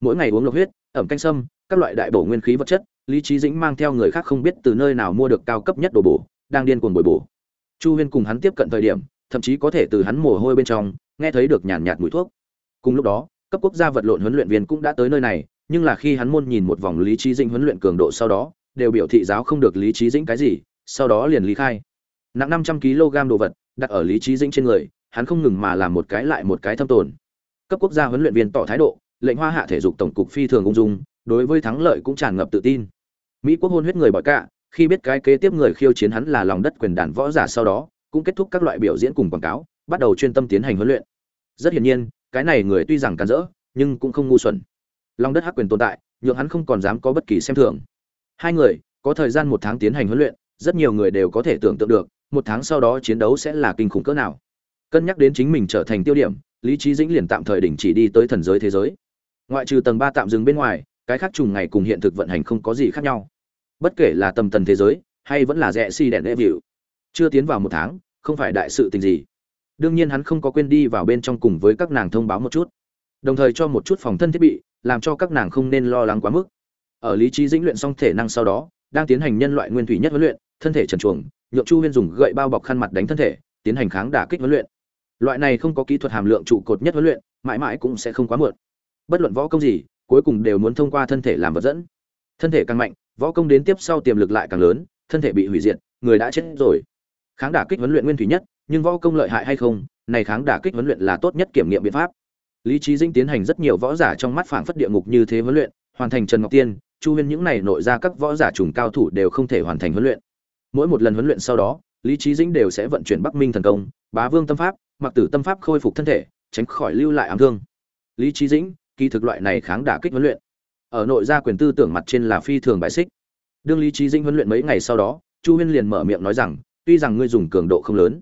mỗi ngày uống lộc huyết ẩm canh sâm các loại đại bổ nguyên khí vật chất lý trí dĩnh mang theo người khác không biết từ nơi nào mua được cao cấp nhất đồ bổ đang điên cuồng bồi bổ. Chu huyên cùng hắn tiếp cận thời điểm thậm chí có thể từ hắn mồ hôi bên trong nghe thấy được nhàn nhạt, mùi thuốc. Cùng lúc đó cấp quốc gia vật lộn huấn luyện viên cũng đã tới nơi này nhưng là khi hắn môn nhìn một vòng lý trí dĩnh huấn luyện cường độ sau đó đều biểu thị giáo không được lý trí dĩnh cái gì sau đó liền lý khai. Nặng năm trăm kg đồ vật đặt ở lý trí dĩnh trên người hắn không ngừng mà làm một cái lại một cái thâm tồn. Cấp quốc gia huấn luyện viên tỏ thái độ lệnh hoa hạ thể dục tổng cục phi thường ung dung, đối với thắng lợi cũng tràn ngập tự tin. Mỹ quốc hôn huyết người bọi cạ, khi biết cái kế tiếp người khiêu chiến hắn là lòng đất quyền đàn võ giả sau đó, cũng kết thúc các loại biểu diễn cùng quảng cáo, bắt đầu chuyên tâm tiến hành huấn luyện. Rất hiển nhiên, cái này người tuy rằng càn rỡ, nhưng cũng không ngu xuẩn. Lòng đất hắc quyền tồn tại, nhượng hắn không còn dám có bất kỳ xem thường. Hai người, có thời gian một tháng tiến hành huấn luyện, rất nhiều người đều có thể tưởng tượng được, một tháng sau đó chiến đấu sẽ là kinh khủng cỡ nào. Cân nhắc đến chính mình trở thành tiêu điểm, lý trí dĩnh liền tạm thời đình chỉ đi tới thần giới thế giới ngoại trừ tầng ba tạm dừng bên ngoài, cái khác trùng ngày cùng hiện thực vận hành không có gì khác nhau. Bất kể là tầm tần thế giới, hay vẫn là rẽ si đèn e đê vịu chưa tiến vào một tháng, không phải đại sự tình gì. Đương nhiên hắn không có quên đi vào bên trong cùng với các nàng thông báo một chút. Đồng thời cho một chút phòng thân thiết bị, làm cho các nàng không nên lo lắng quá mức. Ở lý trí dĩnh luyện xong thể năng sau đó, đang tiến hành nhân loại nguyên thủy nhất huấn luyện, thân thể trần chuồng nhượng chu huyên dùng gậy bao bọc khăn mặt đánh thân thể, tiến hành kháng đả kích huấn luyện. Loại này không có kỹ thuật hàm lượng trụ cột nhất huấn luyện, mãi mãi cũng sẽ không quá muộn bất luận võ công gì, cuối cùng đều muốn thông qua thân thể làm vật dẫn. Thân thể càng mạnh, võ công đến tiếp sau tiềm lực lại càng lớn, thân thể bị hủy diệt, người đã chết rồi. Kháng đả kích huấn luyện nguyên thủy nhất, nhưng võ công lợi hại hay không, này kháng đả kích huấn luyện là tốt nhất kiểm nghiệm biện pháp. Lý trí dinh tiến hành rất nhiều võ giả trong mắt phảng phất địa ngục như thế huấn luyện, hoàn thành trần ngọc tiên, chu huyên những này nội ra các võ giả trùng cao thủ đều không thể hoàn thành huấn luyện. Mỗi một lần huấn luyện sau đó, lý trí dĩnh đều sẽ vận chuyển bắc minh thần công, bá vương tâm pháp, mặc tử tâm pháp khôi phục thân thể, tránh khỏi lưu lại ám thương. Lý trí dĩnh kỳ thực loại này kháng đả kích huấn luyện, ở nội gia quyền tư tưởng mặt trên là phi thường bại xích. Đương lý trí dĩnh huấn luyện mấy ngày sau đó, chu huyên liền mở miệng nói rằng, tuy rằng ngươi dùng cường độ không lớn,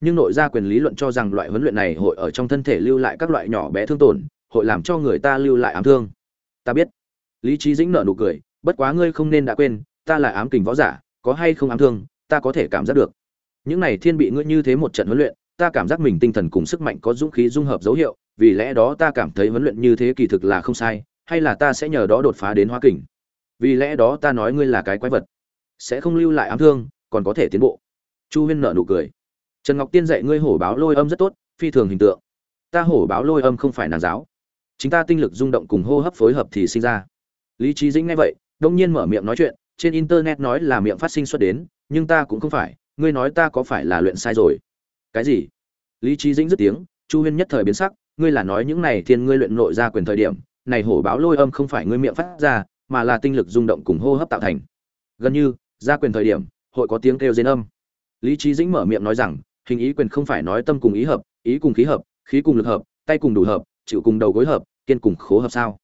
nhưng nội gia quyền lý luận cho rằng loại huấn luyện này hội ở trong thân thể lưu lại các loại nhỏ bé thương tổn, hội làm cho người ta lưu lại ám thương. Ta biết. Lý trí dĩnh nở nụ cười, bất quá ngươi không nên đã quên, ta là ám kình võ giả, có hay không ám thương, ta có thể cảm giác được. Những này thiên bị ngươi như thế một trận huấn luyện, ta cảm giác mình tinh thần cùng sức mạnh có dũng khí dung hợp dấu hiệu vì lẽ đó ta cảm thấy huấn luyện như thế kỳ thực là không sai, hay là ta sẽ nhờ đó đột phá đến hoa kình. Vì lẽ đó ta nói ngươi là cái quái vật, sẽ không lưu lại ám thương, còn có thể tiến bộ. Chu huyên nợ nụ cười. Trần ngọc tiên dạy ngươi hổ báo lôi âm rất tốt, phi thường hình tượng. Ta hổ báo lôi âm không phải nàng giáo. Chính ta tinh lực rung động cùng hô hấp phối hợp thì sinh ra. Lý trí dĩnh nghe vậy, đông nhiên mở miệng nói chuyện, trên internet nói là miệng phát sinh xuất đến, nhưng ta cũng không phải, ngươi nói ta có phải là luyện sai rồi. Cái gì? Lý trí dĩnh dứt tiếng, chu huyên nhất thời biến sắc ngươi là nói những này thiên ngươi luyện nội ra quyền thời điểm này hổ báo lôi âm không phải ngươi miệng phát ra mà là tinh lực rung động cùng hô hấp tạo thành. Gần như ra quyền thời điểm hội có tiếng kêu rên âm. Lý trí dĩnh mở miệng nói rằng hình ý quyền không phải nói tâm cùng ý hợp ý cùng khí hợp khí cùng lực hợp tay cùng đủ hợp chịu cùng đầu gối hợp kiên cùng khố hợp sao?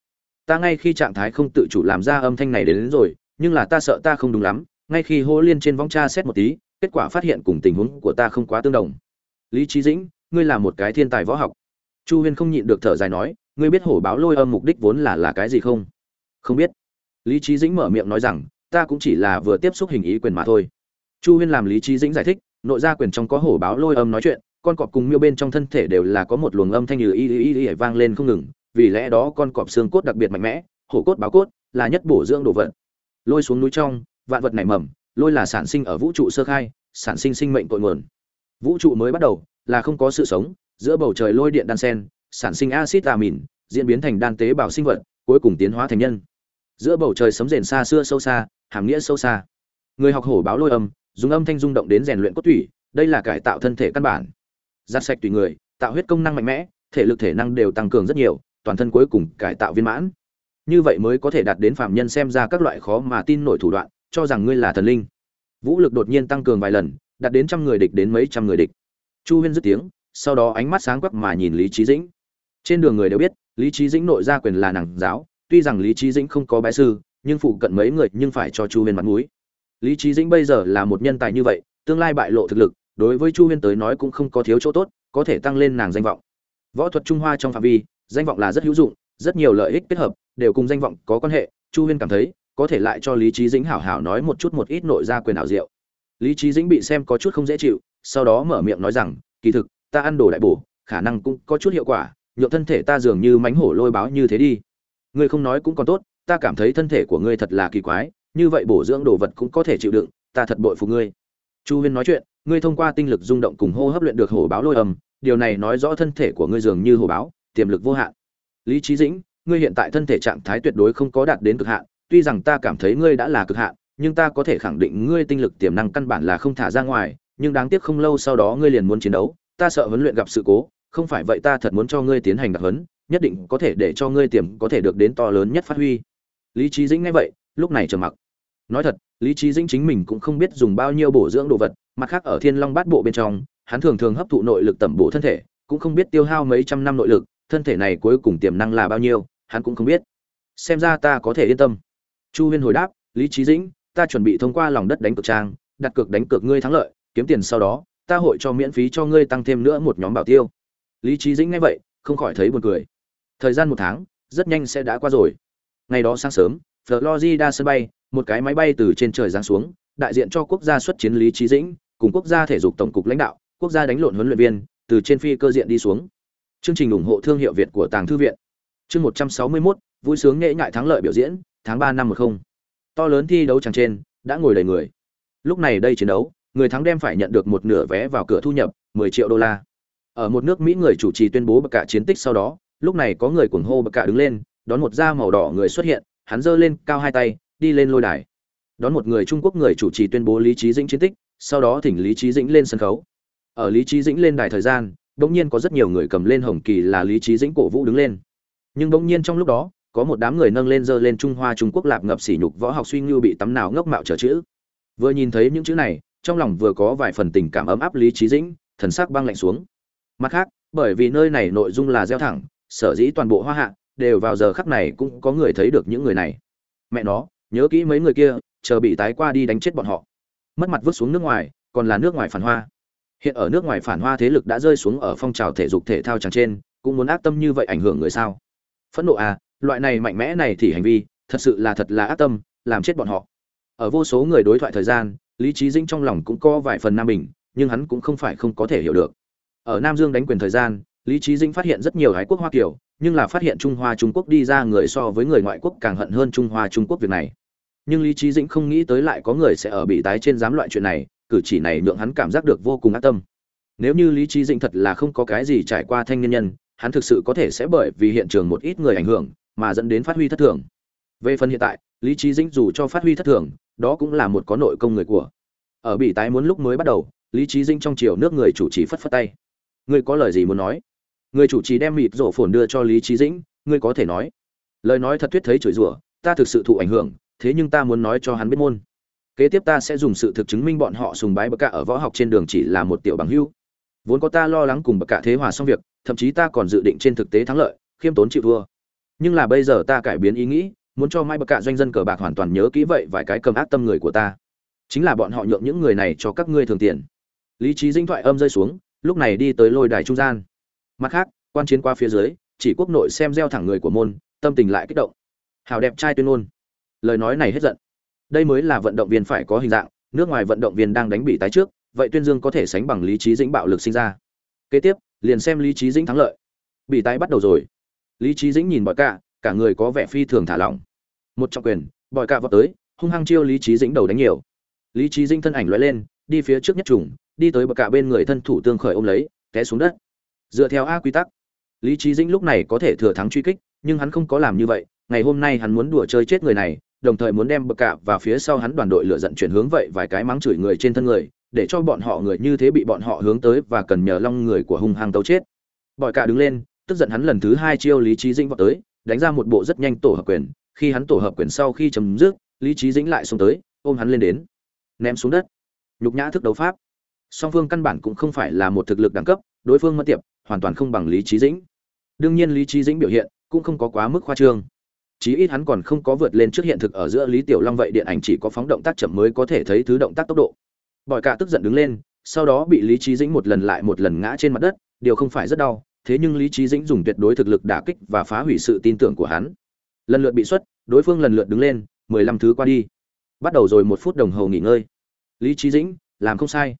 Ta ngay khi trạng thái không tự chủ làm ra âm thanh này đến, đến rồi nhưng là ta sợ ta không đúng lắm ngay khi hô liên trên vong tra xét một tí kết quả phát hiện cùng tình huống của ta không quá tương đồng. Lý trí dĩnh ngươi là một cái thiên tài võ học chu huyên không nhịn được thở dài nói, ngươi biết hổ báo lôi âm mục đích vốn là là cái gì không? Không biết. Lý trí dĩnh mở miệng nói rằng, ta cũng chỉ là vừa tiếp xúc hình ý quyền mà thôi. Chu huyên làm lý trí dĩnh giải thích, nội gia quyền trong có hổ báo lôi âm nói chuyện, con cọp cùng miêu bên trong thân thể đều là có một luồng âm thanh như y y y vang lên không ngừng, vì lẽ đó con cọp xương cốt đặc biệt mạnh mẽ, hổ cốt báo cốt là nhất bổ dưỡng đồ vật. Lôi xuống núi trong, vạn vật nảy mầm, lôi là sản sinh ở vũ trụ sơ khai, sản sinh sinh mệnh cội nguồn. Vũ trụ mới bắt đầu là không có sự sống giữa bầu trời lôi điện đan sen, sản sinh acid amin, diễn biến thành đan tế bào sinh vật, cuối cùng tiến hóa thành nhân. Giữa bầu trời sấm rền xa xưa sâu xa, hàm nghĩa sâu xa. Người học hổ báo lôi âm, dùng âm thanh rung động đến rèn luyện cốt thủy đây là cải tạo thân thể căn bản. Giặt sạch tùy người, tạo huyết công năng mạnh mẽ, thể lực thể năng đều tăng cường rất nhiều, toàn thân cuối cùng cải tạo viên mãn. Như vậy mới có thể đạt đến phạm nhân xem ra các loại khó mà tin nổi thủ đoạn, cho rằng ngươi là thần linh. Vũ lực đột nhiên tăng cường vài lần, đạt đến trăm người địch đến mấy trăm người địch. Chu huyên dứt tiếng sau đó ánh mắt sáng quắc mà nhìn lý trí dĩnh. Trên đường người đều biết, lý trí dĩnh nội gia quyền là nàng giáo, tuy rằng lý trí dĩnh không có bái sư, nhưng phụ cận mấy người nhưng phải cho chu huyên mặt mũi. Lý trí dĩnh bây giờ là một nhân tài như vậy, tương lai bại lộ thực lực, đối với chu huyên tới nói cũng không có thiếu chỗ tốt, có thể tăng lên nàng danh vọng. Võ thuật trung hoa trong phạm vi, danh vọng là rất hữu dụng, rất nhiều lợi ích kết hợp, đều cùng danh vọng có quan hệ, chu huyên cảm thấy, có thể lại cho lý trí dĩnh hảo hảo nói một chút một ít nội gia quyền ảo diệu. Lý trí dĩnh bị xem có chút không dễ chịu, sau đó mở miệng nói rằng, kỳ thực ta ăn đồ đại bổ, khả năng cũng có chút hiệu quả nhộn thân thể ta dường như mánh hổ lôi báo như thế đi. Ngươi không nói cũng còn tốt, ta cảm thấy thân thể của ngươi thật là kỳ quái, như vậy bổ dưỡng đồ vật cũng có thể chịu đựng, ta thật bội phục ngươi. Chu huyên nói chuyện, ngươi thông qua tinh lực rung động cùng hô hấp luyện được hổ báo lôi âm, điều này nói rõ thân thể của ngươi dường như hổ báo, tiềm lực vô hạn. Lý trí dĩnh, ngươi hiện tại thân thể trạng thái tuyệt đối không có đạt đến cực hạn, tuy rằng ta cảm thấy ngươi đã là cực hạn, nhưng ta có thể khẳng định ngươi tinh lực tiềm năng căn bản là không thả ra ngoài, nhưng đáng tiếc không lâu sau đó ngươi liền muốn chiến đấu ta sợ huấn luyện gặp sự cố, không phải vậy ta thật muốn cho ngươi tiến hành đặc huấn, nhất định có thể để cho ngươi tiềm có thể được đến to lớn nhất phát huy. Lý trí dĩnh nghe vậy, lúc này trầm mặc. Nói thật, lý trí dĩnh chính mình cũng không biết dùng bao nhiêu bổ dưỡng đồ vật, mặt khác ở thiên long bát bộ bên trong, hắn thường thường hấp thụ nội lực tẩm bổ thân thể, cũng không biết tiêu hao mấy trăm năm nội lực, thân thể này cuối cùng tiềm năng là bao nhiêu, hắn cũng không biết. Xem ra ta có thể yên tâm. Chu huyên hồi đáp, lý trí dĩnh, ta chuẩn bị thông qua lòng đất đánh cược trang, đặt cược đánh cược ngươi thắng lợi, kiếm tiền sau đó ta hội cho miễn phí cho ngươi tăng thêm nữa một nhóm bảo tiêu. Lý trí dĩnh nghe vậy không khỏi thấy buồn cười. Thời gian một tháng rất nhanh sẽ đã qua rồi. Ngày đó sáng sớm florida sân bay một cái máy bay từ trên trời giáng xuống đại diện cho quốc gia xuất chiến lý trí dĩnh cùng quốc gia thể dục tổng cục lãnh đạo quốc gia đánh lộn huấn luyện viên từ trên phi cơ diện đi xuống. Chương trình ủng hộ thương hiệu việt của tàng thư viện. Chương một trăm sáu mươi 161, vui sướng nghệ ngại thắng lợi biểu diễn tháng ba năm một không. To lớn thi đấu chẳng trên đã ngồi đầy người. Lúc này đây chiến đấu người thắng đem phải nhận được một nửa vé vào cửa thu nhập 10 triệu đô la. Ở một nước mỹ người chủ trì tuyên bố bậc cả chiến tích sau đó, lúc này có người cuồng hô bậc cả đứng lên, đón một da màu đỏ người xuất hiện, hắn giơ lên cao hai tay, đi lên lôi đài. Đón một người trung quốc người chủ trì tuyên bố lý trí dĩnh chiến tích, sau đó thỉnh lý trí dĩnh lên sân khấu. Ở lý trí dĩnh lên đài thời gian bỗng nhiên có rất nhiều người cầm lên hồng kỳ là lý trí dĩnh cổ vũ đứng lên. Nhưng bỗng nhiên trong lúc đó, có một đám người nâng lên dơ lên trung hoa trung quốc lạp ngập sỉ nhục võ học suy ngưu bị tắm nào ngốc mạo trở chữ. Vừa nhìn thấy những chữ này trong lòng vừa có vài phần tình cảm ấm áp lý trí dĩnh, thần sắc băng lạnh xuống. Mặt khác, bởi vì nơi này nội dung là gieo thẳng, sở dĩ toàn bộ hoa hạ đều vào giờ khắc này cũng có người thấy được những người này. Mẹ nó, nhớ kỹ mấy người kia, chờ bị tái qua đi đánh chết bọn họ. Mất mặt vứt xuống nước ngoài, còn là nước ngoài phản hoa. Hiện ở nước ngoài phản hoa thế lực đã rơi xuống ở phong trào thể dục thể thao chẳng trên, cũng muốn ác tâm như vậy ảnh hưởng người sao? Phẫn nộ à loại này mạnh mẽ này thì hành vi, thật sự là thật là ác tâm, làm chết bọn họ. Ở vô số người đối thoại thời gian lý trí dĩnh trong lòng cũng có vài phần nam bình, nhưng hắn cũng không phải không có thể hiểu được. Ở nam dương đánh quyền thời gian, lý trí dĩnh phát hiện rất nhiều hái quốc hoa kiều, nhưng là phát hiện trung hoa trung quốc đi ra người so với người ngoại quốc càng hận hơn trung hoa trung quốc việc này. Nhưng lý trí dĩnh không nghĩ tới lại có người sẽ ở bị tái trên dám loại chuyện này, cử chỉ này nhượng hắn cảm giác được vô cùng ác tâm. Nếu như lý trí dĩnh thật là không có cái gì trải qua thanh niên nhân, hắn thực sự có thể sẽ bởi vì hiện trường một ít người ảnh hưởng, mà dẫn đến phát huy thất thường về phần hiện tại, lý trí dĩnh dù cho phát huy thất thường, đó cũng là một có nội công người của. Ở bị tái muốn lúc mới bắt đầu, lý trí dĩnh trong chiều nước người chủ trì phất phất tay. Ngươi có lời gì muốn nói? Người chủ trì đem mịt rổ phồn đưa cho lý trí dĩnh, ngươi có thể nói. Lời nói thật thuyết thấy chửi rủa, ta thực sự thụ ảnh hưởng, thế nhưng ta muốn nói cho hắn biết môn. Kế tiếp ta sẽ dùng sự thực chứng minh bọn họ sùng bái bậc cả ở võ học trên đường chỉ là một tiểu bằng hưu. Vốn có ta lo lắng cùng bậc cả thế hòa xong việc, thậm chí ta còn dự định trên thực tế thắng lợi, khiêm tốn chịu thua. Nhưng là bây giờ ta cải biến ý nghĩ muốn cho mai bậc cả doanh dân cờ bạc hoàn toàn nhớ kỹ vậy vài cái cầm ác tâm người của ta. Chính là bọn họ nhượng những người này cho các ngươi thường tiền. Lý trí dinh thoại âm rơi xuống, lúc này đi tới lôi đài trung gian. Mặt khác, quan chiến qua phía dưới, chỉ quốc nội xem gieo thẳng người của môn, tâm tình lại kích động. Hào đẹp trai tuyên ngôn. Lời nói này hết giận. Đây mới là vận động viên phải có hình dạng, nước ngoài vận động viên đang đánh bị tái trước, vậy tuyên dương có thể sánh bằng lý trí dĩnh bạo lực sinh ra. Kế tiếp, liền xem lý trí dĩnh thắng lợi. Bị tái bắt đầu rồi. Lý trí dĩnh nhìn mọi cả cả người có vẻ phi thường thả lỏng. Một trọng quyền, bòi cạ vào tới, hung hăng chiêu lý trí dĩnh đầu đánh nhiều. Lý trí dĩnh thân ảnh loại lên, đi phía trước nhất trùng, đi tới bậc cả bên người thân thủ tương khởi ôm lấy, té xuống đất. Dựa theo a quy tắc, lý trí dĩnh lúc này có thể thừa thắng truy kích, nhưng hắn không có làm như vậy. Ngày hôm nay hắn muốn đùa chơi chết người này, đồng thời muốn đem bậc cả và phía sau hắn đoàn đội lựa giận chuyển hướng vậy vài cái mắng chửi người trên thân người, để cho bọn họ người như thế bị bọn họ hướng tới và cần nhờ long người của hung hăng tấu chết. Bọi cả đứng lên, tức giận hắn lần thứ hai chiêu lý trí dĩnh vào tới đánh ra một bộ rất nhanh tổ hợp quyền. Khi hắn tổ hợp quyền sau khi chấm dứt, lý trí dĩnh lại xuống tới, ôm hắn lên đến, ném xuống đất. Nhục nhã thức đấu pháp. Song phương căn bản cũng không phải là một thực lực đẳng cấp, đối phương mất tiệp, hoàn toàn không bằng lý trí dĩnh. Đương nhiên lý trí dĩnh biểu hiện cũng không có quá mức khoa trương. Chí ít hắn còn không có vượt lên trước hiện thực ở giữa lý tiểu long vậy, điện ảnh chỉ có phóng động tác chậm mới có thể thấy thứ động tác tốc độ. Bỏi cả tức giận đứng lên, sau đó bị lý trí dĩnh một lần lại một lần ngã trên mặt đất, điều không phải rất đau thế nhưng lý trí dĩnh dùng tuyệt đối thực lực đả kích và phá hủy sự tin tưởng của hắn. Lần lượt bị xuất, đối phương lần lượt đứng lên, mười lăm thứ qua đi. Bắt đầu rồi một phút đồng hồ nghỉ ngơi. Lý trí dĩnh, làm không sai.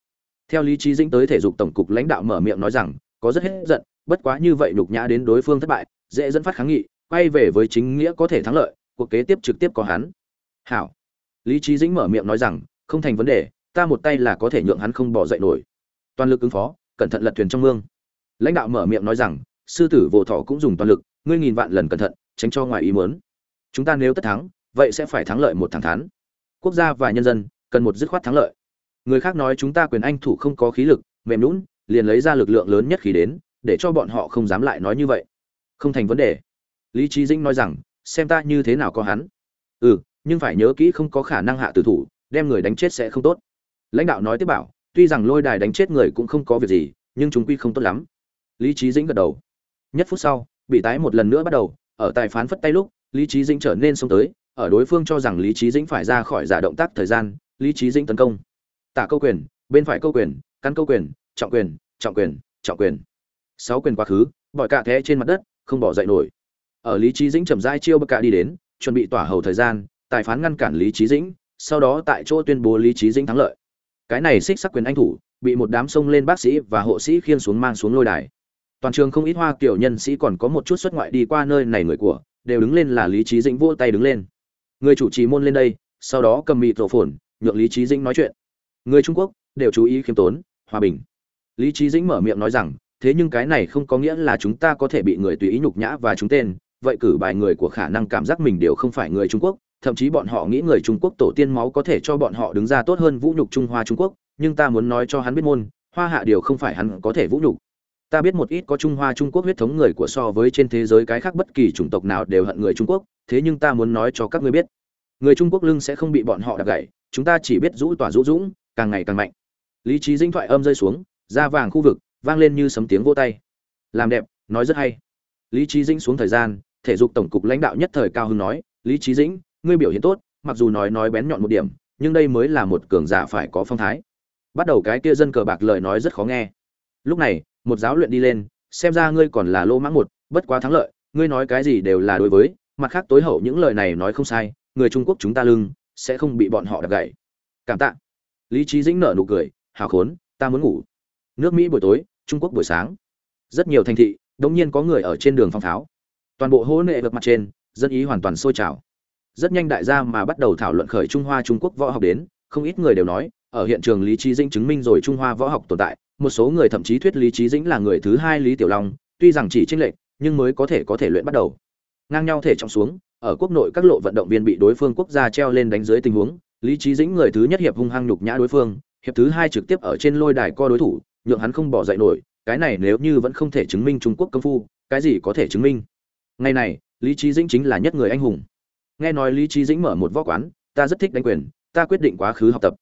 Theo lý trí dĩnh tới thể dục tổng cục lãnh đạo mở miệng nói rằng, có rất hết giận, bất quá như vậy nhục nhã đến đối phương thất bại, dễ dẫn phát kháng nghị, quay về với chính nghĩa có thể thắng lợi, cuộc kế tiếp trực tiếp có hắn. Hảo. Lý trí dĩnh mở miệng nói rằng, không thành vấn đề, ta một tay là có thể nhượng hắn không bỏ dậy nổi. Toàn lực ứng phó, cẩn thận lật thuyền trong mương lãnh đạo mở miệng nói rằng, sư tử vô thọ cũng dùng toàn lực, ngươi nghìn vạn lần cẩn thận, tránh cho ngoài ý muốn. Chúng ta nếu tất thắng, vậy sẽ phải thắng lợi một thẳng thắn. Quốc gia và nhân dân cần một dứt khoát thắng lợi. Người khác nói chúng ta quyền anh thủ không có khí lực, mềm lún liền lấy ra lực lượng lớn nhất khi đến, để cho bọn họ không dám lại nói như vậy. Không thành vấn đề. Lý trí dĩnh nói rằng, xem ta như thế nào có hắn. Ừ nhưng phải nhớ kỹ không có khả năng hạ tử thủ, đem người đánh chết sẽ không tốt. Lãnh đạo nói tiếp bảo, tuy rằng lôi đài đánh chết người cũng không có việc gì, nhưng chúng quy không tốt lắm lý trí dĩnh gật đầu. Nhất phút sau, bị tái một lần nữa bắt đầu, ở tài phán phất tay lúc, lý trí dĩnh trở nên xông tới, ở đối phương cho rằng lý trí dĩnh phải ra khỏi giả động tác thời gian, lý trí dĩnh tấn công. Tả câu quyền, bên phải câu quyền, căn câu quyền, trọng quyền trọng quyền trọng quyền. Sáu quyền quá khứ bọi cạ thế trên mặt đất, không bỏ dậy nổi. Ở lý trí dĩnh chậm rãi chiêu bậc cạ đi đến, chuẩn bị tỏa hầu thời gian, tài phán ngăn cản lý trí dĩnh, sau đó tại chỗ tuyên bố lý trí dĩnh thắng lợi. Cái này xích sắc quyền anh thủ, bị một đám sông lên bác sĩ và hộ sĩ khiên xuống mang xuống lôi đài toàn trường không ít hoa kiểu nhân sĩ còn có một chút xuất ngoại đi qua nơi này người của, đều đứng lên là lý trí dĩnh vỗ tay đứng lên. Người chủ trì môn lên đây, sau đó cầm mịt rổ phồn, nhượng lý trí dĩnh nói chuyện. Người trung quốc, đều chú ý khiêm tốn, hòa bình. Lý trí dĩnh mở miệng nói rằng, thế nhưng cái này không có nghĩa là chúng ta có thể bị người tùy ý nhục nhã và chúng tên. Vậy cử bài người của khả năng cảm giác mình đều không phải người trung quốc, thậm chí bọn họ nghĩ người trung quốc tổ tiên máu có thể cho bọn họ đứng ra tốt hơn vũ nhục trung hoa trung quốc, nhưng ta muốn nói cho hắn biết môn, hoa hạ điều không phải hắn có thể vũ nhục ta biết một ít có trung hoa, trung quốc huyết thống người của so với trên thế giới cái khác bất kỳ chủng tộc nào đều hận người trung quốc, thế nhưng ta muốn nói cho các ngươi biết, người trung quốc lưng sẽ không bị bọn họ đạp gãy, chúng ta chỉ biết rũ tỏa rũ dũng, càng ngày càng mạnh. Lý trí dinh thoại âm rơi xuống, da vàng khu vực, vang lên như sấm tiếng vô tay. Làm đẹp, nói rất hay. Lý trí dĩnh xuống thời gian, thể dục tổng cục lãnh đạo nhất thời cao hưng nói, lý trí dĩnh, ngươi biểu hiện tốt, mặc dù nói nói bén nhọn một điểm, nhưng đây mới là một cường giả phải có phong thái. Bắt đầu cái kia dân cờ bạc lời nói rất khó nghe. Lúc này một giáo luyện đi lên, xem ra ngươi còn là lô mãng một, bất quá thắng lợi, ngươi nói cái gì đều là đối với, mặt khác tối hậu những lời này nói không sai, người trung quốc chúng ta lưng, sẽ không bị bọn họ đập gãy cảm tạ. Lý trí dĩnh nở nụ cười, hào khốn, ta muốn ngủ. Nước mỹ buổi tối, trung quốc buổi sáng. Rất nhiều thành thị, đống nhiên có người ở trên đường phong tháo. Toàn bộ hố nệ vật mặt trên, dân ý hoàn toàn sôi trào. Rất nhanh đại gia mà bắt đầu thảo luận khởi trung hoa trung quốc võ học đến, không ít người đều nói, ở hiện trường lý trí dĩnh chứng minh rồi trung hoa võ học tồn tại một số người thậm chí thuyết lý trí dĩnh là người thứ hai lý tiểu long, tuy rằng chỉ tranh lệch, nhưng mới có thể có thể luyện bắt đầu. Ngang nhau thể trọng xuống, ở quốc nội các lộ vận động viên bị đối phương quốc gia treo lên đánh dưới tình huống, lý trí dĩnh người thứ nhất hiệp hung hăng nhục nhã đối phương, hiệp thứ hai trực tiếp ở trên lôi đài co đối thủ, nhượng hắn không bỏ dậy nổi, cái này nếu như vẫn không thể chứng minh trung quốc công phu, cái gì có thể chứng minh? Ngày này, lý trí dĩnh chính là nhất người anh hùng. Nghe nói lý trí dĩnh mở một võ quán, ta rất thích đánh quyền, ta quyết định quá khứ học tập.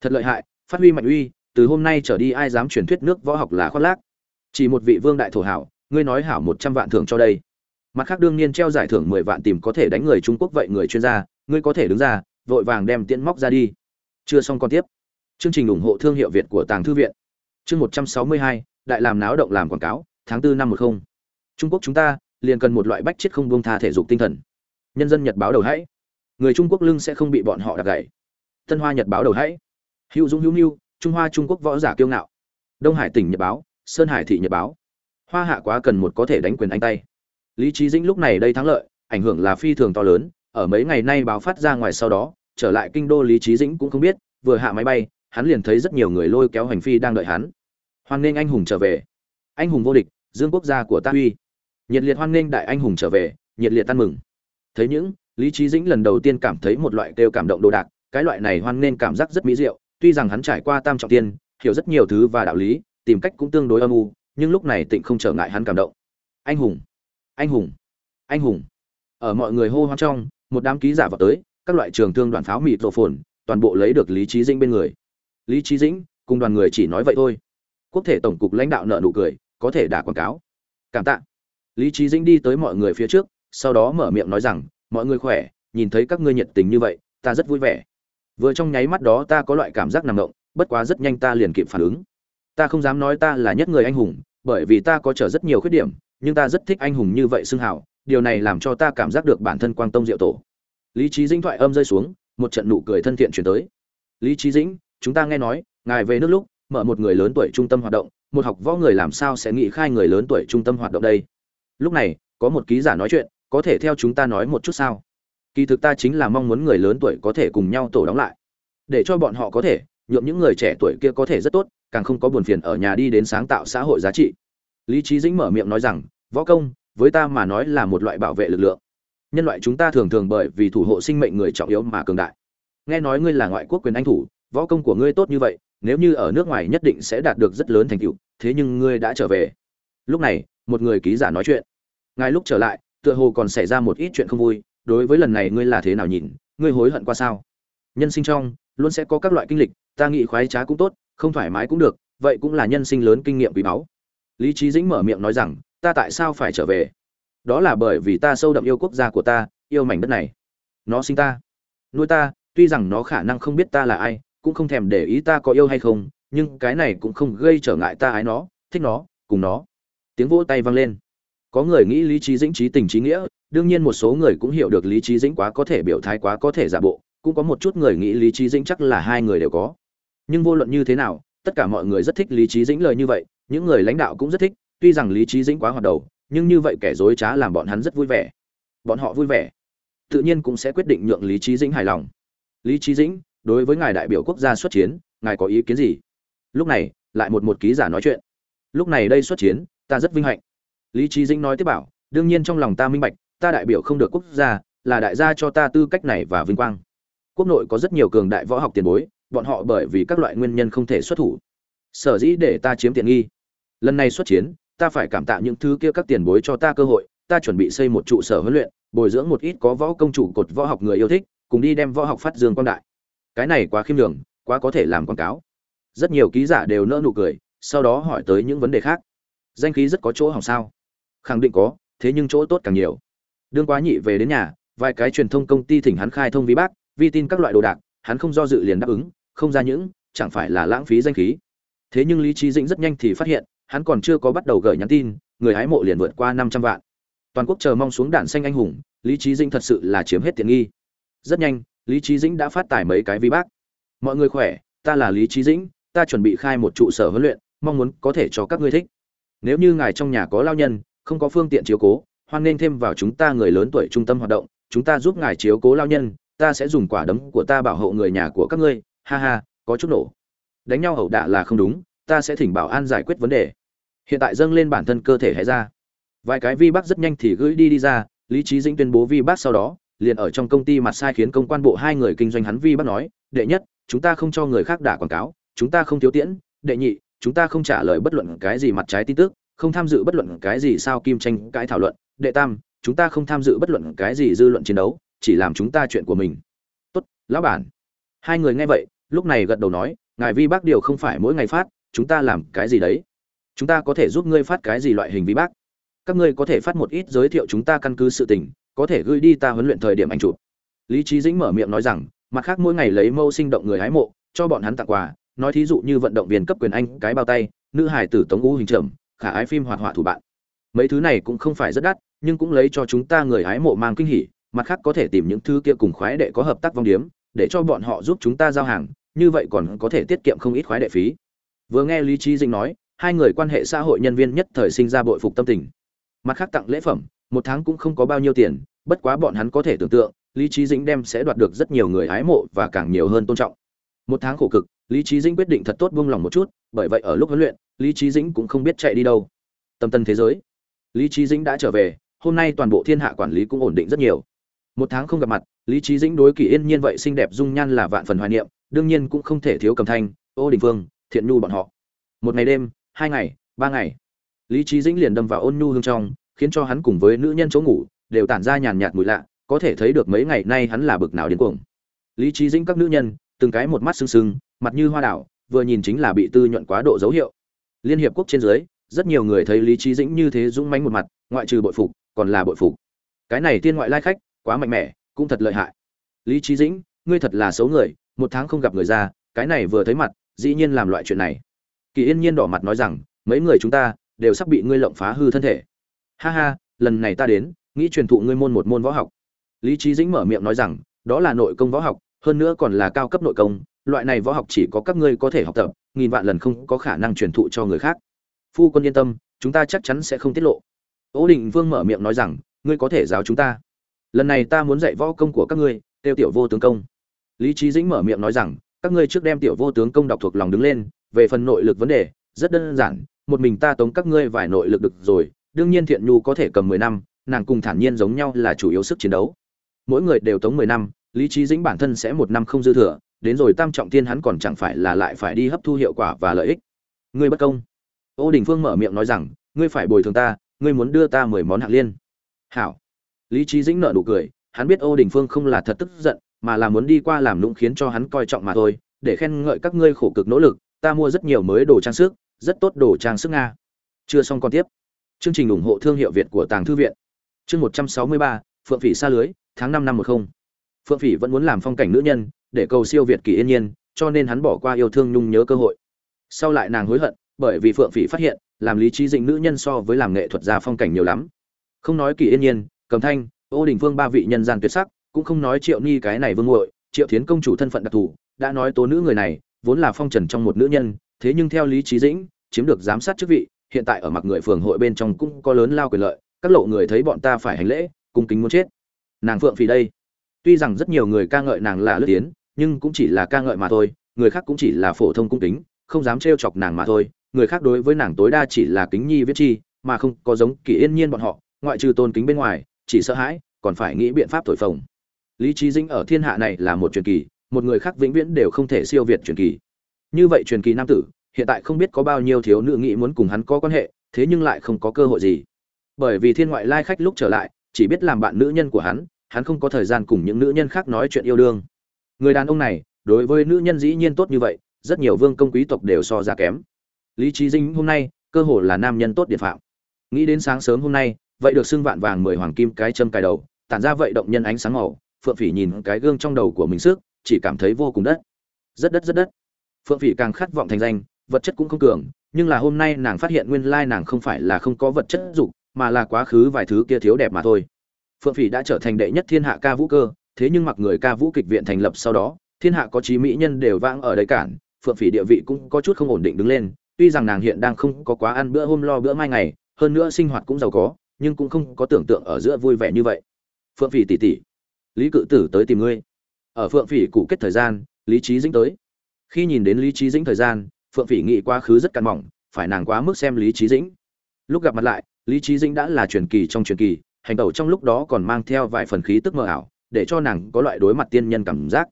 Thật lợi hại, phát huy mạnh uy từ hôm nay trở đi ai dám truyền thuyết nước võ học là khoác lác? Chỉ một vị vương đại thổ hảo, ngươi nói hảo một trăm vạn thưởng cho đây. Mặt khác đương nhiên treo giải thưởng mười vạn tìm có thể đánh người trung quốc vậy người chuyên gia, ngươi có thể đứng ra, vội vàng đem tiễn móc ra đi. Chưa xong còn tiếp. Chương trình ủng hộ thương hiệu việt của tàng thư viện. Chương một trăm sáu mươi hai, đại làm náo động làm quảng cáo, tháng tư năm một không. Trung quốc chúng ta, liền cần một loại bách chết không buông tha thể dục tinh thần. Nhân dân nhật báo đầu hãy. Người trung quốc lưng sẽ không bị bọn họ đặt gậy. Tân hoa nhật báo đầu hãy. Hữu dũng hữu mưu trung hoa trung quốc võ giả kiêu ngạo. Đông hải tỉnh nhật báo, sơn hải thị nhật báo. Hoa hạ quá cần một có thể đánh quyền anh tay. Lý trí dĩnh lúc này đây thắng lợi, ảnh hưởng là phi thường to lớn, ở mấy ngày nay báo phát ra ngoài sau đó, trở lại kinh đô lý trí dĩnh cũng không biết, vừa hạ máy bay, hắn liền thấy rất nhiều người lôi kéo hành phi đang đợi hắn. Hoan nghênh anh hùng trở về. Anh hùng vô địch, dương quốc gia của ta uy. Nhiệt liệt hoan nghênh đại anh hùng trở về, nhiệt liệt tan mừng. Thấy những, lý trí dĩnh lần đầu tiên cảm thấy một loại kêu cảm động đồ đạc, cái loại này hoan nghênh cảm giác rất mỹ diệu tuy rằng hắn trải qua tam trọng tiên, hiểu rất nhiều thứ và đạo lý, tìm cách cũng tương đối âm u, nhưng lúc này tịnh không trở ngại hắn cảm động. Anh hùng! Anh hùng! Anh hùng! Ở mọi người hô hoang trong, một đám ký giả vào tới, các loại trường thương đoàn pháo mịt rộ phồn, toàn bộ lấy được lý trí dĩnh bên người. Lý trí dĩnh, cùng đoàn người chỉ nói vậy thôi. Quốc thể tổng cục lãnh đạo nợ nụ cười, có thể đả quảng cáo. Cảm tạ. Lý trí dĩnh đi tới mọi người phía trước, sau đó mở miệng nói rằng, mọi người khỏe, nhìn thấy các ngươi nhiệt tình như vậy, ta rất vui vẻ vừa trong nháy mắt đó ta có loại cảm giác nằm động, bất quá rất nhanh ta liền kịp phản ứng. Ta không dám nói ta là nhất người anh hùng, bởi vì ta có trở rất nhiều khuyết điểm, nhưng ta rất thích anh hùng như vậy xưng hào, điều này làm cho ta cảm giác được bản thân quang tông diệu tổ. Lý trí dĩnh thoại âm rơi xuống, một trận nụ cười thân thiện chuyển tới. Lý trí dĩnh, chúng ta nghe nói, ngài về nước lúc, mở một người lớn tuổi trung tâm hoạt động, một học võ người làm sao sẽ nghĩ khai người lớn tuổi trung tâm hoạt động đây? Lúc này, có một ký giả nói chuyện, có thể theo chúng ta nói một chút sao? Kỳ thực ta chính là mong muốn người lớn tuổi có thể cùng nhau tổ đóng lại. Để cho bọn họ có thể nhuộm những người trẻ tuổi kia có thể rất tốt, càng không có buồn phiền ở nhà đi đến sáng tạo xã hội giá trị. Lý trí dĩnh mở miệng nói rằng, võ công, với ta mà nói là một loại bảo vệ lực lượng. Nhân loại chúng ta thường thường bởi vì thủ hộ sinh mệnh người trọng yếu mà cường đại. Nghe nói ngươi là ngoại quốc quyền anh thủ, võ công của ngươi tốt như vậy, nếu như ở nước ngoài nhất định sẽ đạt được rất lớn thành tựu, thế nhưng ngươi đã trở về. Lúc này, một người ký giả nói chuyện. Ngài lúc trở lại, tựa hồ còn xảy ra một ít chuyện không vui đối với lần này ngươi là thế nào nhìn, ngươi hối hận qua sao? Nhân sinh trong, luôn sẽ có các loại kinh lịch, ta nghĩ khoái trá cũng tốt, không thoải mái cũng được, vậy cũng là nhân sinh lớn kinh nghiệm quý báu. Lý trí dĩnh mở miệng nói rằng, ta tại sao phải trở về? Đó là bởi vì ta sâu đậm yêu quốc gia của ta, yêu mảnh đất này. Nó sinh ta. Nuôi ta, tuy rằng nó khả năng không biết ta là ai, cũng không thèm để ý ta có yêu hay không, nhưng cái này cũng không gây trở ngại ta ái nó, thích nó, cùng nó. Tiếng vỗ tay vang lên. Có người nghĩ lý trí dĩnh trí tình trí nghĩa đương nhiên một số người cũng hiểu được lý trí dĩnh quá có thể biểu thái quá có thể giả bộ, cũng có một chút người nghĩ lý trí dĩnh chắc là hai người đều có. Nhưng vô luận như thế nào, tất cả mọi người rất thích lý trí dĩnh lời như vậy, những người lãnh đạo cũng rất thích, tuy rằng lý trí dĩnh quá hoạt đầu, nhưng như vậy kẻ dối trá làm bọn hắn rất vui vẻ. Bọn họ vui vẻ, tự nhiên cũng sẽ quyết định nhượng lý trí dĩnh hài lòng. Lý trí dĩnh, đối với ngài đại biểu quốc gia xuất chiến, ngài có ý kiến gì? Lúc này, lại một một ký giả nói chuyện. Lúc này đây xuất chiến, ta rất vinh hạnh. Lý trí dĩnh nói tiếp bảo, đương nhiên trong lòng ta minh bạch ta đại biểu không được quốc gia, là đại gia cho ta tư cách này và vinh quang. Quốc nội có rất nhiều cường đại võ học tiền bối, bọn họ bởi vì các loại nguyên nhân không thể xuất thủ. Sở dĩ để ta chiếm tiện nghi. Lần này xuất chiến, ta phải cảm tạ những thứ kia các tiền bối cho ta cơ hội, ta chuẩn bị xây một trụ sở huấn luyện, bồi dưỡng một ít có võ công chủ cột võ học người yêu thích, cùng đi đem võ học phát dương quang đại. Cái này quá khiêm đường quá có thể làm quảng cáo. Rất nhiều ký giả đều nỡ nụ cười, sau đó hỏi tới những vấn đề khác. Danh khí rất có chỗ hỏng sao? Khẳng định có, thế nhưng chỗ tốt càng nhiều đương quá nhị về đến nhà, vài cái truyền thông công ty thỉnh hắn khai thông vi bác vi tin các loại đồ đạc, hắn không do dự liền đáp ứng, không ra những, chẳng phải là lãng phí danh khí. Thế nhưng lý trí dĩnh rất nhanh thì phát hiện, hắn còn chưa có bắt đầu gửi nhắn tin, người hái mộ liền vượt qua năm trăm vạn. Toàn quốc chờ mong xuống đạn xanh anh hùng, lý trí dĩnh thật sự là chiếm hết tiện nghi. Rất nhanh, lý trí dĩnh đã phát tải mấy cái vi bác mọi người khỏe, ta là lý trí dĩnh, ta chuẩn bị khai một trụ sở huấn luyện, mong muốn có thể cho các ngươi thích. Nếu như ngài trong nhà có lao nhân, không có phương tiện chiếu cố hoan nên thêm vào chúng ta người lớn tuổi trung tâm hoạt động, chúng ta giúp ngài chiếu cố lao nhân, ta sẽ dùng quả đấm của ta bảo hộ người nhà của các ngươi, ha ha, có chút nổ. Đánh nhau ẩu đả là không đúng, ta sẽ thỉnh bảo an giải quyết vấn đề. Hiện tại dâng lên bản thân cơ thể hãy ra. Vài cái vi bác rất nhanh thì gửi đi đi ra, lý trí dĩnh tuyên bố vi bác sau đó, liền ở trong công ty mặt sai khiến công quan bộ hai người kinh doanh hắn vi bác nói, đệ nhất, chúng ta không cho người khác đả quảng cáo, chúng ta không thiếu tiễn. Đệ nhị, chúng ta không trả lời bất luận cái gì mặt trái tin tức không tham dự bất luận cái gì sao kim tranh cãi thảo luận, đệ tam, chúng ta không tham dự bất luận cái gì dư luận chiến đấu, chỉ làm chúng ta chuyện của mình. Tốt, lão bản. Hai người nghe vậy, lúc này gật đầu nói, ngài vi bác điều không phải mỗi ngày phát, chúng ta làm cái gì đấy? Chúng ta có thể giúp ngươi phát cái gì loại hình vi bác? Các ngươi có thể phát một ít giới thiệu chúng ta căn cứ sự tình, có thể gửi đi ta huấn luyện thời điểm anh chụp. Lý trí dĩnh mở miệng nói rằng, mặt khác mỗi ngày lấy mâu sinh động người hái mộ, cho bọn hắn tặng quà, nói thí dụ như vận động viên cấp quyền anh, cái bao tay, nữ hải tử tống ngũ hình trầm khả ái phim hoạt họa thủ bạn. Mấy thứ này cũng không phải rất đắt, nhưng cũng lấy cho chúng ta người hái mộ mang kinh hỉ, mặt khác có thể tìm những thứ kia cùng khoái đệ có hợp tác vong điếm, để cho bọn họ giúp chúng ta giao hàng, như vậy còn có thể tiết kiệm không ít khoái đệ phí. Vừa nghe lý trí dĩnh nói, hai người quan hệ xã hội nhân viên nhất thời sinh ra bội phục tâm tình. Mặt khác tặng lễ phẩm, một tháng cũng không có bao nhiêu tiền, bất quá bọn hắn có thể tưởng tượng, lý trí dĩnh đem sẽ đoạt được rất nhiều người ái mộ và càng nhiều hơn tôn trọng. Một tháng khổ cực, lý trí dĩnh quyết định thật tốt buông lòng một chút, bởi vậy ở lúc huấn luyện lý trí dĩnh cũng không biết chạy đi đâu. Tâm tân thế giới. Lý trí dĩnh đã trở về, hôm nay toàn bộ thiên hạ quản lý cũng ổn định rất nhiều. Một tháng không gặp mặt, lý trí dĩnh đối kỳ yên nhiên vậy xinh đẹp dung nhan là vạn phần hoài niệm, đương nhiên cũng không thể thiếu cầm thanh, ô đình phương thiện nhu bọn họ. Một ngày đêm, hai ngày, ba ngày, lý trí dĩnh liền đâm vào ôn nhu hương trong, khiến cho hắn cùng với nữ nhân chỗ ngủ, đều tản ra nhàn nhạt mùi lạ, có thể thấy được mấy ngày nay hắn là bực nào điên cuồng. Lý trí dĩnh các nữ nhân, từng cái một mắt sưng sưng, mặt như hoa đảo, vừa nhìn chính là bị tư nhuận quá độ dấu hiệu liên hiệp quốc trên dưới, rất nhiều người thấy lý trí dĩnh như thế dũng mánh một mặt, ngoại trừ bội phục, còn là bội phục. Cái này tiên ngoại lai khách, quá mạnh mẽ, cũng thật lợi hại. Lý trí dĩnh, ngươi thật là xấu người, một tháng không gặp người ra, cái này vừa thấy mặt, dĩ nhiên làm loại chuyện này. Kỳ yên nhiên đỏ mặt nói rằng, mấy người chúng ta, đều sắp bị ngươi lộng phá hư thân thể. Ha ha, lần này ta đến, nghĩ truyền thụ ngươi môn một môn võ học. Lý trí dĩnh mở miệng nói rằng, đó là nội công võ học, hơn nữa còn là cao cấp nội công loại này võ học chỉ có các ngươi có thể học tập, nghìn vạn lần không có khả năng truyền thụ cho người khác. Phu quân yên tâm, chúng ta chắc chắn sẽ không tiết lộ. Ố định vương mở miệng nói rằng, ngươi có thể giáo chúng ta. Lần này ta muốn dạy võ công của các ngươi, tiêu tiểu vô tướng công. Lý trí dĩnh mở miệng nói rằng, các ngươi trước đem tiểu vô tướng công đọc thuộc lòng đứng lên, về phần nội lực vấn đề, rất đơn giản, một mình ta tống các ngươi vài nội lực được rồi, đương nhiên thiện nhu có thể cầm mười năm, nàng cùng thản nhiên giống nhau là chủ yếu sức chiến đấu. Mỗi người đều tống mười năm, lý trí dĩnh bản thân sẽ một năm không dư thừa đến rồi tam trọng thiên hắn còn chẳng phải là lại phải đi hấp thu hiệu quả và lợi ích. Ngươi bất công. Ô đình phương mở miệng nói rằng, ngươi phải bồi thường ta, ngươi muốn đưa ta mười món hạng liên. Hảo. Lý trí dĩnh nợ nụ cười, hắn biết ô đình phương không là thật tức giận, mà là muốn đi qua làm nũng khiến cho hắn coi trọng mà thôi, để khen ngợi các ngươi khổ cực nỗ lực, ta mua rất nhiều mới đồ trang sức, rất tốt đồ trang sức nga. Chưa xong còn tiếp. Chương trình ủng hộ thương hiệu việt của tàng thư viện. Chương một trăm sáu mươi ba, phượng phỉ xa lưới, tháng năm năm một không. Phượng phỉ vẫn muốn làm phong cảnh nữ nhân để cầu siêu việt kỳ yên nhiên cho nên hắn bỏ qua yêu thương nhung nhớ cơ hội. Sau lại nàng hối hận bởi vì phượng phỉ phát hiện làm lý trí dĩnh nữ nhân so với làm nghệ thuật gia phong cảnh nhiều lắm. Không nói kỳ yên nhiên cầm thanh ô đình phương ba vị nhân gian tuyệt sắc cũng không nói triệu ni cái này vương hội, triệu thiến công chủ thân phận đặc thù đã nói tố nữ người này vốn là phong trần trong một nữ nhân thế nhưng theo lý trí dĩnh chiếm được giám sát chức vị hiện tại ở mặc người phường hội bên trong cũng có lớn lao quyền lợi các lộ người thấy bọn ta phải hành lễ cung kính muốn chết. Nàng phượng phỉ đây. Tuy rằng rất nhiều người ca ngợi nàng là lướt tiến nhưng cũng chỉ là ca ngợi mà thôi, người khác cũng chỉ là phổ thông cung kính, không dám trêu chọc nàng mà thôi. Người khác đối với nàng tối đa chỉ là kính nhi viết chi, mà không có giống kỳ yên nhiên bọn họ, ngoại trừ tôn kính bên ngoài, chỉ sợ hãi, còn phải nghĩ biện pháp thổi phồng. Lý trí dinh ở thiên hạ này là một truyền kỳ, một người khác vĩnh viễn đều không thể siêu việt truyền kỳ. Như vậy truyền kỳ nam tử, hiện tại không biết có bao nhiêu thiếu nữ nghĩ muốn cùng hắn có quan hệ, thế nhưng lại không có cơ hội gì. Bởi vì thiên ngoại lai khách lúc trở lại, chỉ biết làm bạn nữ nhân của hắn hắn không có thời gian cùng những nữ nhân khác nói chuyện yêu đương người đàn ông này, đối với nữ nhân dĩ nhiên tốt như vậy, rất nhiều vương công quý tộc đều so ra kém. Lý trí dinh hôm nay, cơ hồ là nam nhân tốt điện phạm. Nghĩ đến sáng sớm hôm nay, vậy được xưng vạn vàng mười hoàng kim cái châm cài đầu, tản ra vậy động nhân ánh sáng màu, phượng phỉ nhìn cái gương trong đầu của mình sức chỉ cảm thấy vô cùng đất. Rất đất rất đất. Phượng phỉ càng khát vọng thành danh, vật chất cũng không cường, nhưng là hôm nay nàng phát hiện nguyên lai nàng không phải là không có vật chất dục, mà là quá khứ vài thứ kia thiếu đẹp mà thôi. Phượng phỉ đã trở thành đệ nhất thiên hạ ca vũ cơ thế nhưng mặc người ca vũ kịch viện thành lập sau đó, thiên hạ có trí mỹ nhân đều vang ở đây cản, phượng phỉ địa vị cũng có chút không ổn định đứng lên, tuy rằng nàng hiện đang không có quá ăn bữa hôm lo bữa mai ngày, hơn nữa sinh hoạt cũng giàu có, nhưng cũng không có tưởng tượng ở giữa vui vẻ như vậy. Phượng phỉ tỉ tỉ lý cự tử tới tìm ngươi. Ở phượng phỉ cụ kết thời gian, lý trí dĩnh tới. Khi nhìn đến lý trí dĩnh thời gian, phượng phỉ nghĩ quá khứ rất cằn mỏng, phải nàng quá mức xem lý trí dĩnh. Lúc gặp mặt lại, lý trí dĩnh đã là truyền kỳ trong truyền kỳ, hành tẩu trong lúc đó còn mang theo vài phần khí tức mờ ảo để cho nàng có loại đối mặt tiên nhân cảm giác.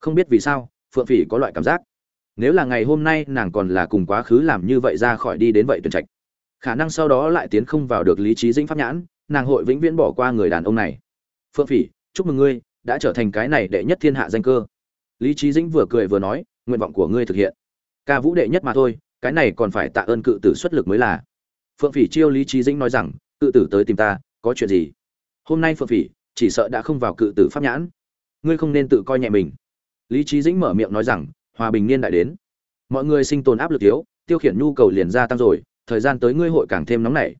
Không biết vì sao, phượng phỉ có loại cảm giác. Nếu là ngày hôm nay nàng còn là cùng quá khứ làm như vậy ra khỏi đi đến vậy tuyển trạch, khả năng sau đó lại tiến không vào được lý trí dĩnh pháp nhãn, nàng hội vĩnh viễn bỏ qua người đàn ông này. Phượng phỉ, chúc mừng ngươi, đã trở thành cái này đệ nhất thiên hạ danh cơ. Lý trí dĩnh vừa cười vừa nói, nguyện vọng của ngươi thực hiện. Ca vũ đệ nhất mà thôi, cái này còn phải tạ ơn cự tử xuất lực mới là. Phượng phỉ chiêu lý trí dĩnh nói rằng, cự tử tới tìm ta, có chuyện gì? Hôm nay phượng phỉ chỉ sợ đã không vào cự tử pháp nhãn. Ngươi không nên tự coi nhẹ mình. Lý trí dĩnh mở miệng nói rằng, hòa bình niên đại đến. Mọi người sinh tồn áp lực thiếu tiêu khiển nhu cầu liền gia tăng rồi, thời gian tới ngươi hội càng thêm nóng nảy.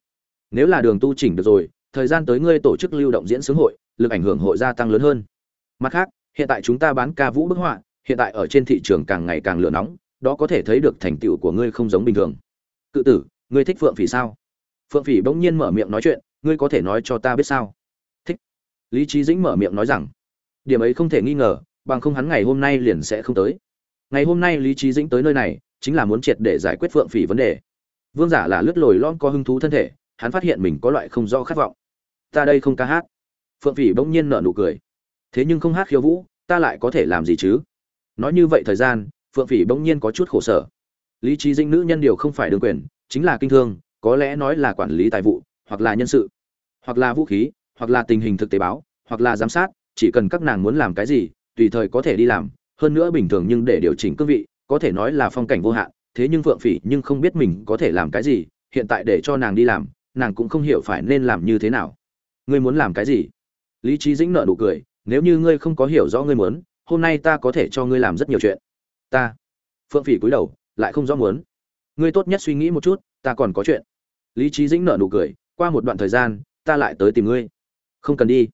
Nếu là đường tu chỉnh được rồi, thời gian tới ngươi tổ chức lưu động diễn xướng hội, lực ảnh hưởng hội gia tăng lớn hơn. Mặt khác, hiện tại chúng ta bán ca vũ bức họa, hiện tại ở trên thị trường càng ngày càng lửa nóng, đó có thể thấy được thành tựu của ngươi không giống bình thường. Cự tử, ngươi thích phượng phỉ sao? Phượng phỉ bỗng nhiên mở miệng nói chuyện, ngươi có thể nói cho ta biết sao? Lý trí dĩnh mở miệng nói rằng, điểm ấy không thể nghi ngờ, bằng không hắn ngày hôm nay liền sẽ không tới. Ngày hôm nay lý trí dĩnh tới nơi này, chính là muốn triệt để giải quyết phượng phỉ vấn đề. Vương giả là lướt lồi lon có hứng thú thân thể, hắn phát hiện mình có loại không do khát vọng. Ta đây không ca hát. Phượng phỉ bỗng nhiên nở nụ cười. Thế nhưng không hát khiêu vũ, ta lại có thể làm gì chứ? Nói như vậy thời gian, phượng phỉ bỗng nhiên có chút khổ sở. Lý trí dinh nữ nhân điều không phải đương quyền, chính là kinh thương, có lẽ nói là quản lý tài vụ, hoặc là nhân sự, hoặc là vũ khí hoặc là tình hình thực tế báo, hoặc là giám sát, chỉ cần các nàng muốn làm cái gì, tùy thời có thể đi làm. Hơn nữa bình thường nhưng để điều chỉnh cương vị, có thể nói là phong cảnh vô hạn, thế nhưng phượng phỉ nhưng không biết mình có thể làm cái gì, hiện tại để cho nàng đi làm, nàng cũng không hiểu phải nên làm như thế nào. Ngươi muốn làm cái gì? Lý trí dĩnh nợ nụ cười, nếu như ngươi không có hiểu rõ ngươi muốn, hôm nay ta có thể cho ngươi làm rất nhiều chuyện. Ta. Phượng phỉ cúi đầu, lại không rõ muốn. Ngươi tốt nhất suy nghĩ một chút, ta còn có chuyện. Lý trí dĩnh nợ nụ cười, qua một đoạn thời gian, ta lại tới tìm ngươi không cần đi.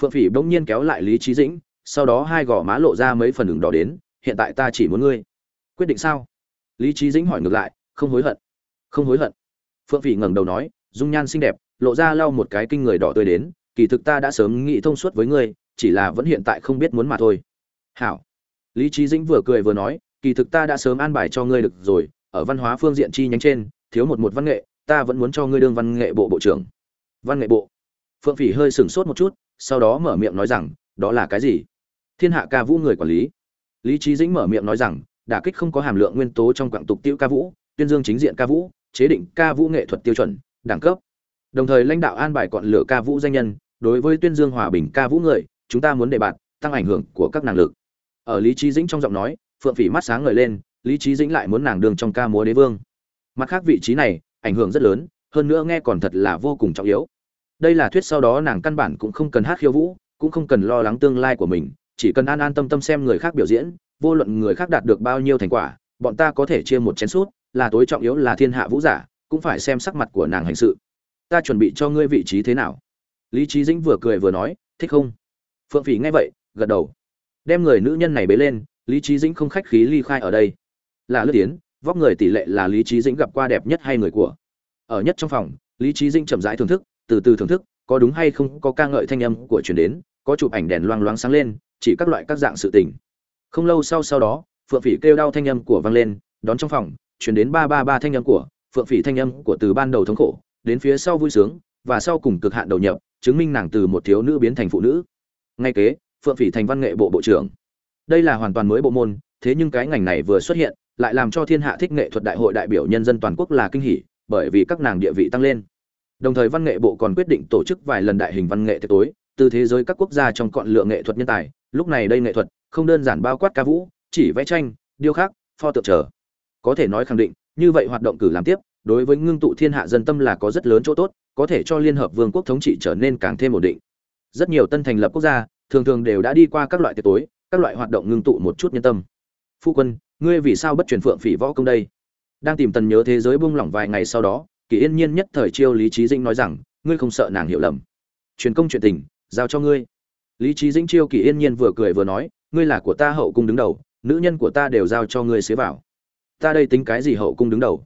Phượng phỉ bỗng nhiên kéo lại lý trí dĩnh, sau đó hai gò má lộ ra mấy phần đường đỏ đến, hiện tại ta chỉ muốn ngươi. Quyết định sao? Lý trí dĩnh hỏi ngược lại, không hối hận. Không hối hận. Phượng phỉ ngẩng đầu nói, dung nhan xinh đẹp, lộ ra lau một cái kinh người đỏ tươi đến, kỳ thực ta đã sớm nghĩ thông suốt với ngươi, chỉ là vẫn hiện tại không biết muốn mà thôi. Hảo. Lý trí dĩnh vừa cười vừa nói, kỳ thực ta đã sớm an bài cho ngươi được rồi, ở văn hóa phương diện chi nhánh trên, thiếu một một văn nghệ, ta vẫn muốn cho ngươi đương văn nghệ bộ bộ trưởng. Văn nghệ bộ? Phượng phỉ hơi sửng sốt một chút, sau đó mở miệng nói rằng, đó là cái gì? Thiên hạ ca vũ người quản lý. Lý trí dĩnh mở miệng nói rằng, đả kích không có hàm lượng nguyên tố trong quặng tục tiêu ca vũ, tuyên dương chính diện ca vũ, chế định ca vũ nghệ thuật tiêu chuẩn, đẳng cấp. Đồng thời lãnh đạo an bài cọn lựa ca vũ danh nhân, đối với tuyên dương hòa bình ca vũ người, chúng ta muốn đề bạt, tăng ảnh hưởng của các năng lực. Ở lý trí dĩnh trong giọng nói, phượng phỉ mắt sáng ngời lên, lý trí dĩnh lại muốn nàng đường trong ca múa đế vương. Mặt khác vị trí này, ảnh hưởng rất lớn, hơn nữa nghe còn thật là vô cùng trọng yếu đây là thuyết sau đó nàng căn bản cũng không cần hát khiêu vũ, cũng không cần lo lắng tương lai của mình, chỉ cần an an tâm tâm xem người khác biểu diễn, vô luận người khác đạt được bao nhiêu thành quả, bọn ta có thể chia một chén suốt là tối trọng yếu, là thiên hạ vũ giả, cũng phải xem sắc mặt của nàng hành sự. Ta chuẩn bị cho ngươi vị trí thế nào? Lý trí dĩnh vừa cười vừa nói, thích không? Phượng phỉ nghe vậy, gật đầu. Đem người nữ nhân này bế lên, lý trí dĩnh không khách khí ly khai ở đây. Là lướt tiến, vóc người tỷ lệ là lý trí dĩnh gặp qua đẹp nhất hay người của? Ở nhất trong phòng, lý trí dĩnh chậm rãi thưởng thức từ từ thưởng thức, có đúng hay không có ca ngợi thanh âm của truyền đến, có chụp ảnh đèn loang loáng sáng lên, chỉ các loại các dạng sự tình. Không lâu sau sau đó, phượng phỉ kêu đau thanh âm của vang lên, đón trong phòng, truyền đến ba ba ba thanh âm của phượng phỉ thanh âm của từ ban đầu thống khổ, đến phía sau vui sướng, và sau cùng cực hạn đầu nhập, chứng minh nàng từ một thiếu nữ biến thành phụ nữ. Ngay kế, phượng phỉ thành văn nghệ bộ bộ trưởng. Đây là hoàn toàn mới bộ môn, thế nhưng cái ngành này vừa xuất hiện, lại làm cho thiên hạ thích nghệ thuật đại hội đại biểu nhân dân toàn quốc là kinh hỉ, bởi vì các nàng địa vị tăng lên đồng thời văn nghệ bộ còn quyết định tổ chức vài lần đại hình văn nghệ tiệc tối, từ thế giới các quốc gia trong cọn lựa nghệ thuật nhân tài. Lúc này đây nghệ thuật không đơn giản bao quát ca vũ, chỉ vẽ tranh, điêu khắc, pho tượng trở có thể nói khẳng định, như vậy hoạt động cử làm tiếp, đối với ngưng tụ thiên hạ dân tâm là có rất lớn chỗ tốt, có thể cho liên hợp vương quốc thống trị trở nên càng thêm ổn định. Rất nhiều tân thành lập quốc gia, thường thường đều đã đi qua các loại tiệc tối, các loại hoạt động ngưng tụ một chút nhân tâm. Phu quân, ngươi vì sao bất truyền phượng phỉ võ công đây? Đang tìm tần nhớ thế giới buông lỏng vài ngày sau đó kỳ yên nhiên nhất thời chiêu lý trí dĩnh nói rằng, ngươi không sợ nàng hiểu lầm. Truyền công chuyện tình, giao cho ngươi. Lý trí dĩnh chiêu kỳ yên nhiên vừa cười vừa nói, ngươi là của ta hậu cung đứng đầu, nữ nhân của ta đều giao cho ngươi xế vào. Ta đây tính cái gì hậu cung đứng đầu?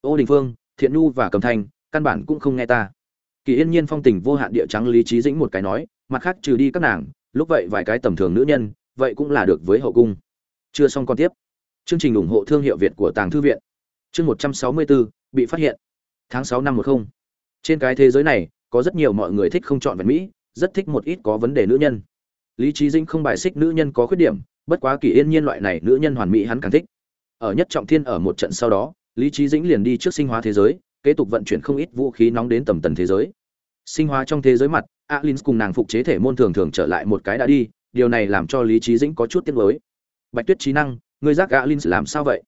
Ô đình phương, thiện nhu và cầm thanh, căn bản cũng không nghe ta. Kỳ yên nhiên phong tình vô hạn địa trắng lý trí dĩnh một cái nói, mặt khác trừ đi các nàng, lúc vậy vài cái tầm thường nữ nhân, vậy cũng là được với hậu cung. Chưa xong còn tiếp. Chương trình ủng hộ thương hiệu việt của tàng thư viện. Chương một trăm sáu mươi bốn bị phát hiện tháng sáu năm một không. Trên cái thế giới này, có rất nhiều mọi người thích không chọn vẹn mỹ, rất thích một ít có vấn đề nữ nhân. Lý trí dĩnh không bài xích nữ nhân có khuyết điểm, bất quá kỳ yên nhiên loại này nữ nhân hoàn mỹ hắn càng thích. Ở nhất trọng thiên ở một trận sau đó, lý trí dĩnh liền đi trước sinh hóa thế giới, kế tục vận chuyển không ít vũ khí nóng đến tầm tần thế giới. Sinh hóa trong thế giới mặt, alin cùng nàng phục chế thể môn thường thường trở lại một cái đã đi, điều này làm cho lý trí dĩnh có chút tiếc nuối. Bạch tuyết trí năng, ngươi giác alin làm sao vậy?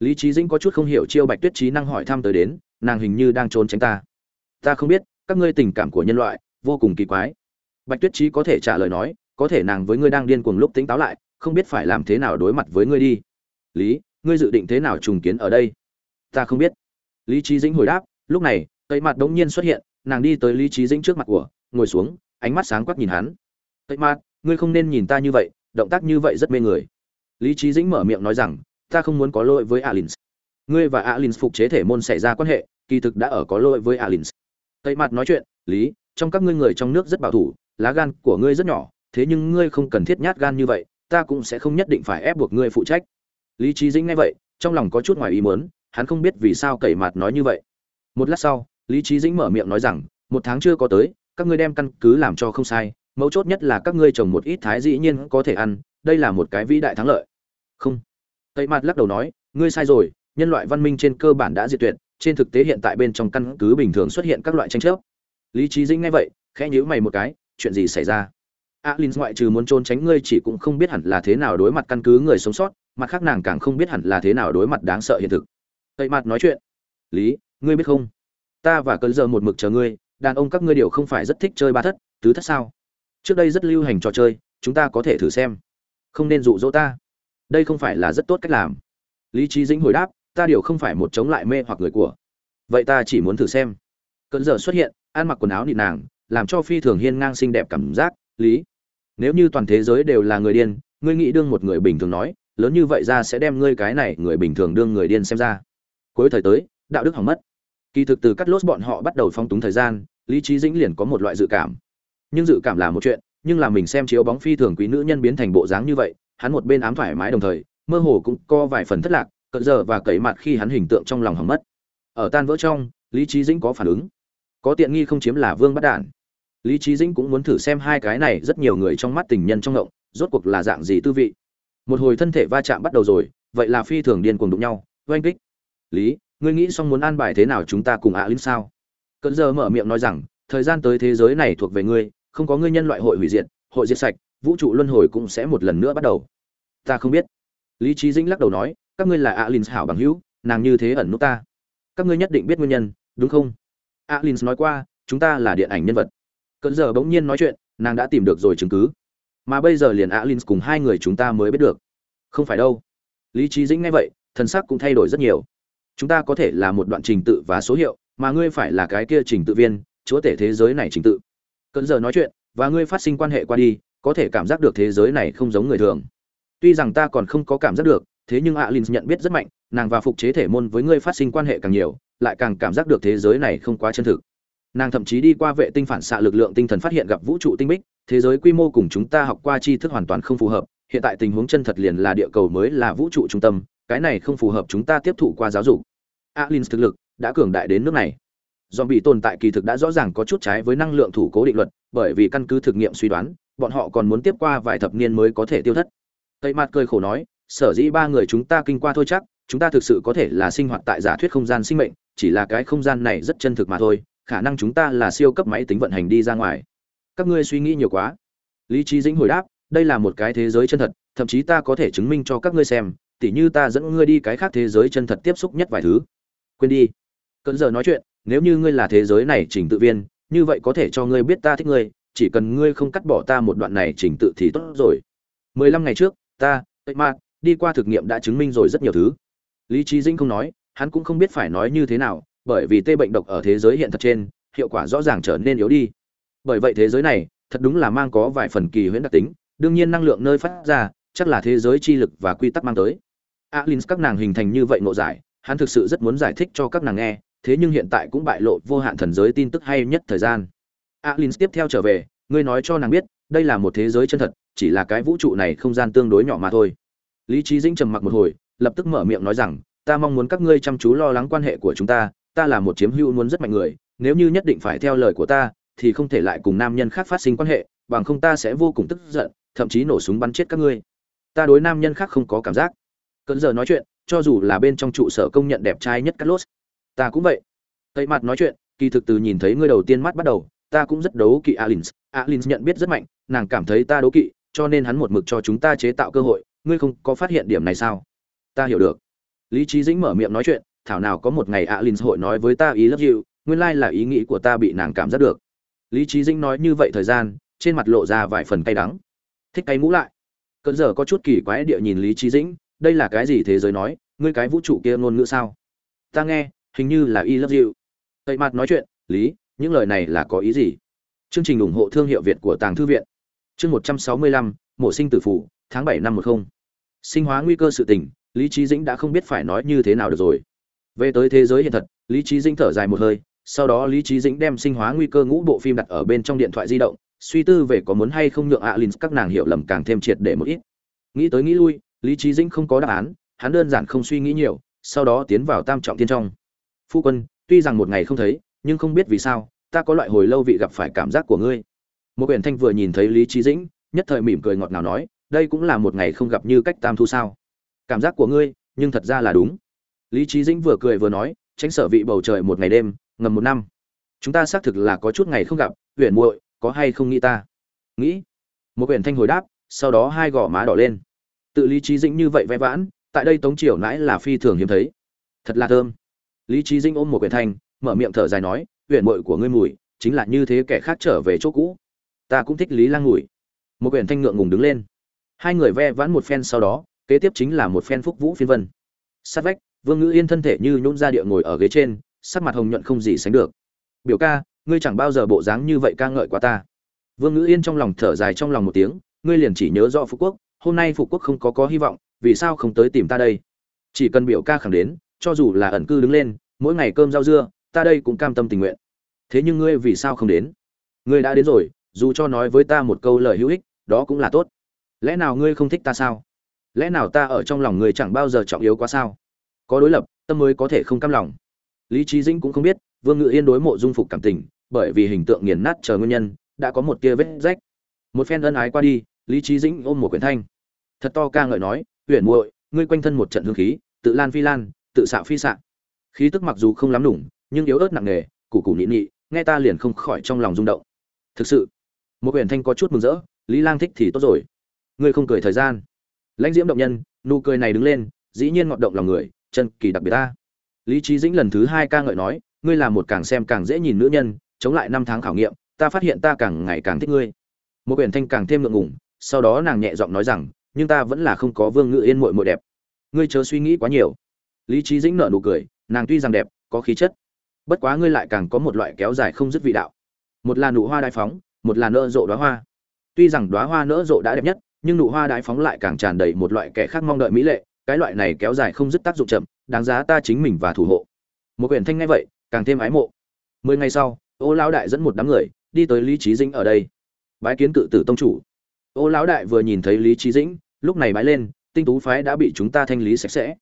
Lý trí dĩnh có chút không hiểu chiêu bạch tuyết trí năng hỏi thăm tới đến nàng hình như đang trốn tránh ta. Ta không biết, các ngươi tình cảm của nhân loại, vô cùng kỳ quái. Bạch tuyết trí có thể trả lời nói, có thể nàng với ngươi đang điên cuồng lúc tỉnh táo lại, không biết phải làm thế nào đối mặt với ngươi đi. Lý, ngươi dự định thế nào trùng kiến ở đây? Ta không biết. Lý trí dĩnh hồi đáp, lúc này, tây mặt đống nhiên xuất hiện, nàng đi tới lý trí dĩnh trước mặt của, ngồi xuống, ánh mắt sáng quắc nhìn hắn. Tây mặt ngươi không nên nhìn ta như vậy, động tác như vậy rất mê người. Lý trí dĩnh mở miệng nói rằng, ta không muốn có lỗi với alin ngươi và alin phục chế thể môn xảy ra quan hệ, kỳ thực đã ở có lỗi với alin tây mặt nói chuyện, lý, trong các ngươi người trong nước rất bảo thủ, lá gan của ngươi rất nhỏ, thế nhưng ngươi không cần thiết nhát gan như vậy, ta cũng sẽ không nhất định phải ép buộc ngươi phụ trách. Lý trí dĩnh nghe vậy, trong lòng có chút ngoài ý muốn, hắn không biết vì sao cẩy mặt nói như vậy. Một lát sau, lý trí dĩnh mở miệng nói rằng, một tháng chưa có tới, các ngươi đem căn cứ làm cho không sai, mấu chốt nhất là các ngươi trồng một ít thái dĩ nhiên có thể ăn, đây là một cái vĩ đại thắng lợi. Không. Cậy mặt lắc đầu nói, ngươi sai rồi nhân loại văn minh trên cơ bản đã diệt tuyệt, trên thực tế hiện tại bên trong căn cứ bình thường xuất hiện các loại tranh chấp. Lý trí dĩnh nghe vậy, khẽ nhíu mày một cái, chuyện gì xảy ra? Alin ngoại trừ muốn trốn tránh ngươi chỉ cũng không biết hẳn là thế nào đối mặt căn cứ người sống sót, mặt khác nàng càng không biết hẳn là thế nào đối mặt đáng sợ hiện thực. Tây mặt nói chuyện. Lý, ngươi biết không? Ta và cơn giờ một mực chờ ngươi, đàn ông các ngươi đều không phải rất thích chơi ba thất, tứ thất sao? Trước đây rất lưu hành trò chơi, chúng ta có thể thử xem. Không nên dụ dỗ ta. Đây không phải là rất tốt cách làm. Lý trí dĩnh hồi đáp ta điều không phải một chống lại mê hoặc người của. Vậy ta chỉ muốn thử xem. Cận giờ xuất hiện, ăn mặc quần áo nịt nàng, làm cho phi thường hiên ngang xinh đẹp cảm giác, lý. Nếu như toàn thế giới đều là người điên, ngươi nghĩ đương một người bình thường nói, lớn như vậy ra sẽ đem ngươi cái này người bình thường đương người điên xem ra. Cuối thời tới, đạo đức hỏng mất. Kỳ thực từ cắt lốt bọn họ bắt đầu phong túng thời gian, lý trí dĩnh liền có một loại dự cảm. Nhưng dự cảm là một chuyện, nhưng là mình xem chiếu bóng phi thường quý nữ nhân biến thành bộ dáng như vậy, hắn một bên ám thoải mái đồng thời, mơ hồ cũng có vài phần thất lạc cận giờ và cậy mặt khi hắn hình tượng trong lòng hỏng mất. Ở tan vỡ trong, lý trí dĩnh có phản ứng. Có tiện nghi không chiếm là vương bắt đản. Lý trí dĩnh cũng muốn thử xem hai cái này, rất nhiều người trong mắt tình nhân trong ngộng, rốt cuộc là dạng gì tư vị. Một hồi thân thể va chạm bắt đầu rồi, vậy là phi thường điên cuồng đụng nhau. Oanh kích. Lý, ngươi nghĩ xong muốn an bài thế nào chúng ta cùng ạ à linh sao? Cận giờ mở miệng nói rằng, thời gian tới thế giới này thuộc về ngươi, không có ngươi nhân loại hội hủy diệt, hội diệt sạch, vũ trụ luân hồi cũng sẽ một lần nữa bắt đầu. Ta không biết. Lý trí dĩnh lắc đầu nói các ngươi là alin hảo bằng hữu, nàng như thế ẩn nút ta. Các ngươi nhất định biết nguyên nhân, đúng không? Alin nói qua, chúng ta là điện ảnh nhân vật. Cận giờ bỗng nhiên nói chuyện, nàng đã tìm được rồi chứng cứ. Mà bây giờ liền alin cùng hai người chúng ta mới biết được. Không phải đâu. Lý trí dĩnh nghe vậy, thần sắc cũng thay đổi rất nhiều. Chúng ta có thể là một đoạn trình tự và số hiệu, mà ngươi phải là cái kia trình tự viên, chúa tể thế giới này trình tự. Cận giờ nói chuyện, và ngươi phát sinh quan hệ qua đi, có thể cảm giác được thế giới này không giống người thường. Tuy rằng ta còn không có cảm giác được thế nhưng alin nhận biết rất mạnh, nàng và phục chế thể môn với ngươi phát sinh quan hệ càng nhiều, lại càng cảm giác được thế giới này không quá chân thực. Nàng thậm chí đi qua vệ tinh phản xạ lực lượng tinh thần phát hiện gặp vũ trụ tinh bích, thế giới quy mô cùng chúng ta học qua tri thức hoàn toàn không phù hợp, hiện tại tình huống chân thật liền là địa cầu mới là vũ trụ trung tâm, cái này không phù hợp chúng ta tiếp thụ qua giáo dục. Alin thực lực đã cường đại đến nước này. Dòm bị tồn tại kỳ thực đã rõ ràng có chút trái với năng lượng thủ cố định luật, bởi vì căn cứ thực nghiệm suy đoán, bọn họ còn muốn tiếp qua vài thập niên mới có thể tiêu thất. Tây mặt cười khổ nói sở dĩ ba người chúng ta kinh qua thôi chắc, chúng ta thực sự có thể là sinh hoạt tại giả thuyết không gian sinh mệnh, chỉ là cái không gian này rất chân thực mà thôi, khả năng chúng ta là siêu cấp máy tính vận hành đi ra ngoài. Các ngươi suy nghĩ nhiều quá. Lý trí dĩnh hồi đáp, đây là một cái thế giới chân thật, thậm chí ta có thể chứng minh cho các ngươi xem, tỉ như ta dẫn ngươi đi cái khác thế giới chân thật tiếp xúc nhất vài thứ. Quên đi. Cận giờ nói chuyện, nếu như ngươi là thế giới này trình tự viên, như vậy có thể cho ngươi biết ta thích ngươi, chỉ cần ngươi không cắt bỏ ta một đoạn này trình tự thì tốt rồi. Mười lăm ngày trước, ta, tây mạc đi qua thực nghiệm đã chứng minh rồi rất nhiều thứ. Lý trí dĩnh không nói, hắn cũng không biết phải nói như thế nào, bởi vì tê bệnh độc ở thế giới hiện thật trên, hiệu quả rõ ràng trở nên yếu đi. Bởi vậy thế giới này, thật đúng là mang có vài phần kỳ huyễn đặc tính, đương nhiên năng lượng nơi phát ra, chắc là thế giới chi lực và quy tắc mang tới. Alin các nàng hình thành như vậy ngộ giải, hắn thực sự rất muốn giải thích cho các nàng nghe, thế nhưng hiện tại cũng bại lộ vô hạn thần giới tin tức hay nhất thời gian. Alin tiếp theo trở về, ngươi nói cho nàng biết, đây là một thế giới chân thật, chỉ là cái vũ trụ này không gian tương đối nhỏ mà thôi lý trí dĩnh trầm mặc một hồi lập tức mở miệng nói rằng ta mong muốn các ngươi chăm chú lo lắng quan hệ của chúng ta ta là một chiếm hữu muốn rất mạnh người nếu như nhất định phải theo lời của ta thì không thể lại cùng nam nhân khác phát sinh quan hệ bằng không ta sẽ vô cùng tức giận thậm chí nổ súng bắn chết các ngươi. Ta đối nam nhân khác không có cảm giác. Cận giờ nói chuyện cho dù là bên trong trụ sở công nhận đẹp trai nhất Carlos, ta cũng vậy. Tây mặt nói chuyện kỳ thực từ nhìn thấy ngươi đầu tiên mắt bắt đầu ta cũng rất đấu kỵ alins. Alins nhận biết rất mạnh nàng cảm thấy ta đấu kỵ cho nên hắn một mực cho chúng ta chế tạo cơ hội ngươi không có phát hiện điểm này sao? Ta hiểu được. Lý trí dĩnh mở miệng nói chuyện, thảo nào có một ngày alins hội nói với ta ý lấp dịu, nguyên lai là ý nghĩ của ta bị nàng cảm giác được. Lý trí dĩnh nói như vậy thời gian, trên mặt lộ ra vài phần cay đắng. Thích cay mũ lại. Cơn giờ có chút kỳ quái địa nhìn lý trí dĩnh, đây là cái gì thế giới nói, ngươi cái vũ trụ kia ngôn ngữ sao? Ta nghe, hình như là y lấp dịu. Tây mặt nói chuyện, lý, những lời này là có ý gì? Chương trình ủng hộ thương hiệu việt của tàng thư viện. Chương một trăm sáu mươi lăm, mổ sinh tử phủ tháng bảy năm một không. Sinh hóa nguy cơ sự tình, lý trí dĩnh đã không biết phải nói như thế nào được rồi. Về tới thế giới hiện thật, lý trí dĩnh thở dài một hơi, sau đó lý trí dĩnh đem sinh hóa nguy cơ ngũ bộ phim đặt ở bên trong điện thoại di động, suy tư về có muốn hay không nhượng alin các nàng hiểu lầm càng thêm triệt để một ít. Nghĩ tới nghĩ lui, lý trí dĩnh không có đáp án, hắn đơn giản không suy nghĩ nhiều, sau đó tiến vào tam trọng thiên trong. Phu quân, tuy rằng một ngày không thấy, nhưng không biết vì sao, ta có loại hồi lâu vị gặp phải cảm giác của ngươi. Một quyển thanh vừa nhìn thấy lý trí dĩnh, nhất thời mỉm cười ngọt ngào nói đây cũng là một ngày không gặp như cách tam thu sao. Cảm giác của ngươi, nhưng thật ra là đúng. Lý trí dĩnh vừa cười vừa nói, tránh sở vị bầu trời một ngày đêm, ngầm một năm. Chúng ta xác thực là có chút ngày không gặp huyện muội, có hay không nghĩ ta? Nghĩ. Một quyển thanh hồi đáp, sau đó hai gò má đỏ lên. Tự lý trí dĩnh như vậy vẽ vãn, tại đây tống triều nãi là phi thường hiếm thấy. Thật là thơm. Lý trí dĩnh ôm một quyển thanh, mở miệng thở dài nói huyện muội của ngươi mùi, chính là như thế kẻ khác trở về chỗ cũ. Ta cũng thích lý lang mùi. Một quyển thanh ngượng ngùng đứng lên hai người ve vãn một phen sau đó, kế tiếp chính là một phen phúc vũ phiên vân. Sát vách, vương ngữ yên thân thể như nhún ra địa ngồi ở ghế trên, sắc mặt hồng nhuận không gì sánh được. Biểu ca, ngươi chẳng bao giờ bộ dáng như vậy ca ngợi qua ta. Vương ngữ yên trong lòng thở dài trong lòng một tiếng, ngươi liền chỉ nhớ rõ phú quốc, hôm nay phú quốc không có có hy vọng, vì sao không tới tìm ta đây? Chỉ cần biểu ca khẳng đến, cho dù là ẩn cư đứng lên, mỗi ngày cơm rau dưa, ta đây cũng cam tâm tình nguyện. Thế nhưng ngươi vì sao không đến? Ngươi đã đến rồi, dù cho nói với ta một câu lời hữu ích, đó cũng là tốt lẽ nào ngươi không thích ta sao? Lẽ nào ta ở trong lòng ngươi chẳng bao giờ trọng yếu quá sao? Có đối lập, tâm mới có thể không cam lòng. Lý trí dĩnh cũng không biết, vương ngự yên đối mộ dung phục cảm tình, bởi vì hình tượng nghiền nát chờ nguyên nhân, đã có một tia vết rách. Một phen ân ái qua đi, lý trí dĩnh ôm một quyển thanh. Thật to ca ngợi nói huyền muội, ngươi quanh thân một trận hương khí, tự lan phi lan, tự xạo phi xạ. Khí tức mặc dù không lắm đủng, nhưng yếu ớt nặng nề, củ củ nhị nhị nghe ta liền không khỏi trong lòng rung động. Thực sự, một quyển thanh có chút mừng rỡ, lý lang thích thì tốt rồi ngươi không cười thời gian. Lãnh diễm động nhân, nụ cười này đứng lên, dĩ nhiên ngọt động lòng người, chân kỳ đặc biệt ta. Lý trí dĩnh lần thứ hai ca ngợi nói, ngươi là một càng xem càng dễ nhìn nữ nhân, chống lại năm tháng khảo nghiệm, ta phát hiện ta càng ngày càng thích ngươi. Một quyển thanh càng thêm ngượng ngùng, sau đó nàng nhẹ giọng nói rằng, nhưng ta vẫn là không có vương ngự yên muội mội đẹp. Ngươi chớ suy nghĩ quá nhiều. Lý trí dĩnh nở nụ cười, nàng tuy rằng đẹp, có khí chất, bất quá ngươi lại càng có một loại kéo dài không dứt vị đạo. Một là nụ hoa đại phóng, một là nở rộ đóa hoa. Tuy rằng đóa hoa nở rộ đã đẹp nhất nhưng nụ hoa đại phóng lại càng tràn đầy một loại kẻ khác mong đợi mỹ lệ, cái loại này kéo dài không dứt tác dụng chậm, đáng giá ta chính mình và thủ hộ. Một quyển thanh nghe vậy, càng thêm ái mộ. Mười ngày sau, ô lão đại dẫn một đám người đi tới lý trí dĩnh ở đây. Bái kiến cự tử tông chủ. Ô lão đại vừa nhìn thấy lý trí dĩnh, lúc này bái lên, tinh tú phái đã bị chúng ta thanh lý sạch sẽ.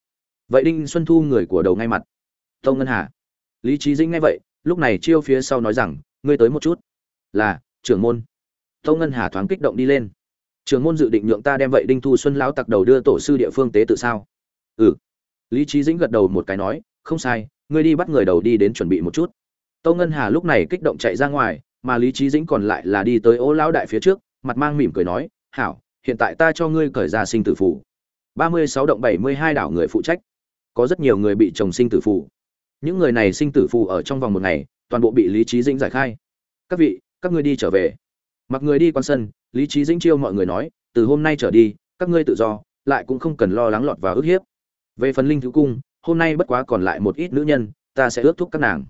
Vậy đinh xuân thu người của đầu ngay mặt. Tông ngân hà. Lý trí dĩnh nghe vậy, lúc này chiêu phía sau nói rằng, ngươi tới một chút. Là, trưởng môn. Tông ngân hà thoáng kích động đi lên. Trường môn dự định nhượng ta đem vậy đinh thu xuân lão tặc đầu đưa tổ sư địa phương tế tự sao? Ừ. Lý trí dĩnh gật đầu một cái nói, không sai, ngươi đi bắt người đầu đi đến chuẩn bị một chút. Tâu ngân hà lúc này kích động chạy ra ngoài, mà lý trí dĩnh còn lại là đi tới ô lão đại phía trước, mặt mang mỉm cười nói, hảo, hiện tại ta cho ngươi cởi ra sinh tử phủ ba mươi sáu động bảy mươi hai đảo người phụ trách. Có rất nhiều người bị chồng sinh tử phủ những người này sinh tử phù ở trong vòng một ngày, toàn bộ bị lý trí dĩnh giải khai. Các vị, các ngươi đi trở về. Mặc người đi quan sân lý trí dĩnh chiêu mọi người nói, từ hôm nay trở đi, các ngươi tự do, lại cũng không cần lo lắng lọt và ức hiếp. Về phần linh thứ cung, hôm nay bất quá còn lại một ít nữ nhân, ta sẽ ước thúc các nàng.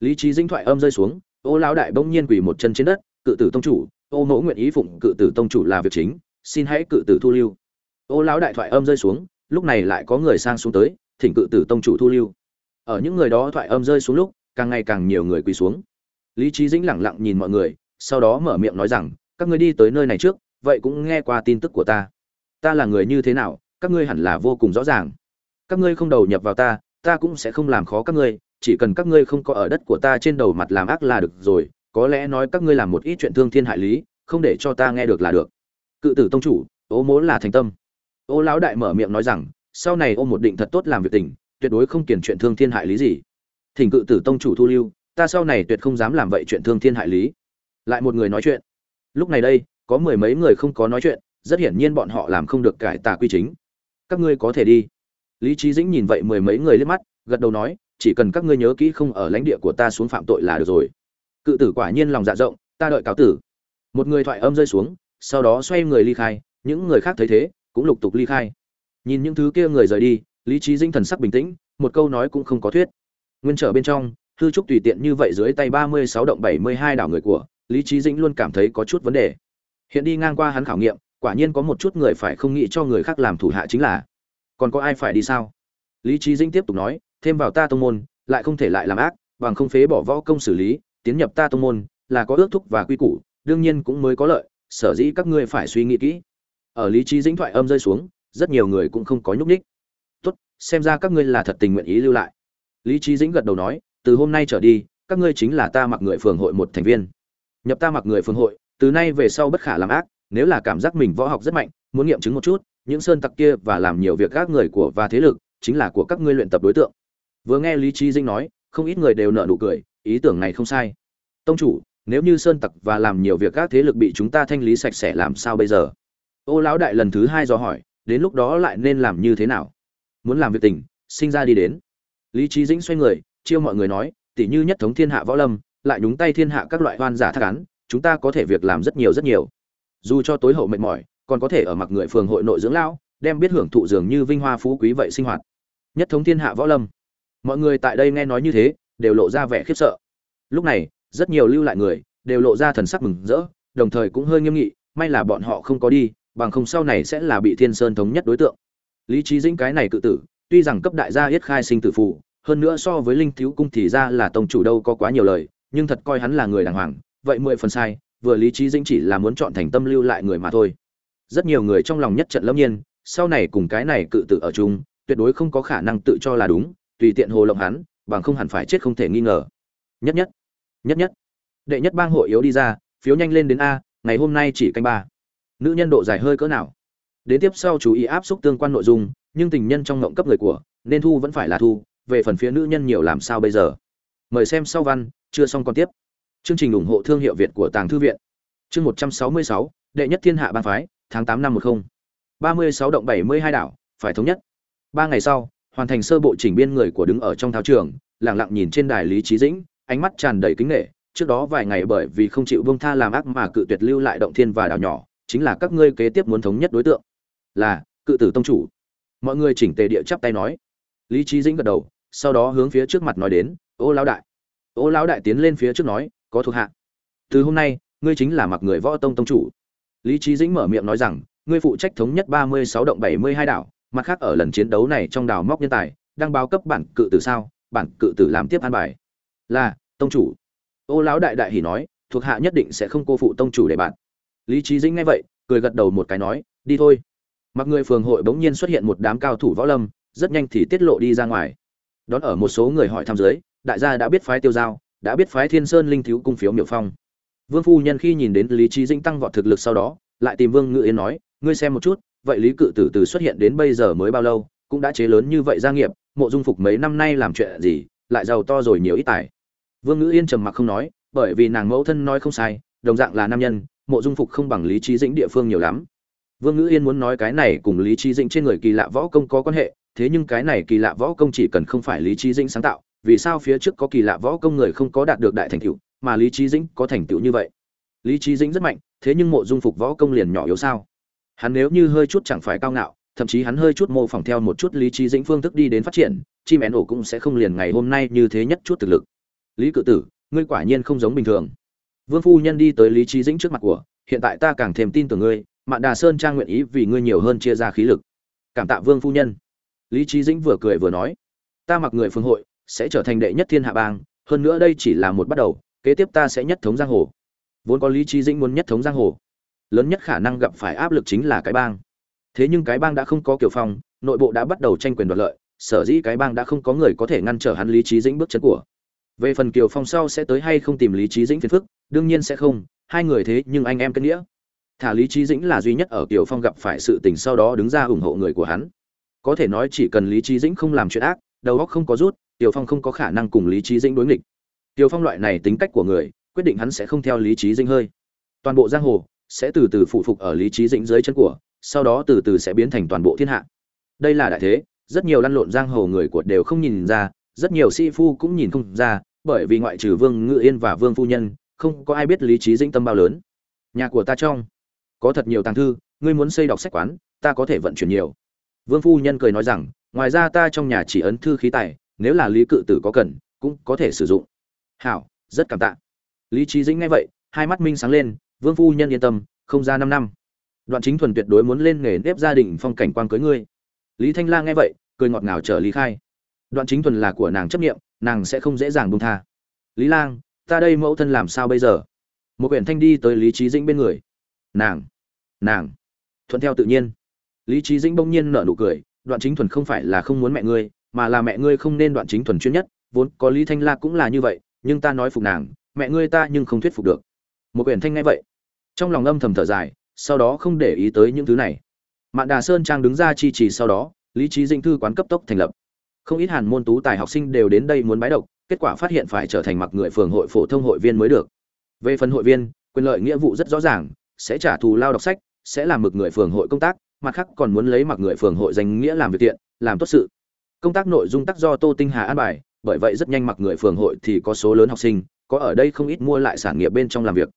Lý trí dĩnh thoại âm rơi xuống, ô lão đại bỗng nhiên quỳ một chân trên đất, cự tử tông chủ, ô mẫu nguyện ý phụng cự tử tông chủ là việc chính, xin hãy cự tử thu lưu. Ô lão đại thoại âm rơi xuống, lúc này lại có người sang xuống tới, thỉnh cự tử tông chủ thu lưu. Ở những người đó thoại âm rơi xuống lúc, càng ngày càng nhiều người quỳ xuống. Lý trí dĩnh lẳng lặng nhìn mọi người, sau đó mở miệng nói rằng các ngươi đi tới nơi này trước, vậy cũng nghe qua tin tức của ta. Ta là người như thế nào, các ngươi hẳn là vô cùng rõ ràng. Các ngươi không đầu nhập vào ta ta cũng sẽ không làm khó các ngươi, chỉ cần các ngươi không có ở đất của ta trên đầu mặt làm ác là được rồi, có lẽ nói các ngươi làm một ít chuyện thương thiên hại lý, không để cho ta nghe được là được. Cự tử tông chủ ô mố là thành tâm. Ô lão đại mở miệng nói rằng, sau này ô một định thật tốt làm việc tình, tuyệt đối không kiển chuyện thương thiên hại lý gì. Thỉnh cự tử tông chủ thu lưu, ta sau này tuyệt không dám làm vậy chuyện thương thiên hại lý. Lại một người nói chuyện lúc này đây, có mười mấy người không có nói chuyện, rất hiển nhiên bọn họ làm không được cải tà quy chính. Các ngươi có thể đi. Lý trí dĩnh nhìn vậy mười mấy người liếc mắt, gật đầu nói, chỉ cần các ngươi nhớ kỹ không ở lãnh địa của ta xuống phạm tội là được rồi. Cự tử quả nhiên lòng dạ rộng, ta đợi cáo tử. Một người thoại âm rơi xuống, sau đó xoay người ly khai, những người khác thấy thế, cũng lục tục ly khai. Nhìn những thứ kia người rời đi, lý trí dĩnh thần sắc bình tĩnh, một câu nói cũng không có thuyết. Nguyên trở bên trong, hư trúc tùy tiện như vậy dưới tay ba mươi sáu động bảy mươi hai đảo người của lý trí dĩnh luôn cảm thấy có chút vấn đề. Hiện đi ngang qua hắn khảo nghiệm, quả nhiên có một chút người phải không nghĩ cho người khác làm thủ hạ chính là, còn có ai phải đi sao? Lý trí dĩnh tiếp tục nói, thêm vào ta tông môn, lại không thể lại làm ác, bằng không phế bỏ võ công xử lý, tiến nhập ta tông môn, là có ước thúc và quy củ, đương nhiên cũng mới có lợi, sở dĩ các ngươi phải suy nghĩ kỹ. Ở lý trí dĩnh thoại âm rơi xuống, rất nhiều người cũng không có nhúc nhích. Tốt, xem ra các ngươi là thật tình nguyện ý lưu lại. Lý trí dĩnh gật đầu nói, từ hôm nay trở đi, các ngươi chính là ta mặc người phường hội một thành viên nhập ta mặc người phương hội, từ nay về sau bất khả làm ác, nếu là cảm giác mình võ học rất mạnh, muốn nghiệm chứng một chút, những sơn tặc kia và làm nhiều việc các người của và thế lực, chính là của các ngươi luyện tập đối tượng. Vừa nghe lý trí dinh nói, không ít người đều nợ nụ cười, ý tưởng này không sai. Tông chủ, nếu như sơn tặc và làm nhiều việc các thế lực bị chúng ta thanh lý sạch sẽ làm sao bây giờ? Ô lão đại lần thứ hai do hỏi, đến lúc đó lại nên làm như thế nào? Muốn làm việc tình, sinh ra đi đến. Lý trí dĩnh xoay người, chiêu mọi người nói, tỉ như nhất thống thiên hạ võ lâm lại nhúng tay thiên hạ các loại hoan giả thác án, chúng ta có thể việc làm rất nhiều rất nhiều. Dù cho tối hậu mệt mỏi, còn có thể ở mặc người phường hội nội dưỡng lão, đem biết hưởng thụ dường như vinh hoa phú quý vậy sinh hoạt. Nhất thống thiên hạ võ lâm. Mọi người tại đây nghe nói như thế, đều lộ ra vẻ khiếp sợ. Lúc này, rất nhiều lưu lại người, đều lộ ra thần sắc mừng rỡ, đồng thời cũng hơi nghiêm nghị, may là bọn họ không có đi, bằng không sau này sẽ là bị thiên sơn thống nhất đối tượng. Lý trí dĩnh cái này cự tử, tuy rằng cấp đại gia yết khai sinh tử phụ hơn nữa so với linh thiếu cung thì ra là tông chủ đâu có quá nhiều lời nhưng thật coi hắn là người đàng hoàng, vậy mười phần sai, vừa lý trí dĩnh chỉ là muốn chọn thành tâm lưu lại người mà thôi. Rất nhiều người trong lòng nhất trận lâm nhiên, sau này cùng cái này cự tự ở chung, tuyệt đối không có khả năng tự cho là đúng, tùy tiện hồ lộng hắn, bằng không hẳn phải chết không thể nghi ngờ. Nhất nhất nhất nhất. Đệ nhất bang hội yếu đi ra, phiếu nhanh lên đến a, ngày hôm nay chỉ canh ba. Nữ nhân độ dài hơi cỡ nào? Đến tiếp sau chú ý áp xúc tương quan nội dung, nhưng tình nhân trong ngộng cấp người của, nên thu vẫn phải là thu, về phần phía nữ nhân nhiều làm sao bây giờ? Mời xem sau văn chưa xong còn tiếp. Chương trình ủng hộ thương hiệu việt của tàng thư viện. Chương một trăm sáu mươi sáu, đệ nhất thiên hạ bang phái, tháng tám năm một không. ba mươi sáu động bảy mươi hai đảo, phải thống nhất. Ba ngày sau, hoàn thành sơ bộ chỉnh biên người của đứng ở trong thao trường, lặng lặng nhìn trên đài lý trí dĩnh, ánh mắt tràn đầy kính nể. Trước đó vài ngày bởi vì không chịu vương tha làm ác mà cự tuyệt lưu lại động thiên và đảo nhỏ, chính là các ngươi kế tiếp muốn thống nhất đối tượng. Là, cự tử tông chủ. Mọi người chỉnh tề địa chắp tay nói. Lý Chí dĩnh gật đầu, sau đó hướng phía trước mặt nói đến, ô lão đại ô lão đại tiến lên phía trước nói, có thuộc hạ. Từ hôm nay, ngươi chính là mặc người võ tông tông chủ. Lý trí dĩnh mở miệng nói rằng, ngươi phụ trách thống nhất ba mươi sáu động bảy mươi hai đảo, mặt khác ở lần chiến đấu này trong đảo móc nhân tài, đang báo cấp bản cự tử sao, bản cự tử làm tiếp an bài. Là, tông chủ. Ô lão đại đại hỉ nói, thuộc hạ nhất định sẽ không cô phụ tông chủ để bạn. Lý trí dĩnh nghe vậy, cười gật đầu một cái nói, đi thôi. Mặc người phường hội bỗng nhiên xuất hiện một đám cao thủ võ lâm, rất nhanh thì tiết lộ đi ra ngoài. Đón ở một số người hỏi thăm dưới đại gia đã biết phái tiêu giao, đã biết phái thiên sơn linh thiếu cung phiếu miểu phong. Vương phu nhân khi nhìn đến lý trí dĩnh tăng vọt thực lực sau đó, lại tìm vương ngự yên nói, ngươi xem một chút, vậy lý cự tử từ xuất hiện đến bây giờ mới bao lâu, cũng đã chế lớn như vậy gia nghiệp, mộ dung phục mấy năm nay làm chuyện gì, lại giàu to rồi nhiều ít tài. Vương ngự yên trầm mặc không nói, bởi vì nàng mẫu thân nói không sai, đồng dạng là nam nhân, mộ dung phục không bằng lý trí dĩnh địa phương nhiều lắm. Vương ngữ yên muốn nói cái này cùng lý trí dĩnh trên người kỳ lạ võ công có quan hệ, thế nhưng cái này kỳ lạ võ công chỉ cần không phải lý trí dĩnh sáng tạo vì sao phía trước có kỳ lạ võ công người không có đạt được đại thành tựu, mà lý trí dĩnh có thành tựu như vậy? Lý trí dĩnh rất mạnh, thế nhưng mộ dung phục võ công liền nhỏ yếu sao? Hắn nếu như hơi chút chẳng phải cao ngạo, thậm chí hắn hơi chút mô phỏng theo một chút lý trí dĩnh phương thức đi đến phát triển, chim én ổ cũng sẽ không liền ngày hôm nay như thế nhất chút thực lực. Lý cự tử, ngươi quả nhiên không giống bình thường. Vương phu nhân đi tới lý trí dĩnh trước mặt của, hiện tại ta càng thêm tin tưởng ngươi, mạn đà sơn trang nguyện ý vì ngươi nhiều hơn chia ra khí lực. Cảm tạ vương phu nhân. Lý trí dĩnh vừa cười vừa nói, ta mặc người phương hội sẽ trở thành đệ nhất thiên hạ bang, hơn nữa đây chỉ là một bắt đầu, kế tiếp ta sẽ nhất thống giang hồ. Vốn có lý trí dĩnh muốn nhất thống giang hồ. Lớn nhất khả năng gặp phải áp lực chính là cái bang. Thế nhưng cái bang đã không có kiểu phong, nội bộ đã bắt đầu tranh quyền đoạt lợi, sở dĩ cái bang đã không có người có thể ngăn trở hắn lý trí dĩnh bước chân của. Về phần kiều phong sau sẽ tới hay không tìm lý trí dĩnh phiền phức, đương nhiên sẽ không, hai người thế nhưng anh em kết nghĩa. Thả lý trí dĩnh là duy nhất ở kiều phong gặp phải sự tình sau đó đứng ra ủng hộ người của hắn. Có thể nói chỉ cần lý trí dĩnh không làm chuyện ác, đầu óc không có rút Tiểu phong không có khả năng cùng lý trí dĩnh đối nghịch. Tiểu phong loại này tính cách của người, quyết định hắn sẽ không theo lý trí dĩnh hơi. Toàn bộ giang hồ sẽ từ từ phụ phục ở lý trí dĩnh dưới chân của, sau đó từ từ sẽ biến thành toàn bộ thiên hạ. Đây là đại thế, rất nhiều lăn lộn giang hồ người của đều không nhìn ra, rất nhiều sĩ phu cũng nhìn không ra, bởi vì ngoại trừ vương ngự yên và vương phu nhân, không có ai biết lý trí dĩnh tâm bao lớn. Nhà của ta trong, có thật nhiều tàng thư, ngươi muốn xây đọc sách quán, ta có thể vận chuyển nhiều. Vương phu nhân cười nói rằng, ngoài ra ta trong nhà chỉ ấn thư khí tài nếu là lý cự tử có cần, cũng có thể sử dụng. Hảo, rất cảm tạ. Lý trí dĩnh nghe vậy, hai mắt minh sáng lên, vương phu nhân yên tâm, không ra năm năm. Đoạn chính thuần tuyệt đối muốn lên nghề nếp gia đình phong cảnh quan cưới ngươi. Lý thanh la nghe vậy, cười ngọt ngào trở lý khai. Đoạn chính thuần là của nàng chấp nghiệm nàng sẽ không dễ dàng buông tha. Lý lang, ta đây mẫu thân làm sao bây giờ? Một quyển thanh đi tới lý trí dĩnh bên người. Nàng nàng. Thuận theo tự nhiên. Lý trí dĩnh bỗng nhiên nở nụ cười, đoạn chính thuần không phải là không muốn mẹ ngươi mà là mẹ ngươi không nên đoạn chính thuần chuyên nhất, vốn có lý thanh la cũng là như vậy, nhưng ta nói phục nàng, mẹ ngươi ta nhưng không thuyết phục được. Một quyển thanh nghe vậy. Trong lòng âm thầm thở dài, sau đó không để ý tới những thứ này. Mạn đà sơn trang đứng ra chi trì sau đó, lý trí Dinh thư quán cấp tốc thành lập. Không ít hàn môn tú tài học sinh đều đến đây muốn bái độc, kết quả phát hiện phải trở thành mặc người phường hội phổ thông hội viên mới được. Về phần hội viên, quyền lợi nghĩa vụ rất rõ ràng, sẽ trả thù lao đọc sách, sẽ làm mực người phường hội công tác, mặt khác còn muốn lấy mặc người phường hội danh nghĩa làm việc tiện, làm tốt sự công tác nội dung tác do tô tinh hà an bài, bởi vậy rất nhanh mặc người phường hội thì có số lớn học sinh, có ở đây không ít mua lại sản nghiệp bên trong làm việc.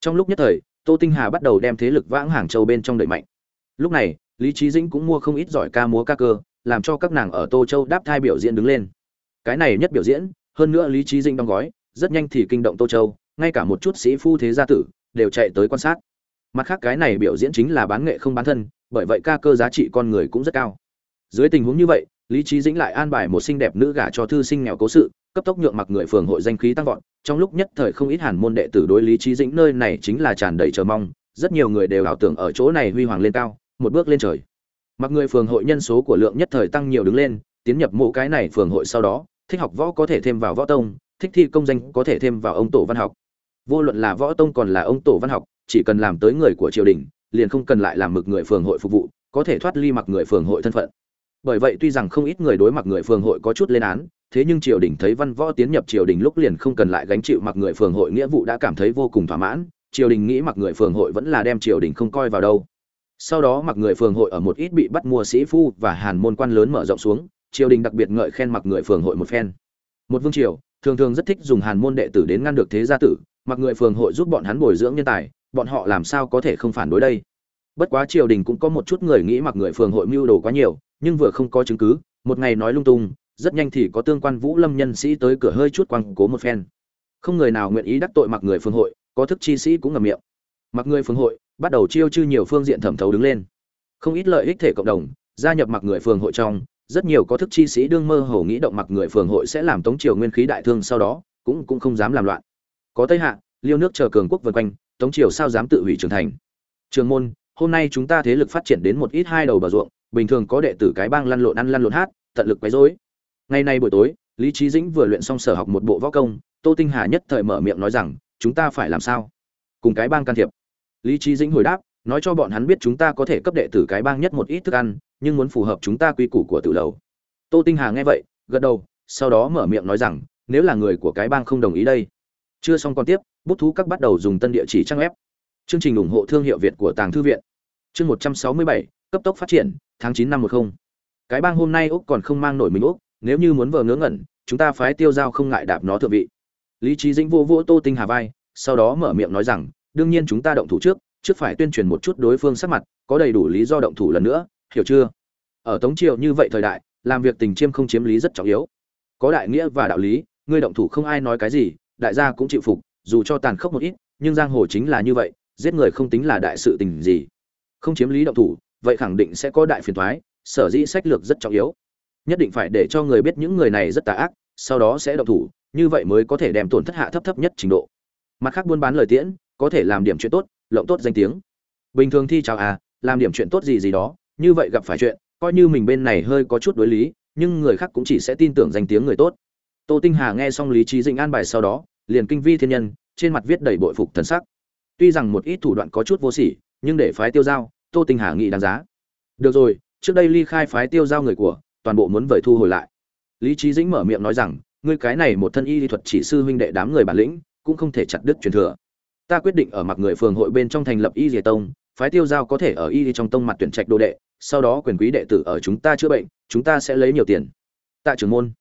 Trong lúc nhất thời, tô tinh hà bắt đầu đem thế lực vãng hàng châu bên trong đẩy mạnh. Lúc này, lý trí dĩnh cũng mua không ít giỏi ca múa ca cơ, làm cho các nàng ở tô châu đáp thai biểu diễn đứng lên. Cái này nhất biểu diễn, hơn nữa lý trí dĩnh đóng gói, rất nhanh thì kinh động tô châu, ngay cả một chút sĩ phu thế gia tử đều chạy tới quan sát. Mặt khác cái này biểu diễn chính là bán nghệ không bán thân, bởi vậy ca cơ giá trị con người cũng rất cao. Dưới tình huống như vậy lý trí dĩnh lại an bài một xinh đẹp nữ gả cho thư sinh nghèo cố sự, cấp tốc nhượng mặc người phường hội danh khí tăng vọt. Trong lúc nhất thời không ít hàn môn đệ tử đối lý trí dĩnh nơi này chính là tràn đầy chờ mong, rất nhiều người đều ảo tưởng ở chỗ này huy hoàng lên cao, một bước lên trời. Mặc người phường hội nhân số của lượng nhất thời tăng nhiều đứng lên, tiến nhập mộ cái này phường hội sau đó, thích học võ có thể thêm vào võ tông, thích thi công danh có thể thêm vào ông tổ văn học. Vô luận là võ tông còn là ông tổ văn học, chỉ cần làm tới người của triều đình, liền không cần lại làm mực người phường hội phục vụ, có thể thoát ly mặc người phường hội thân phận bởi vậy tuy rằng không ít người đối mặt người phường hội có chút lên án, thế nhưng triều đình thấy văn võ tiến nhập triều đình lúc liền không cần lại gánh chịu mặc người phường hội nghĩa vụ đã cảm thấy vô cùng thỏa mãn, triều đình nghĩ mặc người phường hội vẫn là đem triều đình không coi vào đâu. Sau đó mặc người phường hội ở một ít bị bắt mua sĩ phu và hàn môn quan lớn mở rộng xuống, triều đình đặc biệt ngợi khen mặc người phường hội một phen. Một vương triều, thường thường rất thích dùng hàn môn đệ tử đến ngăn được thế gia tử, mặc người phường hội giúp bọn hắn bồi dưỡng nhân tài, bọn họ làm sao có thể không phản đối đây? Bất quá triều đình cũng có một chút người nghĩ mặc người phường hội mưu đồ quá nhiều, nhưng vừa không có chứng cứ, một ngày nói lung tung, rất nhanh thì có tương quan vũ lâm nhân sĩ tới cửa hơi chút quăng cố một phen. Không người nào nguyện ý đắc tội mặc người phường hội, có thức chi sĩ cũng ngầm miệng. Mặc người phường hội, bắt đầu chiêu chư nhiều phương diện thẩm thấu đứng lên. Không ít lợi ích thể cộng đồng, gia nhập mặc người phường hội trong, rất nhiều có thức chi sĩ đương mơ hồ nghĩ động mặc người phường hội sẽ làm tống triều nguyên khí đại thương sau đó, cũng cũng không dám làm loạn. Có tây hạ, liêu nước chờ cường quốc vân quanh, tống triều sao dám tự hủy trưởng thành? Trường môn hôm nay chúng ta thế lực phát triển đến một ít hai đầu bờ ruộng, bình thường có đệ tử cái bang lăn lộn ăn lăn lộn hát, tận lực quấy rối. Ngày nay buổi tối, lý trí dĩnh vừa luyện xong sở học một bộ võ công, tô tinh hà nhất thời mở miệng nói rằng, chúng ta phải làm sao? Cùng cái bang can thiệp. Lý trí dĩnh hồi đáp, nói cho bọn hắn biết chúng ta có thể cấp đệ tử cái bang nhất một ít thức ăn, nhưng muốn phù hợp chúng ta quy củ của tự lầu. Tô tinh hà nghe vậy, gật đầu, sau đó mở miệng nói rằng, nếu là người của cái bang không đồng ý đây. Chưa xong còn tiếp, bút thú các bắt đầu dùng tân địa chỉ trang web chương trình ủng hộ thương hiệu việt của tàng thư viện. Chương một trăm sáu mươi bảy, cấp tốc phát triển, tháng chín năm một không. Cái bang hôm nay úc còn không mang nổi mình úc, nếu như muốn vờ ngớ ngẩn, chúng ta phái tiêu giao không ngại đạp nó thượng vị. Lý Chí dĩnh vô vô tô tinh hà vai, sau đó mở miệng nói rằng, đương nhiên chúng ta động thủ trước trước phải tuyên truyền một chút đối phương sắc mặt, có đầy đủ lý do động thủ lần nữa, hiểu chưa? Ở tống triều như vậy thời đại, làm việc tình chiêm không chiếm lý rất trọng yếu. Có đại nghĩa và đạo lý, ngươi động thủ không ai nói cái gì, đại gia cũng chịu phục, dù cho tàn khốc một ít, nhưng giang hồ chính là như vậy giết người không tính là đại sự tình gì. Không chiếm lý động thủ, vậy khẳng định sẽ có đại phiền thoái, sở dĩ sách lược rất trọng yếu. Nhất định phải để cho người biết những người này rất tà ác, sau đó sẽ động thủ, như vậy mới có thể đem tổn thất hạ thấp thấp nhất trình độ. Mặt khác buôn bán lời tiễn, có thể làm điểm chuyện tốt, lộng tốt danh tiếng. Bình thường thi chào à làm điểm chuyện tốt gì gì đó, như vậy gặp phải chuyện, coi như mình bên này hơi có chút đối lý, nhưng người khác cũng chỉ sẽ tin tưởng danh tiếng người tốt. Tô tinh hà nghe xong lý trí dĩnh an bài sau đó, liền kinh vi thiên nhân, trên mặt viết đầy bội phục thần sắc tuy rằng một ít thủ đoạn có chút vô sỉ, nhưng để phái tiêu giao, tô tinh hà nghĩ đáng giá. Được rồi, trước đây ly khai phái tiêu giao người của, toàn bộ muốn vời thu hồi lại. Lý trí dĩnh mở miệng nói rằng, ngươi cái này một thân y lý thuật chỉ sư huynh đệ đám người bản lĩnh, cũng không thể chặt đứt truyền thừa. Ta quyết định ở mặc người phường hội bên trong thành lập y dìa tông, phái tiêu giao có thể ở y trong tông mặt tuyển trạch đồ đệ, sau đó quyền quý đệ tử ở chúng ta chữa bệnh, chúng ta sẽ lấy nhiều tiền. Tạ trưởng môn.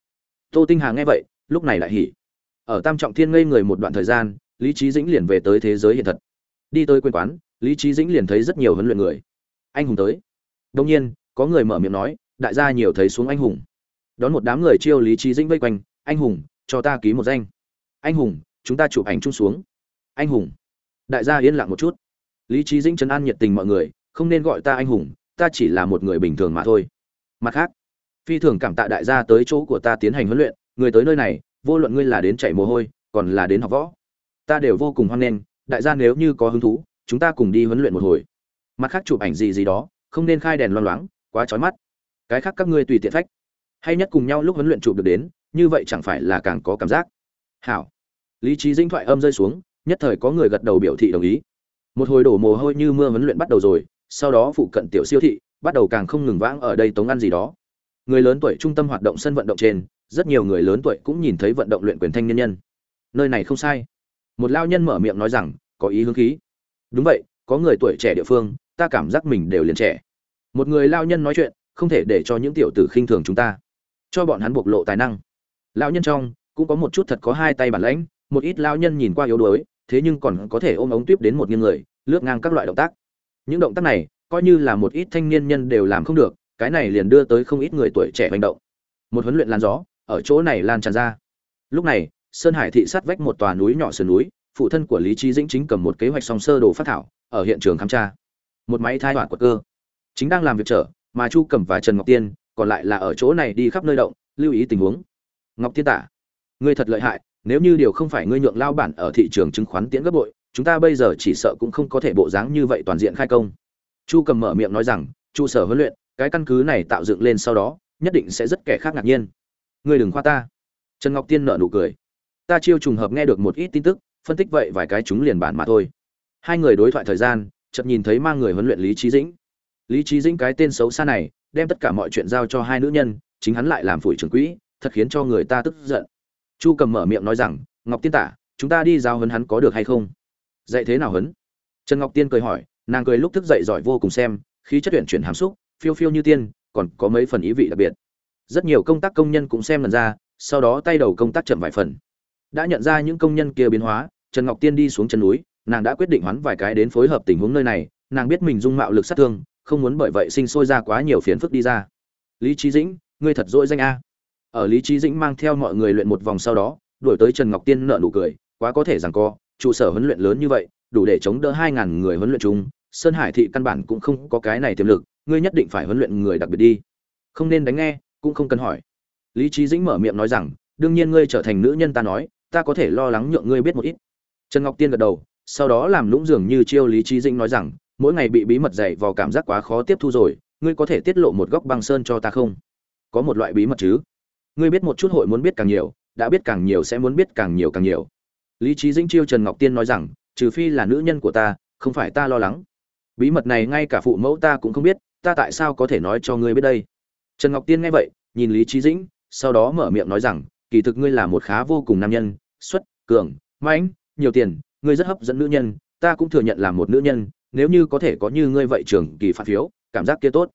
Tô tinh hà nghe vậy, lúc này lại hỉ. Ở tam trọng thiên ngây người một đoạn thời gian lý trí dĩnh liền về tới thế giới hiện thật. Đi tới quên quán, lý trí dĩnh liền thấy rất nhiều huấn luyện người. Anh hùng tới. Đông nhiên, có người mở miệng nói, đại gia nhiều thấy xuống anh hùng. Đón một đám người chiêu lý trí dĩnh vây quanh, anh hùng, cho ta ký một danh. Anh hùng, chúng ta chụp ảnh chung xuống. Anh hùng. Đại gia yên lặng một chút. Lý trí dĩnh trấn an nhiệt tình mọi người, không nên gọi ta anh hùng, ta chỉ là một người bình thường mà thôi. Mặt khác, phi thường cảm tạ đại gia tới chỗ của ta tiến hành huấn luyện, người tới nơi này, vô luận ngươi là đến chạy mồ hôi, còn là đến học võ ta đều vô cùng hoan nghênh, đại gia nếu như có hứng thú, chúng ta cùng đi huấn luyện một hồi. Mặt khác chụp ảnh gì gì đó, không nên khai đèn loang loáng, quá chói mắt. Cái khác các ngươi tùy tiện phách. Hay nhất cùng nhau lúc huấn luyện chụp được đến, như vậy chẳng phải là càng có cảm giác. Hảo. Lý trí dinh thoại âm rơi xuống, nhất thời có người gật đầu biểu thị đồng ý. Một hồi đổ mồ hôi như mưa huấn luyện bắt đầu rồi, sau đó phụ cận tiểu siêu thị, bắt đầu càng không ngừng vãng ở đây tống ăn gì đó. Người lớn tuổi trung tâm hoạt động sân vận động trên, rất nhiều người lớn tuổi cũng nhìn thấy vận động luyện quyền thanh nhân nhân. Nơi này không sai một lao nhân mở miệng nói rằng, có ý hướng khí. Đúng vậy, có người tuổi trẻ địa phương, ta cảm giác mình đều liền trẻ. Một người lao nhân nói chuyện, không thể để cho những tiểu tử khinh thường chúng ta. Cho bọn hắn bộc lộ tài năng. Lao nhân trong, cũng có một chút thật có hai tay bản lãnh, một ít lao nhân nhìn qua yếu đuối, thế nhưng còn có thể ôm ống tuyếp đến một nghiêng người, lướt ngang các loại động tác. Những động tác này, coi như là một ít thanh niên nhân đều làm không được, cái này liền đưa tới không ít người tuổi trẻ hành động. Một huấn luyện lan gió, ở chỗ này lan tràn ra. Lúc này sơn hải thị sát vách một tòa núi nhỏ sườn núi, phụ thân của lý trí dĩnh chính cầm một kế hoạch song sơ đồ phát thảo, ở hiện trường khám tra. Một máy thai đoạn của cơ. Chính đang làm việc trở, mà chu cầm và trần ngọc tiên còn lại là ở chỗ này đi khắp nơi động, lưu ý tình huống. Ngọc tiên tả, ngươi thật lợi hại, nếu như điều không phải ngươi nhượng lao bản ở thị trường chứng khoán tiễn gấp bội, chúng ta bây giờ chỉ sợ cũng không có thể bộ dáng như vậy toàn diện khai công. Chu cầm mở miệng nói rằng trụ sở huấn luyện, cái căn cứ này tạo dựng lên sau đó, nhất định sẽ rất kẻ khác ngạc nhiên. Ngươi đừng khoa ta. Trần ngọc tiên nở nụ cười ta chiêu trùng hợp nghe được một ít tin tức, phân tích vậy vài cái chúng liền bản mà thôi. Hai người đối thoại thời gian, chợt nhìn thấy mang người huấn luyện lý trí dĩnh. Lý trí dĩnh cái tên xấu xa này, đem tất cả mọi chuyện giao cho hai nữ nhân, chính hắn lại làm phủi trưởng quỹ, thật khiến cho người ta tức giận. Chu cầm mở miệng nói rằng, ngọc tiên tả, chúng ta đi giao hấn hắn có được hay không? Dạy thế nào hấn trần ngọc tiên cười hỏi, nàng cười lúc thức dậy giỏi vô cùng xem, khí chất tuyển chuyển hàm xúc, phiêu phiêu như tiên, còn có mấy phần ý vị đặc biệt. Rất nhiều công tác công nhân cũng xem lần ra, sau đó tay đầu công tác chậm vài phần đã nhận ra những công nhân kia biến hóa, trần ngọc tiên đi xuống chân núi, nàng đã quyết định hoán vài cái đến phối hợp tình huống nơi này, nàng biết mình dung mạo lực sát thương, không muốn bởi vậy sinh sôi ra quá nhiều phiền phức đi ra. Lý trí dĩnh, ngươi thật dỗi danh a. Ở lý trí dĩnh mang theo mọi người luyện một vòng sau đó, đuổi tới trần ngọc tiên nợ nụ cười, quá có thể rằng co, trụ sở huấn luyện lớn như vậy, đủ để chống đỡ hai ngàn người huấn luyện chung, sơn hải thị căn bản cũng không có cái này tiềm lực, ngươi nhất định phải huấn luyện người đặc biệt đi. Không nên đánh nghe, cũng không cần hỏi. Lý trí dĩnh mở miệng nói rằng, đương nhiên ngươi trở thành nữ nhân ta nói ta có thể lo lắng nhượng ngươi biết một ít. Trần ngọc tiên gật đầu, sau đó làm lũng dường như chiêu lý trí dĩnh nói rằng, mỗi ngày bị bí mật dày vào cảm giác quá khó tiếp thu rồi, ngươi có thể tiết lộ một góc băng sơn cho ta không? Có một loại bí mật chứ? Ngươi biết một chút hội muốn biết càng nhiều, đã biết càng nhiều sẽ muốn biết càng nhiều càng nhiều. Lý trí dĩnh chiêu trần ngọc tiên nói rằng, trừ phi là nữ nhân của ta, không phải ta lo lắng. Bí mật này ngay cả phụ mẫu ta cũng không biết, ta tại sao có thể nói cho ngươi biết đây? Trần ngọc tiên nghe vậy, nhìn lý trí dĩnh, sau đó mở miệng nói rằng kỳ thực ngươi là một khá vô cùng nam nhân, xuất, cường, mãnh, nhiều tiền, ngươi rất hấp dẫn nữ nhân, ta cũng thừa nhận là một nữ nhân, nếu như có thể có như ngươi vậy trường kỳ phạt phiếu, cảm giác kia tốt.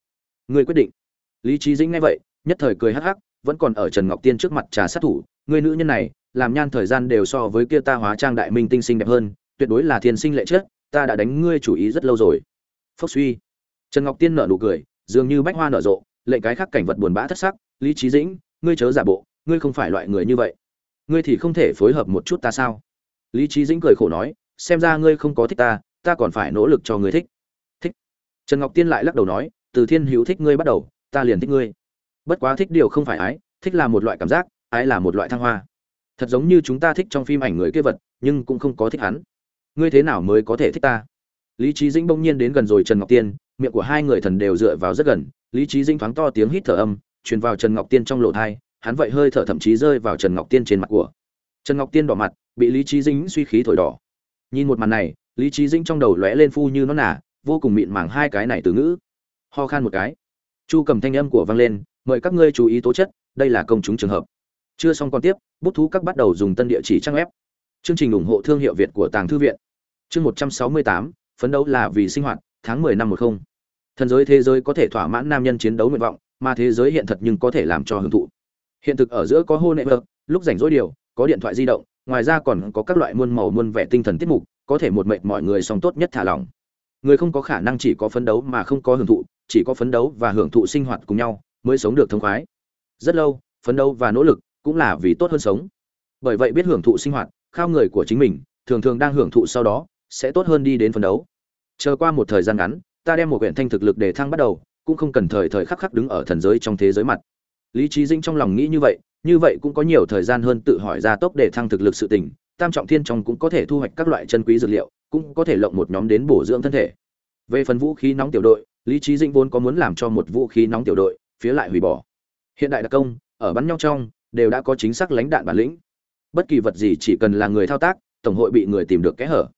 Ngươi quyết định. Lý trí dĩnh nghe vậy, nhất thời cười hắc hắc, vẫn còn ở trần ngọc tiên trước mặt trà sát thủ, ngươi nữ nhân này, làm nhan thời gian đều so với kia ta hóa trang đại minh tinh xinh đẹp hơn, tuyệt đối là thiên sinh lệ chết ta đã đánh ngươi chủ ý rất lâu rồi. Phốc suy. Trần ngọc tiên nở nụ cười, dường như bách hoa nở rộ lệnh cái khác cảnh vật buồn bã thất sắc, lý trí dĩnh, ngươi chớ giả bộ ngươi không phải loại người như vậy. Ngươi thì không thể phối hợp một chút ta sao? Lý trí dĩnh cười khổ nói, xem ra ngươi không có thích ta ta còn phải nỗ lực cho ngươi thích. Thích. Trần ngọc tiên lại lắc đầu nói, từ thiên hữu thích ngươi bắt đầu, ta liền thích ngươi. Bất quá thích điều không phải ái, thích là một loại cảm giác, ái là một loại thăng hoa. Thật giống như chúng ta thích trong phim ảnh người kia vật, nhưng cũng không có thích hắn. Ngươi thế nào mới có thể thích ta? Lý trí dĩnh bỗng nhiên đến gần rồi trần ngọc tiên, miệng của hai người thần đều dựa vào rất gần. Lý trí dĩnh thoáng to tiếng hít thở âm, truyền vào trần ngọc tiên trong lộ thai hắn vậy hơi thở thậm chí rơi vào trần ngọc tiên trên mặt của. Trần ngọc tiên đỏ mặt, bị lý trí dĩnh suy khí thổi đỏ. Nhìn một màn này, lý trí dĩnh trong đầu lóe lên phu như nó nả vô cùng mịn màng hai cái này từ ngữ. Ho khan một cái. Chu cầm thanh âm của vang lên, mời các ngươi chú ý tố chất, đây là công chúng trường hợp. Chưa xong còn tiếp, bút thú các bắt đầu dùng tân địa chỉ trang web. Chương trình ủng hộ thương hiệu việt của tàng thư viện. Chương một trăm sáu mươi tám, phấn đấu là vì sinh hoạt, tháng mười năm một không. Thần giới thế giới có thể thỏa mãn nam nhân chiến đấu nguyện vọng, mà thế giới hiện thật nhưng có thể làm cho hưởng thụ hiện thực ở giữa có hô nệ vợ lúc rảnh rỗi điều, có điện thoại di động, ngoài ra còn có các loại muôn màu muôn vẻ tinh thần tiết mục, có thể một mệnh mọi người song tốt nhất thả lỏng. Người không có khả năng chỉ có phấn đấu mà không có hưởng thụ, chỉ có phấn đấu và hưởng thụ sinh hoạt cùng nhau mới sống được thông khoái. Rất lâu, phấn đấu và nỗ lực cũng là vì tốt hơn sống. Bởi vậy biết hưởng thụ sinh hoạt, khao người của chính mình, thường thường đang hưởng thụ sau đó, sẽ tốt hơn đi đến phấn đấu. Chờ qua một thời gian ngắn, ta đem một quyển thanh thực lực để thăng bắt đầu, cũng không cần thời thời khắc khắc đứng ở thần giới trong thế giới mặt lý trí dinh trong lòng nghĩ như vậy như vậy cũng có nhiều thời gian hơn tự hỏi ra tốc để thăng thực lực sự tình, tam trọng thiên trong cũng có thể thu hoạch các loại chân quý dược liệu, cũng có thể lộng một nhóm đến bổ dưỡng thân thể. Về phần vũ khí nóng tiểu đội, lý trí dinh vốn có muốn làm cho một vũ khí nóng tiểu đội, phía lại hủy bỏ. Hiện đại đặc công, ở bắn nhau trong, đều đã có chính xác lãnh đạn bản lĩnh. Bất kỳ vật gì chỉ cần là người thao tác, tổng hội bị người tìm được kẽ hở.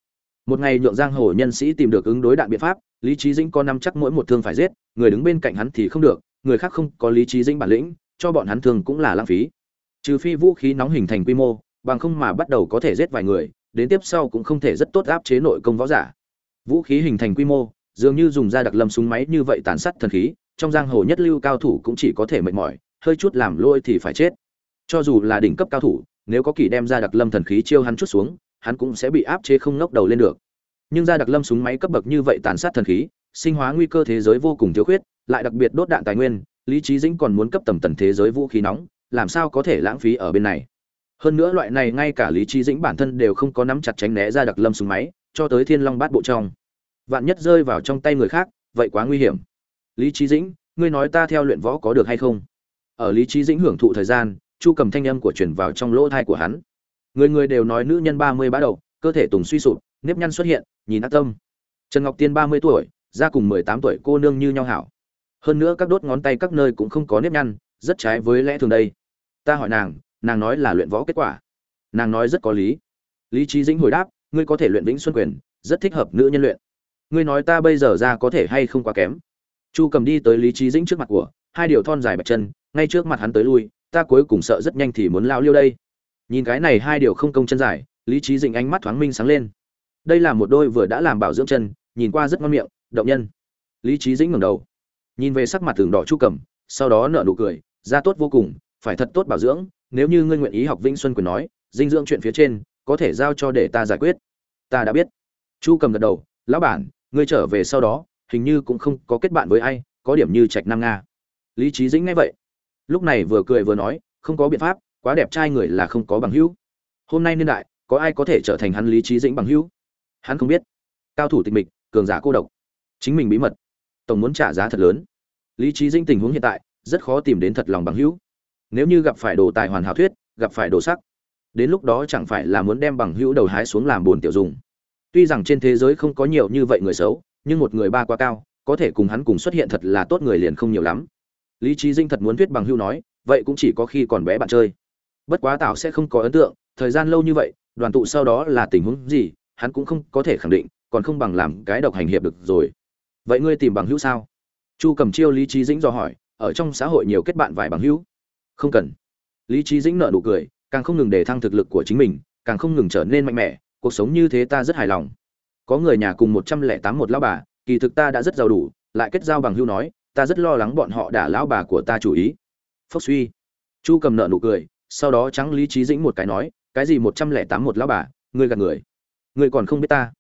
Một ngày nhượng giang hồ nhân sĩ tìm được ứng đối đạn biện pháp, lý trí dĩnh có năm chắc mỗi một thương phải giết, người đứng bên cạnh hắn thì không được người khác không có lý trí dĩnh bản lĩnh, cho bọn hắn thường cũng là lãng phí. Trừ phi vũ khí nóng hình thành quy mô, bằng không mà bắt đầu có thể giết vài người, đến tiếp sau cũng không thể rất tốt áp chế nội công võ giả. Vũ khí hình thành quy mô, dường như dùng ra đặc lâm súng máy như vậy tàn sát thần khí, trong giang hồ nhất lưu cao thủ cũng chỉ có thể mệt mỏi, hơi chút làm lôi thì phải chết. Cho dù là đỉnh cấp cao thủ, nếu có kỳ đem ra đặc lâm thần khí chiêu hắn chút xuống, hắn cũng sẽ bị áp chế không ngóc đầu lên được. Nhưng ra đặc lâm súng máy cấp bậc như vậy tàn sát thần khí sinh hóa nguy cơ thế giới vô cùng thiếu khuyết, lại đặc biệt đốt đạn tài nguyên, lý trí dĩnh còn muốn cấp tầm tần thế giới vũ khí nóng, làm sao có thể lãng phí ở bên này? Hơn nữa loại này ngay cả lý trí dĩnh bản thân đều không có nắm chặt tránh né ra đặc lâm súng máy, cho tới thiên long bát bộ trong. Vạn nhất rơi vào trong tay người khác, vậy quá nguy hiểm. Lý trí dĩnh, ngươi nói ta theo luyện võ có được hay không? Ở lý trí dĩnh hưởng thụ thời gian, chu cầm thanh âm của truyền vào trong lỗ thai của hắn. Người người đều nói nữ nhân ba mươi bá đầu, cơ thể tùng suy sụp, nếp nhăn xuất hiện, nhìn ác tâm. Trần ngọc tiên ba mươi tuổi ra cùng mười tám tuổi cô nương như nhau hảo. Hơn nữa các đốt ngón tay các nơi cũng không có nếp nhăn, rất trái với lẽ thường đây. Ta hỏi nàng nàng nói là luyện võ kết quả. Nàng nói rất có lý. Lý trí dĩnh hồi đáp, ngươi có thể luyện vĩnh xuân quyền, rất thích hợp nữ nhân luyện. Ngươi nói ta bây giờ ra có thể hay không quá kém. Chu cầm đi tới lý trí dĩnh trước mặt của, hai điều thon dài bạch chân, ngay trước mặt hắn tới lui, ta cuối cùng sợ rất nhanh thì muốn lao liêu đây. Nhìn cái này hai điều không công chân dài, lý trí dĩnh ánh mắt thoáng minh sáng lên. Đây là một đôi vừa đã làm bảo dưỡng chân, nhìn qua rất ngon miệng động nhân. Lý trí dĩnh ngẩng đầu, nhìn về sắc mặt tường đỏ chu cầm sau đó nở nụ cười da tốt vô cùng, phải thật tốt bảo dưỡng, nếu như ngươi nguyện ý học vĩnh xuân quyền nói, dinh dưỡng chuyện phía trên, có thể giao cho để ta giải quyết. Ta đã biết. Chu cầm gật đầu, lão bản, ngươi trở về sau đó, hình như cũng không có kết bạn với ai, có điểm như trạch nam nga. Lý trí dĩnh nghe vậy, lúc này vừa cười vừa nói, không có biện pháp, quá đẹp trai người là không có bằng hữu. Hôm nay niên đại, có ai có thể trở thành hắn lý trí dĩnh bằng hữu? Hắn không biết. Cao thủ tịch mịch, cường giả cô độc chính mình bí mật. Tổng muốn trả giá thật lớn. Lý trí dinh tình huống hiện tại, rất khó tìm đến thật lòng bằng hữu. Nếu như gặp phải đồ tài hoàn hảo thuyết, gặp phải đồ sắc, đến lúc đó chẳng phải là muốn đem bằng hữu đầu hái xuống làm buồn tiểu dùng. Tuy rằng trên thế giới không có nhiều như vậy người xấu, nhưng một người ba quá cao, có thể cùng hắn cùng xuất hiện thật là tốt người liền không nhiều lắm. Lý trí dinh thật muốn thuyết bằng hữu nói, vậy cũng chỉ có khi còn bé bạn chơi. Bất quá tảo sẽ không có ấn tượng, thời gian lâu như vậy, đoàn tụ sau đó là tình huống gì, hắn cũng không có thể khẳng định, còn không bằng làm cái độc hành hiệp được rồi vậy ngươi tìm bằng hữu sao? Chu cầm chiêu, lý trí dĩnh do hỏi, ở trong xã hội nhiều kết bạn vài bằng hữu? Không cần. Lý trí dĩnh nợ nụ cười, càng không ngừng để thăng thực lực của chính mình, càng không ngừng trở nên mạnh mẽ, cuộc sống như thế ta rất hài lòng. Có người nhà cùng một trăm lẻ tám một lão bà, kỳ thực ta đã rất giàu đủ, lại kết giao bằng hữu nói, ta rất lo lắng bọn họ đả lão bà của ta chủ ý. Phốc suy. Chu cầm nợ nụ cười, sau đó trắng lý trí dĩnh một cái nói, cái gì một trăm lẻ tám một lão bà, ngươi gạt người. Ngươi còn không biết ta.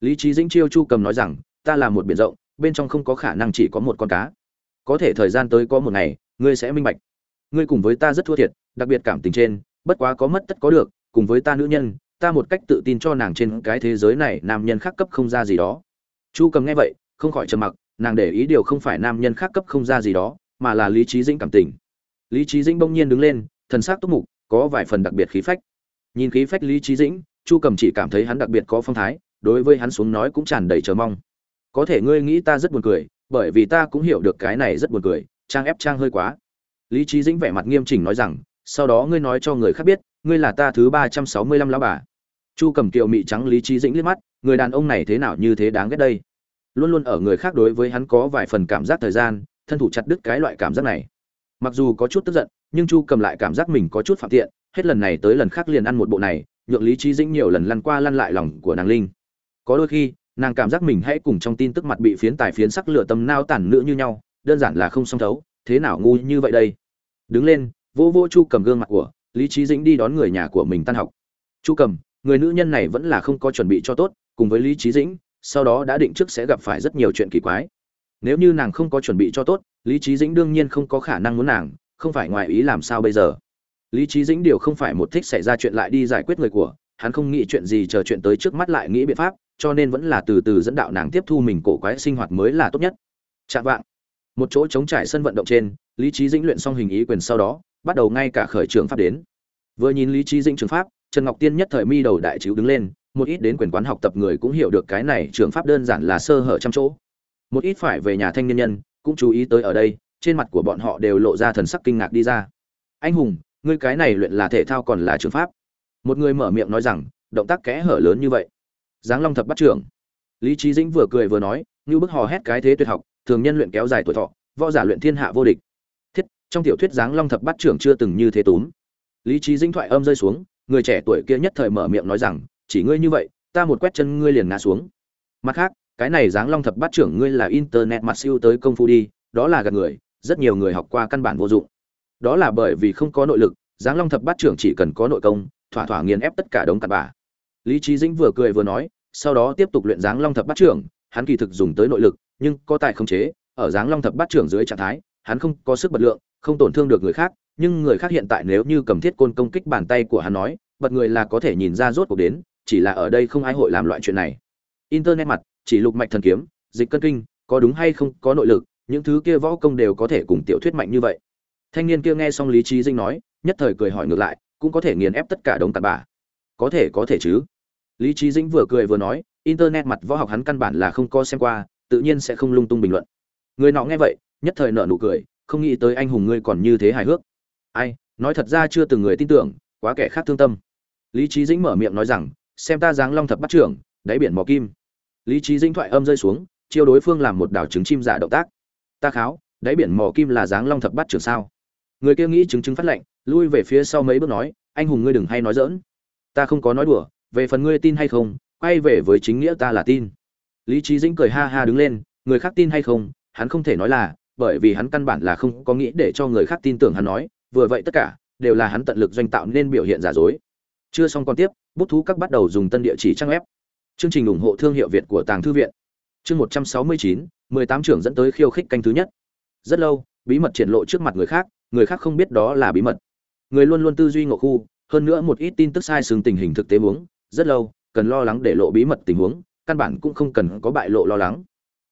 Lý trí dĩnh chiêu chu cầm nói rằng, ta là một biển rộng bên trong không có khả năng chỉ có một con cá. Có thể thời gian tới có một ngày, ngươi sẽ minh bạch. Ngươi cùng với ta rất thua thiệt, đặc biệt cảm tình trên, bất quá có mất tất có được, cùng với ta nữ nhân, ta một cách tự tin cho nàng trên cái thế giới này, nam nhân khác cấp không ra gì đó. Chu cầm nghe vậy, không khỏi trầm mặc, nàng để ý điều không phải nam nhân khác cấp không ra gì đó, mà là lý trí dĩnh cảm tình. Lý trí dĩnh bỗng nhiên đứng lên, thần s c túc mục, có vài phần đặc biệt khí phách. Nhìn khí phách lý trí dĩnh, chu cầm chỉ cảm thấy hắn đặc biệt có phong thái, đối với hắn xuống nói cũng tràn đầy chờ mong có thể ngươi nghĩ ta rất buồn cười, bởi vì ta cũng hiểu được cái này rất buồn cười, trang ép trang hơi quá. Lý trí dĩnh vẻ mặt nghiêm chỉnh nói rằng, sau đó ngươi nói cho người khác biết, ngươi là ta thứ ba trăm sáu mươi lăm lão bà. Chu cầm kiệu mị trắng lý trí dĩnh liếc mắt, người đàn ông này thế nào như thế đáng ghét đây? Luôn luôn ở người khác đối với hắn có vài phần cảm giác thời gian, thân thủ chặt đứt cái loại cảm giác này. Mặc dù có chút tức giận, nhưng chu cầm lại cảm giác mình có chút phạm tiện, hết lần này tới lần khác liền ăn một bộ này, nhượng lý trí dĩnh nhiều lần lăn qua lăn lại lòng của nàng linh. Có đôi khi nàng cảm giác mình hãy cùng trong tin tức mặt bị phiến tài phiến sắc lửa tâm nao tản nữ như nhau, đơn giản là không song thấu, thế nào ngu như vậy đây? Đứng lên vô vô chu cầm gương mặt của lý trí dĩnh đi đón người nhà của mình tan học. Chu cầm, người nữ nhân này vẫn là không có chuẩn bị cho tốt, cùng với lý trí dĩnh, sau đó đã định trước sẽ gặp phải rất nhiều chuyện kỳ quái. Nếu như nàng không có chuẩn bị cho tốt, lý trí dĩnh đương nhiên không có khả năng muốn nàng, không phải ngoài ý làm sao bây giờ? Lý trí dĩnh điều không phải một thích xảy ra chuyện lại đi giải quyết người của, hắn không nghĩ chuyện gì chờ chuyện tới trước mắt lại nghĩ biện pháp cho nên vẫn là từ từ dẫn đạo nàng tiếp thu mình cổ quái sinh hoạt mới là tốt nhất. Chạm vạng. Một chỗ chống trải sân vận động trên, lý trí dĩnh luyện xong hình ý quyền sau đó, bắt đầu ngay cả khởi trường pháp đến. Vừa nhìn lý trí dĩnh trường pháp, trần ngọc tiên nhất thời mi đầu đại chịu đứng lên, một ít đến quyền quán học tập người cũng hiểu được cái này trường pháp đơn giản là sơ hở trăm chỗ. Một ít phải về nhà thanh niên nhân cũng chú ý tới ở đây, trên mặt của bọn họ đều lộ ra thần sắc kinh ngạc đi ra. Anh hùng, ngươi cái này luyện là thể thao còn là trường pháp. Một người mở miệng nói rằng, động tác kẽ hở lớn như vậy giáng long thập bắt trưởng. Lý trí dĩnh vừa cười vừa nói như bức hò hét cái thế tuyệt học, thường nhân luyện kéo dài tuổi thọ, võ giả luyện thiên hạ vô địch. Thiết, trong tiểu thuyết giáng long thập bắt trưởng chưa từng như thế túm. Lý trí dĩnh thoại âm rơi xuống, người trẻ tuổi kia nhất thời mở miệng nói rằng, chỉ ngươi như vậy, ta một quét chân ngươi liền ngã xuống. Mặt khác, cái này giáng long thập bát trưởng ngươi là internet mặt siêu tới công phu đi, đó là gạt người, rất nhiều người học qua căn bản vô dụng. Đó là bởi vì không có nội lực, giáng long thập bát trưởng chỉ cần có nội công, thỏa thỏa nghiền ép tất cả đống cặn bà lý Chí dĩnh vừa cười vừa nói, sau đó tiếp tục luyện dáng long thập bát trưởng, hắn kỳ thực dùng tới nội lực, nhưng có tài không chế, ở dáng long thập bát trưởng dưới trạng thái, hắn không có sức bật lượng, không tổn thương được người khác, nhưng người khác hiện tại nếu như cầm thiết côn công kích bàn tay của hắn nói, bật người là có thể nhìn ra rốt cuộc đến, chỉ là ở đây không ai hội làm loại chuyện này. Internet mặt, chỉ lục mạch thần kiếm, dịch cân kinh, có đúng hay không, có nội lực, những thứ kia võ công đều có thể cùng tiểu thuyết mạnh như vậy. Thanh niên kia nghe xong lý Chí dinh nói, nhất thời cười hỏi ngược lại, cũng có thể nghiền ép tất cả đống cặn bà. có thể có thể chứ lý trí dĩnh vừa cười vừa nói, internet mặt võ học hắn căn bản là không có xem qua, tự nhiên sẽ không lung tung bình luận. Người nọ nghe vậy, nhất thời nợ nụ cười, không nghĩ tới anh hùng ngươi còn như thế hài hước. Ai, nói thật ra chưa từng người tin tưởng, quá kẻ khác thương tâm. Lý trí dĩnh mở miệng nói rằng, xem ta dáng long thập bắt trưởng, đáy biển mò kim. Lý trí dĩnh thoại âm rơi xuống, chiêu đối phương làm một đảo trứng chim giả động tác. Ta kháo, đáy biển mò kim là dáng long thập bắt trưởng sao? Người kia nghĩ chứng chứng phát lệnh, lui về phía sau mấy bước nói, anh hùng ngươi đừng hay nói dỡn ta không có nói đùa về phần ngươi tin hay không, quay về với chính nghĩa ta là tin. Lý trí dĩnh cười ha ha đứng lên, người khác tin hay không, hắn không thể nói là, bởi vì hắn căn bản là không có nghĩ để cho người khác tin tưởng hắn nói, vừa vậy tất cả, đều là hắn tận lực doanh tạo nên biểu hiện giả dối. Chưa xong còn tiếp, bút thú các bắt đầu dùng tân địa chỉ trang web. Chương trình ủng hộ thương hiệu việt của tàng thư viện. Chương một trăm sáu mươi chín, mười tám trưởng dẫn tới khiêu khích canh thứ nhất. Rất lâu, bí mật triển lộ trước mặt người khác người khác không biết đó là bí mật. Người luôn luôn tư duy ngộ khu, hơn nữa một ít tin tức sai sừng tình hình thực tế uống rất lâu, cần lo lắng để lộ bí mật tình huống, căn bản cũng không cần có bại lộ lo lắng.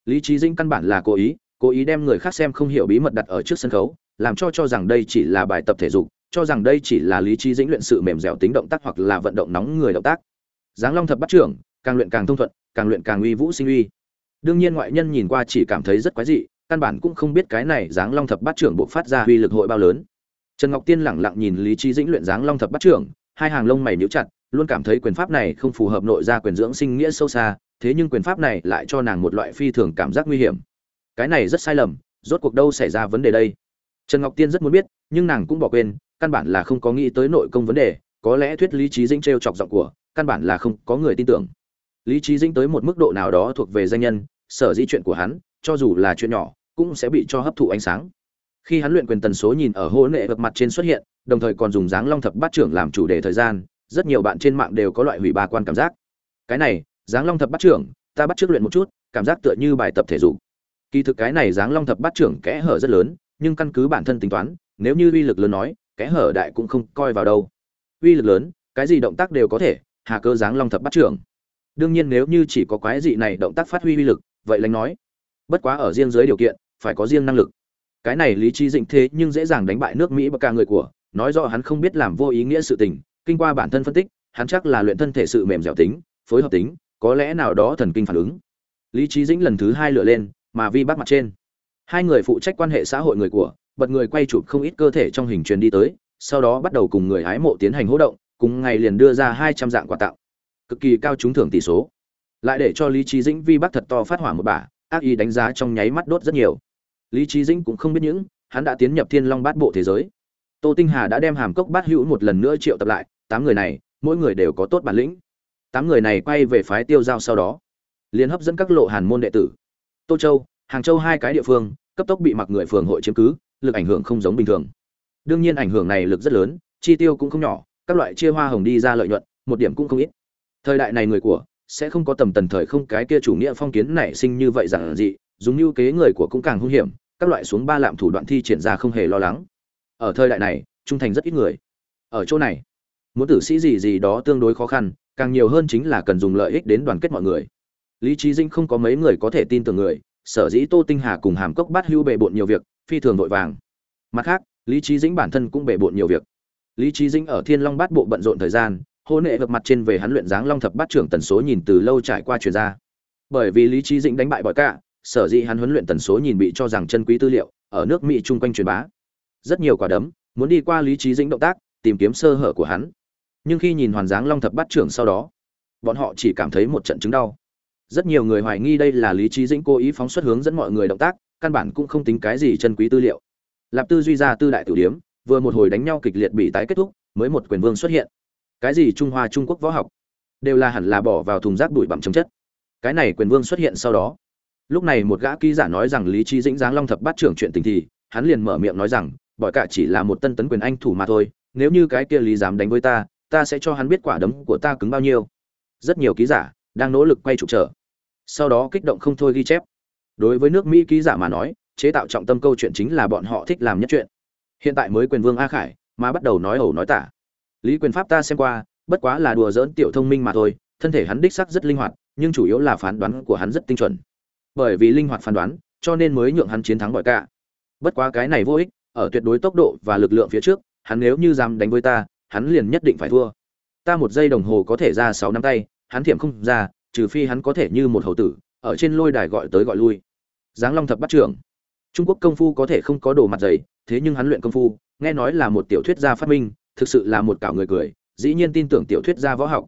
Lý trí dinh căn bản là cố ý cố ý đem người khác xem không hiểu bí mật đặt ở trước sân khấu, làm cho cho rằng đây chỉ là bài tập thể dục, cho rằng đây chỉ là lý trí dĩnh luyện sự mềm dẻo tính động tác hoặc là vận động nóng người động tác. Giáng long thập bắt trưởng, càng luyện càng thông thuận, càng luyện càng uy vũ sinh uy. Đương nhiên ngoại nhân nhìn qua chỉ cảm thấy rất quái dị, căn bản cũng không biết cái này giáng long thập bắt trưởng buộc phát ra uy lực hội bao lớn. Trần ngọc tiên lẳng lặng nhìn lý trí dĩnh luyện giáng long thập bắt trưởng, hai hàng lông mày nhíu chặt luôn cảm thấy quyền pháp này không phù hợp nội gia quyền dưỡng sinh nghĩa sâu xa, thế nhưng quyền pháp này lại cho nàng một loại phi thường cảm giác nguy hiểm. Cái này rất sai lầm, rốt cuộc đâu xảy ra vấn đề đây? Trần ngọc tiên rất muốn biết, nhưng nàng cũng bỏ quên, căn bản là không có nghĩ tới nội công vấn đề, có lẽ thuyết lý trí dĩnh t r e o chọc giọng của, căn bản là không có người tin tưởng. Lý trí dĩnh tới một mức độ nào đó thuộc về danh nhân, sở dĩ chuyện của hắn, cho dù là chuyện nhỏ, cũng sẽ bị cho hấp thụ ánh sáng. Khi hắn luyện quyền tần số nhìn ở hô nệ vật mặt trên xuất hiện, đồng thời còn dùng dáng long thập bát trưởng làm chủ đề thời gian rất nhiều bạn trên mạng đều có loại hủy ba quan cảm giác. Cái này dáng long thập bát trưởng, ta bắt trước luyện một chút, cảm giác tựa như bài tập thể dục. Kỳ thực cái này dáng long thập bát trưởng kẽ hở rất lớn, nhưng căn cứ bản thân tính toán, nếu như uy lực lớn nói, kẽ hở đại cũng không coi vào đâu. Uy lực lớn, cái gì động tác đều có thể, hà cơ dáng long thập bát trưởng. Đương nhiên nếu như chỉ có quái dị này động tác phát huy uy lực, vậy lánh nói. Bất quá ở riêng dưới điều kiện, phải có riêng năng lực. Cái này lý trí dịnh thế nhưng dễ dàng đánh bại nước mỹ và cả người của, nói rõ hắn không biết làm vô ý nghĩa sự tình kinh qua bản thân phân tích, hắn chắc là luyện thân thể sự mềm dẻo tính, phối hợp tính, có lẽ nào đó thần kinh phản ứng. Lý trí dĩnh lần thứ hai lựa lên, mà vi bắt mặt trên. Hai người phụ trách quan hệ xã hội người của, bật người quay chụp không ít cơ thể trong hình truyền đi tới, sau đó bắt đầu cùng người hái mộ tiến hành hỗ động, cùng ngày liền đưa ra hai trăm dạng quà tặng. Cực kỳ cao trúng thưởng tỷ số. Lại để cho lý trí dĩnh vi bắt thật to phát hỏa một bả, ác ý đánh giá trong nháy mắt đốt rất nhiều. Lý trí dĩnh cũng không biết những, hắn đã tiến nhập thiên long bát bộ thế giới. Tô tinh hà đã đem hàm cốc bát hữu một lần nữa triệu tập lại tám người này, mỗi người đều có tốt bản lĩnh. Tám người này quay về phái tiêu giao sau đó, liền hấp dẫn các lộ hàn môn đệ tử. Tô châu, hàng châu hai cái địa phương, cấp tốc bị mặc người phường hội chiếm cứ, lực ảnh hưởng không giống bình thường. Đương nhiên ảnh hưởng này lực rất lớn, chi tiêu cũng không nhỏ, các loại chia hoa hồng đi ra lợi nhuận, một điểm cũng không ít. Thời đại này người của, sẽ không có tầm tần thời không cái kia chủ nghĩa phong kiến nảy sinh như vậy rằng dị, dùng như kế người của cũng càng hung hiểm, các loại xuống ba lạm thủ đoạn thi triển ra không hề lo lắng. Ở thời đại này, trung thành rất ít người. Ở chỗ này muốn tử sĩ gì gì đó tương đối khó khăn, càng nhiều hơn chính là cần dùng lợi ích đến đoàn kết mọi người. Lý trí dinh không có mấy người có thể tin tưởng người, sở dĩ tô tinh hà cùng hàm cốc bát hưu bề bộn nhiều việc, phi thường vội vàng. Mặt khác, lý trí dĩnh bản thân cũng bề bộn nhiều việc. Lý trí dĩnh ở thiên long bát bộ bận rộn thời gian hôn hệ hợp mặt trên về hắn luyện dáng long thập bát trưởng tần số nhìn từ lâu trải qua truyền ra. Bởi vì lý trí dĩnh đánh bại bọi cả sở dĩ hắn huấn luyện tần số nhìn bị cho rằng chân quý tư liệu, ở nước mỹ chung quanh truyền bá. Rất nhiều quả đấm, muốn đi qua lý trí dĩnh động tác, tìm kiếm sơ hở của hắn nhưng khi nhìn hoàn dáng long thập bát trưởng sau đó, bọn họ chỉ cảm thấy một trận chứng đau. Rất nhiều người hoài nghi đây là lý trí dĩnh cố ý phóng xuất hướng dẫn mọi người động tác, căn bản cũng không tính cái gì chân quý tư liệu. Lạp tư duy ra tư đại tử điếm, vừa một hồi đánh nhau kịch liệt bị tái kết thúc, mới một quyền vương xuất hiện. Cái gì trung hoa trung quốc võ học? Đều là hẳn là bỏ vào thùng rác bụi bặm chấm chất. Cái này quyền vương xuất hiện sau đó. Lúc này một gã ký giả nói rằng lý trí dĩnh giáng long thập bát trưởng chuyện tình thì, hắn liền mở miệng nói rằng bọn cả chỉ là một tân tấn quyền anh thủ mà thôi, nếu như cái kia lý dám đánh với ta ta sẽ cho hắn biết quả đấm của ta cứng bao nhiêu. Rất nhiều ký giả đang nỗ lực quay trục trở. Sau đó kích động không thôi ghi chép. Đối với nước mỹ ký giả mà nói, chế tạo trọng tâm câu chuyện chính là bọn họ thích làm nhất chuyện. Hiện tại mới quyền vương a khải mà bắt đầu nói ẩu nói tả. Lý quyền pháp ta xem qua, bất quá là đùa dỡn tiểu thông minh mà thôi, thân thể hắn đích sắc rất linh hoạt, nhưng chủ yếu là phán đoán của hắn rất tinh chuẩn. Bởi vì linh hoạt phán đoán, cho nên mới nhượng hắn chiến thắng bỏi cả bất quá cái này vô ích, ở tuyệt đối tốc độ và lực lượng phía trước, hắn nếu như dám đánh với ta hắn liền nhất định phải thua. Ta một giây đồng hồ có thể ra sáu năm tay, hắn thiểm không ra, trừ phi hắn có thể như một hầu tử, ở trên lôi đài gọi tới gọi lui. Giáng long thập bắt trưởng. Trung quốc công phu có thể không có đồ mặt dày, thế nhưng hắn luyện công phu, nghe nói là một tiểu thuyết gia phát minh, thực sự là một cảo người cười, dĩ nhiên tin tưởng tiểu thuyết gia võ học.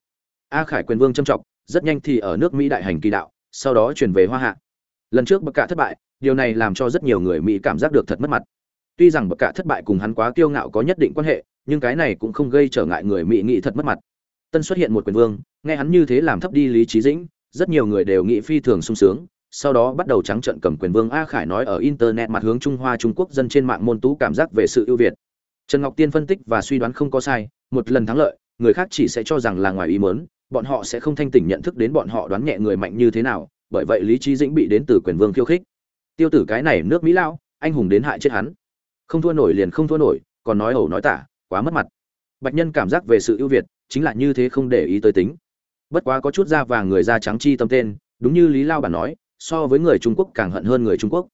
A khải quyền vương trâm trọng, rất nhanh thì ở nước mỹ đại hành kỳ đạo, sau đó chuyển về hoa hạ. Lần trước bậc cả thất bại, điều này làm cho rất nhiều người mỹ cảm giác được thật mất mặt. Tuy rằng bậc cả thất bại cùng hắn quá kiêu ngạo có nhất định quan hệ nhưng cái này cũng không gây trở ngại người mỹ nghị thật mất mặt. Tân xuất hiện một quyền vương, nghe hắn như thế làm thấp đi lý trí dĩnh, rất nhiều người đều nghĩ phi thường sung sướng, sau đó bắt đầu trắng trợn cầm quyền vương a khải nói ở internet mặt hướng trung hoa trung quốc dân trên mạng môn tú cảm giác về sự ưu việt. Trần ngọc tiên phân tích và suy đoán không có sai, một lần thắng lợi, người khác chỉ sẽ cho rằng là ngoài ý mớn bọn họ sẽ không thanh tỉnh nhận thức đến bọn họ đoán nhẹ người mạnh như thế nào, bởi vậy lý trí dĩnh bị đến từ quyền vương khiêu khích. Tiêu tử cái này nước mỹ lao, anh hùng đến hại chết hắn. Không thua nổi liền không thua nổi, còn nói ẩu nói tả quá mất mặt. Bạch nhân cảm giác về sự ưu việt, chính là như thế không để ý tới tính. Bất quá có chút da vàng người da trắng chi tâm tên, đúng như lý lao bản nói, so với người trung quốc càng hận hơn người trung quốc.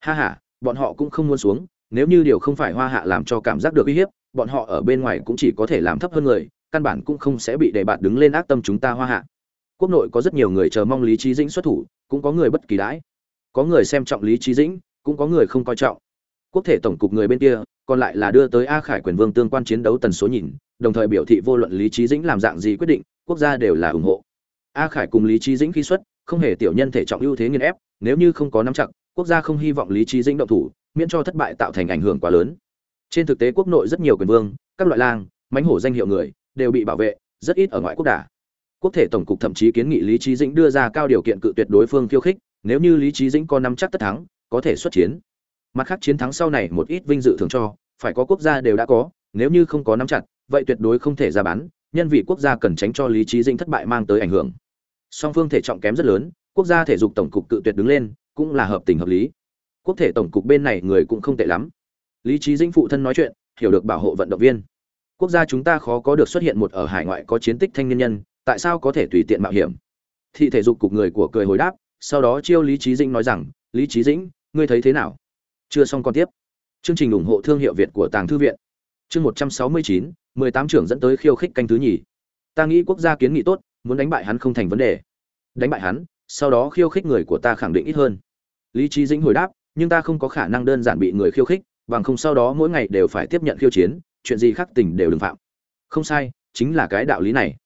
Ha ha, bọn họ cũng không muốn xuống, nếu như điều không phải hoa hạ làm cho cảm giác được uy hiếp, bọn họ ở bên ngoài cũng chỉ có thể làm thấp hơn người, căn bản cũng không sẽ bị đề bạt đứng lên ác tâm chúng ta hoa hạ. Quốc nội có rất nhiều người chờ mong lý trí dĩnh xuất thủ, cũng có người bất kỳ đãi. Có người xem trọng lý trí dĩnh, cũng có người không coi trọng quốc thể tổng cục người bên kia, còn lại là đưa tới a khải quyền vương tương quan chiến đấu tần số nhìn, đồng thời biểu thị vô luận lý trí dĩnh làm dạng gì quyết định, quốc gia đều là ủng hộ. A khải cùng lý trí dĩnh khi xuất, không hề tiểu nhân thể trọng ưu thế nghiên ép, nếu như không có nắm chặt, quốc gia không hy vọng lý trí dĩnh động thủ, miễn cho thất bại tạo thành ảnh hưởng quá lớn. Trên thực tế quốc nội rất nhiều quyền vương, các loại lang mánh hổ danh hiệu người, đều bị bảo vệ, rất ít ở ngoại quốc đả. Quốc thể tổng cục thậm chí kiến nghị lý trí dĩnh đưa ra cao điều kiện cự tuyệt đối phương khiêu khích, nếu như lý trí dĩnh có nắm chắc tất thắng, có thể xuất chiến mặt khác chiến thắng sau này một ít vinh dự thường cho, phải có quốc gia đều đã có, nếu như không có nắm chặt, vậy tuyệt đối không thể ra bán, nhân vị quốc gia cần tránh cho lý trí dĩnh thất bại mang tới ảnh hưởng. Song phương thể trọng kém rất lớn, quốc gia thể dục tổng cục cự tuyệt đứng lên, cũng là hợp tình hợp lý. Quốc thể tổng cục bên này người cũng không tệ lắm. Lý trí dĩnh phụ thân nói chuyện, hiểu được bảo hộ vận động viên. Quốc gia chúng ta khó có được xuất hiện một ở hải ngoại có chiến tích thanh niên nhân, tại sao có thể tùy tiện mạo hiểm? Thị thể dục cục người của cười hồi đáp, sau đó chiêu lý trí dĩnh nói rằng, lý trí dĩnh, ngươi thấy thế nào? Chưa xong con tiếp. Chương trình ủng hộ thương hiệu việt của tàng thư viện. Chương một trăm sáu mươi chín, mười tám trưởng dẫn tới khiêu khích canh thứ nhì. Ta nghĩ quốc gia kiến nghị tốt, muốn đánh bại hắn không thành vấn đề. Đánh bại hắn, sau đó khiêu khích người của ta khẳng định ít hơn. Lý trí dĩnh hồi đáp, nhưng ta không có khả năng đơn giản bị người khiêu khích, bằng không sau đó mỗi ngày đều phải tiếp nhận khiêu chiến, chuyện gì khác tình đều đừng phạm. Không sai, chính là cái đạo lý này.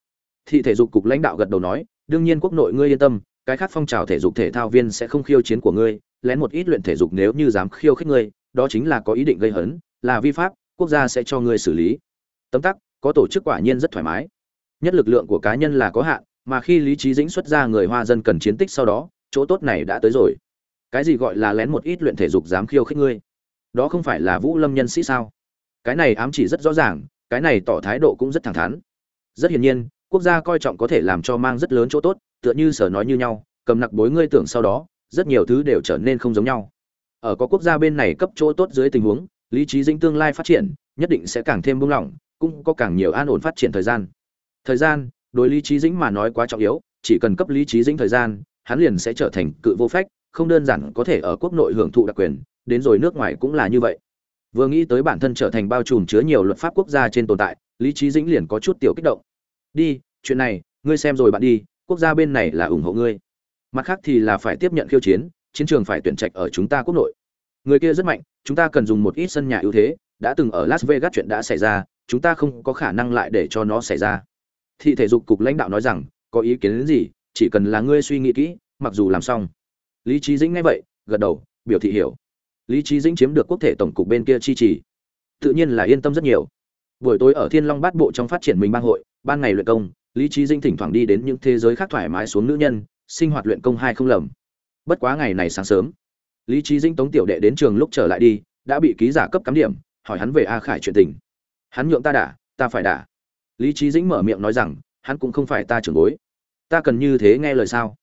Thị thể dục cục lãnh đạo gật đầu nói, đương nhiên quốc nội ngươi yên tâm, cái khác phong trào thể dục thể thao viên sẽ không khiêu chiến của ngươi lén một ít luyện thể dục nếu như dám khiêu khích ngươi, đó chính là có ý định gây hấn, là vi pháp, quốc gia sẽ cho ngươi xử lý. Tấm tắc, có tổ chức quả nhiên rất thoải mái. Nhất lực lượng của cá nhân là có hạn, mà khi lý trí dĩnh xuất ra người hoa dân cần chiến tích sau đó, chỗ tốt này đã tới rồi. Cái gì gọi là lén một ít luyện thể dục dám khiêu khích ngươi? Đó không phải là vũ lâm nhân sĩ sao? Cái này ám chỉ rất rõ ràng, cái này tỏ thái độ cũng rất thẳng thắn. Rất hiển nhiên, quốc gia coi trọng có thể làm cho mang rất lớn chỗ tốt, tựa như sở nói như nhau, cầm nặc bối ngươi tưởng sau đó rất nhiều thứ đều trở nên không giống nhau. Ở có quốc gia bên này cấp chỗ tốt dưới tình huống, lý trí dĩnh tương lai phát triển, nhất định sẽ càng thêm buông lỏng, cũng có càng nhiều an ổn phát triển thời gian. Thời gian, đối lý trí dĩnh mà nói quá trọng yếu, chỉ cần cấp lý trí dĩnh thời gian, hắn liền sẽ trở thành cự vô phách, không đơn giản có thể ở quốc nội hưởng thụ đặc quyền, đến rồi nước ngoài cũng là như vậy. Vừa nghĩ tới bản thân trở thành bao trùm chứa nhiều luật pháp quốc gia trên tồn tại, lý trí dĩnh liền có chút tiểu kích động. Đi, chuyện này, ngươi xem rồi bạn đi, quốc gia bên này là ủng hộ ngươi mặt khác thì là phải tiếp nhận khiêu chiến chiến trường phải tuyển trạch ở chúng ta quốc nội. Người kia rất mạnh, chúng ta cần dùng một ít sân nhà ưu thế, đã từng ở las vegas chuyện đã xảy ra, chúng ta không có khả năng lại để cho nó xảy ra. Thị thể dục cục lãnh đạo nói rằng, có ý kiến đến gì, chỉ cần là ngươi suy nghĩ kỹ, mặc dù làm xong. Lý trí dĩnh nghe vậy, gật đầu, biểu thị hiểu. Lý trí dĩnh chiếm được quốc thể tổng cục bên kia chi trì. Tự nhiên là yên tâm rất nhiều. Buổi tối ở thiên long bát bộ trong phát triển mình bang hội, ban ngày luyện công, lý trí dĩnh thỉnh thoảng đi đến những thế giới khác thoải mái xuống nữ nhân sinh hoạt luyện công hai không lầm. Bất quá ngày này sáng sớm, lý trí dĩnh tống tiểu đệ đến trường lúc trở lại đi, đã bị ký giả cấp cắm điểm, hỏi hắn về a khải chuyện tình. Hắn nhượng ta đả, ta phải đả. Lý trí dĩnh mở miệng nói rằng, hắn cũng không phải ta trưởng bối. Ta cần như thế nghe lời sao?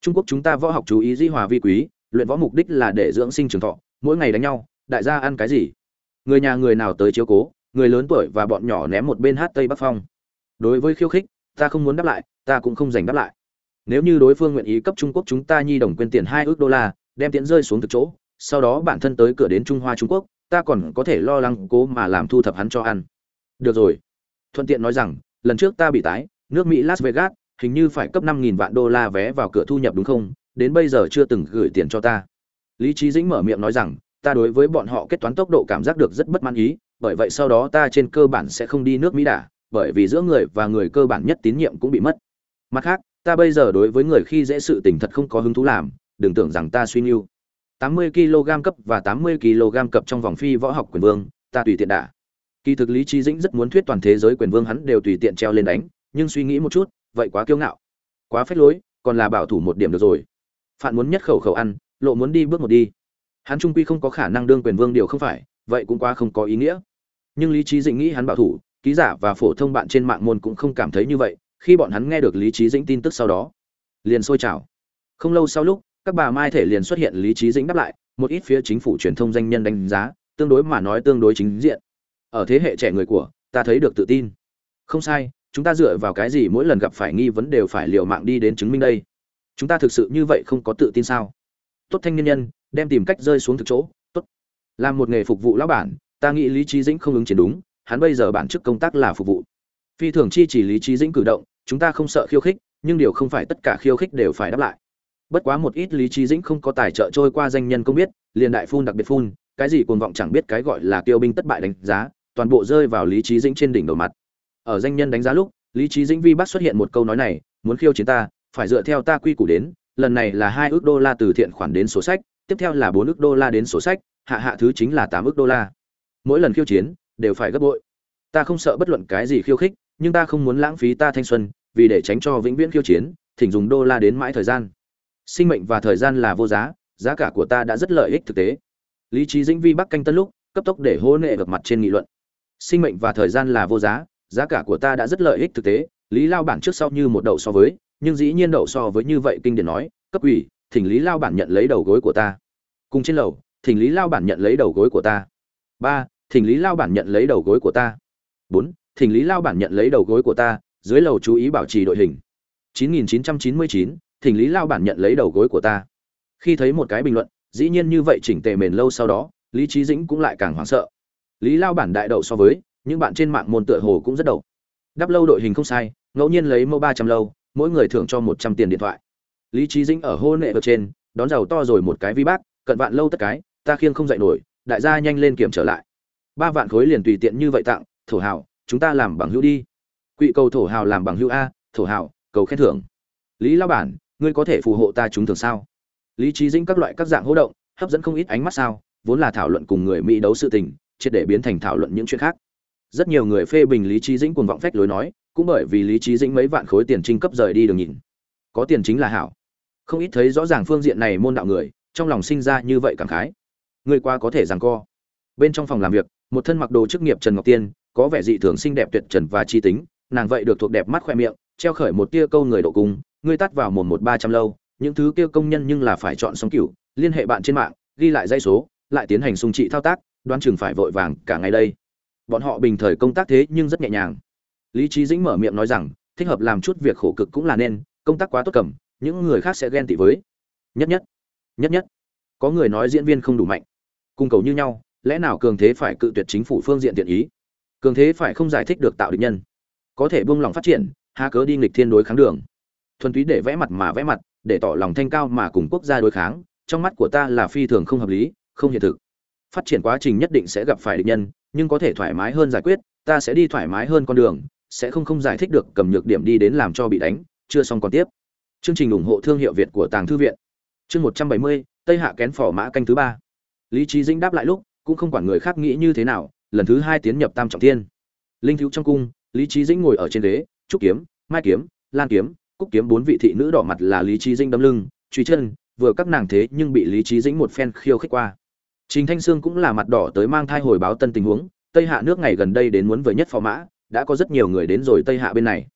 Trung quốc chúng ta võ học chú ý di hòa vi quý, luyện võ mục đích là để dưỡng sinh trường thọ, mỗi ngày đánh nhau, đại gia ăn cái gì? Người nhà người nào tới chiếu cố, người lớn tuổi và bọn nhỏ ném một bên hát tây bắc phong. Đối với khiêu khích, ta không muốn đáp lại, ta cũng không dành đáp lại nếu như đối phương nguyện ý cấp trung quốc chúng ta nhi đồng quyên tiền hai ước đô la, đem tiền rơi xuống thực chỗ, sau đó bản thân tới cửa đến trung hoa trung quốc, ta còn có thể lo lắng cố mà làm thu thập hắn cho ăn. Được rồi. Thuận tiện nói rằng, lần trước ta bị tái, nước mỹ las vegas, hình như phải cấp năm nghìn vạn đô la vé vào cửa thu nhập đúng không? Đến bây giờ chưa từng gửi tiền cho ta. Lý trí dĩnh mở miệng nói rằng, ta đối với bọn họ kết toán tốc độ cảm giác được rất bất mãn ý, bởi vậy sau đó ta trên cơ bản sẽ không đi nước mỹ đả bởi vì giữa người và người cơ bản nhất tín nhiệm cũng bị mất. Mặt khác ta bây giờ đối với người khi dễ sự tình thật không có hứng thú làm, đừng tưởng rằng ta suy nghiêu 80 kg cấp và 80 kg cấp trong vòng phi võ học quyền vương, ta tùy tiện đả. Kỳ thực lý trí dĩnh rất muốn thuyết toàn thế giới quyền vương hắn đều tùy tiện treo lên đánh, nhưng suy nghĩ một chút, vậy quá kiêu ngạo. Quá phết lối, còn là bảo thủ một điểm được rồi. Phạn muốn nhất khẩu khẩu ăn, lộ muốn đi bước một đi. Hắn trung quy không có khả năng đương quyền vương điều không phải, vậy cũng quá không có ý nghĩa. Nhưng lý trí dĩnh nghĩ hắn bảo thủ, ký giả và phổ thông bạn trên mạng môn cũng không cảm thấy như vậy khi bọn hắn nghe được lý trí dĩnh tin tức sau đó, liền sôi trào không lâu sau lúc, các bà mai thể liền xuất hiện lý trí dĩnh đáp lại, một ít phía chính phủ truyền thông danh nhân đánh giá, tương đối mà nói tương đối chính diện. Ở thế hệ trẻ người của, ta thấy được tự tin. Không sai, chúng ta dựa vào cái gì mỗi lần gặp phải nghi vấn đều phải liều mạng đi đến chứng minh đây? Chúng ta thực sự như vậy không có tự tin sao? Tốt thanh niên nhân, đem tìm cách rơi xuống thực chỗ, tốt. Làm một nghề phục vụ lão bản, ta nghĩ lý trí dĩnh không ứng chiến đúng, hắn bây giờ bản chức công tác là phục vụ. Phi thường chi chỉ lý trí dĩnh cử động chúng ta không sợ khiêu khích, nhưng điều không phải tất cả khiêu khích đều phải đáp lại. Bất quá một ít lý trí dĩnh không có tài trợ trôi qua danh nhân công biết, liền đại phun đặc biệt phun, cái gì cuồng vọng chẳng biết cái gọi là tiêu binh tất bại đánh giá, toàn bộ rơi vào lý trí dĩnh trên đỉnh đầu mặt. Ở danh nhân đánh giá lúc, lý trí dĩnh vi bắt xuất hiện một câu nói này, muốn khiêu chiến ta, phải dựa theo ta quy củ đến, lần này là hai ước đô la từ thiện khoản đến sổ sách, tiếp theo là bốn ước đô la đến sổ sách, hạ hạ thứ chính là tám ước đô la. Mỗi lần khiêu chiến, đều phải gấp bội. Ta không sợ bất luận cái gì khiêu khích nhưng ta không muốn lãng phí ta thanh xuân, vì để tránh cho vĩnh viễn khiêu chiến, thỉnh dùng đô la đến mãi thời gian. Sinh mệnh và thời gian là vô giá giá cả của ta đã rất lợi ích thực tế. Lý trí dĩnh vi bắc canh tân lúc, cấp tốc để hô nệ gặp mặt trên nghị luận. Sinh mệnh và thời gian là vô giá giá cả của ta đã rất lợi ích thực tế, lý lao bản trước sau như một đậu so với, nhưng dĩ nhiên đậu so với như vậy kinh điển nói, cấp ủy, thỉnh lý lao bản nhận lấy đầu gối của ta. Cùng trên lầu, thỉnh lý lao bản nhận lấy đầu gối của ta. Ba, thỉnh lý lao bản nhận lấy đầu gối của ta. Bốn thỉnh lý lao bản nhận lấy đầu gối của ta dưới lầu chú ý bảo trì đội hình. 9999, thỉnh lý lao bản nhận lấy đầu gối của ta. Khi thấy một cái bình luận dĩ nhiên như vậy chỉnh tề mền lâu sau đó lý trí dĩnh cũng lại càng hoảng sợ. Lý lao bản đại đậu so với những bạn trên mạng môn tựa hồ cũng rất đậu. Đắp lâu đội hình không sai ngẫu nhiên lấy mẫu ba trăm lâu mỗi người thưởng cho một trăm tiền điện thoại. Lý trí dĩnh ở hô nệ ở trên đón giàu to rồi một cái vi bác cận vạn lâu tất cái ta khiêng không dạy nổi đại gia nhanh lên kiểm trở lại. Ba vạn khối liền tùy tiện như vậy tặng thổ hào chúng ta làm bằng hữu đi. Quỵ cầu thổ hào làm bằng hữu a, thổ hào, cầu khen thưởng. Lý lao bản, ngươi có thể phù hộ ta chúng thường sao? Lý trí dĩnh các loại các dạng hỗ động, hấp dẫn không ít ánh mắt sao, vốn là thảo luận cùng người mỹ đấu sự tình, triệt để biến thành thảo luận những chuyện khác. Rất nhiều người phê bình lý trí dĩnh cuồng vọng phách lối nói, cũng bởi vì lý trí dĩnh mấy vạn khối tiền trinh cấp rời đi đường nhìn. Có tiền chính là hảo. Không ít thấy rõ ràng phương diện này môn đạo người, trong lòng sinh ra như vậy cảm khái. Người qua có thể rằng co. Bên trong phòng làm việc, một thân mặc đồ chức nghiệp trần ngọc tiên có vẻ dị thường xinh đẹp tuyệt trần và chi tính, nàng vậy được thuộc đẹp mắt khoe miệng, treo khởi một tia câu người độ cung, ngươi tắt vào một một ba trăm lâu, những thứ kia công nhân nhưng là phải chọn sống cửu, liên hệ bạn trên mạng, ghi lại dây số, lại tiến hành sung trị thao tác, đoán chừng phải vội vàng cả ngày đây. Bọn họ bình thời công tác thế nhưng rất nhẹ nhàng. Lý trí dĩnh mở miệng nói rằng, thích hợp làm chút việc khổ cực cũng là nên, công tác quá tốt cầm, những người khác sẽ ghen tị với. Nhất nhất nhất nhất. Có người nói diễn viên không đủ mạnh. Cung cầu như nhau, lẽ nào cường thế phải cự tuyệt chính phủ phương diện tiện ý? Cường thế phải không giải thích được tạo địch nhân. Có thể buông lòng phát triển hà cớ đi nghịch thiên đối kháng đường. Thuần túy để vẽ mặt mà vẽ mặt, để tỏ lòng thanh cao mà cùng quốc gia đối kháng, trong mắt của ta là phi thường không hợp lý, không hiện thực. Phát triển quá trình nhất định sẽ gặp phải địch nhân, nhưng có thể thoải mái hơn giải quyết, ta sẽ đi thoải mái hơn con đường, sẽ không không giải thích được cầm nhược điểm đi đến làm cho bị đánh, chưa xong còn tiếp. Chương trình ủng hộ thương hiệu việt của tàng thư viện. Chương một trăm bảy mươi, tây hạ kén phò mã canh thứ ba. Lý trí dĩnh đáp lại lúc, cũng không quản người khác nghĩ như thế nào lần thứ hai tiến nhập tam trọng thiên. Linh thiếu trong cung, lý trí dĩnh ngồi ở trên ghế, trúc kiếm, mai kiếm, lan kiếm, cúc kiếm bốn vị thị nữ đỏ mặt là lý trí dĩnh đâm lưng, truy chân, vừa các nàng thế nhưng bị lý trí dĩnh một phen khiêu khích qua. Trình thanh sương cũng là mặt đỏ tới mang thai hồi báo tân tình huống, tây hạ nước ngày gần đây đến muốn với nhất phò mã, đã có rất nhiều người đến rồi tây hạ bên này.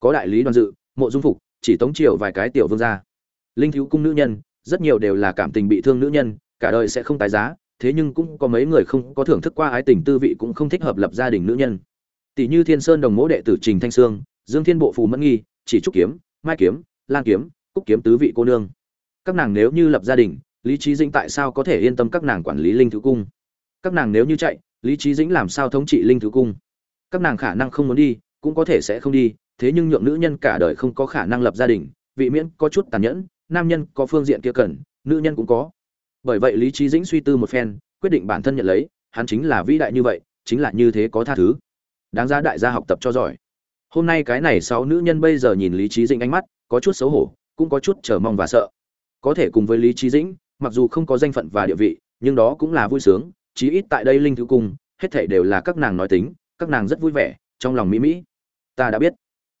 Có đại lý đoàn dự, mộ dung phục, chỉ tống triều vài cái tiểu vương gia. Linh thiếu cung nữ nhân, rất nhiều đều là cảm tình bị thương nữ nhân, cả đời sẽ không tái giá thế nhưng cũng có mấy người không có thưởng thức qua ái tình tư vị cũng không thích hợp lập gia đình nữ nhân. Tỷ như thiên sơn đồng mỗ đệ tử trình thanh sương, dương thiên bộ phù mẫn nghi, chỉ trúc kiếm, mai kiếm lan kiếm, cúc kiếm tứ vị cô nương. Các nàng nếu như lập gia đình, lý trí dĩnh tại sao có thể yên tâm các nàng quản lý linh thứ cung? Các nàng nếu như chạy, lý trí dĩnh làm sao thống trị linh thứ cung? Các nàng khả năng không muốn đi, cũng có thể sẽ không đi, thế nhưng nhượng nữ nhân cả đời không có khả năng lập gia đình, vị miễn có chút tàn nhẫn, nam nhân có phương diện kia cần, nữ nhân cũng có bởi vậy lý trí dĩnh suy tư một phen, quyết định bản thân nhận lấy, hắn chính là vĩ đại như vậy, chính là như thế có tha thứ. Đáng ra đại gia học tập cho giỏi. Hôm nay cái này sáu nữ nhân bây giờ nhìn lý trí dĩnh ánh mắt, có chút xấu hổ, cũng có chút chờ mong và sợ. Có thể cùng với lý trí dĩnh, mặc dù không có danh phận và địa vị, nhưng đó cũng là vui sướng, chí ít tại đây linh thứ cung, hết thảy đều là các nàng nói tính, các nàng rất vui vẻ, trong lòng mỹ mỹ. Ta đã biết.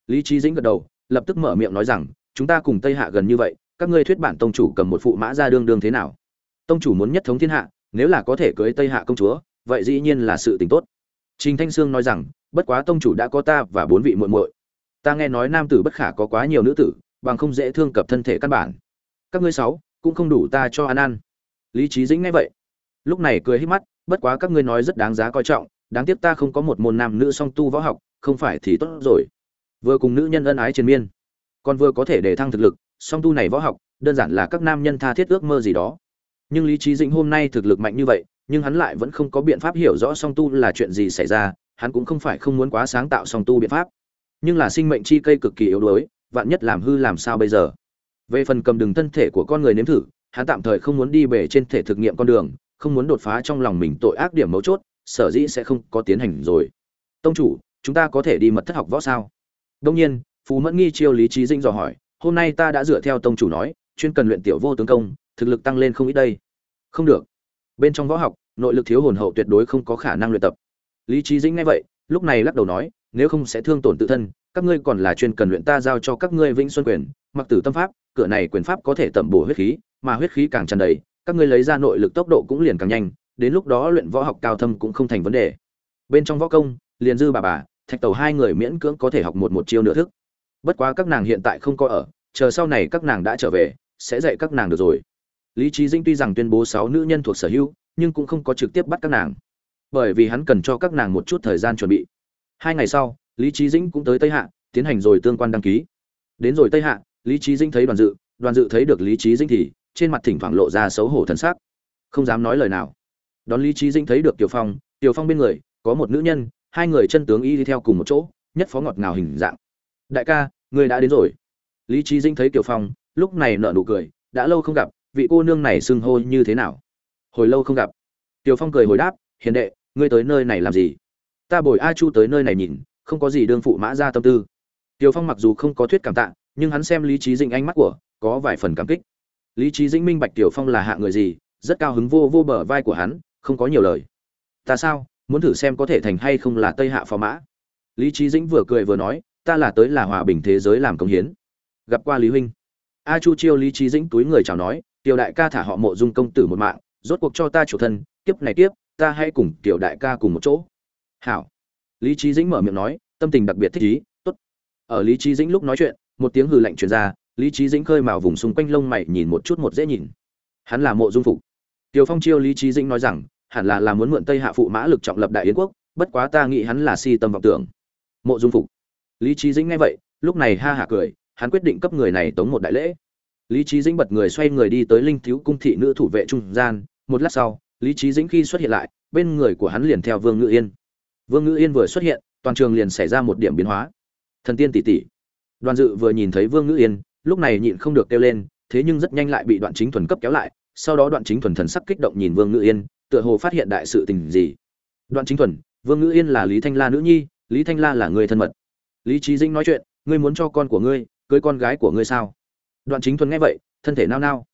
Lý trí dĩnh gật đầu, lập tức mở miệng nói rằng, chúng ta cùng tây hạ gần như vậy, các ngươi thuyết bản tông chủ cầm một phụ mã ra đương đương thế nào? Tông chủ muốn nhất thống thiên hạ, nếu là có thể cưới tây hạ công chúa, vậy dĩ nhiên là sự tình tốt. Trình thanh sương nói rằng, bất quá tông chủ đã có ta và bốn vị muội muội. Ta nghe nói nam tử bất khả có quá nhiều nữ tử, bằng không dễ thương cập thân thể căn bản. Các ngươi sáu, cũng không đủ ta cho ăn ăn. Lý trí dĩnh nghe vậy, lúc này cười hít mắt, bất quá các ngươi nói rất đáng giá coi trọng, đáng tiếc ta không có một môn nam nữ song tu võ học, không phải thì tốt rồi. Vừa cùng nữ nhân ân ái triền miên, còn vừa có thể để thăng thực lực, song tu này võ học, đơn giản là các nam nhân tha thiết ước mơ gì đó nhưng lý trí dĩnh hôm nay thực lực mạnh như vậy, nhưng hắn lại vẫn không có biện pháp hiểu rõ song tu là chuyện gì xảy ra, hắn cũng không phải không muốn quá sáng tạo song tu biện pháp. Nhưng là sinh mệnh chi cây cực kỳ yếu đuối, vạn nhất làm hư làm sao bây giờ? Về phần cầm đường thân thể của con người nếm thử, hắn tạm thời không muốn đi bể trên thể thực nghiệm con đường, không muốn đột phá trong lòng mình tội ác điểm mấu chốt, sở dĩ sẽ không có tiến hành rồi. Tông chủ, chúng ta có thể đi mật thất học võ sao? Đông nhiên phú mẫn nghi chiêu lý trí dinh dò hỏi, hôm nay ta đã dựa theo tông chủ nói, chuyên cần luyện tiểu vô tướng công thực lực tăng lên không ít đây. Không được. Bên trong võ học, nội lực thiếu hồn hậu tuyệt đối không có khả năng luyện tập. Lý trí dĩnh nghe vậy, lúc này lắc đầu nói, nếu không sẽ thương tổn tự thân, các ngươi còn là chuyên cần luyện ta giao cho các ngươi vĩnh xuân quyền, mặc tử tâm pháp, cửa này quyền pháp có thể tẩm bổ huyết khí, mà huyết khí càng tràn đầy, các ngươi lấy ra nội lực tốc độ cũng liền càng nhanh, đến lúc đó luyện võ học cao thâm cũng không thành vấn đề. Bên trong võ công, liền dư bà bà, thạch tàu hai người miễn cưỡng có thể học một một chiêu nửa thức. Bất quá các nàng hiện tại không có ở, chờ sau này các nàng đã trở về, sẽ dạy các nàng được rồi lý trí dinh tuy rằng tuyên bố sáu nữ nhân thuộc sở hữu, nhưng cũng không có trực tiếp bắt các nàng. Bởi vì hắn cần cho các nàng một chút thời gian chuẩn bị. Hai ngày sau, lý trí dĩnh cũng tới tây hạ, tiến hành rồi tương quan đăng ký. Đến rồi tây hạ, lý trí dĩnh thấy đoàn dự đoàn dự thấy được lý trí dĩnh thì trên mặt thỉnh thoảng lộ ra xấu hổ thân xác không dám nói lời nào. Đón lý trí dĩnh thấy được tiểu phong tiểu phong bên người, có một nữ nhân, hai người chân tướng y đi theo cùng một chỗ, nhất phó ngọt ngào hình dạng. Đại ca, người đã đến rồi. Lý trí dĩnh thấy tiểu phong, lúc này nở nụ cười, đã lâu không gặp vị cô nương này xưng hô như thế nào? Hồi lâu không gặp. Tiểu phong cười hồi đáp, hiền đệ, ngươi tới nơi này làm gì? Ta bồi a chu tới nơi này nhìn, không có gì đương phụ mã ra tâm tư. Tiểu phong mặc dù không có thuyết cảm tạ, nhưng hắn xem lý trí dĩnh ánh mắt của, có vài phần cảm kích. Lý trí dĩnh minh bạch tiểu phong là hạ người gì, rất cao hứng vô vô bờ vai của hắn, không có nhiều lời. Ta sao, muốn thử xem có thể thành hay không là tây hạ phò mã? Lý trí dĩnh vừa cười vừa nói, ta là tới là hòa bình thế giới làm công hiến. Gặp qua lý huynh. A chu chiêu lý trí dĩnh túi người chào nói tiểu đại ca thả họ mộ dung công tử một mạng, rốt cuộc cho ta chủ thân tiếp này tiếp ta hãy cùng tiểu đại ca cùng một chỗ. Hảo. Lý trí dĩnh mở miệng nói, tâm tình đặc biệt thích ý, tốt. Ở lý trí dĩnh lúc nói chuyện, một tiếng hừ lạnh truyền ra, lý trí dĩnh khơi mào vùng xung quanh lông mày nhìn một chút một dễ nhìn. Hắn là mộ dung phục tiểu phong chiêu lý trí dĩnh nói rằng, hẳn là là muốn mượn tây hạ phụ mã lực trọng lập đại yến quốc, bất quá ta nghĩ hắn là si tâm vọng tưởng. Mộ dung phục lý trí dĩnh nghe vậy, lúc này ha hả cười, hắn quyết định cấp người này tống một đại lễ lý trí dĩnh bật người xoay người đi tới linh thiếu cung thị nữ thủ vệ trung gian. Một lát sau, lý trí dĩnh khi xuất hiện lại, bên người của hắn liền theo vương ngự yên. Vương ngự yên vừa xuất hiện, toàn trường liền xảy ra một điểm biến hóa. Thần tiên tỷ tỷ. Đoàn dự vừa nhìn thấy vương ngự yên, lúc này nhịn không được kêu lên, thế nhưng rất nhanh lại bị đoạn chính thuần cấp kéo lại. Sau đó đoạn chính thuần thần sắc kích động nhìn vương ngự yên, tựa hồ phát hiện đại sự tình gì. Đoạn chính thuần, vương ngự yên là lý thanh la nữ nhi, lý thanh la là người thân mật. Lý trí dĩnh nói chuyện, ngươi muốn cho con của ngươi, cưới con gái của ngươi sao? Đoàn chính thuần nghe vậy, thân thể nao nao.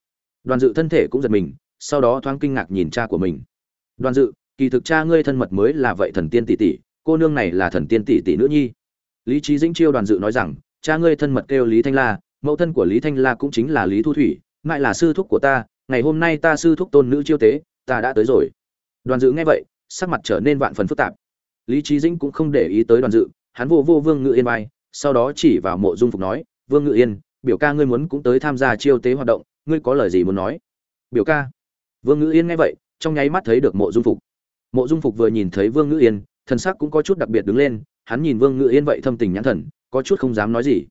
Đoàn dự thân thể cũng giật mình, sau đó thoáng kinh ngạc nhìn cha của mình. Đoàn dự, kỳ thực cha ngươi thân mật mới là vậy thần tiên tỷ tỷ, cô nương này là thần tiên tỷ tỷ nữ nhi. Lý trí dĩnh chiêu đoàn dự nói rằng, cha ngươi thân mật kêu lý thanh la, mẫu thân của lý thanh la cũng chính là lý thu thủy ngại là sư thúc của ta, ngày hôm nay ta sư thúc tôn nữ chiêu tế, ta đã tới rồi. Đoàn dự nghe vậy, sắc mặt trở nên vạn phần phức tạp. Lý trí dĩnh cũng không để ý tới đoàn dự, hắn vô vô vương ngự yên bay sau đó chỉ vào mộ dung phục nói, vương ngự yên biểu ca ngươi muốn cũng tới tham gia chiêu tế hoạt động, ngươi có lời gì muốn nói? Biểu ca. Vương Ngữ yên nghe vậy, trong nháy mắt thấy được mộ dung phục. Mộ dung phục vừa nhìn thấy vương Ngữ yên, thần sắc cũng có chút đặc biệt đứng lên, hắn nhìn vương Ngữ yên vậy thâm tình nhãn thần, có chút không dám nói gì.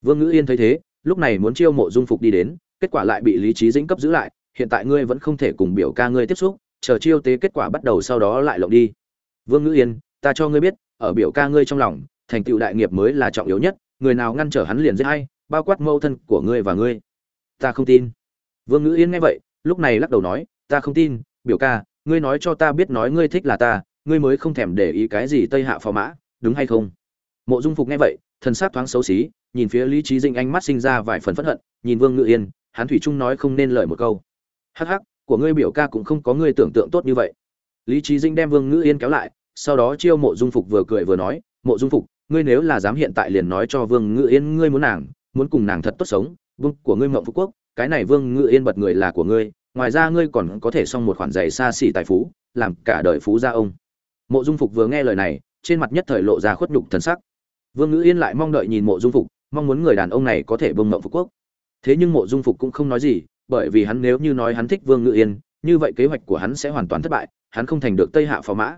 Vương Ngữ yên thấy thế, lúc này muốn chiêu mộ dung phục đi đến, kết quả lại bị lý trí dĩnh cấp giữ lại, hiện tại ngươi vẫn không thể cùng biểu ca ngươi tiếp xúc, chờ chiêu tế kết quả bắt đầu sau đó lại lộng đi. Vương ngữ yên, ta cho ngươi biết, ở biểu ca ngươi trong lòng, thành tựu đại nghiệp mới là trọng yếu nhất, người nào ngăn trở hắn liền giết hay bao quát mâu thân của ngươi và ngươi. Ta không tin. Vương ngữ yên nghe vậy, lúc này lắc đầu nói, ta không tin, biểu ca, ngươi nói cho ta biết nói ngươi thích là ta, ngươi mới không thèm để ý cái gì tây hạ phò mã, đúng hay không? Mộ dung phục nghe vậy, thần s á c thoáng xấu xí, nhìn phía lý trí dinh ánh mắt sinh ra vài phần p h ẫ n hận, nhìn vương ngự yên, hắn thủy trung nói không nên lời một câu. Hắc hắc, của ngươi biểu ca cũng không có ngươi tưởng tượng tốt như vậy. Lý trí dinh đem vương ngự yên kéo lại, sau đó chiêu mộ dung phục vừa cười vừa nói, mộ dung phục, ngươi nếu là dám hiện tại liền nói cho vương ngự yên ngươi muốn nàng muốn cùng nàng thật tốt sống, vương của ngươi mộng phú quốc, cái này vương ngự yên bật người là của ngươi, ngoài ra ngươi còn có thể xong một khoản giày xa xỉ tài phú, làm cả đời phú gia ông. Mộ dung phục vừa nghe lời này, trên mặt nhất thời lộ ra khuất nhục thần sắc. Vương ngữ yên lại mong đợi nhìn mộ dung phục, mong muốn người đàn ông này có thể bông mộng phú quốc. Thế nhưng mộ dung phục cũng không nói gì, bởi vì hắn nếu như nói hắn thích vương ngữ yên, như vậy kế hoạch của hắn sẽ hoàn toàn thất bại, hắn không thành được tây hạ phò mã.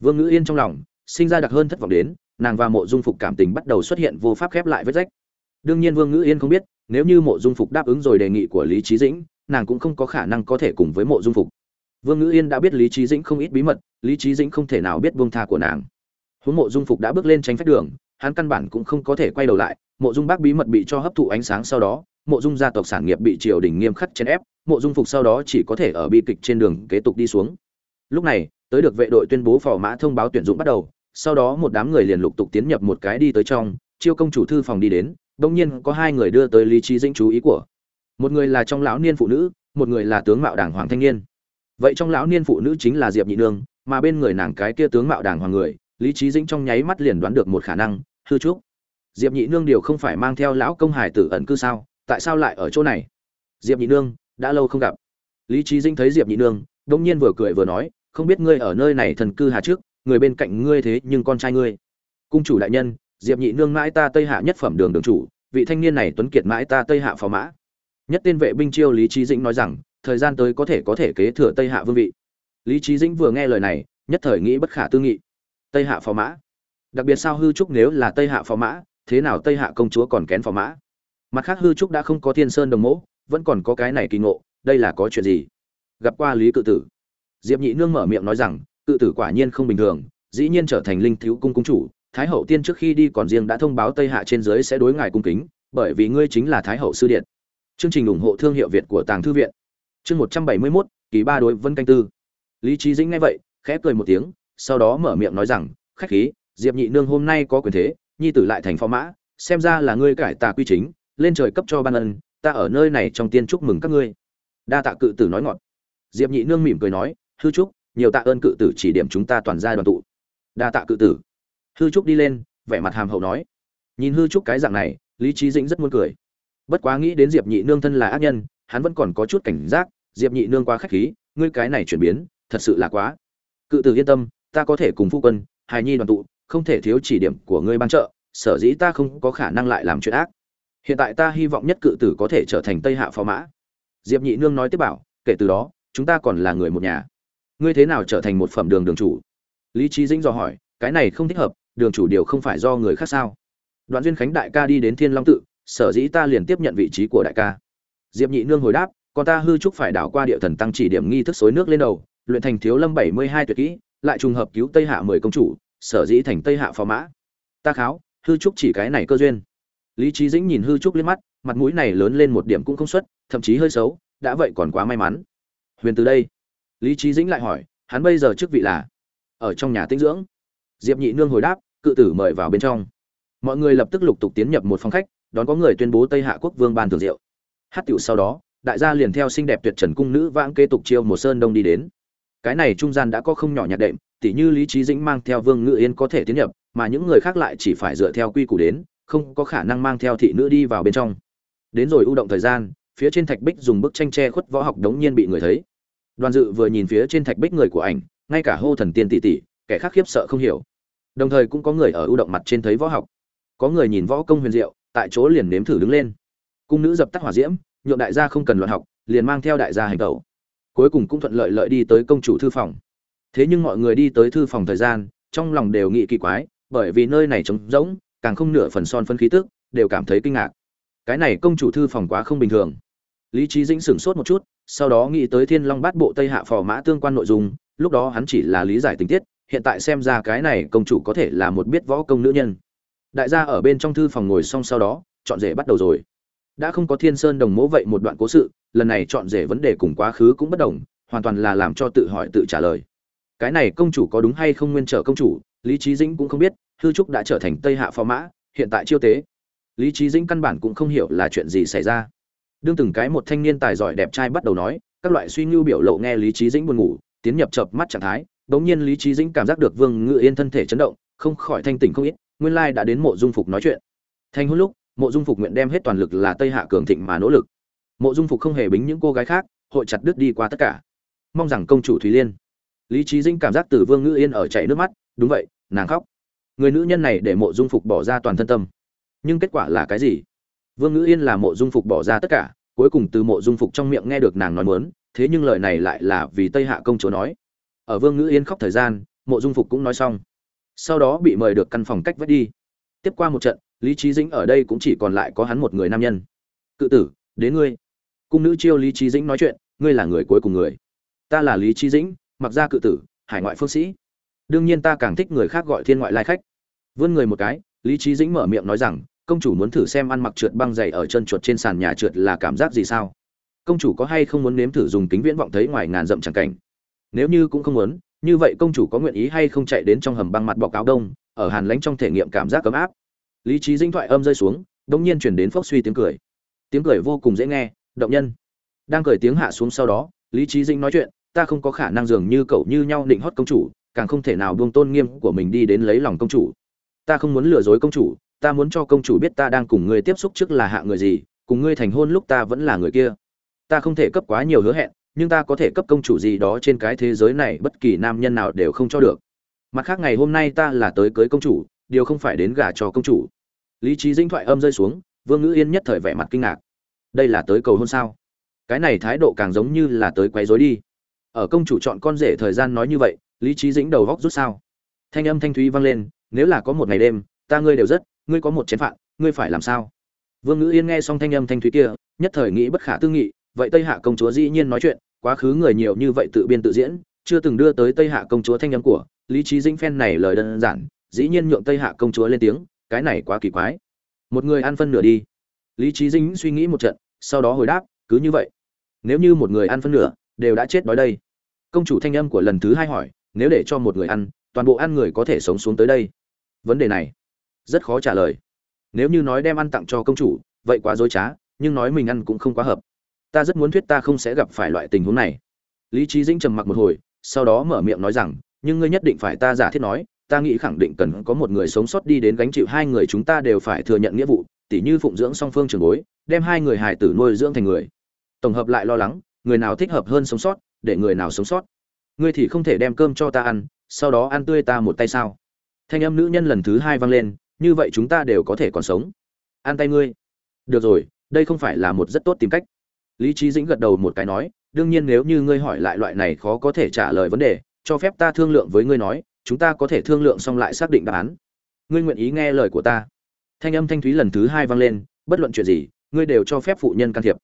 Vương ngữ yên trong lòng, sinh ra đặc hơn thất vọng đến, nàng và mộ dung phục cảm tình bắt đầu xuất hiện vô pháp khép lại vết rách đương nhiên vương ngữ yên không biết, nếu như mộ dung phục đáp ứng rồi đề nghị của lý trí dĩnh, nàng cũng không có khả năng có thể cùng với mộ dung phục. Vương ngữ yên đã biết lý trí dĩnh không ít bí mật, lý trí dĩnh không thể nào biết buông tha của nàng. Huống mộ dung phục đã bước lên tránh phách đường, hắn căn bản cũng không có thể quay đầu lại, mộ dung bác bí mật bị cho hấp thụ ánh sáng sau đó, mộ dung gia tộc sản nghiệp bị triều đình nghiêm khắc chèn ép, mộ dung phục sau đó chỉ có thể ở bi kịch trên đường kế tục đi xuống. Lúc này, tới được vệ đội tuyên bố phò mã thông báo tuyển dụng bắt đầu, sau đó một đám người liền lục tục tiến nhập một cái đi tới trong, chiêu công chủ thư phòng đi đến đông nhiên có hai người đưa tới lý trí dĩnh chú ý của. Một người là trong lão niên phụ nữ, một người là tướng mạo đảng hoàng thanh niên. Vậy trong lão niên phụ nữ chính là diệp nhị nương, mà bên người nàng cái kia tướng mạo đảng hoàng người, lý trí dĩnh trong nháy mắt liền đoán được một khả năng, hư trúc. Diệp nhị nương điều không phải mang theo lão công hải tử ẩn cư sao, tại sao lại ở chỗ này? Diệp nhị nương, đã lâu không gặp. Lý trí dĩnh thấy diệp nhị nương, đông nhiên vừa cười vừa nói, không biết ngươi ở nơi này thần cư hà trước, người bên cạnh ngươi thế nhưng con trai ngươi. Cung chủ đại nhân diệp nhị nương mãi ta tây hạ nhất phẩm đường đường chủ, vị thanh niên này tuấn kiệt mãi ta tây hạ phò mã. Nhất tên vệ binh chiêu lý trí dĩnh nói rằng, thời gian tới có thể có thể kế thừa tây hạ vương vị. Lý trí dĩnh vừa nghe lời này, nhất thời nghĩ bất khả tư nghị. Tây hạ phò mã. Đặc biệt sao hư trúc nếu là tây hạ phò mã, thế nào tây hạ công chúa còn kén phò mã? Mặt khác hư trúc đã không có thiên sơn đồng mẫu vẫn còn có cái này kỳ ngộ, đây là có chuyện gì? Gặp qua lý cự tử. Diệp nhị nương mở miệng nói rằng, cự tử quả nhiên không bình thường, dĩ nhiên trở thành linh thiếu cung cung chủ thái hậu tiên trước khi đi còn riêng đã thông báo tây hạ trên dưới sẽ đối ngài cung kính, bởi vì ngươi chính là thái hậu sư điện. Chương trình ủng hộ thương hiệu việt của tàng thư viện. Chương một trăm bảy mươi mốt, kỳ ba đối vân canh tư. Lý trí dĩnh nghe vậy, khẽ cười một tiếng, sau đó mở miệng nói rằng, khách khí, diệp nhị nương hôm nay có quyền thế, nhi tử lại thành phó mã, xem ra là ngươi cải tà quy chính, lên trời cấp cho ban ân, ta ở nơi này trong tiên chúc mừng các ngươi. Đa tạ cự tử nói ngọt. Diệp nhị nương mỉm cười nói, hư trúc nhiều tạ ơn cự tử chỉ điểm chúng ta toàn gia đoàn tụ. Đa tạ cự tử hư trúc đi lên, vẻ mặt hàm hậu nói. Nhìn hư trúc cái dạng này, lý trí dĩnh rất muốn cười. Bất quá nghĩ đến diệp nhị nương thân là ác nhân, hắn vẫn còn có chút cảnh giác, diệp nhị nương quá khách khí, ngươi cái này chuyển biến, thật sự là quá. Cự tử yên tâm, ta có thể cùng phu quân, hài nhi đoàn tụ, không thể thiếu chỉ điểm của ngươi ban trợ, sở dĩ ta không có khả năng lại làm chuyện ác. Hiện tại ta hy vọng nhất cự tử có thể trở thành tây hạ phó mã. Diệp nhị nương nói tiếp bảo, kể từ đó, chúng ta còn là người một nhà. Ngươi thế nào trở thành một phẩm đường đường chủ? Lý trí dĩnh dò hỏi, cái này không thích hợp đường chủ điều không phải do người khác sao? Đoạn duyên khánh đại ca đi đến thiên long tự, sở dĩ ta liền tiếp nhận vị trí của đại ca. Diệp nhị nương hồi đáp còn ta hư trúc phải đảo qua địa thần tăng chỉ điểm nghi thức xối nước lên đầu, luyện thành thiếu lâm bảy mươi hai tuyệt kỹ, lại trùng hợp cứu tây hạ mười công chủ, sở dĩ thành tây hạ phò mã. Ta kháo, hư trúc chỉ cái này cơ duyên. Lý trí dĩnh nhìn hư trúc liếc mắt, mặt mũi này lớn lên một điểm cũng không xuất, thậm chí hơi xấu, đã vậy còn quá may mắn. Huyền từ đây. Lý trí dĩnh lại hỏi, hắn bây giờ chức vị là ở trong nhà tinh dưỡng? Diệp nhị nương hồi đáp cự tử mời vào bên trong. Mọi người lập tức lục tục tiến nhập một phòng khách, đón có người tuyên bố tây hạ quốc vương ban thường rượu. Hát tiểu sau đó, đại gia liền theo xinh đẹp tuyệt trần cung nữ vãng kế tục chiêu một sơn đông đi đến. Cái này trung gian đã có không nhỏ nhạc đệm, tỉ như lý trí dĩnh mang theo vương ngự yên có thể tiến nhập, mà những người khác lại chỉ phải dựa theo quy củ đến, không có khả năng mang theo thị nữ đi vào bên trong. Đến rồi ưu động thời gian, phía trên thạch bích dùng bức tranh che khuất võ học đống nhiên bị người thấy. Đoàn dự vừa nhìn phía trên thạch bích người của ảnh, ngay cả hô thần tiên tỷ tỷ, kẻ khác khiếp sợ không hiểu đồng thời cũng có người ở ưu động mặt trên thấy võ học. Có người nhìn võ công huyền diệu, tại chỗ liền nếm thử đứng lên. Cung nữ dập tắt hỏa diễm, nhượng đại gia không cần luận học, liền mang theo đại gia hành tẩu. Cuối cùng cũng thuận lợi lợi đi tới công chủ thư phòng. Thế nhưng mọi người đi tới thư phòng thời gian, trong lòng đều nghĩ kỳ quái, bởi vì nơi này trống rỗng, càng không nửa phần son phân khí tức, đều cảm thấy kinh ngạc. Cái này công chủ thư phòng quá không bình thường. Lý trí dĩnh sửng sốt một chút, sau đó nghĩ tới thiên long bát bộ tây hạ phò mã tương quan nội dung, lúc đó hắn chỉ là lý giải tình tiết hiện tại xem ra cái này công chủ có thể là một biết võ công nữ nhân. Đại gia ở bên trong thư phòng ngồi xong sau đó, chọn rể bắt đầu rồi. Đã không có thiên sơn đồng mẫu vậy một đoạn cố sự, lần này chọn rể vấn đề cùng quá khứ cũng bất đồng, hoàn toàn là làm cho tự hỏi tự trả lời. Cái này công chủ có đúng hay không nguyên trở công chủ, lý trí dĩnh cũng không biết, hư trúc đã trở thành tây hạ phó mã, hiện tại chiêu tế. Lý trí dĩnh căn bản cũng không hiểu là chuyện gì xảy ra. Đương từng cái một thanh niên tài giỏi đẹp trai bắt đầu nói, các loại suy ngưu biểu lộ nghe lý trí dĩnh buồn ngủ, tiến nhập chợp mắt trạng thái bỗng nhiên lý trí dĩnh cảm giác được vương ngự yên thân thể chấn động, không khỏi thanh tỉnh không ít, nguyên lai đã đến mộ dung phục nói chuyện. Thanh hôn lúc, mộ dung phục nguyện đem hết toàn lực là tây hạ cường thịnh mà nỗ lực. Mộ dung phục không hề bính những cô gái khác, hội chặt đứt đi qua tất cả. Mong rằng công chủ thúy liên. Lý trí dĩnh cảm giác từ vương Ngự yên ở chảy nước mắt, đúng vậy, nàng khóc. Người nữ nhân này để mộ dung phục bỏ ra toàn thân tâm. Nhưng kết quả là cái gì? Vương ngữ yên là mộ dung phục bỏ ra tất cả, cuối cùng từ mộ dung phục trong miệng nghe được nàng nói muốn, thế nhưng lời này lại là vì tây hạ công chúa nói ở vương ngữ yên khóc thời gian, mộ dung phục cũng nói xong. Sau đó bị mời được căn phòng cách vách đi. Tiếp qua một trận, lý trí dĩnh ở đây cũng chỉ còn lại có hắn một người nam nhân. Cự tử, đến ngươi. Cung nữ chiêu lý trí dĩnh nói chuyện, ngươi là người cuối cùng người. Ta là lý trí dĩnh, mặc ra cự tử, hải ngoại phương sĩ. Đương nhiên ta càng thích người khác gọi thiên ngoại lai khách. Vươn người một cái, lý trí dĩnh mở miệng nói rằng, công chủ muốn thử xem ăn mặc trượt băng dày ở chân chuột trên sàn nhà trượt là cảm giác gì sao? Công chủ có hay không muốn nếm thử dùng kính viễn vọng thấy ngoài ngàn dặm chẳng cảnh? Nếu như cũng không muốn, như vậy công chủ có nguyện ý hay không chạy đến trong hầm băng mặt bọc áo đông, ở hàn lánh trong thể nghiệm cảm giác ấm áp. Lý trí dinh thoại âm rơi xuống, đông nhiên chuyển đến phốc suy tiếng cười. Tiếng cười vô cùng dễ nghe, động nhân. Đang cười tiếng hạ xuống sau đó, lý trí dinh nói chuyện, ta không có khả năng dường như cậu như nhau định hót công chủ, càng không thể nào buông tôn nghiêm của mình đi đến lấy lòng công chủ. Ta không muốn lừa dối công chủ, ta muốn cho công chủ biết ta đang cùng ngươi tiếp xúc trước là hạ người gì, cùng ngươi thành hôn lúc ta vẫn là người kia. Ta không thể cấp quá nhiều hứa hẹn nhưng ta có thể cấp công chủ gì đó trên cái thế giới này, bất kỳ nam nhân nào đều không cho được. Mặt khác ngày hôm nay ta là tới cưới công chủ, điều không phải đến gả cho công chủ. Lý trí dinh thoại âm rơi xuống, vương ngữ yên nhất thời vẻ mặt kinh ngạc. Đây là tới cầu hôn sao? Cái này thái độ càng giống như là tới quấy rối đi. Ở công chủ chọn con rể thời gian nói như vậy, lý trí dĩnh đầu góc rút sao? Thanh âm thanh thúy vang lên, nếu là có một ngày đêm, ta ngươi đều rất, ngươi có một chén phạn ngươi phải làm sao? Vương ngữ yên nghe xong thanh âm thanh thúy kia, nhất thời nghĩ bất khả tư nghị, vậy tây hạ công chúa dĩ nhiên nói chuyện quá khứ người nhiều như vậy tự biên tự diễn, chưa từng đưa tới tây hạ công chúa thanh âm của, lý trí dĩnh phen này lời đơn giản, dĩ nhiên nhượng tây hạ công chúa lên tiếng, cái này quá kỳ quái. Một người ăn phân nửa đi. Lý trí dĩnh suy nghĩ một trận, sau đó hồi đáp, cứ như vậy. Nếu như một người ăn phân nửa, đều đã chết đói đây. Công chủ thanh âm của lần thứ hai hỏi, nếu để cho một người ăn, toàn bộ ăn người có thể sống xuống tới đây? Vấn đề này, rất khó trả lời. Nếu như nói đem ăn tặng cho công chủ, vậy quá dối trá, nhưng nói mình ăn cũng không quá hợp ta rất muốn thuyết ta không sẽ gặp phải loại tình huống này. Lý trí dĩnh trầm mặc một hồi, sau đó mở miệng nói rằng, nhưng ngươi nhất định phải ta giả thiết nói, ta nghĩ khẳng định cần có một người sống sót đi đến gánh chịu hai người chúng ta đều phải thừa nhận nghĩa vụ, tỉ như phụng dưỡng song phương trường bối, đem hai người hài tử nuôi dưỡng thành người. Tổng hợp lại lo lắng, người nào thích hợp hơn sống sót, để người nào sống sót. Ngươi thì không thể đem cơm cho ta ăn, sau đó ăn tươi ta một tay sao? Thanh âm nữ nhân lần thứ hai vang lên, như vậy chúng ta đều có thể còn sống. Ăn tay ngươi. Được rồi, đây không phải là một rất tốt tìm cách lý trí dĩnh gật đầu một cái nói, đương nhiên nếu như ngươi hỏi lại loại này khó có thể trả lời vấn đề, cho phép ta thương lượng với ngươi nói, chúng ta có thể thương lượng xong lại xác định đáp án. Ngươi nguyện ý nghe lời của ta. Thanh âm thanh thúy lần thứ hai vang lên, bất luận chuyện gì, ngươi đều cho phép phụ nhân can thiệp.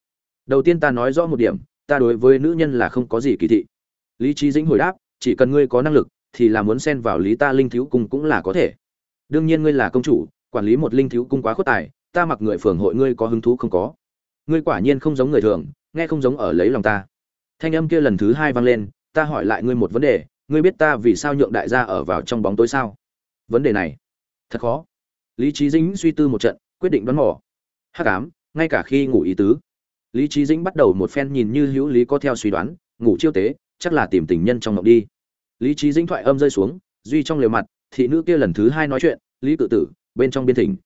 Đầu tiên ta nói rõ một điểm, ta đối với nữ nhân là không có gì kỳ thị. Lý trí dĩnh hồi đáp, chỉ cần ngươi có năng lực, thì là muốn xen vào lý ta linh thiếu cung cũng là có thể. Đương nhiên ngươi là công chủ, quản lý một linh thiếu cung quá khuất tài, ta mặc người phường hội ngươi có hứng thú không có? Ngươi quả nhiên không giống người thường, nghe không giống ở lấy lòng ta. Thanh âm kia lần thứ hai vang lên, ta hỏi lại ngươi một vấn đề, ngươi biết ta vì sao nhượng đại gia ở vào trong bóng tối sao? Vấn đề này, thật khó. Lý trí dĩnh suy tư một trận, quyết định đoán mò. Hắc ám, ngay cả khi ngủ ý tứ. Lý trí dĩnh bắt đầu một phen nhìn như hữu lý có theo suy đoán, ngủ chiêu tế, chắc là tìm tình nhân trong mộng đi. Lý trí dĩnh thoại âm rơi xuống, duy trong lều mặt, thị nữ kia lần thứ hai nói chuyện, lý cự tử, bên trong biên thỉnh.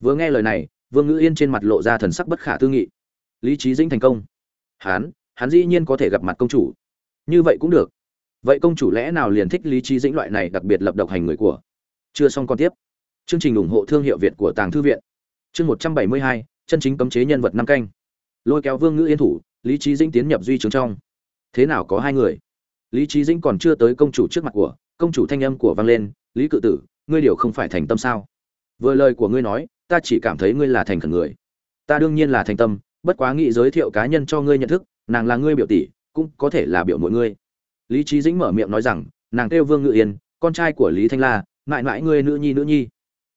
Vừa nghe lời này, vương ngữ yên trên mặt lộ ra thần sắc bất khả tư nghị lý trí dĩnh thành công. Hán hắn dĩ nhiên có thể gặp mặt công chủ. Như vậy cũng được. Vậy công chủ lẽ nào liền thích lý trí dĩnh loại này đặc biệt lập độc hành người của? Chưa xong còn tiếp. Chương trình ủng hộ thương hiệu việt của tàng thư viện. Chương một trăm bảy mươi hai, chân chính cấm chế nhân vật năm canh. Lôi kéo vương ngữ yên thủ, lý trí dĩnh tiến nhập duy trường trong. Thế nào có hai người? Lý trí dĩnh còn chưa tới công chủ trước mặt của, công chủ thanh âm của vang lên, lý cự tử, ngươi điều không phải thành tâm sao? Vừa lời của ngươi nói, ta chỉ cảm thấy ngươi là thành khẩn người. Ta đương nhiên là thành tâm bất quá nghĩ giới thiệu cá nhân cho ngươi nhận thức, nàng là ngươi biểu tỷ, cũng có thể là biểu mỗi ngươi. Lý trí dĩnh mở miệng nói rằng, nàng kêu vương ngự yên, con trai của lý thanh la, mãi mãi ngươi nữ nhi nữ nhi.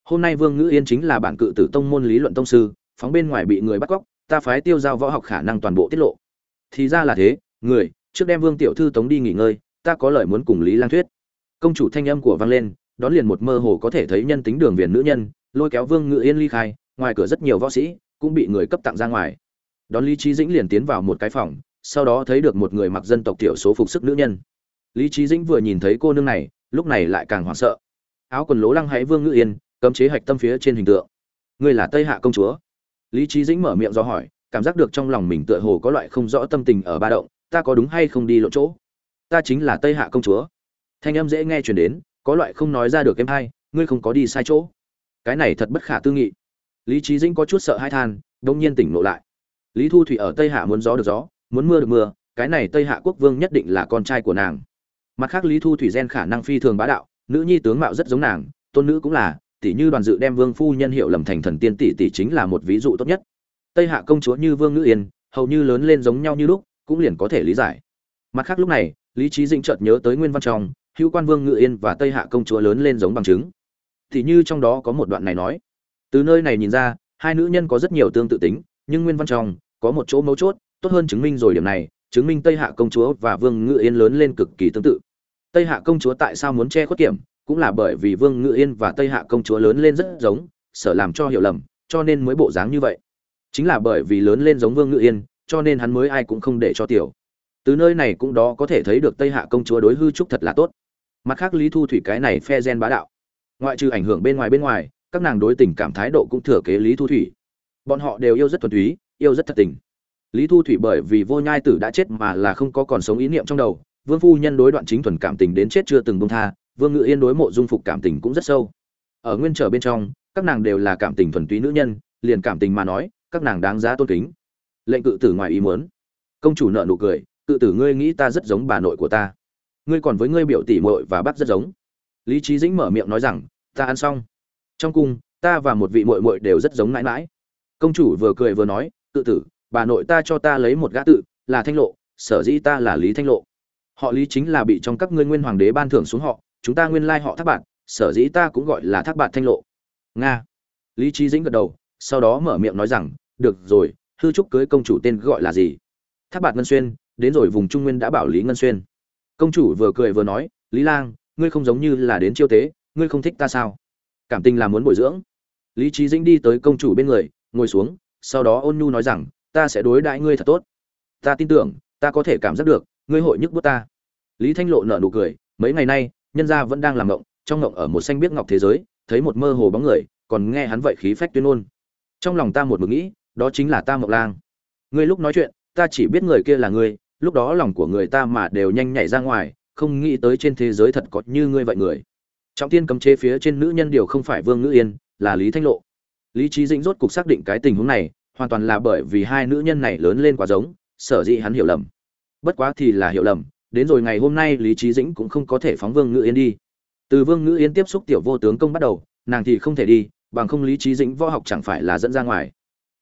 Hôm nay vương Ngự yên chính là bản cự tử tông môn lý luận tông sư, phóng bên ngoài bị người bắt cóc, ta phái tiêu giao võ học khả năng toàn bộ tiết lộ. Thì ra là thế, người, trước đem vương tiểu thư tống đi nghỉ ngơi, ta có lời muốn cùng lý lang thuyết. Công chủ thanh âm của vang lên, đón liền một mơ hồ có thể thấy nhân tính đường viền nữ nhân, lôi kéo vương ngự yên ly khai, ngoài cửa rất nhiều võ sĩ, cũng bị người cấp tặng ra ngoài đón lý trí dĩnh liền tiến vào một cái phòng, sau đó thấy được một người mặc dân tộc thiểu số phục sức nữ nhân. Lý trí dĩnh vừa nhìn thấy cô nương này, lúc này lại càng hoảng sợ. Áo quần lố lăng hãy vương ngự yên, cấm chế hạch tâm phía trên hình tượng. Ngươi là tây hạ công chúa. Lý trí dĩnh mở miệng do hỏi, cảm giác được trong lòng mình tựa hồ có loại không rõ tâm tình ở ba động, ta có đúng hay không đi lộ chỗ? Ta chính là tây hạ công chúa. Thanh âm dễ nghe chuyển đến, có loại không nói ra được em hay, ngươi không có đi sai chỗ. Cái này thật bất khả tư nghị. Lý trí dĩnh có chút sợ hai than đông nhiên tỉnh nộ lại lý thu thủy ở tây hạ muốn gió được gió, muốn mưa được mưa, cái này tây hạ quốc vương nhất định là con trai của nàng. Mặt khác lý thu thủy gen khả năng phi thường bá đạo, nữ nhi tướng mạo rất giống nàng, tôn nữ cũng là tỷ như đoàn dự đem vương phu nhân hiệu lầm thành thần tiên tỷ tỷ chính là một ví dụ tốt nhất. Tây hạ công chúa như vương nữ yên, hầu như lớn lên giống nhau như lúc, cũng liền có thể lý giải. Mặt khác lúc này, lý trí dĩnh chợt nhớ tới nguyên văn trong, hữu quan vương ngự yên và tây hạ công chúa lớn lên giống bằng chứng. Thì như trong đó có một đoạn này nói, từ nơi này nhìn ra, hai nữ nhân có rất nhiều tương tự tính nhưng nguyên văn trong, có một chỗ mấu chốt, tốt hơn chứng minh rồi điểm này, chứng minh tây hạ công chúa và vương ngự yên lớn lên cực kỳ tương tự. Tây hạ công chúa tại sao muốn che khuất kiểm? Cũng là bởi vì vương ngự yên và tây hạ công chúa lớn lên rất giống, sợ làm cho hiểu lầm, cho nên mới bộ dáng như vậy. Chính là bởi vì lớn lên giống vương ngự yên, cho nên hắn mới ai cũng không để cho tiểu. Từ nơi này cũng đó có thể thấy được tây hạ công chúa đối hư trúc thật là tốt. Mặt khác lý thu thủy cái này phe gen bá đạo. Ngoại trừ ảnh hưởng bên ngoài bên ngoài, các nàng đối tình cảm thái độ cũng thừa kế lý thu thủy bọn họ đều yêu rất thuần túy, yêu rất thật tình. Lý thu thủy bởi vì vô nhai tử đã chết mà là không có còn sống ý niệm trong đầu, vương phu nhân đối đoạn chính thuần cảm tình đến chết chưa từng bông tha, vương ngự yên đối mộ dung phục cảm tình cũng rất sâu. Ở nguyên trở bên trong, các nàng đều là cảm tình thuần túy nữ nhân, liền cảm tình mà nói, các nàng đáng giá tôn kính. Lệnh cự tử ngoài ý muốn. Công chủ nợ nụ cười, cự tử ngươi nghĩ ta rất giống bà nội của ta. Ngươi còn với ngươi biểu tỷ muội và bác rất giống. Lý trí dĩnh mở miệng nói rằng, ta ăn xong. Trong cung, ta và một vị muội muội đều rất giống mãi mãi công chủ vừa cười vừa nói, tự tử, bà nội ta cho ta lấy một gã tự, là thanh lộ, sở dĩ ta là lý thanh lộ. Họ lý chính là bị trong các ngươi nguyên hoàng đế ban thưởng xuống họ, chúng ta nguyên lai họ thác bạn sở dĩ ta cũng gọi là thác bạn thanh lộ. Nga. Lý trí dĩnh gật đầu, sau đó mở miệng nói rằng, được rồi, hư trúc cưới công chủ tên gọi là gì? Thác bạn ngân xuyên, đến rồi vùng trung nguyên đã bảo lý ngân xuyên. Công chủ vừa cười vừa nói, lý lang, ngươi không giống như là đến chiêu tế, ngươi không thích ta sao? Cảm tình là muốn bồi dưỡng. Lý trí dĩnh đi tới công chủ bên người ngồi xuống, sau đó ôn nhu nói rằng, ta sẽ đối đãi ngươi thật tốt. Ta tin tưởng, ta có thể cảm giác được, ngươi hội nhức bút ta. Lý thanh lộ nở nụ cười, mấy ngày nay, nhân gia vẫn đang làm ngộng, trong ngộng ở một xanh biết ngọc thế giới, thấy một mơ hồ bóng người, còn nghe hắn vậy khí phách tuyên ngôn. Trong lòng ta một mực nghĩ, đó chính là ta mộng lang. Ngươi lúc nói chuyện, ta chỉ biết người kia là ngươi, lúc đó lòng của người ta mà đều nhanh nhảy ra ngoài, không nghĩ tới trên thế giới thật có như ngươi vậy người. Trọng tiên cấm chế phía trên nữ nhân điều không phải vương ngữ yên, là lý thanh lộ lý trí dĩnh rốt cục xác định cái tình huống này, hoàn toàn là bởi vì hai nữ nhân này lớn lên quá giống, sở dĩ hắn hiểu lầm. Bất quá thì là hiểu lầm, đến rồi ngày hôm nay lý trí dĩnh cũng không có thể phóng vương ngữ yên đi. Từ vương ngữ yên tiếp xúc tiểu vô tướng công bắt đầu, nàng thì không thể đi, bằng không lý trí dĩnh võ học chẳng phải là dẫn ra ngoài.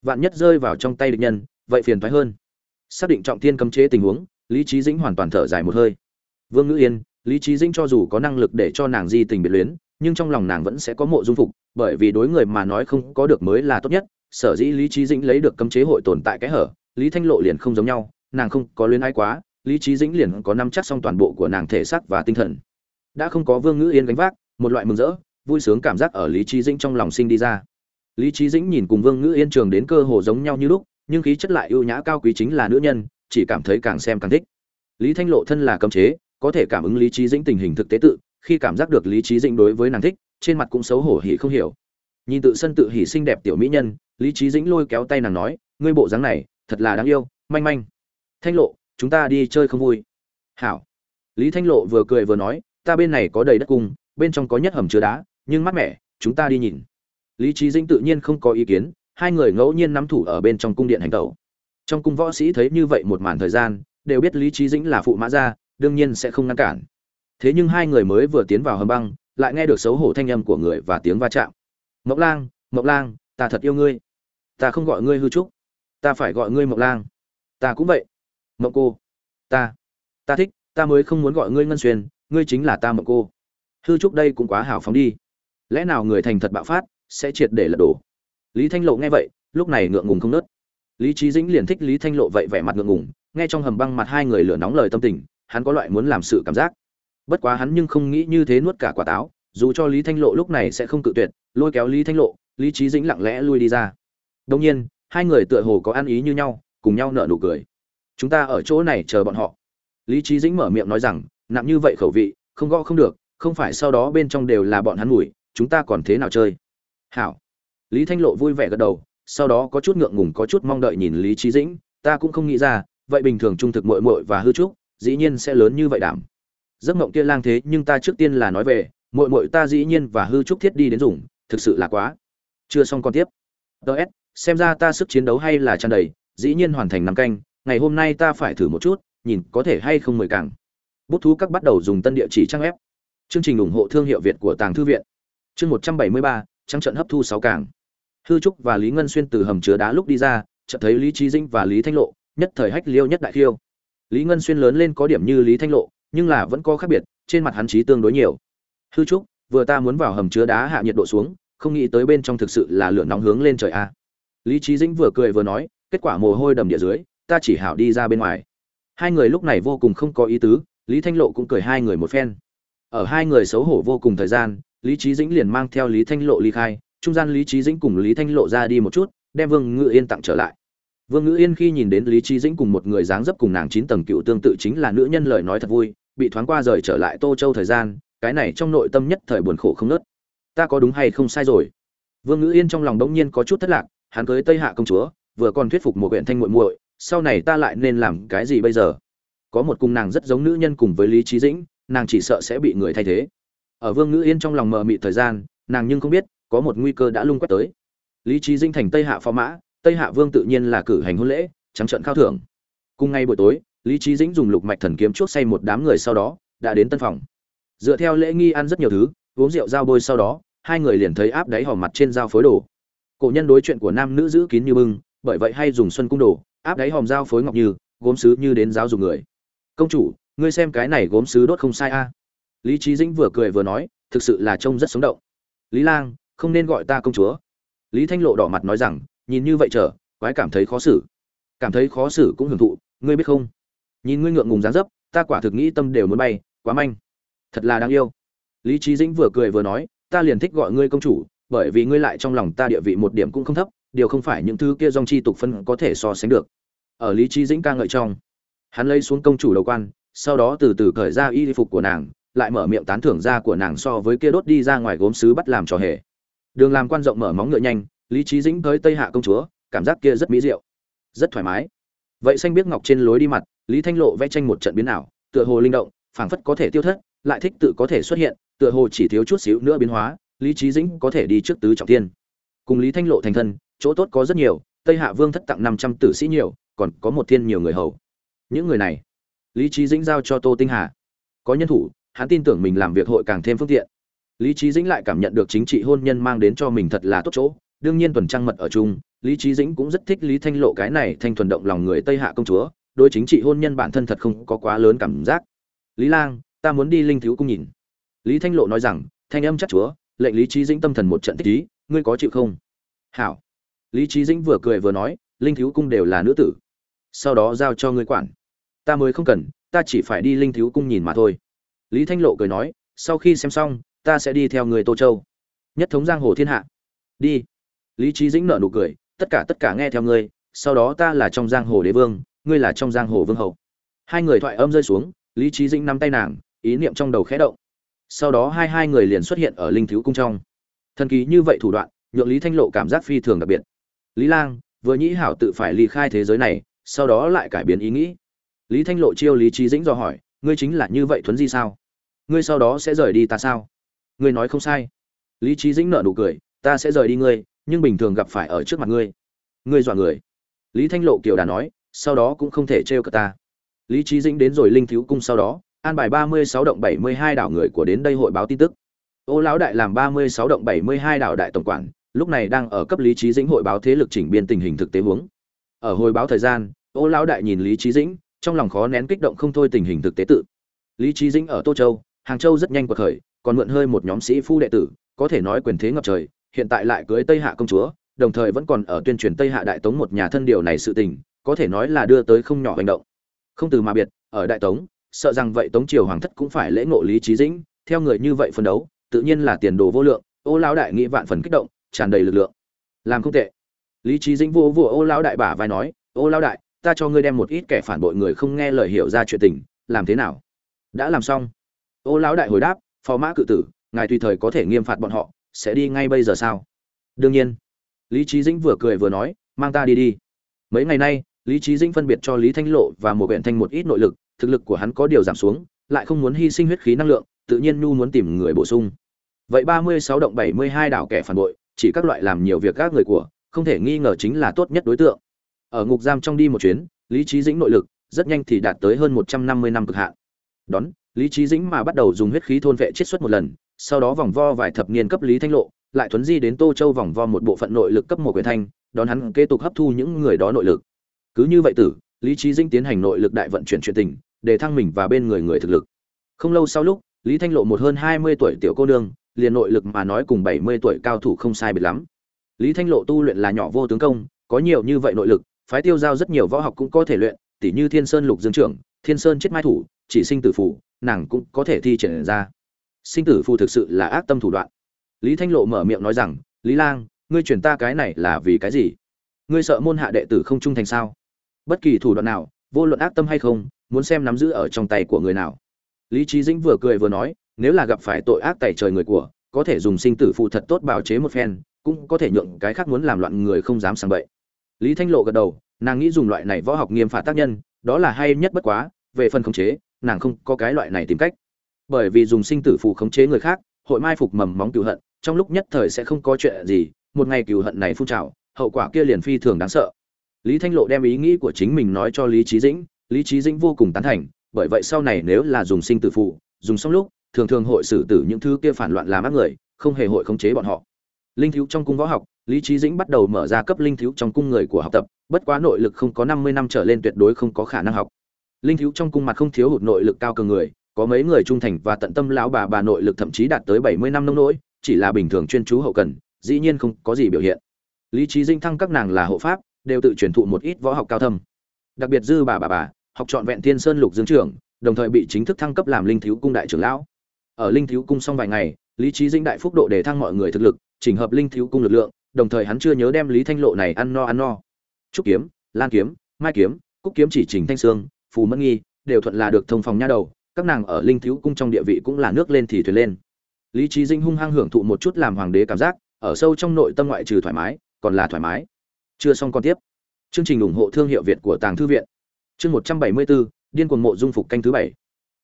Vạn nhất rơi vào trong tay địch nhân, vậy phiền thoái hơn. Xác định trọng thiên cấm chế tình huống, lý trí dĩnh hoàn toàn thở dài một hơi. Vương ngữ yên, lý trí dĩnh cho dù có năng lực để cho nàng di tình biệt luyến nhưng trong lòng nàng vẫn sẽ có mộ dung phục, bởi vì đối người mà nói không có được mới là tốt nhất. Sở dĩ lý trí dĩnh lấy được cấm chế hội tồn tại cái hở, lý thanh lộ liền không giống nhau, nàng không có luyến ai quá, lý trí dĩnh liền có năm chắc xong toàn bộ của nàng thể xác và tinh thần. Đã không có vương ngữ yên gánh vác, một loại mừng rỡ, vui sướng cảm giác ở lý trí dĩnh trong lòng sinh đi ra. Lý trí dĩnh nhìn cùng vương ngữ yên trường đến cơ hồ giống nhau như lúc, nhưng khí chất lại ưu nhã cao quý chính là nữ nhân, chỉ cảm thấy càng xem càng thích. Lý thanh lộ thân là cấm chế, có thể cảm ứng lý trí dĩnh tình hình thực tế tự khi cảm giác được lý trí dĩnh đối với nàng thích, trên mặt cũng xấu hổ hỉ không hiểu. Nhìn tự sân tự hỉ xinh đẹp tiểu mỹ nhân, lý trí dĩnh lôi kéo tay nàng nói, ngươi bộ dáng này, thật là đáng yêu, manh manh. Thanh lộ, chúng ta đi chơi không vui. Hảo. Lý thanh lộ vừa cười vừa nói, ta bên này có đầy đất cung, bên trong có nhất hầm chứa đá, nhưng mát mẻ, chúng ta đi nhìn. Lý trí dĩnh tự nhiên không có ý kiến, hai người ngẫu nhiên nắm thủ ở bên trong cung điện hành tẩu. Trong cung võ sĩ thấy như vậy một màn thời gian, đều biết lý trí dĩnh là phụ mã gia, đương nhiên sẽ không ngăn cản thế nhưng hai người mới vừa tiến vào hầm băng, lại nghe được xấu hổ thanh âm của người và tiếng va chạm. Mộc lang mộc lang, ta thật yêu ngươi. Ta không gọi ngươi hư trúc. Ta phải gọi ngươi mộc lang. Ta cũng vậy. Mộc cô, ta ta thích. Ta mới không muốn gọi ngươi ngân xuyên. Ngươi chính là ta mộc cô. Hư trúc đây cũng quá hào phóng đi. Lẽ nào người thành thật bạo phát sẽ triệt để lật đổ? Lý thanh lộ nghe vậy, lúc này ngượng ngùng không nớt. Lý trí dĩnh liền thích lý thanh lộ vậy vẻ mặt ngượng ngùng, nghe trong hầm băng mặt hai người lửa nóng lời tâm tình, hắn có loại muốn làm sự cảm giác bất quá hắn nhưng không nghĩ như thế nuốt cả quả táo, dù cho lý thanh lộ lúc này sẽ không cự tuyệt, lôi kéo lý thanh lộ, lý trí dĩnh lặng lẽ lui đi ra. Đông nhiên, hai người tựa hồ có ăn ý như nhau, cùng nhau nở nụ cười. Chúng ta ở chỗ này chờ bọn họ. Lý trí dĩnh mở miệng nói rằng, nặng như vậy khẩu vị, không gõ không được, không phải sau đó bên trong đều là bọn hắn mùi chúng ta còn thế nào chơi? Hảo. Lý thanh lộ vui vẻ gật đầu, sau đó có chút ngượng ngùng, có chút mong đợi nhìn lý trí dĩnh, ta cũng không nghĩ ra, vậy bình thường trung thực mội mội và hư trúc, dĩ nhiên sẽ lớn như vậy đảm giấc mộng kia lang thế nhưng ta trước tiên là nói về mội mội ta dĩ nhiên và hư trúc thiết đi đến dùng, thực sự là quá. Chưa xong còn tiếp. Ts xem ra ta sức chiến đấu hay là tràn đầy, dĩ nhiên hoàn thành năm canh, ngày hôm nay ta phải thử một chút, nhìn có thể hay không mười càng. Bút thú các bắt đầu dùng tân địa chỉ trang web. Chương trình ủng hộ thương hiệu việt của tàng thư viện. Chương một trăm bảy mươi ba trang trận hấp thu sáu càng. Hư trúc và lý ngân xuyên từ hầm chứa đá lúc đi ra, chợt thấy lý trí dinh và lý thanh lộ, nhất thời hách liêu nhất đại khiêu. Lý ngân xuyên lớn lên có điểm như lý thanh lộ nhưng là vẫn có khác biệt, trên mặt hắn trí tương đối nhiều. Hư trúc, vừa ta muốn vào hầm chứa đá hạ nhiệt độ xuống, không nghĩ tới bên trong thực sự là lửa nóng hướng lên trời a lý trí dĩnh vừa cười vừa nói, kết quả mồ hôi đầm địa dưới, ta chỉ hảo đi ra bên ngoài. Hai người lúc này vô cùng không có ý tứ, lý thanh lộ cũng cười hai người một phen. Ở hai người xấu hổ vô cùng thời gian, lý trí dĩnh liền mang theo lý thanh lộ ly khai, trung gian lý trí dĩnh cùng lý thanh lộ ra đi một chút, đem vương ngự yên tặng trở lại. Vương ngự yên khi nhìn đến lý trí dĩnh cùng một người dáng dấp cùng nàng chín tầng cựu tương tự chính là nữ nhân lời nói thật vui bị thoáng qua rời trở lại tô châu thời gian, cái này trong nội tâm nhất thời buồn khổ không nớt ta có đúng hay không sai rồi? Vương ngữ yên trong lòng đống nhiên có chút thất lạc, hắn cưới tây hạ công chúa, vừa còn thuyết phục một huyện thanh muội muội, sau này ta lại nên làm cái gì bây giờ? Có một cung nàng rất giống nữ nhân cùng với lý trí dĩnh, nàng chỉ sợ sẽ bị người thay thế. Ở vương ngữ yên trong lòng mờ mị thời gian, nàng nhưng không biết, có một nguy cơ đã lung quét tới. Lý trí dinh thành tây hạ phó mã, tây hạ vương tự nhiên là cử hành hôn lễ, trắng trận khao thưởng. Cùng ngay buổi tối lý trí dĩnh dùng lục mạch thần kiếm chuốc say một đám người sau đó, đã đến tân phòng. Dựa theo lễ nghi ăn rất nhiều thứ, uống rượu giao bôi sau đó, hai người liền thấy áp đáy hòm mặt trên dao phối đồ. Cổ nhân đối chuyện của nam nữ giữ kín như bưng, bởi vậy hay dùng xuân cung đồ, áp đáy hòm dao phối ngọc như, gốm sứ như đến giáo dùng người. Công chủ, ngươi xem cái này gốm sứ đốt không sai a. Lý trí dĩnh vừa cười vừa nói, thực sự là trông rất sống động. Lý lang, không nên gọi ta công chúa. Lý thanh lộ đỏ mặt nói rằng, nhìn như vậy trở quái cảm thấy khó xử. Cảm thấy khó xử cũng hưởng thụ, ngươi biết không? Nhìn ngươi ngượng ngùng dáng dấp, ta quả thực nghĩ tâm đều muốn bay, quá manh. Thật là đáng yêu. Lý trí dĩnh vừa cười vừa nói, ta liền thích gọi ngươi công chủ, bởi vì ngươi lại trong lòng ta địa vị một điểm cũng không thấp, điều không phải những thứ kia dòng chi tục phân có thể so sánh được. Ở lý trí dĩnh ca ngợi trong, hắn lấy xuống công chủ đầu quan, sau đó từ từ cởi ra y phục của nàng, lại mở miệng tán thưởng ra của nàng so với kia đốt đi ra ngoài gốm sứ bắt làm trò hề. Đường làm quan rộng mở móng ngựa nhanh, lý trí dĩnh tới tây hạ công chúa, cảm giác kia rất mỹ diệu, rất thoải mái. Vậy xanh biết ngọc trên lối đi mặt lý thanh lộ vẽ tranh một trận biến ảo, tựa hồ linh động, phảng phất có thể tiêu thất, lại thích tự có thể xuất hiện, tựa hồ chỉ thiếu chút xíu nữa biến hóa, lý trí dĩnh có thể đi trước tứ trọng tiên cùng lý thanh lộ thành thân, chỗ tốt có rất nhiều, tây hạ vương thất tặng năm trăm tử sĩ nhiều, còn có một thiên nhiều người hầu. Những người này, lý trí dĩnh giao cho tô tinh hà. Có nhân thủ, hắn tin tưởng mình làm việc hội càng thêm phương tiện. Lý trí dĩnh lại cảm nhận được chính trị hôn nhân mang đến cho mình thật là tốt chỗ, đương nhiên tuần trăng mật ở chung, lý trí dĩnh cũng rất thích lý thanh lộ cái này thanh thuần động lòng người tây hạ công chúa đôi chính trị hôn nhân bản thân thật không có quá lớn cảm giác. Lý lang, ta muốn đi linh thiếu cung nhìn. Lý thanh lộ nói rằng, thanh âm chắc chúa, lệnh lý trí dĩnh tâm thần một trận tích ý, ngươi có chịu không? Hảo. Lý trí dĩnh vừa cười vừa nói, linh thiếu cung đều là nữ tử. Sau đó giao cho ngươi quản. Ta mới không cần, ta chỉ phải đi linh thiếu cung nhìn mà thôi. Lý thanh lộ cười nói, sau khi xem xong, ta sẽ đi theo người tô châu. Nhất thống giang hồ thiên hạ. Đi. Lý trí dĩnh nợ nụ cười, tất cả tất cả nghe theo ngươi, sau đó ta là trong giang hồ đế vương ngươi là trong giang hồ vương hậu hai người thoại âm rơi xuống, lý trí dĩnh nắm tay nàng, ý niệm trong đầu khẽ động. Sau đó hai hai người liền xuất hiện ở linh thiếu cung trong. Thần kỳ như vậy thủ đoạn, nhượng lý thanh lộ cảm giác phi thường đặc biệt. Lý lang, vừa nhĩ hảo tự phải ly khai thế giới này, sau đó lại cải biến ý nghĩ. Lý thanh lộ chiêu lý trí dĩnh dò hỏi, ngươi chính là như vậy thuấn di sao? Ngươi sau đó sẽ rời đi ta sao? Ngươi nói không sai. Lý trí dĩnh nợ nụ cười, ta sẽ rời đi ngươi, nhưng bình thường gặp phải ở trước mặt ngươi. Ngươi dọa người. Lý thanh lộ kiều đà nói sau đó cũng không thể trêu cả ta. Lý trí dĩnh đến rồi linh thiếu cung sau đó, an bài ba mươi sáu động bảy mươi hai đảo người của đến đây hội báo tin tức. Ô lão đại làm ba mươi sáu động bảy mươi hai đảo đại tổng quản, lúc này đang ở cấp lý trí dĩnh hội báo thế lực chỉnh biên tình hình thực tế huống. Ở hồi báo thời gian, ô lão đại nhìn lý trí dĩnh, trong lòng khó nén kích động không thôi tình hình thực tế tự. Lý trí dĩnh ở tô châu, hàng châu rất nhanh cuộc khởi, còn mượn hơi một nhóm sĩ phu đệ tử, có thể nói quyền thế ngập trời, hiện tại lại cưới tây hạ công chúa, đồng thời vẫn còn ở tuyên truyền tây hạ đại tống một nhà thân điều này sự tình có thể nói là đưa tới không nhỏ hành động. Không từ mà biệt, ở đại tống, sợ rằng vậy tống triều hoàng thất cũng phải lễ ngộ lý trí dĩnh, theo người như vậy phân đấu, tự nhiên là tiền đồ vô lượng, ô lão đại nghĩ vạn phần kích động, tràn đầy lực lượng. Làm không tệ. Lý trí dĩnh vô vô ô lão đại bả vai nói, ô lão đại, ta cho ngươi đem một ít kẻ phản bội người không nghe lời hiểu ra chuyện tình, làm thế nào? Đã làm xong. Ô lão đại hồi đáp phó mã cự tử, ngài tùy thời có thể nghiêm phạt bọn họ, sẽ đi ngay bây giờ sao? Đương nhiên. Lý trí dĩnh vừa cười vừa nói, mang ta đi đi. Mấy ngày nay lý trí dĩnh phân biệt cho lý thanh lộ và một biện thanh một ít nội lực, thực lực của hắn có điều giảm xuống, lại không muốn hy sinh huyết khí năng lượng, tự nhiên nhu muốn tìm người bổ sung. Vậy ba mươi sáu động bảy mươi hai đảo kẻ phản bội, chỉ các loại làm nhiều việc các người của, không thể nghi ngờ chính là tốt nhất đối tượng. Ở ngục giam trong đi một chuyến, lý trí dĩnh nội lực, rất nhanh thì đạt tới hơn một trăm năm mươi năm cực hạn. Đón, lý trí dĩnh mà bắt đầu dùng huyết khí thôn vệ chiết xuất một lần, sau đó vòng vo vài thập niên cấp lý thanh lộ, lại thuấn di đến tô châu vòng vo một bộ phận nội lực cấp một quyền thanh, đón hắn kế tục hấp thu những người đó nội lực cứ như vậy tử, lý trí dinh tiến hành nội lực đại vận chuyển chuyện tình, để thăng mình và bên người người thực lực. Không lâu sau lúc, lý thanh lộ một hơn hai mươi tuổi tiểu cô nương, liền nội lực mà nói cùng bảy mươi tuổi cao thủ không sai biệt lắm. Lý thanh lộ tu luyện là nhỏ vô tướng công, có nhiều như vậy nội lực, phái tiêu giao rất nhiều võ học cũng có thể luyện, tỉ như thiên sơn lục dương trưởng, thiên sơn chết mai thủ, chỉ sinh tử phủ nàng cũng có thể thi triển ra. Sinh tử phù thực sự là ác tâm thủ đoạn. Lý thanh lộ mở miệng nói rằng, lý lang, ngươi chuyển ta cái này là vì cái gì? Ngươi sợ môn hạ đệ tử không trung thành sao? Bất kỳ thủ đoạn nào, vô luận ác tâm hay không, muốn xem nắm giữ ở trong tay của người nào. Lý trí dĩnh vừa cười vừa nói, nếu là gặp phải tội ác tẩy trời người của, có thể dùng sinh tử phụ thật tốt bào chế một phen, cũng có thể nhượng cái khác muốn làm loạn người không dám sang bậy. Lý thanh lộ gật đầu, nàng nghĩ dùng loại này võ học nghiêm phạt tác nhân, đó là hay nhất bất quá, về phần khống chế, nàng không có cái loại này tìm cách. Bởi vì dùng sinh tử phù khống chế người khác, hội mai phục mầm móng cựu hận, trong lúc nhất thời sẽ không có chuyện gì, một ngày cựu hận này phun trào, hậu quả kia liền phi thường đáng sợ lý thanh lộ đem ý nghĩ của chính mình nói cho lý trí dĩnh lý trí dĩnh vô cùng tán thành bởi vậy sau này nếu là dùng sinh tử phụ, dùng xong lúc thường thường hội xử tử những thứ kia phản loạn làm ác người không hề hội khống chế bọn họ. Linh thiếu trong cung võ học lý trí dĩnh bắt đầu mở ra cấp linh thiếu trong cung người của học tập bất quá nội lực không có năm mươi năm trở lên tuyệt đối không có khả năng học. Linh thiếu trong cung mặt không thiếu hụt nội lực cao cường người có mấy người trung thành và tận tâm lão bà bà nội lực thậm chí đạt tới bảy mươi năm nông nỗi chỉ là bình thường chuyên chú hậu cần dĩ nhiên không có gì biểu hiện. Lý trí dinh thăng các nàng là hộ pháp đều tự truyền thụ một ít võ học cao thâm. Đặc biệt dư bà bà bà, học trọn vẹn thiên sơn lục dương trưởng, đồng thời bị chính thức thăng cấp làm linh thiếu cung đại trưởng lão. Ở linh thiếu cung xong vài ngày, lý trí dinh đại phúc độ để thăng mọi người thực lực, chỉnh hợp linh thiếu cung lực lượng, đồng thời hắn chưa nhớ đem lý thanh lộ này ăn no ăn no. Trúc kiếm, lan kiếm, mai kiếm, cúc kiếm chỉ trình thanh sương, phù mẫn nghi, đều thuận là được thông phòng nha đầu, các nàng ở linh thiếu cung trong địa vị cũng là nước lên thì thuyền lên. Lý trí dinh hung hăng hưởng thụ một chút làm hoàng đế cảm giác, ở sâu trong nội tâm ngoại trừ thoải mái, còn là thoải mái chưa xong còn tiếp. Chương trình ủng hộ thương hiệu việt của tàng thư viện. Chương một trăm bảy mươi bốn điên cuồng mộ dung phục canh thứ bảy.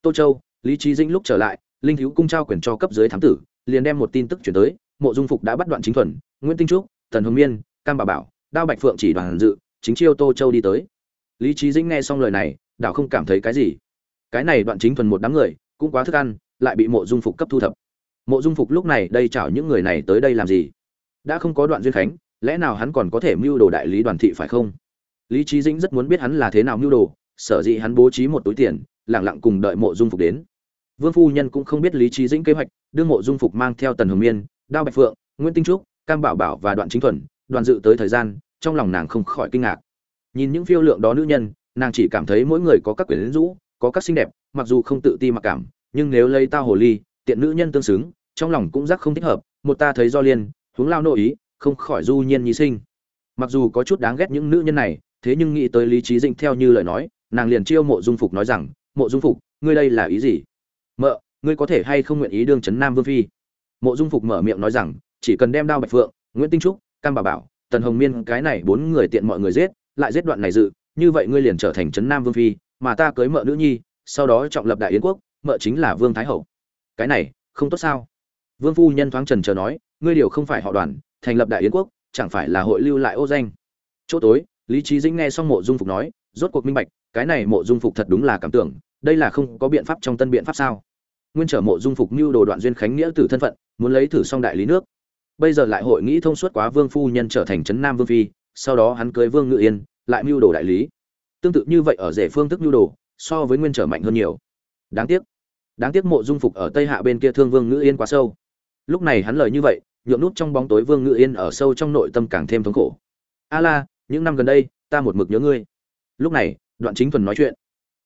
Tô châu, lý trí dinh lúc trở lại, linh thiếu cung trao quyền cho cấp dưới thám tử, liền đem một tin tức chuyển tới, mộ dung phục đã bắt đoạn chính thuần, nguyễn tinh trúc, tần hồng miên, cam bà bảo, đao bạch phượng chỉ đoàn dự, chính chiêu tô châu đi tới. Lý trí dĩnh nghe xong lời này, đảo không cảm thấy cái gì. Cái này đoạn chính thuần một đám người, cũng quá thức ăn, lại bị mộ dung phục cấp thu thập. Mộ dung phục lúc này đây chảo những người này tới đây làm gì? Đã không có đoạn duyên khánh lẽ nào hắn còn có thể mưu đồ đại lý đoàn thị phải không? Lý trí dĩnh rất muốn biết hắn là thế nào mưu đồ, sở dĩ hắn bố trí một túi tiền lẳng lặng cùng đợi mộ dung phục đến. Vương phu nhân cũng không biết lý trí dĩnh kế hoạch, đưa mộ dung phục mang theo tần hồng miên, đao bạch phượng, nguyễn tinh trúc, cam bảo bảo và đoạn chính thuần, đoàn dự tới thời gian, trong lòng nàng không khỏi kinh ngạc. Nhìn những phiêu lượng đó nữ nhân, nàng chỉ cảm thấy mỗi người có các quyển rũ, có các xinh đẹp, mặc dù không tự ti mặc cảm, nhưng nếu lấy tao hồ ly, tiện nữ nhân tương xứng, trong lòng cũng rắc không thích hợp, một ta thấy do liên, huống lao nội ý không khỏi du nhiên nhi sinh. Mặc dù có chút đáng ghét những nữ nhân này, thế nhưng nghĩ tới lý trí dĩnh theo như lời nói, nàng liền chiêu mộ dung phục nói rằng, mộ dung phục, ngươi đây là ý gì? Mợ, ngươi có thể hay không nguyện ý đương trấn nam vương phi? Mộ dung phục mở miệng nói rằng, chỉ cần đem đao bạch phượng, nguyễn tinh trúc, cam bà bảo, tần hồng miên, cái này bốn người tiện mọi người giết, lại giết đoạn này dự, như vậy ngươi liền trở thành trấn nam vương phi, mà ta cưới mợ nữ nhi, sau đó trọng lập đại yến quốc, mợ chính là vương thái hậu. Cái này, không tốt sao? Vương phu nhân thoáng trần chờ nói, ngươi điều không phải họ đoàn thành lập đại yến quốc, chẳng phải là hội lưu lại ô danh. Chỗ tối, lý trí dĩnh nghe xong mộ dung phục nói, rốt cuộc minh bạch, cái này mộ dung phục thật đúng là cảm tưởng, đây là không có biện pháp trong tân biện pháp sao? Nguyên trở mộ dung phục mưu đồ đoạn duyên khánh nghĩa từ thân phận, muốn lấy thử xong đại lý nước. Bây giờ lại hội nghĩ thông suốt quá vương phu nhân trở thành trấn nam vương phi, sau đó hắn cưới vương ngự yên, lại mưu đồ đại lý. Tương tự như vậy ở rể phương thức mưu đồ, so với nguyên trở mạnh hơn nhiều. Đáng tiếc. Đáng tiếc mộ dung phục ở tây hạ bên kia thương vương ngự yên quá sâu. Lúc này hắn lời như vậy nhượng nút trong bóng tối vương ngự yên ở sâu trong nội tâm càng thêm thống khổ. A la, những năm gần đây, ta một mực nhớ ngươi. Lúc này, đoạn chính thuần nói chuyện.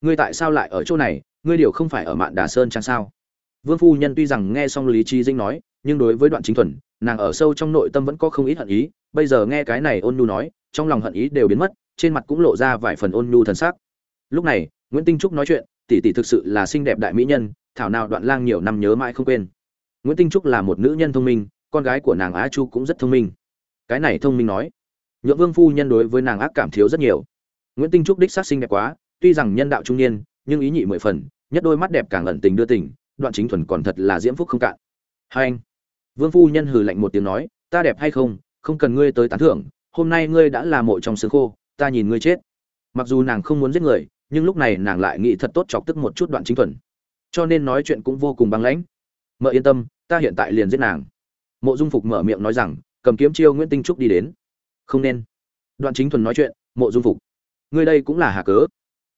Ngươi tại sao lại ở chỗ này? Ngươi điều không phải ở mạn đà sơn chăng sao? Vương phu nhân tuy rằng nghe xong lý trí dinh nói, nhưng đối với đoạn chính thuần, nàng ở sâu trong nội tâm vẫn có không ít hận ý. Bây giờ nghe cái này ôn nhu nói, trong lòng hận ý đều biến mất, trên mặt cũng lộ ra vài phần ôn nhu thần sắc. Lúc này, nguyễn tinh trúc nói chuyện, tỷ tỷ thực sự là xinh đẹp đại mỹ nhân, thảo nào đoạn lang nhiều năm nhớ mãi không quên. Nguyễn tinh trúc là một nữ nhân thông minh con gái của nàng á chu cũng rất thông minh. Cái này thông minh nói, nhượng vương phu nhân đối với nàng ác cảm thiếu rất nhiều. Nguyễn tinh trúc đích xác xinh đẹp quá, tuy rằng nhân đạo trung niên, nhưng ý nhị mười phần, nhất đôi mắt đẹp càng ẩn tình đưa tình, đoạn chính thuần còn thật là diễm phúc không cạn. Hai anh, vương phu nhân hừ lạnh một tiếng nói, ta đẹp hay không không cần ngươi tới tán thưởng, hôm nay ngươi đã là mộ trong xương khô, ta nhìn ngươi chết. Mặc dù nàng không muốn giết người, nhưng lúc này nàng lại nghĩ thật tốt chọc tức một chút đoạn chính thuần. Cho nên nói chuyện cũng vô cùng băng lãnh. Mợ yên tâm, ta hiện tại liền giết nàng mộ dung phục mở miệng nói rằng cầm kiếm chiêu nguyễn tinh trúc đi đến. Không nên. Đoạn chính thuần nói chuyện mộ dung phục ngươi đây cũng là hà cớ.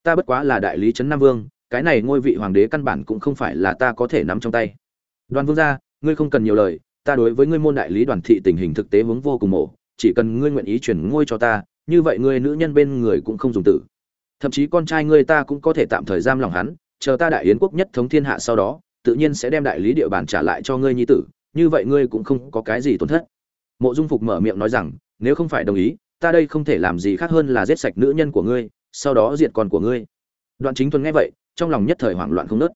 Ta bất quá là đại lý trấn nam vương cái này ngôi vị hoàng đế căn bản cũng không phải là ta có thể nắm trong tay. Đoàn vương gia ngươi không cần nhiều lời ta đối với ngươi môn đại lý đoàn thị tình hình thực tế hướng vô cùng mộ, chỉ cần ngươi nguyện ý chuyển ngôi cho ta như vậy ngươi nữ nhân bên người cũng không dùng tử. Thậm chí con trai ngươi ta cũng có thể tạm thời giam lòng hắn chờ ta đại yến quốc nhất thống thiên hạ sau đó tự nhiên sẽ đem đại lý địa bàn trả lại cho ngươi nhi tử như vậy ngươi cũng không có cái gì tổn thất. Mộ dung phục mở miệng nói rằng, nếu không phải đồng ý, ta đây không thể làm gì khác hơn là giết sạch nữ nhân của ngươi, sau đó diệt con của ngươi. Đoạn chính thuần nghe vậy, trong lòng nhất thời hoảng loạn không nớt.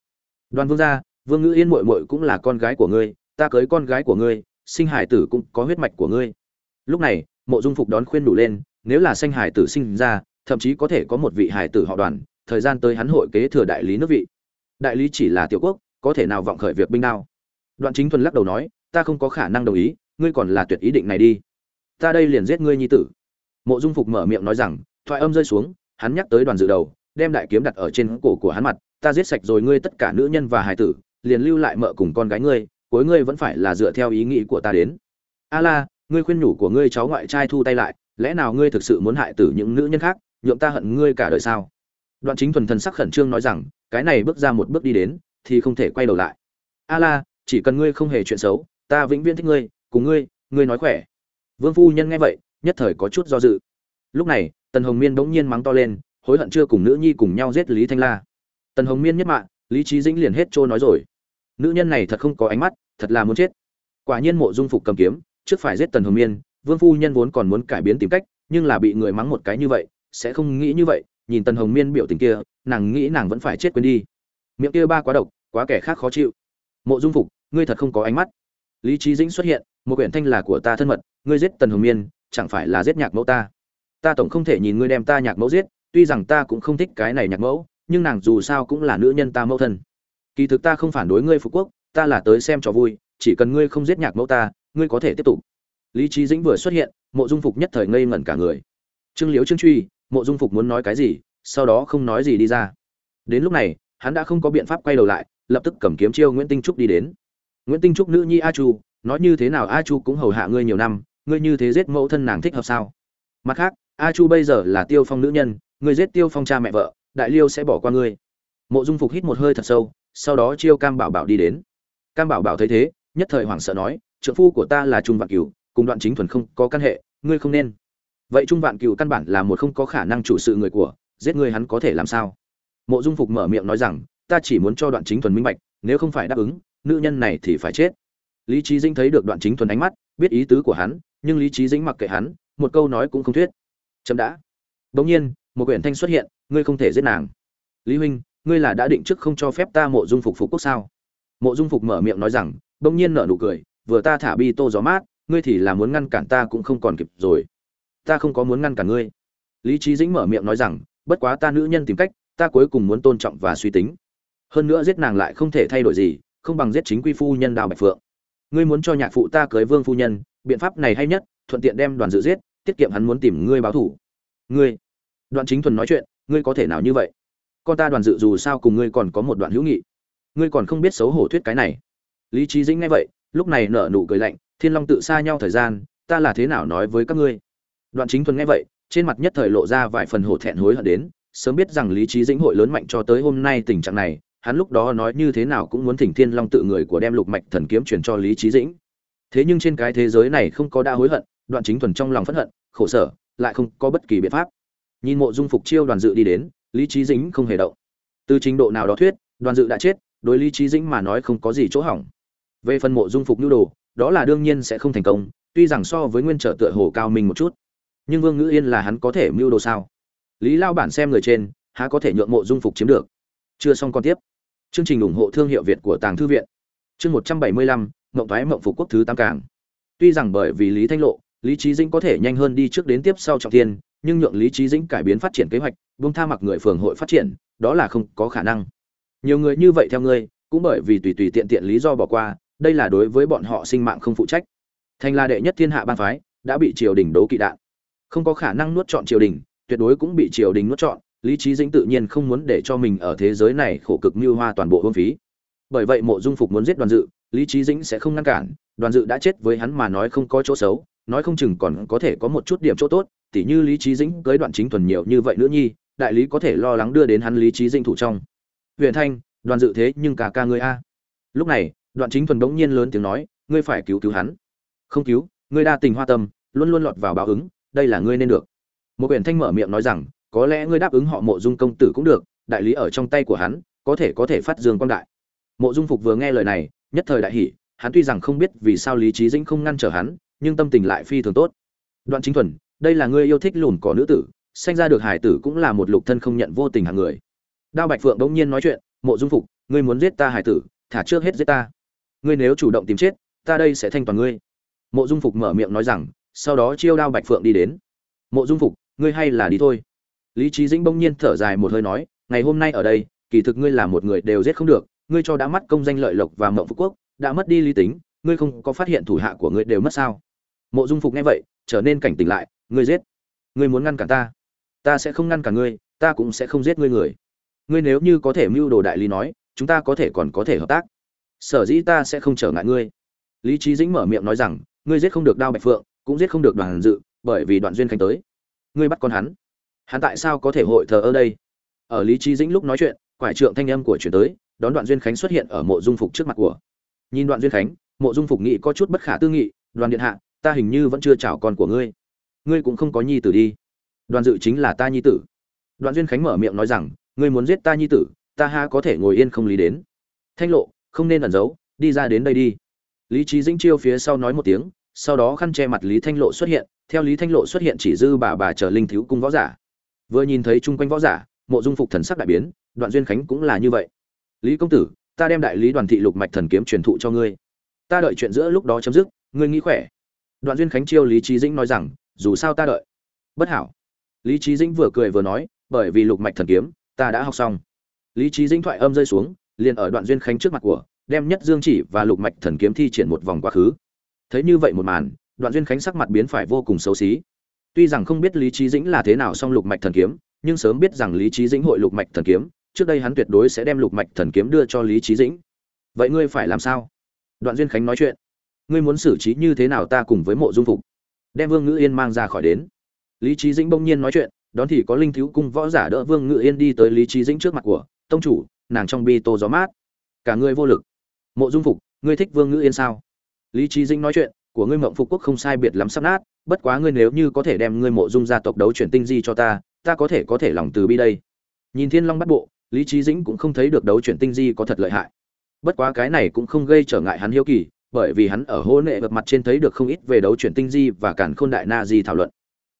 Đoàn vương gia, vương ngữ yên mội mội cũng là con gái của ngươi, ta cưới con gái của ngươi, sinh hải tử cũng có huyết mạch của ngươi. Lúc này, mộ dung phục đón khuyên đủ lên, nếu là sanh hải tử sinh ra, thậm chí có thể có một vị hải tử họ đoàn, thời gian tới hắn hội kế thừa đại lý nước vị. Đại lý chỉ là tiểu quốc, có thể nào vọng khởi việc binh đao đoạn chính thuần lắc đầu nói, ta không có khả năng đồng ý, ngươi còn là tuyệt ý định này đi. Ta đây liền giết ngươi nhi tử. Mộ dung phục mở miệng nói rằng, thoại âm rơi xuống, hắn nhắc tới đoàn dự đầu, đem đại kiếm đặt ở trên cổ của hắn mặt, ta giết sạch rồi ngươi tất cả nữ nhân và hài tử, liền lưu lại mợ cùng con gái ngươi, cuối ngươi vẫn phải là dựa theo ý nghĩ của ta đến. A la, ngươi khuyên nhủ của ngươi cháu ngoại trai thu tay lại, lẽ nào ngươi thực sự muốn hại tử những nữ nhân khác, nhượng ta hận ngươi cả đời sao? Đoạn chính thuần thần sắc khẩn trương nói rằng, cái này bước ra một bước đi đến, thì không thể quay đầu lại. A la chỉ cần ngươi không hề chuyện xấu, ta vĩnh viễn thích ngươi, cùng ngươi ngươi nói khỏe. Vương phu nhân nghe vậy, nhất thời có chút do dự. Lúc này, tần hồng miên bỗng nhiên mắng to lên, hối hận chưa cùng nữ nhi cùng nhau giết lý thanh la. Tần hồng miên nhất mạng, lý trí dĩnh liền hết trôi nói rồi. Nữ nhân này thật không có ánh mắt, thật là muốn chết. Quả nhiên mộ dung phục cầm kiếm, trước phải giết tần hồng miên, vương phu nhân vốn còn muốn cải biến tìm cách, nhưng là bị người mắng một cái như vậy, sẽ không nghĩ như vậy, nhìn tần hồng miên biểu tình kia, nàng nghĩ nàng vẫn phải chết quên đi. Miệng kia ba quá độc, quá kẻ khác khó chịu. Mộ dung phục ngươi thật không có ánh mắt. Lý trí dĩnh xuất hiện, một quyển thanh là của ta thân mật, ngươi giết tần hồng miên, chẳng phải là giết nhạc mẫu ta? Ta tổng không thể nhìn ngươi đem ta nhạc mẫu giết, tuy rằng ta cũng không thích cái này nhạc mẫu, nhưng nàng dù sao cũng là nữ nhân ta mẫu thân. Kỳ thực ta không phản đối ngươi phục quốc, ta là tới xem trò vui, chỉ cần ngươi không giết nhạc mẫu ta, ngươi có thể tiếp tục. Lý trí dĩnh vừa xuất hiện, mộ dung phục nhất thời ngây ngẩn cả người. Trương liễu trương truy, mộ dung phục muốn nói cái gì, sau đó không nói gì đi ra. Đến lúc này, hắn đã không có biện pháp quay đầu lại, lập tức cầm kiếm chiêu nguyễn tinh trúc đi đến nguyễn tinh trúc nữ nhi a chu, nói như thế nào a chu cũng hầu hạ ngươi nhiều năm, ngươi như thế giết mẫu thân nàng thích hợp sao? Mặt khác, a chu bây giờ là tiêu phong nữ nhân, ngươi giết tiêu phong cha mẹ vợ, đại liêu sẽ bỏ qua ngươi. Mộ dung phục hít một hơi thật sâu, sau đó chiêu cam bảo bảo đi đến. Cam bảo bảo thấy thế, nhất thời hoảng sợ nói trợ phu của ta là trung vạn cửu, cùng đoạn chính thuần không có căn hệ, ngươi không nên. Vậy trung vạn cửu căn bản là một không có khả năng chủ sự người của, giết ngươi hắn có thể làm sao? Mộ dung phục mở miệng nói rằng, ta chỉ muốn cho đoạn chính thuần minh bạch, nếu không phải đáp ứng nữ nhân này thì phải chết. Lý trí dĩnh thấy được đoạn chính thuần ánh mắt, biết ý tứ của hắn, nhưng lý trí dĩnh mặc kệ hắn, một câu nói cũng không thuyết. Chậm đã. Bỗng nhiên, một quyển thanh xuất hiện, ngươi không thể giết nàng. Lý huynh, ngươi là đã định trước không cho phép ta mộ dung phục phục quốc sao? Mộ dung phục mở miệng nói rằng, bỗng nhiên nở nụ cười, vừa ta thả bi tô gió mát, ngươi thì là muốn ngăn cản ta cũng không còn kịp rồi. Ta không có muốn ngăn cản ngươi. Lý trí dĩnh mở miệng nói rằng, bất quá ta nữ nhân tìm cách, ta cuối cùng muốn tôn trọng và suy tính. Hơn nữa giết nàng lại không thể thay đổi gì không bằng giết chính quy phu nhân đào bạch phượng. Ngươi muốn cho nhạc phụ ta cưới vương phu nhân, biện pháp này hay nhất, thuận tiện đem đoàn dự giết, tiết kiệm hắn muốn tìm ngươi báo thủ. Ngươi, đoạn chính thuần nói chuyện, ngươi có thể nào như vậy? Con ta đoàn dự dù sao cùng ngươi còn có một đoạn hữu nghị. Ngươi còn không biết xấu hổ thuyết cái này. Lý trí dĩnh nghe vậy, lúc này nở nụ cười lạnh, thiên long tự xa nhau thời gian, ta là thế nào nói với các ngươi? Đoạn chính thuần nghe vậy, trên mặt nhất thời lộ ra vài phần hổ thẹn hối hận đến, sớm biết rằng lý trí dĩnh hội lớn mạnh cho tới hôm nay tình trạng này hắn lúc đó nói như thế nào cũng muốn thỉnh thiên long tự người của đem lục mạch thần kiếm truyền cho lý trí dĩnh. Thế nhưng trên cái thế giới này không có đa hối hận, đoạn chính thuần trong lòng phẫn hận, khổ sở, lại không có bất kỳ biện pháp. Nhìn mộ dung phục chiêu đoàn dự đi đến, lý trí dĩnh không hề động. Từ trình độ nào đó thuyết, đoàn dự đã chết, đối lý trí dĩnh mà nói không có gì chỗ hỏng. Về phần mộ dung phục nhu đồ, đó là đương nhiên sẽ không thành công, tuy rằng so với nguyên trở tựa hồ cao minh một chút. Nhưng vương ngữ yên là hắn có thể mưu đồ sao? Lý lao bản xem người trên, há có thể nhượng mộ dung phục chiếm được. Chưa xong còn tiếp chương trình ủng hộ thương hiệu việt của tàng thư viện. Chương một trăm bảy mươi lăm, mộng thoái mộng phục quốc thứ tam cảng tuy rằng bởi vì lý thanh lộ, lý Chí dĩnh có thể nhanh hơn đi trước đến tiếp sau trọng thiên, nhưng nhượng lý Chí dĩnh cải biến phát triển kế hoạch, buông tha mặc người phường hội phát triển, đó là không có khả năng. Nhiều người như vậy theo ngươi, cũng bởi vì tùy tùy tiện tiện lý do bỏ qua, đây là đối với bọn họ sinh mạng không phụ trách. Thành là đệ nhất thiên hạ ban phái, đã bị triều đình đố kỵ đạn. Không có khả năng nuốt chọn triều đình, tuyệt đối cũng bị triều đình nuốt chọn lý trí dĩnh tự nhiên không muốn để cho mình ở thế giới này khổ cực mưu hoa toàn bộ hương phí. Bởi vậy mộ dung phục muốn giết đoàn dự, lý trí dĩnh sẽ không ngăn cản. Đoàn dự đã chết với hắn mà nói không có chỗ xấu, nói không chừng còn có thể có một chút điểm chỗ tốt, tỉ như lý trí dĩnh cưới đoạn chính thuần nhiều như vậy nữa nhi, đại lý có thể lo lắng đưa đến hắn lý trí dĩnh thủ trong. Huyện thanh, đoàn dự thế nhưng cả ca ngươi a. Lúc này, đoạn chính thuần bỗng nhiên lớn tiếng nói, ngươi phải cứu cứu hắn. Không cứu, ngươi đa tình hoa tâm, luôn luôn lọt vào báo ứng, đây là ngươi nên được. Một Huyền thanh mở miệng nói rằng có lẽ ngươi đáp ứng họ mộ dung công tử cũng được, đại lý ở trong tay của hắn, có thể có thể phát dương quang đại. Mộ dung phục vừa nghe lời này, nhất thời đại hỷ hắn tuy rằng không biết vì sao lý trí dĩnh không ngăn trở hắn, nhưng tâm tình lại phi thường tốt. Đoạn chính thuần, đây là ngươi yêu thích lùn cỏ nữ tử, sanh ra được hải tử cũng là một lục thân không nhận vô tình hàng người. Đao bạch phượng đống nhiên nói chuyện, mộ dung phục, ngươi muốn giết ta hải tử, thả trước hết giết ta. Ngươi nếu chủ động tìm chết, ta đây sẽ thanh toàn ngươi. Mộ dung phục mở miệng nói rằng, sau đó chiêu đao bạch phượng đi đến. Mộ dung phục, ngươi hay là đi thôi lý trí dĩnh bỗng nhiên thở dài một hơi nói, ngày hôm nay ở đây, kỳ thực ngươi là một người đều giết không được, ngươi cho đã mất công danh lợi lộc và mộng phú quốc, đã mất đi lý tính, ngươi không có phát hiện thủ hạ của ngươi đều mất sao? Mộ dung phục nghe vậy, trở nên cảnh tỉnh lại, ngươi giết, ngươi muốn ngăn cản ta ta sẽ không ngăn cản ngươi, ta cũng sẽ không giết ngươi người. Ngươi nếu như có thể mưu đồ đại lý nói, chúng ta có thể còn có thể hợp tác. Sở dĩ ta sẽ không trở ngại ngươi. Lý trí dĩnh mở miệng nói rằng, ngươi giết không được đao bạch phượng, cũng giết không được đoàn dự, bởi vì đoạn duyên khánh tới. Ngươi bắt con hắn hắn tại sao có thể hội thờ ở đây? Ở lý trí dĩnh lúc nói chuyện, quải trượng thanh âm của chuyển tới, đón đoạn duyên khánh xuất hiện ở mộ dung phục trước mặt của. Nhìn đoạn duyên khánh, mộ dung phục nghị có chút bất khả tư nghị, đoàn điện hạ, ta hình như vẫn chưa chào con của ngươi. Ngươi cũng không có nhi tử đi. Đoàn dự chính là ta nhi tử. Đoạn duyên khánh mở miệng nói rằng, ngươi muốn giết ta nhi tử, ta ha có thể ngồi yên không lý đến. Thanh lộ, không nên ẩn giấu, đi ra đến đây đi. Lý trí dĩnh chiêu phía sau nói một tiếng, sau đó khăn che mặt lý thanh lộ xuất hiện, theo lý thanh lộ xuất hiện chỉ dư bà bà chờ linh thiếu cung võ giả vừa nhìn thấy chung quanh võ giả, mộ dung phục thần sắc đại biến, đoạn duyên khánh cũng là như vậy. Lý công tử, ta đem đại lý đoàn thị lục mạch thần kiếm truyền thụ cho ngươi. Ta đợi chuyện giữa lúc đó chấm dứt, ngươi nghĩ khỏe. Đoạn duyên khánh chiêu lý trí dĩnh nói rằng, dù sao ta đợi. Bất hảo. Lý trí dĩnh vừa cười vừa nói, bởi vì lục mạch thần kiếm, ta đã học xong. Lý trí dĩnh thoại âm rơi xuống, liền ở đoạn duyên khánh trước mặt của, đem nhất dương chỉ và lục mạch thần kiếm thi triển một vòng quá khứ. Thấy như vậy một màn, đoạn duyên khánh sắc mặt biến phải vô cùng xấu xí tuy rằng không biết lý trí dĩnh là thế nào song lục mạch thần kiếm, nhưng sớm biết rằng lý trí dĩnh hội lục mạch thần kiếm, trước đây hắn tuyệt đối sẽ đem lục mạch thần kiếm đưa cho lý trí dĩnh. Vậy ngươi phải làm sao? Đoạn duyên khánh nói chuyện. Ngươi muốn xử trí như thế nào ta cùng với mộ dung phục? Đem vương ngữ yên mang ra khỏi đến. Lý trí dĩnh bỗng nhiên nói chuyện, đón thì có linh thiếu cung võ giả đỡ vương ngữ yên đi tới lý trí dĩnh trước mặt của, tông chủ, nàng trong bi tô gió mát. Cả ngươi vô lực. Mộ dung phục, ngươi thích vương ngữ yên sao? Lý trí dĩnh nói chuyện, của ngươi mộng phục quốc không sai biệt lắm sắp nát bất quá ngươi nếu như có thể đem ngươi mộ dung gia tộc đấu chuyển tinh di cho ta ta có thể có thể lòng từ bi đây. Nhìn thiên long bắt bộ, lý trí dĩnh cũng không thấy được đấu chuyển tinh di có thật lợi hại. Bất quá cái này cũng không gây trở ngại hắn hiếu kỳ, bởi vì hắn ở hô nệ vật mặt trên thấy được không ít về đấu chuyển tinh di và cản khôn đại na di thảo luận.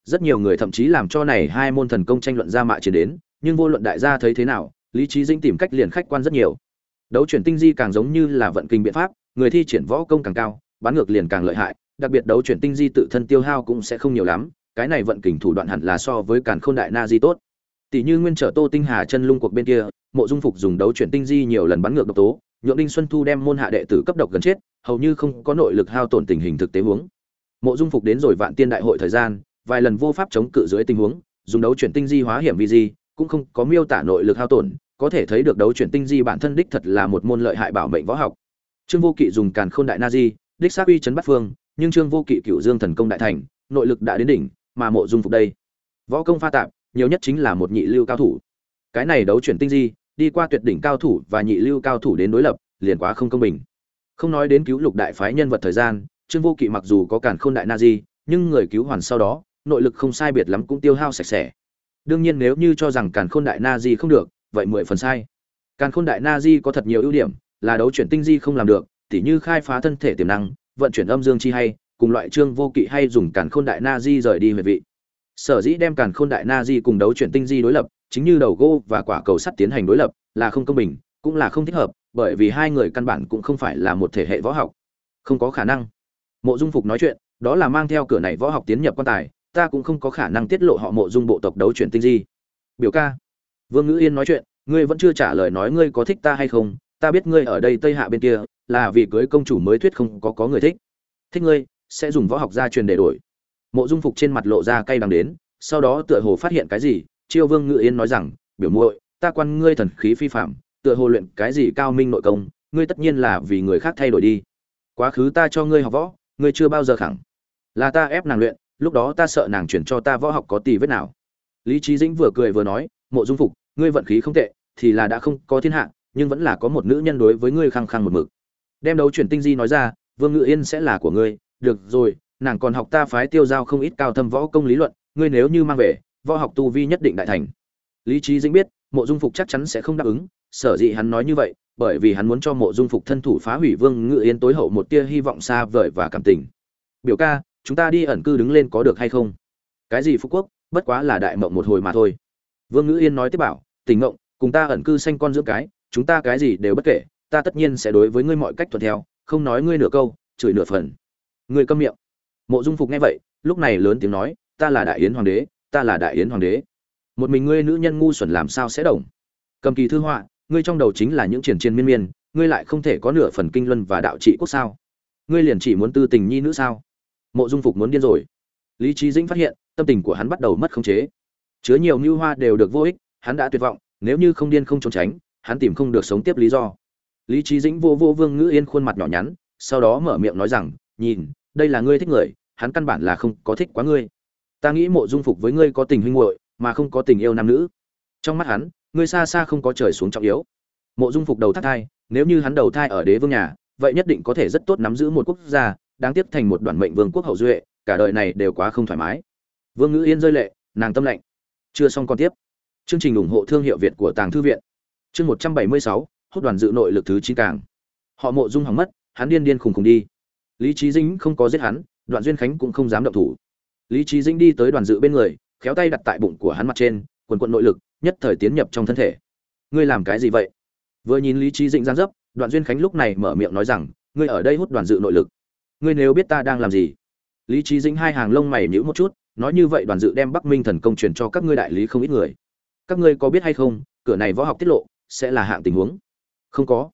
Rất nhiều người thậm chí làm cho này hai môn thần công tranh luận ra mạ chiến đến, nhưng vô luận đại gia thấy thế nào, lý trí dĩnh tìm cách liền khách quan rất nhiều. Đấu chuyển tinh di càng giống như là vận kinh biện pháp, người thi triển võ công càng cao, bán ngược liền càng lợi hại đặc biệt đấu chuyển tinh di tự thân tiêu hao cũng sẽ không nhiều lắm, cái này vận kình thủ đoạn hẳn là so với càn khôn đại na di tốt. Tỷ như nguyên trở tô tinh hà chân lung cuộc bên kia, mộ dung phục dùng đấu chuyển tinh di nhiều lần bắn ngược độc tố, nhượng đinh xuân thu đem môn hạ đệ tử cấp độc gần chết, hầu như không có nội lực hao tổn tình hình thực tế huống. Mộ dung phục đến rồi vạn tiên đại hội thời gian, vài lần vô pháp chống cự dưới tình huống, dùng đấu chuyển tinh di hóa hiểm vi di, cũng không có miêu tả nội lực hao tổn, có thể thấy được đấu chuyển tinh di bản thân đích thật là một môn lợi hại bảo mệnh võ học. Trương vô kỵ dùng càn khôn đại na di, đích xác uy chấn bắt phương nhưng trương vô kỵ cựu dương thần công đại thành, nội lực đã đến đỉnh, mà mộ dung phục đây. Võ công pha tạp, nhiều nhất chính là một nhị lưu cao thủ. Cái này đấu chuyển tinh di, đi qua tuyệt đỉnh cao thủ và nhị lưu cao thủ đến đối lập, liền quá không công bình. Không nói đến cứu lục đại phái nhân vật thời gian, trương vô kỵ mặc dù có cản khôn đại na di, nhưng người cứu hoàn sau đó, nội lực không sai biệt lắm cũng tiêu hao sạch sẽ. Đương nhiên nếu như cho rằng càn khôn đại na di không được, vậy mười phần sai. Càn khôn đại na di có thật nhiều ưu điểm, là đấu chuyển tinh di không làm được, tỉ như khai phá thân thể tiềm năng vận chuyển âm dương chi hay, cùng loại trương vô kỵ hay dùng càn khôn đại na di rời đi huệ vị. Sở dĩ đem càn khôn đại na di cùng đấu chuyển tinh di đối lập, chính như đầu gỗ và quả cầu sắt tiến hành đối lập, là không công bình, cũng là không thích hợp, bởi vì hai người căn bản cũng không phải là một thể hệ võ học. Không có khả năng. Mộ dung phục nói chuyện, đó là mang theo cửa này võ học tiến nhập quan tài, ta cũng không có khả năng tiết lộ họ mộ dung bộ tộc đấu chuyển tinh di. Biểu ca. Vương ngữ yên nói chuyện, ngươi vẫn chưa trả lời nói ngươi có thích ta hay không, ta biết ngươi ở đây tây hạ bên kia là vì cưới công chủ mới thuyết không có có người thích. Thích ngươi, sẽ dùng võ học gia truyền để đổi. Mộ dung phục trên mặt lộ ra cay đắng đến, sau đó tựa hồ phát hiện cái gì, chiêu vương ngự yên nói rằng, biểu muội, ta quan ngươi thần khí phi phạm, tựa hồ luyện cái gì cao minh nội công, ngươi tất nhiên là vì người khác thay đổi đi. Quá khứ ta cho ngươi học võ, ngươi chưa bao giờ khẳng. Là ta ép nàng luyện, lúc đó ta sợ nàng chuyển cho ta võ học có tì vết nào. Lý trí dĩnh vừa cười vừa nói, mộ dung phục, ngươi vận khí không tệ, thì là đã không có thiên hạ, nhưng vẫn là có một nữ nhân đối với ngươi khăng khăng một mực đem đấu chuyển tinh di nói ra, vương ngự yên sẽ là của ngươi. Được rồi, nàng còn học ta phái tiêu giao không ít cao thâm võ công lý luận, ngươi nếu như mang về, võ học tu vi nhất định đại thành. Lý trí dĩnh biết, mộ dung phục chắc chắn sẽ không đáp ứng. Sở dĩ hắn nói như vậy, bởi vì hắn muốn cho mộ dung phục thân thủ phá hủy vương ngự yên tối hậu một tia hy vọng xa vời và cảm tình. Biểu ca, chúng ta đi ẩn cư đứng lên có được hay không? Cái gì phú quốc, bất quá là đại mộng một hồi mà thôi. Vương Ngự yên nói tiếp bảo tình mộng cùng ta ẩn cư sanh con dưỡng cái, chúng ta cái gì đều bất kể ta tất nhiên sẽ đối với ngươi mọi cách thuận theo, không nói ngươi nửa câu, chửi nửa phần. Ngươi câm miệng. Mộ dung phục nghe vậy, lúc này lớn tiếng nói, ta là đại yến hoàng đế, ta là đại yến hoàng đế. Một mình ngươi nữ nhân ngu xuẩn làm sao sẽ đồng cầm kỳ thư họa, ngươi trong đầu chính là những triển chiến miên miên, ngươi lại không thể có nửa phần kinh luân và đạo trị quốc sao? Ngươi liền chỉ muốn tư tình nhi nữ sao? Mộ dung phục muốn điên rồi. Lý trí dĩnh phát hiện, tâm tình của hắn bắt đầu mất khống chế. Chứa nhiều mưu hoa đều được vô ích, hắn đã tuyệt vọng, nếu như không điên không trốn tránh, hắn tìm không được sống tiếp lý do lý trí dĩnh vô vô vương ngữ yên khuôn mặt nhỏ nhắn, sau đó mở miệng nói rằng, nhìn, đây là ngươi thích người, hắn căn bản là không có thích quá ngươi. Ta nghĩ mộ dung phục với ngươi có tình huynh muội, mà không có tình yêu nam nữ. Trong mắt hắn, ngươi xa xa không có trời xuống trọng yếu. Mộ dung phục đầu thắt thai, nếu như hắn đầu thai ở đế vương nhà, vậy nhất định có thể rất tốt nắm giữ một quốc gia, đáng tiếc thành một đoàn mệnh vương quốc hậu duệ, cả đời này đều quá không thoải mái. Vương ngữ yên rơi lệ, nàng tâm lạnh chưa xong còn tiếp. Chương trình ủng hộ thương hiệu việt của tàng thư viện. Chương một trăm bảy mươi sáu hút đoàn dự nội lực thứ chín càng. Họ mộ dung hỏng mất, hắn điên điên khùng khùng đi. Lý trí dĩnh không có giết hắn, đoạn duyên khánh cũng không dám động thủ. Lý trí dĩnh đi tới đoàn dự bên người, khéo tay đặt tại bụng của hắn mặt trên, quần quận nội lực, nhất thời tiến nhập trong thân thể. Ngươi làm cái gì vậy? Vừa nhìn lý trí dĩnh giang dấp, đoạn duyên khánh lúc này mở miệng nói rằng, ngươi ở đây hút đoàn dự nội lực. Ngươi nếu biết ta đang làm gì? Lý trí dĩnh hai hàng lông mày nhíu một chút, nói như vậy đoàn dự đem bắc minh thần công truyền cho các ngươi đại lý không ít người. Các ngươi có biết hay không, cửa này võ học tiết lộ, sẽ là hạng tình huống không có.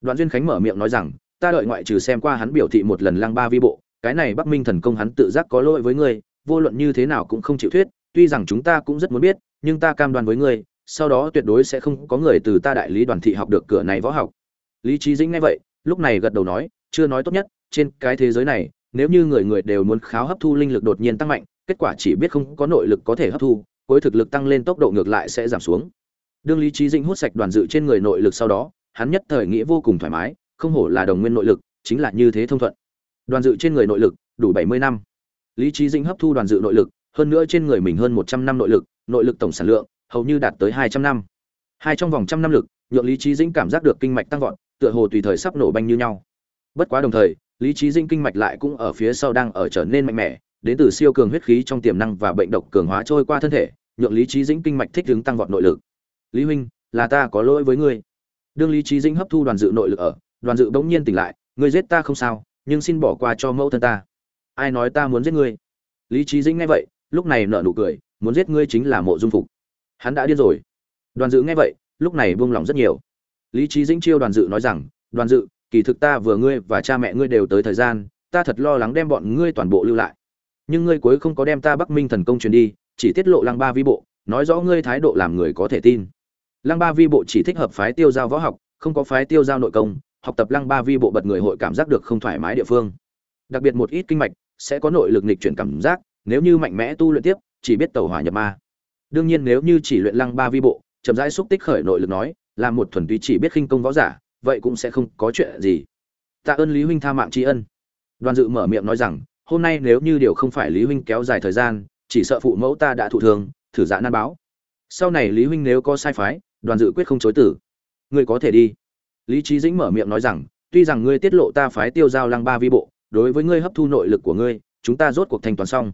Đoàn duyên khánh mở miệng nói rằng, ta đợi ngoại trừ xem qua hắn biểu thị một lần lăng ba vi bộ, cái này bắc minh thần công hắn tự giác có lỗi với ngươi, vô luận như thế nào cũng không chịu thuyết, tuy rằng chúng ta cũng rất muốn biết, nhưng ta cam đoan với ngươi, sau đó tuyệt đối sẽ không có người từ ta đại lý đoàn thị học được cửa này võ học. Lý trí dĩnh nghe vậy, lúc này gật đầu nói, chưa nói tốt nhất, trên cái thế giới này, nếu như người người đều muốn kháo hấp thu linh lực đột nhiên tăng mạnh, kết quả chỉ biết không có nội lực có thể hấp thu, cuối thực lực tăng lên tốc độ ngược lại sẽ giảm xuống. Đương lý trí dĩnh hút sạch đoàn dự trên người nội lực sau đó hắn nhất thời nghĩ vô cùng thoải mái, không hổ là đồng nguyên nội lực, chính là như thế thông thuận. Đoàn dự trên người nội lực, đủ bảy mươi năm. Lý Chí dĩnh hấp thu đoàn dự nội lực, hơn nữa trên người mình hơn một trăm năm nội lực nội lực tổng sản lượng, hầu như đạt tới hai trăm năm. Hai trong vòng trăm năm lực, nhượng lý Chí dĩnh cảm giác được kinh mạch tăng vọt, tựa hồ tùy thời sắp nổ banh như nhau. Bất quá đồng thời, lý Chí Dĩnh kinh mạch lại cũng ở phía sau đang ở trở nên mạnh mẽ, đến từ siêu cường huyết khí trong tiềm năng và bệnh độc cường hóa trôi qua thân thể, nhượng lý Chí dĩnh kinh mạch thích ứng tăng vọt nội lực. Lý huynh, là ta có lỗi với ngươi đương lý trí dĩnh hấp thu đoàn dự nội lực ở, đoàn dự bỗng nhiên tỉnh lại, ngươi giết ta không sao, nhưng xin bỏ qua cho mẫu thân ta. Ai nói ta muốn giết ngươi? Lý trí dĩnh nghe vậy, lúc này nở nụ cười, muốn giết ngươi chính là mộ dung phục. Hắn đã điên rồi. Đoàn dự nghe vậy, lúc này buông lòng rất nhiều. Lý trí dĩnh chiêu đoàn dự nói rằng, đoàn dự, kỳ thực ta vừa ngươi và cha mẹ ngươi đều tới thời gian, ta thật lo lắng đem bọn ngươi toàn bộ lưu lại. Nhưng ngươi cuối không có đem ta bắc minh thần công truyền đi, chỉ tiết lộ lăng ba vi bộ, nói rõ ngươi thái độ làm người có thể tin lăng ba vi bộ chỉ thích hợp phái tiêu giao võ học, không có phái tiêu giao nội công, học tập lăng ba vi bộ bật người hội cảm giác được không thoải mái địa phương. Đặc biệt một ít kinh mạch sẽ có nội lực nghịch chuyển cảm giác, nếu như mạnh mẽ tu luyện tiếp, chỉ biết tàu hỏa nhập ma. Đương nhiên nếu như chỉ luyện lăng ba vi bộ, chậm rãi xúc tích khởi nội lực nói, là một thuần túy chỉ biết khinh công võ giả, vậy cũng sẽ không có chuyện gì. Tạ ơn lý huynh tha mạng tri ân. Đoàn dự mở miệng nói rằng, hôm nay nếu như điều không phải lý huynh kéo dài thời gian, chỉ sợ phụ mẫu ta đã thụ thường thử dạ nan báo. Sau này lý huynh nếu có sai phái đoàn dự quyết không chối tử ngươi có thể đi. Lý trí dĩnh mở miệng nói rằng, tuy rằng ngươi tiết lộ ta phái tiêu giao lăng ba vi bộ, đối với ngươi hấp thu nội lực của ngươi, chúng ta rốt cuộc thanh toán xong.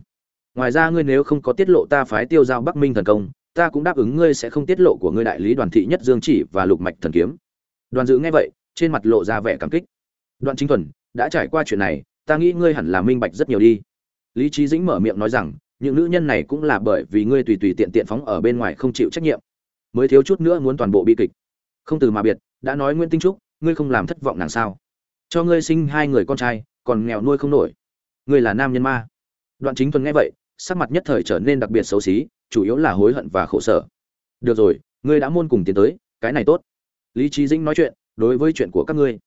Ngoài ra ngươi nếu không có tiết lộ ta phái tiêu giao bắc minh thần công, ta cũng đáp ứng ngươi sẽ không tiết lộ của ngươi đại lý đoàn thị nhất dương chỉ và lục mạch thần kiếm. Đoàn dự nghe vậy, trên mặt lộ ra vẻ cảm kích. Đoạn chính thuần, đã trải qua chuyện này, ta nghĩ ngươi hẳn là minh bạch rất nhiều đi. Lý trí dĩnh mở miệng nói rằng, những nữ nhân này cũng là bởi vì ngươi tùy tùy tiện tiện phóng ở bên ngoài không chịu trách nhiệm mới thiếu chút nữa muốn toàn bộ bi kịch. Không từ mà biệt, đã nói nguyễn tinh trúc, ngươi không làm thất vọng nàng sao? Cho ngươi sinh hai người con trai, còn nghèo nuôi không nổi. Ngươi là nam nhân ma. Đoạn chính thuần nghe vậy, sắc mặt nhất thời trở nên đặc biệt xấu xí, chủ yếu là hối hận và khổ sở. Được rồi, ngươi đã môn cùng tiến tới, cái này tốt. Lý trí dĩnh nói chuyện, đối với chuyện của các ngươi,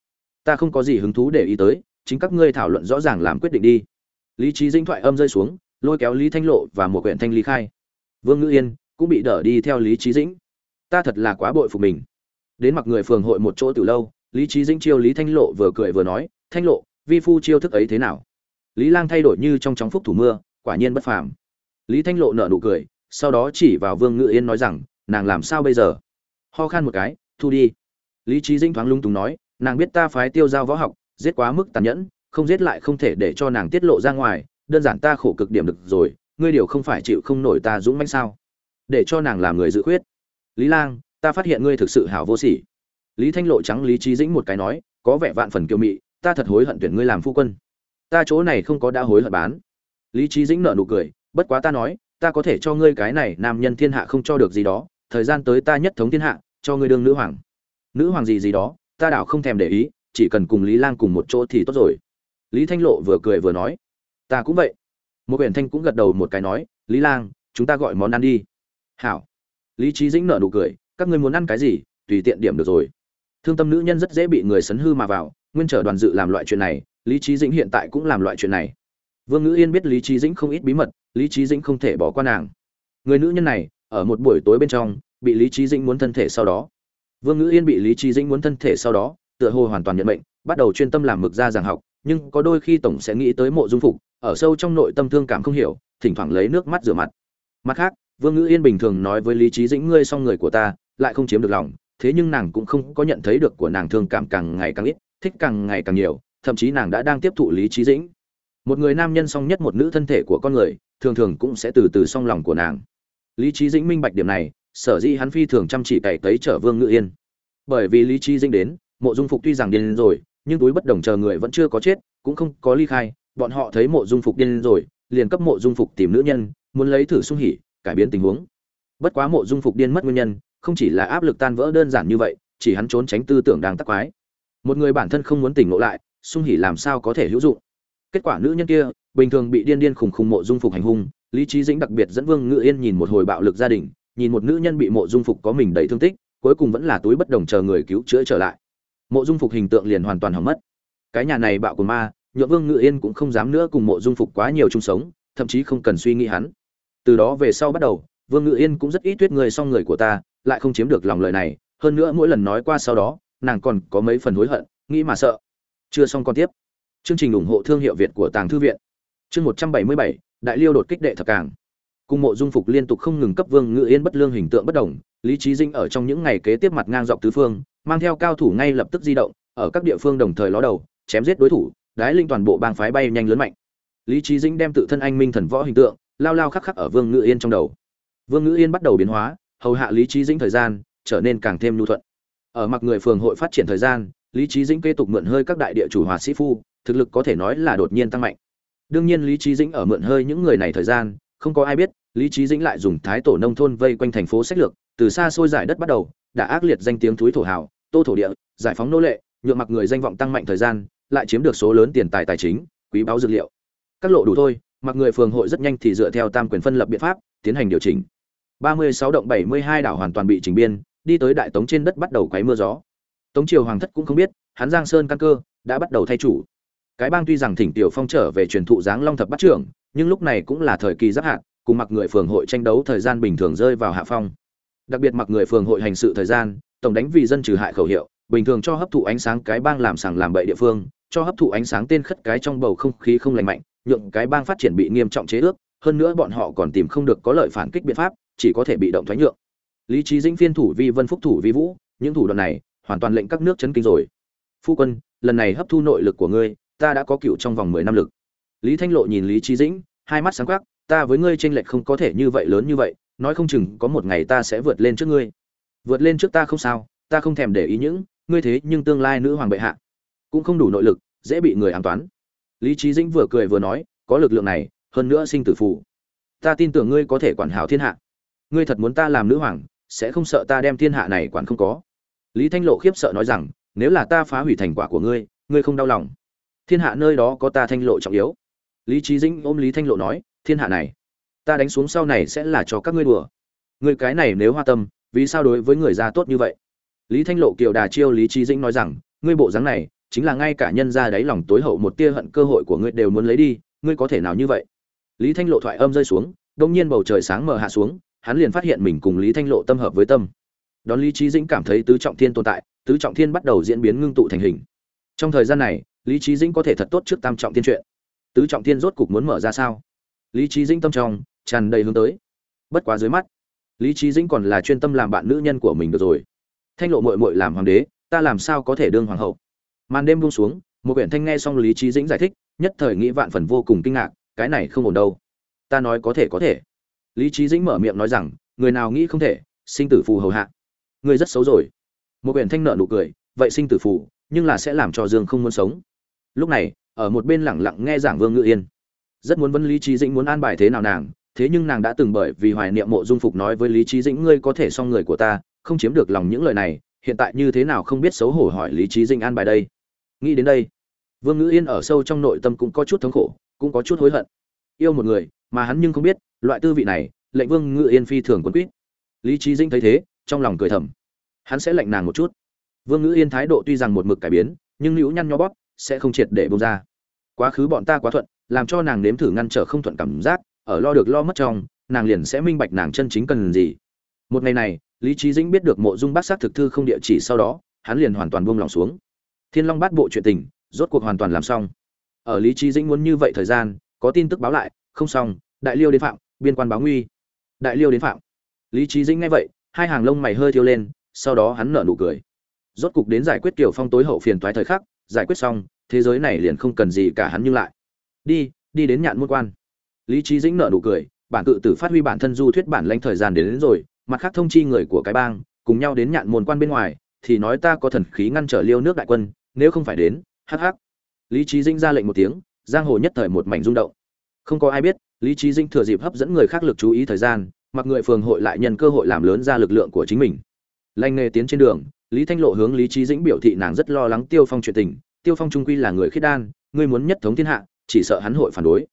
ta không có gì hứng thú để ý tới, chính các ngươi thảo luận rõ ràng làm quyết định đi. Lý trí dĩnh thoại âm rơi xuống, lôi kéo lý thanh lộ và một quyển thanh lý khai. Vương ngữ yên cũng bị đỡ đi theo lý trí dĩnh ta thật là quá bội phục mình. Đến mặc người phường hội một chỗ từ lâu, lý trí dĩnh chiêu lý thanh lộ vừa cười vừa nói, thanh lộ, vi phu chiêu thức ấy thế nào? Lý lang thay đổi như trong chóng phúc thủ mưa, quả nhiên bất phàm. Lý thanh lộ nở nụ cười, sau đó chỉ vào vương ngự yên nói rằng, nàng làm sao bây giờ? Ho khan một cái, thu đi. Lý trí dĩnh thoáng lung túng nói, nàng biết ta phái tiêu giao võ học, giết quá mức tàn nhẫn, không giết lại không thể để cho nàng tiết lộ ra ngoài, đơn giản ta khổ cực điểm được rồi, ngươi điều không phải chịu không nổi ta dũng mãnh sao? Để cho nàng làm người dự khuyết lý lang, ta phát hiện ngươi thực sự hảo vô sỉ. Lý thanh lộ trắng lý trí dĩnh một cái nói, có vẻ vạn phần kiêu mị, ta thật hối hận tuyển ngươi làm phu quân. Ta chỗ này không có đã hối hận bán. Lý trí dĩnh nợ nụ cười, bất quá ta nói, ta có thể cho ngươi cái này nam nhân thiên hạ không cho được gì đó, thời gian tới ta nhất thống thiên hạ, cho ngươi đương nữ hoàng. Nữ hoàng gì gì đó, ta đảo không thèm để ý, chỉ cần cùng lý lang cùng một chỗ thì tốt rồi. Lý thanh lộ vừa cười vừa nói, ta cũng vậy. Một quyển thanh cũng gật đầu một cái nói, lý lang, chúng ta gọi món ăn đi. Hảo lý trí dĩnh nở nụ cười, các ngươi muốn ăn cái gì, tùy tiện điểm được rồi. Thương tâm nữ nhân rất dễ bị người sấn hư mà vào, nguyên trở đoàn dự làm loại chuyện này, lý trí dĩnh hiện tại cũng làm loại chuyện này. Vương ngữ yên biết lý trí dĩnh không ít bí mật, lý trí dĩnh không thể bỏ qua nàng. Người nữ nhân này, ở một buổi tối bên trong, bị lý trí dĩnh muốn thân thể sau đó. Vương ngữ yên bị lý trí dĩnh muốn thân thể sau đó, tựa hồ hoàn toàn nhận bệnh bắt đầu chuyên tâm làm mực ra giảng học, nhưng có đôi khi tổng sẽ nghĩ tới mộ dung phục, ở sâu trong nội tâm thương cảm không hiểu, thỉnh thoảng lấy nước mắt rửa mặt. Mặt khác vương ngữ yên bình thường nói với lý trí dĩnh, ngươi xong người của ta, lại không chiếm được lòng. Thế nhưng nàng cũng không có nhận thấy được của nàng thương cảm càng ngày càng ít, thích càng ngày càng nhiều, thậm chí nàng đã đang tiếp thụ lý trí dĩnh. Một người nam nhân song nhất một nữ thân thể của con người, thường thường cũng sẽ từ từ song lòng của nàng. Lý trí dĩnh minh bạch điểm này, sở dĩ hắn phi thường chăm chỉ cày tấy trở vương ngự yên. Bởi vì lý trí dĩnh đến, mộ dung phục tuy rằng điên rồi, nhưng túi bất đồng chờ người vẫn chưa có chết, cũng không có ly khai, bọn họ thấy mộ dung phục điên rồi, liền cấp mộ dung phục tìm nữ nhân, muốn lấy thử sung hỉ cải biến tình huống. Bất quá mộ dung phục điên mất nguyên nhân, không chỉ là áp lực tan vỡ đơn giản như vậy, chỉ hắn trốn tránh tư tưởng đang tắc quái. Một người bản thân không muốn tỉnh ngộ lại sung hỉ làm sao có thể hữu dụng. Kết quả nữ nhân kia, bình thường bị điên điên khùng khùng mộ dung phục hành hung, lý trí dĩnh đặc biệt dẫn vương ngự yên nhìn một hồi bạo lực gia đình, nhìn một nữ nhân bị mộ dung phục có mình đầy thương tích, cuối cùng vẫn là túi bất đồng chờ người cứu chữa trở lại. Mộ dung phục hình tượng liền hoàn toàn hỏng mất. Cái nhà này bạo của ma, nhượng vương ngự yên cũng không dám nữa cùng mộ dung phục quá nhiều chung sống, thậm chí không cần suy nghĩ hắn từ đó về sau bắt đầu, vương ngự yên cũng rất ít tuyết người song người của ta, lại không chiếm được lòng lời này. Hơn nữa mỗi lần nói qua sau đó, nàng còn có mấy phần hối hận, nghĩ mà sợ. Chưa xong còn tiếp. Chương trình ủng hộ thương hiệu việt của tàng thư viện. Chương một trăm bảy mươi bảy, đại liêu đột kích đệ thập cảng. Cùng mộ dung phục liên tục không ngừng cấp vương ngự yên bất lương hình tượng bất đồng, lý trí dinh ở trong những ngày kế tiếp mặt ngang dọc tứ phương, mang theo cao thủ ngay lập tức di động, ở các địa phương đồng thời ló đầu, chém giết đối thủ, đái linh toàn bộ bang phái bay nhanh lớn mạnh. Lý trí dinh đem tự thân anh minh thần võ hình tượng lao lao khắc khắc ở vương ngự yên trong đầu. Vương ngự yên bắt đầu biến hóa, hầu hạ lý trí dĩnh thời gian, trở nên càng thêm nhu thuận. Ở mặc người phường hội phát triển thời gian, lý trí dĩnh kế tục mượn hơi các đại địa chủ hòa sĩ phu, thực lực có thể nói là đột nhiên tăng mạnh. Đương nhiên lý trí dĩnh ở mượn hơi những người này thời gian, không có ai biết, lý trí dĩnh lại dùng thái tổ nông thôn vây quanh thành phố sách lược, từ xa xôi giải đất bắt đầu, đã ác liệt danh tiếng thúi thổ hào, tô thổ địa, giải phóng nô lệ, nhượng mặc người danh vọng tăng mạnh thời gian, lại chiếm được số lớn tiền tài tài chính, quý báo dược liệu. Các lộ đủ thôi mặc người phường hội rất nhanh thì dựa theo tam quyền phân lập biện pháp, tiến hành điều chỉnh. 36 động 72 đảo hoàn toàn bị chỉnh biên, đi tới đại tống trên đất bắt đầu quấy mưa gió. Tống triều hoàng thất cũng không biết hắn giang sơn căn cơ đã bắt đầu thay chủ. Cái bang tuy rằng thỉnh tiểu phong trở về truyền thụ giáng long thập bắt trưởng, nhưng lúc này cũng là thời kỳ giáp hạn cùng mặc người phường hội tranh đấu thời gian bình thường rơi vào hạ phong. Đặc biệt mặc người phường hội hành sự thời gian, tổng đánh vì dân trừ hại khẩu hiệu, bình thường cho hấp thụ ánh sáng cái bang làm sàng làm bậy địa phương, cho hấp thụ ánh sáng tên khất cái trong bầu không khí không lành mạnh nhượng cái bang phát triển bị nghiêm trọng chế ước, hơn nữa bọn họ còn tìm không được có lợi phản kích biện pháp, chỉ có thể bị động thoái nhượng. Lý trí dĩnh phiên thủ vi vân phúc thủ vi vũ, những thủ đoạn này, hoàn toàn lệnh các nước chấn kinh rồi. Phu quân, lần này hấp thu nội lực của ngươi, ta đã có cựu trong vòng mười năm lực. Lý thanh lộ nhìn lý trí dĩnh, hai mắt sáng quắc, ta với ngươi tranh lệch không có thể như vậy lớn như vậy, nói không chừng có một ngày ta sẽ vượt lên trước ngươi. Vượt lên trước ta không sao, ta không thèm để ý những ngươi thế nhưng tương lai nữ hoàng bệ hạ. Cũng không đủ nội lực, dễ bị người an toán lý trí dĩnh vừa cười vừa nói, có lực lượng này, hơn nữa sinh tử phụ ta tin tưởng ngươi có thể quản hảo thiên hạ. Ngươi thật muốn ta làm nữ hoàng, sẽ không sợ ta đem thiên hạ này quản không có. Lý thanh lộ khiếp sợ nói rằng, nếu là ta phá hủy thành quả của ngươi ngươi không đau lòng. Thiên hạ nơi đó có ta thanh lộ trọng yếu. Lý trí dĩnh ôm lý thanh lộ nói, thiên hạ này, ta đánh xuống sau này sẽ là cho các ngươi đùa. Ngươi cái này nếu hoa tâm, vì sao đối với người già tốt như vậy? Lý thanh lộ kiều đà chiêu lý trí dĩnh nói rằng, ngươi bộ dáng này chính là ngay cả nhân ra đáy lòng tối hậu một tia hận cơ hội của ngươi đều muốn lấy đi, ngươi có thể nào như vậy? Lý thanh lộ thoại âm rơi xuống, đông nhiên bầu trời sáng mờ hạ xuống, hắn liền phát hiện mình cùng lý thanh lộ tâm hợp với tâm. Đón lý trí dĩnh cảm thấy tứ trọng thiên tồn tại, tứ trọng thiên bắt đầu diễn biến ngưng tụ thành hình. Trong thời gian này, lý trí dĩnh có thể thật tốt trước tam trọng thiên chuyện. Tứ trọng thiên rốt cục muốn mở ra sao? Lý trí dĩnh tâm trong, tràn đầy hướng tới. Bất quá dưới mắt, lý trí dĩnh còn là chuyên tâm làm bạn nữ nhân của mình được rồi. Thanh lộ mội mội làm hoàng đế, ta làm sao có thể đương hoàng hậu? Màn đêm buông xuống, một quyển thanh nghe xong lý trí dĩnh giải thích, nhất thời nghĩ vạn phần vô cùng kinh ngạc, cái này không ổn đâu. Ta nói có thể có thể. Lý trí dĩnh mở miệng nói rằng, người nào nghĩ không thể, sinh tử phù hầu hạ. Người rất xấu rồi. Một quyển thanh nợ nụ cười, vậy sinh tử phù, nhưng là sẽ làm cho dương không muốn sống. Lúc này, ở một bên lẳng lặng nghe giảng vương ngự yên. Rất muốn vấn lý trí dĩnh muốn an bài thế nào nàng, thế nhưng nàng đã từng bởi vì hoài niệm mộ dung phục nói với lý trí dĩnh, ngươi có thể xong người của ta, không chiếm được lòng những lời này hiện tại như thế nào không biết xấu hổ hỏi lý trí dinh an bài đây. Nghĩ đến đây, vương ngữ yên ở sâu trong nội tâm cũng có chút thống khổ, cũng có chút hối hận. Yêu một người, mà hắn nhưng không biết, loại tư vị này, lệnh vương ngữ yên phi thường quấn quýt. Lý trí dinh thấy thế, trong lòng cười thầm. Hắn sẽ lạnh nàng một chút. Vương ngữ yên thái độ tuy rằng một mực cải biến, nhưng nữ nhăn nho bóp, sẽ không triệt để bông ra. Quá khứ bọn ta quá thuận, làm cho nàng nếm thử ngăn trở không thuận cảm giác, ở lo được lo mất trong nàng liền sẽ minh bạch nàng chân chính cần gì. Một ngày này lý trí dĩnh biết được mộ dung bác sát thực thư không địa chỉ sau đó hắn liền hoàn toàn buông lòng xuống. Thiên long bát bộ chuyện tình rốt cuộc hoàn toàn làm xong. Ở lý trí dĩnh muốn như vậy thời gian có tin tức báo lại không xong đại liêu đến phạm biên quan báo nguy. Đại liêu đến phạm. Lý trí dĩnh nghe vậy hai hàng lông mày hơi thiêu lên sau đó hắn nở nụ cười. Rốt cục đến giải quyết tiểu phong tối hậu phiền toái thời khắc giải quyết xong thế giới này liền không cần gì cả hắn nhưng lại. Đi đi đến nhạn môn quan. Lý trí dĩnh nở nụ cười bản tự tử phát huy bản thân du thuyết bản lãnh thời gian đến, đến rồi mặt khác thông chi người của cái bang, cùng nhau đến nhạn môn quan bên ngoài, thì nói ta có thần khí ngăn trở liêu nước đại quân, nếu không phải đến, hắc hắc. Lý trí dĩnh ra lệnh một tiếng, giang hồ nhất thời một mảnh rung động. Không có ai biết, lý trí dĩnh thừa dịp hấp dẫn người khác lực chú ý thời gian, mặc người phường hội lại nhân cơ hội làm lớn ra lực lượng của chính mình. Lanh nghề tiến trên đường, lý thanh lộ hướng lý trí dĩnh biểu thị nàng rất lo lắng tiêu phong chuyện tình. Tiêu phong trung quy là người khiết đan, ngươi muốn nhất thống thiên hạ, chỉ sợ hắn hội phản đối.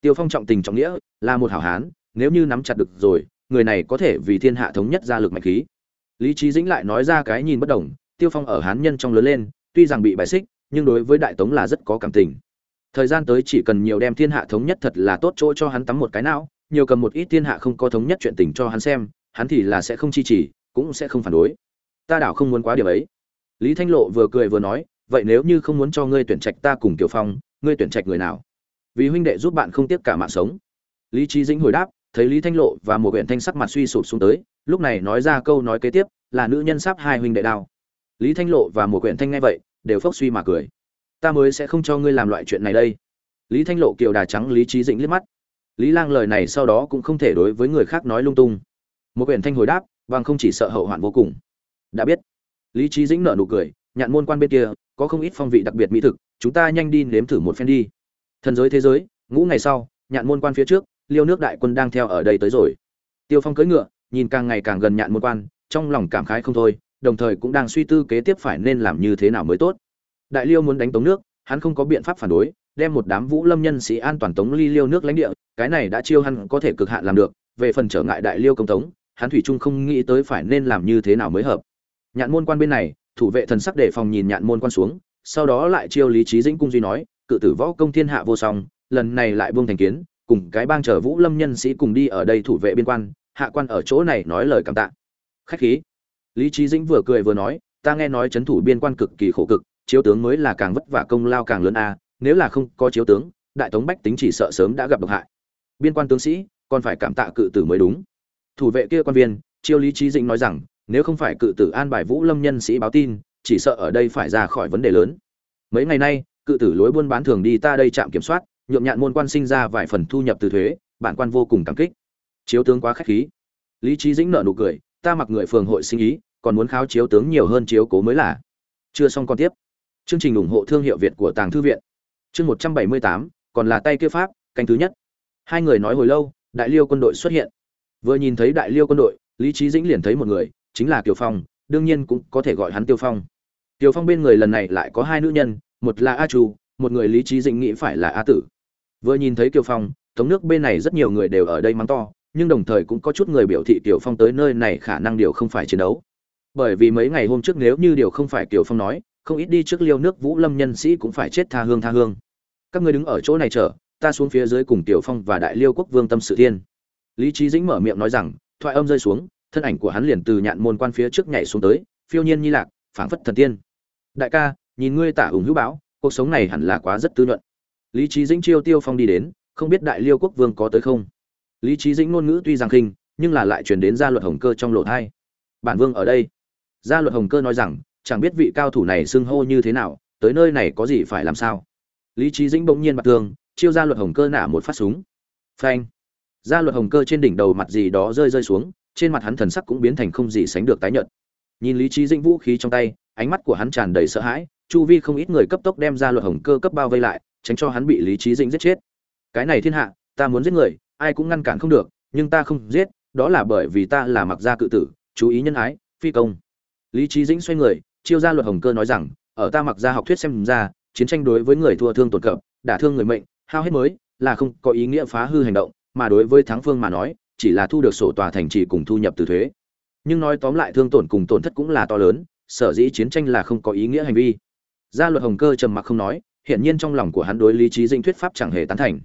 Tiêu phong trọng tình trọng nghĩa, là một hảo hán, nếu như nắm chặt được rồi người này có thể vì thiên hạ thống nhất ra lực mạnh khí. Lý trí dĩnh lại nói ra cái nhìn bất đồng, tiêu phong ở hán nhân trong lớn lên, tuy rằng bị bài xích, nhưng đối với đại tống là rất có cảm tình. Thời gian tới chỉ cần nhiều đem thiên hạ thống nhất thật là tốt chỗ cho hắn tắm một cái não, nhiều cầm một ít thiên hạ không có thống nhất chuyện tình cho hắn xem, hắn thì là sẽ không chi trì cũng sẽ không phản đối. Ta đảo không muốn quá điều ấy. Lý thanh lộ vừa cười vừa nói, vậy nếu như không muốn cho ngươi tuyển trạch ta cùng tiểu phong, ngươi tuyển trạch người nào? Vì huynh đệ giúp bạn không tiếc cả mạng sống. Lý trí dĩnh hồi đáp thấy lý thanh lộ và một huyện thanh sắc mặt suy sụp xuống tới, lúc này nói ra câu nói kế tiếp, là nữ nhân sắp hai huynh đệ đao lý thanh lộ và một huyện thanh nghe vậy, đều phốc suy mà cười. Ta mới sẽ không cho ngươi làm loại chuyện này đây. Lý thanh lộ kiều đà trắng lý trí dĩnh liếc mắt. Lý lang lời này sau đó cũng không thể đối với người khác nói lung tung. Một quyển thanh hồi đáp, bằng không chỉ sợ hậu hoạn vô cùng. Đã biết. Lý trí dĩnh nở nụ cười, nhạn môn quan bên kia, có không ít phong vị đặc biệt mỹ thực, chúng ta nhanh đi nếm thử một phen đi. Thần giới thế giới, ngũ ngày sau, nhạn môn quan phía trước liêu nước đại quân đang theo ở đây tới rồi. Tiêu phong cưỡi ngựa, nhìn càng ngày càng gần nhạn môn quan, trong lòng cảm khái không thôi, đồng thời cũng đang suy tư kế tiếp phải nên làm như thế nào mới tốt. Đại liêu muốn đánh tống nước, hắn không có biện pháp phản đối, đem một đám vũ lâm nhân sĩ an toàn tống ly liêu nước lãnh địa, cái này đã chiêu hắn có thể cực hạn làm được, về phần trở ngại đại liêu công tống, hắn thủy trung không nghĩ tới phải nên làm như thế nào mới hợp. Nhạn môn quan bên này, thủ vệ thần sắc đề phòng nhìn nhạn môn quan xuống, sau đó lại chiêu lý trí dĩnh cung duy nói, cự tử võ công thiên hạ vô song, lần này lại buông thành kiến cùng cái bang chờ vũ lâm nhân sĩ cùng đi ở đây thủ vệ biên quan, hạ quan ở chỗ này nói lời cảm tạ. Khách khí. Lý trí dĩnh vừa cười vừa nói, ta nghe nói c thủ biên quan cực kỳ khổ cực, chiếu tướng mới là càng vất vả công lao càng lớn a, nếu là không có chiếu tướng, đại tống bách tính chỉ sợ sớm đã gặp độc hại. Biên quan tướng sĩ, còn phải cảm tạ cự tử mới đúng. Thủ vệ kia quan viên, chiêu lý trí dĩnh nói rằng, nếu không phải cự tử an bài vũ lâm nhân sĩ báo tin, chỉ sợ ở đây phải ra khỏi vấn đề lớn. Mấy ngày nay, cự tử lối buôn bán thường đi ta đây trạm kiểm soát nhượng nhạn môn quan sinh ra vài phần thu nhập từ thuế, bản quan vô cùng cảm kích. Chiếu tướng quá khách khí. Lý trí dĩnh nợ nụ cười, ta mặc người phường hội sinh ý, còn muốn kháo chiếu tướng nhiều hơn chiếu cố mới là. Chưa xong còn tiếp. Chương trình ủng hộ thương hiệu việt của tàng thư viện. Chương một trăm bảy mươi tám, còn là tay kia pháp, canh thứ nhất. Hai người nói hồi lâu, đại liêu quân đội xuất hiện. Vừa nhìn thấy đại liêu quân đội, lý trí dĩnh liền thấy một người, chính là kiều phong, đương nhiên cũng có thể gọi hắn tiêu phong. Tiêu phong bên người lần này lại có hai nữ nhân, một là a chu, một người lý trí dĩnh nghĩ phải là a tử vừa nhìn thấy kiều phong tống nước bên này rất nhiều người đều ở đây mắng to, nhưng đồng thời cũng có chút người biểu thị kiều phong tới nơi này khả năng điều không phải chiến đấu. Bởi vì mấy ngày hôm trước nếu như điều không phải kiều phong nói, không ít đi trước liêu nước vũ lâm nhân sĩ cũng phải chết tha hương tha hương. Các ngươi đứng ở chỗ này chờ, ta xuống phía dưới cùng tiểu phong và đại liêu quốc vương tâm sự thiên. Lý trí dĩnh mở miệng nói rằng, thoại âm rơi xuống, thân ảnh của hắn liền từ nhạn môn quan phía trước nhảy xuống tới, phiêu nhiên nhi lạc, phảng phất thần tiên. Đại ca, nhìn ngươi tả ủng hữu bão, cuộc sống này hẳn là quá rất tư nhuận lý trí dĩnh chiêu tiêu phong đi đến, không biết đại liêu quốc vương có tới không? Lý trí dĩnh ngôn ngữ tuy rằng khinh, nhưng là lại truyền đến gia luật hồng cơ trong lộ hai bản vương ở đây. Gia luật hồng cơ nói rằng, chẳng biết vị cao thủ này xưng hô như thế nào, tới nơi này có gì phải làm sao? Lý trí dĩnh bỗng nhiên bạc tường chiêu gia luật hồng cơ nả một phát súng. Phanh. Gia luật hồng cơ trên đỉnh đầu mặt gì đó rơi rơi xuống, trên mặt hắn thần sắc cũng biến thành không gì sánh được tái nhợt. Nhìn lý trí dĩnh vũ khí trong tay, ánh mắt của hắn tràn đầy sợ hãi, chu vi không ít người cấp tốc đem ra luật hồng cơ cấp bao vây lại tránh cho hắn bị lý trí dĩnh giết chết. Cái này thiên hạ, ta muốn giết người, ai cũng ngăn cản không được, nhưng ta không giết, đó là bởi vì ta là mặc gia cự tử, chú ý nhân ái, phi công. Lý trí dĩnh xoay người, chiêu ra luật hồng cơ nói rằng, ở ta mặc gia học thuyết xem ra, chiến tranh đối với người thua thương tổn cập, đả thương người mệnh, hao hết mới, là không có ý nghĩa phá hư hành động, mà đối với thắng phương mà nói, chỉ là thu được sổ tòa thành trì cùng thu nhập từ thuế. Nhưng nói tóm lại thương tổn cùng tổn thất cũng là to lớn, sở dĩ chiến tranh là không có ý nghĩa hành vi. Gia luật hồng cơ trầm mặc không nói hiển nhiên trong lòng của hắn đối lý trí dinh thuyết pháp chẳng hề tán thành.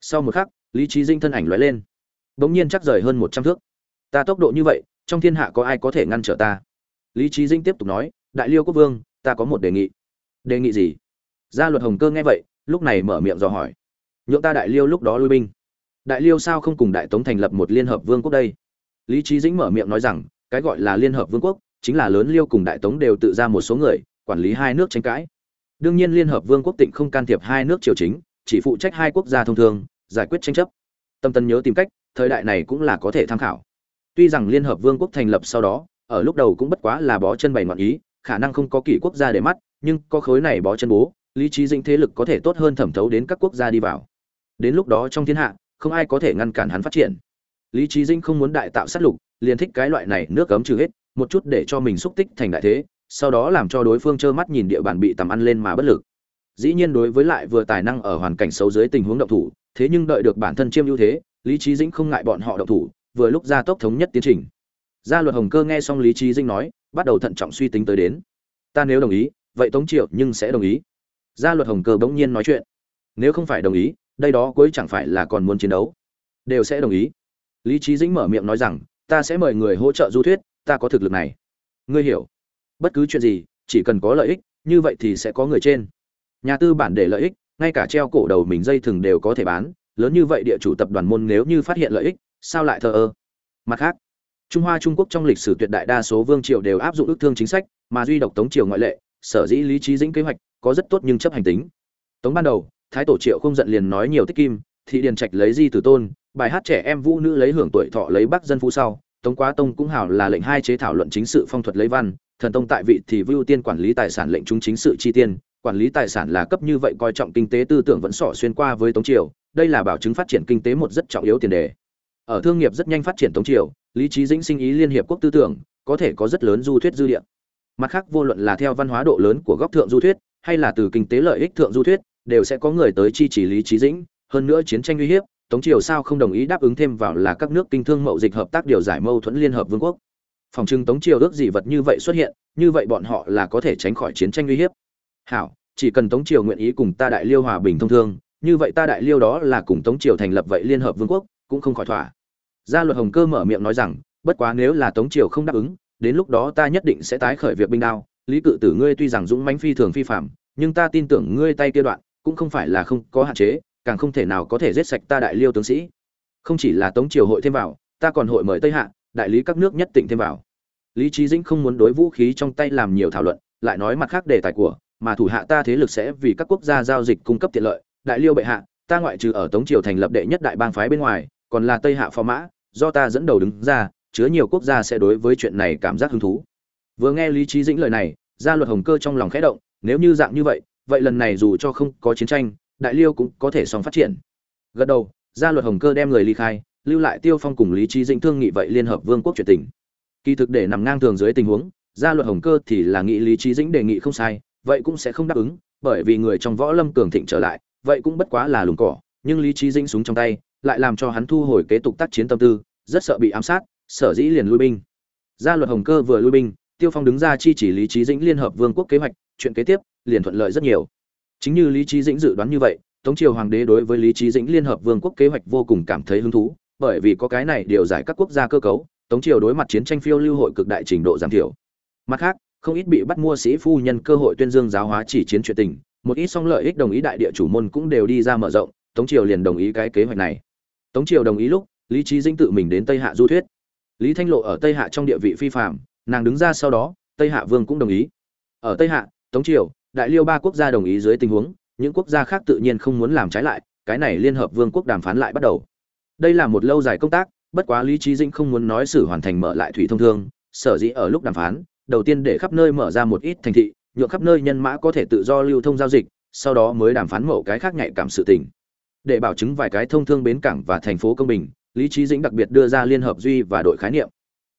Sau một khắc, lý trí dinh thân ảnh lóe lên. Bỗng nhiên chắc rời hơn một trăm thước. Ta tốc độ như vậy, trong thiên hạ có ai có thể ngăn trở ta? Lý trí dinh tiếp tục nói, đại liêu quốc vương, ta có một đề nghị. Đề nghị gì? Gia luật hồng cơ nghe vậy, lúc này mở miệng dò hỏi. Nhượng ta đại liêu lúc đó lui binh. Đại liêu sao không cùng đại tống thành lập một liên hợp vương quốc đây? Lý trí dĩnh mở miệng nói rằng, cái gọi là liên hợp vương quốc, chính là lớn liêu cùng đại tống đều tự ra một số người, quản lý hai nước tranh cãi đương nhiên liên hợp vương quốc tịnh không can thiệp hai nước triều chính, chỉ phụ trách hai quốc gia thông thường, giải quyết tranh chấp. Tâm tân nhớ tìm cách, thời đại này cũng là có thể tham khảo. Tuy rằng liên hợp vương quốc thành lập sau đó, ở lúc đầu cũng bất quá là bó chân bày ngoạn ý, khả năng không có kỷ quốc gia để mắt, nhưng có khối này bó chân bố, lý trí dĩnh thế lực có thể tốt hơn thẩm thấu đến các quốc gia đi vào. Đến lúc đó trong thiên hạ, không ai có thể ngăn cản hắn phát triển. Lý trí dĩnh không muốn đại tạo sát lục, liền thích cái loại này nước cấm trừ hết, một chút để cho mình xúc tích thành đại thế sau đó làm cho đối phương trơ mắt nhìn địa bàn bị tầm ăn lên mà bất lực. Dĩ nhiên đối với lại vừa tài năng ở hoàn cảnh xấu dưới tình huống động thủ, thế nhưng đợi được bản thân chiêm ưu thế, lý trí dĩnh không ngại bọn họ động thủ, vừa lúc ra tốc thống nhất tiến trình. Gia luật hồng cơ nghe xong lý trí dĩnh nói, bắt đầu thận trọng suy tính tới đến. Ta nếu đồng ý, vậy tống triệu nhưng sẽ đồng ý. Gia luật hồng cơ bỗng nhiên nói chuyện. Nếu không phải đồng ý, đây đó cuối chẳng phải là còn muốn chiến đấu. Đều sẽ đồng ý. Lý trí dĩnh mở miệng nói rằng, ta sẽ mời người hỗ trợ du thuyết, ta có thực lực này. Ngươi hiểu bất cứ chuyện gì, chỉ cần có lợi ích, như vậy thì sẽ có người trên. Nhà tư bản để lợi ích, ngay cả treo cổ đầu mình dây thừng đều có thể bán, lớn như vậy địa chủ tập đoàn môn nếu như phát hiện lợi ích, sao lại thờ ơ? Mặt khác, trung hoa trung quốc trong lịch sử tuyệt đại đa số vương triều đều áp dụng ước thương chính sách, mà duy độc tống triều ngoại lệ, sở dĩ lý trí dĩnh kế hoạch, có rất tốt nhưng chấp hành tính. Tống ban đầu, thái tổ triệu không giận liền nói nhiều tích kim, thị điền trạch lấy di tử tôn, bài hát trẻ em vũ nữ lấy hưởng tuổi thọ lấy bắc dân phú sau, tống quá tông cũng hảo là lệnh hai chế thảo luận chính sự phong thuật lấy văn thần tông tại vị thì vưu tiên quản lý tài sản lệnh chúng chính sự chi tiên, quản lý tài sản là cấp như vậy coi trọng kinh tế tư tưởng vẫn sỏ xuyên qua với tống triều, đây là bảo chứng phát triển kinh tế một rất trọng yếu tiền đề. Ở thương nghiệp rất nhanh phát triển tống triều, lý trí dĩnh sinh ý liên hiệp quốc tư tưởng, có thể có rất lớn du thuyết dư địa. Mặt khác, vô luận là theo văn hóa độ lớn của góc thượng du thuyết, hay là từ kinh tế lợi ích thượng du thuyết, đều sẽ có người tới chi chỉ lý trí dĩnh. Hơn nữa chiến tranh uy hiếp, tống triều sao không đồng ý đáp ứng thêm vào là các nước kinh thương mậu dịch hợp tác điều giải mâu thuẫn liên hợp vương quốc phòng trưng tống triều ước gì vật như vậy xuất hiện, như vậy bọn họ là có thể tránh khỏi chiến tranh uy hiếp. Hảo, chỉ cần tống triều nguyện ý cùng ta đại liêu hòa bình thông thương, như vậy ta đại liêu đó là cùng tống triều thành lập vậy liên hợp vương quốc, cũng không khỏi thỏa. Gia luật hồng cơ mở miệng nói rằng, bất quá nếu là tống triều không đáp ứng, đến lúc đó ta nhất định sẽ tái khởi việc binh đao. Lý cự tử ngươi tuy rằng dũng mãnh phi thường phi phạm, nhưng ta tin tưởng ngươi tay kia đoạn, cũng không phải là không có hạn chế, càng không thể nào có thể giết sạch ta đại liêu tướng sĩ. Không chỉ là tống triều hội thêm vào, ta còn hội mời tây hạ đại lý các nước nhất tỉnh thêm vào. Lý trí dĩnh không muốn đối vũ khí trong tay làm nhiều thảo luận, lại nói mặt khác đề tài của, mà thủ hạ ta thế lực sẽ vì các quốc gia giao dịch cung cấp tiện lợi. Đại liêu bệ hạ, ta ngoại trừ ở tống triều thành lập đệ nhất đại bang phái bên ngoài, còn là tây hạ phò mã, do ta dẫn đầu đứng ra, chứa nhiều quốc gia sẽ đối với chuyện này cảm giác hứng thú. Vừa nghe lý trí dĩnh lời này, gia luật hồng cơ trong lòng khẽ động, nếu như dạng như vậy vậy lần này dù cho không có chiến tranh, đại liêu cũng có thể song phát triển. Gật đầu, gia luật hồng cơ đem người ly khai lưu lại tiêu phong cùng lý trí dĩnh thương nghị vậy liên hợp vương quốc chuyện tình. Kỳ thực để nằm ngang thường dưới tình huống, gia luật hồng cơ thì là nghị lý trí dĩnh đề nghị không sai, vậy cũng sẽ không đáp ứng, bởi vì người trong võ lâm cường thịnh trở lại, vậy cũng bất quá là lùng cỏ, nhưng lý trí dĩnh súng trong tay, lại làm cho hắn thu hồi kế tục tác chiến tâm tư, rất sợ bị ám sát, sở dĩ liền lui binh. Gia luật hồng cơ vừa lui binh, tiêu phong đứng ra chi chỉ lý trí dĩnh liên hợp vương quốc kế hoạch, chuyện kế tiếp, liền thuận lợi rất nhiều. Chính như lý trí dĩnh dự đoán như vậy, tống triều hoàng đế đối với lý trí dĩnh liên hợp vương quốc kế hoạch vô cùng cảm thấy hứng thú bởi vì có cái này điều giải các quốc gia cơ cấu, tống triều đối mặt chiến tranh phiêu lưu hội cực đại trình độ giảm thiểu. Mặt khác, không ít bị bắt mua sĩ phu nhân cơ hội tuyên dương giáo hóa chỉ chiến chuyện tình, một ít song lợi ích đồng ý đại địa chủ môn cũng đều đi ra mở rộng, tống triều liền đồng ý cái kế hoạch này. Tống triều đồng ý lúc, lý trí dĩnh tự mình đến tây hạ du thuyết. Lý thanh lộ ở tây hạ trong địa vị phi phạm nàng đứng ra sau đó, tây hạ vương cũng đồng ý. Ở tây hạ, tống triều, đại liêu ba quốc gia đồng ý dưới tình huống, những quốc gia khác tự nhiên không muốn làm trái lại, cái này liên hợp vương quốc đàm phán lại bắt đầu đây là một lâu dài công tác, bất quá lý trí dĩnh không muốn nói xử hoàn thành mở lại thủy thông thương, sở dĩ ở lúc đàm phán, đầu tiên để khắp nơi mở ra một ít thành thị, nhượng khắp nơi nhân mã có thể tự do lưu thông giao dịch, sau đó mới đàm phán mẫu cái khác nhạy cảm sự tình. Để bảo chứng vài cái thông thương bến cảng và thành phố công bình, lý trí dĩnh đặc biệt đưa ra liên hợp duy và đội khái niệm.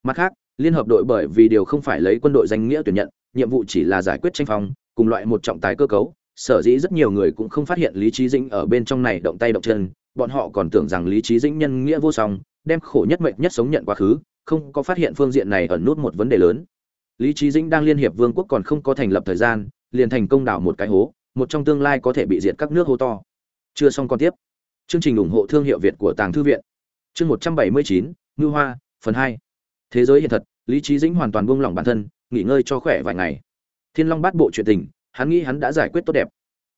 Mặt khác, liên hợp đội bởi vì điều không phải lấy quân đội danh nghĩa tuyển nhận, nhiệm vụ chỉ là giải quyết tranh phong, cùng loại một trọng tài cơ cấu, sở dĩ rất nhiều người cũng không phát hiện lý trí dĩnh ở bên trong này động tay động chân bọn họ còn tưởng rằng lý trí dĩnh nhân nghĩa vô song, đem khổ nhất mệnh nhất sống nhận quá khứ, không có phát hiện phương diện này ẩn nút một vấn đề lớn. Lý trí dĩnh đang liên hiệp vương quốc còn không có thành lập thời gian, liền thành công đảo một cái hố, một trong tương lai có thể bị diệt các nước hố to. Chưa xong còn tiếp. Chương trình ủng hộ thương hiệu việt của tàng thư viện. Chương một trăm bảy mươi chín, ngư hoa, phần hai. Thế giới hiện thật, lý trí dĩnh hoàn toàn buông lỏng bản thân, nghỉ ngơi cho khỏe vài ngày. Thiên long bát bộ chuyện tình, hắn nghĩ hắn đã giải quyết tốt đẹp.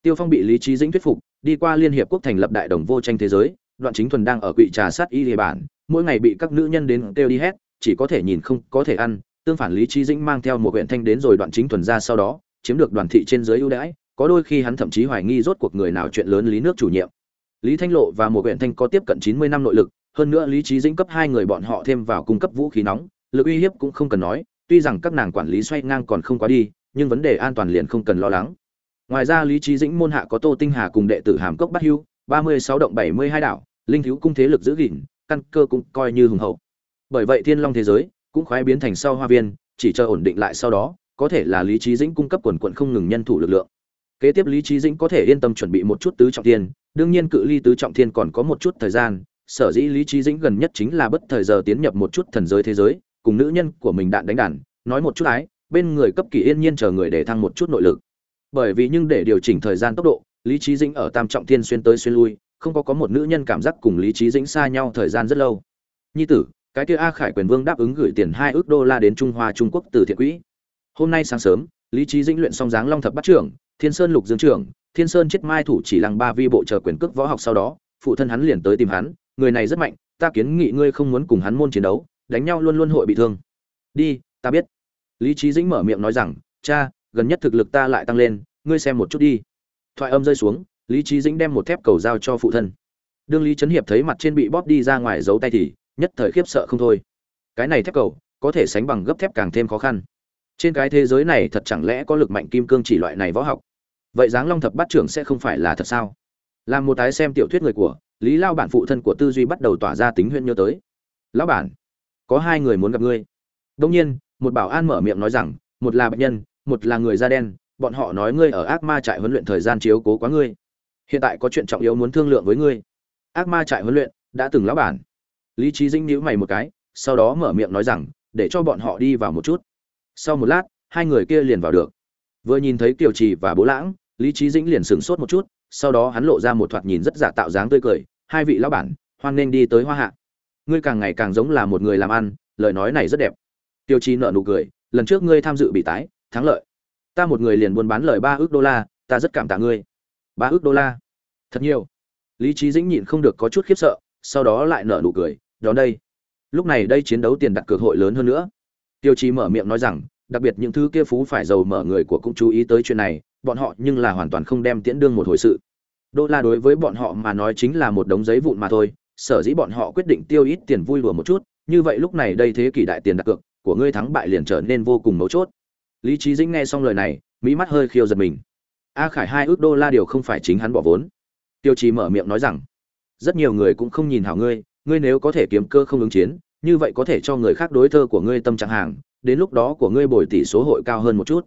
Tiêu phong bị lý trí dĩnh thuyết phục đi qua liên hiệp quốc thành lập đại đồng vô tranh thế giới, đoạn chính thuần đang ở quỵ trà sát y địa bản, mỗi ngày bị các nữ nhân đến kêu đi hết, chỉ có thể nhìn không có thể ăn. Tương phản lý trí dĩnh mang theo một huyện thanh đến rồi đoạn chính thuần ra sau đó, chiếm được đoàn thị trên dưới ưu đãi, có đôi khi hắn thậm chí hoài nghi rốt cuộc người nào chuyện lớn lý nước chủ nhiệm. Lý thanh lộ và một huyện thanh có tiếp cận chín mươi năm nội lực, hơn nữa lý trí dĩnh cấp hai người bọn họ thêm vào cung cấp vũ khí nóng, lực uy hiếp cũng không cần nói, tuy rằng các nàng quản lý xoay ngang còn không quá đi, nhưng vấn đề an toàn liền không cần lo lắng ngoài ra lý trí dĩnh môn hạ có tô tinh hà cùng đệ tử hàm cốc bát hưu, ba mươi sáu động bảy mươi hai đảo, linh thiếu cung thế lực giữ gìn, căn cơ cũng coi như hùng hậu. Bởi vậy thiên long thế giới cũng khoái biến thành sau hoa viên, chỉ chờ ổn định lại sau đó, có thể là lý trí dĩnh cung cấp quần quận không ngừng nhân thủ lực lượng. Kế tiếp lý trí dĩnh có thể yên tâm chuẩn bị một chút tứ trọng thiên, đương nhiên cự ly tứ trọng thiên còn có một chút thời gian, sở dĩ lý trí dĩnh gần nhất chính là bất thời giờ tiến nhập một chút thần giới thế giới, cùng nữ nhân của mình đạn đánh đàn, nói một chút ái, bên người cấp kỳ yên nhiên chờ người để thăng một chút nội lực bởi vì nhưng để điều chỉnh thời gian tốc độ, lý trí dĩnh ở tam trọng thiên xuyên tới xuyên lui, không có có một nữ nhân cảm giác cùng lý trí dĩnh xa nhau thời gian rất lâu. Nhi tử, cái kia a khải quyền vương đáp ứng gửi tiền hai ước đô la đến trung hoa trung quốc từ thiện quỹ. Hôm nay sáng sớm, lý trí dĩnh luyện song dáng long thập bắt trưởng, thiên sơn lục dương trưởng, thiên sơn chết mai thủ chỉ lăng ba vi bộ chờ quyền cước võ học sau đó, phụ thân hắn liền tới tìm hắn, người này rất mạnh, ta kiến nghị ngươi không muốn cùng hắn môn chiến đấu, đánh nhau luôn luôn hội bị thương. Đi, ta biết. Lý trí dĩnh mở miệng nói rằng, cha gần nhất thực lực ta lại tăng lên, ngươi xem một chút đi. Thoại âm rơi xuống, lý trí dĩnh đem một thép cầu giao cho phụ thân. Đương lý trấn hiệp thấy mặt trên bị bóp đi ra ngoài giấu tay thì, nhất thời khiếp sợ không thôi. Cái này thép cầu, có thể sánh bằng gấp thép càng thêm khó khăn. Trên cái thế giới này thật chẳng lẽ có lực mạnh kim cương chỉ loại này võ học? Vậy dáng long thập bát trưởng sẽ không phải là thật sao? Làm một tái xem tiểu thuyết người của lý lao bản phụ thân của tư duy bắt đầu tỏa ra tính huyên nhớ tới. Lão bản, có hai người muốn gặp ngươi. Đông nhiên, một bảo an mở miệng nói rằng, một là bệnh nhân một là người da đen, bọn họ nói ngươi ở ác ma trại huấn luyện thời gian chiếu cố quá ngươi. Hiện tại có chuyện trọng yếu muốn thương lượng với ngươi. Ác ma trại huấn luyện đã từng lão bản. Lý trí dinh nhíu mày một cái, sau đó mở miệng nói rằng, để cho bọn họ đi vào một chút. Sau một lát, hai người kia liền vào được. Vừa nhìn thấy kiều trì và bố lãng, lý trí dĩnh liền sửng sốt một chút, sau đó hắn lộ ra một thoạt nhìn rất giả tạo dáng tươi cười, hai vị lão bản, hoan nên đi tới hoa hạ. Ngươi càng ngày càng giống là một người làm ăn, lời nói này rất đẹp. Tiêu chí nợ nụ cười, lần trước ngươi tham dự bị tái thắng lợi. Ta một người liền buôn bán lời ba ước đô la, ta rất cảm tạ ngươi. Ba ước đô la? Thật nhiều. Lý trí dĩnh nhịn không được có chút khiếp sợ, sau đó lại nở nụ cười, đón đây. Lúc này đây chiến đấu tiền đặt cược hội lớn hơn nữa. Tiêu chí mở miệng nói rằng, đặc biệt những thứ kia phú phải giàu mở người của cũng chú ý tới chuyện này, bọn họ nhưng là hoàn toàn không đem tiễn đương một hồi sự. Đô la đối với bọn họ mà nói chính là một đống giấy vụn mà thôi, sở dĩ bọn họ quyết định tiêu ít tiền vui lùa một chút, như vậy lúc này đây thế kỷ đại tiền đặt cược của ngươi thắng bại liền trở nên vô cùng mấu chốt lý trí dĩnh nghe xong lời này, mỹ mắt hơi khiêu giật mình. A khải hai ước đô la điều không phải chính hắn bỏ vốn. Tiêu chí mở miệng nói rằng, rất nhiều người cũng không nhìn hảo ngươi ngươi nếu có thể kiếm cơ không ứng chiến, như vậy có thể cho người khác đối thơ của ngươi tâm trạng hàng, đến lúc đó của ngươi bồi tỷ số hội cao hơn một chút.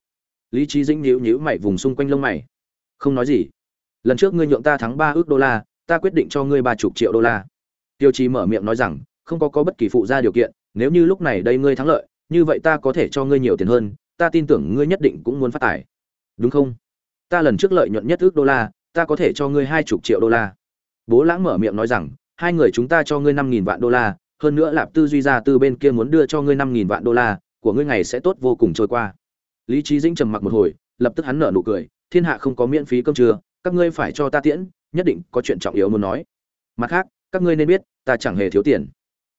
Lý trí dĩnh nhíu nhíu mày vùng xung quanh lông mày. Không nói gì. Lần trước ngươi nhượng ta thắng ba ước đô la, ta quyết định cho ngươi ba chục triệu đô la. Tiêu chí mở miệng nói rằng, không có có bất kỳ phụ gia điều kiện, nếu như lúc này đây ngươi thắng lợi, như vậy ta có thể cho ngươi nhiều tiền hơn ta tin tưởng ngươi nhất định cũng muốn phát tài. Đúng không? Ta lần trước lợi nhuận nhất ước đô la, ta có thể cho ngươi hai chục triệu đô la. Bố lãng mở miệng nói rằng, hai người chúng ta cho ngươi năm nghìn vạn đô la, hơn nữa lạp tư duy ra từ bên kia muốn đưa cho ngươi năm nghìn vạn đô la, của ngươi ngày sẽ tốt vô cùng trôi qua. Lý trí dĩnh trầm mặc một hồi, lập tức hắn nở nụ cười, thiên hạ không có miễn phí cơm trưa, các ngươi phải cho ta tiễn, nhất định có chuyện trọng yếu muốn nói. Mặt khác, các ngươi nên biết, ta chẳng hề thiếu tiền.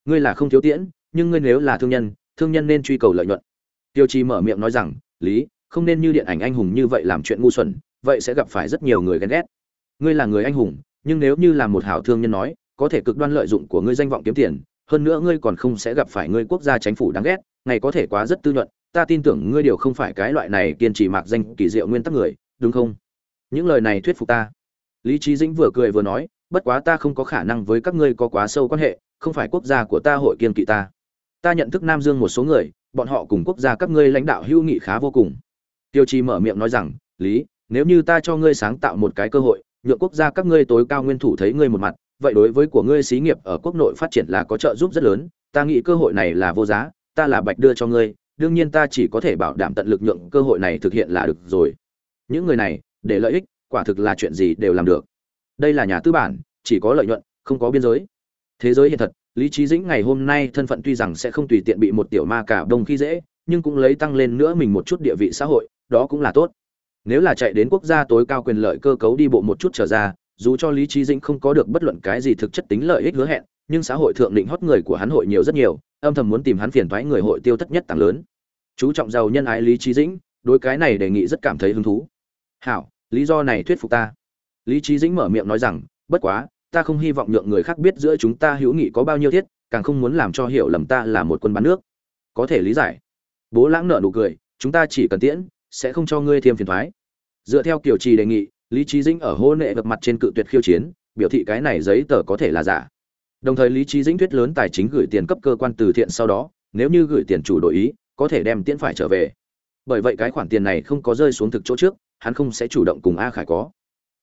Ngươi là không thiếu tiễn, nhưng ngươi nếu là thương nhân thương nhân nên truy cầu lợi nhuận tiêu chi mở miệng nói rằng, lý, không nên như điện ảnh anh hùng như vậy làm chuyện ngu xuẩn, vậy sẽ gặp phải rất nhiều người ghen ghét. Ngươi là người anh hùng, nhưng nếu như là một hảo thương nhân nói, có thể cực đoan lợi dụng của ngươi danh vọng kiếm tiền, hơn nữa ngươi còn không sẽ gặp phải ngươi quốc gia chính phủ đáng ghét, ngày có thể quá rất tư nhuận, ta tin tưởng ngươi điều không phải cái loại này kiên trì mạc danh kỳ diệu nguyên tắc người, đúng không? Những lời này thuyết phục ta. Lý trí dĩnh vừa cười vừa nói, bất quá ta không có khả năng với các ngươi có quá sâu quan hệ, không phải quốc gia của ta hội kiên kỵ ta. Ta nhận thức nam dương một số người bọn họ cùng quốc gia các ngươi lãnh đạo hữu nghị khá vô cùng. Tiêu chi mở miệng nói rằng, lý, nếu như ta cho ngươi sáng tạo một cái cơ hội, nhượng quốc gia các ngươi tối cao nguyên thủ thấy ngươi một mặt, vậy đối với của ngươi xí nghiệp ở quốc nội phát triển là có trợ giúp rất lớn. Ta nghĩ cơ hội này là vô giá, ta là bạch đưa cho ngươi, đương nhiên ta chỉ có thể bảo đảm tận lực nhượng cơ hội này thực hiện là được rồi. Những người này, để lợi ích, quả thực là chuyện gì đều làm được. Đây là nhà tư bản, chỉ có lợi nhuận, không có biên giới. Thế giới hiện thật lý trí dĩnh ngày hôm nay thân phận tuy rằng sẽ không tùy tiện bị một tiểu ma cả đông khi dễ, nhưng cũng lấy tăng lên nữa mình một chút địa vị xã hội, đó cũng là tốt. Nếu là chạy đến quốc gia tối cao quyền lợi cơ cấu đi bộ một chút trở ra, dù cho lý trí dĩnh không có được bất luận cái gì thực chất tính lợi ích hứa hẹn, nhưng xã hội thượng định hót người của hắn hội nhiều rất nhiều, âm thầm muốn tìm hắn phiền thoái người hội tiêu thất nhất tăng lớn. Chú trọng giàu nhân ái lý trí dĩnh, đối cái này đề nghị rất cảm thấy hứng thú. Hảo, lý do này thuyết phục ta. Lý trí dĩnh mở miệng nói rằng, bất quá ta không hy vọng nhượng người khác biết giữa chúng ta hữu nghị có bao nhiêu thiết, càng không muốn làm cho hiểu lầm ta là một quân bán nước. Có thể lý giải. Bố lãng nợ nụ cười, chúng ta chỉ cần tiễn, sẽ không cho ngươi thêm phiền thoái. Dựa theo kiểu trì đề nghị, lý trí dĩnh ở hô nệ gặp mặt trên cự tuyệt khiêu chiến, biểu thị cái này giấy tờ có thể là giả. Đồng thời lý trí dĩnh thuyết lớn tài chính gửi tiền cấp cơ quan từ thiện sau đó, nếu như gửi tiền chủ đổi ý, có thể đem tiễn phải trở về. Bởi vậy cái khoản tiền này không có rơi xuống thực chỗ trước, hắn không sẽ chủ động cùng a khải có.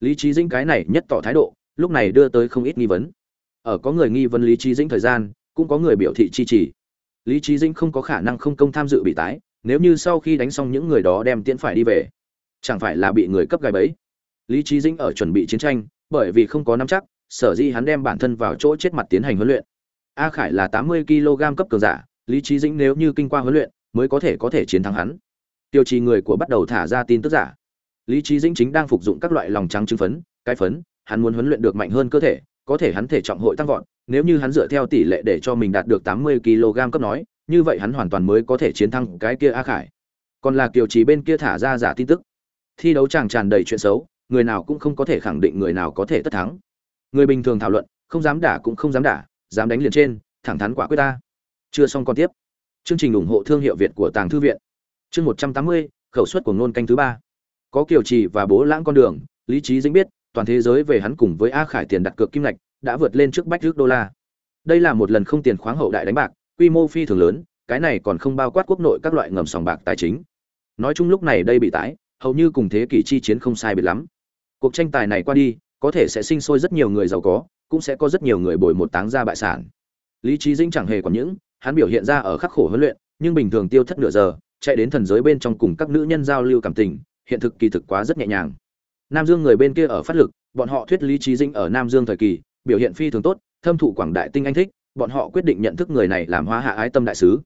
Lý trí dĩnh cái này nhất tỏ thái độ lúc này đưa tới không ít nghi vấn. Ở có người nghi vấn lý trí dĩnh thời gian, cũng có người biểu thị chi trì. Lý trí dĩnh không có khả năng không công tham dự bị tái, nếu như sau khi đánh xong những người đó đem tiễn phải đi về, chẳng phải là bị người cấp gai bẫy? Lý trí dĩnh ở chuẩn bị chiến tranh, bởi vì không có nắm chắc, sở dĩ hắn đem bản thân vào chỗ chết mặt tiến hành huấn luyện. A khải là tám mươi kg cấp cường giả, lý trí dĩnh nếu như kinh qua huấn luyện, mới có thể có thể chiến thắng hắn. Tiêu trì người của bắt đầu thả ra tin tức giả. Lý trí dĩnh chính đang phục dụng các loại lòng trắng trứng phấn, cái phấn hắn muốn huấn luyện được mạnh hơn cơ thể, có thể hắn thể trọng hội tăng vọt, nếu như hắn dựa theo tỷ lệ để cho mình đạt được tám mươi kg cấp nói, như vậy hắn hoàn toàn mới có thể chiến thắng cái kia a khải. Còn là kiều trì bên kia thả ra giả tin tức. Thi đấu chàng tràn đầy chuyện xấu, người nào cũng không có thể khẳng định người nào có thể tất thắng. Người bình thường thảo luận, không dám đả cũng không dám đả, dám đánh liền trên, thẳng thắn quả quyết ta. Chưa xong còn tiếp. Chương trình ủng hộ thương hiệu việt của tàng thư viện. Chương một trăm tám mươi, khẩu suất của ngôn canh thứ ba. Có kiều trì và bố lãng con đường, lý trí dĩnh biết toàn thế giới về hắn cùng với a khải tiền đặt cược kim ngạch, đã vượt lên trước bách rước đô la. Đây là một lần không tiền khoáng hậu đại đánh bạc, quy mô phi thường lớn, cái này còn không bao quát quốc nội các loại ngầm sòng bạc tài chính. Nói chung lúc này đây bị tái, hầu như cùng thế kỷ chi chiến không sai biệt lắm. Cuộc tranh tài này qua đi, có thể sẽ sinh sôi rất nhiều người giàu có, cũng sẽ có rất nhiều người bồi một táng ra bại sản. Lý trí dĩnh chẳng hề còn những, hắn biểu hiện ra ở khắc khổ huấn luyện, nhưng bình thường tiêu thất nửa giờ, chạy đến thần giới bên trong cùng các nữ nhân giao lưu cảm tình, hiện thực kỳ thực quá rất nhẹ nhàng nam dương người bên kia ở phát lực, bọn họ thuyết lý trí dĩnh ở nam dương thời kỳ, biểu hiện phi thường tốt, thâm thụ quảng đại tinh anh thích, bọn họ quyết định nhận thức người này làm hoa hạ ái tâm đại sứ.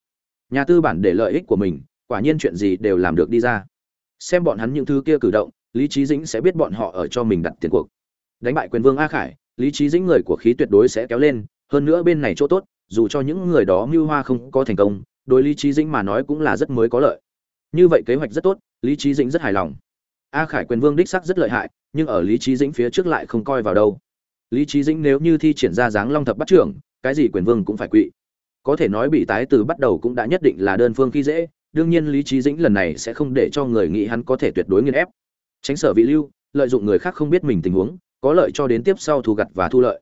Nhà tư bản để lợi ích của mình, quả nhiên chuyện gì đều làm được đi ra. Xem bọn hắn những thứ kia cử động, lý Chí dĩnh sẽ biết bọn họ ở cho mình đặt tiền cuộc. Đánh bại quyền vương a khải, lý Chí dĩnh người của khí tuyệt đối sẽ kéo lên, hơn nữa bên này chỗ tốt, dù cho những người đó mưu hoa không có thành công, đối lý Chí dĩnh mà nói cũng là rất mới có lợi. Như vậy kế hoạch rất tốt, lý Chí dĩnh rất hài lòng a khải quyền vương đích sắc rất lợi hại, nhưng ở lý trí dĩnh phía trước lại không coi vào đâu. Lý trí dĩnh nếu như thi triển ra dáng long thập bắt trưởng, cái gì quyền vương cũng phải quỵ. Có thể nói bị tái từ bắt đầu cũng đã nhất định là đơn phương khi dễ, đương nhiên lý trí dĩnh lần này sẽ không để cho người nghĩ hắn có thể tuyệt đối nghiên ép. Tránh sở vị lưu, lợi dụng người khác không biết mình tình huống, có lợi cho đến tiếp sau thu gặt và thu lợi.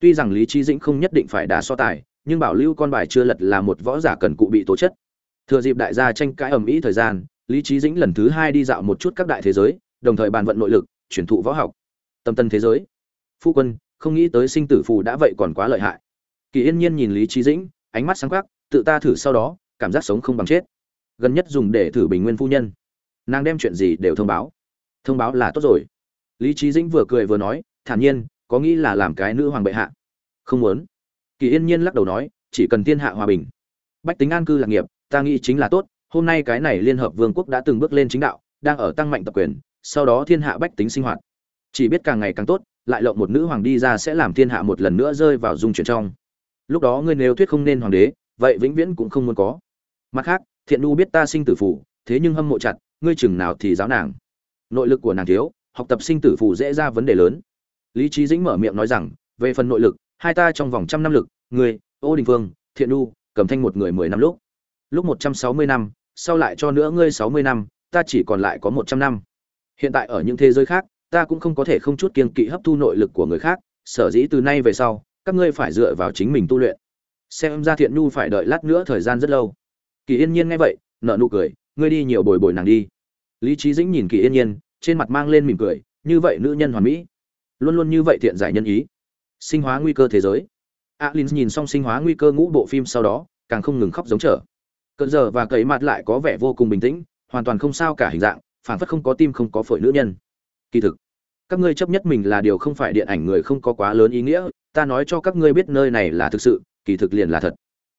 Tuy rằng lý trí dĩnh không nhất định phải đá so tài, nhưng bảo lưu con bài chưa lật là một võ giả cần cụ bị tố chất. Thừa dịp đại gia tranh cãi ầm ĩ thời gian lý trí dĩnh lần thứ hai đi dạo một chút các đại thế giới, đồng thời bàn vận nội lực, chuyển thụ võ học. Tâm tân thế giới. Phu quân, không nghĩ tới sinh tử phù đã vậy còn quá lợi hại. Kỳ yên nhiên nhìn lý trí dĩnh, ánh mắt sáng quắc, tự ta thử sau đó, cảm giác sống không bằng chết. Gần nhất dùng để thử bình nguyên phu nhân. Nàng đem chuyện gì đều thông báo. Thông báo là tốt rồi. Lý trí dĩnh vừa cười vừa nói, thản nhiên, có nghĩ là làm cái nữ hoàng bệ hạ? Không muốn. Kỳ yên nhiên lắc đầu nói, chỉ cần thiên hạ hòa bình. Bách tính an cư lạc nghiệp, ta nghĩ chính là tốt hôm nay cái này liên hợp vương quốc đã từng bước lên chính đạo, đang ở tăng mạnh tập quyền, sau đó thiên hạ bách tính sinh hoạt. Chỉ biết càng ngày càng tốt, lại lộng một nữ hoàng đi ra sẽ làm thiên hạ một lần nữa rơi vào dung chuyển trong. Lúc đó ngươi nếu thuyết không nên hoàng đế, vậy vĩnh viễn cũng không muốn có. Mặt khác, thiện nu biết ta sinh tử phủ thế nhưng hâm mộ chặt, ngươi chừng nào thì giáo nàng. Nội lực của nàng thiếu, học tập sinh tử phủ dễ ra vấn đề lớn. Lý trí dĩnh mở miệng nói rằng, về phần nội lực, hai ta trong vòng trăm năm lực, ngươi, ô đình phương, thiện nu, cầm thanh một người mười năm lúc. Lúc một trăm sáu mươi năm sau lại cho nữa ngươi sáu mươi năm, ta chỉ còn lại có một trăm năm. Hiện tại ở những thế giới khác, ta cũng không có thể không chút kiên kỵ hấp thu nội lực của người khác, sở dĩ từ nay về sau, các ngươi phải dựa vào chính mình tu luyện. Xem ra thiện nhu phải đợi lát nữa thời gian rất lâu. Kỳ yên nhiên nghe vậy nợ nụ cười, ngươi đi nhiều bồi bồi nàng đi. Lý trí dĩnh nhìn kỳ yên nhiên, trên mặt mang lên mỉm cười, như vậy nữ nhân hoàn mỹ. Luôn luôn như vậy thiện giải nhân ý. Sinh hóa nguy cơ thế giới. Alin nhìn xong sinh hóa nguy cơ ngũ bộ phim sau đó, càng không ngừng khóc giống trở cận giờ và cậy mặt lại có vẻ vô cùng bình tĩnh, hoàn toàn không sao cả hình dạng phản phất không có tim không có phổi nữ nhân. Kỳ thực, các ngươi chấp nhất mình là điều không phải điện ảnh người không có quá lớn ý nghĩa, ta nói cho các ngươi biết nơi này là thực sự, kỳ thực liền là thật.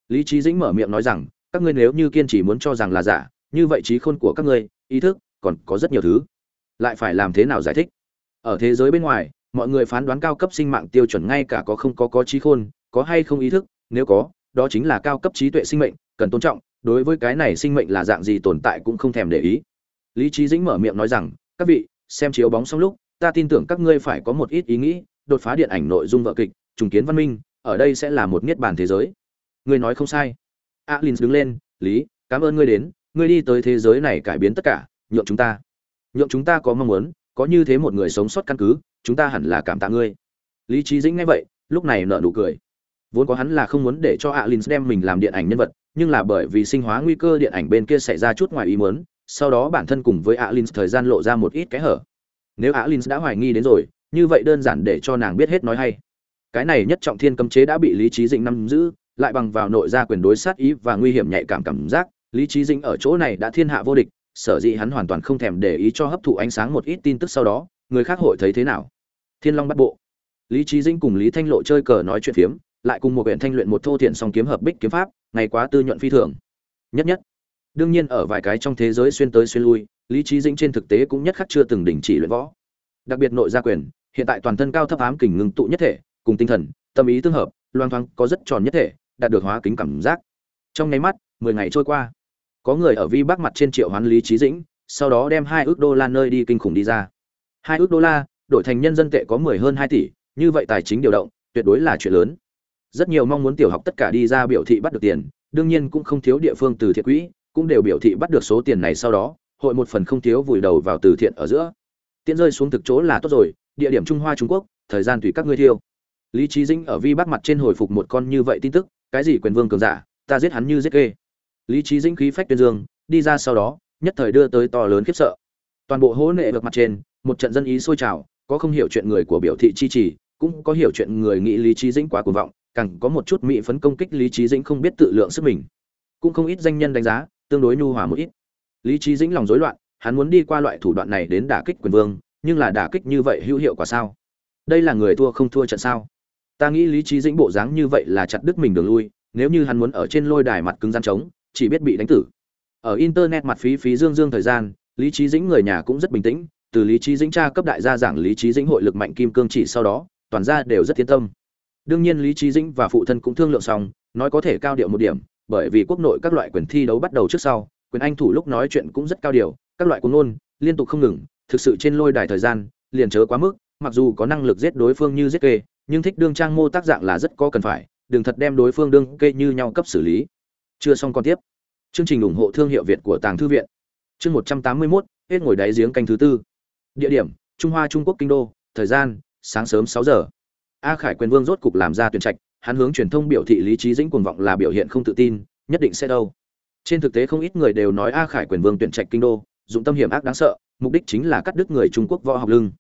Lý trí dĩnh mở miệng nói rằng, các ngươi nếu như kiên trì muốn cho rằng là giả, như vậy trí khôn của các ngươi, ý thức, còn có rất nhiều thứ. Lại phải làm thế nào giải thích? Ở thế giới bên ngoài, mọi người phán đoán cao cấp sinh mạng tiêu chuẩn ngay cả có không có có trí khôn, có hay không ý thức, nếu có, đó chính là cao cấp trí tuệ sinh mệnh, cần tôn trọng đối với cái này sinh mệnh là dạng gì tồn tại cũng không thèm để ý. Lý trí dĩnh mở miệng nói rằng, các vị, xem chiếu bóng xong lúc, ta tin tưởng các ngươi phải có một ít ý nghĩ, đột phá điện ảnh nội dung vợ kịch, trùng kiến văn minh, ở đây sẽ là một niết bàn thế giới. Ngươi nói không sai. Alin đứng lên, lý, cảm ơn ngươi đến, ngươi đi tới thế giới này cải biến tất cả, nhượng chúng ta, nhượng chúng ta có mong muốn, có như thế một người sống sót căn cứ, chúng ta hẳn là cảm tạ ngươi. Lý trí dĩnh nghe vậy, lúc này nở nụ cười. Vốn có hắn là không muốn để cho alin đem mình làm điện ảnh nhân vật nhưng là bởi vì sinh hóa nguy cơ điện ảnh bên kia xảy ra chút ngoài ý muốn, sau đó bản thân cùng với Alins thời gian lộ ra một ít cái hở. Nếu Alins đã hoài nghi đến rồi, như vậy đơn giản để cho nàng biết hết nói hay. Cái này nhất trọng thiên cấm chế đã bị lý trí dĩnh nắm giữ, lại bằng vào nội gia quyền đối sát ý và nguy hiểm nhạy cảm cảm giác, lý trí dĩnh ở chỗ này đã thiên hạ vô địch, sở dĩ hắn hoàn toàn không thèm để ý cho hấp thụ ánh sáng một ít tin tức sau đó, người khác hội thấy thế nào? Thiên long bắt bộ. Lý trí dĩnh cùng lý thanh lộ chơi cờ nói chuyện phiếm, lại cùng một huyện thanh luyện một thô thiện song kiếm hợp bích kiếm pháp ngày quá tư nhuận phi thường. Nhất nhất. Đương nhiên ở vài cái trong thế giới xuyên tới xuyên lui, lý trí dĩnh trên thực tế cũng nhất khắc chưa từng đình chỉ luyện võ. Đặc biệt nội gia quyền, hiện tại toàn thân cao thấp ám kình ngưng tụ nhất thể, cùng tinh thần, tâm ý tương hợp, loang thoáng có rất tròn nhất thể, đạt được hóa kính cảm giác. Trong nháy mắt, mười ngày trôi qua. Có người ở vi bắc mặt trên triệu hoán lý trí dĩnh, sau đó đem hai ước đô la nơi đi kinh khủng đi ra. Hai ước đô la, đổi thành nhân dân tệ có mười hơn hai tỷ, như vậy tài chính điều động, tuyệt đối là chuyện lớn rất nhiều mong muốn tiểu học tất cả đi ra biểu thị bắt được tiền, đương nhiên cũng không thiếu địa phương từ thiện quỹ, cũng đều biểu thị bắt được số tiền này sau đó, hội một phần không thiếu vùi đầu vào từ thiện ở giữa. Tiễn rơi xuống thực chỗ là tốt rồi, địa điểm trung hoa trung quốc, thời gian tùy các ngươi thiêu. Lý trí dĩnh ở vi bắt mặt trên hồi phục một con như vậy tin tức, cái gì quyền vương cường giả, ta giết hắn như giết kê. Lý trí dĩnh khí phách tuyên dương, đi ra sau đó, nhất thời đưa tới to lớn khiếp sợ. Toàn bộ hố nệ được mặt trên, một trận dân ý sôi trào, có không hiểu chuyện người của biểu thị chi trì, cũng có hiểu chuyện người nghĩ lý trí dĩnh quá cuồng vọng càng có một chút mỹ phấn công kích lý trí dĩnh không biết tự lượng sức mình. Cũng không ít danh nhân đánh giá, tương đối nhu hòa một ít. Lý trí dĩnh lòng rối loạn, hắn muốn đi qua loại thủ đoạn này đến đả kích quyền vương, nhưng là đả kích như vậy hữu hiệu quả sao? Đây là người thua không thua trận sao? Ta nghĩ lý trí dĩnh bộ dáng như vậy là chặt đứt mình đường lui, nếu như hắn muốn ở trên lôi đài mặt cứng gian trống, chỉ biết bị đánh tử. Ở internet mặt phí phí dương dương thời gian, lý trí dĩnh người nhà cũng rất bình tĩnh, từ lý trí dĩnh tra cấp đại gia giảng lý trí dĩnh hội lực mạnh kim cương chỉ sau đó, toàn gia đều rất thiên tâm đương nhiên lý trí dĩnh và phụ thân cũng thương lượng xong, nói có thể cao điệu một điểm, bởi vì quốc nội các loại quyền thi đấu bắt đầu trước sau, quyền anh thủ lúc nói chuyện cũng rất cao điều các loại cuốn ngôn, liên tục không ngừng, thực sự trên lôi đài thời gian, liền chớ quá mức, mặc dù có năng lực giết đối phương như giết kê, nhưng thích đương trang mô tác dạng là rất có cần phải, đừng thật đem đối phương đương kê như nhau cấp xử lý. Chưa xong còn tiếp. Chương trình ủng hộ thương hiệu việt của tàng thư viện. Chương một trăm tám mươi mốt, hết ngồi đáy giếng canh thứ tư. Địa điểm, trung hoa trung quốc kinh đô, thời gian, sáng sớm sáu giờ a khải quyền vương rốt cục làm ra tuyển trạch, hắn hướng truyền thông biểu thị lý trí dĩnh cuồng vọng là biểu hiện không tự tin, nhất định sẽ đâu. Trên thực tế không ít người đều nói a khải quyền vương tuyển trạch kinh đô, dụng tâm hiểm ác đáng sợ, mục đích chính là cắt đứt người trung quốc võ học lưng.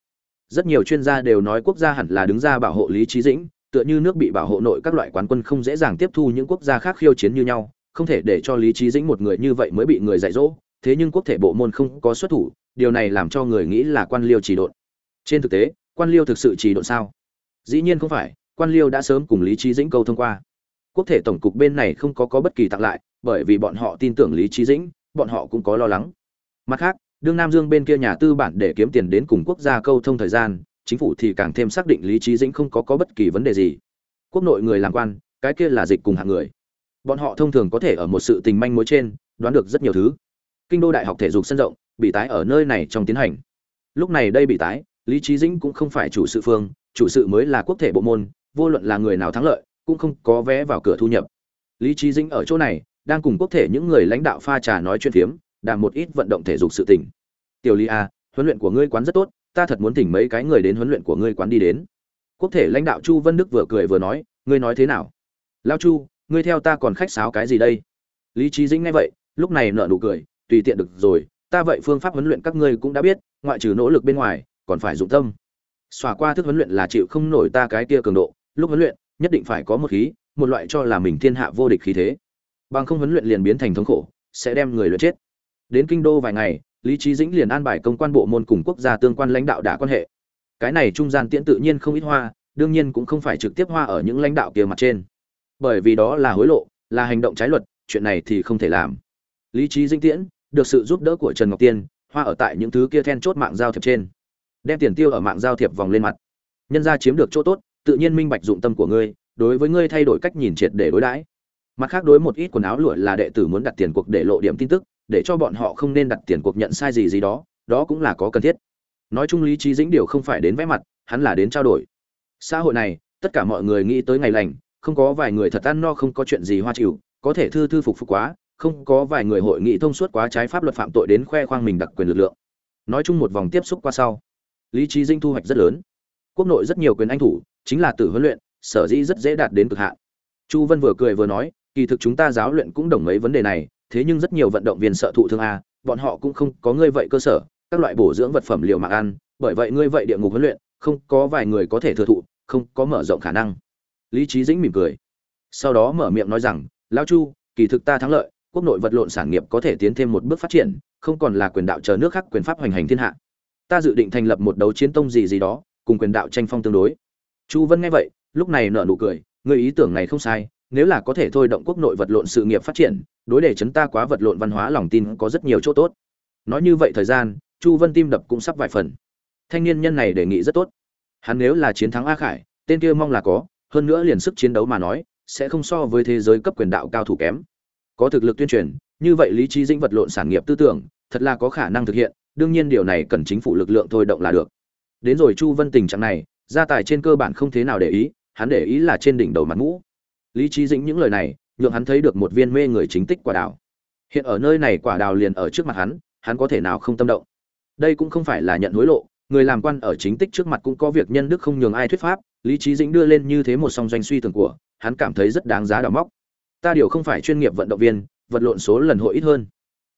Rất nhiều chuyên gia đều nói quốc gia hẳn là đứng ra bảo hộ lý trí dĩnh, tựa như nước bị bảo hộ nội các loại quán quân không dễ dàng tiếp thu những quốc gia khác khiêu chiến như nhau, không thể để cho lý trí dĩnh một người như vậy mới bị người dạy dỗ, thế nhưng quốc thể bộ môn không có xuất thủ, điều này làm cho người nghĩ là quan liêu chỉ độn. Trên thực tế, quan liêu thực sự chỉ độn sao? Dĩ nhiên không phải, quan liêu đã sớm cùng lý trí dĩnh câu thông qua. Quốc thể tổng cục bên này không có có bất kỳ tặng lại, bởi vì bọn họ tin tưởng lý trí dĩnh, bọn họ cũng có lo lắng. Mặt khác, đương nam dương bên kia nhà tư bản để kiếm tiền đến cùng quốc gia câu thông thời gian, chính phủ thì càng thêm xác định lý trí dĩnh không có có bất kỳ vấn đề gì. Quốc nội người làm quan, cái kia là dịch cùng hạng người. Bọn họ thông thường có thể ở một sự tình manh mối trên, đoán được rất nhiều thứ. Kinh đô đại học thể dục sân rộng, bị tái ở nơi này trong tiến hành. Lúc này đây bị tái, lý trí dĩnh cũng không phải chủ sự phương chủ sự mới là quốc thể bộ môn vô luận là người nào thắng lợi cũng không có vé vào cửa thu nhập. Lý Chí dĩnh ở chỗ này đang cùng quốc thể những người lãnh đạo pha trà nói chuyện phiếm đàm một ít vận động thể dục sự tình. Tiểu lý a à, huấn luyện của ngươi quán rất tốt ta thật muốn thỉnh mấy cái người đến huấn luyện của ngươi quán đi đến. Quốc thể lãnh đạo chu vân đức vừa cười vừa nói ngươi nói thế nào? Lão chu ngươi theo ta còn khách sáo cái gì đây? Lý Chí dĩnh nghe vậy lúc này nở nụ cười tùy tiện được rồi ta vậy phương pháp huấn luyện các ngươi cũng đã biết ngoại trừ nỗ lực bên ngoài còn phải dụng tâm xòa qua thức huấn luyện là chịu không nổi ta cái kia cường độ, lúc huấn luyện, nhất định phải có một khí, một loại cho là mình thiên hạ vô địch khí thế. Bằng không huấn luyện liền biến thành thống khổ, sẽ đem người luyện chết. Đến kinh đô vài ngày, lý trí dĩnh liền an bài công quan bộ môn cùng quốc gia tương quan lãnh đạo đã quan hệ. Cái này trung gian tiễn tự nhiên không ít hoa, đương nhiên cũng không phải trực tiếp hoa ở những lãnh đạo kia mặt trên. Bởi vì đó là hối lộ, là hành động trái luật, chuyện này thì không thể làm. Lý trí dĩnh tiễn, được sự giúp đỡ của trần ngọc tiên, hoa ở tại những thứ kia then chốt mạng giao thiệp trên đem tiền tiêu ở mạng giao thiệp vòng lên mặt. Nhân gia chiếm được chỗ tốt, tự nhiên minh bạch dụng tâm của ngươi, đối với ngươi thay đổi cách nhìn triệt để đối đãi. Mặt khác đối một ít quần áo lụa là đệ tử muốn đặt tiền cuộc để lộ điểm tin tức, để cho bọn họ không nên đặt tiền cuộc nhận sai gì gì đó đó cũng là có cần thiết. Nói chung lý trí dĩnh điều không phải đến vẽ mặt, hắn là đến trao đổi. Xã hội này, tất cả mọi người nghĩ tới ngày lành, không có vài người thật ăn no không có chuyện gì hoa chịu, có thể thư thư phục phục quá, không có vài người hội nghị thông suốt quá trái pháp luật phạm tội đến khoe khoang mình đặc quyền lực lượng. Nói chung một vòng tiếp xúc qua sau lý trí dinh thu hoạch rất lớn. Quốc nội rất nhiều quyền anh thủ, chính là từ huấn luyện, sở dĩ rất dễ đạt đến cực hạn. Chu vân vừa cười vừa nói, kỳ thực chúng ta giáo luyện cũng đồng mấy vấn đề này, thế nhưng rất nhiều vận động viên sợ thụ thương a, bọn họ cũng không có ngươi vậy cơ sở, các loại bổ dưỡng vật phẩm liều mạng ăn, bởi vậy ngươi vậy địa ngục huấn luyện, không có vài người có thể thừa thụ, không có mở rộng khả năng. Lý trí dĩnh mỉm cười. Sau đó mở miệng nói rằng, lão chu, kỳ thực ta thắng lợi, quốc nội vật lộn sản nghiệp có thể tiến thêm một bước phát triển, không còn là quyền đạo chờ nước khác quyền pháp hoành hành thiên hạ ta dự định thành lập một đấu chiến tông gì gì đó, cùng quyền đạo tranh phong tương đối. Chu vân nghe vậy, lúc này nở nụ cười, người ý tưởng này không sai, nếu là có thể thôi động quốc nội vật lộn sự nghiệp phát triển, đối để chấn ta quá vật lộn văn hóa lòng tin có rất nhiều chỗ tốt. Nói như vậy thời gian, chu vân tim đập cũng sắp vài phần. Thanh niên nhân này đề nghị rất tốt. Hắn nếu là chiến thắng a khải, tên kia mong là có, hơn nữa liền sức chiến đấu mà nói, sẽ không so với thế giới cấp quyền đạo cao thủ kém. Có thực lực tuyên truyền, như vậy lý trí dĩnh vật lộn sản nghiệp tư tưởng thật là có khả năng thực hiện, đương nhiên điều này cần chính phủ lực lượng thôi động là được. Đến rồi chu vân tình trạng này, gia tài trên cơ bản không thế nào để ý, hắn để ý là trên đỉnh đầu mặt mũ. Lý trí dĩnh những lời này, nhượng hắn thấy được một viên mê người chính tích quả đào. Hiện ở nơi này quả đào liền ở trước mặt hắn hắn có thể nào không tâm động? Đây cũng không phải là nhận hối lộ, người làm quan ở chính tích trước mặt cũng có việc nhân đức không nhường ai thuyết pháp, lý trí dĩnh đưa lên như thế một song doanh suy tưởng của, hắn cảm thấy rất đáng giá đào móc. Ta điều không phải chuyên nghiệp vận động viên, vật lộn số lần hội ít hơn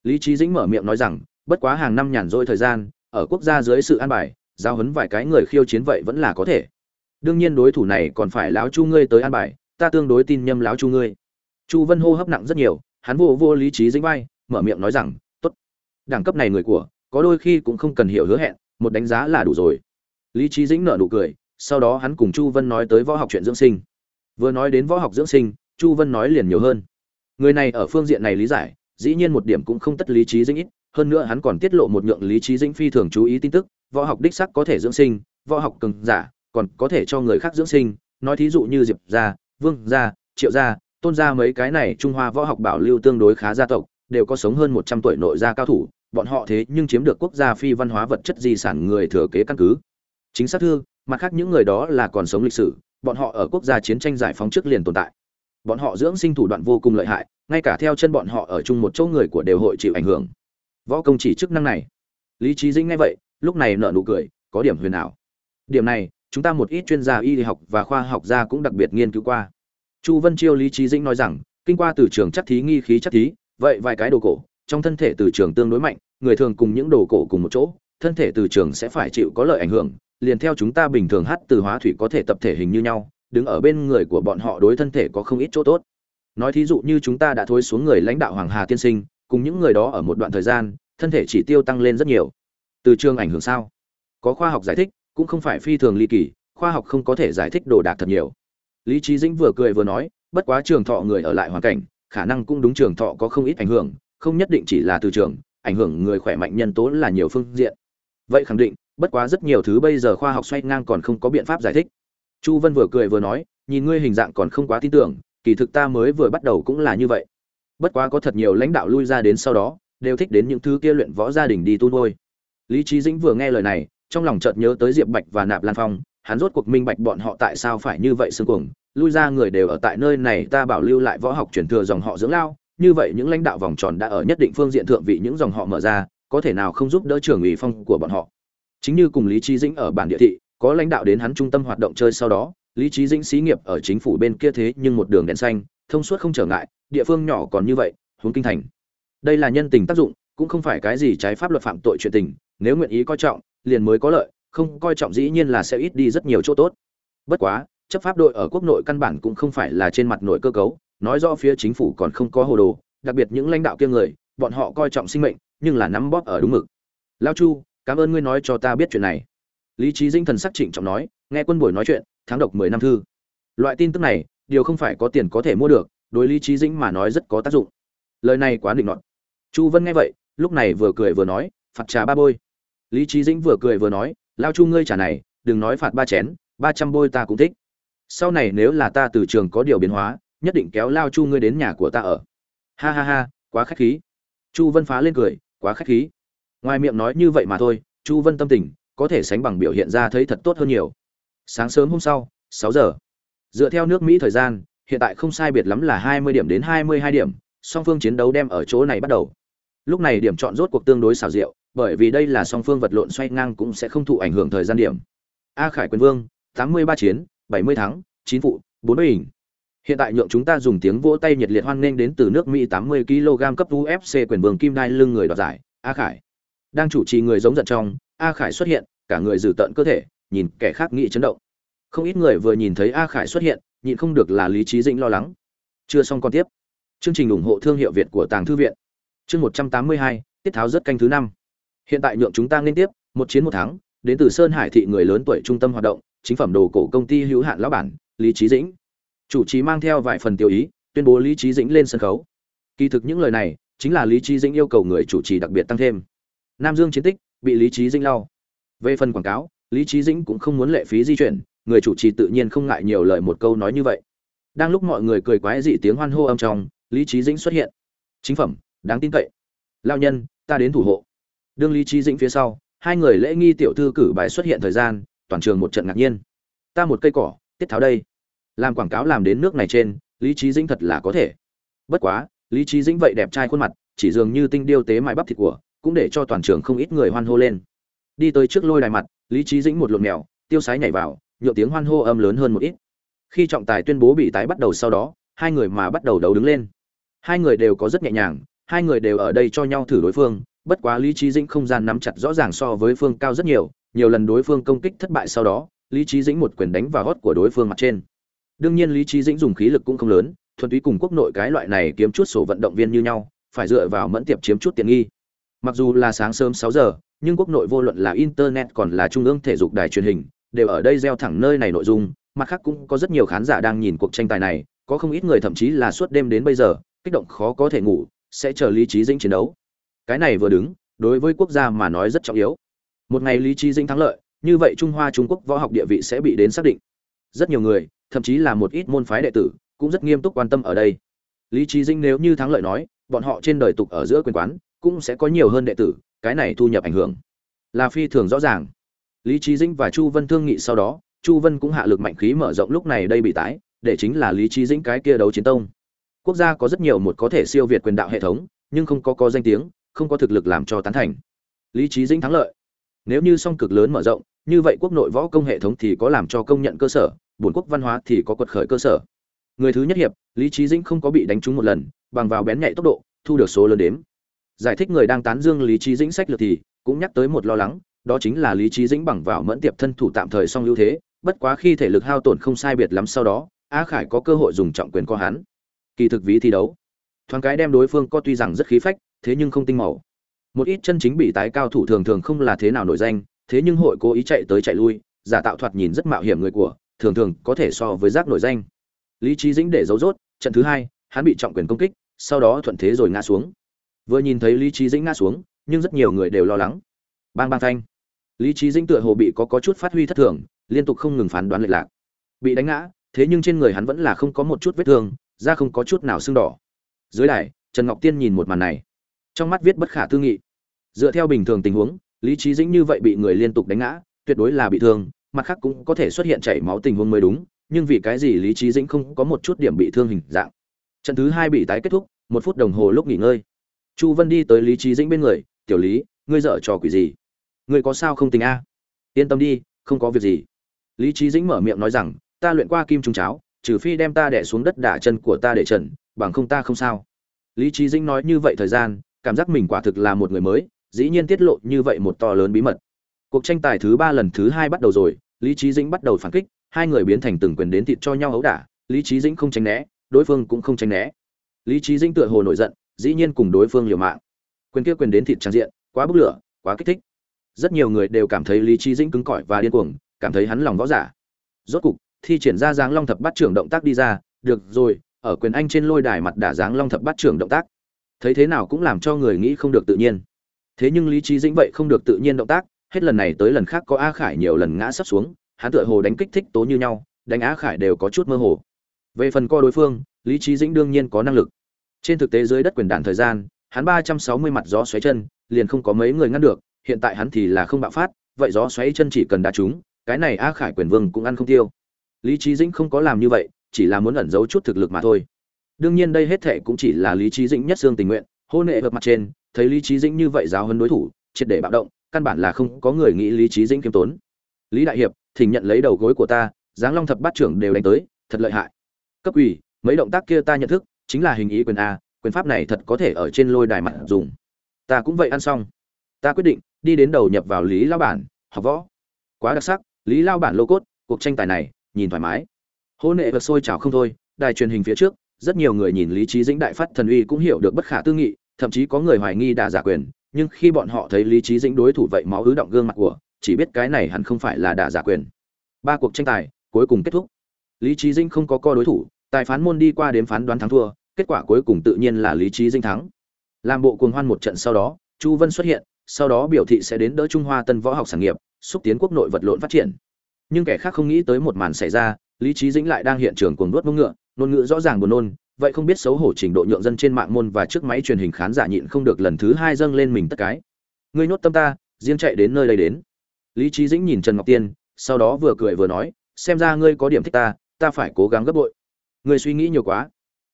lý trí dĩnh mở miệng nói rằng, bất quá hàng năm nhàn rỗi thời gian, ở quốc gia dưới sự an bài, giao hấn vài cái người khiêu chiến vậy vẫn là có thể. Đương nhiên đối thủ này còn phải lão chu ngươi tới an bài, ta tương đối tin nhâm lão chu ngươi. Chu vân hô hấp nặng rất nhiều, hắn vô vô lý trí dĩnh vai, mở miệng nói rằng, tốt. Đẳng cấp này người của, có đôi khi cũng không cần hiểu hứa hẹn, một đánh giá là đủ rồi. Lý trí dĩnh nở nụ cười, sau đó hắn cùng chu vân nói tới võ học chuyện dưỡng sinh. Vừa nói đến võ học dưỡng sinh, chu vân nói liền nhiều hơn. Người này ở phương diện này lý giải dĩ nhiên một điểm cũng không tất lý trí dĩnh ít, hơn nữa hắn còn tiết lộ một nhượng lý trí dĩnh phi thường chú ý tin tức, võ học đích sắc có thể dưỡng sinh, võ học cường giả còn có thể cho người khác dưỡng sinh, nói thí dụ như diệp gia, vương gia, triệu gia, tôn gia mấy cái này trung hoa võ học bảo lưu tương đối khá gia tộc, đều có sống hơn một trăm tuổi nội gia cao thủ, bọn họ thế nhưng chiếm được quốc gia phi văn hóa vật chất di sản người thừa kế căn cứ. Chính xác thư, mặt khác những người đó là còn sống lịch sử, bọn họ ở quốc gia chiến tranh giải phóng trước liền tồn tại. Bọn họ dưỡng sinh thủ đoạn vô cùng lợi hại ngay cả theo chân bọn họ ở chung một chỗ người của đều hội chịu ảnh hưởng. Võ công chỉ chức năng này. Lý trí dĩnh nghe vậy, lúc này nợ nụ cười, có điểm huyền ảo. Điểm này, chúng ta một ít chuyên gia y học và khoa học gia cũng đặc biệt nghiên cứu qua. Chu vân chiêu lý trí dĩnh nói rằng, kinh qua từ trường chắc thí, nghi khí chắc thí, vậy vài cái đồ cổ, trong thân thể từ trường tương đối mạnh, người thường cùng những đồ cổ cùng một chỗ, thân thể từ trường sẽ phải chịu có lợi ảnh hưởng, liền theo chúng ta bình thường hát từ hóa thủy có thể tập thể hình như nhau, đứng ở bên người của bọn họ đối thân thể có không ít chỗ tốt nói thí dụ như chúng ta đã thối xuống người lãnh đạo hoàng hà tiên sinh, cùng những người đó ở một đoạn thời gian, thân thể chỉ tiêu tăng lên rất nhiều. Từ trường ảnh hưởng sao? Có khoa học giải thích, cũng không phải phi thường ly kỳ, khoa học không có thể giải thích đồ đạc thật nhiều. Lý trí dĩnh vừa cười vừa nói, bất quá trường thọ người ở lại hoàn cảnh, khả năng cũng đúng trường thọ có không ít ảnh hưởng, không nhất định chỉ là từ trường, ảnh hưởng người khỏe mạnh nhân tố là nhiều phương diện. Vậy khẳng định, bất quá rất nhiều thứ bây giờ khoa học xoay ngang còn không có biện pháp giải thích. Chu vân vừa cười vừa nói, nhìn ngươi hình dạng còn không quá tin tưởng kỳ thực ta mới vừa bắt đầu cũng là như vậy. Bất quá có thật nhiều lãnh đạo lui ra đến sau đó, đều thích đến những thứ kia luyện võ gia đình đi tu nuôi. Lý trí dĩnh vừa nghe lời này, trong lòng chợt nhớ tới diệp bạch và nạp lan phong, hắn rốt cuộc minh bạch bọn họ tại sao phải như vậy xương cuồng, lui ra người đều ở tại nơi này ta bảo lưu lại võ học truyền thừa dòng họ dưỡng lao, như vậy những lãnh đạo vòng tròn đã ở nhất định phương diện thượng vị những dòng họ mở ra, có thể nào không giúp đỡ trưởng ủy phong của bọn họ. Chính như cùng lý trí dĩnh ở bản địa thị, có lãnh đạo đến hắn trung tâm hoạt động chơi sau đó lý trí dĩnh xí nghiệp ở chính phủ bên kia thế nhưng một đường đèn xanh, thông suốt không trở ngại, địa phương nhỏ còn như vậy huống kinh thành. Đây là nhân tình tác dụng, cũng không phải cái gì trái pháp luật phạm tội chuyện tình, nếu nguyện ý coi trọng, liền mới có lợi, không coi trọng dĩ nhiên là sẽ ít đi rất nhiều chỗ tốt. Bất quá, chấp pháp đội ở quốc nội căn bản cũng không phải là trên mặt nội cơ cấu, nói rõ phía chính phủ còn không có hồ đồ, đặc biệt những lãnh đạo kia người, bọn họ coi trọng sinh mệnh, nhưng là nắm bóp ở đúng mực. Lao chu, cảm ơn ngươi nói cho ta biết chuyện này. Lý trí dinh thần sắc trịnh trọng nói, nghe quân buổi nói chuyện tháng độc mười năm thư. Loại tin tức này, điều không phải có tiền có thể mua được, đối lý trí dĩnh mà nói rất có tác dụng. Lời này quá định luận chu vân nghe vậy, lúc này vừa cười vừa nói, phạt trà ba bôi. Lý trí dĩnh vừa cười vừa nói, lao chu ngươi trà này, đừng nói phạt ba chén, ba trăm bôi ta cũng thích. Sau này nếu là ta từ trường có điều biến hóa, nhất định kéo lao chu ngươi đến nhà của ta ở. Ha ha ha, quá khách khí. Chu vân phá lên cười, quá khách khí. Ngoài miệng nói như vậy mà thôi, chu vân tâm tình, có thể sánh bằng biểu hiện ra thấy thật tốt hơn nhiều sáng sớm hôm sau, sáu giờ. Dựa theo nước mỹ thời gian, hiện tại không sai biệt lắm là hai mươi điểm đến hai mươi hai điểm, song phương chiến đấu đem ở chỗ này bắt đầu. Lúc này điểm chọn rốt cuộc tương đối xảo diệu, bởi vì đây là song phương vật lộn xoay ngang cũng sẽ không thụ ảnh hưởng thời gian điểm. A khải quyền vương, tám mươi ba chiến, bảy mươi thắng, chín vụ bốn mươi hình hiện tại nhượng chúng ta dùng tiếng vỗ tay nhiệt liệt hoan nghênh đến từ nước mỹ tám mươi kg cấp ufc quyền vương kim đai lưng người đoạt giải. A khải. Đang chủ trì người giống giận trong, a khải xuất hiện, cả người dử tận cơ thể nhìn kẻ khác nghĩ chấn động. Không ít người vừa nhìn thấy a khải xuất hiện, nhịn không được là lý trí dĩnh lo lắng. Chưa xong còn tiếp. Chương trình ủng hộ thương hiệu việt của tàng thư viện. Chương một trăm tám mươi hai, tiết tháo rất canh thứ năm. Hiện tại nhượng chúng ta liên tiếp, một chiến một tháng đến từ sơn hải thị người lớn tuổi trung tâm hoạt động, chính phẩm đồ cổ công ty hữu hạn lão bản, lý trí dĩnh. Chủ trì mang theo vài phần tiêu ý, tuyên bố lý trí dĩnh lên sân khấu. Kỳ thực những lời này, chính là lý trí dĩnh yêu cầu người chủ trì đặc biệt tăng thêm. Nam dương chiến tích, bị lý trí dĩnh lau. Về phần quảng cáo lý trí dĩnh cũng không muốn lệ phí di chuyển, người chủ trì tự nhiên không ngại nhiều lời một câu nói như vậy. Đang lúc mọi người cười quái dị tiếng hoan hô âm trong, lý trí dĩnh xuất hiện. Chính phẩm, đáng tin cậy. Lao nhân, ta đến thủ hộ. Đương lý trí dĩnh phía sau, hai người lễ nghi tiểu thư cử bài xuất hiện thời gian, toàn trường một trận ngạc nhiên. Ta một cây cỏ, tiết tháo đây. Làm quảng cáo làm đến nước này trên, lý trí dĩnh thật là có thể. Bất quá, lý trí dĩnh vậy đẹp trai khuôn mặt, chỉ dường như tinh điêu tế mại bắp thịt của, cũng để cho toàn trường không ít người hoan hô lên đi tới trước lôi đài mặt, lý trí dĩnh một lộn mèo, tiêu sái nhảy vào nhựa tiếng hoan hô âm lớn hơn một ít. Khi trọng tài tuyên bố bị tái bắt đầu sau đó, hai người mà bắt đầu đấu đứng lên. Hai người đều có rất nhẹ nhàng, hai người đều ở đây cho nhau thử đối phương, bất quá lý trí dĩnh không gian nắm chặt rõ ràng so với phương cao rất nhiều nhiều lần đối phương công kích thất bại sau đó, lý trí dĩnh một quyền đánh vào gót của đối phương mặt trên. Đương nhiên lý trí dĩnh dùng khí lực cũng không lớn, thuần túy cùng quốc nội cái loại này kiếm chút sổ vận động viên như nhau, phải dựa vào mẫn tiệp chiếm chút tiện nghi mặc dù là sáng sớm sáu giờ, nhưng quốc nội vô luận là internet còn là trung ương thể dục đài truyền hình, đều ở đây gieo thẳng nơi này nội dung, mặt khác cũng có rất nhiều khán giả đang nhìn cuộc tranh tài này, có không ít người thậm chí là suốt đêm đến bây giờ, kích động khó có thể ngủ, sẽ chờ lý trí dĩnh chiến đấu. Cái này vừa đứng, đối với quốc gia mà nói rất trọng yếu. Một ngày lý trí dĩnh thắng lợi, như vậy trung hoa trung quốc võ học địa vị sẽ bị đến xác định. Rất nhiều người, thậm chí là một ít môn phái đệ tử, cũng rất nghiêm túc quan tâm ở đây. Lý trí dĩnh nếu như thắng lợi nói, bọn họ trên đời tục ở giữa quyền quán cũng sẽ có nhiều hơn đệ tử, cái này thu nhập ảnh hưởng là phi thường rõ ràng. Lý trí dĩnh và chu vân thương nghị sau đó, chu vân cũng hạ lực mạnh khí mở rộng lúc này đây bị tái, để chính là lý trí dĩnh cái kia đấu chiến tông. Quốc gia có rất nhiều một có thể siêu việt quyền đạo hệ thống, nhưng không có có danh tiếng, không có thực lực làm cho tán thành. Lý trí dĩnh thắng lợi. Nếu như song cực lớn mở rộng, như vậy quốc nội võ công hệ thống thì có làm cho công nhận cơ sở, bổn quốc văn hóa thì có quật khởi cơ sở. Người thứ nhất hiệp, lý trí dĩnh không có bị đánh trúng một lần, bằng vào bén nhạy tốc độ, thu được số lớn đếm giải thích người đang tán dương lý trí dĩnh sách lược thì cũng nhắc tới một lo lắng, đó chính là lý trí dĩnh bằng vào mẫn tiệp thân thủ tạm thời song ưu thế, bất quá khi thể lực hao tổn không sai biệt lắm sau đó, a khải có cơ hội dùng trọng quyền co hắn. Kỳ thực ví thi đấu, thoáng cái đem đối phương co tuy rằng rất khí phách, thế nhưng không tinh màu. Một ít chân chính bị tái cao thủ thường thường không là thế nào nổi danh, thế nhưng hội cố ý chạy tới chạy lui, giả tạo thoạt nhìn rất mạo hiểm người của, thường thường có thể so với giác nổi danh. Lý trí dĩnh để giấu rốt, trận thứ hai, hắn bị trọng quyền công kích, sau đó thuận thế rồi ngã xuống vừa nhìn thấy lý trí dĩnh ngã xuống, nhưng rất nhiều người đều lo lắng. Bang bang thanh lý trí dĩnh tựa hồ bị có có chút phát huy thất thường, liên tục không ngừng phán đoán lệch lạc. Bị đánh ngã, thế nhưng trên người hắn vẫn là không có một chút vết thương, da không có chút nào sưng đỏ. Dưới đài, trần ngọc tiên nhìn một màn này. Trong mắt viết bất khả tư nghị. Dựa theo bình thường tình huống, lý trí dĩnh như vậy bị người liên tục đánh ngã, tuyệt đối là bị thương, mặt khác cũng có thể xuất hiện chảy máu tình huống mới đúng, nhưng vì cái gì lý trí dĩnh không có một chút điểm bị thương hình dạng. Trận thứ hai bị tái kết thúc, một phút đồng hồ lúc nghỉ ngơi chu vân đi tới lý trí dĩnh bên người, tiểu lý, ngươi dở trò quỷ gì? Ngươi có sao không tình a? Yên tâm đi, không có việc gì. Lý trí dĩnh mở miệng nói rằng, ta luyện qua kim trung cháo, trừ phi đem ta đẻ xuống đất đả chân của ta để trần, bằng không ta không sao. Lý trí dĩnh nói như vậy thời gian, cảm giác mình quả thực là một người mới, dĩ nhiên tiết lộ như vậy một to lớn bí mật. Cuộc tranh tài thứ ba lần thứ hai bắt đầu rồi, lý trí dĩnh bắt đầu phản kích, hai người biến thành từng quyền đến thịt cho nhau ấu đả, lý trí dĩnh không tránh né, đối phương cũng không tránh né. Lý trí dĩnh tựa hồ nổi giận dĩ nhiên cùng đối phương liều mạng. Quyền kia quyền đến thịt trang diện, quá bức lửa, quá kích thích. Rất nhiều người đều cảm thấy lý trí dĩnh cứng cỏi và điên cuồng, cảm thấy hắn lòng võ giả. Rốt cục, thi triển ra dáng long thập bát trưởng động tác đi ra, được rồi, ở quyền anh trên lôi đài mặt đả dáng long thập bát trưởng động tác. Thấy thế nào cũng làm cho người nghĩ không được tự nhiên. Thế nhưng lý trí dĩnh vậy không được tự nhiên động tác, hết lần này tới lần khác có a khải nhiều lần ngã sắp xuống, hắn tựa hồ đánh kích thích tố như nhau, đánh a khải đều có chút mơ hồ. Về phần co đối phương, lý trí dĩnh đương nhiên có năng lực trên thực tế dưới đất quyền đàn thời gian, hắn ba trăm sáu mươi mặt gió xoáy chân, liền không có mấy người ngăn được, hiện tại hắn thì là không bạo phát, vậy gió xoáy chân chỉ cần đá trúng, cái này a khải quyền vương cũng ăn không tiêu. Lý trí dĩnh không có làm như vậy, chỉ là muốn ẩn giấu chút thực lực mà thôi. Đương nhiên đây hết thệ cũng chỉ là lý trí dĩnh nhất xương tình nguyện, hôn hệ hợp mặt trên, thấy lý trí dĩnh như vậy giáo hơn đối thủ, triệt để bạo động, căn bản là không có người nghĩ lý trí dĩnh kiêm tốn. Lý đại hiệp, thỉnh nhận lấy đầu gối của ta, giáng long thập bát trưởng đều đánh tới, thật lợi hại. Cấp ủy mấy động tác kia ta nhận thức chính là hình ý quyền a, quyền pháp này thật có thể ở trên lôi đài mặt dùng. Ta cũng vậy ăn xong. Ta quyết định, đi đến đầu nhập vào lý lao bản, học võ. Quá đặc sắc, lý lao bản lô cốt, cuộc tranh tài này, nhìn thoải mái. Hôn nệ vật sôi trào không thôi, đài truyền hình phía trước, rất nhiều người nhìn lý trí dĩnh đại phát thần uy cũng hiểu được bất khả tư nghị, thậm chí có người hoài nghi đã giả quyền, nhưng khi bọn họ thấy lý trí dĩnh đối thủ vậy máu ứ động gương mặt của, chỉ biết cái này hẳn không phải là đã giả quyền. Ba cuộc tranh tài, cuối cùng kết thúc. Lý trí dĩnh không có co đối thủ tài phán môn đi qua đến phán đoán thắng thua, kết quả cuối cùng tự nhiên là lý trí dĩnh thắng. Làm bộ cuồng hoan một trận sau đó, chu vân xuất hiện, sau đó biểu thị sẽ đến đỡ trung hoa tân võ học sản nghiệp, xúc tiến quốc nội vật lộn phát triển. Nhưng kẻ khác không nghĩ tới một màn xảy ra, lý trí dĩnh lại đang hiện trường cuồng đuốt mông ngựa, ngôn ngữ rõ ràng buồn nôn, vậy không biết xấu hổ trình độ nhượng dân trên mạng môn và trước máy truyền hình khán giả nhịn không được lần thứ hai dâng lên mình tất cái. Ngươi nhốt tâm ta, riêng chạy đến nơi đây đến. Lý trí dĩnh nhìn trần ngọc tiên, sau đó vừa cười vừa nói, xem ra ngươi có điểm thích ta ta phải cố gắng gấp bội ngươi suy nghĩ nhiều quá.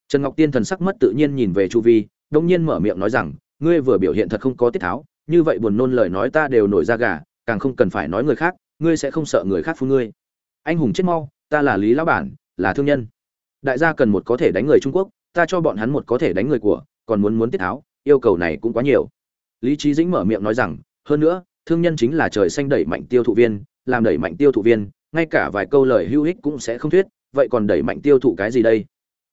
Trần ngọc tiên thần sắc mất tự nhiên nhìn về chu vi đông nhiên mở miệng nói rằng, ngươi vừa biểu hiện thật không có tiết tháo, như vậy buồn nôn lời nói ta đều nổi ra gà, càng không cần phải nói người khác, ngươi sẽ không sợ người khác phun ngươi. Anh hùng chết mau, ta là lý lão bản, là thương nhân. Đại gia cần một có thể đánh người trung quốc, ta cho bọn hắn một có thể đánh người của, còn muốn muốn tiết tháo, yêu cầu này cũng quá nhiều. Lý trí dĩnh mở miệng nói rằng, hơn nữa, thương nhân chính là trời xanh đẩy mạnh tiêu thụ viên, làm đẩy mạnh tiêu thụ viên, ngay cả vài câu lời hữu ích cũng sẽ không thuyết vậy còn đẩy mạnh tiêu thụ cái gì đây?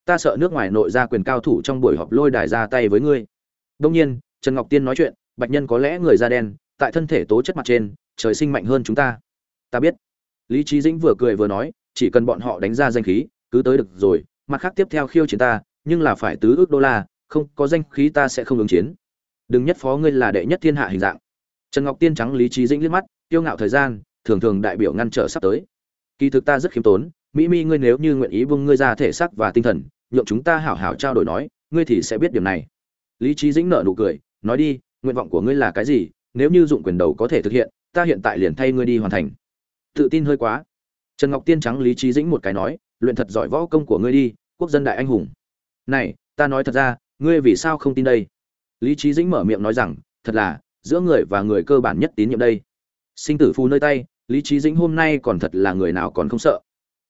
Ta sợ nước ngoài nội ra quyền cao thủ trong buổi họp lôi đài ra tay với ngươi. Đông nhiên, trần ngọc tiên nói chuyện, bạch nhân có lẽ người da đen, tại thân thể tố chất mặt trên, trời sinh mạnh hơn chúng ta. Ta biết. Lý trí dĩnh vừa cười vừa nói, chỉ cần bọn họ đánh ra danh khí, cứ tới được rồi, mặt khác tiếp theo khiêu chiến ta, nhưng là phải tứ ước đô la, không, có danh khí ta sẽ không ứng chiến. Đừng nhất phó ngươi là đệ nhất thiên hạ hình dạng. Trần ngọc tiên trắng lý trí dĩnh liếc mắt, tiêu ngạo thời gian, thường thường đại biểu ngăn trở sắp tới. Kỳ thực ta rất khiêm tốn mỹ mi ngươi nếu như nguyện ý buông ngươi ra thể xác và tinh thần, nhượng chúng ta hảo hảo trao đổi nói, ngươi thì sẽ biết điều này. Lý trí dĩnh nở nụ cười, nói đi, nguyện vọng của ngươi là cái gì, nếu như dụng quyền đầu có thể thực hiện, ta hiện tại liền thay ngươi đi hoàn thành. Tự tin hơi quá. Trần ngọc tiên trắng lý trí dĩnh một cái nói, luyện thật giỏi võ công của ngươi đi, quốc dân đại anh hùng. Này, ta nói thật ra, ngươi vì sao không tin đây? Lý trí dĩnh mở miệng nói rằng, thật là, giữa người và người cơ bản nhất tín nhiệm đây. Sinh tử phù nơi tay, lý trí dĩnh hôm nay còn thật là người nào còn không sợ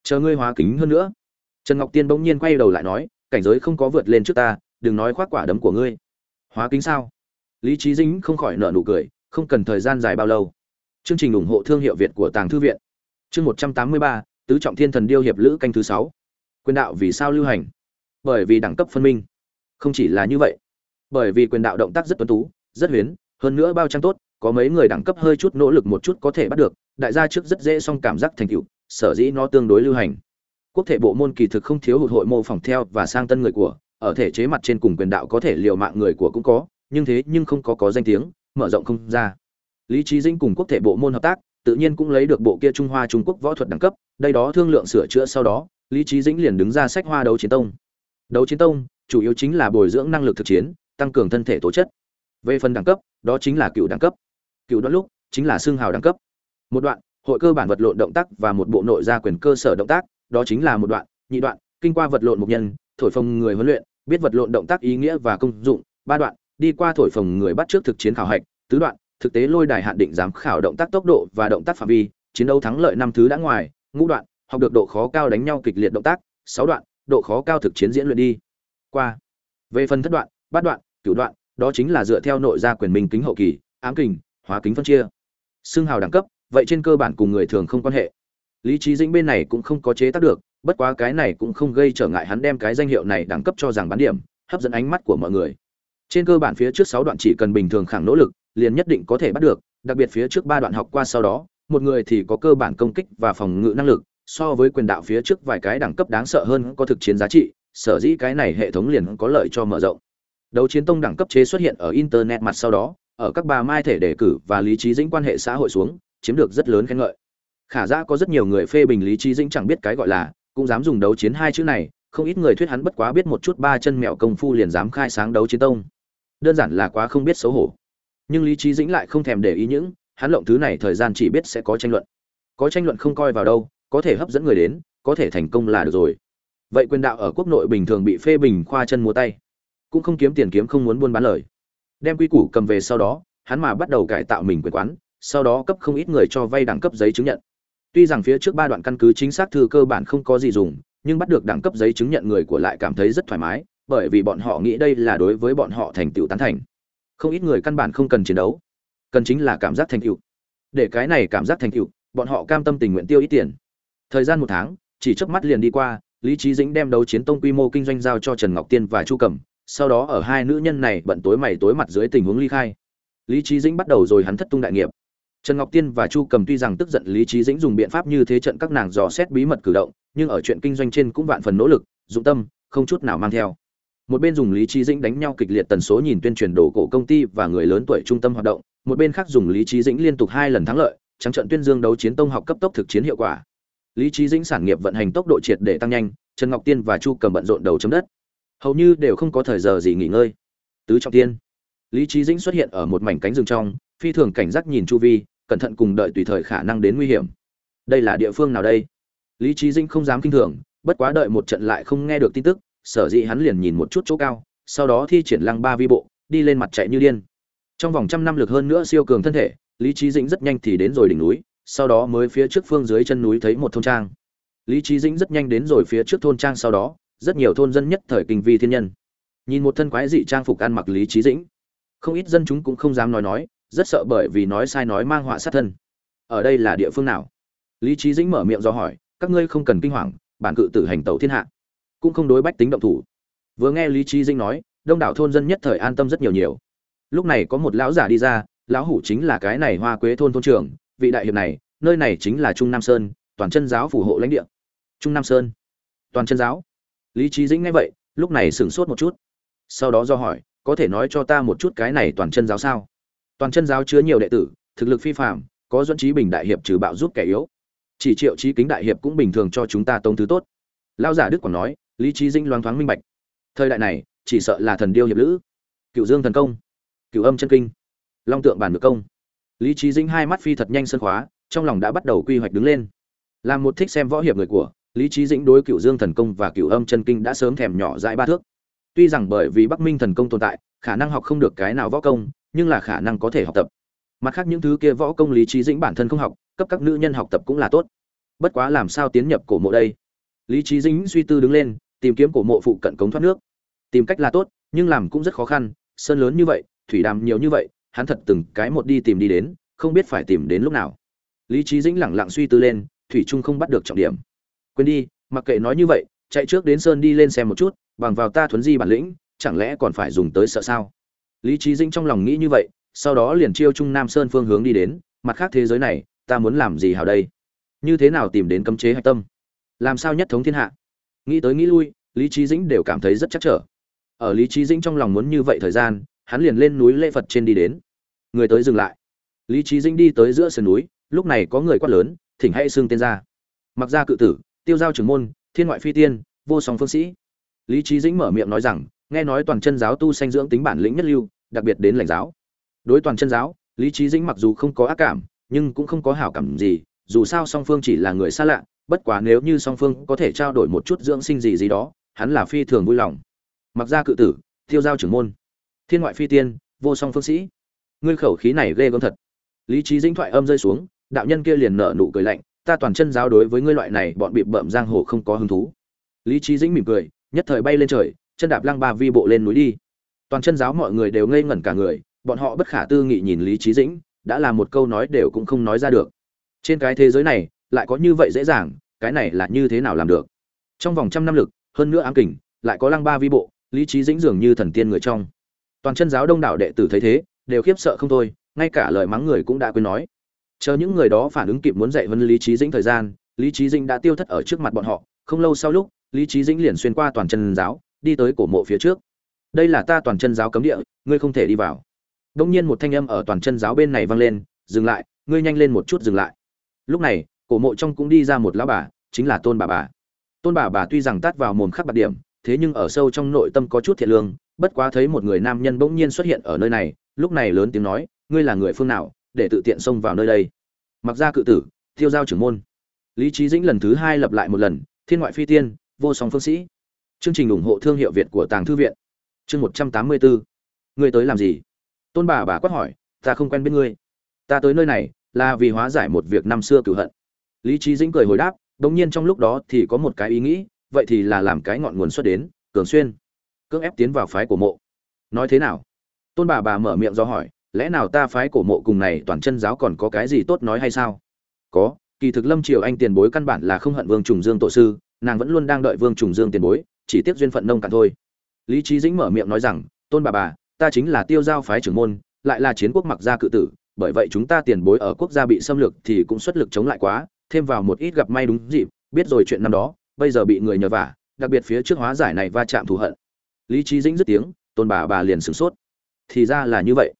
chờ ngươi hóa kính hơn nữa. Trần ngọc tiên bỗng nhiên quay đầu lại nói, cảnh giới không có vượt lên trước ta, đừng nói khoác quả đấm của ngươi. Hóa kính sao? Lý trí dĩnh không khỏi nợ nụ cười, không cần thời gian dài bao lâu. Chương trình ủng hộ thương hiệu việt của tàng thư viện. Chương một trăm tám mươi ba, tứ trọng thiên thần điêu hiệp lữ canh thứ sáu. Quyền đạo vì sao lưu hành? Bởi vì đẳng cấp phân minh. Không chỉ là như vậy. Bởi vì quyền đạo động tác rất tuấn tú, rất huyến, hơn nữa bao trang tốt, có mấy người đẳng cấp hơi chút nỗ lực một chút có thể bắt được, đại gia trước rất dễ song cảm giác thành tựu sở dĩ nó tương đối lưu hành. Quốc thể bộ môn kỳ thực không thiếu hụt hội mô phỏng theo và sang tân người của, ở thể chế mặt trên cùng quyền đạo có thể liều mạng người của cũng có, nhưng thế nhưng không có có danh tiếng, mở rộng không ra. Lý trí dinh cùng quốc thể bộ môn hợp tác, tự nhiên cũng lấy được bộ kia trung hoa trung quốc võ thuật đẳng cấp, đây đó thương lượng sửa chữa sau đó, lý trí dĩnh liền đứng ra sách hoa đấu chiến tông. Đấu chiến tông, chủ yếu chính là bồi dưỡng năng lực thực chiến, tăng cường thân thể tố chất. Về phần đẳng cấp, đó chính là cựu đẳng cấp. Cựu đoạn lúc, chính là xương hào đẳng cấp. Một đoạn hội cơ bản vật lộn động tác và một bộ nội gia quyền cơ sở động tác, đó chính là một đoạn, nhị đoạn, kinh qua vật lộn mục nhân, thổi phồng người huấn luyện, biết vật lộn động tác ý nghĩa và công dụng, ba đoạn, đi qua thổi phồng người bắt trước thực chiến khảo hạch, tứ đoạn, thực tế lôi đài hạn định giám khảo động tác tốc độ và động tác phạm vi, chiến đấu thắng lợi năm thứ đã ngoài, ngũ đoạn, học được độ khó cao đánh nhau kịch liệt động tác, sáu đoạn, độ khó cao thực chiến diễn luyện đi. Qua, về phần thất đoạn, bát đoạn, cửu đoạn, đó chính là dựa theo nội gia quyền minh kính hậu kỳ, ám kình, hóa kính phân chia. Xương hào đẳng cấp vậy trên cơ bản cùng người thường không quan hệ. Lý trí dĩnh bên này cũng không có chế tác được, bất quá cái này cũng không gây trở ngại hắn đem cái danh hiệu này đẳng cấp cho rằng bán điểm, hấp dẫn ánh mắt của mọi người. Trên cơ bản phía trước sáu đoạn chỉ cần bình thường khẳng nỗ lực, liền nhất định có thể bắt được, đặc biệt phía trước ba đoạn học qua sau đó, một người thì có cơ bản công kích và phòng ngự năng lực, so với quyền đạo phía trước vài cái đẳng cấp đáng sợ hơn có thực chiến giá trị, sở dĩ cái này hệ thống liền có lợi cho mở rộng. Đấu chiến tông đẳng cấp chế xuất hiện ở internet mặt sau đó, ở các bà mai thể đề cử và lý trí dĩnh quan hệ xã hội xuống chiếm được rất lớn khen ngợi. Khả ra có rất nhiều người phê bình lý trí dĩnh chẳng biết cái gọi là, cũng dám dùng đấu chiến hai chữ này, không ít người thuyết hắn bất quá biết một chút ba chân mẹo công phu liền dám khai sáng đấu chiến tông. Đơn giản là quá không biết xấu hổ. Nhưng lý trí dĩnh lại không thèm để ý những, hắn lộng thứ này thời gian chỉ biết sẽ có tranh luận. Có tranh luận không coi vào đâu, có thể hấp dẫn người đến, có thể thành công là được rồi. Vậy quyền đạo ở quốc nội bình thường bị phê bình khoa chân múa tay, cũng không kiếm tiền kiếm không muốn buôn bán lời. Đem quy củ cầm về sau đó, hắn mà bắt đầu cải tạo mình quyền quán sau đó cấp không ít người cho vay đẳng cấp giấy chứng nhận. Tuy rằng phía trước ba đoạn căn cứ chính xác thư cơ bản không có gì dùng, nhưng bắt được đẳng cấp giấy chứng nhận người của lại cảm thấy rất thoải mái, bởi vì bọn họ nghĩ đây là đối với bọn họ thành tựu tán thành. Không ít người căn bản không cần chiến đấu. Cần chính là cảm giác thành tựu. Để cái này cảm giác thành tựu, bọn họ cam tâm tình nguyện tiêu ít tiền. Thời gian một tháng, chỉ chớp mắt liền đi qua, lý Chí dĩnh đem đấu chiến tông quy mô kinh doanh giao cho trần ngọc tiên và chu cẩm, sau đó ở hai nữ nhân này bận tối mày tối mặt dưới tình huống ly khai. Lý Chí dĩnh bắt đầu rồi hắn thất tung đại nghiệp trần ngọc tiên và chu cầm tuy rằng tức giận lý trí dĩnh dùng biện pháp như thế trận các nàng dò xét bí mật cử động, nhưng ở chuyện kinh doanh trên cũng vạn phần nỗ lực, dụng tâm, không chút nào mang theo. Một bên dùng lý trí dĩnh đánh nhau kịch liệt tần số nhìn tuyên truyền đổ cổ công ty và người lớn tuổi trung tâm hoạt động, một bên khác dùng lý trí dĩnh liên tục hai lần thắng lợi, trắng trận tuyên dương đấu chiến tông học cấp tốc thực chiến hiệu quả. Lý trí dĩnh sản nghiệp vận hành tốc độ triệt để tăng nhanh, trần ngọc tiên và chu cầm bận rộn đầu chấm đất. Hầu như đều không có thời giờ gì nghỉ ngơi. Tứ trọng tiên. Lý trí dĩnh xuất hiện ở một mảnh cánh rừng trong, phi thường cảnh giác nhìn chu vi cẩn thận cùng đợi tùy thời khả năng đến nguy hiểm. Đây là địa phương nào đây? Lý trí dĩnh không dám kinh thường, bất quá đợi một trận lại không nghe được tin tức, sở dĩ hắn liền nhìn một chút chỗ cao, sau đó thi triển lăng ba vi bộ, đi lên mặt chạy như điên. Trong vòng trăm năm lực hơn nữa siêu cường thân thể, lý trí dĩnh rất nhanh thì đến rồi đỉnh núi, sau đó mới phía trước phương dưới chân núi thấy một thôn trang. Lý trí dĩnh rất nhanh đến rồi phía trước thôn trang sau đó, rất nhiều thôn dân nhất thời kinh vi thiên nhân. Nhìn một thân quái dị trang phục ăn mặc lý trí dĩnh, không ít dân chúng cũng không dám nói nói rất sợ bởi vì nói sai nói mang họa sát thân. Ở đây là địa phương nào? Lý trí dĩnh mở miệng do hỏi, các ngươi không cần kinh hoàng, bản cự tử hành tẩu thiên hạ, cũng không đối bách tính động thủ. Vừa nghe lý trí dĩnh nói, đông đảo thôn dân nhất thời an tâm rất nhiều nhiều. Lúc này có một lão giả đi ra, lão hủ chính là cái này hoa quế thôn thôn trưởng, vị đại hiệp này, nơi này chính là trung nam sơn, toàn chân giáo phù hộ lãnh địa. Trung nam sơn, toàn chân giáo. Lý trí dĩnh nghe vậy, lúc này sửng sốt một chút. Sau đó do hỏi, có thể nói cho ta một chút cái này toàn chân giáo sao? Toàn chân giáo chứa nhiều đệ tử, thực lực phi phạm có dẫn trí bình đại hiệp trừ bạo giúp kẻ yếu. Chỉ triệu trí kính đại hiệp cũng bình thường cho chúng ta tông thứ tốt. Lao giả đức còn nói, lý trí dinh loáng thoáng minh bạch. Thời đại này, chỉ sợ là thần điêu hiệp lữ. Cựu dương thần công, cựu âm chân kinh, long tượng bản được công. Lý trí dinh hai mắt phi thật nhanh sân khóa, trong lòng đã bắt đầu quy hoạch đứng lên. Làm một thích xem võ hiệp người của, lý trí dĩnh đối cựu dương thần công và cựu âm chân kinh đã sớm thèm nhỏ dãi ba thước. Tuy rằng bởi vì bắc minh thần công tồn tại, khả năng học không được cái nào võ công nhưng là khả năng có thể học tập. Mặt khác những thứ kia võ công lý trí dĩnh bản thân không học, cấp các nữ nhân học tập cũng là tốt. Bất quá làm sao tiến nhập cổ mộ đây? Lý trí dĩnh suy tư đứng lên, tìm kiếm cổ mộ phụ cận cống thoát nước. Tìm cách là tốt, nhưng làm cũng rất khó khăn, sơn lớn như vậy, thủy đàm nhiều như vậy, hắn thật từng cái một đi tìm đi đến, không biết phải tìm đến lúc nào. Lý trí dĩnh lẳng lặng suy tư lên, thủy trung không bắt được trọng điểm. Quên đi, mặc kệ nói như vậy, chạy trước đến sơn đi lên xem một chút, bằng vào ta thuấn di bản lĩnh, chẳng lẽ còn phải dùng tới sợ sao? Lý trí dĩnh trong lòng nghĩ như vậy, sau đó liền chiêu trung nam sơn phương hướng đi đến, mặt khác thế giới này, ta muốn làm gì hào đây? Như thế nào tìm đến cấm chế hạch tâm? Làm sao nhất thống thiên hạ? Nghĩ tới nghĩ lui, lý trí dĩnh đều cảm thấy rất chắc trở. Ở lý trí dĩnh trong lòng muốn như vậy thời gian, hắn liền lên núi lễ phật trên đi đến. Người tới dừng lại. Lý trí dĩnh đi tới giữa sườn núi, lúc này có người quát lớn, thỉnh hãy xưng tên ra. Mặc ra cự tử, tiêu giao trưởng môn, thiên ngoại phi tiên, vô song phương sĩ. Lý trí dĩnh mở miệng nói rằng nghe nói toàn chân giáo tu sanh dưỡng tính bản lĩnh nhất lưu, đặc biệt đến lãnh giáo. Đối toàn chân giáo, lý trí dĩnh mặc dù không có ác cảm, nhưng cũng không có hảo cảm gì, dù sao song phương chỉ là người xa lạ, bất quá nếu như song phương có thể trao đổi một chút dưỡng sinh gì gì đó, hắn là phi thường vui lòng. Mặc ra cự tử tiêu giao trưởng môn. Thiên ngoại phi tiên, vô song phương sĩ. Ngươi khẩu khí này ghê gớm thật. Lý trí dĩnh thoại âm rơi xuống, đạo nhân kia liền nở nụ cười lạnh, ta toàn chân giáo đối với ngươi loại này bọn bị bợm giang hồ không có hứng thú. Lý trí dĩnh mỉm cười, nhất thời bay lên trời chân đạp lăng ba vi bộ lên núi đi. Toàn chân giáo mọi người đều ngây ngẩn cả người, bọn họ bất khả tư nghị nhìn lý trí dĩnh, đã là một câu nói đều cũng không nói ra được. Trên cái thế giới này, lại có như vậy dễ dàng, cái này là như thế nào làm được? Trong vòng trăm năm lực, hơn nữa ám kình, lại có lăng ba vi bộ, lý trí dĩnh dường như thần tiên người trong. Toàn chân giáo đông đảo đệ tử thấy thế, đều khiếp sợ không thôi, ngay cả lời mắng người cũng đã quên nói. Chờ những người đó phản ứng kịp muốn dạy vân lý trí dĩnh thời gian, lý trí dĩnh đã tiêu thất ở trước mặt bọn họ. Không lâu sau lúc, lý trí dĩnh liền xuyên qua toàn chân giáo đi tới cổ mộ phía trước. Đây là ta toàn chân giáo cấm địa, ngươi không thể đi vào. Đông nhiên một thanh âm ở toàn chân giáo bên này vang lên, dừng lại, ngươi nhanh lên một chút dừng lại. Lúc này, cổ mộ trong cũng đi ra một lão bà, chính là tôn bà bà. Tôn bà bà tuy rằng tát vào mồm khắc bạc điểm, thế nhưng ở sâu trong nội tâm có chút thiệt lương, bất quá thấy một người nam nhân bỗng nhiên xuất hiện ở nơi này, lúc này lớn tiếng nói, ngươi là người phương nào, để tự tiện xông vào nơi đây? Mặc ra cự tử tiêu giao trưởng môn. Lý trí dĩnh lần thứ hai lập lại một lần, thiên ngoại phi tiên, vô song phương sĩ chương trình ủng hộ thương hiệu việt của tàng thư viện. Chương một trăm tám mươi bốn ngươi tới làm gì? Tôn bà bà quát hỏi, ta không quen biết ngươi. Ta tới nơi này là vì hóa giải một việc năm xưa cửu hận. Lý trí dĩnh cười hồi đáp đ nhiên trong lúc đó thì có một cái ý nghĩ, vậy thì là làm cái ngọn nguồn xuất đến, cường xuyên. Cưỡng ép tiến vào phái của mộ. Nói thế nào? Tôn bà bà mở miệng do hỏi, lẽ nào ta phái cổ mộ cùng này toàn chân giáo còn có cái gì tốt nói hay sao? Có, kỳ thực lâm triều anh tiền bối căn bản là không hận vương trùng dương tổ sư, nàng vẫn luôn đang đợi vương trùng dương tiền bối chỉ tiếc duyên phận nông cạn thôi. Lý trí dĩnh mở miệng nói rằng, tôn bà bà, ta chính là tiêu giao phái trưởng môn, lại là chiến quốc mặc gia cự tử, bởi vậy chúng ta tiền bối ở quốc gia bị xâm lược thì cũng xuất lực chống lại quá, thêm vào một ít gặp may đúng dịp, biết rồi chuyện năm đó, bây giờ bị người nhờ vả, đặc biệt phía trước hóa giải này va chạm thù hận. Lý trí dĩnh dứt tiếng, tôn bà bà liền sửng sốt. Thì ra là như vậy.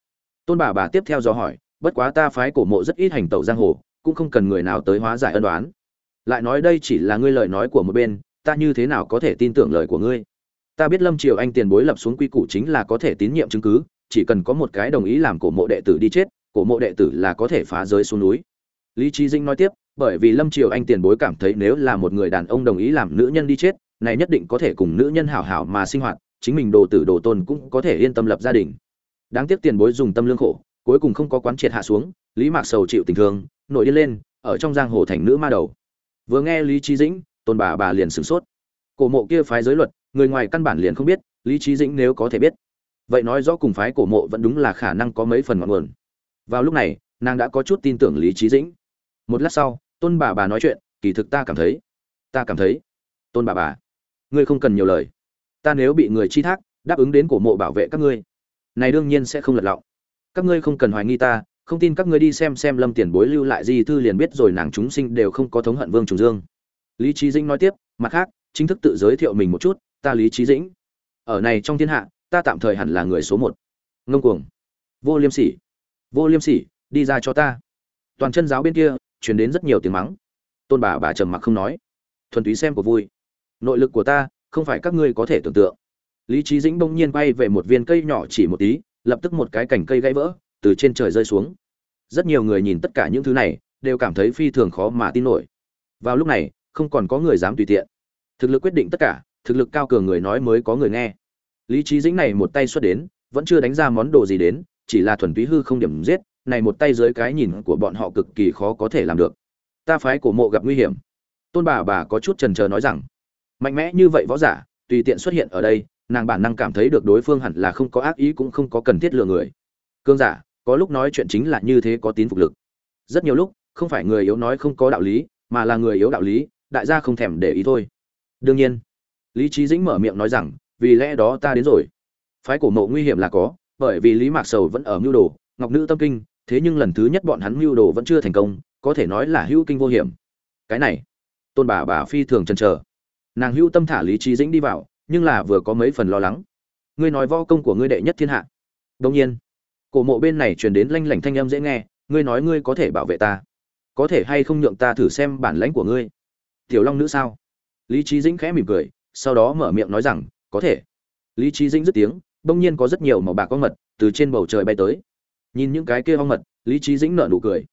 Tôn bà bà tiếp theo do hỏi, bất quá ta phái cổ mộ rất ít hành tẩu giang hồ, cũng không cần người nào tới hóa giải ân đoán lại nói đây chỉ là ngươi lời nói của một bên ta như thế nào có thể tin tưởng lời của ngươi? Ta biết lâm triều anh tiền bối lập xuống quy củ chính là có thể tín nhiệm chứng cứ, chỉ cần có một cái đồng ý làm cổ mộ đệ tử đi chết, cổ mộ đệ tử là có thể phá giới xuống núi. Lý trí dinh nói tiếp, bởi vì lâm triều anh tiền bối cảm thấy nếu là một người đàn ông đồng ý làm nữ nhân đi chết, này nhất định có thể cùng nữ nhân hảo hảo mà sinh hoạt, chính mình đồ tử đồ tôn cũng có thể yên tâm lập gia đình. Đáng tiếc tiền bối dùng tâm lương khổ, cuối cùng không có quán triệt hạ xuống, lý mạc sầu chịu tình thương, nổi điên lên, ở trong giang hồ thành nữ ma đầu. Vừa nghe lý trí dĩnh tôn bà bà liền sửng sốt. Cổ mộ kia phái giới luật, người ngoài căn bản liền không biết, lý trí dĩnh nếu có thể biết. Vậy nói rõ cùng phái cổ mộ vẫn đúng là khả năng có mấy phần ngọn nguồn. Vào lúc này, nàng đã có chút tin tưởng lý trí dĩnh. Một lát sau, tôn bà bà nói chuyện, kỳ thực ta cảm thấy, ta cảm thấy, tôn bà bà, ngươi không cần nhiều lời. Ta nếu bị người chi thác, đáp ứng đến cổ mộ bảo vệ các ngươi, này đương nhiên sẽ không lật lọng. Các ngươi không cần hoài nghi ta, không tin các ngươi đi xem xem lâm tiền bối lưu lại di thư liền biết rồi, nàng chúng sinh đều không có thống hận vương trùng dương lý trí dĩnh nói tiếp, mặt khác, chính thức tự giới thiệu mình một chút, ta lý trí dĩnh. Ở này trong thiên hạ, ta tạm thời hẳn là người số một. Ngông cuồng. Vô liêm sỉ. Vô liêm sỉ, đi ra cho ta. Toàn chân giáo bên kia chuyển đến rất nhiều tiếng mắng. Tôn bà bà trầm mặc không nói. Thuần túy xem của vui. Nội lực của ta, không phải các ngươi có thể tưởng tượng. Lý trí dĩnh bỗng nhiên bay về một viên cây nhỏ chỉ một tí, lập tức một cái cành cây gãy vỡ, từ trên trời rơi xuống. Rất nhiều người nhìn tất cả những thứ này, đều cảm thấy phi thường khó mà tin nổi. Vào lúc này không còn có người dám tùy tiện. Thực lực quyết định tất cả, thực lực cao cường người nói mới có người nghe. Lý trí dĩnh này một tay xuất đến, vẫn chưa đánh ra món đồ gì đến, chỉ là thuần túy hư không điểm giết, này một tay dưới cái nhìn của bọn họ cực kỳ khó có thể làm được. Ta phái cổ mộ gặp nguy hiểm. Tôn bà bà có chút trần trờ nói rằng, mạnh mẽ như vậy võ giả, tùy tiện xuất hiện ở đây, nàng bản năng cảm thấy được đối phương hẳn là không có ác ý cũng không có cần thiết lừa người. Cương giả, có lúc nói chuyện chính là như thế có tín phục lực. Rất nhiều lúc, không phải người yếu nói không có đạo lý, mà là người yếu đạo lý đại gia không thèm để ý thôi. Đương nhiên, lý trí dĩnh mở miệng nói rằng, vì lẽ đó ta đến rồi. Phái cổ mộ nguy hiểm là có, bởi vì lý mạc sầu vẫn ở mưu đồ, ngọc nữ tâm kinh, thế nhưng lần thứ nhất bọn hắn mưu đồ vẫn chưa thành công, có thể nói là hữu kinh vô hiểm. Cái này, tôn bà bà phi thường chần chờ. Nàng hữu tâm thả lý trí dĩnh đi vào, nhưng là vừa có mấy phần lo lắng. Ngươi nói võ công của ngươi đệ nhất thiên hạ. Đông nhiên, cổ mộ bên này truyền đến lanh lảnh thanh âm dễ nghe, ngươi nói ngươi có thể bảo vệ ta. Có thể hay không nhượng ta thử xem bản lãnh của ngươi tiểu long nữ sao? Lý trí dĩnh khẽ mỉm cười, sau đó mở miệng nói rằng, có thể. Lý trí dĩnh dứt tiếng bỗng nhiên có rất nhiều màu bạc con mật từ trên bầu trời bay tới. Nhìn những cái kia hoang mật, lý trí dĩnh nở nụ cười.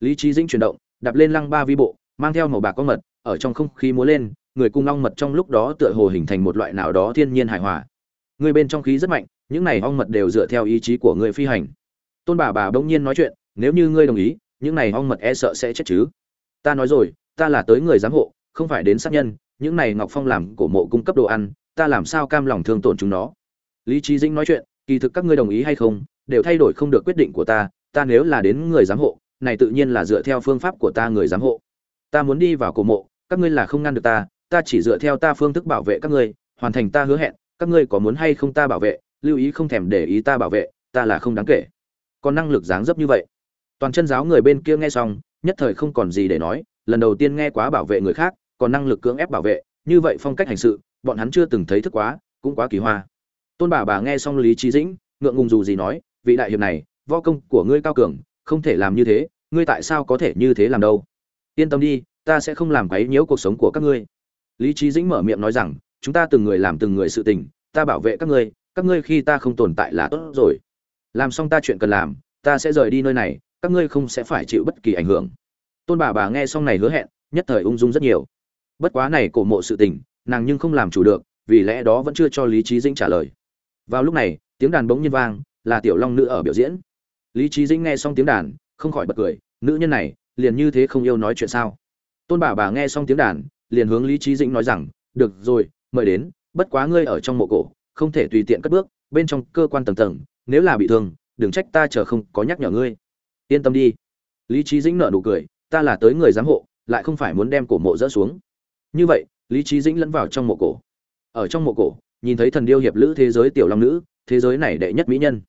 Lý trí dĩnh chuyển động, đạp lên lăng ba vi bộ, mang theo màu bạc con mật, ở trong không khí múa lên, người cung ong mật trong lúc đó tựa hồ hình thành một loại nào đó thiên nhiên hài hòa. Người bên trong khí rất mạnh, những này ong mật đều dựa theo ý chí của người phi hành. Tôn bà bà bỗng nhiên nói chuyện, nếu như ngươi đồng ý, những này ong mật e sợ sẽ chết chứ. Ta nói rồi, ta là tới người giám hộ không phải đến sát nhân, những này ngọc phong làm cổ mộ cung cấp đồ ăn, ta làm sao cam lòng thương tổn chúng nó? Lý trí dĩnh nói chuyện, kỳ thực các ngươi đồng ý hay không, đều thay đổi không được quyết định của ta ta nếu là đến người giám hộ, này tự nhiên là dựa theo phương pháp của ta người giám hộ. Ta muốn đi vào cổ mộ, các ngươi là không ngăn được ta ta chỉ dựa theo ta phương thức bảo vệ các ngươi, hoàn thành ta hứa hẹn, các ngươi có muốn hay không ta bảo vệ, lưu ý không thèm để ý ta bảo vệ, ta là không đáng kể. Còn năng lực dáng dấp như vậy. Toàn chân giáo người bên kia nghe xong, nhất thời không còn gì để nói, lần đầu tiên nghe quá bảo vệ người khác còn năng lực cưỡng ép bảo vệ, như vậy phong cách hành sự, bọn hắn chưa từng thấy thức quá, cũng quá kỳ hoa. Tôn bà bà nghe xong lý trí dĩnh, ngượng ngùng dù gì nói, vị đại hiệp này, võ công của ngươi cao cường, không thể làm như thế, ngươi tại sao có thể như thế làm đâu? Yên tâm đi, ta sẽ không làm quấy nhiễu cuộc sống của các ngươi. Lý trí dĩnh mở miệng nói rằng, chúng ta từng người làm từng người sự tình, ta bảo vệ các ngươi các ngươi khi ta không tồn tại là tốt rồi. Làm xong ta chuyện cần làm, ta sẽ rời đi nơi này, các ngươi không sẽ phải chịu bất kỳ ảnh hưởng. Tôn bà bà nghe xong này hứa hẹn, nhất thời ung dung rất nhiều bất quá này cổ mộ sự tình, nàng nhưng không làm chủ được, vì lẽ đó vẫn chưa cho lý trí dĩnh trả lời. Vào lúc này, tiếng đàn bỗng nhiên vang, là tiểu long nữ ở biểu diễn. Lý trí dĩnh nghe xong tiếng đàn, không khỏi bật cười, nữ nhân này, liền như thế không yêu nói chuyện sao? Tôn bà bà nghe xong tiếng đàn, liền hướng lý trí dĩnh nói rằng, được rồi, mời đến, bất quá ngươi ở trong mộ cổ, không thể tùy tiện cất bước, bên trong cơ quan tầng tầng, nếu là bị thương, đừng trách ta chờ không có nhắc nhở ngươi. Yên tâm đi. Lý trí dĩnh nợ nụ cười, ta là tới người giám hộ, lại không phải muốn đem cổ mộ dỡ xuống như vậy, lý trí dĩnh lẫn vào trong mộ cổ. Ở trong mộ cổ, nhìn thấy thần điêu hiệp lữ thế giới tiểu long nữ, thế giới này đệ nhất mỹ nhân.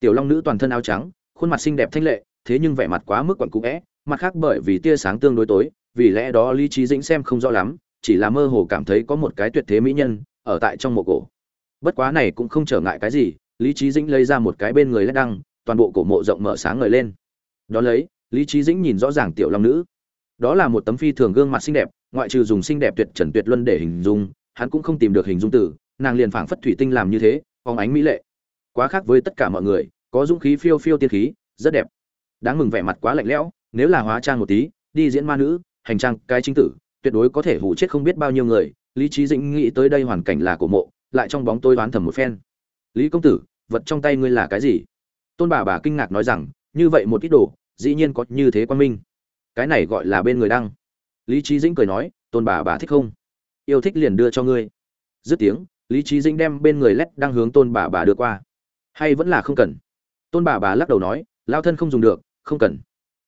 Tiểu long nữ toàn thân áo trắng, khuôn mặt xinh đẹp thanh lệ, thế nhưng vẻ mặt quá mức quặn cũ vẽ mặt khác bởi vì tia sáng tương đối tối, vì lẽ đó lý trí dĩnh xem không rõ lắm, chỉ là mơ hồ cảm thấy có một cái tuyệt thế mỹ nhân ở tại trong mộ cổ. Bất quá này cũng không trở ngại cái gì, lý trí dĩnh lấy ra một cái bên người lét đăng, toàn bộ cổ mộ rộng mở sáng ngời lên. Đó lấy, lý trí dĩnh nhìn rõ ràng tiểu long nữ đó là một tấm phi thường gương mặt xinh đẹp, ngoại trừ dùng xinh đẹp tuyệt trần tuyệt luân để hình dung, hắn cũng không tìm được hình dung từ, nàng liền phảng phất thủy tinh làm như thế phóng ánh mỹ lệ. Quá khác với tất cả mọi người, có dũng khí phiêu phiêu tiên khí, rất đẹp. Đáng mừng vẻ mặt quá lạnh lẽo, nếu là hóa trang một tí, đi diễn ma nữ, hành trang cái chính tử, tuyệt đối có thể hủ chết không biết bao nhiêu người, lý trí dĩnh nghĩ tới đây hoàn cảnh là của mộ, lại trong bóng tôi đoán thầm một phen. Lý công tử, vật trong tay ngươi là cái gì? Tôn bà bà kinh ngạc nói rằng, như vậy một ít đồ, dĩ nhiên có như thế quan minh cái này gọi là bên người đăng. Lý trí dĩnh cười nói, tôn bà bà thích không? Yêu thích liền đưa cho ngươi. Dứt tiếng, lý trí dĩnh đem bên người lét đang hướng tôn bà bà đưa qua. Hay vẫn là không cần? Tôn bà bà lắc đầu nói lao thân không dùng được, không cần.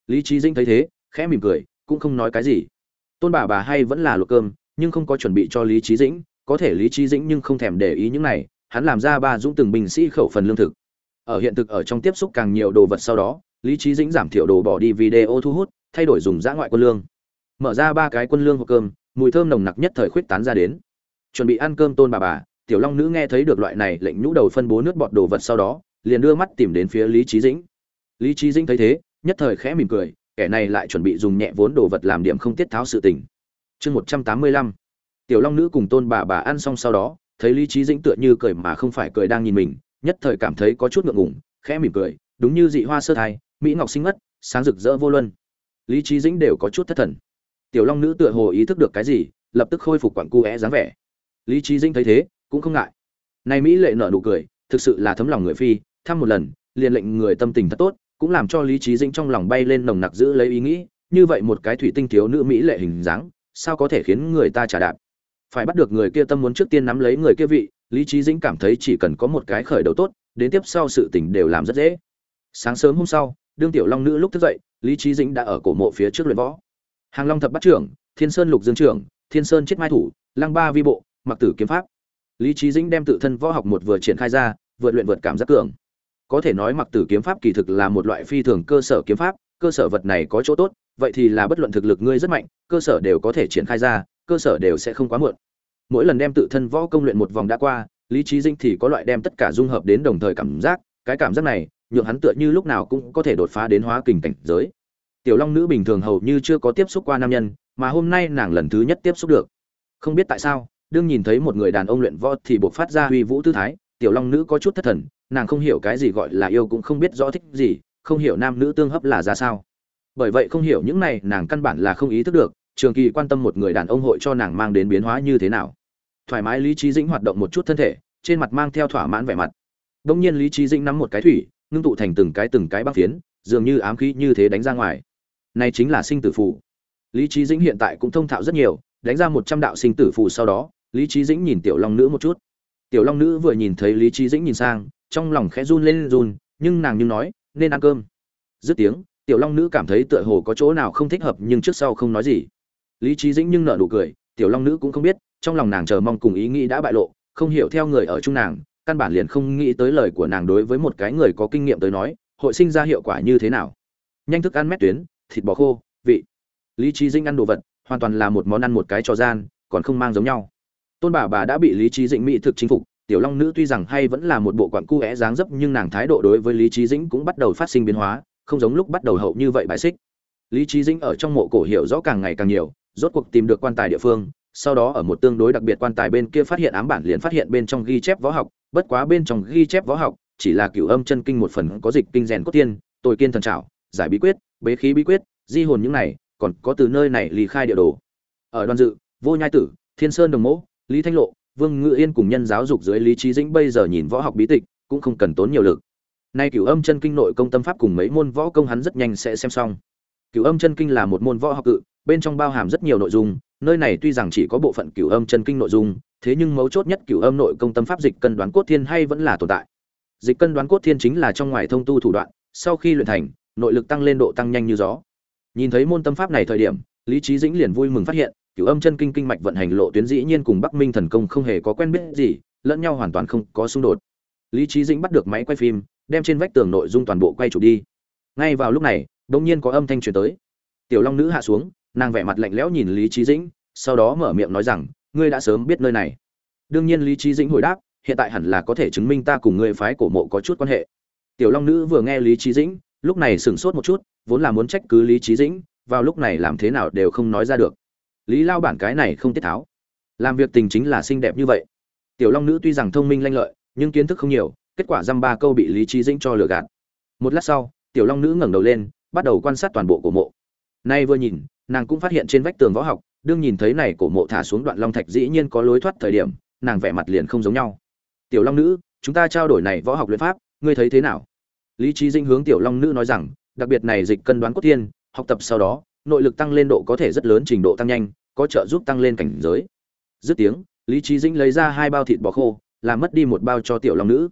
Lý trí dĩnh thấy thế, khẽ mỉm cười, cũng không nói cái gì. Tôn bà bà hay vẫn là luộc cơm, nhưng không có chuẩn bị cho lý trí dĩnh, có thể lý trí dĩnh nhưng không thèm để ý những này, hắn làm ra ba dũng từng binh sĩ khẩu phần lương thực. Ở hiện thực ở trong tiếp xúc càng nhiều đồ vật sau đó, lý trí dĩnh giảm thiểu đồ bỏ đi video thu hút thay đổi dùng dã ngoại quân lương. Mở ra ba cái quân lương hộp cơm, mùi thơm nồng nặc nhất thời khuyết tán ra đến. Chuẩn bị ăn cơm tôn bà bà, tiểu long nữ nghe thấy được loại này lệnh nhũ đầu phân bố nước bọt đồ vật sau đó, liền đưa mắt tìm đến phía lý trí dĩnh. Lý trí dĩnh thấy thế, nhất thời khẽ mỉm cười, kẻ này lại chuẩn bị dùng nhẹ vốn đồ vật làm điểm không tiết tháo sự tình. Chương một trăm tám mươi lăm. Tiểu long nữ cùng tôn bà bà ăn xong sau đó, thấy lý trí dĩnh tựa như cười mà không phải cười đang nhìn mình, nhất thời cảm thấy có chút ngượng ngùng, khẽ mỉm cười, đúng như dị hoa sơ thai, mỹ ngọc sinh mất sáng rực rỡ vô luân lý trí dĩnh đều có chút thất thần. Tiểu long nữ tựa hồ ý thức được cái gì, lập tức khôi phục quặn cu é dáng vẻ. Lý trí dĩnh thấy thế, cũng không ngại. Này mỹ lệ nở nụ cười, thực sự là thấm lòng người phi, thăm một lần, liền lệnh người tâm tình thật tốt, cũng làm cho lý trí dĩnh trong lòng bay lên nồng nặc giữ lấy ý nghĩ, như vậy một cái thủy tinh thiếu nữ mỹ lệ hình dáng, sao có thể khiến người ta trả đạp? Phải bắt được người kia tâm muốn trước tiên nắm lấy người kia vị, lý trí dĩnh cảm thấy chỉ cần có một cái khởi đầu tốt, đến tiếp sau sự tình đều làm rất dễ. Sáng sớm hôm sau đương tiểu long nữ lúc thức dậy, lý trí dĩnh đã ở cổ mộ phía trước luyện võ. Hàng long thập bắt trưởng, thiên sơn lục dương trưởng, thiên sơn chết mai thủ, lăng ba vi bộ, mặc tử kiếm pháp. Lý trí dĩnh đem tự thân võ học một vừa triển khai ra, vượt luyện vượt cảm giác cường. Có thể nói mặc tử kiếm pháp kỳ thực là một loại phi thường cơ sở kiếm pháp, cơ sở vật này có chỗ tốt, vậy thì là bất luận thực lực ngươi rất mạnh, cơ sở đều có thể triển khai ra, cơ sở đều sẽ không quá muộn. Mỗi lần đem tự thân võ công luyện một vòng đã qua, lý trí dinh thì có loại đem tất cả dung hợp đến đồng thời cảm giác, cái cảm giác này nhượng hắn tựa như lúc nào cũng có thể đột phá đến hóa kình cảnh giới. Tiểu long nữ bình thường hầu như chưa có tiếp xúc qua nam nhân, mà hôm nay nàng lần thứ nhất tiếp xúc được. Không biết tại sao, đương nhìn thấy một người đàn ông luyện võ thì buộc phát ra huy vũ tư thái, tiểu long nữ có chút thất thần, nàng không hiểu cái gì gọi là yêu cũng không biết rõ thích gì, không hiểu nam nữ tương hấp là ra sao. Bởi vậy không hiểu những này nàng căn bản là không ý thức được, trường kỳ quan tâm một người đàn ông hội cho nàng mang đến biến hóa như thế nào. Thoải mái lý trí dĩnh hoạt động một chút thân thể, trên mặt mang theo thỏa mãn vẻ mặt. Đông nhiên lý trí dĩnh nắm một cái thủy ngưng tụ thành từng cái từng cái băng phiến, dường như ám khí như thế đánh ra ngoài. Này chính là sinh tử phù. Lý trí dĩnh hiện tại cũng thông thạo rất nhiều, đánh ra một trăm đạo sinh tử phù sau đó, lý trí dĩnh nhìn tiểu long nữ một chút. Tiểu long nữ vừa nhìn thấy lý trí dĩnh nhìn sang, trong lòng khẽ run lên run, nhưng nàng như nói, nên ăn cơm. Dứt tiếng, tiểu long nữ cảm thấy tựa hồ có chỗ nào không thích hợp nhưng trước sau không nói gì. Lý trí dĩnh nhưng nở nụ cười, tiểu long nữ cũng không biết, trong lòng nàng chờ mong cùng ý nghĩ đã bại lộ, không hiểu theo người ở chung nàng căn bản liền không nghĩ tới lời của nàng đối với một cái người có kinh nghiệm tới nói, hội sinh ra hiệu quả như thế nào. Nhanh thức ăn mét tuyến, thịt bò khô, vị. Lý trí dĩnh ăn đồ vật, hoàn toàn là một món ăn một cái trò gian, còn không mang giống nhau. Tôn bà bà đã bị lý trí dĩnh mỹ thực chinh phục, tiểu long nữ tuy rằng hay vẫn là một bộ quặn cu é dáng dấp nhưng nàng thái độ đối với lý trí dĩnh cũng bắt đầu phát sinh biến hóa, không giống lúc bắt đầu hậu như vậy bãi xích. Lý trí dĩnh ở trong mộ cổ hiểu rõ càng ngày càng nhiều, rốt cuộc tìm được quan tài địa phương sau đó ở một tương đối đặc biệt quan tài bên kia phát hiện ám bản liền phát hiện bên trong ghi chép võ học, bất quá bên trong ghi chép võ học chỉ là cửu âm chân kinh một phần có dịch kinh rèn cốt tiên tôi kiên thần trảo, giải bí quyết, bế khí bí quyết, di hồn những này, còn có từ nơi này lì khai địa đồ. Ở đoàn dự, vô nhai tử, thiên sơn đồng mẫu lý thanh lộ, vương ngự yên cùng nhân giáo dục dưới lý trí dĩnh bây giờ nhìn võ học bí tịch cũng không cần tốn nhiều lực. Nay cửu âm chân kinh nội công tâm pháp cùng mấy môn võ công hắn rất nhanh sẽ xem xong. Cửu âm chân kinh là một môn võ học cự, bên trong bao hàm rất nhiều nội dung nơi này tuy rằng chỉ có bộ phận cửu âm chân kinh nội dung, thế nhưng mấu chốt nhất cửu âm nội công tâm pháp dịch cân đoán cốt thiên hay vẫn là tồn tại. Dịch cân đoán cốt thiên chính là trong ngoài thông tu thủ đoạn, sau khi luyện thành, nội lực tăng lên độ tăng nhanh như gió. Nhìn thấy môn tâm pháp này thời điểm, lý trí dĩnh liền vui mừng phát hiện, cửu âm chân kinh kinh mạch vận hành lộ tuyến dĩ nhiên cùng bắc minh thần công không hề có quen biết gì, lẫn nhau hoàn toàn không có xung đột. Lý trí dĩnh bắt được máy quay phim, đem trên vách tường nội dung toàn bộ quay chụp đi. Ngay vào lúc này, đột nhiên có âm thanh truyền tới. Tiểu long nữ hạ xuống nàng vẻ mặt lạnh lẽo nhìn lý trí dĩnh, sau đó mở miệng nói rằng, ngươi đã sớm biết nơi này. Đương nhiên lý trí dĩnh hồi đáp, hiện tại hẳn là có thể chứng minh ta cùng ngươi phái cổ mộ có chút quan hệ. Tiểu long nữ vừa nghe lý trí dĩnh, lúc này sửng sốt một chút, vốn là muốn trách cứ lý trí dĩnh, vào lúc này làm thế nào đều không nói ra được. Lý lao bản cái này không tiết tháo. Làm việc tình chính là xinh đẹp như vậy. Tiểu long nữ tuy rằng thông minh lanh lợi, nhưng kiến thức không nhiều, kết quả dăm ba câu bị lý trí dĩnh cho lừa gạt. Một lát sau, tiểu long nữ ngẩng đầu lên, bắt đầu quan sát toàn bộ cổ mộ. Nay vừa nhìn nàng cũng phát hiện trên vách tường võ học, đương nhìn thấy này cổ mộ thả xuống đoạn long thạch dĩ nhiên có lối thoát thời điểm, nàng vẻ mặt liền không giống nhau. Tiểu long nữ, chúng ta trao đổi này võ học luyện pháp, ngươi thấy thế nào? Lý trí dinh hướng tiểu long nữ nói rằng, đặc biệt này dịch cân đoán cốt tiên học tập sau đó, nội lực tăng lên độ có thể rất lớn, trình độ tăng nhanh, có trợ giúp tăng lên cảnh giới. Dứt tiếng, lý trí dĩnh lấy ra hai bao thịt bò khô, làm mất đi một bao cho tiểu long nữ.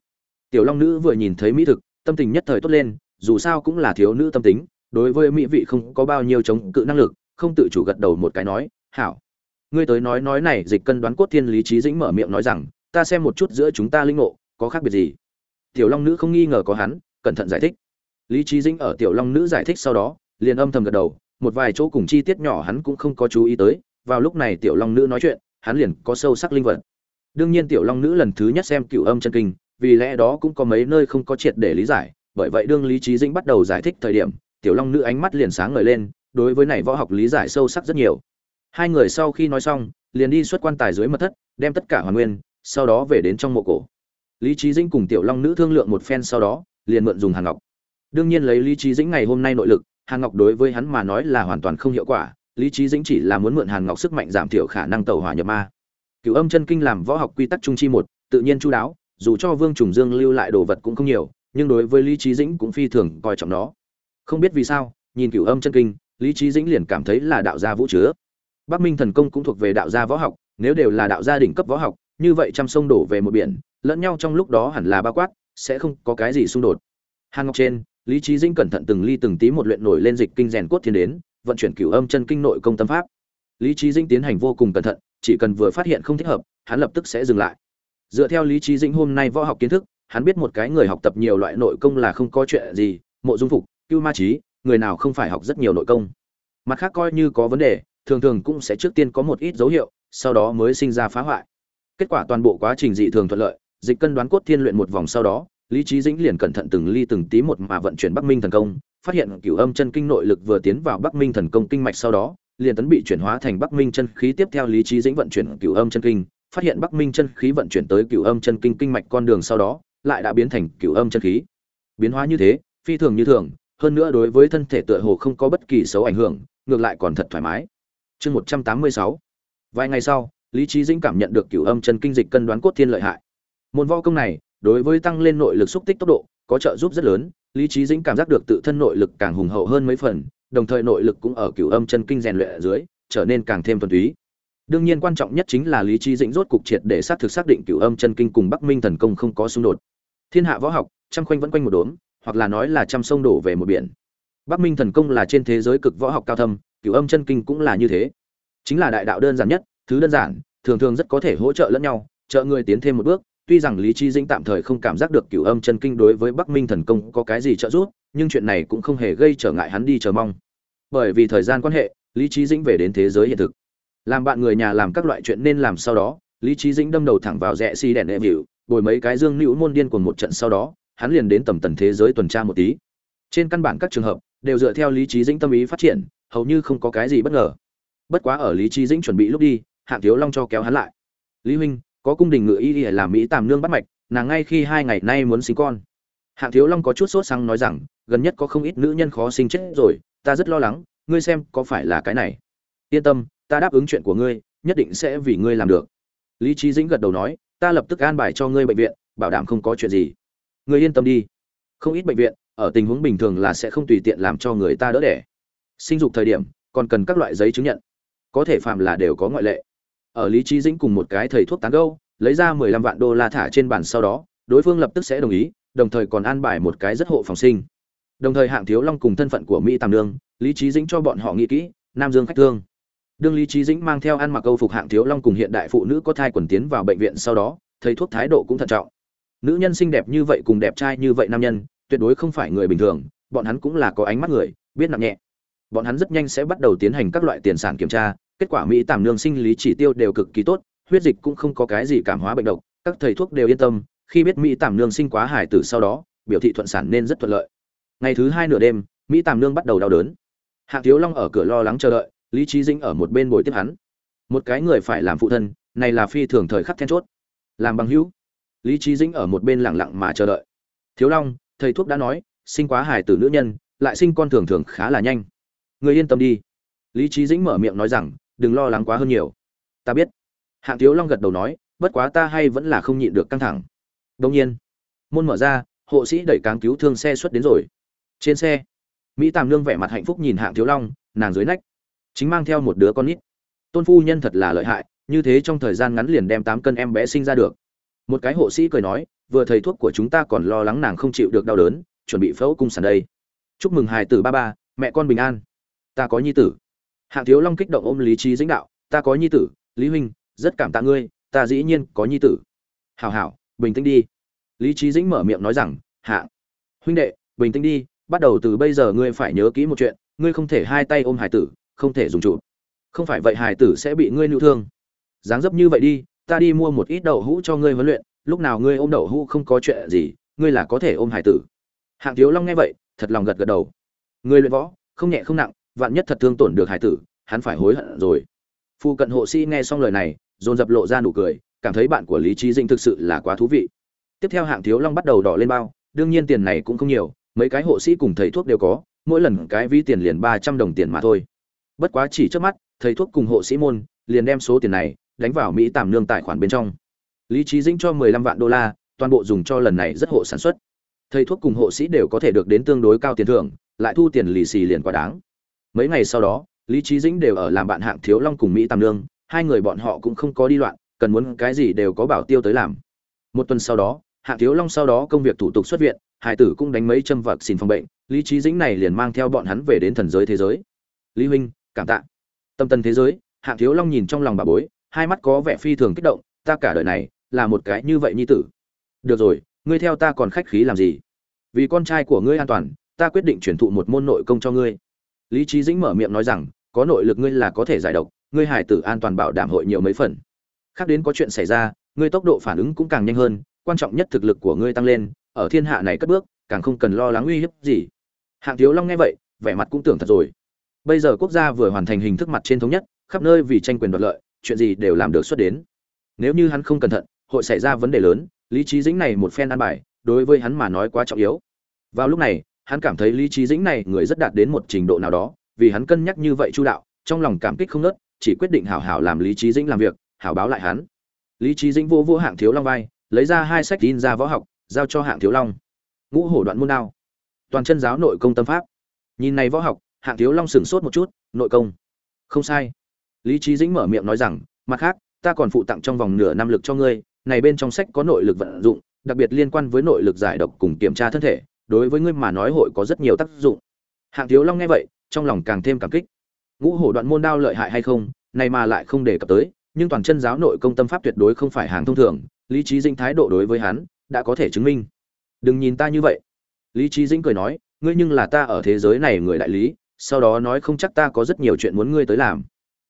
Tiểu long nữ vừa nhìn thấy mỹ thực, tâm tình nhất thời tốt lên, dù sao cũng là thiếu nữ tâm tính, đối với mỹ vị không có bao nhiêu chống cự năng lực không tự chủ gật đầu một cái nói, hảo. Ngươi tới nói nói này, dịch cân đoán cốt thiên lý trí dĩnh mở miệng nói rằng, ta xem một chút giữa chúng ta linh ngộ, có khác biệt gì? Tiểu long nữ không nghi ngờ có hắn, cẩn thận giải thích. Lý trí dĩnh ở tiểu long nữ giải thích sau đó, liền âm thầm gật đầu, một vài chỗ cùng chi tiết nhỏ hắn cũng không có chú ý tới, vào lúc này tiểu long nữ nói chuyện, hắn liền có sâu sắc linh vật. Đương nhiên tiểu long nữ lần thứ nhất xem cửu âm chân kinh, vì lẽ đó cũng có mấy nơi không có triệt để lý giải, bởi vậy đương lý trí dĩnh bắt đầu giải thích thời điểm, tiểu long nữ ánh mắt liền sáng ngời lên đối với này võ học lý giải sâu sắc rất nhiều. Hai người sau khi nói xong, liền đi xuất quan tài dưới mật thất, đem tất cả hoàn nguyên, sau đó về đến trong mộ cổ. Lý trí dĩnh cùng tiểu long nữ thương lượng một phen sau đó, liền mượn dùng hàn ngọc. Đương nhiên lấy lý trí dĩnh ngày hôm nay nội lực hàn ngọc đối với hắn mà nói là hoàn toàn không hiệu quả, lý trí dĩnh chỉ là muốn mượn hàn ngọc sức mạnh giảm thiểu khả năng tẩu hỏa nhập ma. Cựu âm chân kinh làm võ học quy tắc trung chi một, tự nhiên chu đáo, dù cho vương trùng dương lưu lại đồ vật cũng không nhiều, nhưng đối với lý trí dĩnh cũng phi thường coi trọng nó. Không biết vì sao, nhìn cựu âm chân kinh lý trí dĩnh liền cảm thấy là đạo gia vũ chứa. Bắc minh thần công cũng thuộc về đạo gia võ học, nếu đều là đạo gia đỉnh cấp võ học, như vậy trăm sông đổ về một biển, lẫn nhau trong lúc đó hẳn là bao quát, sẽ không có cái gì xung đột. Hàn ngọc trên, lý trí dĩnh cẩn thận từng ly từng tí một luyện nổi lên dịch kinh rèn cốt thiên đến, vận chuyển cửu âm chân kinh nội công tâm pháp. Lý trí dĩnh tiến hành vô cùng cẩn thận, chỉ cần vừa phát hiện không thích hợp, hắn lập tức sẽ dừng lại. Dựa theo lý trí dĩnh hôm nay võ học kiến thức, hắn biết một cái người học tập nhiều loại nội công là không có chuyện gì, mộ dung phục, cưu ma trí người nào không phải học rất nhiều nội công. Mặt khác coi như có vấn đề, thường thường cũng sẽ trước tiên có một ít dấu hiệu, sau đó mới sinh ra phá hoại. Kết quả toàn bộ quá trình dị thường thuận lợi, dịch cân đoán cốt thiên luyện một vòng sau đó, lý trí dĩnh liền cẩn thận từng ly từng tí một mà vận chuyển bắc minh thần công, phát hiện cửu âm chân kinh nội lực vừa tiến vào bắc minh thần công kinh mạch sau đó, liền tấn bị chuyển hóa thành bắc minh chân khí tiếp theo lý trí dĩnh vận chuyển cửu âm chân kinh, phát hiện bắc minh chân khí vận chuyển tới cửu âm chân kinh kinh mạch con đường sau đó, lại đã biến thành cửu âm chân khí. Biến hóa như thế, phi thường như thường hơn nữa đối với thân thể tựa hồ không có bất kỳ xấu ảnh hưởng, ngược lại còn thật thoải mái. Chương một trăm tám mươi sáu. Vài ngày sau, lý trí dĩnh cảm nhận được cửu âm chân kinh dịch cân đoán cốt thiên lợi hại. Môn võ công này, đối với tăng lên nội lực xúc tích tốc độ, có trợ giúp rất lớn, lý trí dĩnh cảm giác được tự thân nội lực càng hùng hậu hơn mấy phần, đồng thời nội lực cũng ở cửu âm chân kinh rèn luyện ở dưới, trở nên càng thêm thuần túy. Đương nhiên quan trọng nhất chính là lý trí dĩnh rốt cục triệt để xác thực xác định cửu âm chân kinh cùng bắc minh thần công không có xung đột. Thiên hạ võ học, trăm khoanh vẫn quanh một đốm hoặc là nói là trăm sông đổ về một biển. Bắc minh thần công là trên thế giới cực võ học cao thâm, cửu âm chân kinh cũng là như thế. Chính là đại đạo đơn giản nhất, thứ đơn giản, thường thường rất có thể hỗ trợ lẫn nhau, trợ người tiến thêm một bước. Tuy rằng lý trí dĩnh tạm thời không cảm giác được cửu âm chân kinh đối với bắc minh thần công có cái gì trợ giúp, nhưng chuyện này cũng không hề gây trở ngại hắn đi chờ mong. Bởi vì thời gian quan hệ, lý trí dĩnh về đến thế giới hiện thực. Làm bạn người nhà làm các loại chuyện nên làm sau đó, lý trí dĩnh đâm đầu thẳng vào rẽ xi si đèn đệ vịu bồi mấy cái dương nữ môn điên cuồng một trận sau đó hắn liền đến tầm tần thế giới tuần tra một tí. Trên căn bản các trường hợp đều dựa theo lý trí dĩnh tâm ý phát triển, hầu như không có cái gì bất ngờ. Bất quá ở lý trí dĩnh chuẩn bị lúc đi, hạng thiếu long cho kéo hắn lại. Lý huynh, có cung đình ngự y y làm mỹ tàm nương bắt mạch, nàng ngay khi hai ngày nay muốn sinh con. Hạng thiếu long có chút sốt sáng nói rằng, gần nhất có không ít nữ nhân khó sinh chết rồi, ta rất lo lắng, ngươi xem có phải là cái này? Yên tâm, ta đáp ứng chuyện của ngươi, nhất định sẽ vì ngươi làm được. Lý trí dĩnh gật đầu nói, ta lập tức an bài cho ngươi bệnh viện, bảo đảm không có chuyện gì. Người yên tâm đi. Không ít bệnh viện, ở tình huống bình thường là sẽ không tùy tiện làm cho người ta đỡ đẻ. Sinh dục thời điểm, còn cần các loại giấy chứng nhận. Có thể phạm là đều có ngoại lệ. Ở lý trí dĩnh cùng một cái thầy thuốc tán gâu lấy ra mười lăm vạn đô la thả trên bàn sau đó, đối phương lập tức sẽ đồng ý, đồng thời còn an bài một cái rất hộ phòng sinh. Đồng thời hạng thiếu long cùng thân phận của mỹ tam nương, lý trí dĩnh cho bọn họ nghĩ kỹ, nam dương khách thương. Đương lý trí dĩnh mang theo ăn mặc câu phục hạng thiếu long cùng hiện đại phụ nữ có thai quần tiến vào bệnh viện sau đó, thầy thuốc thái độ cũng thận trọng nữ nhân xinh đẹp như vậy cùng đẹp trai như vậy nam nhân, tuyệt đối không phải người bình thường, bọn hắn cũng là có ánh mắt người, biết nặng nhẹ. Bọn hắn rất nhanh sẽ bắt đầu tiến hành các loại tiền sản kiểm tra, kết quả mỹ tàm nương sinh lý chỉ tiêu đều cực kỳ tốt, huyết dịch cũng không có cái gì cảm hóa bệnh độc, các thầy thuốc đều yên tâm, khi biết mỹ tàm nương sinh quá hải tử sau đó, biểu thị thuận sản nên rất thuận lợi. Ngày thứ hai nửa đêm, mỹ tàm nương bắt đầu đau đớn. Hạng thiếu long ở cửa lo lắng chờ đợi, lý trí dinh ở một bên bồi tiếp hắn. Một cái người phải làm phụ thân, này là phi thường thời khắc then chốt. Làm bằng hữu lý trí dĩnh ở một bên lẳng lặng mà chờ đợi. Thiếu long, thầy thuốc đã nói, sinh quá hài tử nữ nhân, lại sinh con thường thường khá là nhanh. Người yên tâm đi. Lý trí dĩnh mở miệng nói rằng, đừng lo lắng quá hơn nhiều. Ta biết. Hạng thiếu long gật đầu nói, bất quá ta hay vẫn là không nhịn được căng thẳng. Đông nhiên. Môn mở ra, hộ sĩ đẩy cáng cứu thương xe xuất đến rồi. Trên xe, mỹ tàm nương vẻ mặt hạnh phúc nhìn hạng thiếu long, nàng dưới nách. Chính mang theo một đứa con nít. Tôn phu nhân thật là lợi hại, như thế trong thời gian ngắn liền đem tám cân em bé sinh ra được một cái hộ sĩ cười nói, vừa thầy thuốc của chúng ta còn lo lắng nàng không chịu được đau đớn, chuẩn bị phẫu cung sản đây. Chúc mừng hài tử ba ba, mẹ con bình an. Ta có nhi tử. Hạng thiếu long kích động ôm lý trí dĩnh đạo, ta có nhi tử, lý huynh, rất cảm tạ ngươi, ta dĩ nhiên có nhi tử. Hảo hảo, bình tĩnh đi. Lý trí dĩnh mở miệng nói rằng hạ huynh đệ, bình tĩnh đi, bắt đầu từ bây giờ ngươi phải nhớ kỹ một chuyện, ngươi không thể hai tay ôm hải tử, không thể dùng trụ. Không phải vậy hải tử sẽ bị ngươi nưu thương. Dáng dấp như vậy đi ta đi mua một ít đậu hũ cho ngươi huấn luyện, lúc nào ngươi ôm đậu hũ không có chuyện gì, ngươi là có thể ôm hải tử. Hạng thiếu long nghe vậy, thật lòng gật gật đầu. Ngươi luyện võ, không nhẹ không nặng, vạn nhất thật thương tổn được hải tử, hắn phải hối hận rồi. Phu cận hộ sĩ nghe xong lời này, dồn dập lộ ra nụ cười, cảm thấy bạn của lý trí dinh thực sự là quá thú vị. Tiếp theo hạng thiếu long bắt đầu đỏ lên bao, đương nhiên tiền này cũng không nhiều, mấy cái hộ sĩ cùng thầy thuốc đều có, mỗi lần cái vi tiền liền ba trăm đồng tiền mà thôi. Bất quá chỉ trước mắt, thầy thuốc cùng hộ sĩ môn, liền đem số tiền này đánh vào mỹ tạm nương tài khoản bên trong. Lý trí dĩnh cho mười lăm vạn đô la, toàn bộ dùng cho lần này rất hộ sản xuất. Thầy thuốc cùng hộ sĩ đều có thể được đến tương đối cao tiền thưởng, lại thu tiền lì xì liền quá đáng. Mấy ngày sau đó, lý trí dĩnh đều ở làm bạn hạng thiếu long cùng mỹ tam nương, hai người bọn họ cũng không có đi loạn, cần muốn cái gì đều có bảo tiêu tới làm. Một tuần sau đó, hạng thiếu long sau đó công việc thủ tục xuất viện hải tử cũng đánh mấy châm vật xin phòng bệnh, lý trí dĩnh này liền mang theo bọn hắn về đến thần giới thế giới. Lý huynh, cảm tạ. Tâm tân thế giới, hạng thiếu long nhìn trong lòng bà bối hai mắt có vẻ phi thường kích động, ta cả đời này là một cái như vậy nhi tử. Được rồi, ngươi theo ta còn khách khí làm gì? Vì con trai của ngươi an toàn, ta quyết định chuyển thụ một môn nội công cho ngươi. Lý trí dĩnh mở miệng nói rằng, có nội lực ngươi là có thể giải độc, ngươi hải tử an toàn bảo đảm hội nhiều mấy phần. Khác đến có chuyện xảy ra, ngươi tốc độ phản ứng cũng càng nhanh hơn, quan trọng nhất thực lực của ngươi tăng lên, ở thiên hạ này cất bước, càng không cần lo lắng uy hiếp gì. Hạng thiếu long nghe vậy, vẻ mặt cũng tưởng thật rồi. Bây giờ quốc gia vừa hoàn thành hình thức mặt trên thống nhất, khắp nơi vì tranh quyền đoạt lợi chuyện gì đều làm được xuất đến. Nếu như hắn không cẩn thận, hội xảy ra vấn đề lớn, lý trí dĩnh này một phen ăn bài, đối với hắn mà nói quá trọng yếu. Vào lúc này, hắn cảm thấy lý trí dĩnh này người rất đạt đến một trình độ nào đó, vì hắn cân nhắc như vậy chu đạo, trong lòng cảm kích không nớt chỉ quyết định hảo hảo làm lý trí dĩnh làm việc, hảo báo lại hắn. Lý trí dĩnh vô vô hạng thiếu long vai, lấy ra hai sách tin ra võ học, giao cho hạng thiếu long. Ngũ hổ đoạn môn đao. Toàn chân giáo nội công tâm pháp. Nhìn này võ học, hạng thiếu long sửng sốt một chút, nội công. Không sai lý trí dĩnh mở miệng nói rằng, mặt khác, ta còn phụ tặng trong vòng nửa năm lực cho ngươi, này bên trong sách có nội lực vận dụng, đặc biệt liên quan với nội lực giải độc cùng kiểm tra thân thể, đối với ngươi mà nói hội có rất nhiều tác dụng. Hạng thiếu long nghe vậy, trong lòng càng thêm cảm kích. Ngũ hổ đoạn môn đao lợi hại hay không, này mà lại không đề cập tới, nhưng toàn chân giáo nội công tâm pháp tuyệt đối không phải hàng thông thường, lý trí dĩnh thái độ đối với hắn, đã có thể chứng minh. Đừng nhìn ta như vậy. Lý trí dĩnh cười nói, ngươi nhưng là ta ở thế giới này người đại lý, sau đó nói không chắc ta có rất nhiều chuyện muốn ngươi tới làm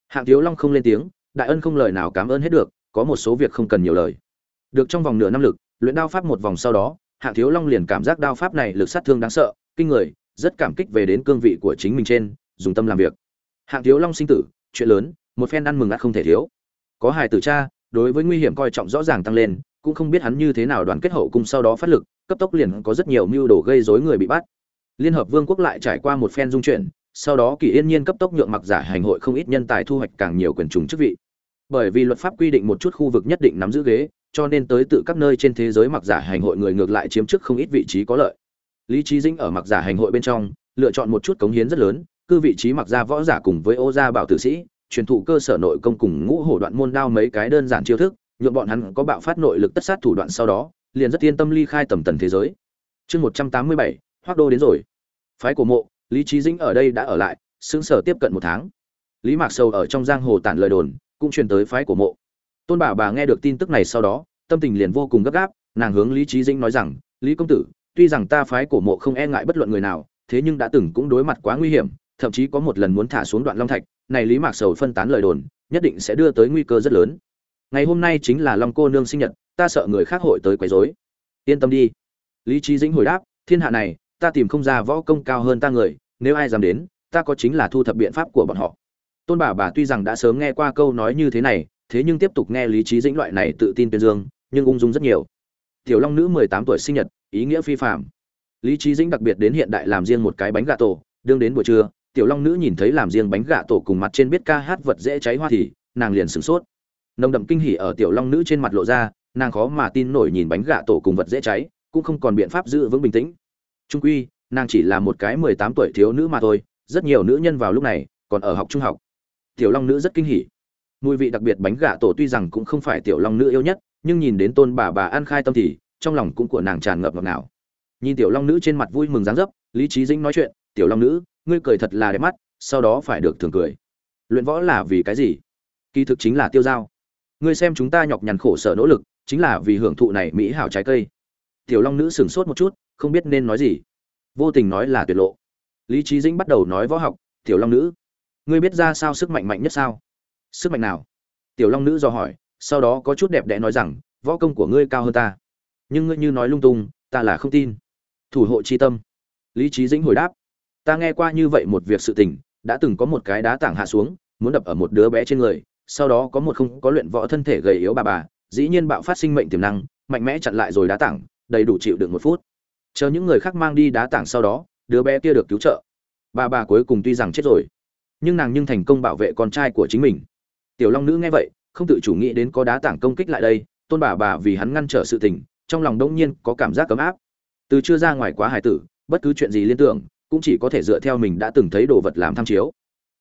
hạng thiếu long không lên tiếng, đại ân không lời nào cảm ơn hết được, có một số việc không cần nhiều lời. Được trong vòng nửa năm lực, luyện đao pháp một vòng sau đó, hạng thiếu long liền cảm giác đao pháp này lực sát thương đáng sợ, kinh người, rất cảm kích về đến cương vị của chính mình trên, dùng tâm làm việc. Hạng thiếu long sinh tử, chuyện lớn, một phen ăn mừng ắt không thể thiếu. Có hài tử cha, đối với nguy hiểm coi trọng rõ ràng tăng lên, cũng không biết hắn như thế nào đoàn kết hậu cung sau đó phát lực, cấp tốc liền có rất nhiều mưu đồ gây rối người bị bắt. Liên hợp vương quốc lại trải qua một phen dung chuyển sau đó kỳ yên nhiên cấp tốc nhượng mặc giả hành hội không ít nhân tài thu hoạch càng nhiều quyền trùng chức vị. Bởi vì luật pháp quy định một chút khu vực nhất định nắm giữ ghế, cho nên tới tự các nơi trên thế giới mặc giả hành hội người ngược lại chiếm chức không ít vị trí có lợi. Lý trí dĩnh ở mặc giả hành hội bên trong, lựa chọn một chút cống hiến rất lớn, cư vị trí mặc gia võ giả cùng với ô gia bảo tử sĩ, truyền thụ cơ sở nội công cùng ngũ hổ đoạn môn đao mấy cái đơn giản chiêu thức nhuộm bọn hắn có bạo phát nội lực tất sát thủ đoạn sau đó, liền rất yên tâm ly khai tầm tần thế giới. Chương một trăm tám mươi bảy hoác đô đến rồi. Phái của mộ lý trí dĩnh ở đây đã ở lại xứng sở tiếp cận một tháng. Lý mạc sầu ở trong giang hồ tản lời đồn, cũng truyền tới phái của mộ. Tôn bà bà nghe được tin tức này sau đó, tâm tình liền vô cùng gấp gáp, nàng hướng lý trí dĩnh nói rằng, lý công tử, tuy rằng ta phái cổ mộ không e ngại bất luận người nào, thế nhưng đã từng cũng đối mặt quá nguy hiểm, thậm chí có một lần muốn thả xuống đoạn long thạch, này lý mạc sầu phân tán lời đồn, nhất định sẽ đưa tới nguy cơ rất lớn. Ngày hôm nay chính là long cô nương sinh nhật, ta sợ người khác hội tới quấy rối. Yên tâm đi. Lý trí dĩnh hồi đáp, thiên hạ này ta tìm không ra võ công cao hơn ta người, nếu ai dám đến, ta có chính là thu thập biện pháp của bọn họ. Tôn bà bà tuy rằng đã sớm nghe qua câu nói như thế này, thế nhưng tiếp tục nghe lý trí dĩnh loại này tự tin tuyên dương, nhưng ung dung rất nhiều. Tiểu long nữ mười tám tuổi sinh nhật, ý nghĩa phi phạm lý trí dĩnh đặc biệt đến hiện đại làm riêng một cái bánh gà tổ, đương đến buổi trưa, tiểu long nữ nhìn thấy làm riêng bánh gà tổ cùng mặt trên biết ca hát vật dễ cháy hoa thì, nàng liền sửng sốt. Nồng đậm kinh hỉ ở tiểu long nữ trên mặt lộ ra, nàng khó mà tin nổi nhìn bánh gà tổ cùng vật dễ cháy, cũng không còn biện pháp giữ vững bình tĩnh trung quy, nàng chỉ là một cái mười tám tuổi thiếu nữ mà thôi, rất nhiều nữ nhân vào lúc này còn ở học trung học. Tiểu long nữ rất kinh hỉ. Mùi vị đặc biệt bánh gà tổ tuy rằng cũng không phải tiểu long nữ yêu nhất, nhưng nhìn đến tôn bà bà ăn khai tâm thì trong lòng cũng của nàng tràn ngập ngọt ngào. Nhìn tiểu long nữ trên mặt vui mừng dáng dấp, lý trí dĩnh nói chuyện, tiểu long nữ, ngươi cười thật là đẹp mắt, sau đó phải được thường cười. Luyện võ là vì cái gì? Kỳ thực chính là tiêu dao. Ngươi xem chúng ta nhọc nhằn khổ sở nỗ lực, chính là vì hưởng thụ này mỹ hảo trái cây. Tiểu long nữ sửng sốt một chút không biết nên nói gì. Vô tình nói là tuyệt lộ. Lý trí dĩnh bắt đầu nói võ học, tiểu long nữ, ngươi biết ra sao sức mạnh mạnh nhất sao? Sức mạnh nào? Tiểu long nữ do hỏi, sau đó có chút đẹp đẽ nói rằng, võ công của ngươi cao hơn ta. Nhưng ngươi như nói lung tung, ta là không tin. Thủ hộ chi tâm. Lý trí dĩnh hồi đáp, ta nghe qua như vậy một việc sự tình, đã từng có một cái đá tảng hạ xuống, muốn đập ở một đứa bé trên người, sau đó có một không có luyện võ thân thể gầy yếu bà bà, dĩ nhiên bạo phát sinh mệnh tiềm năng, mạnh mẽ chặn lại rồi đá tảng, đầy đủ chịu được một phút chờ những người khác mang đi đá tảng sau đó, đứa bé kia được cứu trợ. Bà bà cuối cùng tuy rằng chết rồi, nhưng nàng nhưng thành công bảo vệ con trai của chính mình. Tiểu long nữ nghe vậy, không tự chủ nghĩ đến có đá tảng công kích lại đây, tôn bà bà vì hắn ngăn trở sự tình, trong lòng đông nhiên có cảm giác cấm áp. Từ chưa ra ngoài quá hài tử, bất cứ chuyện gì liên tưởng, cũng chỉ có thể dựa theo mình đã từng thấy đồ vật làm tham chiếu.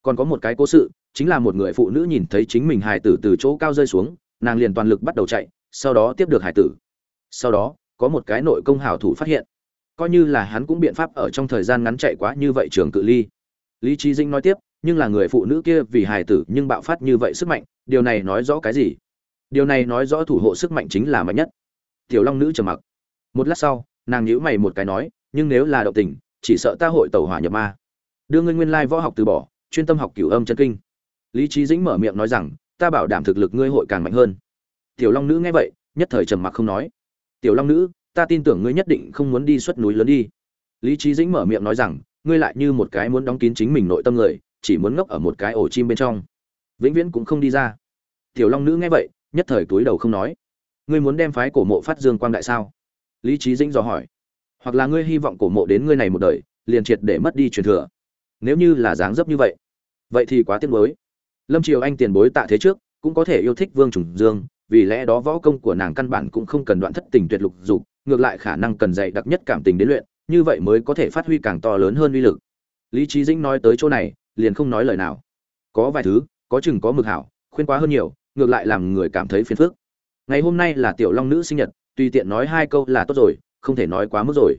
Còn có một cái cố sự, chính là một người phụ nữ nhìn thấy chính mình hài tử từ chỗ cao rơi xuống, nàng liền toàn lực bắt đầu chạy, sau đó tiếp được hài tử. Sau đó, có một cái nội công hảo thủ phát hiện coi như là hắn cũng biện pháp ở trong thời gian ngắn chạy quá như vậy trường cự ly. Lý trí dinh nói tiếp, nhưng là người phụ nữ kia vì hài tử nhưng bạo phát như vậy sức mạnh, điều này nói rõ cái gì? Điều này nói rõ thủ hộ sức mạnh chính là mạnh nhất. Tiểu long nữ trầm mặc. Một lát sau, nàng nhíu mày một cái nói, nhưng nếu là động tình, chỉ sợ ta hội tẩu hỏa nhập ma. Đưa ngươi nguyên lai võ học từ bỏ, chuyên tâm học cửu âm chân kinh. Lý trí dĩnh mở miệng nói rằng, ta bảo đảm thực lực ngươi hội càng mạnh hơn. Tiểu long nữ nghe vậy, nhất thời trầm mặc không nói. Tiểu long nữ ta tin tưởng ngươi nhất định không muốn đi xuất núi lớn đi. Lý trí dĩnh mở miệng nói rằng, ngươi lại như một cái muốn đóng kín chính mình nội tâm người, chỉ muốn ngốc ở một cái ổ chim bên trong. Vĩnh viễn cũng không đi ra. Tiểu long nữ nghe vậy, nhất thời túi đầu không nói. Ngươi muốn đem phái cổ mộ phát dương quang đại sao? Lý trí dĩnh dò hỏi. Hoặc là ngươi hy vọng cổ mộ đến ngươi này một đời, liền triệt để mất đi truyền thừa. Nếu như là dáng dấp như vậy vậy thì quá tiếc nuối. Lâm triều anh tiền bối tạ thế trước, cũng có thể yêu thích vương trùng dương vì lẽ đó võ công của nàng căn bản cũng không cần đoạn thất tình tuyệt lục dục, ngược lại khả năng cần dạy đặc nhất cảm tình đến luyện, như vậy mới có thể phát huy càng to lớn hơn uy lực. Lý trí dĩnh nói tới chỗ này, liền không nói lời nào. Có vài thứ, có chừng có mực hảo, khuyên quá hơn nhiều, ngược lại làm người cảm thấy phiền phức. Ngày hôm nay là tiểu long nữ sinh nhật, tùy tiện nói hai câu là tốt rồi, không thể nói quá mức rồi.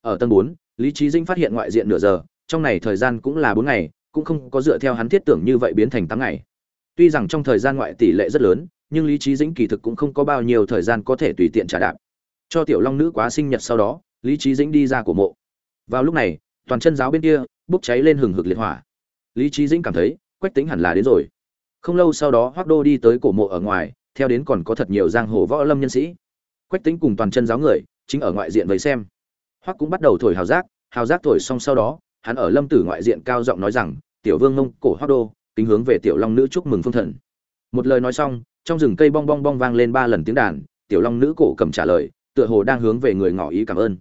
Ở tầng bốn, lý trí dĩnh phát hiện ngoại diện nửa giờ, trong này thời gian cũng là bốn ngày, cũng không có dựa theo hắn thiết tưởng như vậy biến thành tám ngày. Tuy rằng trong thời gian ngoại tỷ lệ rất lớn nhưng lý trí dĩnh kỳ thực cũng không có bao nhiêu thời gian có thể tùy tiện trả đạp. Cho tiểu long nữ quá sinh nhật sau đó, lý trí dĩnh đi ra của mộ. Vào lúc này, toàn chân giáo bên kia, bốc cháy lên hừng hực liệt hỏa. Lý trí dĩnh cảm thấy, quách tính hẳn là đến rồi. Không lâu sau đó hoác đô đi tới cổ mộ ở ngoài, theo đến còn có thật nhiều giang hồ võ lâm nhân sĩ. Quách tính cùng toàn chân giáo người, chính ở ngoại diện với xem. Hoác cũng bắt đầu thổi hào giác hào giác thổi xong sau đó, hắn ở lâm tử ngoại diện cao giọng nói rằng, tiểu vương mông, cổ hoác đô, kính hướng về tiểu long nữ chúc mừng phương thần. Một lời nói xong trong rừng cây bong bong bong vang lên ba lần tiếng đàn, tiểu long nữ cổ cầm trả lời, tựa hồ đang hướng về người ngỏ ý cảm ơn.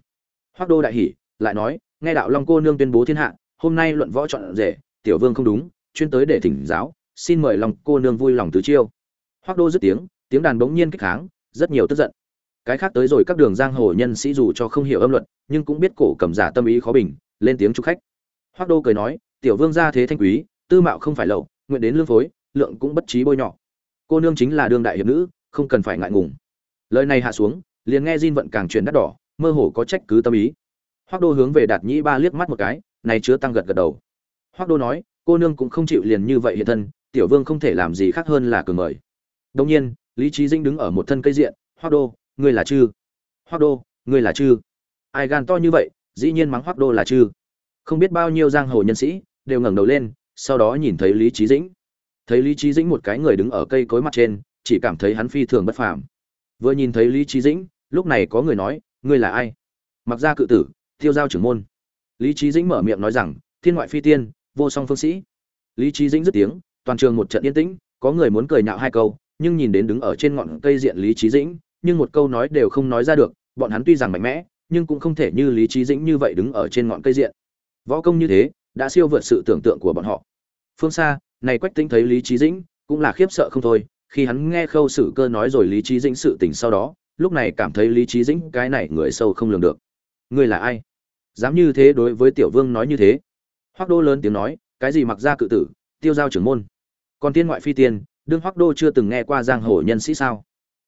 Hoác đô đại hỉ, lại nói, nghe đạo long cô nương tuyên bố thiên hạ, hôm nay luận võ chọn rể, tiểu vương không đúng, chuyên tới để thỉnh giáo, xin mời lòng cô nương vui lòng tứ chiêu. Hoác đô dứt tiếng tiếng đàn bỗng nhiên kích kháng, rất nhiều tức giận. Cái khác tới rồi các đường giang hồ nhân sĩ dù cho không hiểu âm luật, nhưng cũng biết cổ cầm giả tâm ý khó bình, lên tiếng chúc khách. Hoác đô cười nói, tiểu vương gia thế thanh quý, tư mạo không phải lậu, nguyện đến lương phối, lượng cũng bất trí bôi nhọ cô nương chính là đương đại hiệp nữ, không cần phải ngại ngùng. Lời này hạ xuống, liền nghe diên vận càng truyền đắt đỏ, mơ hồ có trách cứ tâm ý. Hoác đô hướng về đạt nhĩ ba liếc mắt một cái, này chứa tăng gật gật đầu. Hoác đô nói, cô nương cũng không chịu liền như vậy hiện thân, tiểu vương không thể làm gì khác hơn là cường mời. Đông nhiên, lý trí dinh đứng ở một thân cây diện hoác đô, ngươi là chư? Hoác đô, ngươi là chư? Ai gan to như vậy, dĩ nhiên mắng hoác đô là chư. Không biết bao nhiêu giang hồ nhân sĩ đều ngẩng đầu lên, sau đó nhìn thấy lý trí dĩnh thấy lý trí dĩnh một cái người đứng ở cây cối mặt trên, chỉ cảm thấy hắn phi thường bất phàm. Vừa nhìn thấy lý trí dĩnh, lúc này có người nói, ngươi là ai? Mặc ra cự tử tiêu giao trưởng môn. Lý trí dĩnh mở miệng nói rằng, thiên ngoại phi tiên, vô song phương sĩ. Lý trí dĩnh dứt tiếng, toàn trường một trận yên tĩnh, có người muốn cười nhạo hai câu, nhưng nhìn đến đứng ở trên ngọn cây diện lý trí dĩnh, nhưng một câu nói đều không nói ra được, bọn hắn tuy rằng mạnh mẽ, nhưng cũng không thể như lý trí dĩnh như vậy đứng ở trên ngọn cây diện. Võ công như thế, đã siêu vượt sự tưởng tượng của bọn họ. Phương xa này quách tinh thấy lý trí dĩnh cũng là khiếp sợ không thôi, khi hắn nghe khâu sử cơ nói rồi lý trí dĩnh sự tình sau đó, lúc này cảm thấy lý trí dĩnh cái này người sâu không lường được. Ngươi là ai? Dám như thế đối với tiểu vương nói như thế? Hoác đô lớn tiếng nói, cái gì mặc ra cự tử, tiêu giao trưởng môn. Còn tiên ngoại phi tiên, đương hoác đô chưa từng nghe qua giang hồ nhân sĩ sao?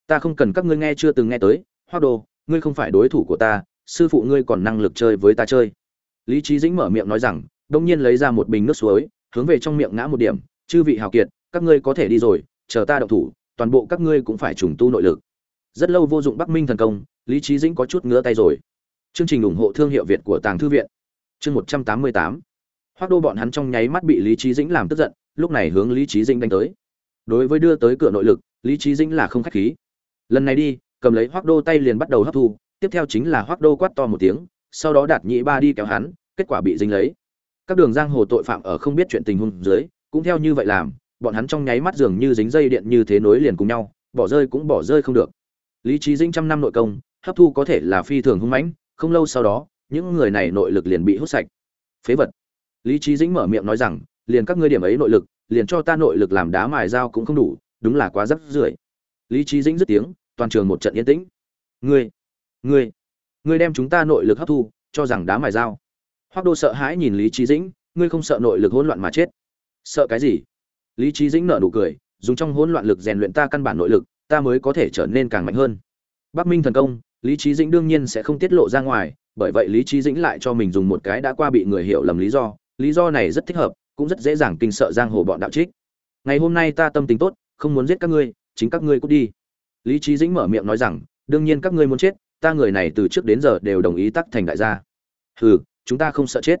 Ta không cần các ngươi nghe chưa từng nghe tới hoác đô, ngươi không phải đối thủ của ta, sư phụ ngươi còn năng lực chơi với ta chơi. Lý trí dĩnh mở miệng nói rằng, đông nhiên lấy ra một bình nước suối hướng về trong miệng ngã một điểm, chư vị hào kiệt, các ngươi có thể đi rồi, chờ ta động thủ, toàn bộ các ngươi cũng phải trùng tu nội lực. Rất lâu vô dụng bắc minh thần công, lý trí dĩnh có chút ngứa tay rồi. Chương trình ủng hộ thương hiệu việt của tàng thư viện. Chương một trăm tám mươi tám. Hoác đô bọn hắn trong nháy mắt bị lý trí dĩnh làm tức giận, lúc này hướng lý trí dĩnh đánh tới. Đối với đưa tới cửa nội lực, lý trí dĩnh là không khách khí. Lần này đi, cầm lấy hoác đô tay liền bắt đầu hấp thu, tiếp theo chính là hoác đô quát to một tiếng, sau đó đạt nhị ba đi kéo hắn, kết quả bị dính lấy các đường giang hồ tội phạm ở không biết chuyện tình huống dưới, cũng theo như vậy làm, bọn hắn trong nháy mắt dường như dính dây điện như thế nối liền cùng nhau, bỏ rơi cũng bỏ rơi không được. Lý trí dĩnh trăm năm nội công, hấp thu có thể là phi thường hung mãnh, không lâu sau đó, những người này nội lực liền bị hút sạch. Phế vật. Lý trí dĩnh mở miệng nói rằng, liền các ngươi điểm ấy nội lực, liền cho ta nội lực làm đá mài dao cũng không đủ, đúng là quá rắc rưởi. Lý trí dĩnh dứt tiếng, toàn trường một trận yên tĩnh. Ngươi ngươi ngươi đem chúng ta nội lực hấp thu, cho rằng đá mài dao. Hoắc đô sợ hãi nhìn lý Chí dĩnh, ngươi không sợ nội lực hỗn loạn mà chết. Sợ cái gì? Lý Chí dĩnh nở nụ cười, dùng trong hỗn loạn lực rèn luyện ta căn bản nội lực, ta mới có thể trở nên càng mạnh hơn. Bắc minh thần công, lý Chí dĩnh đương nhiên sẽ không tiết lộ ra ngoài, bởi vậy lý Chí dĩnh lại cho mình dùng một cái đã qua bị người hiểu lầm lý do. Lý do này rất thích hợp, cũng rất dễ dàng kinh sợ giang hồ bọn đạo trích. Ngày hôm nay ta tâm tình tốt, không muốn giết các ngươi, chính các ngươi cút đi. Lý Chí dĩnh mở miệng nói rằng, đương nhiên các ngươi muốn chết, ta người này từ trước đến giờ đều đồng ý tắc thành đại gia. Hừ chúng ta không sợ chết.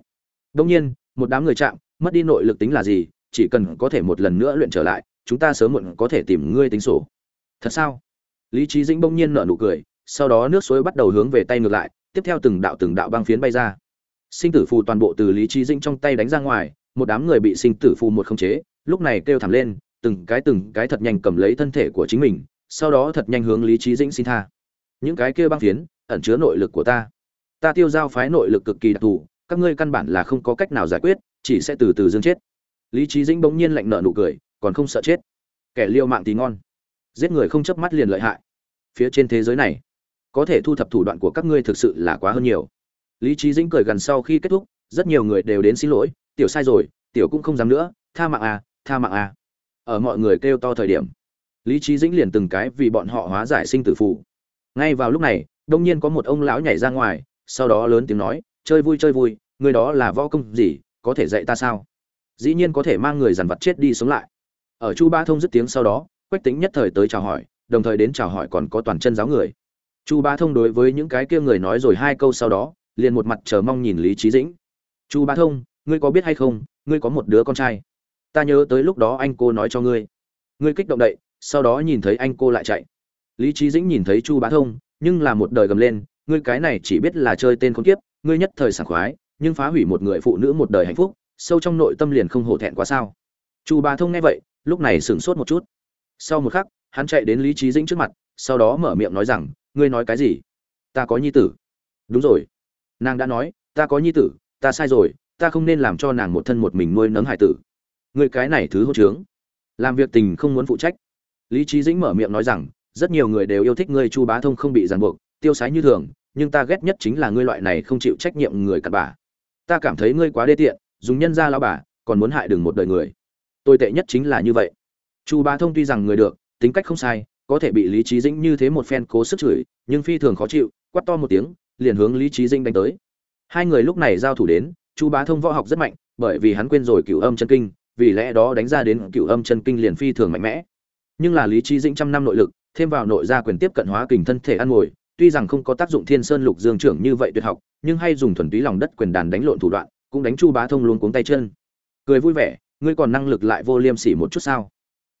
Đông nhiên, một đám người chạm, mất đi nội lực tính là gì, chỉ cần có thể một lần nữa luyện trở lại, chúng ta sớm muộn có thể tìm ngươi tính sổ. Thật sao? Lý trí dĩnh bỗng nhiên nở nụ cười, sau đó nước suối bắt đầu hướng về tay ngược lại, tiếp theo từng đạo từng đạo băng phiến bay ra. Sinh tử phù toàn bộ từ lý trí dĩnh trong tay đánh ra ngoài, một đám người bị sinh tử phù một không chế, lúc này kêu thảm lên, từng cái từng cái thật nhanh cầm lấy thân thể của chính mình, sau đó thật nhanh hướng lý trí dĩnh xin tha. Những cái kia băng phiến, ẩn chứa nội lực của ta ta tiêu giao phái nội lực cực kỳ đặc thù, các ngươi căn bản là không có cách nào giải quyết, chỉ sẽ từ từ dương chết. Lý trí dĩnh bỗng nhiên lạnh nợ nụ cười, còn không sợ chết. Kẻ liêu mạng thì ngon. Giết người không chớp mắt liền lợi hại. Phía trên thế giới này, có thể thu thập thủ đoạn của các ngươi thực sự là quá hơn nhiều. Lý trí dĩnh cười gần sau khi kết thúc, rất nhiều người đều đến xin lỗi, tiểu sai rồi, tiểu cũng không dám nữa, tha mạng à tha mạng à. Ở mọi người kêu to thời điểm, lý trí dĩnh liền từng cái vì bọn họ hóa giải sinh tử phù. Ngay vào lúc này đông nhiên có một ông lão nhảy ra ngoài sau đó lớn tiếng nói, chơi vui chơi vui người đó là võ công gì, có thể dạy ta sao? Dĩ nhiên có thể mang người dàn vật chết đi sống lại. Ở chu ba thông dứt tiếng sau đó, quách tính nhất thời tới chào hỏi, đồng thời đến chào hỏi còn có toàn chân giáo người. Chu ba thông đối với những cái kia người nói rồi hai câu sau đó, liền một mặt chờ mong nhìn lý trí dĩnh. Chu ba thông, ngươi có biết hay không, ngươi có một đứa con trai? Ta nhớ tới lúc đó anh cô nói cho ngươi. Ngươi kích động đậy, sau đó nhìn thấy anh cô lại chạy. Lý trí dĩnh nhìn thấy chu bá thông, nhưng là một đời gầm lên ngươi cái này chỉ biết là chơi tên khốn kiếp, ngươi nhất thời sảng khoái, nhưng phá hủy một người phụ nữ một đời hạnh phúc, sâu trong nội tâm liền không hổ thẹn quá sao. Chu bá thông nghe vậy, lúc này sửng sốt một chút. Sau một khắc, hắn chạy đến lý Chí dĩnh trước mặt, sau đó mở miệng nói rằng, ngươi nói cái gì? Ta có nhi tử. Đúng rồi. Nàng đã nói, ta có nhi tử, ta sai rồi, ta không nên làm cho nàng một thân một mình nuôi nấng hải tử. Ngươi cái này thứ hỗn trướng. Làm việc tình không muốn phụ trách. Lý Chí dĩnh mở miệng nói rằng, rất nhiều người đều yêu thích ngươi, chu bá thông không bị ràng buộc tiêu sái như thường, nhưng ta ghét nhất chính là ngươi loại này không chịu trách nhiệm người cặn bà ta cảm thấy ngươi quá đê tiện, dùng nhân ra lao bà, còn muốn hại đừng một đời người. Tồi tệ nhất chính là như vậy. Chu bá thông tuy rằng người được, tính cách không sai, có thể bị lý trí dĩnh như thế một phen cố sức chửi, nhưng phi thường khó chịu quắt to một tiếng, liền hướng lý trí dĩnh đánh tới. Hai người lúc này giao thủ đến, chu bá thông võ học rất mạnh, bởi vì hắn quên rồi cửu âm chân kinh, vì lẽ đó đánh ra đến cửu âm chân kinh liền phi thường mạnh mẽ. Nhưng là lý trí dĩnh trăm năm nội lực, thêm vào nội gia quyền tiếp cận hóa kình thân thể ăn ngồi tuy rằng không có tác dụng thiên sơn lục dương trưởng như vậy tuyệt học, nhưng hay dùng thuần túy lòng đất quyền đàn đánh lộn thủ đoạn, cũng đánh chu bá thông luôn cuống tay chân. Cười vui vẻ, ngươi còn năng lực lại vô liêm sỉ một chút sao?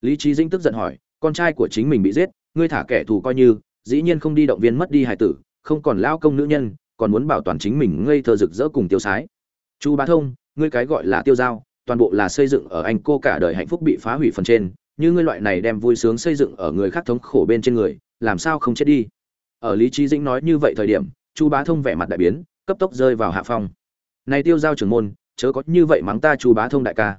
Lý trí Dinh tức giận hỏi, con trai của chính mình bị giết, ngươi thả kẻ thù coi như, dĩ nhiên không đi động viên mất đi hài tử, không còn lao công nữ nhân, còn muốn bảo toàn chính mình ngây thơ rực rỡ cùng tiêu sái. Chu bá thông, ngươi cái gọi là tiêu giao toàn bộ là xây dựng ở anh cô cả đời hạnh phúc bị phá hủy phần trên, như ngươi loại này đem vui sướng xây dựng ở người khác thống khổ bên trên người, làm sao không chết đi? Ở lý trí dĩnh nói như vậy thời điểm, chu bá thông vẻ mặt đại biến, cấp tốc rơi vào hạ phong. Này tiêu giao trưởng môn, chớ có như vậy mắng ta chu bá thông đại ca.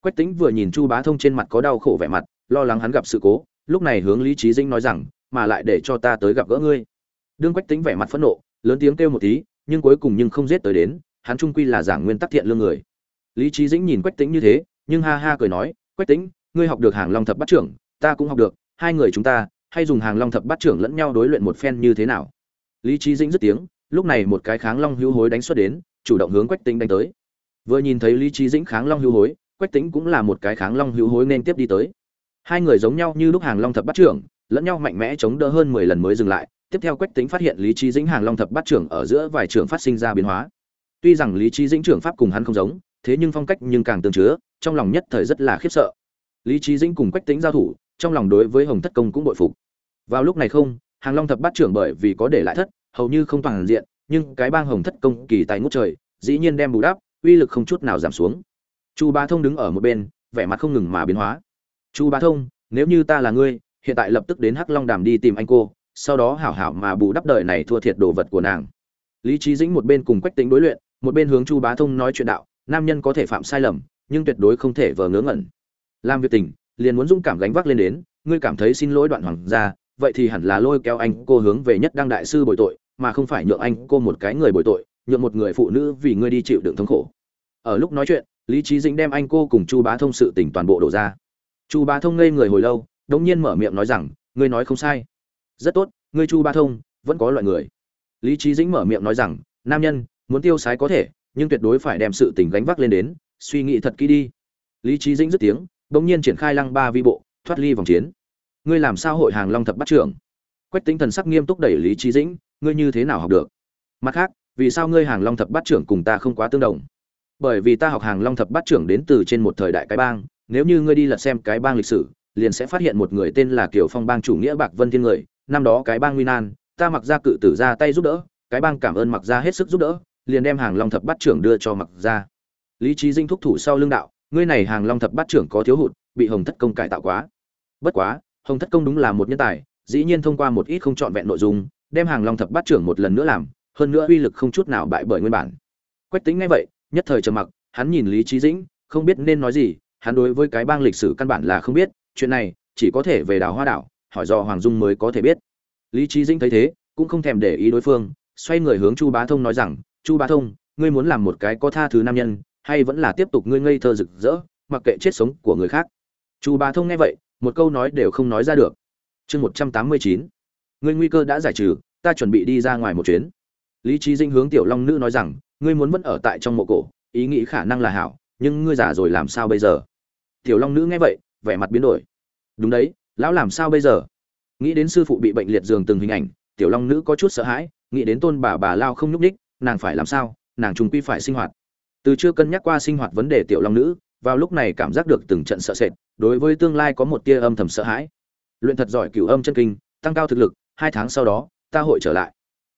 Quách tính vừa nhìn chu bá thông trên mặt có đau khổ vẻ mặt, lo lắng hắn gặp sự cố, lúc này hướng lý trí dĩnh nói rằng, mà lại để cho ta tới gặp gỡ ngươi. Đương quách tính vẻ mặt phẫn nộ, lớn tiếng kêu một tí, nhưng cuối cùng nhưng không giết tới đến, hắn trung quy là giảng nguyên tắc thiện lương người. Lý trí dĩnh nhìn quách tính như thế, nhưng ha ha cười nói, quách tính ngươi học được hàng long thập bắt trưởng, ta cũng học được, hai người chúng ta hay dùng hàng long thập bát trưởng lẫn nhau đối luyện một phen như thế nào? Lý trí dĩnh dứt tiếng, lúc này một cái kháng long hữu hối đánh xuất đến, chủ động hướng quách tính đánh tới. Vừa nhìn thấy lý trí dĩnh kháng long hữu hối, quách tính cũng là một cái kháng long hữu hối nên tiếp đi tới. Hai người giống nhau như lúc hàng long thập bát trưởng, lẫn nhau mạnh mẽ chống đỡ hơn mười lần mới dừng lại. Tiếp theo quách tính phát hiện lý trí dĩnh hàng long thập bát trưởng ở giữa vài trưởng phát sinh ra biến hóa. Tuy rằng lý trí dĩnh trưởng pháp cùng hắn không giống, thế nhưng phong cách nhưng càng tương chứa, trong lòng nhất thời rất là khiếp sợ. Lý trí dĩnh cùng quách tính giao thủ trong lòng đối với hồng thất công cũng bội phục. Vào lúc này không, hàng long thập bát trưởng bởi vì có để lại thất, hầu như không toàn diện, nhưng cái bang hồng thất công kỳ tài ngút trời, dĩ nhiên đem bù đắp, uy lực không chút nào giảm xuống. Chu bá thông đứng ở một bên, vẻ mặt không ngừng mà biến hóa. Chu bá thông, nếu như ta là ngươi, hiện tại lập tức đến hắc long đàm đi tìm anh cô, sau đó hảo hảo mà bù đắp đời này thua thiệt đồ vật của nàng. Lý trí dĩnh một bên cùng quách tính đối luyện, một bên hướng chu bá thông nói chuyện đạo, nam nhân có thể phạm sai lầm, nhưng tuyệt đối không thể vờ ngớ ngẩn. Làm việc tình liền muốn dũng cảm gánh vác lên đến, ngươi cảm thấy xin lỗi đoạn hoàng gia, vậy thì hẳn là lôi kéo anh cô hướng về nhất đăng đại sư bồi tội, mà không phải nhượng anh cô một cái người bồi tội, nhượng một người phụ nữ vì ngươi đi chịu đựng thống khổ. Ở lúc nói chuyện, lý trí dĩnh đem anh cô cùng chu bá thông sự tỉnh toàn bộ đổ ra. Chu bá thông ngây người hồi lâu, đống nhiên mở miệng nói rằng, ngươi nói không sai. Rất tốt, ngươi chu bá thông, vẫn có loại người. Lý trí dĩnh mở miệng nói rằng, nam nhân, muốn tiêu sái có thể, nhưng tuyệt đối phải đem sự tình gánh vác lên đến, suy nghĩ thật kỹ đi. Lý trí dĩnh dứt tiếng bỗng nhiên triển khai lăng ba vi bộ, thoát ly vòng chiến. Ngươi làm sao hội hàng long thập bắt trưởng? Quách tính thần sắc nghiêm túc đẩy lý trí dĩnh, ngươi như thế nào học được? Mặt khác, vì sao ngươi hàng long thập bát trưởng cùng ta không quá tương đồng? Bởi vì ta học hàng long thập bát trưởng đến từ trên một thời đại cái bang, nếu như ngươi đi lật xem cái bang lịch sử, liền sẽ phát hiện một người tên là kiều phong bang chủ nghĩa bạc vân thiên người, năm đó cái bang nguy nan, ta mặc ra cự tử ra tay giúp đỡ, cái bang cảm ơn mặc ra hết sức giúp đỡ, liền đem hàng long thập bát trưởng đưa cho mặc ra. Lý trí dinh thúc thủ sau lưng đạo ngươi này hàng long thập bát trưởng có thiếu hụt, bị hồng thất công cải tạo quá. Bất quá, hồng thất công đúng là một nhân tài, dĩ nhiên thông qua một ít không trọn vẹn nội dung, đem hàng long thập bát trưởng một lần nữa làm, hơn nữa uy lực không chút nào bại bởi nguyên bản. Quách tính ngay vậy, nhất thời trầm mặc, hắn nhìn lý trí dĩnh, không biết nên nói gì, hắn đối với cái bang lịch sử căn bản là không biết, chuyện này chỉ có thể về đảo hoa đảo, hỏi do hoàng dung mới có thể biết. Lý trí dĩnh thấy thế, cũng không thèm để ý đối phương, xoay người hướng chu bá thông nói rằng, chu bá thông, ngươi muốn làm một cái có tha thứ nam nhân hay vẫn là tiếp tục ngươi ngây thơ rực rỡ, mặc kệ chết sống của người khác. Chu bà thông nghe vậy, một câu nói đều không nói ra được. Chương một trăm tám mươi chín. Ngươi nguy cơ đã giải trừ, ta chuẩn bị đi ra ngoài một chuyến. Lý trí dinh hướng tiểu long nữ nói rằng, ngươi muốn vẫn ở tại trong mộ cổ, ý nghĩ khả năng là hảo, nhưng ngươi già rồi làm sao bây giờ? Tiểu long nữ nghe vậy, vẻ mặt biến đổi. Đúng đấy, lão làm sao bây giờ? Nghĩ đến sư phụ bị bệnh liệt giường từng hình ảnh, tiểu long nữ có chút sợ hãi, nghĩ đến tôn bà bà lao không nhúc ních nàng phải làm sao, nàng trùng quy phải sinh hoạt từ chưa cân nhắc qua sinh hoạt vấn đề tiểu long nữ, vào lúc này cảm giác được từng trận sợ sệt, đối với tương lai có một tia âm thầm sợ hãi. Luyện thật giỏi cửu âm chân kinh, tăng cao thực lực, hai tháng sau đó, ta hội trở lại.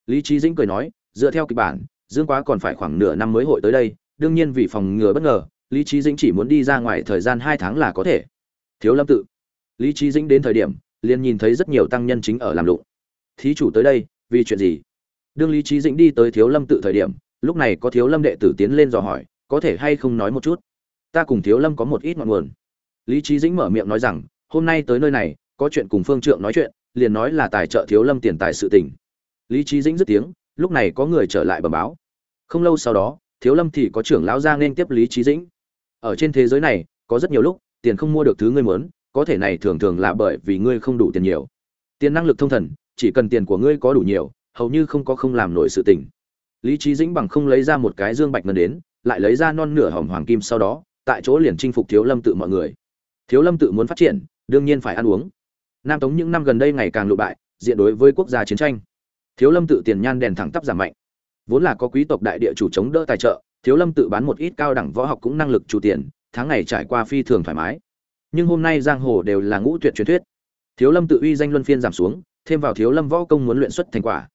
Lý trí dĩnh cười nói, dựa theo kịch bản, dương quá còn phải khoảng nửa năm mới hội tới đây, đương nhiên vì phòng ngừa bất ngờ, lý trí dĩnh chỉ muốn đi ra ngoài thời gian hai tháng là có thể. Thiếu lâm tự. Lý trí dĩnh đến thời điểm, liền nhìn thấy rất nhiều tăng nhân chính ở làm lụng. Thí chủ tới đây, vì chuyện gì? Đương lý trí dĩnh đi tới thiếu lâm tự thời điểm lúc này có thiếu lâm đệ tử tiến lên dò hỏi, có thể hay không nói một chút? Ta cùng thiếu lâm có một ít ngọn nguồn. Lý trí dĩnh mở miệng nói rằng, hôm nay tới nơi này, có chuyện cùng phương trượng nói chuyện, liền nói là tài trợ thiếu lâm tiền tài sự tình. Lý trí dĩnh dứt tiếng, lúc này có người trở lại bẩm báo. Không lâu sau đó, thiếu lâm thì có trưởng lão ra nên tiếp lý trí dĩnh. Ở trên thế giới này, có rất nhiều lúc, tiền không mua được thứ ngươi muốn, có thể này thường thường là bởi vì ngươi không đủ tiền nhiều. Tiền năng lực thông thần, chỉ cần tiền của ngươi có đủ nhiều, hầu như không có không làm nổi sự tình lý trí dĩnh bằng không lấy ra một cái dương bạch ngân đến, lại lấy ra non nửa hòm hoàng kim sau đó, tại chỗ liền chinh phục thiếu lâm tự mọi người. Thiếu lâm tự muốn phát triển, đương nhiên phải ăn uống. Nam tống những năm gần đây ngày càng lụ bại, diện đối với quốc gia chiến tranh. Thiếu lâm tự tiền nhan đèn thẳng tắp giảm mạnh. Vốn là có quý tộc đại địa chủ chống đỡ tài trợ, thiếu lâm tự bán một ít cao đẳng võ học cũng năng lực chủ tiền, tháng ngày trải qua phi thường thoải mái. Nhưng hôm nay giang hồ đều là ngũ tuyệt truyền thuyết. Thiếu lâm tự uy danh luân phiên giảm xuống, thêm vào thiếu lâm võ công muốn luyện xuất thành quả.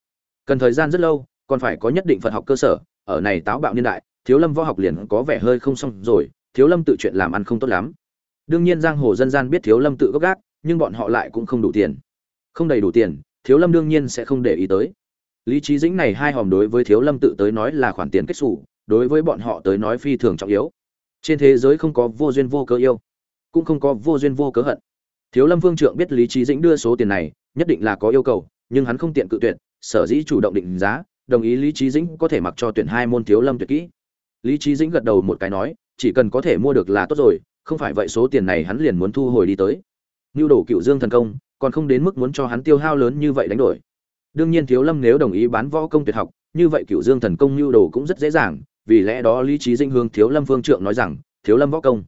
Cần thời gian rất lâu còn phải có nhất định phật học cơ sở, ở này táo bạo niên đại, thiếu lâm võ học liền có vẻ hơi không xong rồi, thiếu lâm tự chuyện làm ăn không tốt lắm. Đương nhiên giang hồ dân gian biết thiếu lâm tự gốc gác, nhưng bọn họ lại cũng không đủ tiền. Không đầy đủ tiền, thiếu lâm đương nhiên sẽ không để ý tới. Lý trí dĩnh này hai hòm đối với thiếu lâm tự tới nói là khoản tiền kết xù, đối với bọn họ tới nói phi thường trọng yếu. Trên thế giới không có vô duyên vô cớ yêu, cũng không có vô duyên vô cớ hận. Thiếu lâm vương trượng biết lý trí dĩnh đưa số tiền này, nhất định là có yêu cầu, nhưng hắn không tiện cự tuyệt, sở dĩ chủ động định giá đồng ý lý trí dĩnh có thể mặc cho tuyển hai môn thiếu lâm tuyệt kỹ lý trí dĩnh gật đầu một cái nói chỉ cần có thể mua được là tốt rồi không phải vậy số tiền này hắn liền muốn thu hồi đi tới Nưu đổ cựu Dương thần công, còn không đến mức muốn cho hắn tiêu hao lớn như vậy đánh đổi. Đương nhiên Thiếu Lâm nếu đồng ý bán võ công tuyệt học, như vậy cựu Dương thần công nưu đồ cũng rất dễ dàng, vì lẽ đó lý trí dinh hướng Thiếu Lâm Vương Trượng nói rằng, Thiếu Lâm võ công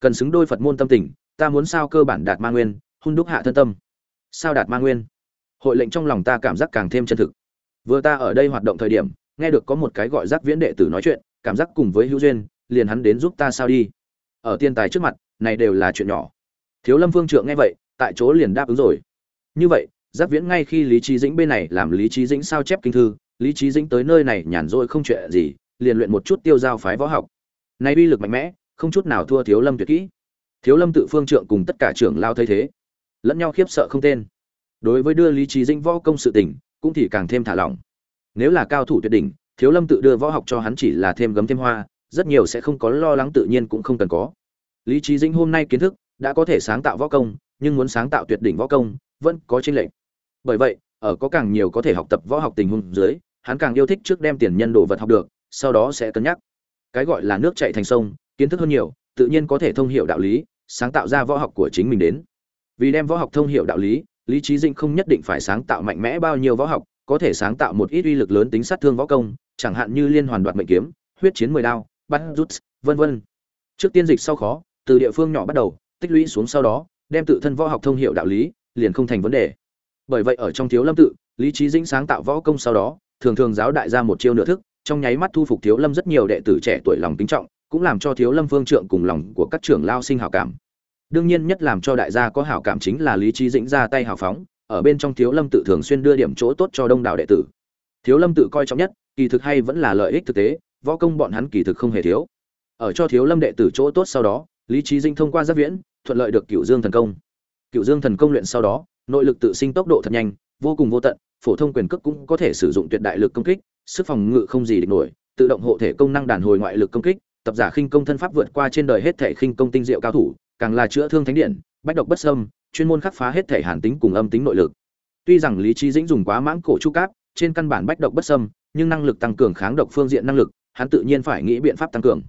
cần xứng đôi Phật môn tâm tình, ta muốn sao cơ bản đạt ma nguyên, hun đúc hạ thân tâm. Sao đạt ma nguyên? Hội lệnh trong lòng ta cảm giác càng thêm chân thực. Vừa ta ở đây hoạt động thời điểm, nghe được có một cái gọi giác viễn đệ tử nói chuyện, cảm giác cùng với hữu duyên, liền hắn đến giúp ta sao đi. Ở tiên tài trước mặt, này đều là chuyện nhỏ. Thiếu lâm vương trượng nghe vậy tại chỗ liền đáp ứng rồi. Như vậy giác viễn ngay khi lý trí dĩnh bên này làm lý trí dĩnh sao chép kinh thư lý trí dĩnh tới nơi này nhàn rỗi không chuyện gì liền luyện một chút tiêu giao phái võ học. Nay uy lực mạnh mẽ không chút nào thua thiếu lâm tuyệt kỹ. Thiếu lâm tự phương trượng cùng tất cả trưởng lao thấy thế lẫn nhau khiếp sợ không tên. Đối với đưa lý trí dĩnh võ công sự tình cũng thì càng thêm thả lỏng. Nếu là cao thủ tuyệt đỉnh, thiếu lâm tự đưa võ học cho hắn chỉ là thêm gấm thêm hoa, rất nhiều sẽ không có lo lắng tự nhiên cũng không cần có. Lý trí dĩnh hôm nay kiến thức, đã có thể sáng tạo võ công, nhưng muốn sáng tạo tuyệt đỉnh võ công, vẫn có chênh lệch. Bởi vậy, ở có càng nhiều có thể học tập võ học tình huống dưới, hắn càng yêu thích trước đem tiền nhân đồ vật học được, sau đó sẽ cân nhắc. Cái gọi là nước chảy thành sông, kiến thức hơn nhiều, tự nhiên có thể thông hiểu đạo lý, sáng tạo ra võ học của chính mình đến. Vì đem võ học thông hiểu đạo lý lý trí dĩnh không nhất định phải sáng tạo mạnh mẽ bao nhiêu võ học, có thể sáng tạo một ít uy lực lớn tính sát thương võ công, chẳng hạn như liên hoàn đoạt mệnh kiếm, huyết chiến mười đao, bắt rút, vân vân. Trước tiên dịch sau khó, từ địa phương nhỏ bắt đầu, tích lũy xuống sau đó, đem tự thân võ học thông hiểu đạo lý, liền không thành vấn đề. Bởi vậy ở trong thiếu lâm tự, lý trí dĩnh sáng tạo võ công sau đó, thường thường giáo đại ra một chiêu nửa thức, trong nháy mắt thu phục thiếu lâm rất nhiều đệ tử trẻ tuổi lòng kính trọng, cũng làm cho thiếu lâm phương trượng cùng lòng của các trưởng lao sinh hảo cảm đương nhiên nhất làm cho đại gia có hảo cảm chính là lý trí dĩnh ra tay hào phóng, ở bên trong thiếu lâm tự thường xuyên đưa điểm chỗ tốt cho đông đảo đệ tử. Thiếu lâm tự coi trọng nhất, kỳ thực hay vẫn là lợi ích thực tế, võ công bọn hắn kỳ thực không hề thiếu. Ở cho thiếu lâm đệ tử chỗ tốt sau đó, lý trí dĩnh thông qua giáp viễn, thuận lợi được cựu dương thần công. Cựu dương thần công luyện sau đó, nội lực tự sinh tốc độ thật nhanh, vô cùng vô tận, phổ thông quyền cước cũng có thể sử dụng tuyệt đại lực công kích, sức phòng ngự không gì địch nổi, tự động hộ thể công năng đàn hồi ngoại lực công kích, tập giả khinh công thân pháp vượt qua trên đời hết thể khinh công tinh diệu cao thủ càng là chữa thương thánh điện, bách độc bất sâm chuyên môn khắc phá hết thể hàn tính cùng âm tính nội lực. Tuy rằng lý trí dĩnh dùng quá mãng cổ chu cáp, trên căn bản bách độc bất sâm nhưng năng lực tăng cường kháng độc phương diện năng lực, hắn tự nhiên phải nghĩ biện pháp tăng cường.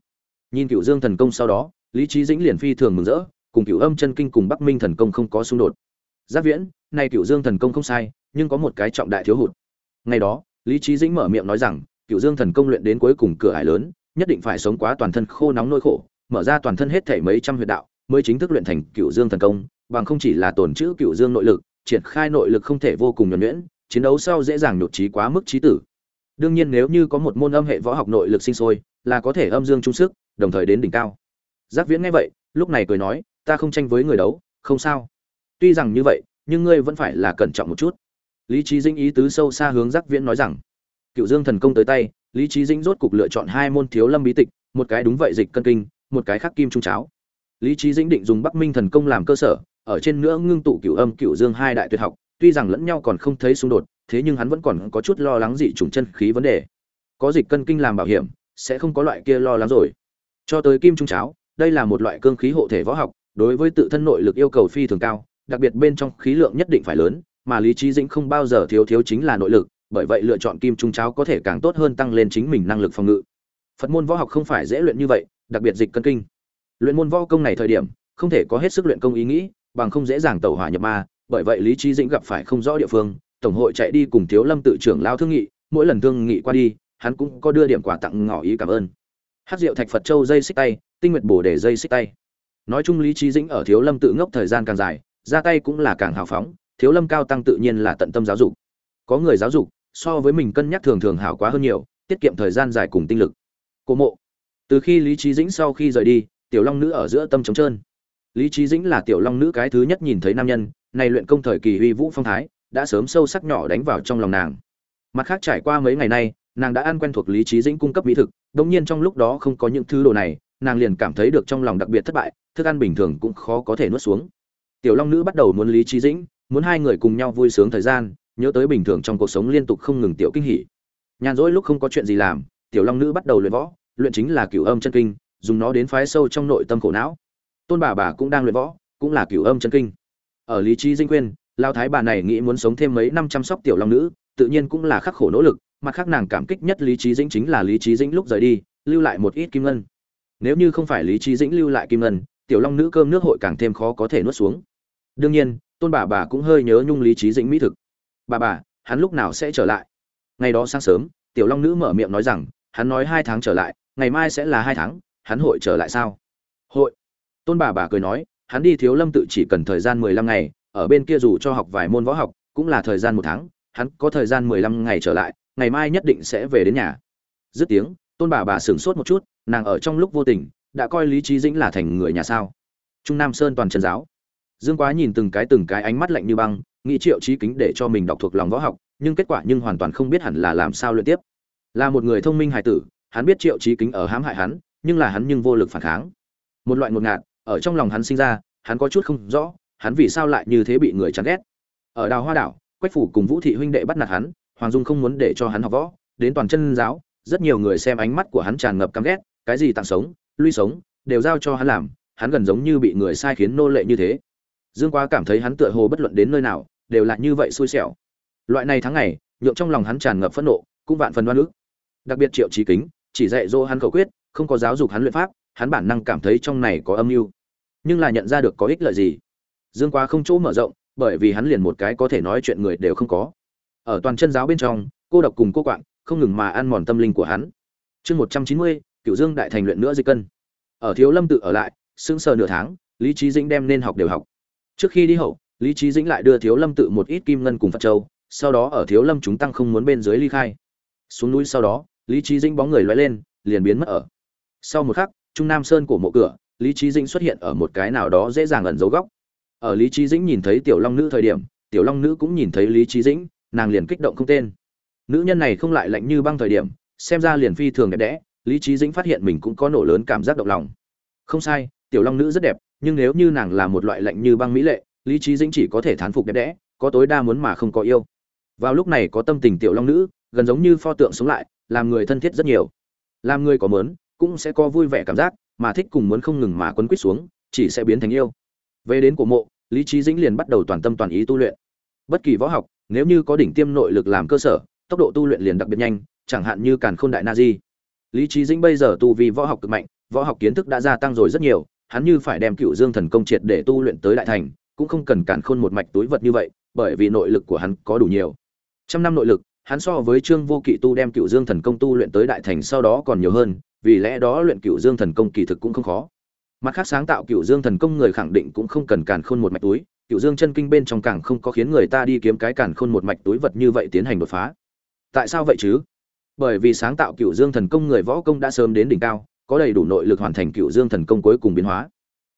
Nhìn cựu dương thần công sau đó, lý trí dĩnh liền phi thường mừng rỡ, cùng cựu âm chân kinh cùng bắc minh thần công không có xung đột. Giáp viễn, nay cựu dương thần công không sai, nhưng có một cái trọng đại thiếu hụt. Ngày đó, lý trí dĩnh mở miệng nói rằng cựu dương thần công luyện đến cuối cùng cửa ải lớn, nhất định phải sống quá toàn thân khô nóng nỗi khổ, mở ra toàn thân hết thể mấy trăm huyệt đạo mới chính thức luyện thành cựu dương thần công, bằng không chỉ là tổn chữ cựu dương nội lực, triển khai nội lực không thể vô cùng nhuẩn nhuyễn, chiến đấu sau dễ dàng nhột trí quá mức trí tử. Đương nhiên nếu như có một môn âm hệ võ học nội lực sinh sôi, là có thể âm dương trung sức, đồng thời đến đỉnh cao. Giác viễn nghe vậy, lúc này cười nói, ta không tranh với người đấu, không sao. Tuy rằng như vậy, nhưng ngươi vẫn phải là cẩn trọng một chút. Lý trí dĩnh ý tứ sâu xa hướng giác viễn nói rằng cựu dương thần công tới tay. Lý trí dĩnh rốt cục lựa chọn hai môn thiếu lâm bí tịch, một cái đúng vậy dịch cân kinh, một cái khác kim trung cháo lý trí dĩnh định dùng bắc minh thần công làm cơ sở, ở trên nữa ngưng tụ cửu âm, cửu dương hai đại tuyệt học, tuy rằng lẫn nhau còn không thấy xung đột, thế nhưng hắn vẫn còn có chút lo lắng dị trùng chân khí vấn đề. Có dịch cân kinh làm bảo hiểm, sẽ không có loại kia lo lắng rồi. Cho tới kim trung cháo, đây là một loại cương khí hộ thể võ học, đối với tự thân nội lực yêu cầu phi thường cao, đặc biệt bên trong khí lượng nhất định phải lớn, mà lý trí dĩnh không bao giờ thiếu thiếu chính là nội lực, bởi vậy lựa chọn kim trung cháo có thể càng tốt hơn tăng lên chính mình năng lực phòng ngự. Phật môn võ học không phải dễ luyện như vậy, đặc biệt dịch cân kinh luyện môn võ công này thời điểm, không thể có hết sức luyện công ý nghĩ, bằng không dễ dàng tẩu hỏa nhập ma, bởi vậy lý trí dĩnh gặp phải không rõ địa phương, tổng hội chạy đi cùng thiếu lâm tự trưởng lao thương nghị, mỗi lần thương nghị qua đi, hắn cũng có đưa điểm quà tặng ngỏ ý cảm ơn. Hát rượu thạch phật châu dây xích tay, tinh nguyệt bổ để dây xích tay. Nói chung lý trí dĩnh ở thiếu lâm tự ngốc thời gian càng dài, ra tay cũng là càng hào phóng, thiếu lâm cao tăng tự nhiên là tận tâm giáo dục. Có người giáo dục, so với mình cân nhắc thường thường hảo quá hơn nhiều, tiết kiệm thời gian dài cùng tinh lực. Cố mộ. Từ khi lý trí dĩnh sau khi rời đi tiểu long nữ ở giữa tâm trống trơn. Lý trí dĩnh là tiểu long nữ cái thứ nhất nhìn thấy nam nhân, này luyện công thời kỳ uy vũ phong thái, đã sớm sâu sắc nhỏ đánh vào trong lòng nàng. Mặt khác trải qua mấy ngày nay, nàng đã ăn quen thuộc lý trí dĩnh cung cấp mỹ thực, đống nhiên trong lúc đó không có những thứ đồ này, nàng liền cảm thấy được trong lòng đặc biệt thất bại, thức ăn bình thường cũng khó có thể nuốt xuống. Tiểu long nữ bắt đầu muốn lý trí dĩnh, muốn hai người cùng nhau vui sướng thời gian, nhớ tới bình thường trong cuộc sống liên tục không ngừng tiểu kinh hỉ. Nhàn rỗi lúc không có chuyện gì làm, tiểu long nữ bắt đầu luyện võ, luyện chính là cửu âm chân kinh dùng nó đến phái sâu trong nội tâm khổ não. Tôn bà bà cũng đang luyện võ, cũng là cửu âm chân kinh. Ở lý trí dinh quyên lao thái bà này nghĩ muốn sống thêm mấy năm chăm sóc tiểu long nữ, tự nhiên cũng là khắc khổ nỗ lực, mặt khác nàng cảm kích nhất lý trí dĩnh chính là lý trí dĩnh lúc rời đi, lưu lại một ít kim ngân. Nếu như không phải lý trí dĩnh lưu lại kim ngân, tiểu long nữ cơm nước hội càng thêm khó có thể nuốt xuống. Đương nhiên, tôn bà bà cũng hơi nhớ nhung lý trí dĩnh mỹ thực. Bà bà, hắn lúc nào sẽ trở lại? Ngày đó sáng sớm, tiểu long nữ mở miệng nói rằng, hắn nói hai tháng trở lại, ngày mai sẽ là hai tháng hắn hội trở lại sao? Hội. Tôn bà bà cười nói, hắn đi thiếu lâm tự chỉ cần thời gian mười lăm ngày, ở bên kia dù cho học vài môn võ học, cũng là thời gian một tháng, hắn có thời gian mười lăm ngày trở lại, ngày mai nhất định sẽ về đến nhà. Dứt tiếng, tôn bà bà sửng sốt một chút, nàng ở trong lúc vô tình, đã coi lý trí dĩnh là thành người nhà sao? Trung nam sơn toàn trần giáo. Dương quá nhìn từng cái từng cái ánh mắt lạnh như băng, nghĩ triệu trí kính để cho mình đọc thuộc lòng võ học, nhưng kết quả nhưng hoàn toàn không biết hẳn là làm sao luyện tiếp. Là một người thông minh hài tử, hắn biết triệu trí kính ở hãm hại hắn nhưng là hắn nhưng vô lực phản kháng. Một loại ngột ngạt, ở trong lòng hắn sinh ra, hắn có chút không rõ, hắn vì sao lại như thế bị người chán ghét. Ở đào hoa đảo, quách phủ cùng vũ thị huynh đệ bắt nạt hắn, hoàng dung không muốn để cho hắn học võ, đến toàn chân giáo, rất nhiều người xem ánh mắt của hắn tràn ngập căm ghét, cái gì tặng sống, lui sống, đều giao cho hắn làm, hắn gần giống như bị người sai khiến nô lệ như thế. Dương quá cảm thấy hắn tựa hồ bất luận đến nơi nào, đều là như vậy xui xẻo. Loại này tháng ngày, nhượng trong lòng hắn tràn ngập phẫn nộ, cũng vạn phần oan ức. Đặc biệt triệu trí kính chỉ dạy dỗ hắn khẩu quyết, không có giáo dục hắn luyện pháp, hắn bản năng cảm thấy trong này có âm mưu. Nhưng là nhận ra được có ích lợi gì. Dương quá không chỗ mở rộng, bởi vì hắn liền một cái có thể nói chuyện người đều không có. Ở toàn chân giáo bên trong, cô độc cùng cô quạng, không ngừng mà ăn mòn tâm linh của hắn. Chương một trăm chín mươi cựu dương đại thành luyện nữa dịch cân. Ở thiếu lâm tự ở lại, sững sờ nửa tháng, lý trí dĩnh đem nên học đều học. Trước khi đi hậu, lý trí dĩnh lại đưa thiếu lâm tự một ít kim ngân cùng phật châu, sau đó ở thiếu lâm chúng tăng không muốn bên dưới ly khai. Xuống núi sau đó lý trí dĩnh bóng người loay lên, liền biến mất ở. Sau một khắc, trung nam sơn của mộ cửa, lý trí dĩnh xuất hiện ở một cái nào đó dễ dàng ẩn dấu góc. Ở lý trí dĩnh nhìn thấy tiểu long nữ thời điểm, tiểu long nữ cũng nhìn thấy lý trí dĩnh, nàng liền kích động không tên. Nữ nhân này không lại lạnh như băng thời điểm, xem ra liền phi thường đẹp đẽ, lý trí dĩnh phát hiện mình cũng có nổ lớn cảm giác động lòng. Không sai, tiểu long nữ rất đẹp, nhưng nếu như nàng là một loại lạnh như băng mỹ lệ, lý trí dĩnh chỉ có thể thán phục đẹp đẽ, có tối đa muốn mà không có yêu. Vào lúc này có tâm tình tiểu long nữ, gần giống như pho tượng sống lại làm người thân thiết rất nhiều. Làm người có mớn, cũng sẽ có vui vẻ cảm giác, mà thích cùng muốn không ngừng mà quấn quýt xuống, chỉ sẽ biến thành yêu. Về đến cổ mộ, lý trí dĩnh liền bắt đầu toàn tâm toàn ý tu luyện. Bất kỳ võ học, nếu như có đỉnh tiêm nội lực làm cơ sở, tốc độ tu luyện liền đặc biệt nhanh, chẳng hạn như càn khôn đại na di. Lý trí dĩnh bây giờ tu vì võ học cực mạnh, võ học kiến thức đã gia tăng rồi rất nhiều, hắn như phải đem cựu dương thần công triệt để tu luyện tới đại thành, cũng không cần càn khôn một mạch túi vật như vậy, bởi vì nội lực của hắn có đủ nhiều. Trăm năm nội lực hắn so với trương vô kỵ tu đem cựu dương thần công tu luyện tới đại thành sau đó còn nhiều hơn, vì lẽ đó luyện cựu dương thần công kỳ thực cũng không khó. Mặt khác sáng tạo cựu dương thần công người khẳng định cũng không cần càn khôn một mạch túi cựu dương chân kinh bên trong càng không có khiến người ta đi kiếm cái càn khôn một mạch túi vật như vậy tiến hành đột phá. Tại sao vậy chứ? Bởi vì sáng tạo cựu dương thần công người võ công đã sớm đến đỉnh cao, có đầy đủ nội lực hoàn thành cựu dương thần công cuối cùng biến hóa.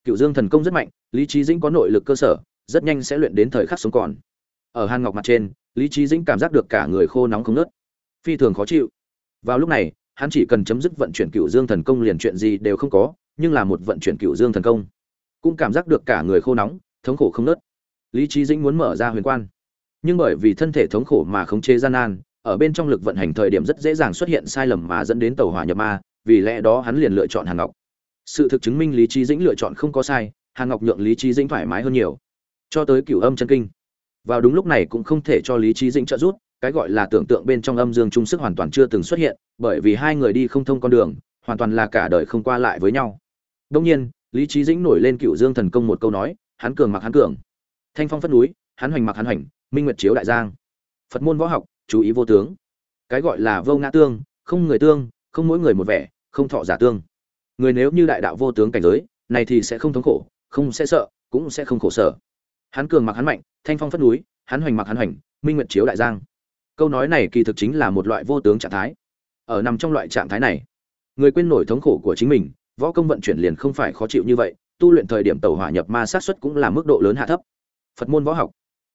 Cựu dương thần công rất mạnh, lý trí dĩnh có nội lực cơ sở, rất nhanh sẽ luyện đến thời khắc sống còn. Ở hàn ngọc mặt trên lý trí dĩnh cảm giác được cả người khô nóng không nớt. Phi thường khó chịu. Vào lúc này, hắn chỉ cần chấm dứt vận chuyển cựu dương thần công liền chuyện gì đều không có, nhưng là một vận chuyển cựu dương thần công, cũng cảm giác được cả người khô nóng, thống khổ không nớt. Lý trí dĩnh muốn mở ra huyền quan, nhưng bởi vì thân thể thống khổ mà khống chế gian nan, ở bên trong lực vận hành thời điểm rất dễ dàng xuất hiện sai lầm mà dẫn đến tàu hỏa nhập ma, vì lẽ đó hắn liền lựa chọn hàn ngọc. Sự thực chứng minh lý trí dĩnh lựa chọn không có sai, hàn ngọc nhượng lý trí dĩnh thoải mái hơn nhiều. Cho tới cửu âm chân kinh vào đúng lúc này cũng không thể cho lý trí dĩnh trợ giúp, cái gọi là tưởng tượng bên trong âm dương trung sức hoàn toàn chưa từng xuất hiện, bởi vì hai người đi không thông con đường, hoàn toàn là cả đời không qua lại với nhau. Đông nhiên, lý trí dĩnh nổi lên cựu dương thần công một câu nói, hắn cường mặc hắn cường. Thanh phong phất núi, hắn hoành mặc hắn hoành, minh nguyệt chiếu đại giang. Phật môn võ học, chú ý vô tướng. Cái gọi là vô ngã tương, không người tương, không mỗi người một vẻ, không thọ giả tương. Người nếu như đại đạo vô tướng cảnh giới, này thì sẽ không thống khổ, không sẽ sợ, cũng sẽ không khổ sở hắn cường mặc hắn mạnh, thanh phong phất núi, hắn hoành mặc hắn hoành, minh nguyệt chiếu đại giang. Câu nói này kỳ thực chính là một loại vô tướng trạng thái. Ở nằm trong loại trạng thái này, người quên nổi thống khổ của chính mình, võ công vận chuyển liền không phải khó chịu như vậy, tu luyện thời điểm tàu hỏa nhập ma sát xuất cũng là mức độ lớn hạ thấp. Phật môn võ học,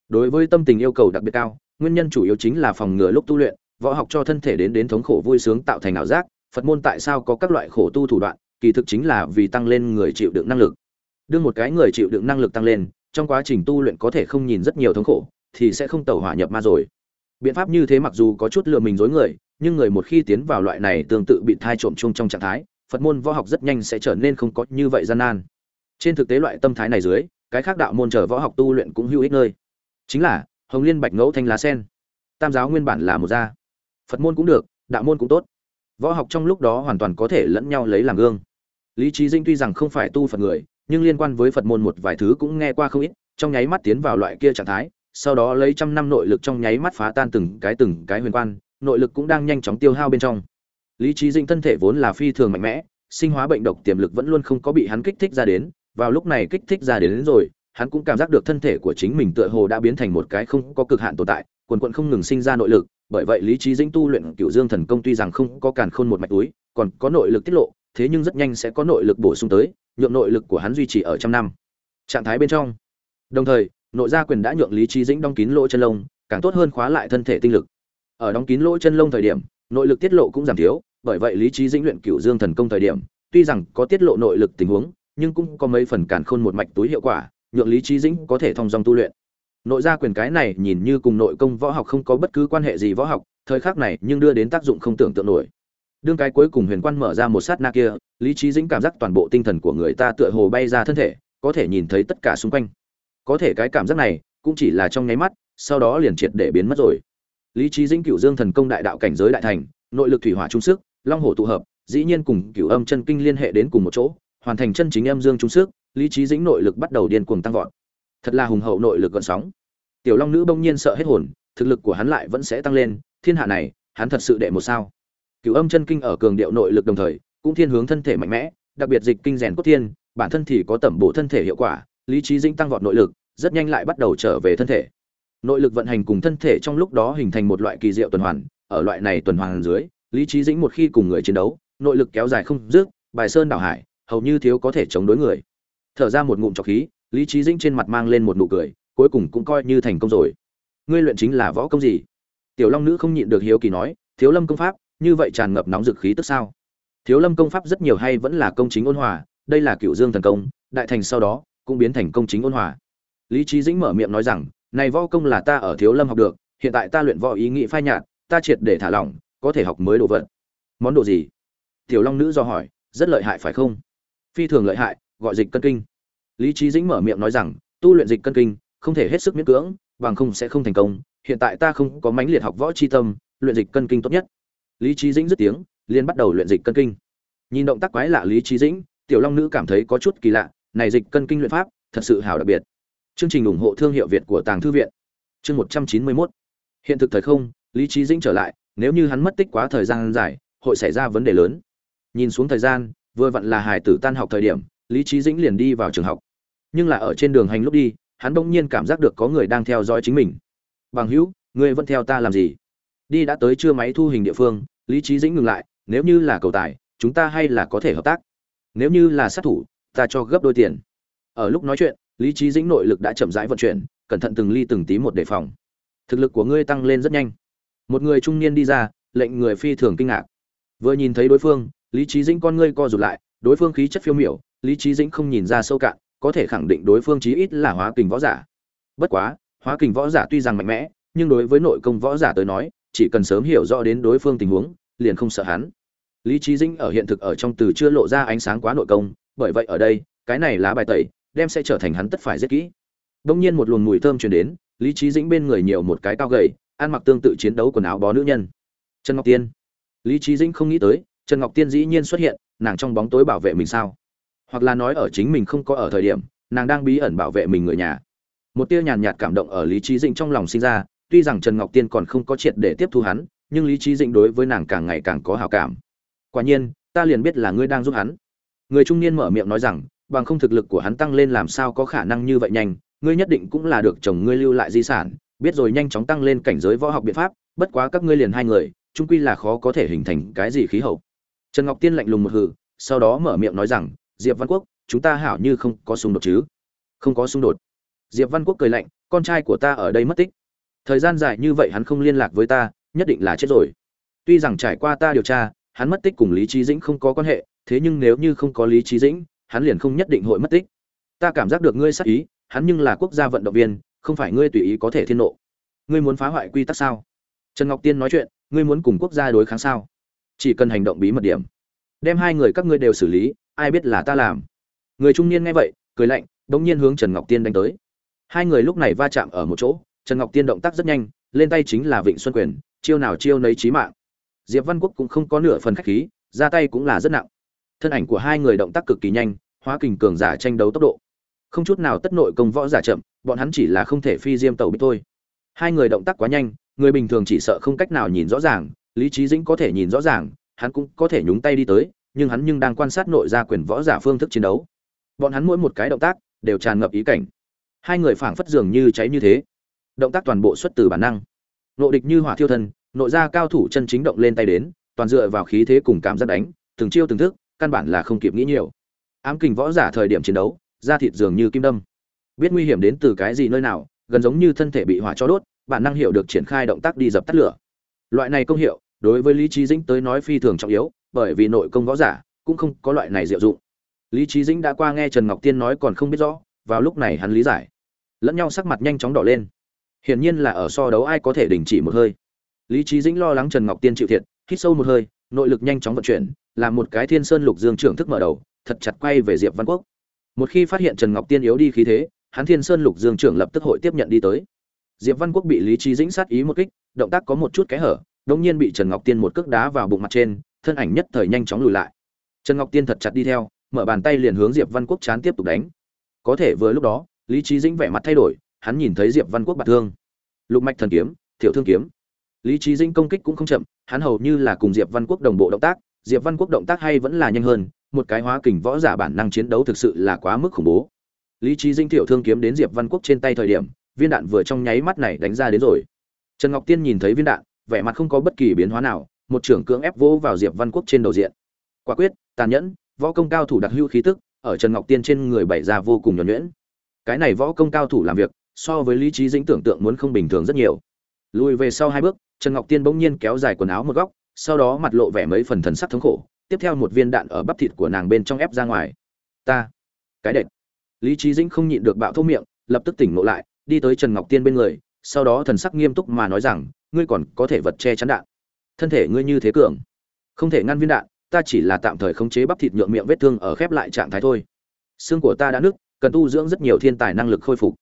đối với tâm tình yêu cầu đặc biệt cao, nguyên nhân chủ yếu chính là phòng ngừa lúc tu luyện, võ học cho thân thể đến đến thống khổ vui sướng tạo thành ảo giác, phật môn tại sao có các loại khổ tu thủ đoạn, kỳ thực chính là vì tăng lên người chịu đựng năng lực. Đương một cái người chịu đựng năng lực tăng lên trong quá trình tu luyện có thể không nhìn rất nhiều thống khổ, thì sẽ không tẩu hỏa nhập ma rồi. Biện pháp như thế mặc dù có chút lừa mình dối người, nhưng người một khi tiến vào loại này tương tự bị thai trộm chung trong trạng thái, phật môn võ học rất nhanh sẽ trở nên không có như vậy gian nan. Trên thực tế loại tâm thái này dưới, cái khác đạo môn trở võ học tu luyện cũng hữu ích nơi. Chính là, hồng liên bạch ngẫu thanh lá sen. Tam giáo nguyên bản là một gia. Phật môn cũng được, đạo môn cũng tốt. Võ học trong lúc đó hoàn toàn có thể lẫn nhau lấy làm gương. Lý trí dinh tuy rằng không phải tu phật người nhưng liên quan với phật môn một vài thứ cũng nghe qua không ít trong nháy mắt tiến vào loại kia trạng thái sau đó lấy trăm năm nội lực trong nháy mắt phá tan từng cái từng cái huyền quan nội lực cũng đang nhanh chóng tiêu hao bên trong. Lý trí dinh thân thể vốn là phi thường mạnh mẽ sinh hóa bệnh độc tiềm lực vẫn luôn không có bị hắn kích thích ra đến vào lúc này kích thích ra đến, đến rồi hắn cũng cảm giác được thân thể của chính mình tựa hồ đã biến thành một cái không có cực hạn tồn tại quần quận không ngừng sinh ra nội lực bởi vậy lý trí dĩnh tu luyện cựu dương thần công tuy rằng không có càn khôn một mạch túi còn có nội lực tiết lộ thế nhưng rất nhanh sẽ có nội lực bổ sung tới nhượng nội lực của hắn duy trì ở trăm năm. Trạng thái bên trong. Đồng thời, nội gia quyền đã nhượng lý trí dĩnh đóng kín lỗ chân lông, càng tốt hơn khóa lại thân thể tinh lực. Ở đóng kín lỗ chân lông thời điểm, nội lực tiết lộ cũng giảm thiếu, bởi vậy lý trí dĩnh luyện cửu dương thần công thời điểm, tuy rằng có tiết lộ nội lực tình huống, nhưng cũng có mấy phần cản khôn một mạch túi hiệu quả, nhượng lý trí dĩnh có thể thông dong tu luyện. Nội gia quyền cái này nhìn như cùng nội công võ học không có bất cứ quan hệ gì võ học, thời khắc này nhưng đưa đến tác dụng không tưởng tượng nổi đương cái cuối cùng huyền quan mở ra một sát na kia, lý trí dĩnh cảm giác toàn bộ tinh thần của người ta tựa hồ bay ra thân thể, có thể nhìn thấy tất cả xung quanh. Có thể cái cảm giác này, cũng chỉ là trong nháy mắt, sau đó liền triệt để biến mất rồi. Lý trí dĩnh cựu dương thần công đại đạo cảnh giới đại thành, nội lực thủy hỏa trung sức, long hồ tụ hợp, dĩ nhiên cùng cựu âm chân kinh liên hệ đến cùng một chỗ, hoàn thành chân chính âm dương trung sức, lý trí dĩnh nội lực bắt đầu điên cuồng tăng vọt. Thật là hùng hậu nội lực gợn sóng. Tiểu long nữ bỗng nhiên sợ hết hồn, thực lực của hắn lại vẫn sẽ tăng lên, thiên hạ này, hắn thật sự đệ một sao cửu âm chân kinh ở cường điệu nội lực đồng thời, cũng thiên hướng thân thể mạnh mẽ, đặc biệt dịch kinh rèn cốt thiên, bản thân thì có tẩm bổ thân thể hiệu quả, lý trí dĩnh tăng vọt nội lực, rất nhanh lại bắt đầu trở về thân thể. Nội lực vận hành cùng thân thể trong lúc đó hình thành một loại kỳ diệu tuần hoàn, ở loại này tuần hoàn dưới, lý trí dĩnh một khi cùng người chiến đấu, nội lực kéo dài không dứt, bài sơn đảo hải, hầu như thiếu có thể chống đối người. Thở ra một ngụm trọc khí, lý trí dĩnh trên mặt mang lên một nụ cười, cuối cùng cũng coi như thành công rồi. Ngươi luyện chính là võ công gì? Tiểu long nữ không nhịn được hiếu kỳ nói, thiếu lâm công pháp như vậy tràn ngập nóng dực khí tức sao? Thiếu lâm công pháp rất nhiều hay vẫn là công chính ôn hòa, đây là cựu dương thần công, đại thành sau đó, cũng biến thành công chính ôn hòa. Lý trí dĩnh mở miệng nói rằng, này võ công là ta ở thiếu lâm học được, hiện tại ta luyện võ ý nghĩ phai nhạt, ta triệt để thả lỏng, có thể học mới đồ vật. Món đồ gì? Tiểu long nữ do hỏi, rất lợi hại, phải không? Phi thường lợi hại, gọi dịch cân kinh. Lý trí dĩnh mở miệng nói rằng, tu luyện dịch cân kinh, không thể hết sức miễn cưỡng, bằng không sẽ không thành công, hiện tại ta không có mãnh liệt học võ chi tâm, luyện dịch cân kinh tốt nhất lý trí dĩnh dứt tiếng, liền bắt đầu luyện dịch cân kinh. Nhìn động tác quái lạ lý trí dĩnh, tiểu long nữ cảm thấy có chút kỳ lạ, này dịch cân kinh luyện pháp, thật sự hảo đặc biệt. Chương trình ủng hộ thương hiệu việt của tàng thư viện. Chương một trăm chín mươi mốt. Hiện thực thời không, lý trí dĩnh trở lại, nếu như hắn mất tích quá thời gian dài, hội xảy ra vấn đề lớn. Nhìn xuống thời gian, vừa vặn là hải tử tan học thời điểm, lý trí dĩnh liền đi vào trường học. Nhưng là ở trên đường hành lúc đi, hắn bỗng nhiên cảm giác được có người đang theo dõi chính mình. Bằng hữu, ngươi vẫn theo ta làm gì? Đi đã tới chưa máy thu hình địa phương lý trí dĩnh ngừng lại, nếu như là cầu tài, chúng ta hay là có thể hợp tác. Nếu như là sát thủ, ta cho gấp đôi tiền. Ở lúc nói chuyện, lý trí dĩnh nội lực đã chậm rãi vận chuyển, cẩn thận từng ly từng tí một đề phòng. Thực lực của ngươi tăng lên rất nhanh. Một người trung niên đi ra, lệnh người phi thường kinh ngạc. Vừa nhìn thấy đối phương, lý trí dĩnh con ngươi co rụt lại, đối phương khí chất phiêu miểu, lý trí dĩnh không nhìn ra sâu cạn, có thể khẳng định đối phương chí ít là hóa kình võ giả. Bất quá, hóa kình võ giả tuy rằng mạnh mẽ, nhưng đối với nội công võ giả tới nói chỉ cần sớm hiểu rõ đến đối phương tình huống, liền không sợ hắn. Lý trí dĩnh ở hiện thực ở trong từ chưa lộ ra ánh sáng quá nội công, bởi vậy ở đây, cái này lá bài tẩy, đem sẽ trở thành hắn tất phải rất kỹ. Đông nhiên một luồng mùi thơm truyền đến, lý trí dĩnh bên người nhiều một cái cao gầy, ăn mặc tương tự chiến đấu quần áo bó nữ nhân. Trần ngọc tiên. Lý trí dĩnh không nghĩ tới, trần ngọc tiên dĩ nhiên xuất hiện, nàng trong bóng tối bảo vệ mình sao? Hoặc là nói ở chính mình không có ở thời điểm, nàng đang bí ẩn bảo vệ mình người nhà. Một tia nhàn nhạt cảm động ở lý trí dĩnh trong lòng sinh ra tuy rằng trần ngọc tiên còn không có triệt để tiếp thu hắn, nhưng lý trí dĩnh đối với nàng càng ngày càng có hào cảm. Quả nhiên, ta liền biết là ngươi đang giúp hắn. Người trung niên mở miệng nói rằng, bằng không thực lực của hắn tăng lên làm sao có khả năng như vậy nhanh, ngươi nhất định cũng là được chồng ngươi lưu lại di sản, biết rồi nhanh chóng tăng lên cảnh giới võ học biện pháp, bất quá các ngươi liền hai người trung quy là khó có thể hình thành cái gì khí hậu. Trần ngọc tiên lạnh lùng một hừ, sau đó mở miệng nói rằng, diệp văn quốc, chúng ta hảo như không có xung đột chứ? Không có xung đột. Diệp văn quốc cười lạnh, con trai của ta ở đây mất tích thời gian dài như vậy hắn không liên lạc với ta, nhất định là chết rồi. Tuy rằng trải qua ta điều tra, hắn mất tích cùng lý trí dĩnh không có quan hệ, thế nhưng nếu như không có lý trí dĩnh, hắn liền không nhất định hội mất tích. Ta cảm giác được ngươi sắc ý, hắn nhưng là quốc gia vận động viên, không phải ngươi tùy ý có thể thiên nộ. Ngươi muốn phá hoại quy tắc sao? Trần ngọc tiên nói chuyện, ngươi muốn cùng quốc gia đối kháng sao? Chỉ cần hành động bí mật điểm, đem hai người các ngươi đều xử lý, ai biết là ta làm. Người trung niên nghe vậy, cười lạnh, đống nhiên hướng trần ngọc tiên đánh tới. Hai người lúc này va chạm ở một chỗ trần ngọc tiên động tác rất nhanh, lên tay chính là vịnh xuân quyền, chiêu nào chiêu nấy chí mạng. Diệp văn quốc cũng không có nửa phần khách khí, ra tay cũng là rất nặng. Thân ảnh của hai người động tác cực kỳ nhanh, hóa kình cường giả tranh đấu tốc độ. Không chút nào tất nội công võ giả chậm, bọn hắn chỉ là không thể phi diêm tẩu biết thôi. Hai người động tác quá nhanh, người bình thường chỉ sợ không cách nào nhìn rõ ràng, lý Chí dĩnh có thể nhìn rõ ràng, hắn cũng có thể nhúng tay đi tới, nhưng hắn nhưng đang quan sát nội gia quyền võ giả phương thức chiến đấu. Bọn hắn mỗi một cái động tác, đều tràn ngập ý cảnh. Hai người phảng phất dường như cháy như thế động tác toàn bộ xuất từ bản năng. Nội địch như hỏa thiêu thân nội gia cao thủ chân chính động lên tay đến, toàn dựa vào khí thế cùng cảm giác đánh, từng chiêu từng thức, căn bản là không kịp nghĩ nhiều. Ám kình võ giả thời điểm chiến đấu, da thịt dường như kim đâm. Biết nguy hiểm đến từ cái gì nơi nào, gần giống như thân thể bị hỏa cho đốt, bản năng hiểu được triển khai động tác đi dập tắt lửa. Loại này công hiệu, đối với lý trí dĩnh tới nói phi thường trọng yếu, bởi vì nội công võ giả cũng không có loại này diệu dụng. Lý trí dĩnh đã qua nghe trần ngọc tiên nói còn không biết rõ, vào lúc này hắn lý giải. Lẫn nhau sắc mặt nhanh chóng đỏ lên hiển nhiên là ở so đấu ai có thể đình chỉ một hơi. Lý trí dĩnh lo lắng trần ngọc tiên chịu thiệt, hít sâu một hơi, nội lực nhanh chóng vận chuyển làm một cái thiên sơn lục dương trưởng thức mở đầu, thật chặt quay về diệp văn quốc. Một khi phát hiện trần ngọc tiên yếu đi khí thế, hắn thiên sơn lục dương trưởng lập tức hội tiếp nhận đi tới. Diệp văn quốc bị lý trí dĩnh sát ý một kích, động tác có một chút kẽ hở đống nhiên bị trần ngọc tiên một cước đá vào bụng mặt trên, thân ảnh nhất thời nhanh chóng lùi lại. Trần ngọc tiên thật chặt đi theo, mở bàn tay liền hướng diệp văn quốc chán tiếp tục đánh. Có thể vừa lúc đó, lý trí dĩnh vẻ mặt thay đổi hắn nhìn thấy diệp văn quốc bạt thương. Lục mạch thần kiếm thiểu thương kiếm. Lý trí dĩnh công kích cũng không chậm, hắn hầu như là cùng diệp văn quốc đồng bộ động tác. Diệp văn quốc động tác hay vẫn là nhanh hơn, một cái hóa kình võ giả bản năng chiến đấu thực sự là quá mức khủng bố. Lý trí dĩnh thiểu thương kiếm đến diệp văn quốc trên tay thời điểm, viên đạn vừa trong nháy mắt này đánh ra đến rồi. Trần ngọc tiên nhìn thấy viên đạn, vẻ mặt không có bất kỳ biến hóa nào, một trưởng cưỡng ép vỗ vào diệp văn quốc trên đầu diện. Quả quyết, tàn nhẫn, võ công cao thủ đặc hữu khí tức, ở trần ngọc tiên trên người bày ra vô cùng nhuẩn nhuyễn. Cái này võ công cao thủ làm việc so với lý trí dĩnh tưởng tượng muốn không bình thường rất nhiều. Lùi về sau hai bước, trần ngọc tiên bỗng nhiên kéo dài quần áo một góc, sau đó mặt lộ vẻ mấy phần thần sắc thống khổ, tiếp theo một viên đạn ở bắp thịt của nàng bên trong ép ra ngoài. Ta, cái đệt. Lý trí dĩnh không nhịn được bạo thô miệng, lập tức tỉnh ngộ lại, đi tới trần ngọc tiên bên người, sau đó thần sắc nghiêm túc mà nói rằng, ngươi còn có thể vật che chắn đạn. Thân thể ngươi như thế cường. Không thể ngăn viên đạn, ta chỉ là tạm thời khống chế bắp thịt nhượng miệng vết thương ở khép lại trạng thái thôi. Xương của ta đã nứt, cần tu dưỡng rất nhiều thiên tài năng lực khôi phục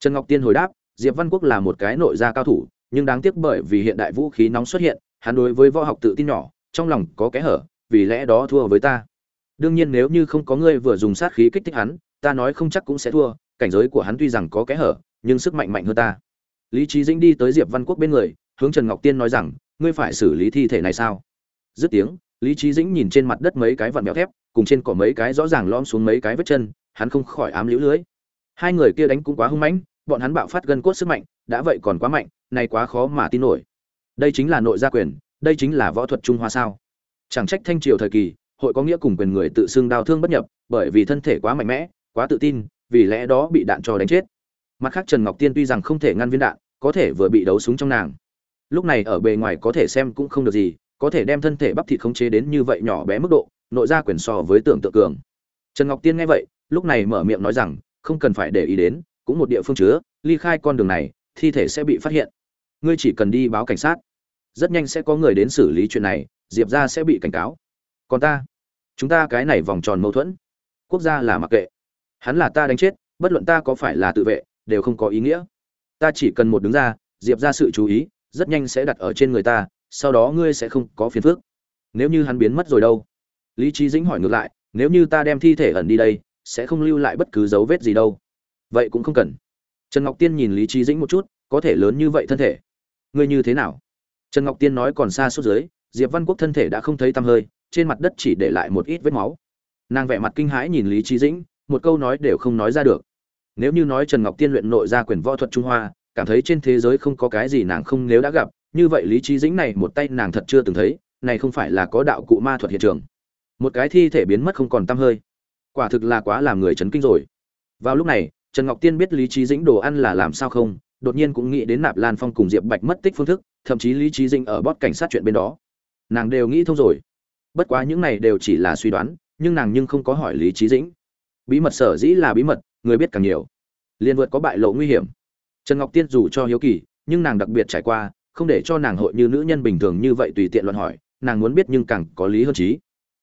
trần ngọc tiên hồi đáp, diệp văn quốc là một cái nội gia cao thủ, nhưng đáng tiếc bởi vì hiện đại vũ khí nóng xuất hiện, hắn đối với võ học tự tin nhỏ, trong lòng có kẽ hở, vì lẽ đó thua với ta. Đương nhiên nếu như không có ngươi vừa dùng sát khí kích thích hắn, ta nói không chắc cũng sẽ thua, cảnh giới của hắn tuy rằng có kẽ hở, nhưng sức mạnh mạnh hơn ta. Lý Chí dĩnh đi tới diệp văn quốc bên người, hướng trần ngọc tiên nói rằng, ngươi phải xử lý thi thể này sao? Dứt tiếng, lý Chí dĩnh nhìn trên mặt đất mấy cái vặn mèo thép, cùng trên cỏ mấy cái rõ ràng lõm xuống mấy cái vết chân, hắn không khỏi ám liễu lưới hai người kia đánh cũng quá hung mãnh, bọn hắn bạo phát gân cốt sức mạnh, đã vậy còn quá mạnh, này quá khó mà tin nổi. Đây chính là nội gia quyền, đây chính là võ thuật trung hoa sao? Chẳng trách thanh triều thời kỳ, hội có nghĩa cùng quyền người tự xưng đau thương bất nhập, bởi vì thân thể quá mạnh mẽ, quá tự tin, vì lẽ đó bị đạn cho đánh chết. Mặt khác trần ngọc tiên tuy rằng không thể ngăn viên đạn, có thể vừa bị đấu súng trong nàng. Lúc này ở bề ngoài có thể xem cũng không được gì, có thể đem thân thể bắp thịt khống chế đến như vậy nhỏ bé mức độ, nội ra quyền so với tưởng tượng cường. Trần ngọc tiên nghe vậy, lúc này mở miệng nói rằng không cần phải để ý đến, cũng một địa phương chứa, ly khai con đường này, thi thể sẽ bị phát hiện. Ngươi chỉ cần đi báo cảnh sát. Rất nhanh sẽ có người đến xử lý chuyện này, diệp ra sẽ bị cảnh cáo. Còn ta? Chúng ta cái này vòng tròn mâu thuẫn. Quốc gia là mặc kệ. Hắn là ta đánh chết, bất luận ta có phải là tự vệ, đều không có ý nghĩa. Ta chỉ cần một đứng ra, diệp ra sự chú ý, rất nhanh sẽ đặt ở trên người ta, sau đó ngươi sẽ không có phiền phức. Nếu như hắn biến mất rồi đâu? Lý trí dĩnh hỏi ngược lại, nếu như ta đem thi thể ẩn đi đây sẽ không lưu lại bất cứ dấu vết gì đâu. Vậy cũng không cần. Trần ngọc tiên nhìn lý trí dĩnh một chút, có thể lớn như vậy thân thể. Ngươi như thế nào? Trần ngọc tiên nói còn xa suốt dưới, diệp văn quốc thân thể đã không thấy tăm hơi, trên mặt đất chỉ để lại một ít vết máu. Nàng vẻ mặt kinh hãi nhìn lý trí dĩnh, một câu nói đều không nói ra được. Nếu như nói trần ngọc tiên luyện nội ra quyền võ thuật trung hoa, cảm thấy trên thế giới không có cái gì nàng không nếu đã gặp, như vậy lý trí dĩnh này một tay nàng thật chưa từng thấy, này không phải là có đạo cụ ma thuật hiện trường. Một cái thi thể biến mất không còn tăm hơi quả thực là quá làm người chấn kinh rồi. Vào lúc này, trần ngọc tiên biết lý trí dĩnh đồ ăn là làm sao không, đột nhiên cũng nghĩ đến nạp lan phong cùng diệp bạch mất tích phương thức, thậm chí lý trí dĩnh ở bót cảnh sát chuyện bên đó. Nàng đều nghĩ thông rồi. Bất quá những này đều chỉ là suy đoán, nhưng nàng nhưng không có hỏi lý trí dĩnh. Bí mật sở dĩ là bí mật, người biết càng nhiều, liền vượt có bại lộ nguy hiểm. Trần ngọc tiên dù cho hiếu kỳ, nhưng nàng đặc biệt trải qua, không để cho nàng hội như nữ nhân bình thường như vậy tùy tiện luận hỏi, nàng muốn biết nhưng càng có lý hơn trí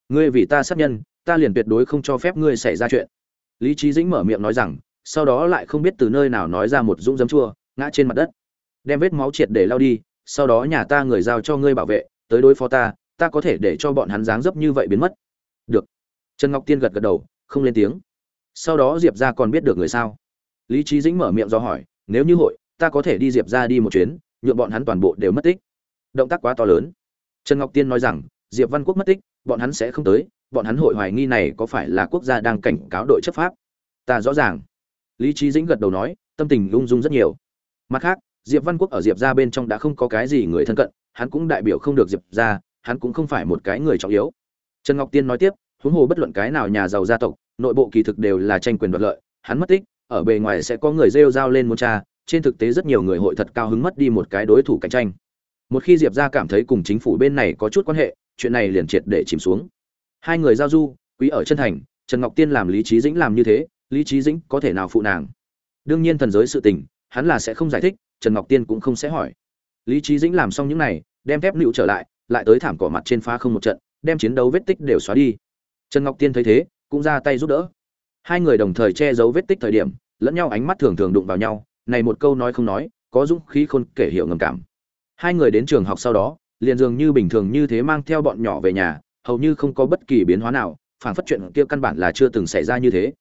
ngươi vì ta sát nhân ta liền tuyệt đối không cho phép ngươi xảy ra chuyện. Lý trí dĩnh mở miệng nói rằng, sau đó lại không biết từ nơi nào nói ra một dũng dấm chua, ngã trên mặt đất. Đem vết máu triệt để lao đi, sau đó nhà ta người giao cho ngươi bảo vệ, tới đối phó ta ta có thể để cho bọn hắn dáng dấp như vậy biến mất. Được. Trần ngọc tiên gật gật đầu, không lên tiếng. Sau đó diệp ra còn biết được người sao? Lý trí dĩnh mở miệng do hỏi, nếu như hội, ta có thể đi diệp ra đi một chuyến nhuộm bọn hắn toàn bộ đều mất tích. Động tác quá to lớn. Trần ngọc tiên nói rằng, diệp văn quốc mất tích bọn hắn sẽ không tới, bọn hắn hội hoài nghi này có phải là quốc gia đang cảnh cáo đội chấp pháp. Ta rõ ràng. Lý trí dĩnh gật đầu nói, tâm tình lung dung rất nhiều. Mặt khác, diệp văn quốc ở diệp ra bên trong đã không có cái gì người thân cận, hắn cũng đại biểu không được diệp ra hắn cũng không phải một cái người trọng yếu. Trần ngọc tiên nói tiếp, huống hồ bất luận cái nào nhà giàu gia tộc, nội bộ kỳ thực đều là tranh quyền đoạt lợi, hắn mất tích, ở bề ngoài sẽ có người rêu rao lên muốn cha, trên thực tế rất nhiều người hội thật cao hứng mất đi một cái đối thủ cạnh tranh. Một khi diệp ra cảm thấy cùng chính phủ bên này có chút quan hệ chuyện này liền triệt để chìm xuống. Hai người giao du, quý ở chân thành, trần ngọc tiên làm lý trí dĩnh làm như thế, lý trí dĩnh có thể nào phụ nàng? Đương nhiên thần giới sự tình, hắn là sẽ không giải thích, trần ngọc tiên cũng không sẽ hỏi. Lý trí dĩnh làm xong những này, đem thép nịu trở lại lại tới thảm cỏ mặt trên phá không một trận, đem chiến đấu vết tích đều xóa đi. Trần ngọc tiên thấy thế, cũng ra tay giúp đỡ. Hai người đồng thời che giấu vết tích thời điểm, lẫn nhau ánh mắt thường thường đụng vào nhau, này một câu nói không nói, có dũng khí khôn kể hiểu ngầm cảm. Hai người đến trường học sau đó liền dường như bình thường như thế mang theo bọn nhỏ về nhà hầu như không có bất kỳ biến hóa nào phản phất chuyện kia căn bản là chưa từng xảy ra như thế.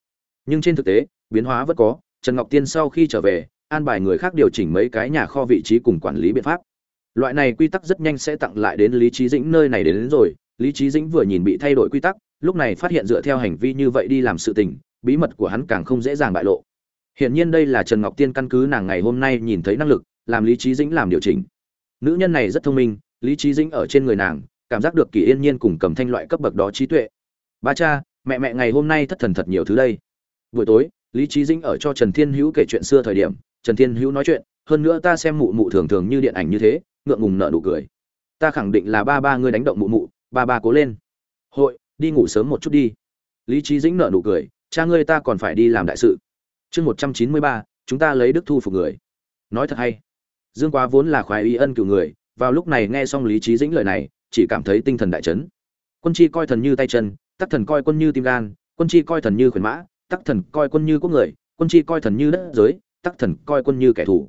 Nhưng trên thực tế biến hóa vẫn có trần ngọc tiên sau khi trở về an bài người khác điều chỉnh mấy cái nhà kho vị trí cùng quản lý biện pháp. Loại này quy tắc rất nhanh sẽ tặng lại đến lý trí dĩnh nơi này đến, đến rồi. Lý trí dĩnh vừa nhìn bị thay đổi quy tắc lúc này phát hiện dựa theo hành vi như vậy đi làm sự tình bí mật của hắn càng không dễ dàng bại lộ. Hiển nhiên đây là trần ngọc tiên căn cứ nàng ngày hôm nay nhìn thấy năng lực làm lý trí dĩnh làm điều chỉnh. Nữ nhân này rất thông minh lý trí dĩnh ở trên người nàng, cảm giác được kỳ yên nhiên cùng cầm thanh loại cấp bậc đó trí tuệ. Ba cha, mẹ mẹ ngày hôm nay thất thần thật nhiều thứ đây. Buổi tối, lý trí dĩnh ở cho trần thiên hữu kể chuyện xưa thời điểm, trần thiên hữu nói chuyện, hơn nữa ta xem mụ mụ thường thường như điện ảnh như thế, ngượng ngùng nợ nụ cười. Ta khẳng định là ba ba ngươi đánh động mụ mụ, ba ba cố lên. Hội, đi ngủ sớm một chút đi. Lý trí dĩnh nợ nụ cười, cha ngươi ta còn phải đi làm đại sự. Chương một trăm chín mươi ba, chúng ta lấy đức thu phục người. Nói thật hay. Dương quá vốn là khoái ý ân cửu người vào lúc này nghe xong lý trí dĩnh lời này, chỉ cảm thấy tinh thần đại chấn. Quân chi coi thần như tay chân, tắc thần coi quân như tim gan, quân chi coi thần như khuyến mã, tắc thần coi quân như quốc người, quân chi coi thần như đất giới, tắc thần coi quân như kẻ thù.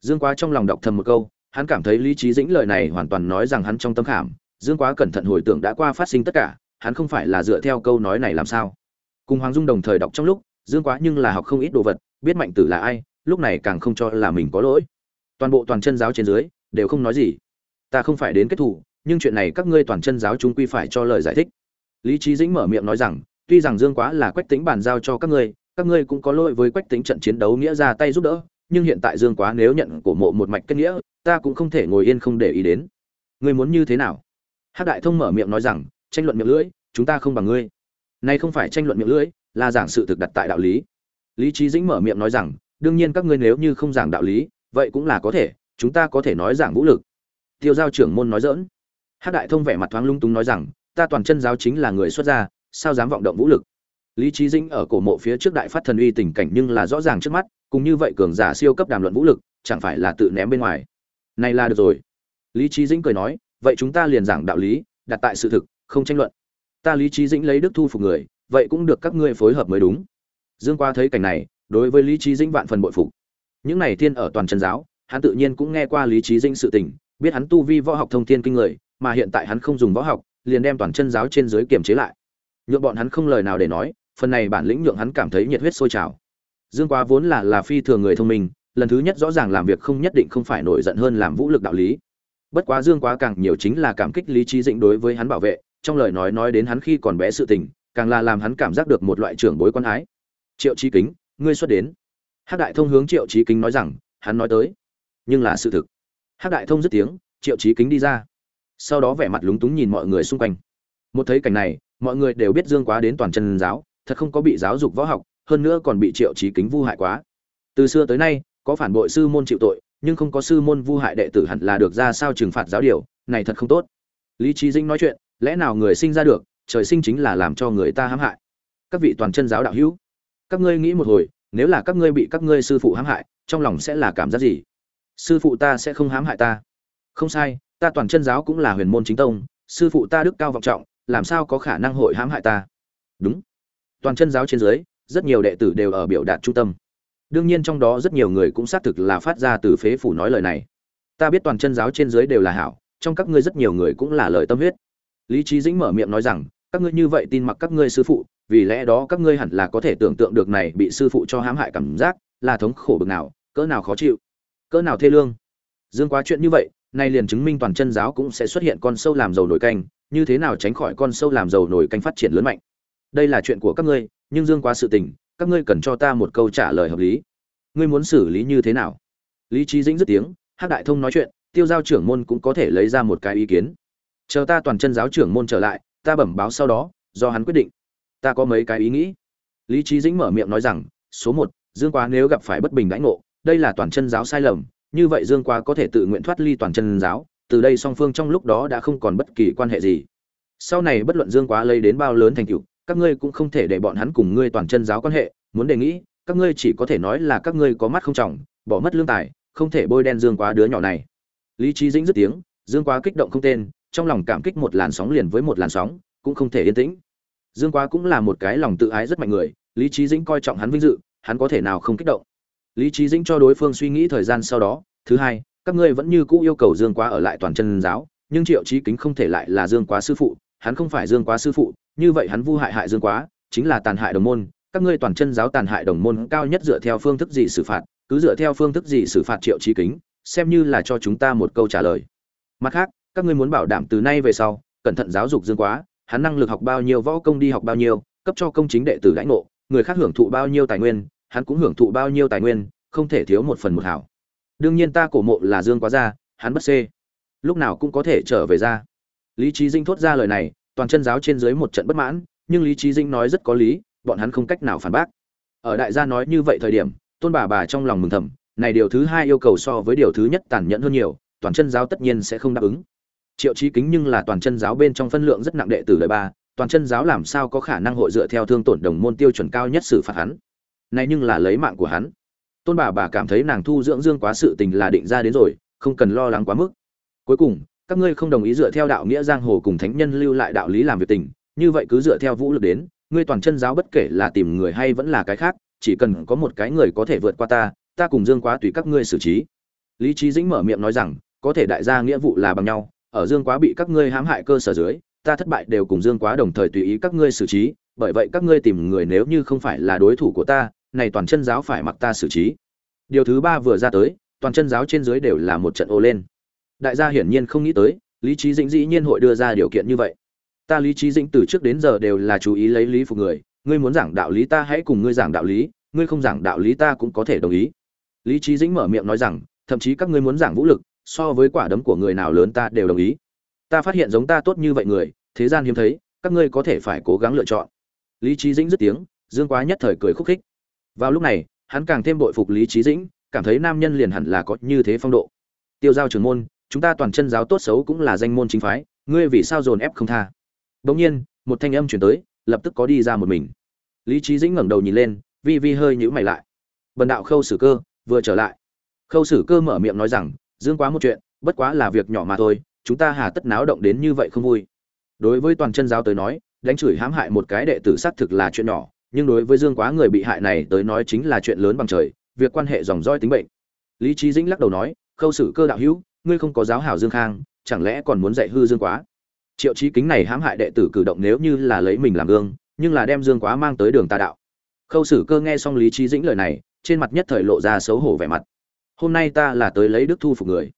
Dương quá trong lòng đọc thầm một câu, hắn cảm thấy lý trí dĩnh lời này hoàn toàn nói rằng hắn trong tâm khảm. Dương quá cẩn thận hồi tưởng đã qua phát sinh tất cả, hắn không phải là dựa theo câu nói này làm sao. Cùng hoàng dung đồng thời đọc trong lúc, dương quá nhưng là học không ít đồ vật, biết mạnh tử là ai, lúc này càng không cho là mình có lỗi. Toàn bộ toàn chân giáo trên dưới đều không nói gì. Ta không phải đến kết thủ nhưng chuyện này các ngươi toàn chân giáo chúng quy phải cho lời giải thích. Lý trí dĩnh mở miệng nói rằng, tuy rằng dương quá là quách tính bàn giao cho các ngươi các ngươi cũng có lỗi với quách tính trận chiến đấu nghĩa ra tay giúp đỡ, nhưng hiện tại dương quá nếu nhận cổ mộ một mạch kết nghĩa, ta cũng không thể ngồi yên không để ý đến. Ngươi muốn như thế nào? Hắc đại thông mở miệng nói rằng, tranh luận miệng lưỡi, chúng ta không bằng ngươi. Nay không phải tranh luận miệng lưỡi, là giảng sự thực đặt tại đạo lý. Lý trí dĩnh mở miệng nói rằng, đương nhiên các ngươi nếu như không giảng đạo lý, vậy cũng là có thể chúng ta có thể nói giảng vũ lực. Tiêu giao trưởng môn nói dỡn hát đại thông vẻ mặt thoáng lung túng nói rằng, ta toàn chân giáo chính là người xuất gia, sao dám vọng động vũ lực? Lý trí dĩnh ở cổ mộ phía trước đại phát thần uy tình cảnh nhưng là rõ ràng trước mắt, cùng như vậy cường giả siêu cấp đàm luận vũ lực, chẳng phải là tự ném bên ngoài. Này là được rồi. Lý trí dĩnh cười nói, vậy chúng ta liền giảng đạo lý, đặt tại sự thực, không tranh luận. Ta lý trí dĩnh lấy đức thu phục người, vậy cũng được các ngươi phối hợp mới đúng. Dương qua thấy cảnh này, đối với lý trí dĩnh vạn phần bội phục. Những này thiên ở toàn chân giáo hắn tự nhiên cũng nghe qua lý trí dinh sự tình, biết hắn tu vi võ học thông thiên kinh người, mà hiện tại hắn không dùng võ học, liền đem toàn chân giáo trên dưới kiềm chế lại. Nhượng bọn hắn không lời nào để nói, phần này bản lĩnh nhượng hắn cảm thấy nhiệt huyết sôi trào. Dương quá vốn là là phi thường người thông minh, lần thứ nhất rõ ràng làm việc không nhất định không phải nổi giận hơn làm vũ lực đạo lý. Bất quá dương quá càng nhiều chính là cảm kích lý trí dĩnh đối với hắn bảo vệ, trong lời nói nói đến hắn khi còn bé sự tình, càng là làm hắn cảm giác được một loại trưởng bối quan ái. Triệu trí kính, ngươi xuất đến. Hát đại thông hướng triệu trí kính nói rằng, hắn nói tới nhưng là sự thực. Hắc đại thông dứt tiếng, triệu trí kính đi ra. Sau đó vẻ mặt lúng túng nhìn mọi người xung quanh. Một thấy cảnh này, mọi người đều biết dương quá đến toàn chân giáo, thật không có bị giáo dục võ học, hơn nữa còn bị triệu trí kính vu hại quá. Từ xưa tới nay, có phản bội sư môn chịu tội, nhưng không có sư môn vu hại đệ tử hẳn là được ra sao trừng phạt giáo điều, này thật không tốt. Lý trí dinh nói chuyện, lẽ nào người sinh ra được, trời sinh chính là làm cho người ta hãm hại. Các vị toàn chân giáo đạo hữu, các ngươi nghĩ một hồi, nếu là các ngươi bị các ngươi sư phụ hãm hại, trong lòng sẽ là cảm giác gì? Sư phụ ta sẽ không hãm hại ta. Không sai, ta toàn chân giáo cũng là huyền môn chính tông, sư phụ ta đức cao vọng trọng, làm sao có khả năng hội hãm hại ta? Đúng. Toàn chân giáo trên dưới, rất nhiều đệ tử đều ở biểu đạt trung tâm. Đương nhiên trong đó rất nhiều người cũng xác thực là phát ra từ phế phủ nói lời này. Ta biết toàn chân giáo trên dưới đều là hảo, trong các ngươi rất nhiều người cũng là lời tâm huyết. Lý trí dĩnh mở miệng nói rằng, các ngươi như vậy tin mặc các ngươi sư phụ, vì lẽ đó các ngươi hẳn là có thể tưởng tượng được này bị sư phụ cho hãm hại cảm giác là thống khổ bực nào, cỡ nào khó chịu cỡ nào thê lương? Dương quá chuyện như vậy, nay liền chứng minh toàn chân giáo cũng sẽ xuất hiện con sâu làm dầu nổi canh, như thế nào tránh khỏi con sâu làm dầu nổi canh phát triển lớn mạnh? Đây là chuyện của các ngươi, nhưng dương quá sự tình, các ngươi cần cho ta một câu trả lời hợp lý. Ngươi muốn xử lý như thế nào? Lý trí dĩnh dứt tiếng hát đại thông nói chuyện, tiêu giao trưởng môn cũng có thể lấy ra một cái ý kiến. Chờ ta toàn chân giáo trưởng môn trở lại, ta bẩm báo sau đó, do hắn quyết định. Ta có mấy cái ý nghĩ. Lý trí dĩnh mở miệng nói rằng, số một, dương quá nếu gặp phải bất bình đãi ngộ đây là toàn chân giáo sai lầm, như vậy dương quá có thể tự nguyện thoát ly toàn chân giáo, từ đây song phương trong lúc đó đã không còn bất kỳ quan hệ gì. Sau này bất luận dương quá lấy đến bao lớn thành tựu, các ngươi cũng không thể để bọn hắn cùng ngươi toàn chân giáo quan hệ, muốn đề nghị, các ngươi chỉ có thể nói là các ngươi có mắt không trọng, bỏ mất lương tài, không thể bôi đen dương quá đứa nhỏ này. Lý trí dĩnh dứt tiếng, dương quá kích động không tên, trong lòng cảm kích một làn sóng liền với một làn sóng, cũng không thể yên tĩnh. Dương quá cũng là một cái lòng tự ái rất mạnh người, lý trí dĩnh coi trọng hắn vinh dự, hắn có thể nào không kích động? Lý trí dĩnh cho đối phương suy nghĩ thời gian sau đó, thứ hai, các ngươi vẫn như cũ yêu cầu dương quá ở lại toàn chân giáo, nhưng triệu trí kính không thể lại là dương quá sư phụ, hắn không phải dương quá sư phụ, như vậy hắn vu hại hại dương quá, chính là tàn hại đồng môn, các ngươi toàn chân giáo tàn hại đồng môn cao nhất dựa theo phương thức gì xử phạt, cứ dựa theo phương thức gì xử phạt triệu trí kính, xem như là cho chúng ta một câu trả lời. Mặt khác, các ngươi muốn bảo đảm từ nay về sau, cẩn thận giáo dục dương quá, hắn năng lực học bao nhiêu, võ công đi học bao nhiêu, cấp cho công chính đệ tử lãnh ngộ, người khác hưởng thụ bao nhiêu tài nguyên hắn cũng hưởng thụ bao nhiêu tài nguyên, không thể thiếu một phần một hảo. Đương nhiên ta cổ mộ là dương quá ra, hắn bất xê. Lúc nào cũng có thể trở về ra. Lý trí dinh thốt ra lời này, toàn chân giáo trên dưới một trận bất mãn, nhưng lý trí dinh nói rất có lý, bọn hắn không cách nào phản bác. Ở đại gia nói như vậy thời điểm, tôn bà bà trong lòng mừng thầm, này điều thứ hai yêu cầu so với điều thứ nhất tàn nhẫn hơn nhiều, toàn chân giáo tất nhiên sẽ không đáp ứng. Triệu Chí kính nhưng là toàn chân giáo bên trong phân lượng rất nặng đệ tử đời ba, toàn chân giáo làm sao có khả năng hội dựa theo thương tổn đồng môn tiêu chuẩn cao nhất xử phạt hắn? Này nhưng là lấy mạng của hắn. Tôn bà bà cảm thấy nàng thu dưỡng dương quá sự tình là định ra đến rồi, không cần lo lắng quá mức. Cuối cùng, các ngươi không đồng ý dựa theo đạo nghĩa giang hồ cùng thánh nhân lưu lại đạo lý làm việc tình, như vậy cứ dựa theo vũ lực đến, ngươi toàn chân giáo bất kể là tìm người hay vẫn là cái khác, chỉ cần có một cái người có thể vượt qua ta ta cùng dương quá tùy các ngươi xử trí. Lý trí dĩnh mở miệng nói rằng, có thể đại gia nghĩa vụ là bằng nhau, ở dương quá bị các ngươi hãm hại cơ sở dưới, ta thất bại đều cùng dương quá đồng thời tùy ý các ngươi xử trí, bởi vậy các ngươi tìm người nếu như không phải là đối thủ của ta này toàn chân giáo phải mặc ta xử trí. Điều thứ ba vừa ra tới, toàn chân giáo trên dưới đều là một trận ô lên. Đại gia hiển nhiên không nghĩ tới, lý trí dĩnh dĩ nhiên hội đưa ra điều kiện như vậy. Ta lý trí dĩnh từ trước đến giờ đều là chú ý lấy lý phục người, ngươi muốn giảng đạo lý ta hãy cùng ngươi giảng đạo lý, ngươi không giảng đạo lý ta cũng có thể đồng ý. Lý trí dĩnh mở miệng nói rằng, thậm chí các ngươi muốn giảng vũ lực, so với quả đấm của người nào lớn ta đều đồng ý. Ta phát hiện giống ta tốt như vậy người, thế gian hiếm thấy, các ngươi có thể phải cố gắng lựa chọn. Lý trí dĩnh dứt tiếng, dương quá nhất thời cười khúc khích vào lúc này, hắn càng thêm bội phục lý trí dĩnh, cảm thấy nam nhân liền hẳn là có như thế phong độ. Tiêu giao trường môn, chúng ta toàn chân giáo tốt xấu cũng là danh môn chính phái, ngươi vì sao dồn ép không tha? Bỗng nhiên, một thanh âm chuyển tới, lập tức có đi ra một mình. Lý trí dĩnh ngẩng đầu nhìn lên, vi vi hơi nhữ mày lại. Bần đạo khâu sử cơ, vừa trở lại. Khâu sử cơ mở miệng nói rằng, dương quá một chuyện, bất quá là việc nhỏ mà thôi, chúng ta hà tất náo động đến như vậy không vui. Đối với toàn chân giáo tới nói, đánh chửi hãm hại một cái đệ tử xác thực là chuyện nhỏ nhưng đối với dương quá người bị hại này tới nói chính là chuyện lớn bằng trời, việc quan hệ dòng roi tính bệnh. Lý Chí dĩnh lắc đầu nói, khâu sử cơ đạo hữu, ngươi không có giáo hảo dương khang, chẳng lẽ còn muốn dạy hư dương quá? Triệu Chí kính này hãm hại đệ tử cử động nếu như là lấy mình làm gương, nhưng là đem dương quá mang tới đường tà đạo. Khâu sử cơ nghe xong lý Chí dĩnh lời này, trên mặt nhất thời lộ ra xấu hổ vẻ mặt. Hôm nay ta là tới lấy đức thu phục người.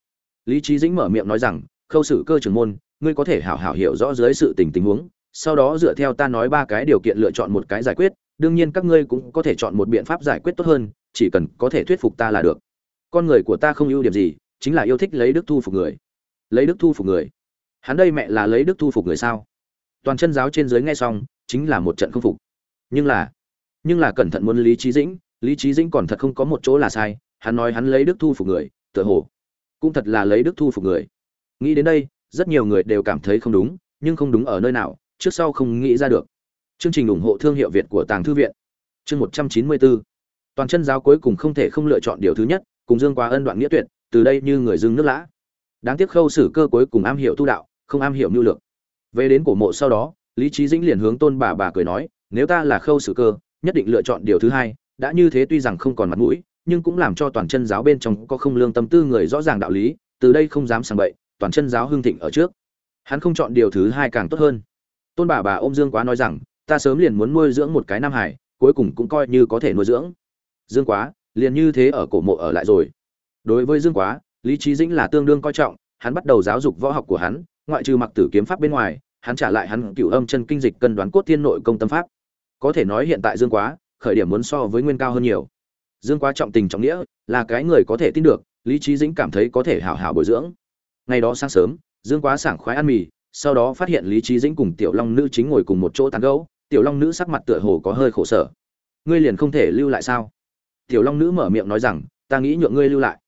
Lý Chí dĩnh mở miệng nói rằng, khâu sử cơ trưởng môn, ngươi có thể hảo hảo hiểu rõ dưới sự tình tình huống, sau đó dựa theo ta nói ba cái điều kiện lựa chọn một cái giải quyết đương nhiên các ngươi cũng có thể chọn một biện pháp giải quyết tốt hơn, chỉ cần có thể thuyết phục ta là được. Con người của ta không ưu điểm gì, chính là yêu thích lấy đức thu phục người. Lấy đức thu phục người. Hắn đây mẹ là lấy đức thu phục người sao? Toàn chân giáo trên dưới nghe xong, chính là một trận không phục. Nhưng là nhưng là cẩn thận muốn lý trí dĩnh, lý trí dĩnh còn thật không có một chỗ là sai, hắn nói hắn lấy đức thu phục người, tựa hồ cũng thật là lấy đức thu phục người. Nghĩ đến đây, rất nhiều người đều cảm thấy không đúng, nhưng không đúng ở nơi nào, trước sau không nghĩ ra được chương trình ủng hộ thương hiệu việt của tàng thư viện. Chương một trăm chín mươi bốn toàn chân giáo cuối cùng không thể không lựa chọn điều thứ nhất, cùng dương quá ân đoạn nghĩa tuyệt, từ đây như người dưng nước lã. Đáng tiếc khâu Sử cơ cuối cùng am hiểu tu đạo, không am hiểu nhu lược. Về đến cổ mộ sau đó, lý Chí dĩnh liền hướng tôn bà bà cười nói, nếu ta là khâu Sử cơ, nhất định lựa chọn điều thứ hai, đã như thế tuy rằng không còn mặt mũi, nhưng cũng làm cho toàn chân giáo bên trong có không lương tâm tư người rõ ràng đạo lý, từ đây không dám sảng bậy, toàn chân giáo hưng thịnh ở trước. Hắn không chọn điều thứ hai càng tốt hơn. Tôn bà bà ôm dương quá nói rằng ta sớm liền muốn nuôi dưỡng một cái nam hải, cuối cùng cũng coi như có thể nuôi dưỡng. Dương quá, liền như thế ở cổ mộ ở lại rồi. Đối với dương quá, lý trí dĩnh là tương đương coi trọng, hắn bắt đầu giáo dục võ học của hắn, ngoại trừ mặc tử kiếm pháp bên ngoài, hắn trả lại hắn cửu âm chân kinh dịch cân đoán cốt thiên nội công tâm pháp. Có thể nói hiện tại dương quá, khởi điểm muốn so với nguyên cao hơn nhiều. Dương quá trọng tình trọng nghĩa, là cái người có thể tin được, lý trí dĩnh cảm thấy có thể hảo hảo bồi dưỡng. Ngày đó sáng sớm, dương quá sảng khoái ăn mì, sau đó phát hiện lý trí dĩnh cùng tiểu long nữ chính ngồi cùng một chỗ tán gẫu tiểu long nữ sắc mặt tựa hồ có hơi khổ sở. Ngươi liền không thể lưu lại sao? Tiểu long nữ mở miệng nói rằng, ta nghĩ nhượng ngươi lưu lại.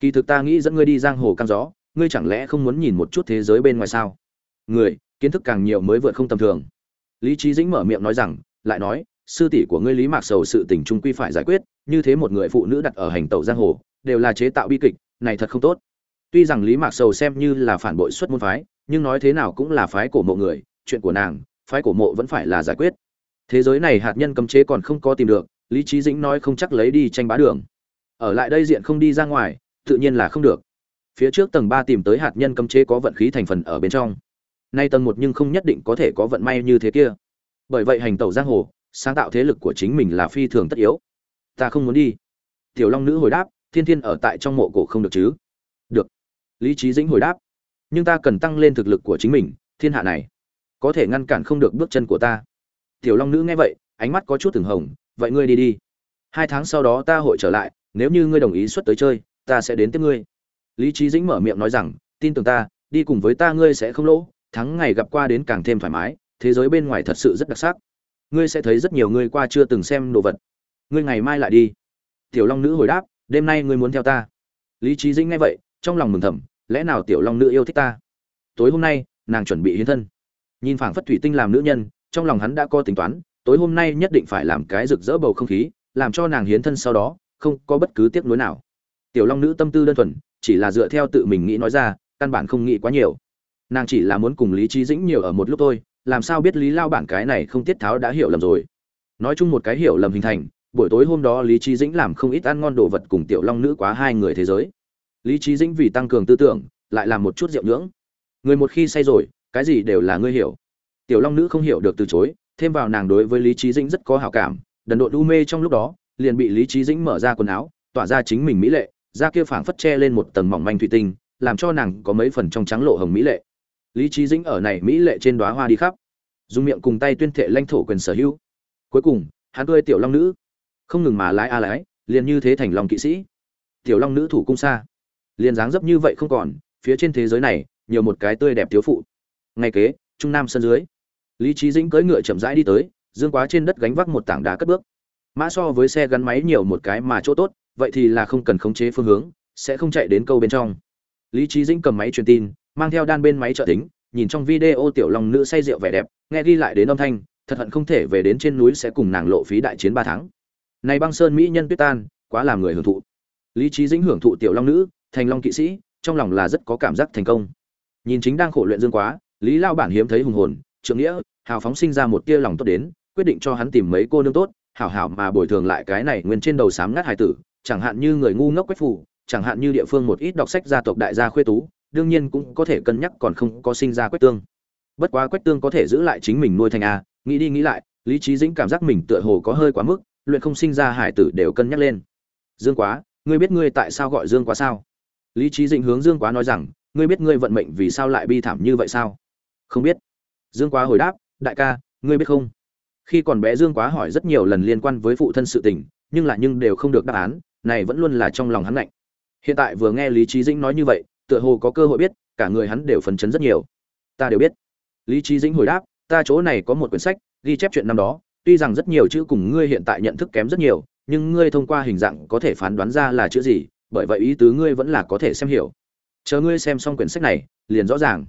Kỳ thực ta nghĩ dẫn ngươi đi giang hồ căng gió, ngươi chẳng lẽ không muốn nhìn một chút thế giới bên ngoài sao? Người, kiến thức càng nhiều mới vượt không tầm thường. Lý trí dĩnh mở miệng nói rằng, lại nói, sư tỷ của ngươi lý mạc sầu sự tình trung quy phải giải quyết, như thế một người phụ nữ đặt ở hành tẩu giang hồ, đều là chế tạo bi kịch, này thật không tốt. Tuy rằng lý mạc sầu xem như là phản bội xuất môn phái, nhưng nói thế nào cũng là phái cổ mộ người, chuyện của nàng phái cổ mộ vẫn phải là giải quyết. Thế giới này hạt nhân cấm chế còn không có tìm được, lý trí dĩnh nói không chắc lấy đi tranh bá đường. Ở lại đây diện không đi ra ngoài, tự nhiên là không được. Phía trước tầng ba tìm tới hạt nhân cấm chế có vận khí thành phần ở bên trong. Nay tầng một nhưng không nhất định có thể có vận may như thế kia. Bởi vậy hành tẩu giang hồ, sáng tạo thế lực của chính mình là phi thường tất yếu. Ta không muốn đi. Tiểu long nữ hồi đáp, thiên thiên ở tại trong mộ cổ không được chứ? Được. Lý trí dĩnh hồi đáp, nhưng ta cần tăng lên thực lực của chính mình, thiên hạ này có thể ngăn cản không được bước chân của ta. Tiểu long nữ nghe vậy, ánh mắt có chút từng hồng, vậy ngươi đi đi. Hai tháng sau đó ta hội trở lại, nếu như ngươi đồng ý xuất tới chơi, ta sẽ đến tiếp ngươi. Lý trí dĩnh mở miệng nói rằng, tin tưởng ta, đi cùng với ta ngươi sẽ không lỗ, thắng ngày gặp qua đến càng thêm thoải mái, thế giới bên ngoài thật sự rất đặc sắc. Ngươi sẽ thấy rất nhiều ngươi qua chưa từng xem đồ vật. Ngươi ngày mai lại đi. Tiểu long nữ hồi đáp, đêm nay ngươi muốn theo ta. Lý trí dĩnh nghe vậy, trong lòng mừng thầm, lẽ nào tiểu long nữ yêu thích ta? Tối hôm nay, nàng chuẩn bị hiến thân nhìn phảng phất thủy tinh làm nữ nhân, trong lòng hắn đã có tính toán, tối hôm nay nhất định phải làm cái rực rỡ bầu không khí, làm cho nàng hiến thân sau đó, không có bất cứ tiếc nuối nào. Tiểu long nữ tâm tư đơn thuần, chỉ là dựa theo tự mình nghĩ nói ra, căn bản không nghĩ quá nhiều. Nàng chỉ là muốn cùng lý trí dĩnh nhiều ở một lúc thôi, làm sao biết lý lao bản cái này không tiết tháo đã hiểu lầm rồi. Nói chung một cái hiểu lầm hình thành, buổi tối hôm đó lý trí dĩnh làm không ít ăn ngon đồ vật cùng tiểu long nữ quá hai người thế giới. Lý trí dĩnh vì tăng cường tư tưởng, lại làm một chút rượu nhưỡng. Người một khi say rồi cái gì đều là ngươi hiểu. Tiểu long nữ không hiểu được từ chối, thêm vào nàng đối với lý trí dĩnh rất có hảo cảm, đần độn u mê trong lúc đó, liền bị lý trí dĩnh mở ra quần áo, tỏa ra chính mình mỹ lệ, da kia phảng phất che lên một tầng mỏng manh thủy tinh, làm cho nàng có mấy phần trong trắng lộ hồng mỹ lệ. Lý trí dĩnh ở này mỹ lệ trên đóa hoa đi khắp, dùng miệng cùng tay tuyên thệ lãnh thổ quyền sở hữu. Cuối cùng, hắn cười tiểu long nữ, không ngừng mà lái a lái, liền như thế thành lòng kỵ sĩ. Tiểu long nữ thủ cung xa, liền dáng dấp như vậy không còn, phía trên thế giới này, nhiều một cái tươi đẹp thiếu phụ ngay kế, trung nam sân dưới. Lý trí dĩnh cưỡi ngựa chậm rãi đi tới, dương quá trên đất gánh vác một tảng đá cất bước. Mã so với xe gắn máy nhiều một cái mà chỗ tốt, vậy thì là không cần khống chế phương hướng, sẽ không chạy đến câu bên trong. Lý trí dĩnh cầm máy truyền tin, mang theo đan bên máy trợ tính, nhìn trong video tiểu long nữ say rượu vẻ đẹp, nghe ghi lại đến âm thanh, thật hận không thể về đến trên núi sẽ cùng nàng lộ phí đại chiến ba tháng. Này băng sơn mỹ nhân tuyết tan, quá làm người hưởng thụ. Lý trí dĩnh hưởng thụ tiểu long nữ, thành long kỵ sĩ, trong lòng là rất có cảm giác thành công. Nhìn chính đang khổ luyện dương quá lý lao bản hiếm thấy hùng hồn trượng nghĩa, hào phóng sinh ra một tia lòng tốt đến, quyết định cho hắn tìm mấy cô nương tốt, hảo hảo mà bồi thường lại cái này nguyên trên đầu sám ngắt hải tử, chẳng hạn như người ngu ngốc quách phủ chẳng hạn như địa phương một ít đọc sách gia tộc đại gia khuê tú, đương nhiên cũng có thể cân nhắc còn không có sinh ra quách tương. Bất quá quách tương có thể giữ lại chính mình nuôi thành a, nghĩ đi nghĩ lại, lý trí dĩnh cảm giác mình tựa hồ có hơi quá mức, luyện không sinh ra hải tử đều cân nhắc lên. Dương quá, ngươi biết ngươi tại sao gọi dương quá sao? Lý trí dĩnh hướng dương quá nói rằng, ngươi biết ngươi vận mệnh vì sao lại bi thảm như vậy sao? Không biết. Dương quá hồi đáp, đại ca, ngươi biết không? Khi còn bé dương quá hỏi rất nhiều lần liên quan với phụ thân sự tình, nhưng là nhưng đều không được đáp án, này vẫn luôn là trong lòng hắn lạnh. Hiện tại vừa nghe lý trí dĩnh nói như vậy, tựa hồ có cơ hội biết, cả người hắn đều phấn chấn rất nhiều. Ta đều biết. Lý trí dĩnh hồi đáp, ta chỗ này có một quyển sách, ghi chép chuyện năm đó, tuy rằng rất nhiều chữ cùng ngươi hiện tại nhận thức kém rất nhiều, nhưng ngươi thông qua hình dạng có thể phán đoán ra là chữ gì, bởi vậy ý tứ ngươi vẫn là có thể xem hiểu. Chờ ngươi xem xong quyển sách này, liền rõ ràng.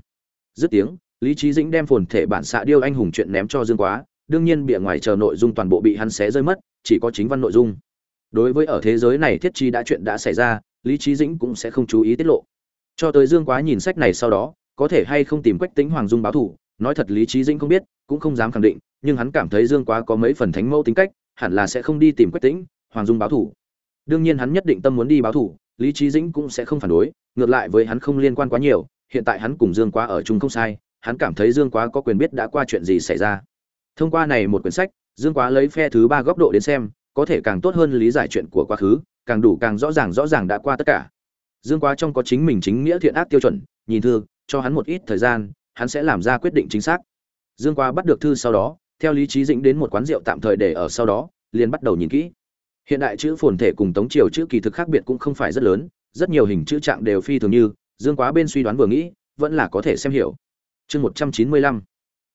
Dứt tiếng lý trí dĩnh đem phồn thể bản xạ điêu anh hùng chuyện ném cho dương quá, đương nhiên bìa ngoài chờ nội dung toàn bộ bị hắn xé rơi mất, chỉ có chính văn nội dung. Đối với ở thế giới này thiết chi đã chuyện đã xảy ra, lý trí dĩnh cũng sẽ không chú ý tiết lộ. Cho tới dương quá nhìn sách này sau đó, có thể hay không tìm quách tính hoàng dung báo thủ, nói thật lý trí dĩnh không biết, cũng không dám khẳng định, nhưng hắn cảm thấy dương quá có mấy phần thánh mẫu tính cách, hẳn là sẽ không đi tìm quách tính hoàng dung báo thủ. Đương nhiên hắn nhất định tâm muốn đi báo thủ, lý trí dĩnh cũng sẽ không phản đối, ngược lại với hắn không liên quan quá nhiều, hiện tại hắn cùng dương quá ở chung không sai hắn cảm thấy dương quá có quyền biết đã qua chuyện gì xảy ra. Thông qua này một quyển sách, dương quá lấy phe thứ ba góc độ đến xem, có thể càng tốt hơn lý giải chuyện của quá khứ, càng đủ càng rõ ràng rõ ràng đã qua tất cả. Dương quá trong có chính mình chính nghĩa thiện ác tiêu chuẩn, nhìn thư, cho hắn một ít thời gian, hắn sẽ làm ra quyết định chính xác. Dương quá bắt được thư sau đó, theo lý trí dĩnh đến một quán rượu tạm thời để ở sau đó, liền bắt đầu nhìn kỹ. Hiện đại chữ phồn thể cùng tống triều chữ kỳ thực khác biệt cũng không phải rất lớn, rất nhiều hình chữ trạng đều phi thường như, dương quá bên suy đoán vừa nghĩ, vẫn là có thể xem hiểu chương một trăm chín mươi lăm.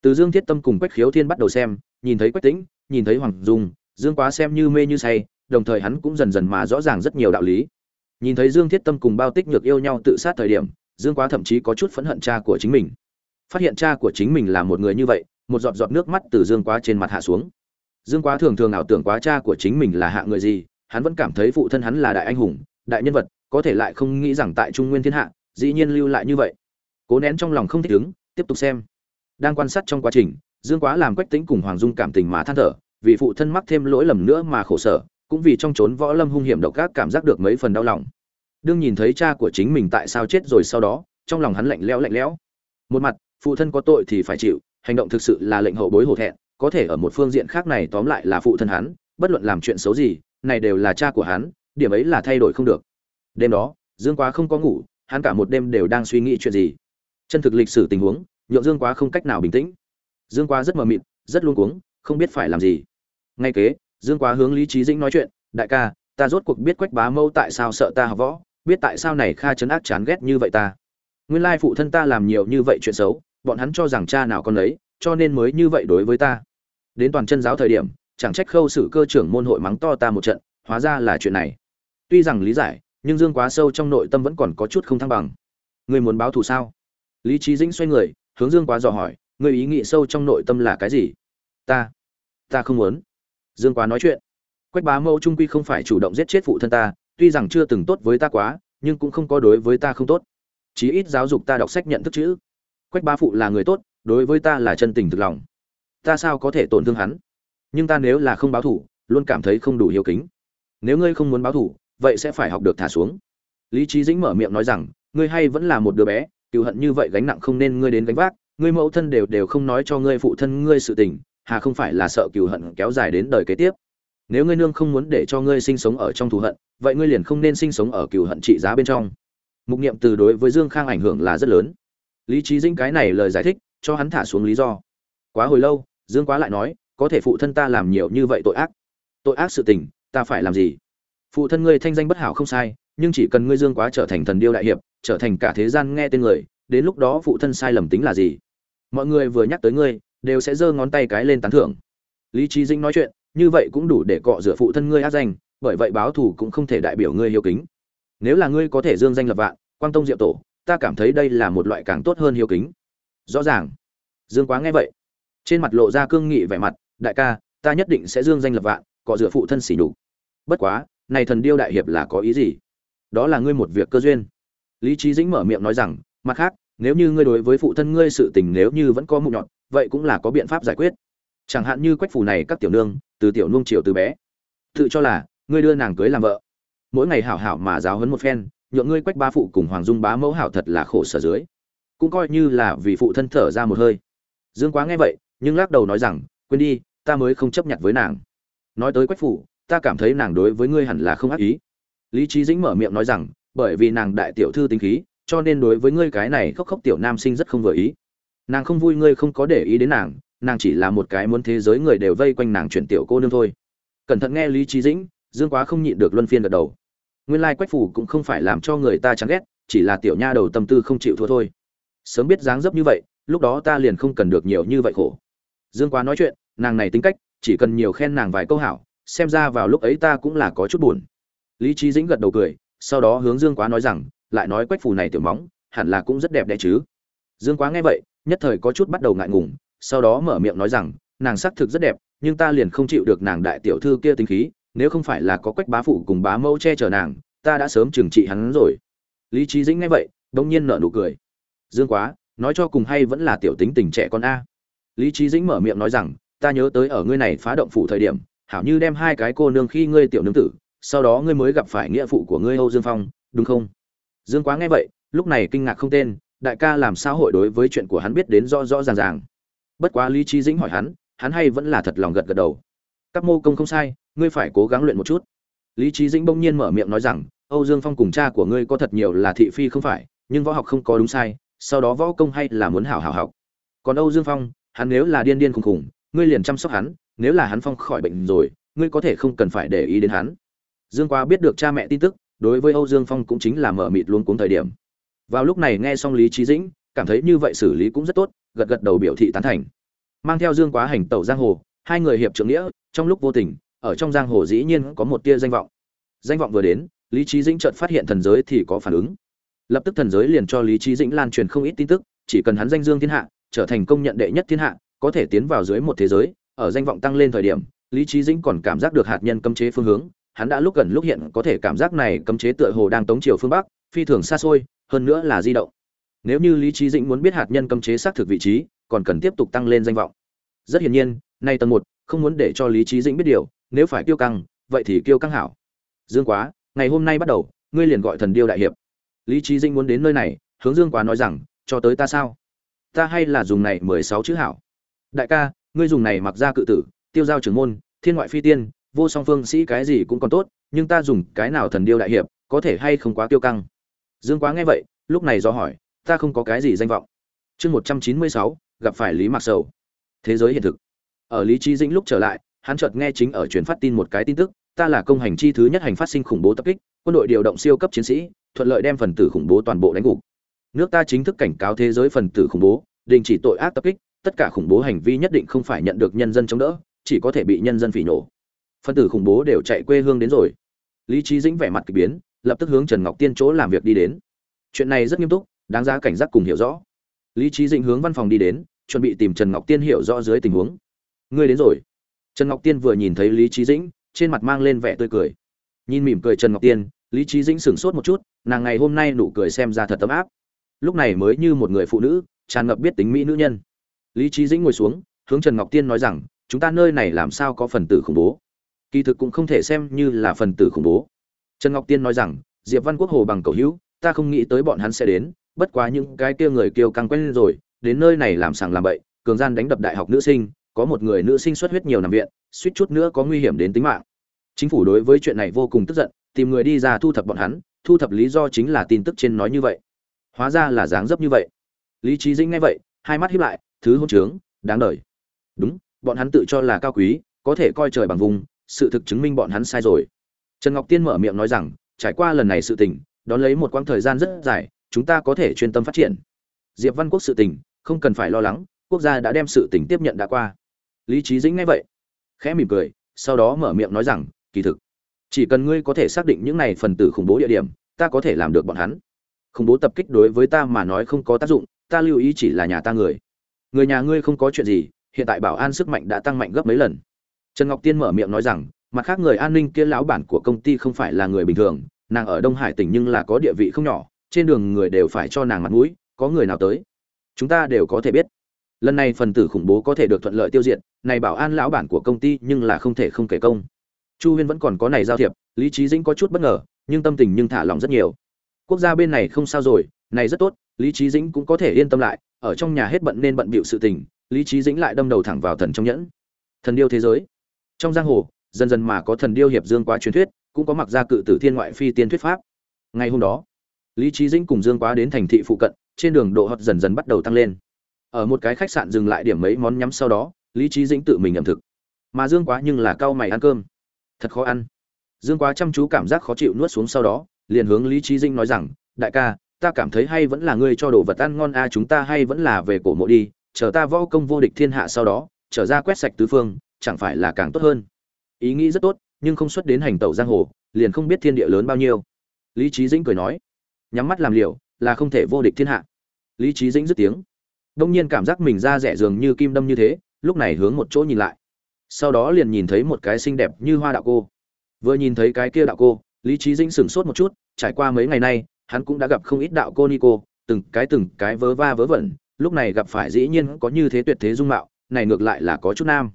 Từ dương thiết tâm cùng quách khiếu thiên bắt đầu xem, nhìn thấy quách tĩnh, nhìn thấy hoàng dung, dương quá xem như mê như say, đồng thời hắn cũng dần dần mà rõ ràng rất nhiều đạo lý. Nhìn thấy dương thiết tâm cùng bao tích nhược yêu nhau tự sát thời điểm, dương quá thậm chí có chút phẫn hận cha của chính mình. Phát hiện cha của chính mình là một người như vậy, một giọt giọt nước mắt từ dương quá trên mặt hạ xuống. Dương quá thường thường ảo tưởng quá cha của chính mình là hạ người gì, hắn vẫn cảm thấy phụ thân hắn là đại anh hùng, đại nhân vật, có thể lại không nghĩ rằng tại trung nguyên thiên hạ, dĩ nhiên lưu lại như vậy. Cố nén trong lòng không thích ứng tiếp tục xem. Đang quan sát trong quá trình, dương quá làm quách tính cùng hoàng dung cảm tình mà than thở, vì phụ thân mắc thêm lỗi lầm nữa mà khổ sở, cũng vì trong trốn võ lâm hung hiểm độc ác cảm giác được mấy phần đau lòng. Đương nhìn thấy cha của chính mình tại sao chết rồi sau đó, trong lòng hắn lạnh lẽo lạnh lẽo. Một mặt, phụ thân có tội thì phải chịu, hành động thực sự là lệnh hậu bối hổ thẹn, có thể ở một phương diện khác này tóm lại là phụ thân hắn, bất luận làm chuyện xấu gì, này đều là cha của hắn, điểm ấy là thay đổi không được. Đêm đó, dương quá không có ngủ, hắn cả một đêm đều đang suy nghĩ chuyện gì chân thực lịch sử tình huống, nhượng dương quá không cách nào bình tĩnh. Dương quá rất mờ mịt, rất luống cuống, không biết phải làm gì. Ngay kế, dương quá hướng lý trí dĩnh nói chuyện, đại ca, ta rốt cuộc biết quách bá mâu tại sao sợ ta học võ, biết tại sao này kha chấn ác chán ghét như vậy ta. Nguyên lai phụ thân ta làm nhiều như vậy chuyện xấu, bọn hắn cho rằng cha nào con lấy cho nên mới như vậy đối với ta. Đến toàn chân giáo thời điểm, chẳng trách khâu xử cơ trưởng môn hội mắng to ta một trận, hóa ra là chuyện này. Tuy rằng lý giải, nhưng dương quá sâu trong nội tâm vẫn còn có chút không thăng bằng. Người muốn báo thù sao? Lý trí dĩnh xoay người, hướng dương quá dò hỏi người ý nghĩ sâu trong nội tâm là cái gì? Ta ta không muốn. Dương quá nói chuyện, quách bá mẫu trung quy không phải chủ động giết chết phụ thân ta, tuy rằng chưa từng tốt với ta quá, nhưng cũng không có đối với ta không tốt. Chí ít giáo dục ta đọc sách nhận thức chữ. Quách bá phụ là người tốt, đối với ta là chân tình thực lòng. Ta sao có thể tổn thương hắn? Nhưng ta nếu là không báo thủ, luôn cảm thấy không đủ hiếu kính. Nếu ngươi không muốn báo thủ, vậy sẽ phải học được thả xuống. Lý trí dĩnh mở miệng nói rằng, ngươi hay vẫn là một đứa bé cựu hận như vậy gánh nặng không nên ngươi đến gánh vác, ngươi mẫu thân đều đều không nói cho ngươi phụ thân ngươi sự tình, hà không phải là sợ cựu hận kéo dài đến đời kế tiếp. Nếu ngươi nương không muốn để cho ngươi sinh sống ở trong thù hận, vậy ngươi liền không nên sinh sống ở cựu hận trị giá bên trong. Mục niệm từ đối với dương khang ảnh hưởng là rất lớn. Lý trí dĩnh cái này lời giải thích, cho hắn thả xuống lý do. Quá hồi lâu, dương quá lại nói, có thể phụ thân ta làm nhiều như vậy tội ác. Tội ác sự tình, ta phải làm gì? Phụ thân ngươi thanh danh bất hảo không sai nhưng chỉ cần ngươi dương quá trở thành thần điêu đại hiệp, trở thành cả thế gian nghe tên người, đến lúc đó phụ thân sai lầm tính là gì? Mọi người vừa nhắc tới ngươi, đều sẽ giơ ngón tay cái lên tán thưởng. Lý trí dĩnh nói chuyện, như vậy cũng đủ để cọ rửa phụ thân ngươi át danh, bởi vậy báo thù cũng không thể đại biểu ngươi hiếu kính. Nếu là ngươi có thể dương danh lập vạn, quang tông diệu tổ, ta cảm thấy đây là một loại càng tốt hơn hiếu kính. Rõ ràng. Dương quá nghe vậy, trên mặt lộ ra cương nghị vẻ mặt, đại ca, ta nhất định sẽ dương danh lập vạn, cọ rửa phụ thân xỉ nhục. Bất quá, này thần điêu đại hiệp là có ý gì? Đó là ngươi một việc cơ duyên. Lý trí dĩnh mở miệng nói rằng, mặt khác, nếu như ngươi đối với phụ thân ngươi sự tình nếu như vẫn có mụn nhọn vậy cũng là có biện pháp giải quyết. Chẳng hạn như quách phủ này các tiểu nương, từ tiểu nung triều từ bé, tự cho là ngươi đưa nàng cưới làm vợ. Mỗi ngày hảo hảo mà giáo huấn một phen, nhượng ngươi quách ba phụ cùng hoàng dung bá mẫu hảo thật là khổ sở dưới. Cũng coi như là vì phụ thân thở ra một hơi. Dương quá nghe vậy, nhưng lắc đầu nói rằng, quên đi, ta mới không chấp nhận với nàng. Nói tới quách phủ ta cảm thấy nàng đối với ngươi hẳn là không ác ý lý trí dĩnh mở miệng nói rằng, bởi vì nàng đại tiểu thư tính khí, cho nên đối với ngươi cái này khóc khóc tiểu nam sinh rất không vừa ý. Nàng không vui ngươi không có để ý đến nàng nàng chỉ là một cái muốn thế giới người đều vây quanh nàng chuyển tiểu cô nương thôi. Cẩn thận nghe lý trí dĩnh, dương quá không nhịn được luân phiên gật đầu. Nguyên lai quách phủ cũng không phải làm cho người ta chán ghét, chỉ là tiểu nha đầu tâm tư không chịu thua thôi. Sớm biết dáng dấp như vậy, lúc đó ta liền không cần được nhiều như vậy khổ. Dương quá nói chuyện, nàng này tính cách, chỉ cần nhiều khen nàng vài câu hảo, xem ra vào lúc ấy ta cũng là có chút buồn lý trí dĩnh gật đầu cười, sau đó hướng dương quá nói rằng, lại nói quách phù này tiểu móng, hẳn là cũng rất đẹp đẽ chứ. Dương quá nghe vậy, nhất thời có chút bắt đầu ngại ngùng, sau đó mở miệng nói rằng, nàng sắc thực rất đẹp, nhưng ta liền không chịu được nàng đại tiểu thư kia tính khí, nếu không phải là có quách bá phụ cùng bá mẫu che chở nàng, ta đã sớm trừng trị hắn rồi. Lý trí dĩnh nghe vậy đông nhiên nở nụ cười. Dương quá, nói cho cùng hay vẫn là tiểu tính tình trẻ con a. Lý trí dĩnh mở miệng nói rằng, ta nhớ tới ở ngươi này phá động phủ thời điểm, hảo như đem hai cái cô nương khi ngươi tiểu nương tử sau đó ngươi mới gặp phải nghĩa phụ của ngươi, âu dương phong, đúng không? Dương quá nghe vậy, lúc này kinh ngạc không tên, đại ca làm sao hội đối với chuyện của hắn biết đến rõ rõ ràng ràng? Bất quá lý Chí dĩnh hỏi hắn hắn hay vẫn là thật lòng gật gật đầu. Các mô công không sai, ngươi phải cố gắng luyện một chút. Lý Chí dĩnh bỗng nhiên mở miệng nói rằng, âu dương phong cùng cha của ngươi có thật nhiều là thị phi không phải, nhưng võ học không có đúng sai, sau đó võ công hay là muốn hảo hảo học. Còn âu dương phong, hắn nếu là điên điên khùng khùng, ngươi liền chăm sóc hắn, nếu là hắn phong khỏi bệnh rồi, ngươi có thể không cần phải để ý đến hắn dương quá biết được cha mẹ tin tức, đối với âu dương phong cũng chính là mở mịt luôn cuống thời điểm. Vào lúc này nghe xong lý trí dĩnh, cảm thấy như vậy xử lý cũng rất tốt, gật gật đầu biểu thị tán thành. Mang theo dương quá hành tẩu giang hồ, hai người hiệp trưởng nghĩa, trong lúc vô tình, ở trong giang hồ dĩ nhiên có một tia danh vọng. Danh vọng vừa đến, lý trí dĩnh chợt phát hiện thần giới thì có phản ứng. Lập tức thần giới liền cho lý trí dĩnh lan truyền không ít tin tức, chỉ cần hắn danh dương thiên hạ, trở thành công nhận đệ nhất thiên hạ, có thể tiến vào dưới một thế giới, ở danh vọng tăng lên thời điểm, lý trí dĩnh còn cảm giác được hạt nhân cấm chế phương hướng hắn đã lúc gần lúc hiện có thể cảm giác này cấm chế tựa hồ đang tống chiều phương bắc, phi thường xa xôi, hơn nữa là di động. Nếu như lý trí dĩnh muốn biết hạt nhân cấm chế xác thực vị trí, còn cần tiếp tục tăng lên danh vọng. Rất hiển nhiên, nay tầng một không muốn để cho lý trí dĩnh biết điều, nếu phải kiêu căng, vậy thì kiêu căng hảo. Dương quá, ngày hôm nay bắt đầu, ngươi liền gọi thần điêu đại hiệp. Lý trí dĩnh muốn đến nơi này, hướng dương quá nói rằng, cho tới ta sao? Ta hay là dùng này mười sáu chữ hảo? Đại ca, ngươi dùng này mặc ra cự tử, tiêu giao trưởng môn, thiên ngoại phi tiên vô song phương sĩ cái gì cũng còn tốt, nhưng ta dùng cái nào thần điêu đại hiệp, có thể hay không quá tiêu căng? Dương quá nghe vậy, lúc này do hỏi, ta không có cái gì danh vọng. Chương một trăm chín mươi sáu, gặp phải lý mạc sầu. Thế giới hiện thực. Ở lý trí dĩnh lúc trở lại, hắn chợt nghe chính ở truyền phát tin một cái tin tức, ta là công hành chi thứ nhất hành phát sinh khủng bố tập kích, quân đội điều động siêu cấp chiến sĩ, thuận lợi đem phần tử khủng bố toàn bộ đánh gục. Nước ta chính thức cảnh cáo thế giới phần tử khủng bố, đình chỉ tội ác tập kích, tất cả khủng bố hành vi nhất định không phải nhận được nhân dân chống đỡ, chỉ có thể bị nhân dân phỉ nổ. Phân tử khủng bố đều chạy quê hương đến rồi. Lý trí dĩnh vẻ mặt k ỳ biến, lập tức hướng trần ngọc tiên chỗ làm việc đi đến. Chuyện này rất nghiêm túc, đáng giá cảnh giác cùng hiểu rõ. Lý trí dĩnh hướng văn phòng đi đến, chuẩn bị tìm trần ngọc tiên hiểu rõ dưới tình huống. Ngươi đến rồi. Trần ngọc tiên vừa nhìn thấy lý trí dĩnh, trên mặt mang lên vẻ tươi cười. Nhìn mỉm cười trần ngọc tiên, lý trí dĩnh sửng sốt một chút, nàng ngày hôm nay nụ cười xem ra thật ấm áp. Lúc này mới như một người phụ nữ, tràn ngập biết tính mỹ nữ nhân. Lý trí dĩnh ngồi xuống, hướng trần ngọc tiên nói rằng, chúng ta nơi này làm sao có phần tử khủng bố? Kỳ thực cũng không thể xem như là phần tử khủng bố. Trần ngọc tiên nói rằng, diệp văn quốc hồ bằng cầu hữu, ta không nghĩ tới bọn hắn sẽ đến, bất quá những cái kia người kiêu căng quen rồi, đến nơi này làm sàng làm bậy, cường gian đánh đập đại học nữ sinh, có một người nữ sinh xuất huyết nhiều nằm viện, suýt chút nữa có nguy hiểm đến tính mạng. Chính phủ đối với chuyện này vô cùng tức giận, tìm người đi ra thu thập bọn hắn, thu thập lý do chính là tin tức trên nói như vậy. Hóa ra là dáng dấp như vậy. Lý trí dĩnh nghe vậy, hai mắt hiếp lại, thứ hôn trướng, đáng đời. Đúng, bọn hắn tự cho là cao quý, có thể coi trời bằng vùng sự thực chứng minh bọn hắn sai rồi. Trần ngọc tiên mở miệng nói rằng, trải qua lần này sự tình, đón lấy một quãng thời gian rất dài, chúng ta có thể chuyên tâm phát triển. Diệp văn quốc sự tình, không cần phải lo lắng, quốc gia đã đem sự tình tiếp nhận đã qua. Lý trí dĩnh nghe vậy, khẽ mỉm cười, sau đó mở miệng nói rằng, kỳ thực, chỉ cần ngươi có thể xác định những này phần tử khủng bố địa điểm, ta có thể làm được bọn hắn. Khủng bố tập kích đối với ta mà nói không có tác dụng, ta lưu ý chỉ là nhà ta người. Người nhà ngươi không có chuyện gì, hiện tại bảo an sức mạnh đã tăng mạnh gấp mấy lần trần ngọc tiên mở miệng nói rằng, mặt khác người an ninh kia lão bản của công ty không phải là người bình thường, nàng ở đông hải tỉnh nhưng là có địa vị không nhỏ, trên đường người đều phải cho nàng mặt mũi, có người nào tới? Chúng ta đều có thể biết. Lần này phần tử khủng bố có thể được thuận lợi tiêu diệt, này bảo an lão bản của công ty nhưng là không thể không kể công. Chu huyên vẫn còn có này giao thiệp, lý trí dĩnh có chút bất ngờ, nhưng tâm tình nhưng thả lòng rất nhiều. Quốc gia bên này không sao rồi, này rất tốt, lý trí dĩnh cũng có thể yên tâm lại, ở trong nhà hết bận nên bận bịu sự tình. Lý trí dĩnh lại đâm đầu thẳng vào thần trong nhẫn. Thần điêu thế giới trong giang hồ, dần dần mà có thần điêu hiệp dương quá truyền thuyết, cũng có mặc gia cự tử thiên ngoại phi tiên thuyết pháp. Ngày hôm đó, lý trí dĩnh cùng dương quá đến thành thị phụ cận, trên đường độ hợp dần dần bắt đầu tăng lên. Ở một cái khách sạn dừng lại điểm mấy món nhắm sau đó, lý trí dĩnh tự mình ẩm thực. Mà dương quá nhưng là cau mày ăn cơm. Thật khó ăn. Dương quá chăm chú cảm giác khó chịu nuốt xuống sau đó, liền hướng lý trí dĩnh nói rằng, đại ca, ta cảm thấy hay vẫn là ngươi cho đồ vật ăn ngon a, chúng ta hay vẫn là về cổ mộ đi, chờ ta võ công vô địch thiên hạ sau đó, trở ra quét sạch tứ phương chẳng phải là càng tốt hơn. Ý nghĩ rất tốt, nhưng không xuất đến hành tẩu giang hồ, liền không biết thiên địa lớn bao nhiêu. Lý trí dĩnh cười nói, nhắm mắt làm liều, là không thể vô địch thiên hạ. Lý trí dĩnh dứt tiếng. Đông nhiên cảm giác mình ra rẻ dường như kim đâm như thế, lúc này hướng một chỗ nhìn lại. Sau đó liền nhìn thấy một cái xinh đẹp như hoa đạo cô. Vừa nhìn thấy cái kia đạo cô, lý trí dĩnh sửng sốt một chút, trải qua mấy ngày nay, hắn cũng đã gặp không ít đạo cô ni cô, từng cái từng cái vớ va vớ vẩn, lúc này gặp phải dĩ nhiên có như thế tuyệt thế dung mạo, này ngược lại là có chút nam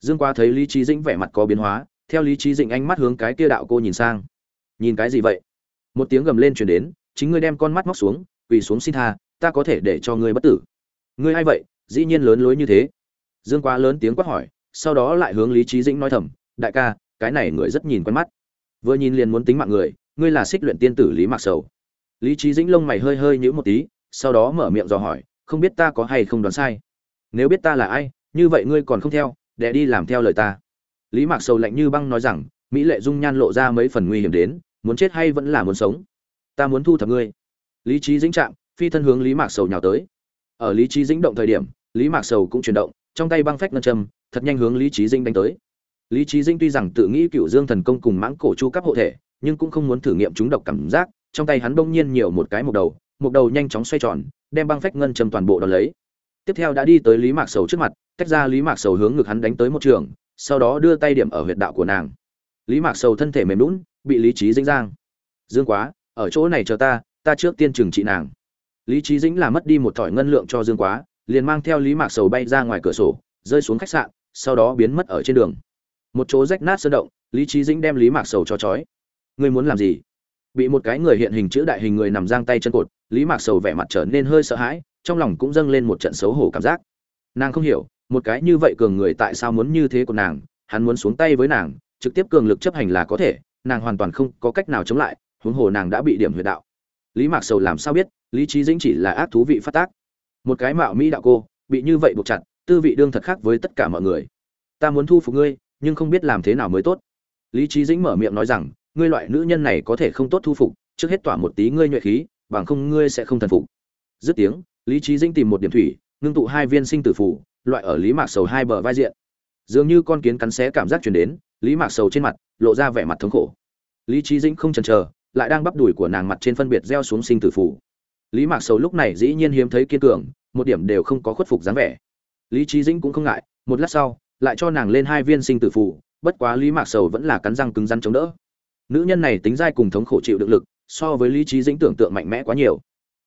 dương qua thấy lý Chí dĩnh vẻ mặt có biến hóa, theo lý Chí dĩnh ánh mắt hướng cái kia đạo cô nhìn sang. Nhìn cái gì vậy? Một tiếng gầm lên truyền đến, chính ngươi đem con mắt móc xuống, quỳ xuống xin tha, ta có thể để cho ngươi bất tử. Ngươi ai vậy? Dĩ nhiên lớn lối như thế. Dương quá lớn tiếng quát hỏi, sau đó lại hướng lý Chí dĩnh nói thầm, đại ca, cái này người rất nhìn quen mắt. Vừa nhìn liền muốn tính mạng người, ngươi là xích luyện tiên tử lý mạc sầu. Lý Chí dĩnh lông mày hơi hơi nhíu một tí, sau đó mở miệng dò hỏi, không biết ta có hay không đoán sai? Nếu biết ta là ai, như vậy ngươi còn không theo để đi làm theo lời ta. Lý mạc sầu lạnh như băng nói rằng, mỹ lệ dung nhan lộ ra mấy phần nguy hiểm đến, muốn chết hay vẫn là muốn sống? Ta muốn thu thập ngươi. Lý trí dĩnh chạm, phi thân hướng lý mạc sầu nhào tới. Ở lý trí dĩnh động thời điểm, lý mạc sầu cũng chuyển động, trong tay băng phách ngân châm, thật nhanh hướng lý trí dĩnh đánh tới. Lý trí dĩnh tuy rằng tự nghĩ cựu dương thần công cùng mãng cổ chu cấp hộ thể, nhưng cũng không muốn thử nghiệm chúng độc cảm giác, trong tay hắn bỗng nhiên nhiều một cái mục đầu mục đầu nhanh chóng xoay tròn, đem băng phách ngân châm toàn bộ đón lấy. Tiếp theo đã đi tới lý mạc sầu trước mặt tách ra lý mạc sầu hướng ngực hắn đánh tới một trường, sau đó đưa tay điểm ở huyệt đạo của nàng. Lý mạc sầu thân thể mềm lún bị lý trí dĩnh giang. Dương quá, ở chỗ này chờ ta ta trước tiên trừng trị nàng. Lý trí dĩnh là mất đi một thỏi ngân lượng cho dương quá, liền mang theo lý mạc sầu bay ra ngoài cửa sổ, rơi xuống khách sạn, sau đó biến mất ở trên đường. Một chỗ rách nát sơn động, lý trí dĩnh đem lý mạc sầu cho trói. ngươi muốn làm gì? Bị một cái người hiện hình chữ đại hình người nằm giang tay chân cột, lý mạc sầu vẻ mặt trở nên hơi sợ hãi, trong lòng cũng dâng lên một trận xấu hổ cảm giác. Nàng không hiểu một cái như vậy cường người tại sao muốn như thế của nàng, hắn muốn xuống tay với nàng, trực tiếp cường lực chấp hành là có thể, nàng hoàn toàn không có cách nào chống lại, huống hồ nàng đã bị điểm huyệt đạo. Lý mạc sầu làm sao biết, lý trí dĩnh chỉ là ác thú vị phát tác. Một cái mạo mỹ đạo cô, bị như vậy buộc chặt, tư vị đương thật khác với tất cả mọi người. Ta muốn thu phục ngươi, nhưng không biết làm thế nào mới tốt. Lý trí dĩnh mở miệng nói rằng, ngươi loại nữ nhân này có thể không tốt thu phục, trước hết tỏa một tí ngươi nhuệ khí, bằng không ngươi sẽ không thần phục. Dứt tiếng, lý trí dĩnh tìm một điểm thủy, ngưng tụ hai viên sinh tử phủ loại ở lý mạc sầu hai bờ vai diện. Dường như con kiến cắn xé cảm giác chuyển đến, lý mạc sầu trên mặt lộ ra vẻ mặt thống khổ. Lý trí dĩnh không chần chờ, lại đang bắp đùi của nàng mặt trên phân biệt gieo xuống sinh tử phủ lý mạc sầu lúc này dĩ nhiên hiếm thấy kiên cường, một điểm đều không có khuất phục dáng vẻ. Lý trí dĩnh cũng không ngại, một lát sau, lại cho nàng lên hai viên sinh tử phủ bất quá lý mạc sầu vẫn là cắn răng cứng rắn chống đỡ. Nữ nhân này tính dai cùng thống khổ chịu đựng lực, so với lý trí dĩnh tưởng tượng mạnh mẽ quá nhiều.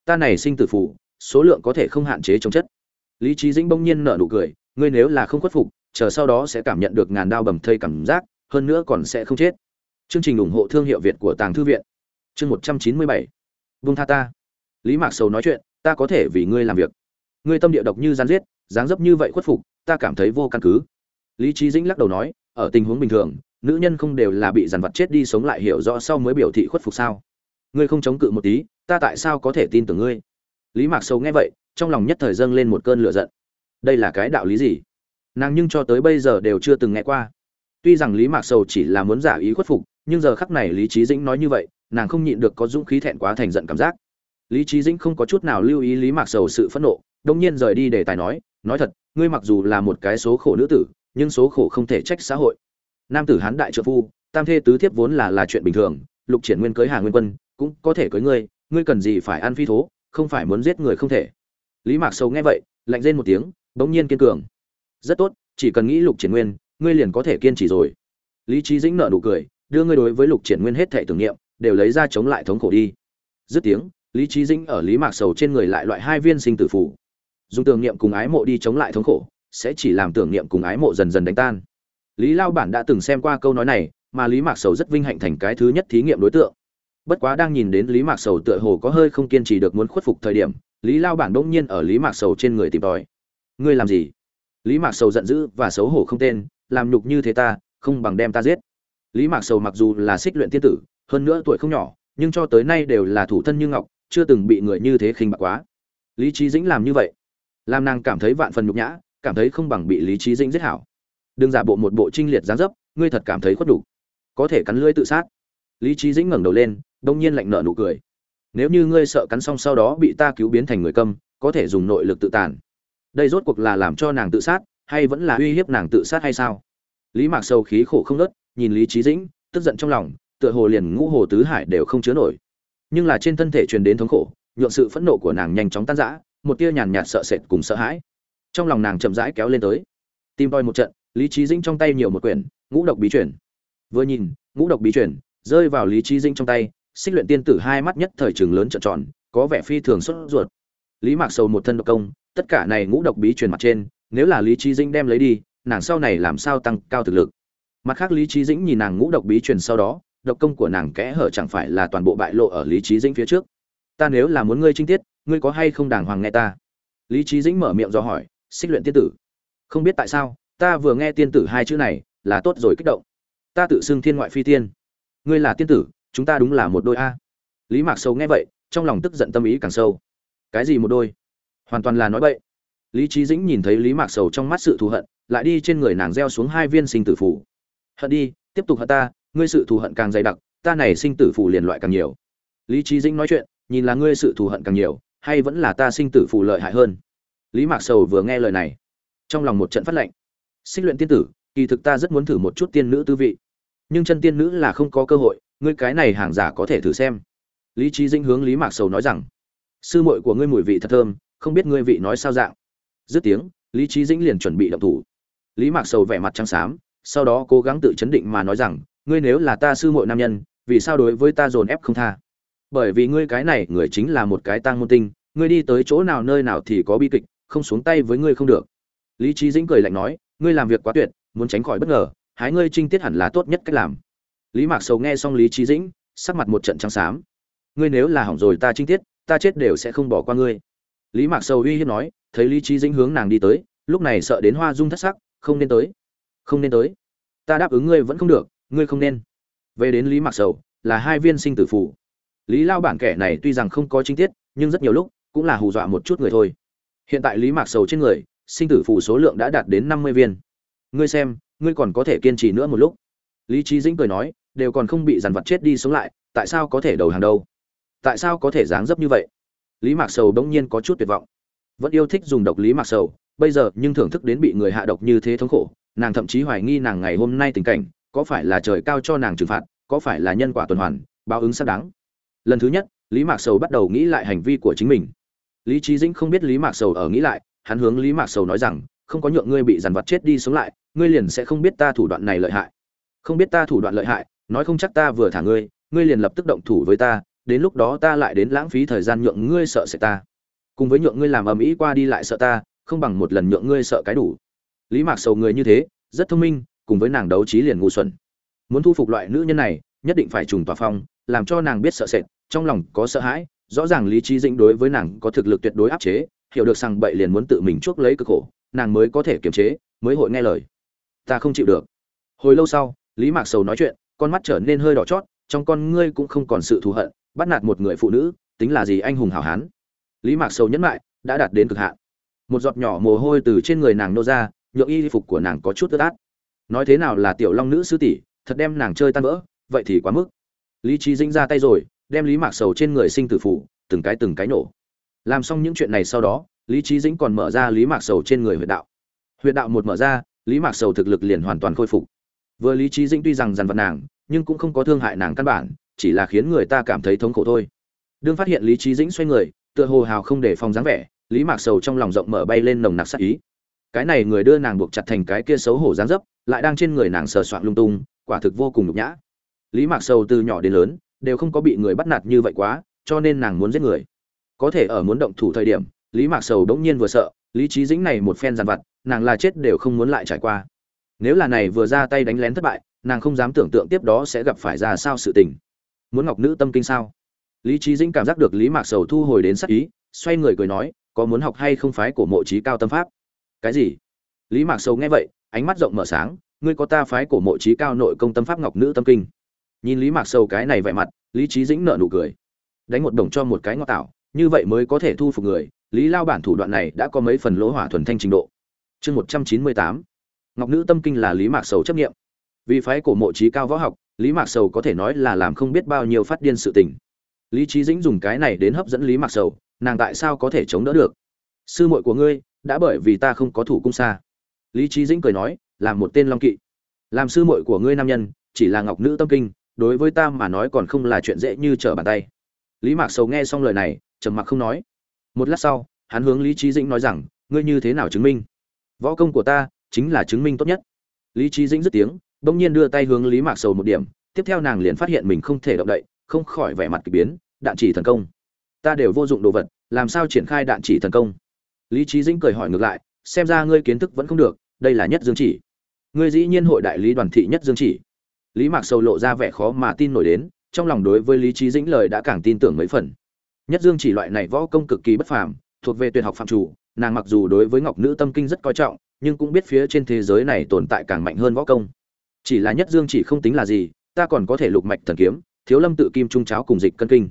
Ta này sinh tử phủ số lượng có thể không hạn chế chống chất lý trí dĩnh bỗng nhiên nở nụ cười, ngươi nếu là không khuất phục, chờ sau đó sẽ cảm nhận được ngàn đao bầm thây cảm giác, hơn nữa còn sẽ không chết. Chương trình ủng hộ thương hiệu việt của tàng thư viện. Chương một trăm chín mươi bảy. Vung tha ta. Lý mạc sầu nói chuyện, ta có thể vì ngươi làm việc. Ngươi tâm địa độc như gian giết, dáng dấp như vậy khuất phục, ta cảm thấy vô căn cứ. Lý trí dĩnh lắc đầu nói, ở tình huống bình thường, nữ nhân không đều là bị dằn vặt chết đi sống lại hiểu rõ sau mới biểu thị khuất phục sao? Ngươi không chống cự một tí, ta tại sao có thể tin tưởng ngươi? Lý mạc sầu nghe vậy trong lòng nhất thời dâng lên một cơn lửa giận. Đây là cái đạo lý gì? Nàng nhưng cho tới bây giờ đều chưa từng nghe qua. Tuy rằng lý mạc sầu chỉ là muốn giả ý khuất phục, nhưng giờ khắc này lý trí dĩnh nói như vậy, nàng không nhịn được có dũng khí thẹn quá thành giận cảm giác. Lý trí dĩnh không có chút nào lưu ý lý mạc sầu sự phẫn nộ đông nhiên rời đi để tài nói nói thật, ngươi mặc dù là một cái số khổ nữ tử, nhưng số khổ không thể trách xã hội. Nam tử hán đại trợ phu, tam thê tứ thiếp vốn là là chuyện bình thường, lục triển nguyên cưới hà nguyên quân, cũng có thể cưới ngươi ngươi cần gì phải ăn phi thố, không phải muốn giết người không thể lý mạc sầu nghe vậy, lạnh rên một tiếng, bỗng nhiên kiên cường. Rất tốt, chỉ cần nghĩ lục triển nguyên, ngươi liền có thể kiên trì rồi. Lý trí dĩnh nợ nụ cười, đưa ngươi đối với lục triển nguyên hết thể tưởng niệm, đều lấy ra chống lại thống khổ đi. Dứt tiếng, lý trí dĩnh ở lý mạc sầu trên người lại loại hai viên sinh tử phủ dùng tưởng niệm cùng ái mộ đi chống lại thống khổ, sẽ chỉ làm tưởng niệm cùng ái mộ dần dần đánh tan. Lý lao bản đã từng xem qua câu nói này, mà lý mạc sầu rất vinh hạnh thành cái thứ nhất thí nghiệm đối tượng. Bất quá đang nhìn đến lý mạc sầu tựa hồ có hơi không kiên trì được muốn khuất phục thời điểm lý lao bản bỗng nhiên ở lý mạc sầu trên người tìm tòi. Ngươi làm gì? Lý mạc sầu giận dữ và xấu hổ không tên, làm nhục như thế ta, không bằng đem ta giết. Lý mạc sầu mặc dù là xích luyện tiên tử, hơn nữa tuổi không nhỏ, nhưng cho tới nay đều là thủ thân như ngọc, chưa từng bị người như thế khinh bạc quá. Lý trí dĩnh làm như vậy, làm nàng cảm thấy vạn phần nhục nhã, cảm thấy không bằng bị lý trí dĩnh giết hảo. Đừng giả bộ một bộ trinh liệt gián dấp, ngươi thật cảm thấy khuất đủ. Có thể cắn lưỡi tự sát. Lý trí dĩnh ngẩng đầu lên đông nhiên lạnh nợ nụ cười nếu như ngươi sợ cắn xong sau đó bị ta cứu biến thành người câm, có thể dùng nội lực tự tàn. Đây rốt cuộc là làm cho nàng tự sát, hay vẫn là uy hiếp nàng tự sát hay sao? Lý mạc sâu khí khổ không nớt nhìn lý trí dĩnh, tức giận trong lòng, tựa hồ liền ngũ hồ tứ hải đều không chứa nổi. Nhưng là trên thân thể truyền đến thống khổ, nhượng sự phẫn nộ của nàng nhanh chóng tan rã, một tia nhàn nhạt sợ sệt cùng sợ hãi. Trong lòng nàng chậm rãi kéo lên tới. Tim voi một trận, lý trí dĩnh trong tay nhiều một quyển, ngũ độc bí truyền. Vừa nhìn, ngũ độc bí truyền, rơi vào lý trí dĩnh trong tay xích luyện tiên tử hai mắt nhất thời trường lớn trợn tròn, có vẻ phi thường xuất ruột. Lý mạc sầu một thân độc công, tất cả này ngũ độc bí truyền mặt trên, nếu là lý trí dĩnh đem lấy đi, nàng sau này làm sao tăng cao thực lực? Mặt khác lý trí dĩnh nhìn nàng ngũ độc bí truyền sau đó, độc công của nàng kẽ hở chẳng phải là toàn bộ bại lộ ở lý trí dĩnh phía trước. Ta nếu là muốn ngươi trinh tiết, ngươi có hay không đàng hoàng nghe ta? Lý trí dĩnh mở miệng do hỏi, xích luyện tiên tử. Không biết tại sao, ta vừa nghe tiên tử hai chữ này là tốt rồi kích động. Ta tự xưng thiên ngoại phi tiên. Ngươi là tiên tử chúng ta đúng là một đôi a. Lý mạc sâu nghe vậy, trong lòng tức giận tâm ý càng sâu. Cái gì một đôi? Hoàn toàn là nói bậy. Lý trí dĩnh nhìn thấy lý mạc sầu trong mắt sự thù hận, lại đi trên người nàng gieo xuống hai viên sinh tử phủ hận đi, tiếp tục hận ta, ngươi sự thù hận càng dày đặc, ta này sinh tử phủ liền loại càng nhiều. Lý trí dĩnh nói chuyện, nhìn là ngươi sự thù hận càng nhiều, hay vẫn là ta sinh tử phủ lợi hại hơn? Lý mạc sầu vừa nghe lời này, trong lòng một trận phát lệnh xích luyện tiên tử, kỳ thực ta rất muốn thử một chút tiên nữ tư vị. Nhưng chân tiên nữ là không có cơ hội ngươi cái này hàng giả có thể thử xem. Lý trí dĩnh hướng lý mạc sầu nói rằng, sư muội của ngươi mùi vị thật thơm, không biết ngươi vị nói sao dạng. Dứt tiếng, lý trí dĩnh liền chuẩn bị động thủ. Lý mạc sầu vẻ mặt trắng xám, sau đó cố gắng tự chấn định mà nói rằng, ngươi nếu là ta sư muội nam nhân, vì sao đối với ta dồn ép không tha? Bởi vì ngươi cái này người chính là một cái tang môn tinh, ngươi đi tới chỗ nào nơi nào thì có bi kịch, không xuống tay với ngươi không được. Lý trí dĩnh cười lạnh nói, ngươi làm việc quá tuyệt, muốn tránh khỏi bất ngờ, hái ngươi trinh tiết hẳn là tốt nhất cách làm lý mạc sầu nghe xong lý trí dĩnh, sắc mặt một trận trắng xám. Ngươi nếu là hỏng rồi ta trinh tiết, ta chết đều sẽ không bỏ qua ngươi. Lý mạc sầu uy hiếp nói, thấy lý trí dĩnh hướng nàng đi tới, lúc này sợ đến hoa dung thất sắc, không nên tới. Không nên tới. Ta đáp ứng ngươi vẫn không được, ngươi không nên. Về đến lý mạc sầu, là hai viên sinh tử phủ lý lao bản kẻ này tuy rằng không có chính tiết, nhưng rất nhiều lúc, cũng là hù dọa một chút người thôi. Hiện tại lý mạc sầu trên người, sinh tử phủ số lượng đã đạt đến năm mươi viên. Ngươi xem, ngươi còn có thể kiên trì nữa một lúc. Lý trí dĩnh cười nói đều còn không bị dằn vặt chết đi sống lại, tại sao có thể đầu hàng đâu? Tại sao có thể dáng dấp như vậy? Lý mạc sầu bỗng nhiên có chút tuyệt vọng. Vẫn yêu thích dùng độc lý mạc sầu, bây giờ nhưng thưởng thức đến bị người hạ độc như thế thống khổ, nàng thậm chí hoài nghi nàng ngày hôm nay tình cảnh, có phải là trời cao cho nàng trừng phạt, có phải là nhân quả tuần hoàn, báo ứng xác đáng. Lần thứ nhất, lý mạc sầu bắt đầu nghĩ lại hành vi của chính mình. Lý trí dĩnh không biết lý mạc sầu ở nghĩ lại, hắn hướng lý mạc sầu nói rằng, không có nhượng ngươi bị dằn vặt chết đi sống lại, ngươi liền sẽ không biết ta thủ đoạn này lợi hại. Không biết ta thủ đoạn lợi hại nói không chắc ta vừa thả ngươi ngươi liền lập tức động thủ với ta, đến lúc đó ta lại đến lãng phí thời gian nhượng ngươi sợ sẽ ta. Cùng với nhượng ngươi làm ầm ĩ qua đi lại sợ ta, không bằng một lần nhượng ngươi sợ cái đủ. Lý mạc sầu người như thế, rất thông minh, cùng với nàng đấu trí liền ngu xuẩn. Muốn thu phục loại nữ nhân này, nhất định phải trùng tòa phong, làm cho nàng biết sợ sệt, trong lòng có sợ hãi, rõ ràng lý trí dĩnh đối với nàng có thực lực tuyệt đối áp chế, hiểu được rằng bậy liền muốn tự mình chuốc lấy cực khổ, nàng mới có thể kiềm chế, mới hội nghe lời. Ta không chịu được. Hồi lâu sau, lý mạc sầu nói chuyện con mắt trở nên hơi đỏ chót, trong con ngươi cũng không còn sự thù hận, bắt nạt một người phụ nữ, tính là gì anh hùng hảo hán. Lý mạc sầu nhẫn lại, đã đạt đến cực hạn. Một giọt nhỏ mồ hôi từ trên người nàng nô ra, nhượng y phục của nàng có chút ướt át. Nói thế nào là tiểu long nữ sư tỷ, thật đem nàng chơi tan vỡ, vậy thì quá mức. Lý trí dĩnh ra tay rồi, đem lý mạc sầu trên người sinh tử phủ, từng cái từng cái nổ. Làm xong những chuyện này sau đó, lý trí dĩnh còn mở ra lý mạc sầu trên người huyện đạo. Huyện đạo một mở ra, lý mạc sầu thực lực liền hoàn toàn khôi phục vừa lý trí dĩnh tuy rằng dằn vặt nàng, nhưng cũng không có thương hại nàng căn bản, chỉ là khiến người ta cảm thấy thống khổ thôi. Đương phát hiện lý trí dĩnh xoay người, tựa hồ hào không để phòng dáng vẻ, lý mạc sầu trong lòng rộng mở bay lên nồng nặc sắc ý. Cái này người đưa nàng buộc chặt thành cái kia xấu hổ dáng dấp, lại đang trên người nàng sờ soạn lung tung, quả thực vô cùng nhục nhã. Lý mạc sầu từ nhỏ đến lớn, đều không có bị người bắt nạt như vậy quá, cho nên nàng muốn giết người. Có thể ở muốn động thủ thời điểm, lý mạc sầu đống nhiên vừa sợ, lý trí dĩnh này một phen giàn vặt, nàng là chết đều không muốn lại trải qua nếu là này vừa ra tay đánh lén thất bại, nàng không dám tưởng tượng tiếp đó sẽ gặp phải ra sao sự tình. Muốn ngọc nữ tâm kinh sao? Lý trí dĩnh cảm giác được lý mạc sầu thu hồi đến sắc ý, xoay người cười nói, có muốn học hay không phái của mộ trí cao tâm pháp? Cái gì? Lý mạc sầu nghe vậy, ánh mắt rộng mở sáng, ngươi có ta phái của mộ trí cao nội công tâm pháp ngọc nữ tâm kinh? Nhìn lý mạc sầu cái này vẻ mặt, lý trí dĩnh nợ nụ cười. Đánh một đồng cho một cái ngọt tạo như vậy mới có thể thu phục người. Lý lao bản thủ đoạn này đã có mấy phần lỗ hỏa thuần thanh trình độ. Chương một trăm chín mươi tám ngọc nữ tâm kinh là lý mạc sầu chấp nghiệm vì phái cổ mộ trí cao võ học, lý mạc sầu có thể nói là làm không biết bao nhiêu phát điên sự tình. Lý trí dĩnh dùng cái này đến hấp dẫn lý mạc sầu, nàng tại sao có thể chống đỡ được? Sư muội của ngươi, đã bởi vì ta không có thủ cung xa. Lý trí dĩnh cười nói làm một tên long kỵ. Làm sư muội của ngươi nam nhân, chỉ là ngọc nữ tâm kinh, đối với ta mà nói còn không là chuyện dễ như trở bàn tay. Lý mạc sầu nghe xong lời này, trầm mặc không nói. Một lát sau, hắn hướng lý trí dĩnh nói rằng, ngươi như thế nào chứng minh? Võ công của ta chính là chứng minh tốt nhất. Lý trí dĩnh dứt tiếng, bỗng nhiên đưa tay hướng lý mạc sầu một điểm, tiếp theo nàng liền phát hiện mình không thể động đậy, không khỏi vẻ mặt k ỳ biến, đạn chỉ thần công, ta đều vô dụng đồ vật, làm sao triển khai đạn chỉ thần công? Lý trí dĩnh cười hỏi ngược lại, xem ra ngươi kiến thức vẫn không được, đây là nhất dương chỉ. Ngươi dĩ nhiên hội đại lý đoàn thị nhất dương chỉ. Lý mạc sầu lộ ra vẻ khó mà tin nổi đến, trong lòng đối với lý trí dĩnh lời đã càng tin tưởng mấy phần. Nhất dương chỉ loại này võ công cực kỳ bất phàm, thuộc về tuyệt học phạm chủ, nàng mặc dù đối với ngọc nữ tâm kinh rất coi trọng nhưng cũng biết phía trên thế giới này tồn tại càng mạnh hơn võ công. Chỉ là nhất dương chỉ không tính là gì, ta còn có thể lục mạch thần kiếm, thiếu lâm tự kim trung cháo cùng dịch cân kinh.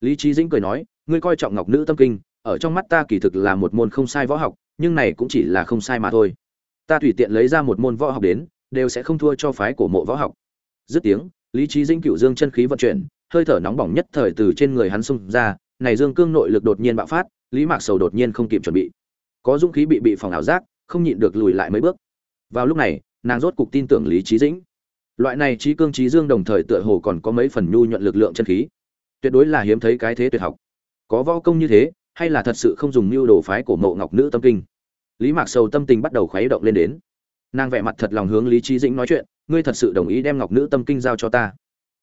Lý trí dĩnh cười nói, ngươi coi trọng ngọc nữ tâm kinh, ở trong mắt ta kỳ thực là một môn không sai võ học, nhưng này cũng chỉ là không sai mà thôi. Ta tùy tiện lấy ra một môn võ học đến, đều sẽ không thua cho phái của mộ võ học. Dứt tiếng, lý trí dĩnh cựu dương chân khí vận chuyển, hơi thở nóng bỏng nhất thời từ trên người hắn xung ra, này dương cương nội lực đột nhiên bạo phát, lý mạc sầu đột nhiên không kịp chuẩn bị. Có dũng khí bị bị phòng ảo giác không nhịn được lùi lại mấy bước. Vào lúc này, nàng rốt cục tin tưởng lý trí dĩnh. Loại này trí cương trí dương đồng thời tựa hồ còn có mấy phần nhu nhuận lực lượng chân khí. Tuyệt đối là hiếm thấy cái thế tuyệt học. Có võ công như thế, hay là thật sự không dùng mưu đồ phái của mộ ngọc nữ tâm kinh? Lý mạc sầu tâm tình bắt đầu khuấy động lên đến. Nàng vẻ mặt thật lòng hướng lý trí dĩnh nói chuyện, ngươi thật sự đồng ý đem ngọc nữ tâm kinh giao cho ta?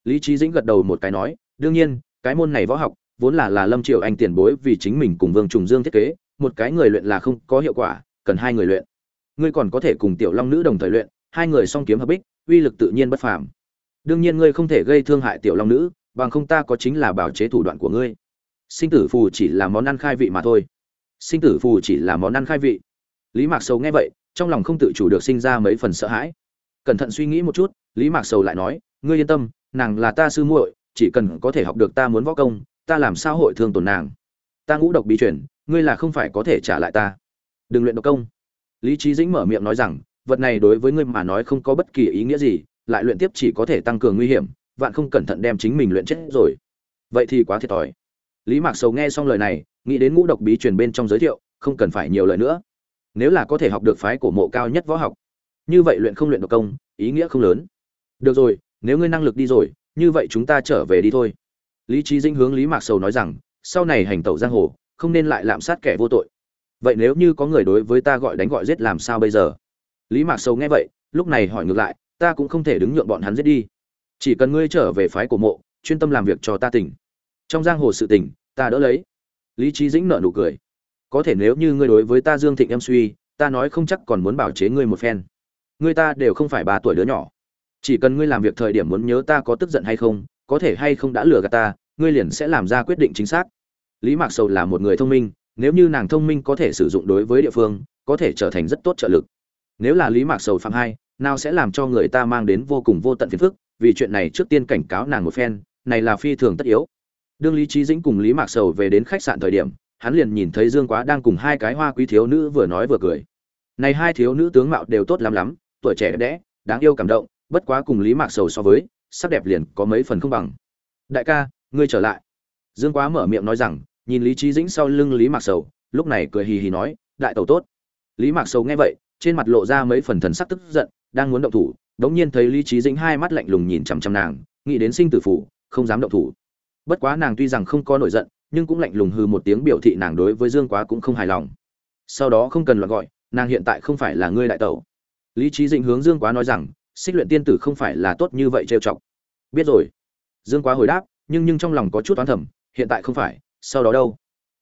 Lý trí dĩnh gật đầu một cái nói, đương nhiên, cái môn này võ học, vốn là là lâm triệu anh tiền bối vì chính mình cùng vương trùng dương thiết kế, một cái người luyện là không có hiệu quả cần hai người luyện. Ngươi còn có thể cùng tiểu long nữ đồng thời luyện, hai người song kiếm hợp bích, uy lực tự nhiên bất phàm. Đương nhiên ngươi không thể gây thương hại tiểu long nữ, bằng không ta có chính là bảo chế thủ đoạn của ngươi. Sinh tử phù chỉ là món ăn khai vị mà thôi. Sinh tử phù chỉ là món ăn khai vị. Lý mạc sầu nghe vậy, trong lòng không tự chủ được sinh ra mấy phần sợ hãi. Cẩn thận suy nghĩ một chút, lý mạc sầu lại nói, ngươi yên tâm, nàng là ta sư muội, chỉ cần có thể học được ta muốn võ công, ta làm sao hội thương tổn nàng? Ta ngũ độc bí chuyển ngươi là không phải có thể trả lại ta đừng luyện độc công. Lý trí dĩnh mở miệng nói rằng, vật này đối với ngươi mà nói không có bất kỳ ý nghĩa gì, lại luyện tiếp chỉ có thể tăng cường nguy hiểm, vạn không cẩn thận đem chính mình luyện chết rồi. Vậy thì quá thiệt thòi. Lý mạc sầu nghe xong lời này, nghĩ đến ngũ độc bí truyền bên trong giới thiệu, không cần phải nhiều lời nữa. Nếu là có thể học được phái cổ mộ cao nhất võ học, như vậy luyện không luyện độc công, ý nghĩa không lớn. Được rồi, nếu ngươi năng lực đi rồi, như vậy chúng ta trở về đi thôi. Lý trí dinh hướng lý mạc sầu nói rằng, sau này hành tẩu giang hồ, không nên lại lạm sát kẻ vô tội vậy nếu như có người đối với ta gọi đánh gọi giết làm sao bây giờ? Lý mạc sầu nghe vậy, lúc này hỏi ngược lại, ta cũng không thể đứng nhượng bọn hắn giết đi. Chỉ cần ngươi trở về phái của mộ, chuyên tâm làm việc cho ta tỉnh. Trong giang hồ sự tỉnh, ta đỡ lấy. Lý trí dĩnh nợ nụ cười. Có thể nếu như ngươi đối với ta dương thịnh em suy, ta nói không chắc còn muốn bảo chế ngươi một phen. Ngươi ta đều không phải ba tuổi đứa nhỏ. Chỉ cần ngươi làm việc thời điểm muốn nhớ ta có tức giận hay không, có thể hay không đã lừa gạt ta, ngươi liền sẽ làm ra quyết định chính xác. Lý mạc sầu là một người thông minh nếu như nàng thông minh có thể sử dụng đối với địa phương, có thể trở thành rất tốt trợ lực. Nếu là lý mạc sầu phạm hai, nào sẽ làm cho người ta mang đến vô cùng vô tận phiền phức, vì chuyện này trước tiên cảnh cáo nàng một phen, này là phi thường tất yếu. Đương lý trí dĩnh cùng lý mạc sầu về đến khách sạn thời điểm, hắn liền nhìn thấy dương quá đang cùng hai cái hoa quý thiếu nữ vừa nói vừa cười. Này hai thiếu nữ tướng mạo đều tốt lắm lắm, tuổi trẻ đẽ, đáng yêu cảm động, bất quá cùng lý mạc sầu so với, sắc đẹp liền có mấy phần không bằng. Đại ca, ngươi trở lại. Dương quá mở miệng nói rằng nhìn lý trí dĩnh sau lưng lý mạc sầu, lúc này cười hì hì nói, đại tẩu tốt. Lý mạc sầu nghe vậy, trên mặt lộ ra mấy phần thần sắc tức giận, đang muốn động thủ, đống nhiên thấy lý trí dĩnh hai mắt lạnh lùng nhìn chằm chằm nàng, nghĩ đến sinh tử phủ, không dám động thủ. Bất quá nàng tuy rằng không có nổi giận, nhưng cũng lạnh lùng hư một tiếng biểu thị nàng đối với dương quá cũng không hài lòng. Sau đó không cần loạn gọi, nàng hiện tại không phải là ngươi đại tẩu. Lý trí dĩnh hướng dương quá nói rằng, xích luyện tiên tử không phải là tốt như vậy trêu chọc. Biết rồi. Dương quá hồi đáp, nhưng nhưng trong lòng có chút oán thầm, hiện tại không phải sau đó đâu?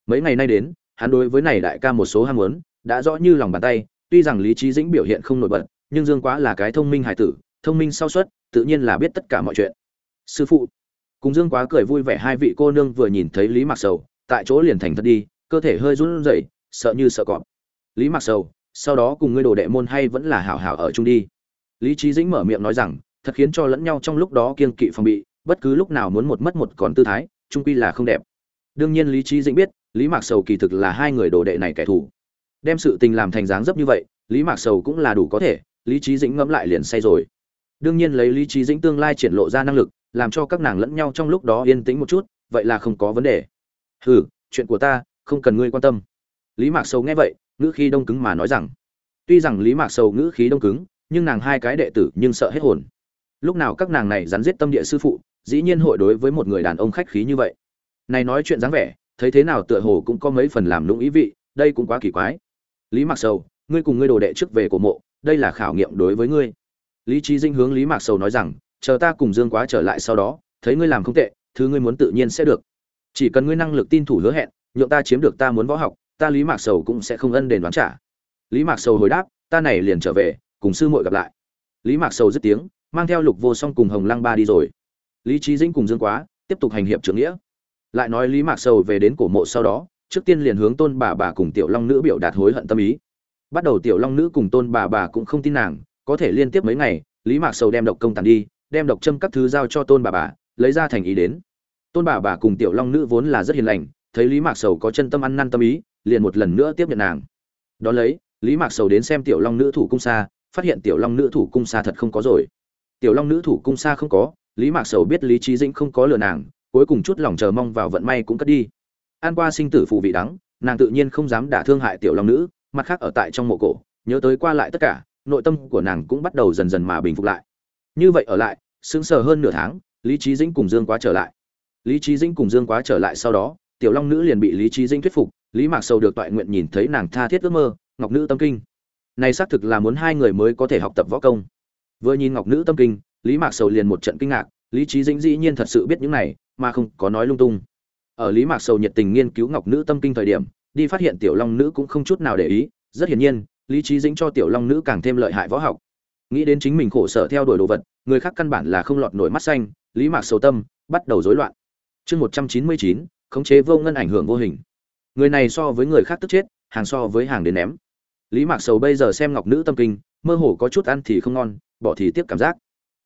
Mấy ngày nay đến, hắn đối với này đại ca một số ham muốn, đã rõ như lòng bàn tay, tuy rằng lý trí dĩnh biểu hiện không nổi bật, nhưng dương quá là cái thông minh hải tử, thông minh sau suất, tự nhiên là biết tất cả mọi chuyện. Sư phụ, cùng dương quá cười vui vẻ hai vị cô nương vừa nhìn thấy lý mặc sầu, tại chỗ liền thành thật đi, cơ thể hơi run rẩy, sợ như sợ cọp. Lý mặc sầu, sau đó cùng ngươi đồ đệ môn hay vẫn là hảo hảo ở chung đi. Lý trí dĩnh mở miệng nói rằng, thật khiến cho lẫn nhau trong lúc đó kiên kỵ phòng bị, bất cứ lúc nào muốn một mất một còn tư thái, trung quy là không đẹp đương nhiên lý trí dĩnh biết, lý mạc sầu kỳ thực là hai người đồ đệ này kẻ thù. Đem sự tình làm thành dáng dấp như vậy, lý mạc sầu cũng là đủ có thể, lý trí dĩnh ngẫm lại liền say rồi. Đương nhiên lấy lý trí dĩnh tương lai triển lộ ra năng lực, làm cho các nàng lẫn nhau trong lúc đó yên tĩnh một chút, vậy là không có vấn đề. Hừ, chuyện của ta, không cần ngươi quan tâm. Lý mạc sầu nghe vậy, ngữ khí đông cứng mà nói rằng, tuy rằng lý mạc sầu ngữ khí đông cứng, nhưng nàng hai cái đệ tử nhưng sợ hết hồn. Lúc nào các nàng này rắn giết tâm địa sư phụ, dĩ nhiên hội đối với một người đàn ông khách khí như vậy này nói chuyện dáng vẻ, thấy thế nào tựa hồ cũng có mấy phần làm lũng ý vị, đây cũng quá kỳ quái. Lý mạc sầu, ngươi cùng ngươi đồ đệ trước về cổ mộ, đây là khảo nghiệm đối với ngươi. Lý trí dinh hướng lý mạc sầu nói rằng, chờ ta cùng dương quá trở lại sau đó, thấy ngươi làm không tệ, thứ ngươi muốn tự nhiên sẽ được. Chỉ cần ngươi năng lực tin thủ hứa hẹn, nhượng ta chiếm được ta muốn võ học, ta lý mạc sầu cũng sẽ không ân đền đoán trả. Lý mạc sầu hồi đáp, ta này liền trở về, cùng sư muội gặp lại. Lý mạc sầu dứt tiếng, mang theo lục vô song cùng hồng lăng ba đi rồi. Lý trí dĩnh cùng dương quá, tiếp tục hành hiệp trưởng nghĩa lại nói lý mạc sầu về đến cổ mộ sau đó, trước tiên liền hướng tôn bà bà cùng tiểu long nữ biểu đạt hối hận tâm ý. Bắt đầu tiểu long nữ cùng tôn bà bà cũng không tin nàng, có thể liên tiếp mấy ngày, lý mạc sầu đem độc công tàn đi, đem độc châm các thứ giao cho tôn bà bà, lấy ra thành ý đến. Tôn bà bà cùng tiểu long nữ vốn là rất hiền lành, thấy lý mạc sầu có chân tâm ăn năn tâm ý, liền một lần nữa tiếp nhận nàng. Đón lấy, lý mạc sầu đến xem tiểu long nữ thủ cung xa, phát hiện tiểu long nữ thủ cung xa thật không có rồi. Tiểu long nữ thủ cung xa không có, lý mạc sầu biết lý trí dĩnh không có lừa nàng cuối cùng chút lòng chờ mong vào vận may cũng cất đi. An qua sinh tử phụ vị đắng, nàng tự nhiên không dám đả thương hại tiểu long nữ, mặt khác ở tại trong mộ cổ, nhớ tới qua lại tất cả, nội tâm của nàng cũng bắt đầu dần dần mà bình phục lại. Như vậy ở lại, sững sờ hơn nửa tháng, lý trí dĩnh cùng dương quá trở lại. Lý trí dĩnh cùng dương quá trở lại sau đó, tiểu long nữ liền bị lý trí dĩnh thuyết phục, lý mạc sầu được toại nguyện nhìn thấy nàng tha thiết ước mơ, ngọc nữ tâm kinh. Này xác thực là muốn hai người mới có thể học tập võ công. Vừa nhìn ngọc nữ tâm kinh, lý mạc sầu liền một trận kinh ngạc, lý trí dĩnh dĩ nhiên thật sự biết những này mà không có nói lung tung. Ở lý mạc sầu nhiệt tình nghiên cứu ngọc nữ tâm kinh thời điểm, đi phát hiện tiểu long nữ cũng không chút nào để ý, rất hiển nhiên, lý trí dĩnh cho tiểu long nữ càng thêm lợi hại võ học. Nghĩ đến chính mình khổ sở theo đuổi đồ vật, người khác căn bản là không lọt nổi mắt xanh, lý mạc sầu tâm bắt đầu rối loạn. Chương một trăm chín mươi chín, khống chế vô ngân ảnh hưởng vô hình. Người này so với người khác tức chết, hàng so với hàng đến ném. Lý mạc sầu bây giờ xem ngọc nữ tâm kinh, mơ hồ có chút ăn thì không ngon, bỏ thì tiếp cảm giác.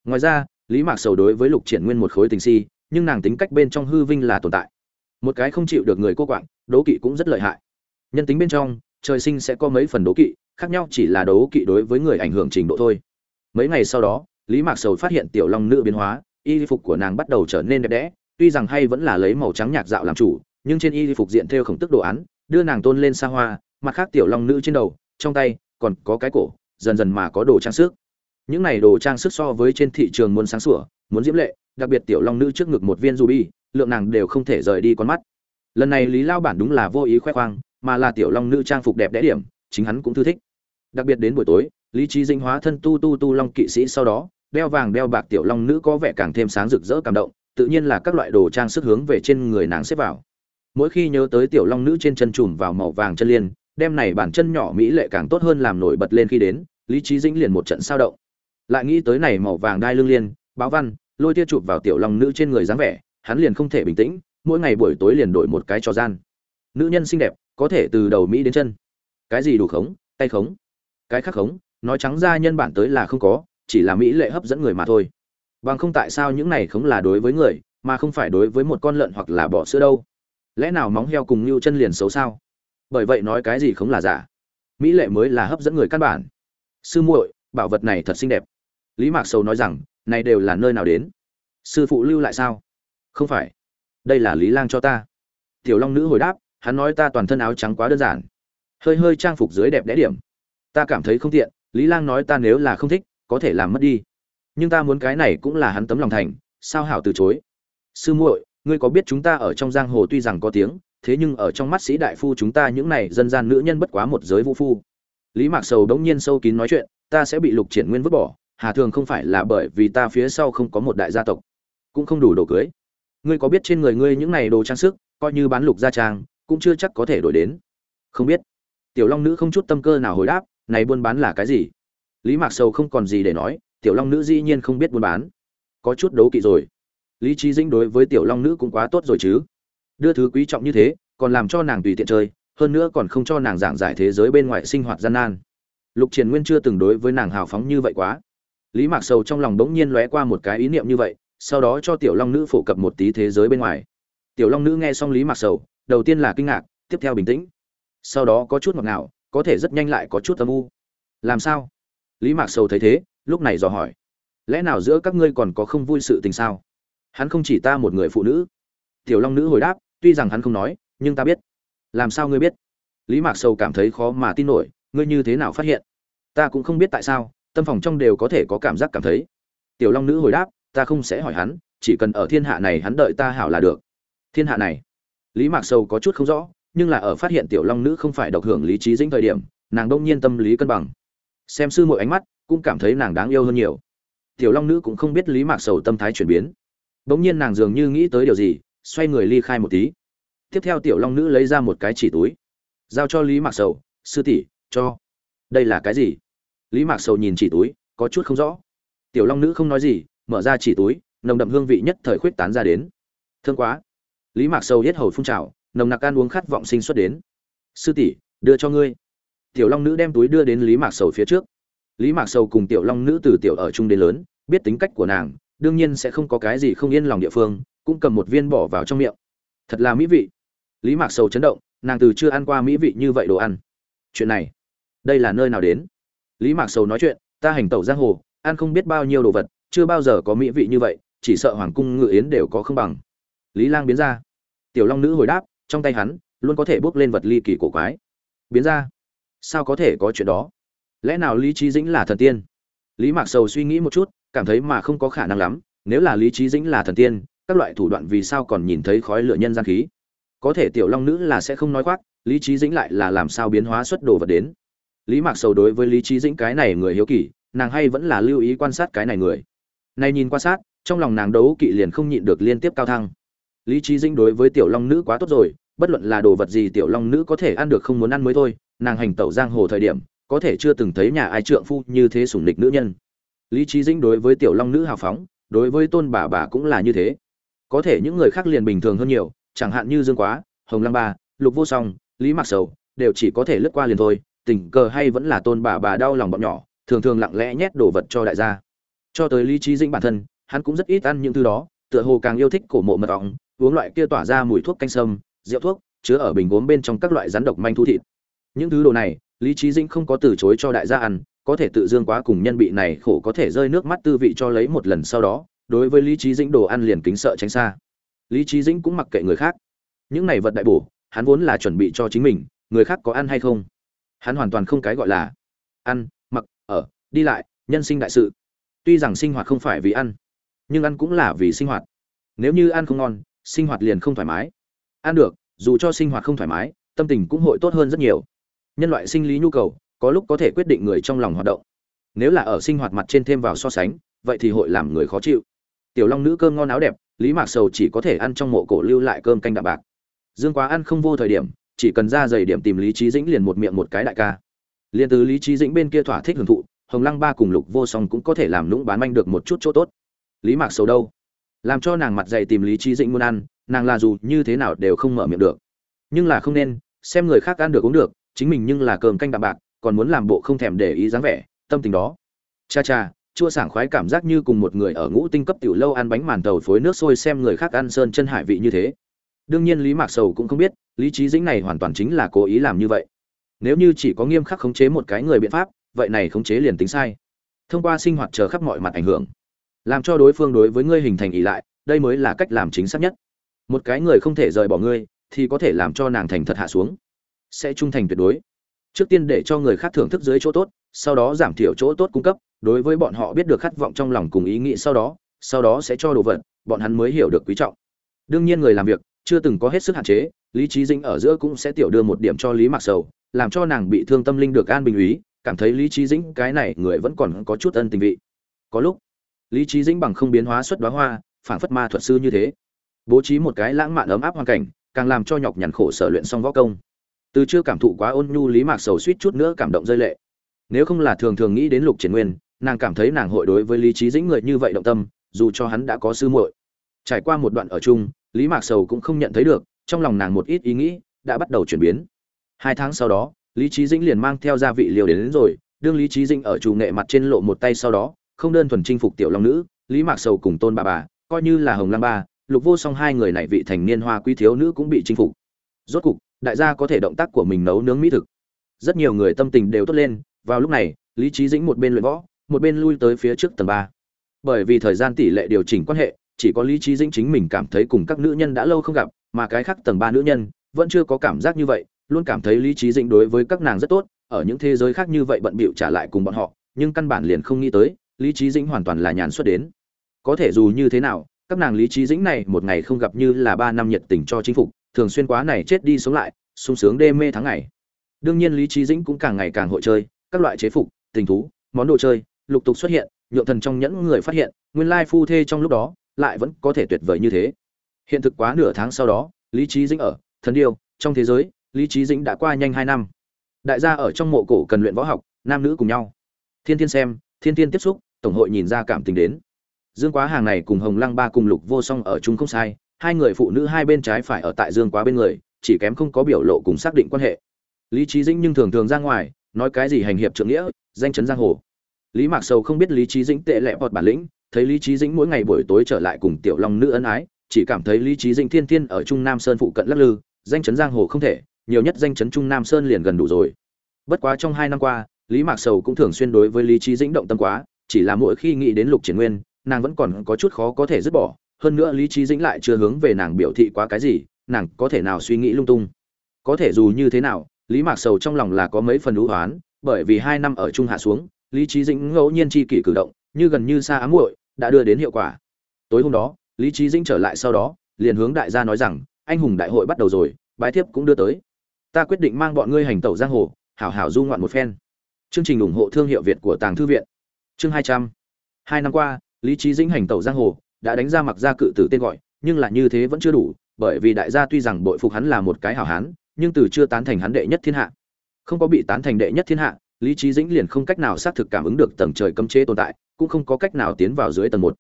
Ngoài ra, lý mạc sầu đối với lục triển nguyên một khối tình si nhưng nàng tính cách bên trong hư vinh là tồn tại. Một cái không chịu được người cô quạng, đố kỵ cũng rất lợi hại. Nhân tính bên trong, trời sinh sẽ có mấy phần đố kỵ, khác nhau chỉ là đố kỵ đối với người ảnh hưởng trình độ thôi. Mấy ngày sau đó, lý mạc sầu phát hiện tiểu long nữ biến hóa, y phục của nàng bắt đầu trở nên đẹp đẽ, tuy rằng hay vẫn là lấy màu trắng nhạt dạo làm chủ, nhưng trên y phục diện theo khổng tức đồ án, đưa nàng tôn lên xa hoa, mặt khác tiểu long nữ trên đầu, trong tay còn có cái cổ, dần dần mà có đồ trang sức. Những này đồ trang sức so với trên thị trường muốn sáng sủa, muốn diễm lệ đặc biệt tiểu long nữ trước ngực một viên ruby, lượng nàng đều không thể rời đi con mắt. Lần này lý lao bản đúng là vô ý khoe khoang, mà là tiểu long nữ trang phục đẹp đẽ điểm, chính hắn cũng thư thích. Đặc biệt đến buổi tối, lý trí dinh hóa thân tu tu tu long kỵ sĩ sau đó, đeo vàng đeo bạc tiểu long nữ có vẻ càng thêm sáng rực rỡ cảm động, tự nhiên là các loại đồ trang sức hướng về trên người nàng xếp vào. Mỗi khi nhớ tới tiểu long nữ trên chân trùm vào màu vàng chân liên đem này bản chân nhỏ mỹ lệ càng tốt hơn làm nổi bật lên khi đến, lý trí dĩnh liền một trận sao động. Lại nghĩ tới này màu vàng đai lưng liên, báo văn lôi tia chụp vào tiểu long nữ trên người dáng vẻ, hắn liền không thể bình tĩnh, mỗi ngày buổi tối liền đổi một cái trò gian. Nữ nhân xinh đẹp, có thể từ đầu mỹ đến chân. Cái gì đủ khống, tay khống? Cái khác khống, nói trắng ra nhân bản tới là không có, chỉ là mỹ lệ hấp dẫn người mà thôi. Bằng không tại sao những này khống là đối với người, mà không phải đối với một con lợn hoặc là bọ sữa đâu? Lẽ nào móng heo cùng như chân liền xấu sao? Bởi vậy nói cái gì khống là giả? Mỹ lệ mới là hấp dẫn người căn bản. Sư muội, bảo vật này thật xinh đẹp. Lý mạc sầu nói rằng này đều là nơi nào đến? Sư phụ lưu lại sao? Không phải. Đây là lý lang cho ta. Tiểu long nữ hồi đáp, hắn nói ta toàn thân áo trắng quá đơn giản. Hơi hơi trang phục dưới đẹp đẽ điểm. Ta cảm thấy không tiện, lý lang nói ta nếu là không thích, có thể làm mất đi. Nhưng ta muốn cái này cũng là hắn tấm lòng thành, sao hảo từ chối? Sư muội, ngươi có biết chúng ta ở trong giang hồ tuy rằng có tiếng, thế nhưng ở trong mắt sĩ đại phu chúng ta những này dân gian nữ nhân bất quá một giới vũ phu. Lý mạc sầu đống nhiên sâu kín nói chuyện, ta sẽ bị lục triển nguyên vứt bỏ hà thường không phải là bởi vì ta phía sau không có một đại gia tộc, cũng không đủ đồ cưới. Ngươi có biết trên người ngươi những này đồ trang sức, coi như bán lục gia trang, cũng chưa chắc có thể đổi đến. Không biết. Tiểu long nữ không chút tâm cơ nào hồi đáp, này buôn bán là cái gì? Lý mạc sầu không còn gì để nói, tiểu long nữ dĩ nhiên không biết buôn bán. Có chút đấu kỵ rồi. Lý trí dĩnh đối với tiểu long nữ cũng quá tốt rồi chứ. Đưa thứ quý trọng như thế, còn làm cho nàng tùy tiện chơi, hơn nữa còn không cho nàng giảng giải thế giới bên ngoài sinh hoạt gian nan. Lục triền nguyên chưa từng đối với nàng hào phóng như vậy quá lý mạc sầu trong lòng bỗng nhiên lóe qua một cái ý niệm như vậy, sau đó cho tiểu long nữ phổ cập một tí thế giới bên ngoài. Tiểu long nữ nghe xong lý mạc sầu, đầu tiên là kinh ngạc, tiếp theo bình tĩnh. Sau đó có chút ngọt ngào, có thể rất nhanh lại có chút âm u. Làm sao? Lý mạc sầu thấy thế, lúc này dò hỏi. Lẽ nào giữa các ngươi còn có không vui sự tình sao? Hắn không chỉ ta một người phụ nữ. Tiểu long nữ hồi đáp, tuy rằng hắn không nói, nhưng ta biết. Làm sao ngươi biết? Lý mạc sầu cảm thấy khó mà tin nổi, ngươi như thế nào phát hiện? Ta cũng không biết tại sao tâm phòng trong đều có thể có cảm giác cảm thấy. Tiểu long nữ hồi đáp, ta không sẽ hỏi hắn, chỉ cần ở thiên hạ này hắn đợi ta hảo là được. Thiên hạ này, lý mạc sầu có chút không rõ, nhưng là ở phát hiện tiểu long nữ không phải độc hưởng lý trí dĩnh thời điểm, nàng đông nhiên tâm lý cân bằng. Xem sư mọi ánh mắt, cũng cảm thấy nàng đáng yêu hơn nhiều. Tiểu long nữ cũng không biết lý mạc sầu tâm thái chuyển biến. Bỗng nhiên nàng dường như nghĩ tới điều gì, xoay người ly khai một tí. Tiếp theo tiểu long nữ lấy ra một cái chỉ túi. Giao cho lý mạc sầu, sư tỷ, cho. Đây là cái gì? Lý mạc sầu nhìn chỉ túi, có chút không rõ. Tiểu long nữ không nói gì, mở ra chỉ túi, nồng đậm hương vị nhất thời khuyết tán ra đến. Thương quá. Lý mạc sầu hết hầu phun trào, nồng nặc ăn uống khát vọng sinh xuất đến. Sư tỷ, đưa cho ngươi. Tiểu long nữ đem túi đưa đến lý mạc sầu phía trước. Lý mạc sầu cùng tiểu long nữ từ tiểu ở chung đến lớn, biết tính cách của nàng, đương nhiên sẽ không có cái gì không yên lòng địa phương, cũng cầm một viên bỏ vào trong miệng. Thật là mỹ vị. Lý mạc sầu chấn động, nàng từ chưa ăn qua mỹ vị như vậy đồ ăn. Chuyện này, đây là nơi nào đến? Lý mạc sầu nói chuyện, ta hành tẩu giang hồ, ăn không biết bao nhiêu đồ vật, chưa bao giờ có mỹ vị như vậy, chỉ sợ hoàng cung ngự yến đều có không bằng. Lý lang biến ra. Tiểu long nữ hồi đáp, trong tay hắn luôn có thể bốc lên vật ly kỳ cổ quái. Biến ra. Sao có thể có chuyện đó? Lẽ nào lý trí dĩnh là thần tiên? Lý mạc sầu suy nghĩ một chút, cảm thấy mà không có khả năng lắm, nếu là lý trí dĩnh là thần tiên, các loại thủ đoạn vì sao còn nhìn thấy khói lửa nhân gian khí? Có thể tiểu long nữ là sẽ không nói khoác, lý trí dĩnh lại là làm sao biến hóa xuất đồ vật đến? Lý mạc sầu đối với lý trí dĩnh cái này người hiếu kỳ, nàng hay vẫn là lưu ý quan sát cái này người. Nay nhìn quan sát, trong lòng nàng đấu kỵ liền không nhịn được liên tiếp cao thăng. Lý trí dĩnh đối với tiểu long nữ quá tốt rồi, bất luận là đồ vật gì tiểu long nữ có thể ăn được không muốn ăn mới thôi, nàng hành tẩu giang hồ thời điểm, có thể chưa từng thấy nhà ai trượng phu như thế sủng lịch nữ nhân. Lý trí dĩnh đối với tiểu long nữ hào phóng, đối với tôn bà bà cũng là như thế. Có thể những người khác liền bình thường hơn nhiều, chẳng hạn như dương quá, hồng lăng ba, lục vô song, lý mặc sầu, đều chỉ có thể lướt qua liền thôi tình cờ hay vẫn là tôn bà bà đau lòng bọn nhỏ, thường thường lặng lẽ nhét đồ vật cho đại gia. Cho tới lý trí dĩnh bản thân, hắn cũng rất ít ăn những thứ đó, tựa hồ càng yêu thích cổ mộ mật ong, uống loại kia tỏa ra mùi thuốc canh sâm, rượu thuốc, chứa ở bình gốm bên trong các loại rắn độc manh thu thịt. Những thứ đồ này, lý trí dĩnh không có từ chối cho đại gia ăn, có thể tự dương quá cùng nhân bị này khổ có thể rơi nước mắt tư vị cho lấy một lần sau đó, đối với lý trí dĩnh đồ ăn liền kính sợ tránh xa. Lý trí dĩnh cũng mặc kệ người khác. Những này vật đại bổ, hắn vốn là chuẩn bị cho chính mình, người khác có ăn hay không? Hắn hoàn toàn không cái gọi là ăn, mặc, ở, đi lại, nhân sinh đại sự. Tuy rằng sinh hoạt không phải vì ăn, nhưng ăn cũng là vì sinh hoạt. Nếu như ăn không ngon, sinh hoạt liền không thoải mái. Ăn được, dù cho sinh hoạt không thoải mái, tâm tình cũng hội tốt hơn rất nhiều. Nhân loại sinh lý nhu cầu, có lúc có thể quyết định người trong lòng hoạt động. Nếu là ở sinh hoạt mặt trên thêm vào so sánh, vậy thì hội làm người khó chịu. Tiểu long nữ cơm ngon áo đẹp, lý mạc sầu chỉ có thể ăn trong mộ cổ lưu lại cơm canh đạm bạc. Dương quá ăn không vô thời điểm chỉ cần ra dày điểm tìm lý trí dĩnh liền một miệng một cái đại ca. Liền từ lý trí dĩnh bên kia thỏa thích hưởng thụ, hồng lăng ba cùng lục vô song cũng có thể làm lũng bán manh được một chút chỗ tốt. Lý mạc sầu đâu? Làm cho nàng mặt dày tìm lý trí dĩnh muốn ăn, nàng là dù như thế nào đều không mở miệng được. Nhưng là không nên, xem người khác ăn được uống được, chính mình nhưng là cơm canh đạm bạc, còn muốn làm bộ không thèm để ý dáng vẻ, tâm tình đó. Cha cha, chua sảng khoái cảm giác như cùng một người ở ngũ tinh cấp tiểu lâu ăn bánh màn tàu phối nước sôi xem người khác ăn sơn chân hải vị như thế. Đương nhiên lý mạc sầu cũng không biết lý trí dĩnh này hoàn toàn chính là cố ý làm như vậy. Nếu như chỉ có nghiêm khắc khống chế một cái người biện pháp, vậy này khống chế liền tính sai. Thông qua sinh hoạt chờ khắp mọi mặt ảnh hưởng, làm cho đối phương đối với ngươi hình thành ỷ lại, đây mới là cách làm chính xác nhất. Một cái người không thể rời bỏ ngươi, thì có thể làm cho nàng thành thật hạ xuống. Sẽ trung thành tuyệt đối. Trước tiên để cho người khác thưởng thức dưới chỗ tốt, sau đó giảm thiểu chỗ tốt cung cấp, đối với bọn họ biết được khát vọng trong lòng cùng ý nghĩ sau đó sau đó sẽ cho đồ vật, bọn hắn mới hiểu được quý trọng. Đương nhiên người làm việc chưa từng có hết sức hạn chế lý trí dĩnh ở giữa cũng sẽ tiểu đưa một điểm cho lý mạc sầu, làm cho nàng bị thương tâm linh được an bình úy, cảm thấy lý trí dĩnh cái này người vẫn còn có chút ân tình vị. Có lúc, lý trí dĩnh bằng không biến hóa xuất đoá hoa, phảng phất ma thuật sư như thế. Bố trí một cái lãng mạn ấm áp hoàn cảnh, càng làm cho nhọc nhằn khổ sở luyện xong võ công. Từ chưa cảm thụ quá ôn nhu, lý mạc sầu suýt chút nữa cảm động rơi lệ. Nếu không là thường thường nghĩ đến lục triển nguyên, nàng cảm thấy nàng hội đối với lý trí dĩnh người như vậy động tâm, dù cho hắn đã có sư muội. Trải qua một đoạn ở chung, lý mạc sầu cũng không nhận thấy được trong lòng nàng một ít ý nghĩ đã bắt đầu chuyển biến. Hai tháng sau đó lý trí dĩnh liền mang theo gia vị liều đến, đến rồi đương lý trí dĩnh ở chủ nghệ mặt trên lộ một tay sau đó không đơn thuần chinh phục tiểu long nữ lý mạc sầu cùng tôn bà bà coi như là hồng lam ba lục vô song hai người này vị thành niên hoa quý thiếu nữ cũng bị chinh phục. Rốt cục đại gia có thể động tác của mình nấu nướng mỹ thực. Rất nhiều người tâm tình đều tốt lên vào lúc này lý trí dĩnh một bên luyện võ một bên lui tới phía trước tầng ba. Bởi vì thời gian tỷ lệ điều chỉnh quan hệ chỉ có lý trí dĩnh chính mình cảm thấy cùng các nữ nhân đã lâu không gặp mà cái khác tầng ba nữ nhân vẫn chưa có cảm giác như vậy, luôn cảm thấy lý trí dĩnh đối với các nàng rất tốt, ở những thế giới khác như vậy bận bịu trả lại cùng bọn họ, nhưng căn bản liền không nghĩ tới, lý trí dĩnh hoàn toàn là nhàn xuất đến. Có thể dù như thế nào, các nàng lý trí dĩnh này một ngày không gặp như là ba năm nhiệt tình cho chính phục, thường xuyên quá này chết đi sống lại, sung sướng đê mê tháng ngày. Đương nhiên lý trí dĩnh cũng càng ngày càng hội chơi, các loại chế phục, tình thú, món đồ chơi, lục tục xuất hiện, nhượng thần trong nhẫn người phát hiện, nguyên lai phu thê trong lúc đó lại vẫn có thể tuyệt vời như thế hiện thực quá nửa tháng sau đó, lý trí dĩnh ở, thần điêu, trong thế giới, lý trí dĩnh đã qua nhanh hai năm. Đại gia ở trong mộ cổ cần luyện võ học, nam nữ cùng nhau. Thiên thiên xem, thiên thiên tiếp xúc, tổng hội nhìn ra cảm tình đến. Dương quá hàng này cùng hồng lăng ba cùng lục vô song ở chung không sai, hai người phụ nữ hai bên trái phải ở tại dương quá bên người, chỉ kém không có biểu lộ cùng xác định quan hệ. Lý trí dĩnh nhưng thường thường ra ngoài, nói cái gì hành hiệp trượng nghĩa, danh chấn giang hồ. Lý mạc sầu không biết lý trí dĩnh tệ lẹ bọt bản lĩnh, thấy lý trí dĩnh mỗi ngày buổi tối trở lại cùng tiểu long nữ ân ái chỉ cảm thấy lý trí dĩnh thiên thiên ở trung nam sơn phụ cận lắc lư, danh chấn giang hồ không thể, nhiều nhất danh chấn trung nam sơn liền gần đủ rồi. Bất quá trong hai năm qua, lý mạc sầu cũng thường xuyên đối với lý trí dĩnh động tâm quá, chỉ là mỗi khi nghĩ đến lục triển nguyên, nàng vẫn còn có chút khó có thể dứt bỏ, hơn nữa lý trí dĩnh lại chưa hướng về nàng biểu thị quá cái gì, nàng có thể nào suy nghĩ lung tung. Có thể dù như thế nào, lý mạc sầu trong lòng là có mấy phần ưu hoán bởi vì hai năm ở trung hạ xuống, lý trí dĩnh ngẫu nhiên chi kỷ cử động, như gần như xa ám muội, đã đưa đến hiệu quả. Tối hôm đó lý trí dĩnh trở lại sau đó, liền hướng đại gia nói rằng, anh hùng đại hội bắt đầu rồi, bái thiếp cũng đưa tới. Ta quyết định mang bọn ngươi hành tẩu giang hồ, hảo hảo du ngoạn một phen. Chương trình ủng hộ thương hiệu việt của tàng thư viện. Chương hai trăm. Hai năm qua, lý trí dĩnh hành tẩu giang hồ, đã đánh ra mặc gia cự tử tên gọi, nhưng là như thế vẫn chưa đủ, bởi vì đại gia tuy rằng bội phục hắn là một cái hảo hán, nhưng từ chưa tán thành hắn đệ nhất thiên hạ. Không có bị tán thành đệ nhất thiên hạ, lý trí dĩnh liền không cách nào xác thực cảm ứng được tầng trời cấm chế tồn tại, cũng không có cách nào tiến vào dưới tầng một.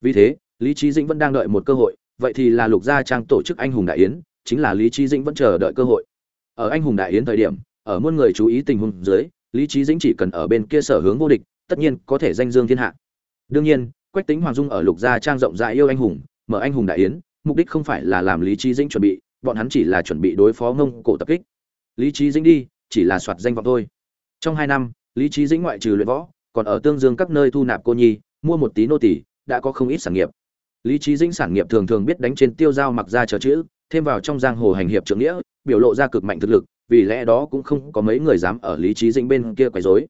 Vì thế lý trí dĩnh vẫn đang đợi một cơ hội, vậy thì là lục gia trang tổ chức anh hùng đại yến, chính là lý trí dĩnh vẫn chờ đợi cơ hội. Ở anh hùng đại yến thời điểm, ở muôn người chú ý tình huống dưới, lý trí dĩnh chỉ cần ở bên kia sở hướng vô địch, tất nhiên có thể danh dương thiên hạ. Đương nhiên, quách tính hoàng dung ở lục gia trang rộng rãi yêu anh hùng, mở anh hùng đại yến, mục đích không phải là làm lý trí dĩnh chuẩn bị, bọn hắn chỉ là chuẩn bị đối phó ngông cổ tập kích. Lý trí dĩnh đi, chỉ là soạt danh vọng thôi. Trong hai năm, lý trí dĩnh ngoại trừ luyện võ, còn ở tương dương các nơi thu nạp cô nhi, mua một tí nô tỷ đã có không ít sản nghiệp lý trí dĩnh sản nghiệp thường thường biết đánh trên tiêu dao mặc ra chờ chữ, thêm vào trong giang hồ hành hiệp trưởng nghĩa, biểu lộ ra cực mạnh thực lực, vì lẽ đó cũng không có mấy người dám ở lý trí dĩnh bên kia quấy rối.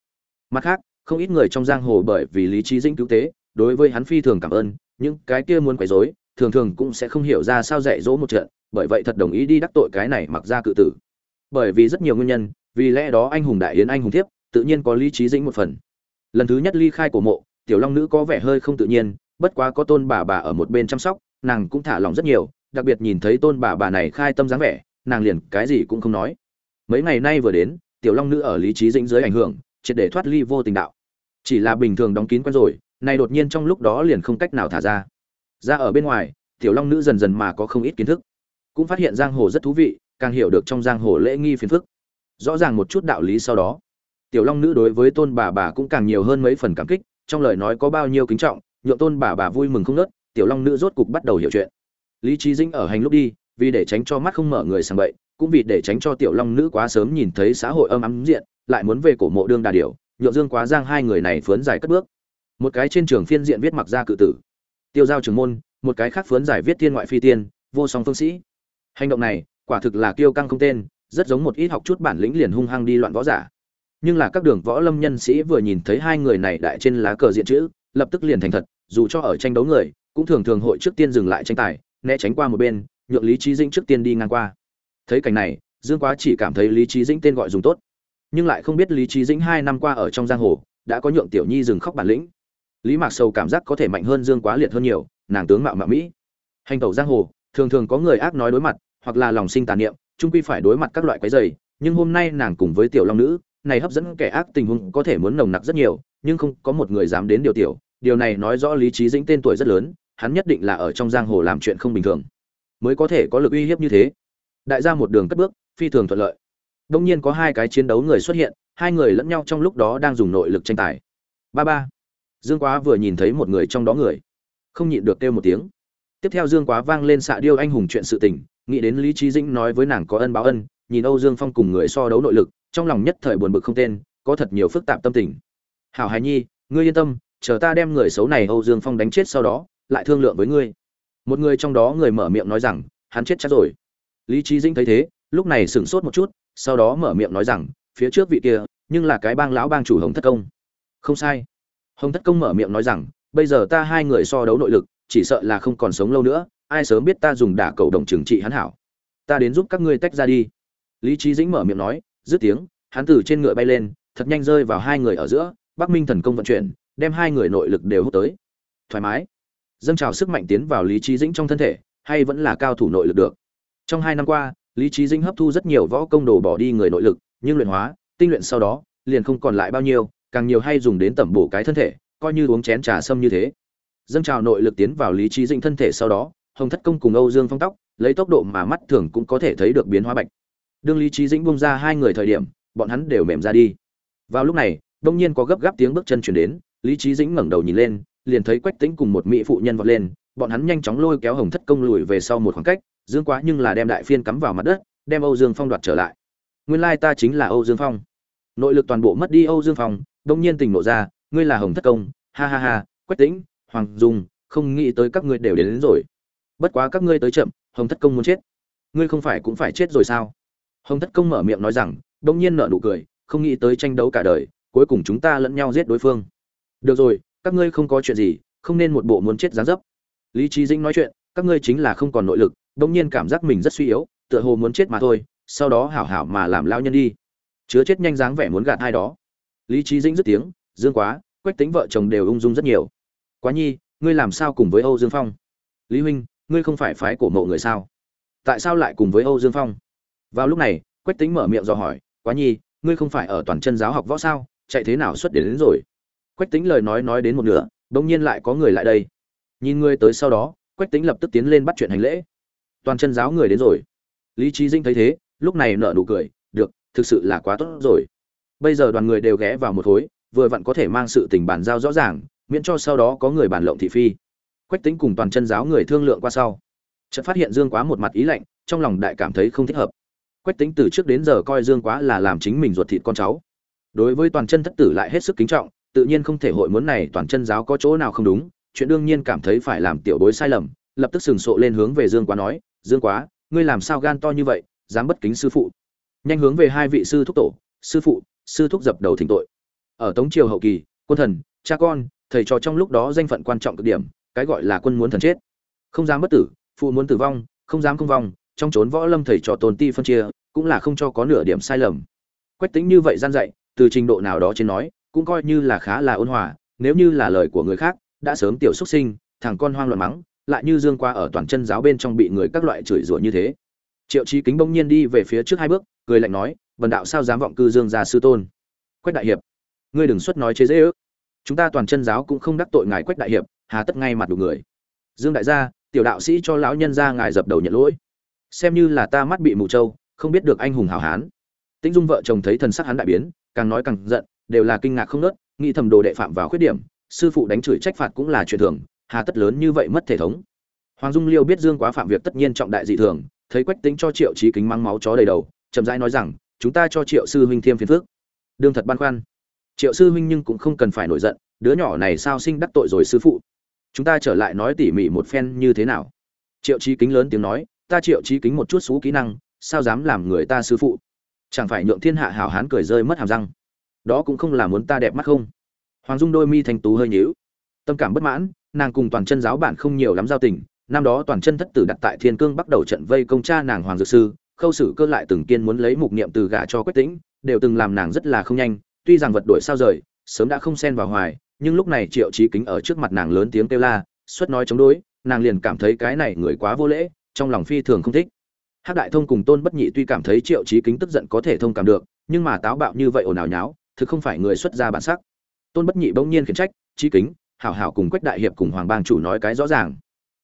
Mặt khác, không ít người trong giang hồ bởi vì lý trí dĩnh cứu tế, đối với hắn phi thường cảm ơn, những cái kia muốn quấy rối, thường thường cũng sẽ không hiểu ra sao dạy dỗ một trận, bởi vậy thật đồng ý đi đắc tội cái này mặc ra cự tử. Bởi vì rất nhiều nguyên nhân, vì lẽ đó anh hùng đại yến anh hùng thiếp, tự nhiên có lý trí dĩnh một phần. Lần thứ nhất ly khai của mộ, tiểu long nữ có vẻ hơi không tự nhiên bất quá có tôn bà bà ở một bên chăm sóc, nàng cũng thả lòng rất nhiều, đặc biệt nhìn thấy tôn bà bà này khai tâm dáng vẻ, nàng liền cái gì cũng không nói. Mấy ngày nay vừa đến, tiểu long nữ ở lý trí dĩnh dưới ảnh hưởng, triệt để thoát ly vô tình đạo. Chỉ là bình thường đóng kín quen rồi, này đột nhiên trong lúc đó liền không cách nào thả ra. Ra ở bên ngoài, tiểu long nữ dần dần mà có không ít kiến thức. Cũng phát hiện giang hồ rất thú vị, càng hiểu được trong giang hồ lễ nghi phiền phức. Rõ ràng một chút đạo lý sau đó, tiểu long nữ đối với tôn bà bà cũng càng nhiều hơn mấy phần cảm kích, trong lời nói có bao nhiêu kính trọng nhượng tôn bà bà vui mừng không nớt, tiểu long nữ rốt cục bắt đầu hiểu chuyện. Lý trí dĩnh ở hành lúc đi, vì để tránh cho mắt không mở người sang bậy, cũng vì để tránh cho tiểu long nữ quá sớm nhìn thấy xã hội âm ấm diện, lại muốn về cổ mộ đương đà điểu, nhượng dương quá giang hai người này phướn giải cất bước. Một cái trên trường phiên diện viết mặc ra cự tử. Tiêu giao trường môn, một cái khác phướn giải viết thiên ngoại phi tiên, vô song phương sĩ. Hành động này, quả thực là kiêu căng không tên, rất giống một ít học chút bản lĩnh liền hung hăng đi loạn võ giả. Nhưng là các đường võ lâm nhân sĩ vừa nhìn thấy hai người này đại trên lá cờ diện chữ, lập tức liền thành thật dù cho ở tranh đấu người, cũng thường thường hội trước tiên dừng lại tranh tài, né tránh qua một bên, nhượng lý trí dĩnh trước tiên đi ngang qua. Thấy cảnh này, dương quá chỉ cảm thấy lý trí dĩnh tên gọi dùng tốt. Nhưng lại không biết lý trí dĩnh hai năm qua ở trong giang hồ, đã có nhượng tiểu nhi dừng khóc bản lĩnh. Lý mạc sầu cảm giác có thể mạnh hơn dương quá liệt hơn nhiều, nàng tướng mạo mạo mỹ. Hành tẩu giang hồ, thường thường có người ác nói đối mặt, hoặc là lòng sinh tàn niệm trung quy phải đối mặt các loại quái dày nhưng hôm nay nàng cùng với tiểu long nữ, này hấp dẫn kẻ ác tình huống có thể muốn nồng nặc rất nhiều, nhưng không có một người dám đến điều tiểu điều này nói rõ lý trí dĩnh tên tuổi rất lớn, hắn nhất định là ở trong giang hồ làm chuyện không bình thường, mới có thể có lực uy hiếp như thế. Đại gia một đường cất bước, phi thường thuận lợi. Đông nhiên có hai cái chiến đấu người xuất hiện, hai người lẫn nhau trong lúc đó đang dùng nội lực tranh tài. Ba ba. Dương quá vừa nhìn thấy một người trong đó người, không nhịn được kêu một tiếng. Tiếp theo dương quá vang lên xạ điêu anh hùng chuyện sự tình, nghĩ đến lý trí dĩnh nói với nàng có ân báo ân, nhìn âu dương phong cùng người so đấu nội lực, trong lòng nhất thời buồn bực không tên, có thật nhiều phức tạp tâm tình. Hảo hài nhi, ngươi yên tâm chờ ta đem người xấu này âu dương phong đánh chết sau đó, lại thương lượng với ngươi. Một người trong đó người mở miệng nói rằng, hắn chết chắc rồi. Lý Chí dĩnh thấy thế, lúc này sửng sốt một chút, sau đó mở miệng nói rằng, phía trước vị kia, nhưng là cái bang lão bang chủ hồng thất công. Không sai. Hồng thất công mở miệng nói rằng, bây giờ ta hai người so đấu nội lực, chỉ sợ là không còn sống lâu nữa, ai sớm biết ta dùng đả cầu đồng trừng trị hắn hảo. Ta đến giúp các ngươi tách ra đi. Lý Chí dĩnh mở miệng nói, dứt tiếng, hắn từ trên ngựa bay lên, thật nhanh rơi vào hai người ở giữa, bắc minh thần công vận chuyển đem hai người nội lực đều hút tới. Thoải mái. Dâng trào sức mạnh tiến vào lý trí dĩnh trong thân thể, hay vẫn là cao thủ nội lực được. Trong hai năm qua, lý trí dĩnh hấp thu rất nhiều võ công đồ bỏ đi người nội lực, nhưng luyện hóa, tinh luyện sau đó, liền không còn lại bao nhiêu, càng nhiều hay dùng đến tẩm bổ cái thân thể, coi như uống chén trà sâm như thế. Dâng trào nội lực tiến vào lý trí dĩnh thân thể sau đó, hồng thất công cùng âu dương phong tóc, lấy tốc độ mà mắt thường cũng có thể thấy được biến hóa bạch. Đương lý trí dĩnh bung ra hai người thời điểm, bọn hắn đều mềm ra đi. Vào lúc này, đông nhiên có gấp gáp tiếng bước chân chuyển đến lý trí dĩnh ngẩng đầu nhìn lên liền thấy quách tĩnh cùng một mỹ phụ nhân vọt lên bọn hắn nhanh chóng lôi kéo hồng thất công lùi về sau một khoảng cách dương quá nhưng là đem đại phiên cắm vào mặt đất đem âu dương phong đoạt trở lại. Nguyên lai ta chính là âu dương phong. Nội lực toàn bộ mất đi âu dương phong đông nhiên tỉnh nộ ra ngươi là hồng thất công ha ha ha quách tĩnh hoàng dung không nghĩ tới các ngươi đều đến, đến rồi. Bất quá các ngươi tới chậm hồng thất công muốn chết. Ngươi không phải cũng phải chết rồi sao? Hồng thất công mở miệng nói rằng đông nhiên nợ nụ cười không nghĩ tới tranh đấu cả đời cuối cùng chúng ta lẫn nhau giết đối phương được rồi các ngươi không có chuyện gì không nên một bộ muốn chết dáng dấp. Lý trí dĩnh nói chuyện các ngươi chính là không còn nội lực bỗng nhiên cảm giác mình rất suy yếu tựa hồ muốn chết mà thôi sau đó hảo hảo mà làm lao nhân đi. Chứa chết nhanh dáng vẻ muốn gạt ai đó. Lý trí dĩnh dứt tiếng dương quá quách tính vợ chồng đều ung dung rất nhiều. Quá nhi ngươi làm sao cùng với âu dương phong? Lý huynh ngươi không phải phái cổ mộ người sao? Tại sao lại cùng với âu dương phong? Vào lúc này quách tính mở miệng dò hỏi quá nhi ngươi không phải ở toàn chân giáo học võ sao? Chạy thế nào xuất đến, đến rồi? Quách Tĩnh lời nói nói đến một nửa bỗng nhiên lại có người lại đây. Nhìn ngươi tới sau đó, quách Tĩnh lập tức tiến lên bắt chuyện hành lễ. Toàn chân giáo người đến rồi. Lý Chí dinh thấy thế, lúc này nở nụ cười, được, thực sự là quá tốt rồi. Bây giờ đoàn người đều ghé vào một khối, vừa vặn có thể mang sự tình bàn giao rõ ràng, miễn cho sau đó có người bàn lộng thị phi. Quách Tĩnh cùng toàn chân giáo người thương lượng qua sau. Chợt phát hiện dương quá một mặt ý lạnh, trong lòng đại cảm thấy không thích hợp. Quách Tĩnh từ trước đến giờ coi dương quá là làm chính mình ruột thịt con cháu. Đối với toàn chân thất tử lại hết sức kính trọng tự nhiên không thể hội muốn này toàn chân giáo có chỗ nào không đúng, chuyện đương nhiên cảm thấy phải làm tiểu bối sai lầm, lập tức sừng sộ lên hướng về dương quá nói, dương quá, ngươi làm sao gan to như vậy, dám bất kính sư phụ? Nhanh hướng về hai vị sư thúc tổ, sư phụ, sư thúc dập đầu thỉnh tội. Ở tống triều hậu kỳ, quân thần, cha con, thầy trò trong lúc đó danh phận quan trọng cực điểm, cái gọi là quân muốn thần chết. Không dám bất tử, phụ muốn tử vong, không dám không vong, trong trốn võ lâm thầy trò tồn ti phân chia, cũng là không cho có nửa điểm sai lầm. Quách tính như vậy gian dạy, từ trình độ nào đó trên nói cũng coi như là khá là ôn hòa, nếu như là lời của người khác, đã sớm tiểu xuất sinh, thằng con hoang loạn mắng, lại như dương qua ở toàn chân giáo bên trong bị người các loại chửi rủa như thế. Triệu trí kính bỗng nhiên đi về phía trước hai bước, cười lạnh nói, vần đạo sao dám vọng cư dương gia sư tôn? Quách đại hiệp, ngươi đừng xuất nói chế dễ ước. Chúng ta toàn chân giáo cũng không đắc tội ngài quách đại hiệp, hà tất ngay mặt đủ người. Dương đại gia, tiểu đạo sĩ cho lão nhân ra ngài dập đầu nhận lỗi. Xem như là ta mắt bị mù trâu, không biết được anh hùng hào hán. Tĩnh dung vợ chồng thấy thần sắc hắn đại biến, càng nói càng giận đều là kinh ngạc không nớt, nghĩ thầm đồ đệ phạm vào khuyết điểm, sư phụ đánh chửi trách phạt cũng là chuyện thường, hà tất lớn như vậy mất thể thống. Hoàng dung liêu biết dương quá phạm việc tất nhiên trọng đại dị thường, thấy quách tính cho triệu trí kính mang máu chó đầy đầu, chậm rãi nói rằng, chúng ta cho triệu sư huynh thêm phiền phước đương thật băn khoăn. Triệu sư huynh nhưng cũng không cần phải nổi giận, đứa nhỏ này sao sinh đắc tội rồi sư phụ? Chúng ta trở lại nói tỉ mỉ một phen như thế nào? Triệu trí kính lớn tiếng nói, ta triệu trí kính một chút xú kỹ năng, sao dám làm người ta sư phụ? Chẳng phải nhượng thiên hạ hảo hán cười rơi mất hàm răng đó cũng không là muốn ta đẹp mắt không? Hoàng dung đôi mi thanh tú hơi nhíu. Tâm cảm bất mãn, nàng cùng toàn chân giáo bản không nhiều lắm giao tình. Năm đó toàn chân thất tử đặt tại thiên cương bắt đầu trận vây công cha nàng hoàng dược sư, khâu sử cơ lại từng kiên muốn lấy mục niệm từ gả cho quách tĩnh, đều từng làm nàng rất là không nhanh. Tuy rằng vật đổi sao rời, sớm đã không xen vào hoài, nhưng lúc này triệu trí kính ở trước mặt nàng lớn tiếng kêu la suất nói chống đối, nàng liền cảm thấy cái này người quá vô lễ, trong lòng phi thường không thích. Hắc đại thông cùng tôn bất nhị tuy cảm thấy triệu trí kính tức giận có thể thông cảm được, nhưng mà táo bạo như vậy ồn ào nháo thực không phải người xuất ra bản sắc. Tôn bất nhị bỗng nhiên khiển trách trí kính, hảo hảo cùng quách đại hiệp cùng hoàng bang chủ nói cái rõ ràng.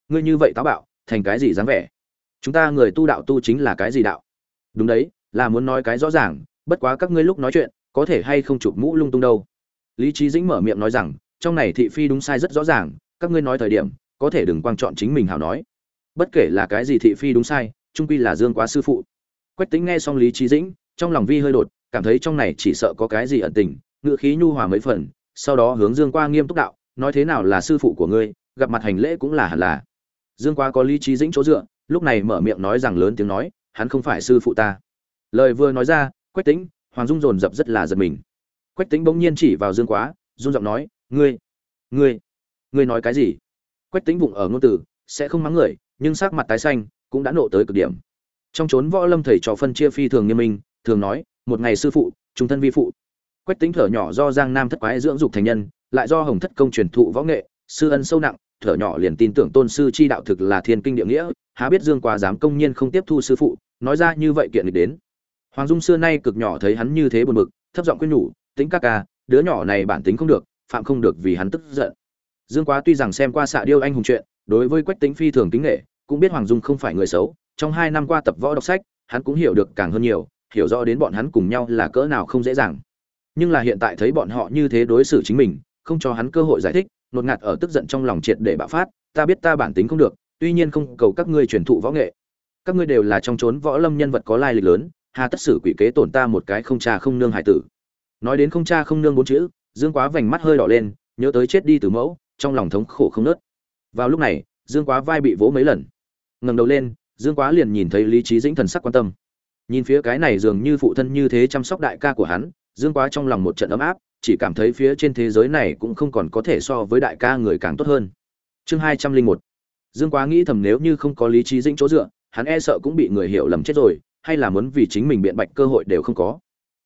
Ngươi như vậy táo bạo, thành cái gì dáng vẻ? Chúng ta người tu đạo tu chính là cái gì đạo? Đúng đấy, là muốn nói cái rõ ràng, bất quá các ngươi lúc nói chuyện, có thể hay không chụp mũ lung tung đâu? Lý trí dĩnh mở miệng nói rằng, trong này thị phi đúng sai rất rõ ràng, các ngươi nói thời điểm, có thể đừng quang chọn chính mình hảo nói. Bất kể là cái gì thị phi đúng sai, trung quy là dương quá sư phụ. Quách tính nghe xong lý trí dĩnh, trong lòng vi hơi đột cảm thấy trong này chỉ sợ có cái gì ẩn tình ngự khí nhu hòa mấy phần, sau đó hướng dương qua nghiêm túc đạo, nói thế nào là sư phụ của ngươi, gặp mặt hành lễ cũng là hẳn là. Dương qua có lý trí dĩnh chỗ dựa, lúc này mở miệng nói rằng lớn tiếng nói, hắn không phải sư phụ ta. Lời vừa nói ra, quách tính hoàng dung dồn dập rất là giật mình. Quách tính bỗng nhiên chỉ vào dương quá run giọng nói, ngươi ngươi ngươi nói cái gì? Quách tính vụng ở ngôn từ, sẽ không mắng người, nhưng sắc mặt tái xanh, cũng đã nộ tới cực điểm. Trong chốn võ lâm thầy trò phân chia phi thường nghiêm minh, thường nói một ngày sư phụ, trung thân vi phụ. Quách tính thở nhỏ do giang nam thất quái dưỡng dục thành nhân, lại do hồng thất công truyền thụ võ nghệ, sư ân sâu nặng, thở nhỏ liền tin tưởng tôn sư chi đạo thực là thiên kinh địa nghĩa, há biết dương quá dám công nhiên không tiếp thu sư phụ, nói ra như vậy kiện nghịch đến. Hoàng dung xưa nay cực nhỏ thấy hắn như thế buồn bực, thấp giọng quyên nhủ tính các ca, đứa nhỏ này bản tính không được, phạm không được vì hắn tức giận. Dương quá tuy rằng xem qua xạ điêu anh hùng chuyện, đối với quách tính phi thường kính nghệ cũng biết hoàng dung không phải người xấu, trong hai năm qua tập võ đọc sách, hắn cũng hiểu được càng hơn nhiều hiểu rõ đến bọn hắn cùng nhau là cỡ nào không dễ dàng. Nhưng là hiện tại thấy bọn họ như thế đối xử chính mình, không cho hắn cơ hội giải thích, nột ngạt ở tức giận trong lòng triệt để bạo phát, ta biết ta bản tính không được, tuy nhiên không cầu các ngươi truyền thụ võ nghệ. Các ngươi đều là trong chốn võ lâm nhân vật có lai lịch lớn, hà tất xử quỷ kế tổn ta một cái không cha không nương hải tử. Nói đến không cha không nương bốn chữ, dương quá vành mắt hơi đỏ lên, nhớ tới chết đi từ mẫu, trong lòng thống khổ không nớt. Vào lúc này, dương quá vai bị vỗ mấy lần. Ngẩng đầu lên, dương quá liền nhìn thấy lý trí dĩnh thần sắc quan tâm nhìn phía cái này dường như phụ thân như thế chăm sóc đại ca của hắn, dương quá trong lòng một trận ấm áp, chỉ cảm thấy phía trên thế giới này cũng không còn có thể so với đại ca người càng tốt hơn. Chương hai trăm linh một. Dương quá nghĩ thầm nếu như không có lý trí dĩnh chỗ dựa, hắn e sợ cũng bị người hiểu lầm chết rồi, hay là muốn vì chính mình biện bạch cơ hội đều không có.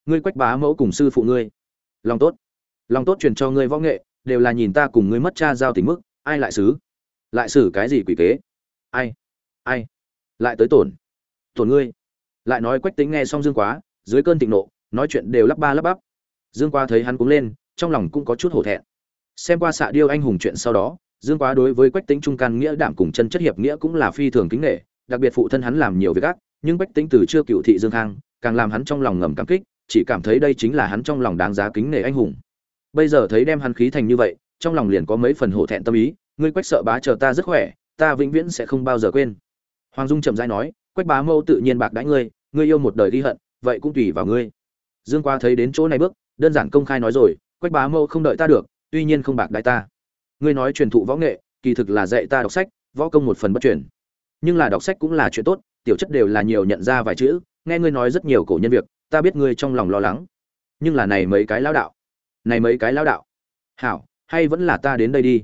Ngươi quách bá mẫu cùng sư phụ ngươi. Lòng tốt. Lòng tốt truyền cho ngươi võ nghệ, đều là nhìn ta cùng ngươi mất cha giao tình mức, ai lại xứ lại xử cái gì quỷ kế? Ai? Ai? Lại tới tổn. Tổn ngươi lại nói quách tính nghe xong dương quá, dưới cơn thịnh nộ, nói chuyện đều lắp ba lắp bắp. Dương quá thấy hắn cũng lên, trong lòng cũng có chút hổ thẹn. Xem qua xạ điêu anh hùng chuyện sau đó, dương quá đối với quách tính trung can nghĩa đảm cùng chân chất hiệp nghĩa cũng là phi thường kính nghệ đặc biệt phụ thân hắn làm nhiều việc ác, nhưng quách tính từ chưa cựu thị dương khang, càng làm hắn trong lòng ngầm cảm kích, chỉ cảm thấy đây chính là hắn trong lòng đáng giá kính nể anh hùng. Bây giờ thấy đem hắn khí thành như vậy, trong lòng liền có mấy phần hổ thẹn tâm ý, ngươi quách sợ bá chờ ta rất khỏe, ta vĩnh viễn sẽ không bao giờ quên. Hoàng dung chậm rãi nói quách bá mâu tự nhiên bạc đãi ngươi ngươi yêu một đời ghi hận, vậy cũng tùy vào ngươi. Dương qua thấy đến chỗ này bước, đơn giản công khai nói rồi, quách bá mâu không đợi ta được, tuy nhiên không bạc đãi ta. Ngươi nói truyền thụ võ nghệ, kỳ thực là dạy ta đọc sách, võ công một phần bất truyền. Nhưng là đọc sách cũng là chuyện tốt, tiểu chất đều là nhiều nhận ra vài chữ, nghe ngươi nói rất nhiều cổ nhân việc, ta biết ngươi trong lòng lo lắng. Nhưng là này mấy cái lão đạo, này mấy cái lão đạo. Hảo, hay vẫn là ta đến đây đi.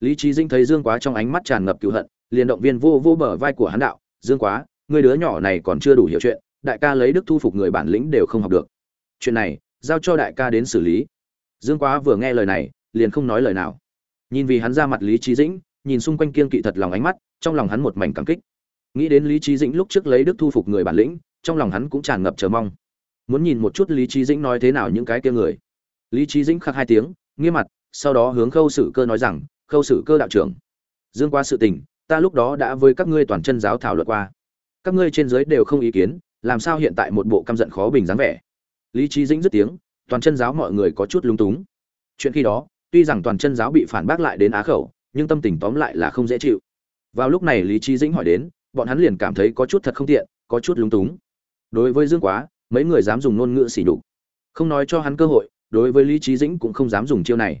Lý trí dinh thấy dương quá trong ánh mắt tràn ngập cựu hận, liền động viên vô vô bờ vai của hắn đạo, dương quá ngươi đứa nhỏ này còn chưa đủ hiểu chuyện, đại ca lấy đức thu phục người bản lĩnh đều không học được. Chuyện này, giao cho đại ca đến xử lý. Dương quá vừa nghe lời này, liền không nói lời nào. Nhìn vì hắn ra mặt lý trí dĩnh, nhìn xung quanh kiên kỵ thật lòng ánh mắt, trong lòng hắn một mảnh cảm kích. Nghĩ đến lý trí dĩnh lúc trước lấy đức thu phục người bản lĩnh, trong lòng hắn cũng tràn ngập chờ mong. Muốn nhìn một chút lý trí dĩnh nói thế nào những cái kia người. Lý trí dĩnh khắc hai tiếng, nghiêm mặt, sau đó hướng khâu sử cơ nói rằng, khâu sử cơ đạo trưởng, dương qua sự tình, ta lúc đó đã với các ngươi toàn chân giáo thảo luận qua các ngươi trên giới đều không ý kiến, làm sao hiện tại một bộ căm giận khó bình dáng vẻ? Lý trí dĩnh dứt tiếng, toàn chân giáo mọi người có chút lung túng. Chuyện khi đó, tuy rằng toàn chân giáo bị phản bác lại đến á khẩu, nhưng tâm tình tóm lại là không dễ chịu. Vào lúc này lý trí dĩnh hỏi đến, bọn hắn liền cảm thấy có chút thật không tiện, có chút lung túng. Đối với dương quá, mấy người dám dùng ngôn ngữ xỉ đục không nói cho hắn cơ hội, đối với lý trí dĩnh cũng không dám dùng chiêu này.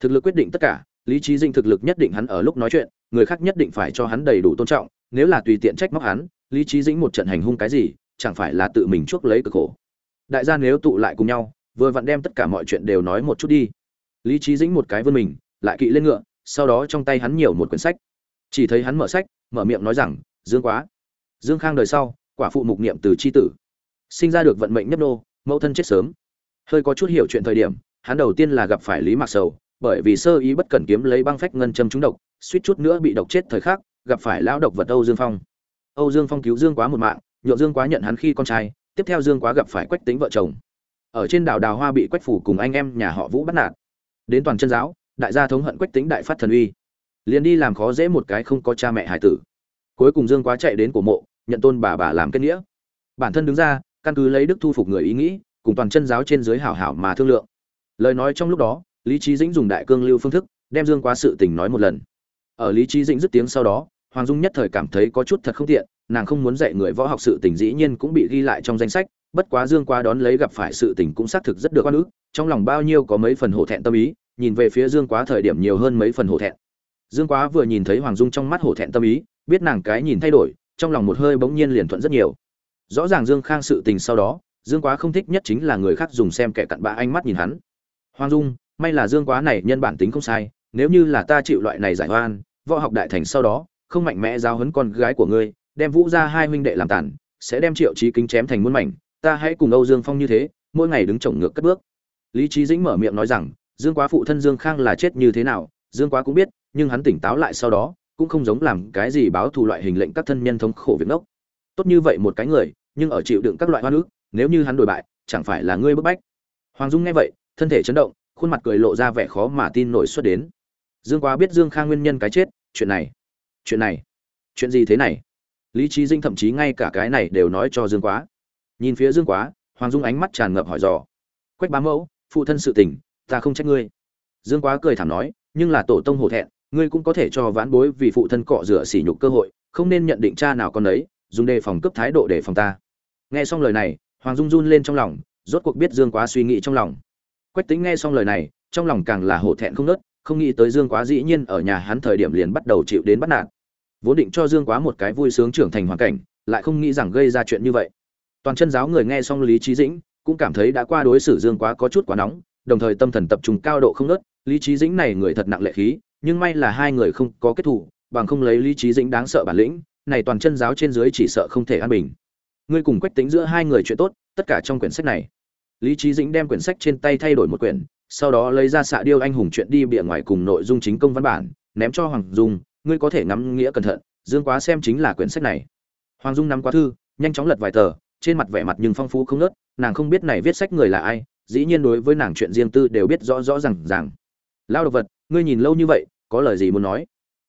Thực lực quyết định tất cả, lý trí dĩnh thực lực nhất định hắn ở lúc nói chuyện, người khác nhất định phải cho hắn đầy đủ tôn trọng, nếu là tùy tiện trách móc hắn lý trí dĩnh một trận hành hung cái gì, chẳng phải là tự mình chuốc lấy cực khổ. Đại gia nếu tụ lại cùng nhau, vừa vặn đem tất cả mọi chuyện đều nói một chút đi. Lý trí dĩnh một cái vươn mình, lại kỵ lên ngựa, sau đó trong tay hắn nhiều một quyển sách. Chỉ thấy hắn mở sách, mở miệng nói rằng, dương quá. Dương khang đời sau, quả phụ mục niệm từ c h i tử. Sinh ra được vận mệnh nhấp nô, mẫu thân chết sớm. Hơi có chút hiểu chuyện thời điểm, hắn đầu tiên là gặp phải lý mạc sầu, bởi vì sơ ý bất cẩn kiếm lấy băng phách ngân châm trúng độc, suýt chút nữa bị độc chết thời khắc, gặp phải lão độc vật âu dương phong âu dương phong cứu dương quá một mạng, nhượng dương quá nhận hắn khi con trai, tiếp theo dương quá gặp phải quách Tĩnh vợ chồng. Ở trên đảo đào hoa bị quách phủ cùng anh em nhà họ vũ bắt nạt. Đến toàn chân giáo, đại gia thống hận quách Tĩnh đại phát thần uy. Liền đi làm khó dễ một cái không có cha mẹ hải tử. Cuối cùng dương quá chạy đến cổ mộ, nhận tôn bà bà làm kết nghĩa. Bản thân đứng ra, căn cứ lấy đức thu phục người ý nghĩ, cùng toàn chân giáo trên dưới hảo hảo mà thương lượng. Lời nói trong lúc đó, lý Chí dĩnh dùng đại cương lưu phương thức, đem dương quá sự tình nói một lần. Ở lý Chí dĩnh dứt tiếng sau đó hoàng dung nhất thời cảm thấy có chút thật không tiện, nàng không muốn dạy người võ học sự tình dĩ nhiên cũng bị ghi lại trong danh sách, bất quá dương quá đón lấy gặp phải sự tình cũng xác thực rất được quan ước trong lòng bao nhiêu có mấy phần hổ thẹn tâm ý, nhìn về phía dương quá thời điểm nhiều hơn mấy phần hổ thẹn. Dương quá vừa nhìn thấy hoàng dung trong mắt hổ thẹn tâm ý, biết nàng cái nhìn thay đổi, trong lòng một hơi bỗng nhiên liền thuận rất nhiều. Rõ ràng dương khang sự tình sau đó, dương quá không thích nhất chính là người khác dùng xem kẻ cặn bã ánh mắt nhìn hắn. Hoàng dung, may là dương quá này nhân bản tính không sai, nếu như là ta chịu loại này giải oan, võ học đại thành sau đó không mạnh mẽ giao hấn con gái của ngươi, đem vũ ra hai huynh đệ làm tàn, sẽ đem triệu trí kính chém thành muôn mảnh, ta hãy cùng âu dương phong như thế, mỗi ngày đứng chồng ngược cất bước. Lý trí dĩnh mở miệng nói rằng, dương quá phụ thân dương khang là chết như thế nào, dương quá cũng biết, nhưng hắn tỉnh táo lại sau đó, cũng không giống làm cái gì báo thù loại hình lệnh các thân nhân thống khổ việc ngốc. Tốt như vậy một cái người, nhưng ở chịu đựng các loại hoa nước nếu như hắn đổi bại, chẳng phải là ngươi bức bách? Hoàng dung nghe vậy, thân thể chấn động, khuôn mặt cười lộ ra vẻ khó mà tin nổi xuất đến. Dương quá biết dương khang nguyên nhân cái chết, chuyện này chuyện này, chuyện gì thế này? Lý trí dinh thậm chí ngay cả cái này đều nói cho dương quá. Nhìn phía dương quá, hoàng dung ánh mắt tràn ngập hỏi dò. Quách bá mẫu, phụ thân sự tình, ta không trách ngươi. Dương quá cười thảm nói, nhưng là tổ tông hổ thẹn, ngươi cũng có thể cho vãn bối vì phụ thân cọ rửa sỉ nhục cơ hội, không nên nhận định cha nào con đấy dùng đề phòng cấp thái độ để phòng ta. Nghe xong lời này, hoàng dung run lên trong lòng, rốt cuộc biết dương quá suy nghĩ trong lòng. Quách tính nghe xong lời này, trong lòng càng là hổ thẹn không nớt không nghĩ tới dương quá dĩ nhiên ở nhà hắn thời điểm liền bắt đầu chịu đến bắt nạt. Vốn định cho dương quá một cái vui sướng trưởng thành hoàn cảnh, lại không nghĩ rằng gây ra chuyện như vậy. Toàn chân giáo người nghe xong lý trí dĩnh, cũng cảm thấy đã qua đối xử dương quá có chút quá nóng, đồng thời tâm thần tập trung cao độ không nớt lý trí dĩnh này người thật nặng lệ khí, nhưng may là hai người không có kết thủ bằng không lấy lý trí dĩnh đáng sợ bản lĩnh, này toàn chân giáo trên dưới chỉ sợ không thể an bình. Ngươi cùng quách tính giữa hai người chuyện tốt, tất cả trong quyển sách này. Lý trí dĩnh đem quyển sách trên tay thay đổi một quyển sau đó lấy ra xạ điêu anh hùng chuyện đi bịa ngoài cùng nội dung chính công văn bản, ném cho hoàng dung, ngươi có thể ngắm nghĩa cẩn thận, dương quá xem chính là quyển sách này. Hoàng dung nắm quá thư, nhanh chóng lật vài tờ, trên mặt vẻ mặt nhưng phong phú không nớt nàng không biết này viết sách người là ai, dĩ nhiên đối với nàng chuyện riêng tư đều biết rõ rõ rằng rằng lao độc vật, ngươi nhìn lâu như vậy, có lời gì muốn nói?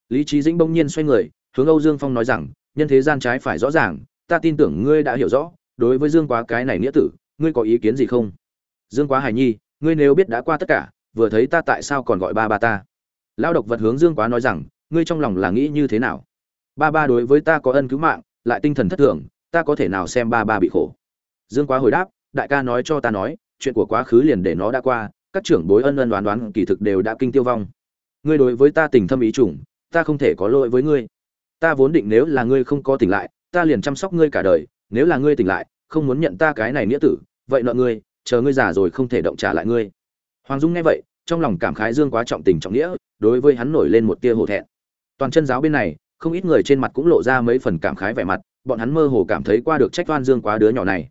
Lý trí dĩnh bỗng nhiên xoay người, hướng âu dương phong nói rằng, nhân thế gian trái phải rõ ràng, ta tin tưởng ngươi đã hiểu rõ, đối với dương quá cái này nghĩa tử, ngươi có ý kiến gì không? Dương quá hài nhi ngươi nếu biết đã qua tất cả, vừa thấy ta tại sao còn gọi ba ba ta? Lao độc vật hướng dương quá nói rằng, ngươi trong lòng là nghĩ như thế nào? Ba ba đối với ta có ân cứu mạng, lại tinh thần thất thường, ta có thể nào xem ba ba bị khổ? Dương quá hồi đáp, đại ca nói cho ta nói, chuyện của quá khứ liền để nó đã qua, các trưởng bối ân ân đoán đoán kỳ thực đều đã kinh tiêu vong. Ngươi đối với ta tình thâm ý chủng ta không thể có lỗi với ngươi. Ta vốn định nếu là ngươi không có tỉnh lại, ta liền chăm sóc ngươi cả đời, nếu là ngươi tỉnh lại, không muốn nhận ta cái này nghĩa tử, vậy nợ ngươi chờ ngươi già rồi không thể động trả lại ngươi. Hoàng dung nghe vậy, trong lòng cảm khái dương quá trọng tình trọng nghĩa, đối với hắn nổi lên một tia hổ thẹn. Toàn chân giáo bên này, không ít người trên mặt cũng lộ ra mấy phần cảm khái vẻ mặt, bọn hắn mơ hồ cảm thấy qua được trách oan dương quá đứa nhỏ này.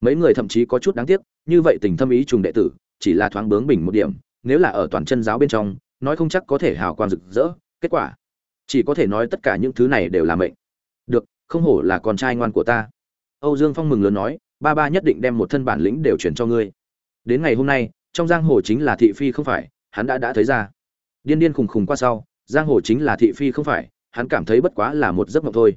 Mấy người thậm chí có chút đáng tiếc, như vậy tình thâm ý trùng đệ tử, chỉ là thoáng bướng bình một điểm, nếu là ở toàn chân giáo bên trong, nói không chắc có thể hào quang rực rỡ, kết quả, chỉ có thể nói tất cả những thứ này đều là mệnh. Được, không hổ là con trai ngoan của ta. Âu dương phong mừng lớn nói ba ba nhất định đem một thân bản lĩnh đều chuyển cho ngươi. Đến ngày hôm nay trong giang hồ chính là thị phi không phải hắn đã đã thấy ra. Điên điên khùng khùng qua sau giang hồ chính là thị phi không phải hắn cảm thấy bất quá là một giấc mộng thôi.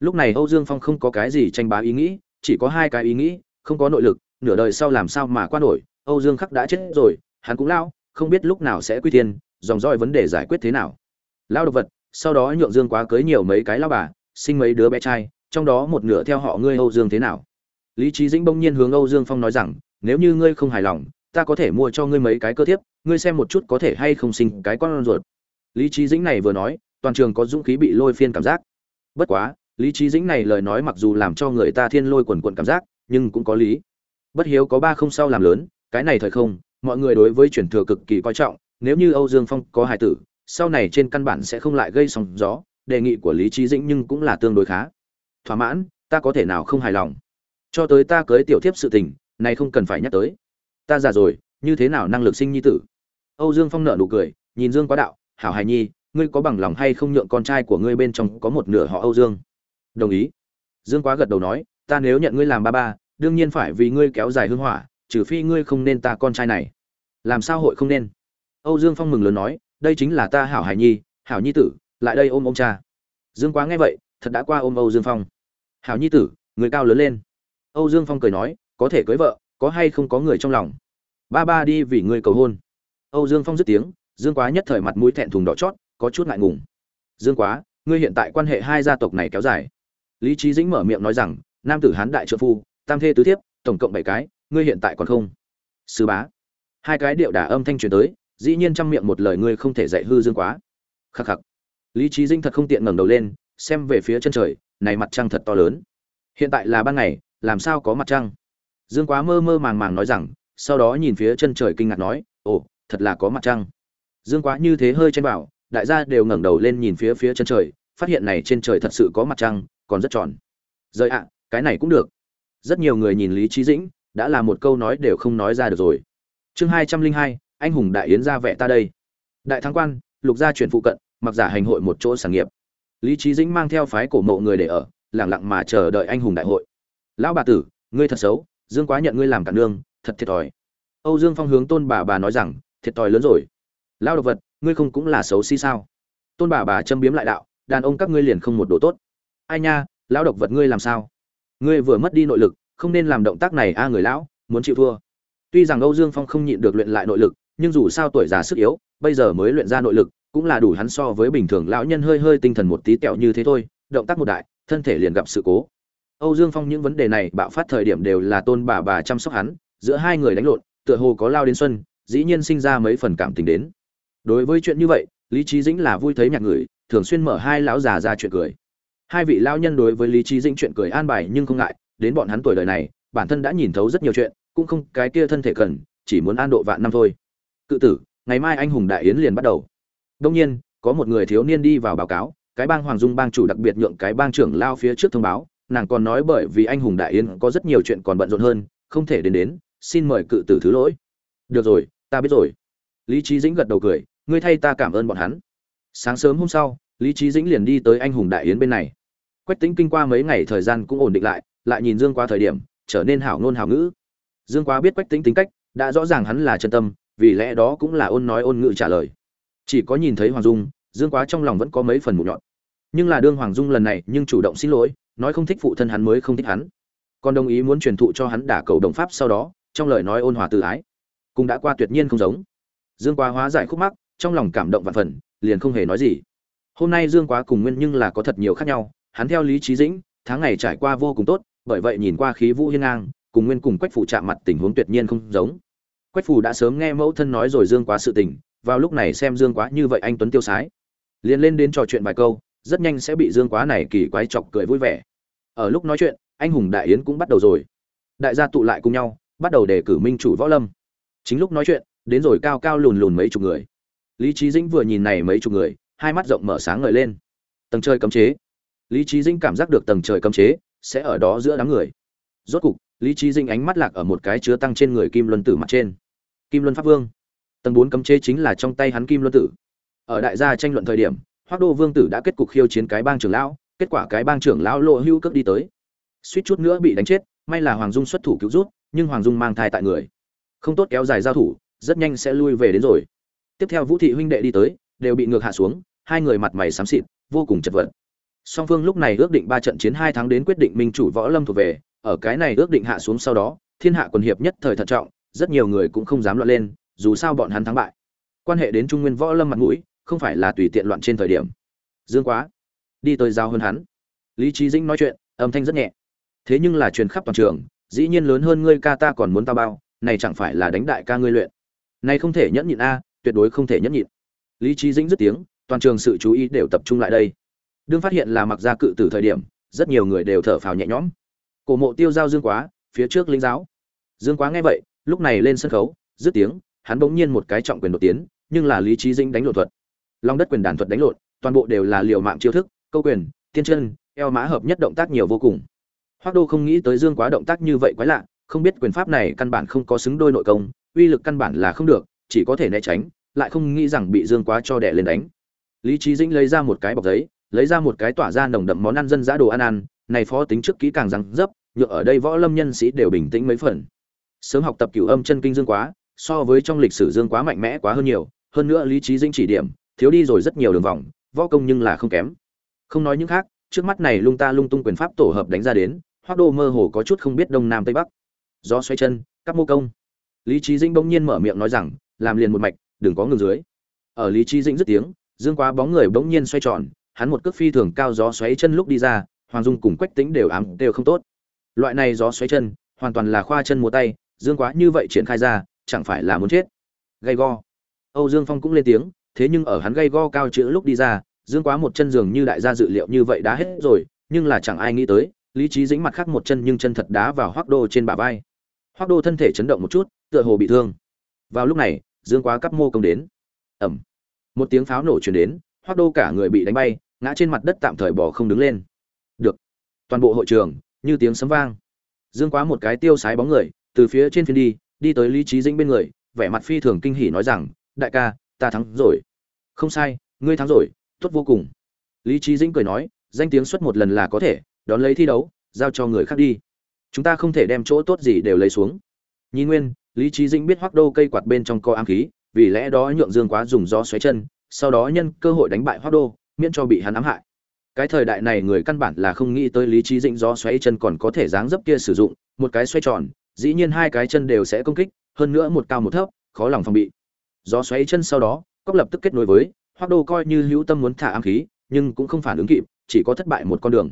Lúc này âu dương phong không có cái gì tranh bá ý nghĩ chỉ có hai cái ý nghĩ không có nội lực nửa đời sau làm sao mà qua nổi âu dương khắc đã chết rồi hắn cũng lao không biết lúc nào sẽ quy thiên, dòng dõi vấn đề giải quyết thế nào. Lao độc vật sau đó nhượng dương quá cưới nhiều mấy cái lao bà sinh mấy đứa bé trai trong đó một nửa theo họ ngươi âu dương thế nào? Lý trí dĩnh bỗng nhiên hướng âu dương phong nói rằng, nếu như ngươi không hài lòng, ta có thể mua cho ngươi mấy cái cơ thiếp, ngươi xem một chút có thể hay không sinh cái con ruột. Lý trí dĩnh này vừa nói, toàn trường có dũng khí bị lôi phiên cảm giác. Bất quá, lý trí dĩnh này lời nói mặc dù làm cho người ta thiên lôi quần quần cảm giác, nhưng cũng có lý. Bất hiếu có ba không sau làm lớn, cái này thời không, mọi người đối với truyền thừa cực kỳ coi trọng, nếu như âu dương phong có hài tử, sau này trên căn bản sẽ không lại gây sóng gió, đề nghị của lý trí dĩnh nhưng cũng là tương đối khá. Thỏa mãn, ta có thể nào không hài lòng? Cho tới ta cưới tiểu thiếp sự tình, này không cần phải nhắc tới. Ta già rồi, như thế nào năng lực sinh nhi tử? Âu dương phong nợ nụ cười, nhìn dương quá đạo, hảo hài nhi, ngươi có bằng lòng hay không nhượng con trai của ngươi bên trong có một nửa họ âu dương? Đồng ý. Dương quá gật đầu nói, ta nếu nhận ngươi làm ba ba, đương nhiên phải vì ngươi kéo dài hương hỏa trừ phi ngươi không nên ta con trai này. Làm sao hội không nên? Âu dương phong mừng lớn nói, đây chính là ta hảo hài nhi, hảo nhi tử, lại đây ôm ông cha. Dương quá nghe vậy, thật đã qua ôm âu dương phong. Hảo nhi tử, người cao lớn lên âu dương phong cười nói, có thể cưới vợ, có hay không có người trong lòng? Ba ba đi vì người cầu hôn. Âu dương phong dứt tiếng, dương quá nhất thời mặt mũi thẹn thùng đỏ chót, có chút ngại ngùng. Dương quá, ngươi hiện tại quan hệ hai gia tộc này kéo dài. Lý Chí dĩnh mở miệng nói rằng, nam tử hán đại trợ phu, tam thê tứ thiếp, tổng cộng bảy cái, ngươi hiện tại còn không? Sư bá. Hai cái điệu đả âm thanh truyền tới, dĩ nhiên trong miệng một lời ngươi không thể dạy hư dương quá. Khắc khắc. Lý Chí dĩnh thật không tiện ngẩng đầu lên, xem về phía chân trời, này mặt trăng thật to lớn. Hiện tại là ban ngày làm sao có mặt trăng? Dương quá mơ mơ màng màng nói rằng, sau đó nhìn phía chân trời kinh ngạc nói, ồ, thật là có mặt trăng. Dương quá như thế hơi tranh bảo đại gia đều ngẩng đầu lên nhìn phía phía chân trời, phát hiện này trên trời thật sự có mặt trăng, còn rất tròn. Rời ạ, cái này cũng được. Rất nhiều người nhìn lý trí dĩnh, đã là một câu nói đều không nói ra được rồi. Chương hai trăm linh hai, anh hùng đại yến ra vẽ ta đây. Đại thắng quan, lục gia chuyển phụ cận, mặc giả hành hội một chỗ sản nghiệp. Lý trí dĩnh mang theo phái cổ mộ người để ở lẳng lặng mà chờ đợi anh hùng đại hội lão bà tử, ngươi thật xấu, dương quá nhận ngươi làm cả nương, thật thiệt thòi. Âu dương phong hướng tôn bà bà nói rằng, thiệt thòi lớn rồi. Lão độc vật, ngươi không cũng là xấu xí sao? Tôn bà bà châm biếm lại đạo, đàn ông các ngươi liền không một đồ tốt. Ai nha, lão độc vật ngươi làm sao? Ngươi vừa mất đi nội lực, không nên làm động tác này a à người lão, muốn chịu thua. Tuy rằng âu dương phong không nhịn được luyện lại nội lực, nhưng dù sao tuổi già sức yếu, bây giờ mới luyện ra nội lực, cũng là đủ hắn so với bình thường lão nhân hơi hơi tinh thần một tí tẹo như thế thôi, động tác một đại, thân thể liền gặp sự cố âu dương phong những vấn đề này bạo phát thời điểm đều là tôn bà bà chăm sóc hắn, giữa hai người đánh lộn, tựa hồ có lao đến xuân, dĩ nhiên sinh ra mấy phần cảm tình đến. Đối với chuyện như vậy, lý Chí dĩnh là vui thấy nhạc người, thường xuyên mở hai lão già ra chuyện cười. Hai vị lão nhân đối với lý Chí dĩnh chuyện cười an bài nhưng không ngại, đến bọn hắn tuổi đời này, bản thân đã nhìn thấu rất nhiều chuyện, cũng không cái kia thân thể cần, chỉ muốn an độ vạn năm thôi. Cự tử, ngày mai anh hùng đại yến liền bắt đầu. Đông nhiên, có một người thiếu niên đi vào báo cáo, cái bang hoàng dung bang chủ đặc biệt nhượng cái bang trưởng lao phía trước thông báo nàng còn nói bởi vì anh hùng đại yến có rất nhiều chuyện còn bận rộn hơn, không thể đến đến, xin mời cự tử thứ lỗi. Được rồi, ta biết rồi. Lý trí dĩnh gật đầu cười, ngươi thay ta cảm ơn bọn hắn. Sáng sớm hôm sau, lý trí dĩnh liền đi tới anh hùng đại yến bên này. Quách tính kinh qua mấy ngày thời gian cũng ổn định lại lại nhìn dương qua thời điểm, trở nên hảo ngôn hảo ngữ. Dương quá biết quách tính tính cách, đã rõ ràng hắn là chân tâm, vì lẽ đó cũng là ôn nói ôn ngữ trả lời. Chỉ có nhìn thấy hoàng dung, dương quá trong lòng vẫn có mấy phần mụ nhọn. Nhưng là đương hoàng dung lần này nhưng chủ động xin lỗi nói không thích phụ thân hắn mới không thích hắn. Còn đồng ý muốn truyền thụ cho hắn đả cầu đồng pháp sau đó, trong lời nói ôn hòa tự ái. Cũng đã qua tuyệt nhiên không giống. Dương quá hóa giải khúc mắc, trong lòng cảm động vạn phần, liền không hề nói gì. Hôm nay dương quá cùng nguyên nhưng là có thật nhiều khác nhau, hắn theo lý trí dĩnh, tháng ngày trải qua vô cùng tốt, bởi vậy nhìn qua khí vũ hiên ngang, cùng nguyên cùng quách phủ chạm mặt tình huống tuyệt nhiên không giống. Quách phủ đã sớm nghe mẫu thân nói rồi dương quá sự tình, vào lúc này xem dương quá như vậy anh tuấn tiêu sái. Liền lên đến trò chuyện vài câu rất nhanh sẽ bị dương quá này kỳ quái chọc cười vui vẻ. Ở lúc nói chuyện, anh hùng đại yến cũng bắt đầu rồi. Đại gia tụ lại cùng nhau, bắt đầu đề cử minh chủ võ lâm. Chính lúc nói chuyện, đến rồi cao cao lùn lùn mấy chục người. Lý trí dĩnh vừa nhìn này mấy chục người, hai mắt rộng mở sáng ngời lên. Tầng trời cấm chế. Lý trí dĩnh cảm giác được tầng trời cấm chế sẽ ở đó giữa đám người. Rốt cục, lý trí dĩnh ánh mắt lạc ở một cái chứa tăng trên người kim luân tử mặt trên. Kim luân pháp vương. Tầng bốn cấm chế chính là trong tay hắn kim luân tử. Ở đại gia tranh luận thời điểm Hoắc đô vương tử đã kết cục khiêu chiến cái bang trưởng lão, kết quả cái bang trưởng lão lộ hưu cước đi tới. Suýt chút nữa bị đánh chết, may là hoàng dung xuất thủ cứu rút, nhưng hoàng dung mang thai tại người. Không tốt kéo dài giao thủ, rất nhanh sẽ lui về đến rồi. Tiếp theo vũ thị huynh đệ đi tới, đều bị ngược hạ xuống, hai người mặt mày xám xịt, vô cùng chật vật. Song Vương lúc này ước định ba trận chiến hai tháng đến quyết định minh chủ võ lâm thuộc về, ở cái này ước định hạ xuống sau đó, thiên hạ quần hiệp nhất thời thận trọng, rất nhiều người cũng không dám loạn lên, dù sao bọn hắn thắng bại. Quan hệ đến trung nguyên võ lâm mặt mũi không phải là tùy tiện loạn trên thời điểm. Dương quá, đi tới giao hơn hắn. Lý trí dĩnh nói chuyện, âm thanh rất nhẹ. Thế nhưng là truyền khắp toàn trường, dĩ nhiên lớn hơn ngươi ca ta còn muốn ta bao, này chẳng phải là đánh đại ca ngươi luyện. Này không thể nhẫn nhịn a, tuyệt đối không thể nhẫn nhịn. Lý trí dĩnh dứt tiếng, toàn trường sự chú ý đều tập trung lại đây. Đương phát hiện là mặc gia cự tử thời điểm, rất nhiều người đều thở phào nhẹ nhõm. Cổ mộ tiêu giao dương quá, phía trước linh giáo. Dương quá nghe vậy, lúc này lên sân khấu, dứt tiếng, hắn bỗng nhiên một cái trọng quyền đột tiến, nhưng là lý trí dĩnh đánh lộn thuật long đất quyền đàn thuật đánh lộn, toàn bộ đều là liều mạng chiêu thức, câu quyền, tiên chân, eo mã hợp nhất động tác nhiều vô cùng. Hoác đô không nghĩ tới dương quá động tác như vậy quái lạ, không biết quyền pháp này căn bản không có xứng đôi nội công, uy lực căn bản là không được, chỉ có thể né tránh, lại không nghĩ rằng bị dương quá cho đẻ lên đánh. Lý trí dĩnh lấy ra một cái bọc giấy, lấy ra một cái tỏa ra nồng đậm món ăn dân dã đồ ăn ăn, này phó tính trước kỹ càng răng dấp, nhựa ở đây võ lâm nhân sĩ đều bình tĩnh mấy phần. Sớm học tập cửu âm chân kinh dương quá, so với trong lịch sử dương quá mạnh mẽ quá hơn nhiều, hơn nữa lý trí dĩnh chỉ điểm thiếu đi rồi rất nhiều đường vòng, võ công nhưng là không kém. Không nói những khác, trước mắt này lung ta lung tung quyền pháp tổ hợp đánh ra đến hoác đô mơ hồ có chút không biết đông nam tây bắc. Do xoay chân, các mô công. Lý trí dĩnh bỗng nhiên mở miệng nói rằng, làm liền một mạch, đừng có ngừng dưới. Ở lý trí dĩnh dứt tiếng, dương quá bóng người bỗng nhiên xoay tròn, hắn một cước phi thường cao gió xoáy chân lúc đi ra, hoàng dung cùng quách tính đều ám đều không tốt. Loại này gió xoáy chân, hoàn toàn là khoa chân múa tay, dương quá như vậy triển khai ra, chẳng phải là muốn chết. Gay go. Âu dương phong cũng lên tiếng thế nhưng ở hắn gây go cao chữ lúc đi ra, dương quá một chân giường như đại gia dự liệu như vậy đã hết rồi, nhưng là chẳng ai nghĩ tới, lý trí dính mặt khác một chân nhưng chân thật đá vào hoác đô trên bả vai. Hoác đô thân thể chấn động một chút, tựa hồ bị thương. Vào lúc này, dương quá cắp mô công đến. Ẩm. Một tiếng pháo nổ chuyển đến, hoác đô cả người bị đánh bay, ngã trên mặt đất tạm thời bỏ không đứng lên. Được. Toàn bộ hội trường, như tiếng sấm vang. Dương quá một cái tiêu sái bóng người, từ phía trên phiên đi đi tới lý trí dĩnh bên người, vẻ mặt phi thường kinh hỉ nói rằng, đại ca, ta thắng rồi không sai, ngươi thắng rồi, tốt vô cùng. Lý trí dĩnh cười nói, danh tiếng xuất một lần là có thể, đón lấy thi đấu, giao cho người khác đi. Chúng ta không thể đem chỗ tốt gì đều lấy xuống. Nhìn nguyên, lý trí dĩnh biết hoác đô cây quạt bên trong co ám khí, vì lẽ đó nhượng dương quá dùng gió xoáy chân, sau đó nhân cơ hội đánh bại hoác đô, miễn cho bị hắn ám hại. Cái thời đại này người căn bản là không nghĩ tới lý trí dĩnh gió xoáy chân còn có thể dáng dấp kia sử dụng, một cái xoay tròn, dĩ nhiên hai cái chân đều sẽ công kích, hơn nữa một cao một thấp, khó lòng phòng bị. Gió xoáy chân sau đó cóc lập tức kết nối với hoác đô coi như hữu tâm muốn thả ám khí, nhưng cũng không phản ứng kịp, chỉ có thất bại một con đường.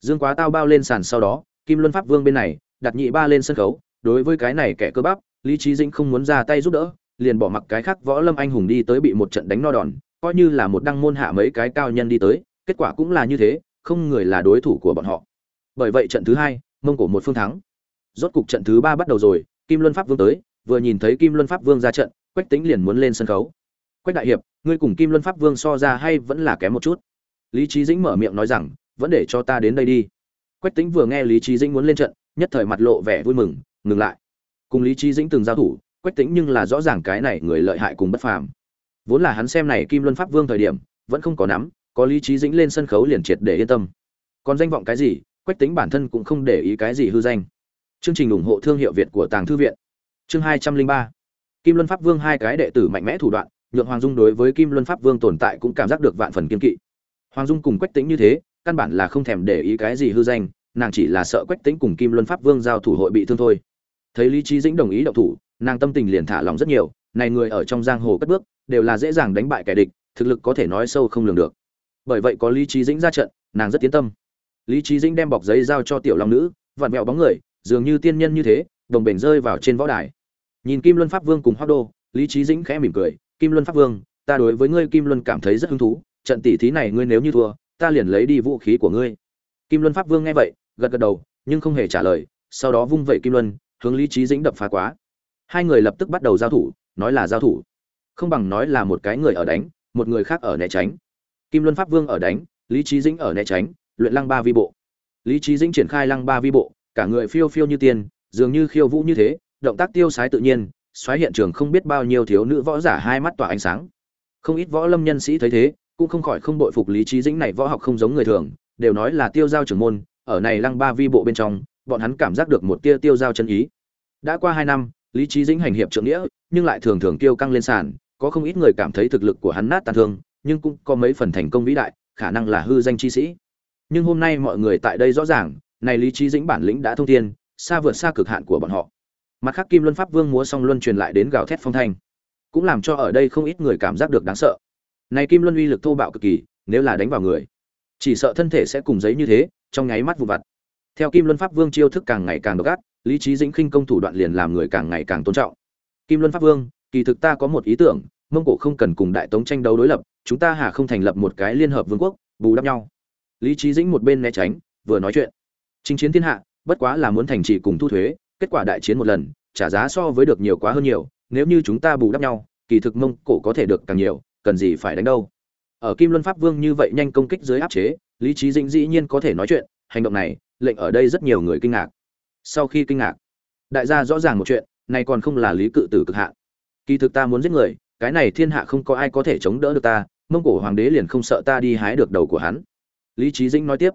Dương quá tao bao lên sàn sau đó, kim luân pháp vương bên này, đặt nhị ba lên sân khấu, đối với cái này kẻ cơ bắp, lý trí dĩnh không muốn ra tay giúp đỡ, liền bỏ mặc cái khác võ lâm anh hùng đi tới bị một trận đánh no đòn, coi như là một đăng môn hạ mấy cái cao nhân đi tới, kết quả cũng là như thế, không người là đối thủ của bọn họ. Bởi vậy trận thứ hai, mông cổ một phương thắng. Rốt cục trận thứ ba bắt đầu rồi, kim luân pháp vương tới, vừa nhìn thấy kim luân pháp vương ra trận, quách tính liền muốn lên sân khấu quách đại hiệp, ngươi cùng kim luân pháp vương so ra hay vẫn là kém một chút. Lý trí dĩnh mở miệng nói rằng, vẫn để cho ta đến đây đi. Quách tính vừa nghe lý trí dĩnh muốn lên trận, nhất thời mặt lộ vẻ vui mừng, ngừng lại. Cùng lý trí dĩnh từng giao thủ, quách tính nhưng là rõ ràng cái này người lợi hại cùng bất phàm. Vốn là hắn xem này kim luân pháp vương thời điểm, vẫn không có nắm, có lý trí dĩnh lên sân khấu liền triệt để yên tâm. Còn danh vọng cái gì, quách tính bản thân cũng không để ý cái gì hư danh. Chương trình ủng hộ thương hiệu việt của tàng thư viện. Chương hai trăm linh ba. Kim luân pháp vương hai cái đệ tử mạnh mẽ thủ đoạn nhượng hoàng dung đối với kim luân pháp vương tồn tại cũng cảm giác được vạn phần kiên kỵ. Hoàng dung cùng quách tính như thế, căn bản là không thèm để ý cái gì hư danh, nàng chỉ là sợ quách tính cùng kim luân pháp vương giao thủ hội bị thương thôi. Thấy lý trí dĩnh đồng ý động thủ, nàng tâm tình liền thả lòng rất nhiều, này người ở trong giang hồ cất bước, đều là dễ dàng đánh bại kẻ địch, thực lực có thể nói sâu không lường được. Bởi vậy có lý trí dĩnh ra trận, nàng rất tiến tâm. Lý trí dĩnh đem bọc giấy giao cho tiểu long nữ, vặn vẹo bóng người, dường như tiên nhân như thế, đồng bền rơi vào trên võ đài. Nhìn kim luân pháp vương cùng hoác đô, lý trí dĩnh khẽ mỉm cười kim luân pháp vương, ta đối với ngươi kim luân cảm thấy rất hứng thú, trận tỷ thí này ngươi nếu như thua, ta liền lấy đi vũ khí của ngươi. Kim luân pháp vương nghe vậy, gật gật đầu, nhưng không hề trả lời, sau đó vung vẩy kim luân, hướng lý trí dĩnh đập phá quá. Hai người lập tức bắt đầu giao thủ, nói là giao thủ. Không bằng nói là một cái người ở đánh, một người khác ở né tránh. Kim luân pháp vương ở đánh, lý trí dĩnh ở né tránh, luyện lăng ba vi bộ. Lý trí dĩnh triển khai lăng ba vi bộ, cả người phiêu phiêu như tiên, dường như khiêu vũ như thế, động tác tiêu sái tự nhiên xoáy hiện trường không biết bao nhiêu thiếu nữ võ giả hai mắt tỏa ánh sáng. Không ít võ lâm nhân sĩ thấy thế, cũng không khỏi không bội phục lý trí dĩnh này võ học không giống người thường, đều nói là tiêu giao trưởng môn, ở này lăng ba vi bộ bên trong, bọn hắn cảm giác được một tia tiêu giao chân ý. Đã qua hai năm, lý trí dĩnh hành hiệp trưởng nghĩa, nhưng lại thường thường tiêu căng lên sàn, có không ít người cảm thấy thực lực của hắn nát tàn thương, nhưng cũng có mấy phần thành công vĩ đại, khả năng là hư danh chi sĩ. Nhưng hôm nay mọi người tại đây rõ ràng, này lý trí dĩnh bản lĩnh đã thông thiên, xa vượt xa cực hạn của bọn họ mặt khác kim luân pháp vương múa xong luân truyền lại đến gào thét phong thanh, cũng làm cho ở đây không ít người cảm giác được đáng sợ. Này kim luân uy lực thô bạo cực kỳ, nếu là đánh vào người, chỉ sợ thân thể sẽ cùng giấy như thế, trong nháy mắt vụ vặt. Theo kim luân pháp vương chiêu thức càng ngày càng độc ác, lý trí dĩnh khinh công thủ đoạn liền làm người càng ngày càng tôn trọng. Kim luân pháp vương, kỳ thực ta có một ý tưởng, mông cổ không cần cùng đại tống tranh đấu đối lập, chúng ta hà không thành lập một cái liên hợp vương quốc, bù đắp nhau. Lý trí dĩnh một bên né tránh, vừa nói chuyện. Chinh chiến thiên hạ, bất quá là muốn thành trì cùng thu thuế kết quả đại chiến một lần, trả giá so với được nhiều quá hơn nhiều, nếu như chúng ta bù đắp nhau, kỳ thực mông cổ có thể được càng nhiều, cần gì phải đánh đâu. Ở kim luân pháp vương như vậy nhanh công kích dưới áp chế, lý trí dĩnh dĩ nhiên có thể nói chuyện, hành động này, lệnh ở đây rất nhiều người kinh ngạc. Sau khi kinh ngạc, đại gia rõ ràng một chuyện, này còn không là lý cự tử cực hạn kỳ thực ta muốn giết người, cái này thiên hạ không có ai có thể chống đỡ được ta, mông cổ hoàng đế liền không sợ ta đi hái được đầu của hắn. Lý trí dĩnh nói tiếp,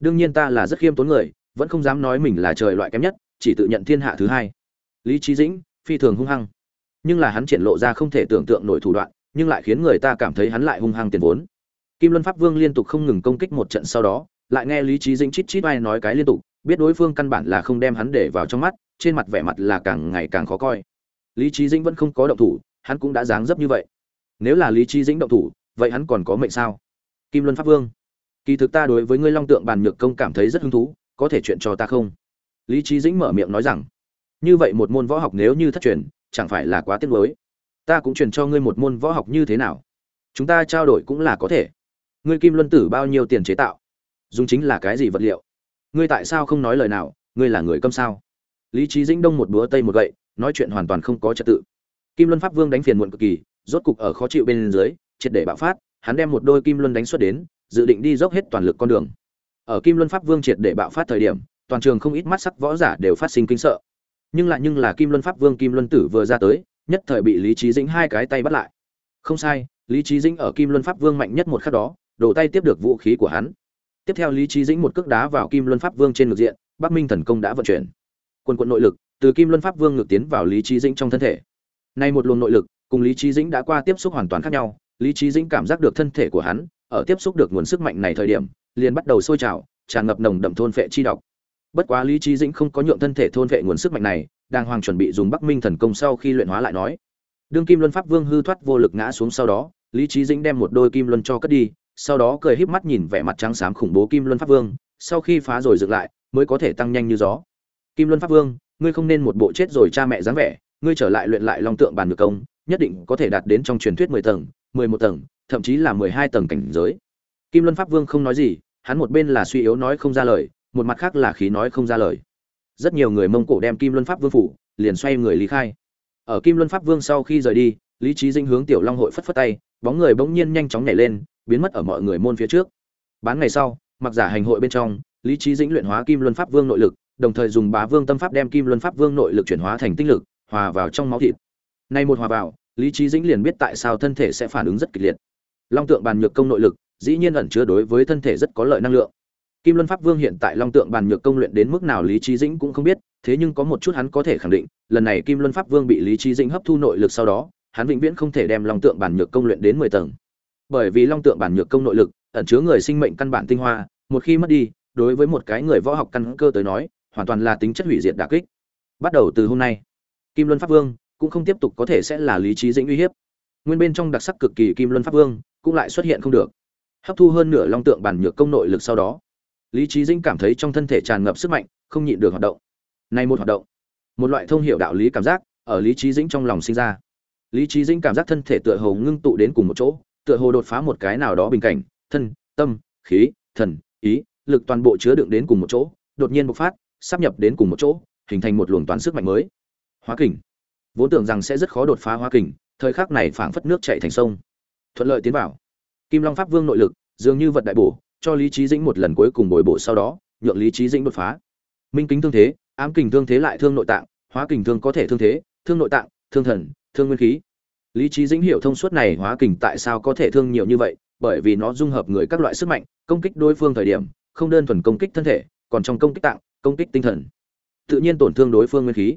đương nhiên ta là rất khiêm tốn người, vẫn không dám nói mình là trời loại kém nhất chỉ tự nhận thiên hạ thứ hai. Lý trí dĩnh, phi thường hung hăng. Nhưng là hắn triển lộ ra không thể tưởng tượng nổi thủ đoạn, nhưng lại khiến người ta cảm thấy hắn lại hung hăng tiền vốn. Kim luân pháp vương liên tục không ngừng công kích một trận sau đó, lại nghe lý trí dĩnh chít chít vai nói cái liên tục, biết đối phương căn bản là không đem hắn để vào trong mắt, trên mặt vẻ mặt là càng ngày càng khó coi. Lý trí dĩnh vẫn không có động thủ, hắn cũng đã dáng dấp như vậy. Nếu là lý trí dĩnh động thủ, vậy hắn còn có mệnh sao? Kim luân pháp vương, kỳ thực ta đối với ngươi long tượng bàn nhược công cảm thấy rất hứng thú, có thể chuyện cho ta không? Lý trí dĩnh mở miệng nói rằng, như vậy một môn võ học nếu như thất truyền, chẳng phải là quá tiếc nuối. Ta cũng truyền cho ngươi một môn võ học như thế nào? Chúng ta trao đổi cũng là có thể. Ngươi kim luân tử bao nhiêu tiền chế tạo? Dùng chính là cái gì vật liệu? Ngươi tại sao không nói lời nào? Ngươi là người câm sao? Lý trí dĩnh đông một búa tây một gậy, nói chuyện hoàn toàn không có trật tự. Kim luân pháp vương đánh phiền muộn cực kỳ, rốt cục ở khó chịu bên dưới, triệt để bạo phát, hắn đem một đôi kim luân đánh xuất đến, dự định đi dốc hết toàn lực con đường. Ở kim luân pháp vương triệt để bạo phát thời điểm toàn trường không ít mắt sắc võ giả đều phát sinh kinh sợ. Nhưng lại nhưng là kim luân pháp vương kim luân tử vừa ra tới, nhất thời bị lý trí dĩnh hai cái tay bắt lại. Không sai, lý trí dĩnh ở kim luân pháp vương mạnh nhất một khắc đó, đổ tay tiếp được vũ khí của hắn. Tiếp theo lý trí dĩnh một cước đá vào kim luân pháp vương trên ngực diện, bắc minh thần công đã vận chuyển. Quân quận nội lực, từ kim luân pháp vương ngược tiến vào lý trí dĩnh trong thân thể. Nay một luồng nội lực, cùng lý trí dĩnh đã qua tiếp xúc hoàn toàn khác nhau, lý trí dĩnh cảm giác được thân thể của hắn, ở tiếp xúc được nguồn sức mạnh này thời điểm, liền bắt đầu sôi trào, tràn ngập nồng đậm thôn phệ chi độc bất quá lý trí dĩnh không có nhượng thân thể thôn vệ nguồn sức mạnh này đang hoàng chuẩn bị dùng bắc minh thần công sau khi luyện hóa lại nói. Đương kim luân pháp vương hư thoát vô lực ngã xuống sau đó, lý trí dĩnh đem một đôi kim luân cho cất đi, sau đó cười híp mắt nhìn vẻ mặt trắng xám khủng bố kim luân pháp vương, sau khi phá rồi dựng lại, mới có thể tăng nhanh như gió. Kim luân pháp vương, ngươi không nên một bộ chết rồi cha mẹ dáng vẻ, ngươi trở lại luyện lại long tượng bàn ngược công, nhất định có thể đạt đến trong truyền thuyết mười tầng, mười một tầng, thậm chí là mười hai tầng cảnh giới. Kim luân pháp vương không nói gì, hắn một bên là suy yếu nói không ra lời một mặt khác là khí nói không ra lời. Rất nhiều người mông cổ đem kim luân pháp vương phủ, liền xoay người lý khai. Ở kim luân pháp vương sau khi rời đi, lý trí dĩnh hướng tiểu long hội phất phất tay, bóng người bỗng nhiên nhanh chóng nhảy lên, biến mất ở mọi người môn phía trước. Bán ngày sau, mặc giả hành hội bên trong, lý trí dĩnh luyện hóa kim luân pháp vương nội lực, đồng thời dùng bá vương tâm pháp đem kim luân pháp vương nội lực chuyển hóa thành tinh lực, hòa vào trong máu thịt. Nay một hòa vào, lý trí dĩnh liền biết tại sao thân thể sẽ phản ứng rất kịch liệt. Long tượng bàn nhược công nội lực, dĩ nhiên ẩn chứa đối với thân thể rất có lợi năng lượng kim luân pháp vương hiện tại long tượng bàn nhược công luyện đến mức nào lý Chí dĩnh cũng không biết, thế nhưng có một chút hắn có thể khẳng định, lần này kim luân pháp vương bị lý Chí dĩnh hấp thu nội lực sau đó, hắn vĩnh viễn không thể đem long tượng bàn nhược công luyện đến mười tầng. Bởi vì long tượng bàn nhược công nội lực, ẩn chứa người sinh mệnh căn bản tinh hoa, một khi mất đi, đối với một cái người võ học căn cơ tới nói, hoàn toàn là tính chất hủy diệt đả kích. Bắt đầu từ hôm nay, kim luân pháp vương cũng không tiếp tục có thể sẽ là lý Chí dĩnh uy hiếp. Nguyên bên trong đặc sắc cực kỳ kim luân pháp vương cũng lại xuất hiện không được. Hấp thu hơn nửa long tượng bản nhược công nội lực sau đó lý trí dĩnh cảm thấy trong thân thể tràn ngập sức mạnh, không nhịn được hoạt động. Này một hoạt động, một loại thông hiểu đạo lý cảm giác ở lý trí dĩnh trong lòng sinh ra. Lý trí dĩnh cảm giác thân thể tựa hồ ngưng tụ đến cùng một chỗ, tựa hồ đột phá một cái nào đó bình cảnh, thân, tâm, khí, thần, ý, lực toàn bộ chứa đựng đến cùng một chỗ, đột nhiên bộc phát sắp nhập đến cùng một chỗ, hình thành một luồng toán sức mạnh mới. Hóa kình. Vốn tưởng rằng sẽ rất khó đột phá hóa kình, thời khắc này phảng phất nước chảy thành sông. Thuận lợi tiến vào. Kim long pháp vương nội lực, dường như vật đại bổ cho lý trí dĩnh một lần cuối cùng bồi bổ sau đó, nhượng lý trí dĩnh đột phá. Minh kính thương thế, ám kình thương thế lại thương nội tạng, hóa kình thương có thể thương thế, thương nội tạng, thương thần, thương nguyên khí. Lý trí dĩnh hiểu thông suốt này hóa kình tại sao có thể thương nhiều như vậy, bởi vì nó dung hợp người các loại sức mạnh, công kích đối phương thời điểm, không đơn thuần công kích thân thể, còn trong công kích tạng, công kích tinh thần. Tự nhiên tổn thương đối phương nguyên khí.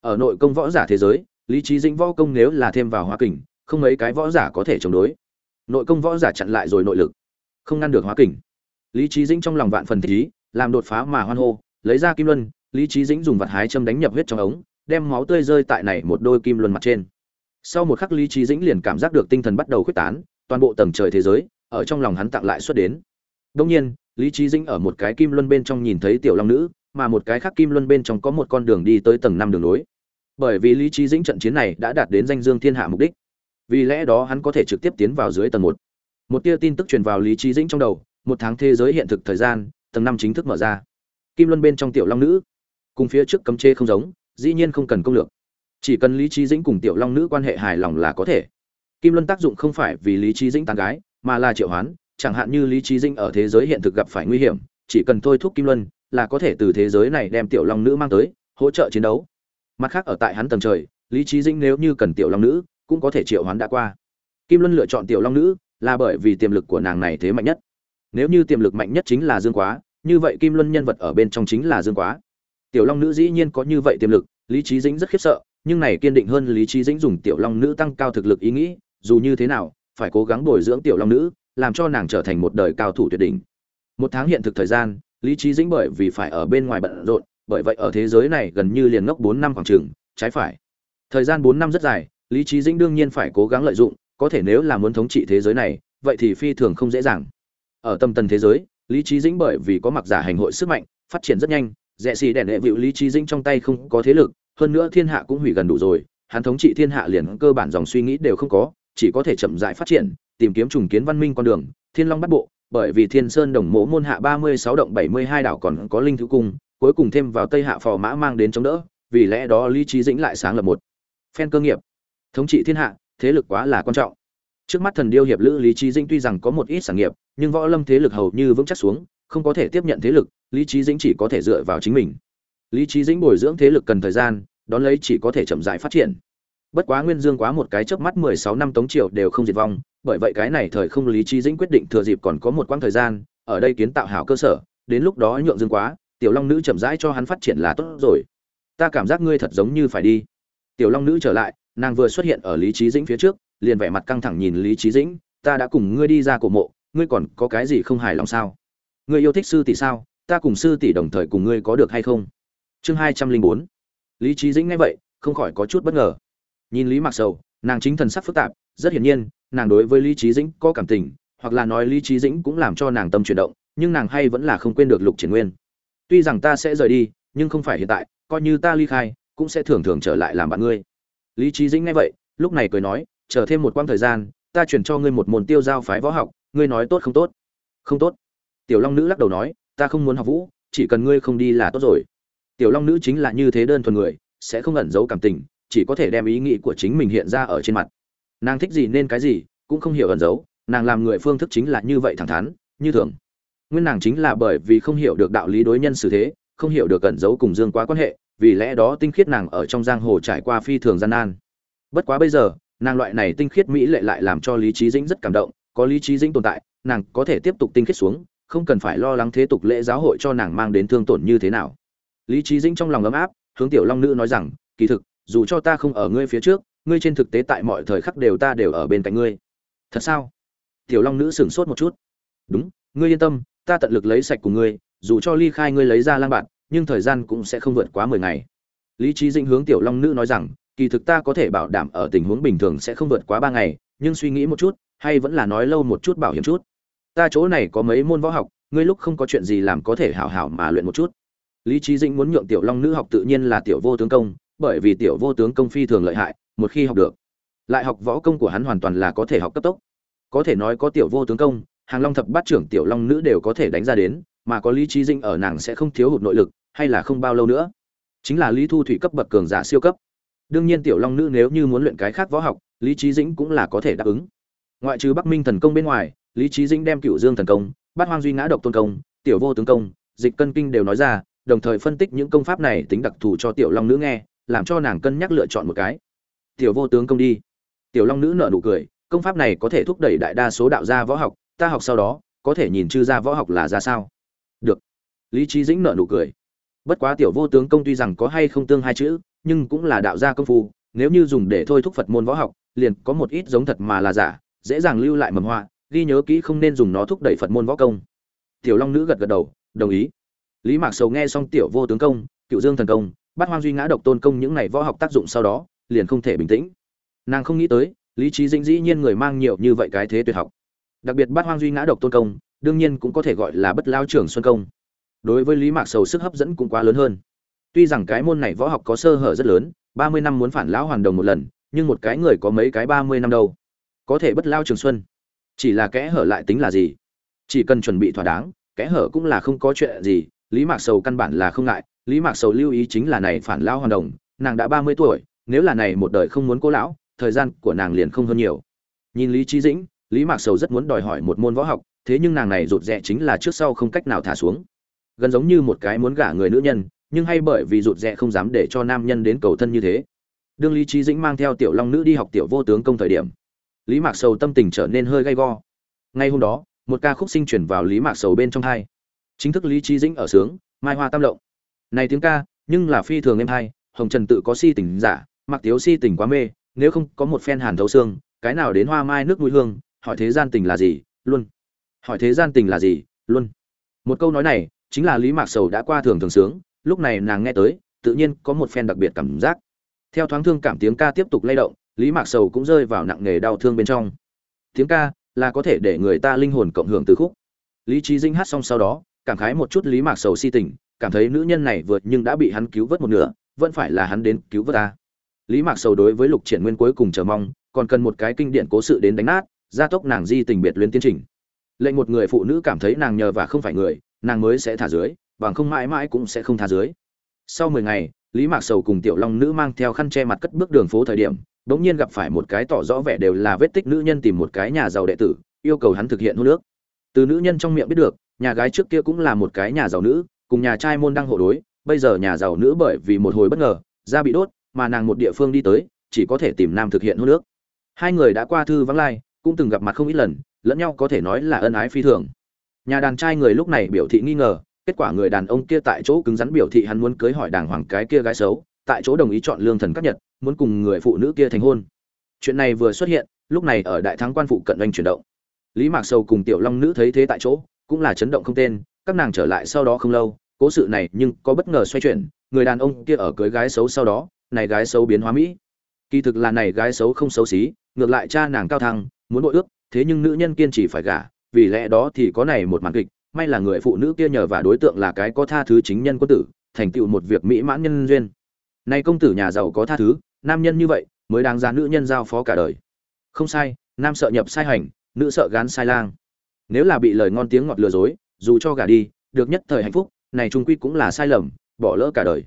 Ở nội công võ giả thế giới, lý trí dĩnh võ công nếu là thêm vào hóa kình, không mấy cái võ giả có thể chống đối. Nội công võ giả chặn lại rồi nội lực không ngăn được hóa kình. Lý trí dĩnh trong lòng vạn phần thích ý, làm đột phá mà hoan hô, lấy ra kim luân, lý trí dĩnh dùng vật hái châm đánh nhập huyết trong ống, đem máu tươi rơi tại này một đôi kim luân mặt trên. Sau một khắc lý trí dĩnh liền cảm giác được tinh thần bắt đầu khuếch tán, toàn bộ tầng trời thế giới, ở trong lòng hắn tặng lại xuất đến. Đông nhiên, lý trí dĩnh ở một cái kim luân bên trong nhìn thấy tiểu long nữ, mà một cái khác kim luân bên trong có một con đường đi tới tầng năm đường nối. Bởi vì lý trí dĩnh trận chiến này đã đạt đến danh dương thiên hạ mục đích, vì lẽ đó hắn có thể trực tiếp tiến vào dưới tầng một một tia tin tức truyền vào lý trí dĩnh trong đầu, một tháng thế giới hiện thực thời gian, tầng năm chính thức mở ra. Kim luân bên trong tiểu long nữ, cùng phía trước cấm chê không giống, dĩ nhiên không cần công lược. Chỉ cần lý trí dĩnh cùng tiểu long nữ quan hệ hài lòng là có thể. Kim luân tác dụng không phải vì lý trí dĩnh tàn gái, mà là triệu hoán, chẳng hạn như lý trí dĩnh ở thế giới hiện thực gặp phải nguy hiểm, chỉ cần thôi thúc kim luân là có thể từ thế giới này đem tiểu long nữ mang tới, hỗ trợ chiến đấu. Mặt khác ở tại hắn tầng trời, lý trí dĩnh nếu như cần tiểu long nữ, cũng có thể triệu hoán đã qua. Kim luân lựa chọn tiểu long nữ là bởi vì tiềm lực của nàng này thế mạnh nhất. Nếu như tiềm lực mạnh nhất chính là dương quá, như vậy kim luân nhân vật ở bên trong chính là dương quá. Tiểu long nữ dĩ nhiên có như vậy tiềm lực, lý trí dĩnh rất khiếp sợ, nhưng này kiên định hơn lý trí dĩnh dùng tiểu long nữ tăng cao thực lực ý nghĩ, dù như thế nào, phải cố gắng bồi dưỡng tiểu long nữ, làm cho nàng trở thành một đời cao thủ tuyệt đỉnh. Một tháng hiện thực thời gian, lý trí dĩnh bởi vì phải ở bên ngoài bận rộn, bởi vậy ở thế giới này gần như liền ngốc bốn năm khoảng trường trái phải. Thời gian bốn năm rất dài, lý trí dĩnh đương nhiên phải cố gắng lợi dụng có thể nếu là muốn thống trị thế giới này, vậy thì phi thường không dễ dàng. Ở tâm tần thế giới, lý trí dĩnh bởi vì có mặc giả hành hội sức mạnh, phát triển rất nhanh rẽ xì đèn hệ vịu lý trí dĩnh trong tay không có thế lực, hơn nữa thiên hạ cũng hủy gần đủ rồi, hắn thống trị thiên hạ liền cơ bản dòng suy nghĩ đều không có, chỉ có thể chậm rãi phát triển, tìm kiếm trùng kiến văn minh con đường, thiên long bắt bộ, bởi vì thiên sơn đồng mỗ môn hạ ba mươi sáu động bảy mươi hai đảo còn có linh thứ cung, cuối cùng thêm vào tây hạ phò mã mang đến chống đỡ, vì lẽ đó lý trí dĩnh lại sáng lập một phen cơ nghiệp, thống trị thiên hạ thế lực quá là quan trọng. Trước mắt thần điêu hiệp lữ lý trí dĩnh tuy rằng có một ít sản nghiệp, nhưng võ lâm thế lực hầu như vững chắc xuống, không có thể tiếp nhận thế lực, lý trí dĩnh chỉ có thể dựa vào chính mình. Lý trí dĩnh bồi dưỡng thế lực cần thời gian, đón lấy chỉ có thể chậm rãi phát triển. Bất quá nguyên dương quá một cái chớp mắt mười sáu năm tống triều đều không diệt vong, bởi vậy cái này thời không lý trí dĩnh quyết định thừa dịp còn có một quãng thời gian, ở đây kiến tạo hảo cơ sở, đến lúc đó nhượng dương quá, tiểu long nữ chậm rãi cho hắn phát triển là tốt rồi. Ta cảm giác ngươi thật giống như phải đi. Tiểu long nữ trở lại nàng vừa xuất hiện ở lý trí dĩnh phía trước, liền vẻ mặt căng thẳng nhìn lý trí dĩnh, ta đã cùng ngươi đi ra cổ mộ, ngươi còn có cái gì không hài lòng sao? Ngươi yêu thích sư tỷ sao? Ta cùng sư tỷ đồng thời cùng ngươi có được hay không? Chương hai trăm linh bốn. Lý trí dĩnh nghe vậy, không khỏi có chút bất ngờ. Nhìn lý mặc sầu, nàng chính thần sắc phức tạp, rất hiển nhiên, nàng đối với lý trí dĩnh có cảm tình, hoặc là nói lý trí dĩnh cũng làm cho nàng tâm chuyển động, nhưng nàng hay vẫn là không quên được lục triển nguyên. Tuy rằng ta sẽ rời đi, nhưng không phải hiện tại, coi như ta ly khai, cũng sẽ thường thường trở lại làm bạn ngươi lý trí dĩnh nghe vậy, lúc này cười nói, chờ thêm một quãng thời gian, ta chuyển cho ngươi một môn tiêu giao phái võ học, ngươi nói tốt không tốt? Không tốt. Tiểu long nữ lắc đầu nói, ta không muốn học vũ, chỉ cần ngươi không đi là tốt rồi. Tiểu long nữ chính là như thế đơn thuần người, sẽ không ẩn giấu cảm tình, chỉ có thể đem ý nghĩ của chính mình hiện ra ở trên mặt. Nàng thích gì nên cái gì, cũng không hiểu ẩn giấu, nàng làm người phương thức chính là như vậy thẳng thắn, như thường. Nguyên nàng chính là bởi vì không hiểu được đạo lý đối nhân xử thế, không hiểu được ẩn giấu cùng dương quá quan hệ vì lẽ đó tinh khiết nàng ở trong giang hồ trải qua phi thường gian nan. Bất quá bây giờ, nàng loại này tinh khiết mỹ lệ lại làm cho lý trí dĩnh rất cảm động, có lý trí dĩnh tồn tại, nàng có thể tiếp tục tinh khiết xuống, không cần phải lo lắng thế tục lễ giáo hội cho nàng mang đến thương tổn như thế nào. Lý trí dĩnh trong lòng ấm áp, hướng tiểu long nữ nói rằng, kỳ thực, dù cho ta không ở ngươi phía trước, ngươi trên thực tế tại mọi thời khắc đều ta đều ở bên cạnh ngươi. Thật sao? Tiểu long nữ sửng sốt một chút. Đúng, ngươi yên tâm, ta tận lực lấy sạch của ngươi, dù cho ly khai ngươi lấy ra lang bạn nhưng thời gian cũng sẽ không vượt quá mười ngày. Lý trí dĩnh hướng tiểu long nữ nói rằng, kỳ thực ta có thể bảo đảm ở tình huống bình thường sẽ không vượt quá ba ngày, nhưng suy nghĩ một chút, hay vẫn là nói lâu một chút bảo hiểm chút. Ta chỗ này có mấy môn võ học, ngươi lúc không có chuyện gì làm có thể hảo hảo mà luyện một chút. Lý trí dĩnh muốn nhượng tiểu long nữ học tự nhiên là tiểu vô tướng công, bởi vì tiểu vô tướng công phi thường lợi hại, một khi học được, lại học võ công của hắn hoàn toàn là có thể học cấp tốc. Có thể nói có tiểu vô tướng công, hàng long thập bát trưởng tiểu long nữ đều có thể đánh ra đến, mà có lý trí dĩnh ở nàng sẽ không thiếu hụt nội lực hay là không bao lâu nữa? Chính là lý thu thủy cấp bậc cường giả siêu cấp. Đương nhiên tiểu long nữ nếu như muốn luyện cái khác võ học, lý trí dĩnh cũng là có thể đáp ứng. Ngoại trừ bắc minh thần công bên ngoài, lý trí dĩnh đem cựu dương thần công, bát hoang duy ngã độc tôn công, tiểu vô tướng công, dịch cân kinh đều nói ra, đồng thời phân tích những công pháp này tính đặc thù cho tiểu long nữ nghe, làm cho nàng cân nhắc lựa chọn một cái. Tiểu vô tướng công đi. Tiểu long nữ nở nụ cười, công pháp này có thể thúc đẩy đại đa số đạo gia võ học, ta học sau đó, có thể nhìn chư gia võ học là ra sao? Được. Lý trí dĩnh nở nụ cười bất quá tiểu vô tướng công tuy rằng có hay không tương hai chữ, nhưng cũng là đạo gia công phu, nếu như dùng để thôi thúc phật môn võ học, liền có một ít giống thật mà là giả, dễ dàng lưu lại mầm họa, ghi nhớ kỹ không nên dùng nó thúc đẩy phật môn võ công. Tiểu long nữ gật gật đầu, đồng ý. Lý mạc sầu nghe xong tiểu vô tướng công, cựu dương thần công bát hoang duy ngã độc tôn công những này võ học tác dụng sau đó, liền không thể bình tĩnh. Nàng không nghĩ tới, lý trí dĩnh dĩ nhiên người mang nhiều như vậy cái thế tuyệt học. Đặc biệt bát hoang duy ngã độc tôn công, đương nhiên cũng có thể gọi là bất lao trưởng xuân công đối với lý mạc sầu sức hấp dẫn cũng quá lớn hơn. Tuy rằng cái môn này võ học có sơ hở rất lớn, ba mươi năm muốn phản lão hoàn đồng một lần, nhưng một cái người có mấy cái ba mươi năm đâu? Có thể bất lao trường xuân. Chỉ là kẽ hở lại tính là gì? Chỉ cần chuẩn bị thỏa đáng, kẽ hở cũng là không có chuyện gì, lý mạc sầu căn bản là không ngại. Lý mạc sầu lưu ý chính là này phản lao hoàn đồng, nàng đã ba mươi tuổi, nếu là này một đời không muốn cố lão, thời gian của nàng liền không hơn nhiều. Nhìn lý trí dĩnh, lý mạc sầu rất muốn đòi hỏi một môn võ học, thế nhưng nàng này rụt rè chính là trước sau không cách nào thả xuống gần giống như một cái muốn gả người nữ nhân, nhưng hay bởi vì rụt rè không dám để cho nam nhân đến cầu thân như thế. Đương lý trí dĩnh mang theo tiểu long nữ đi học tiểu vô tướng công thời điểm, lý mạc sầu tâm tình trở nên hơi gay go. Ngay hôm đó, một ca khúc sinh chuyển vào lý mạc sầu bên trong hai. Chính thức lý trí dĩnh ở sướng, mai hoa tam lộng. Này tiếng ca, nhưng là phi thường em hai hồng trần tự có si tình giả mặc tiếu si tình quá mê, nếu không có một phen hàn thấu xương, cái nào đến hoa mai nước mũi hương, hỏi thế gian tình là gì, luôn. Hỏi thế gian tình là gì, luôn. Một câu nói này chính là lý mạc sầu đã qua thường thường sướng, lúc này nàng nghe tới, tự nhiên có một phen đặc biệt cảm giác. Theo thoáng thương cảm tiếng ca tiếp tục lay động, lý mạc sầu cũng rơi vào nặng nề đau thương bên trong. Tiếng ca là có thể để người ta linh hồn cộng hưởng từ khúc. Lý trí dinh hát xong sau đó, cảm khái một chút lý mạc sầu si tình, cảm thấy nữ nhân này vượt nhưng đã bị hắn cứu vớt một nửa, vẫn phải là hắn đến cứu vớt ta. Lý mạc sầu đối với lục triển nguyên cuối cùng chờ mong, còn cần một cái kinh điển cố sự đến đánh nát, gia tốc nàng di tình biệt luyến tiến trình. Lệnh một người phụ nữ cảm thấy nàng nhờ và không phải người nàng mới sẽ thả dưới, bằng không mãi mãi cũng sẽ không thả dưới. Sau mười ngày, lý mạc sầu cùng tiểu long nữ mang theo khăn che mặt cất bước đường phố thời điểm đ ỗ n g nhiên gặp phải một cái tỏ rõ vẻ đều là vết tích nữ nhân tìm một cái nhà giàu đệ tử, yêu cầu hắn thực hiện hô nước từ nữ nhân trong miệng biết được, nhà gái trước kia cũng là một cái nhà giàu nữ, cùng nhà trai môn đăng hộ đối, bây giờ nhà giàu nữ bởi vì một hồi bất ngờ, da bị đốt, mà nàng một địa phương đi tới, chỉ có thể tìm nam thực hiện hô nước hai người đã qua thư vắng lai, cũng từng gặp mặt không ít lần, lẫn nhau có thể nói là ân ái phi thường nhà đàn trai người lúc này biểu thị nghi ngờ, kết quả người đàn ông kia tại chỗ cứng rắn biểu thị hắn muốn cưới hỏi đàng hoàng cái kia gái xấu, tại chỗ đồng ý chọn lương thần cấp nhật, muốn cùng người phụ nữ kia thành hôn. Chuyện này vừa xuất hiện, lúc này ở đại thắng quan phụ cận anh chuyển động. Lý mạc sầu cùng tiểu long nữ thấy thế tại chỗ, cũng là chấn động không tên, các nàng trở lại sau đó không lâu, cố sự này nhưng có bất ngờ xoay chuyển, người đàn ông kia ở cưới gái xấu sau đó, này gái xấu biến hóa mỹ. Kỳ thực là này gái xấu không xấu xí, ngược lại cha nàng cao thăng, muốn bội ước, thế nhưng nữ nhân kiên trì phải gả vì lẽ đó thì có này một màn kịch, may là người phụ nữ kia nhờ và đối tượng là cái có tha thứ chính nhân quân tử, thành tựu một việc mỹ mãn nhân duyên. Nay công tử nhà giàu có tha thứ, nam nhân như vậy, mới đáng giá nữ nhân giao phó cả đời. Không sai, nam sợ nhập sai hành, nữ sợ gán sai lang. Nếu là bị lời ngon tiếng ngọt lừa dối, dù cho gả đi, được nhất thời hạnh phúc, này trung quy cũng là sai lầm, bỏ lỡ cả đời.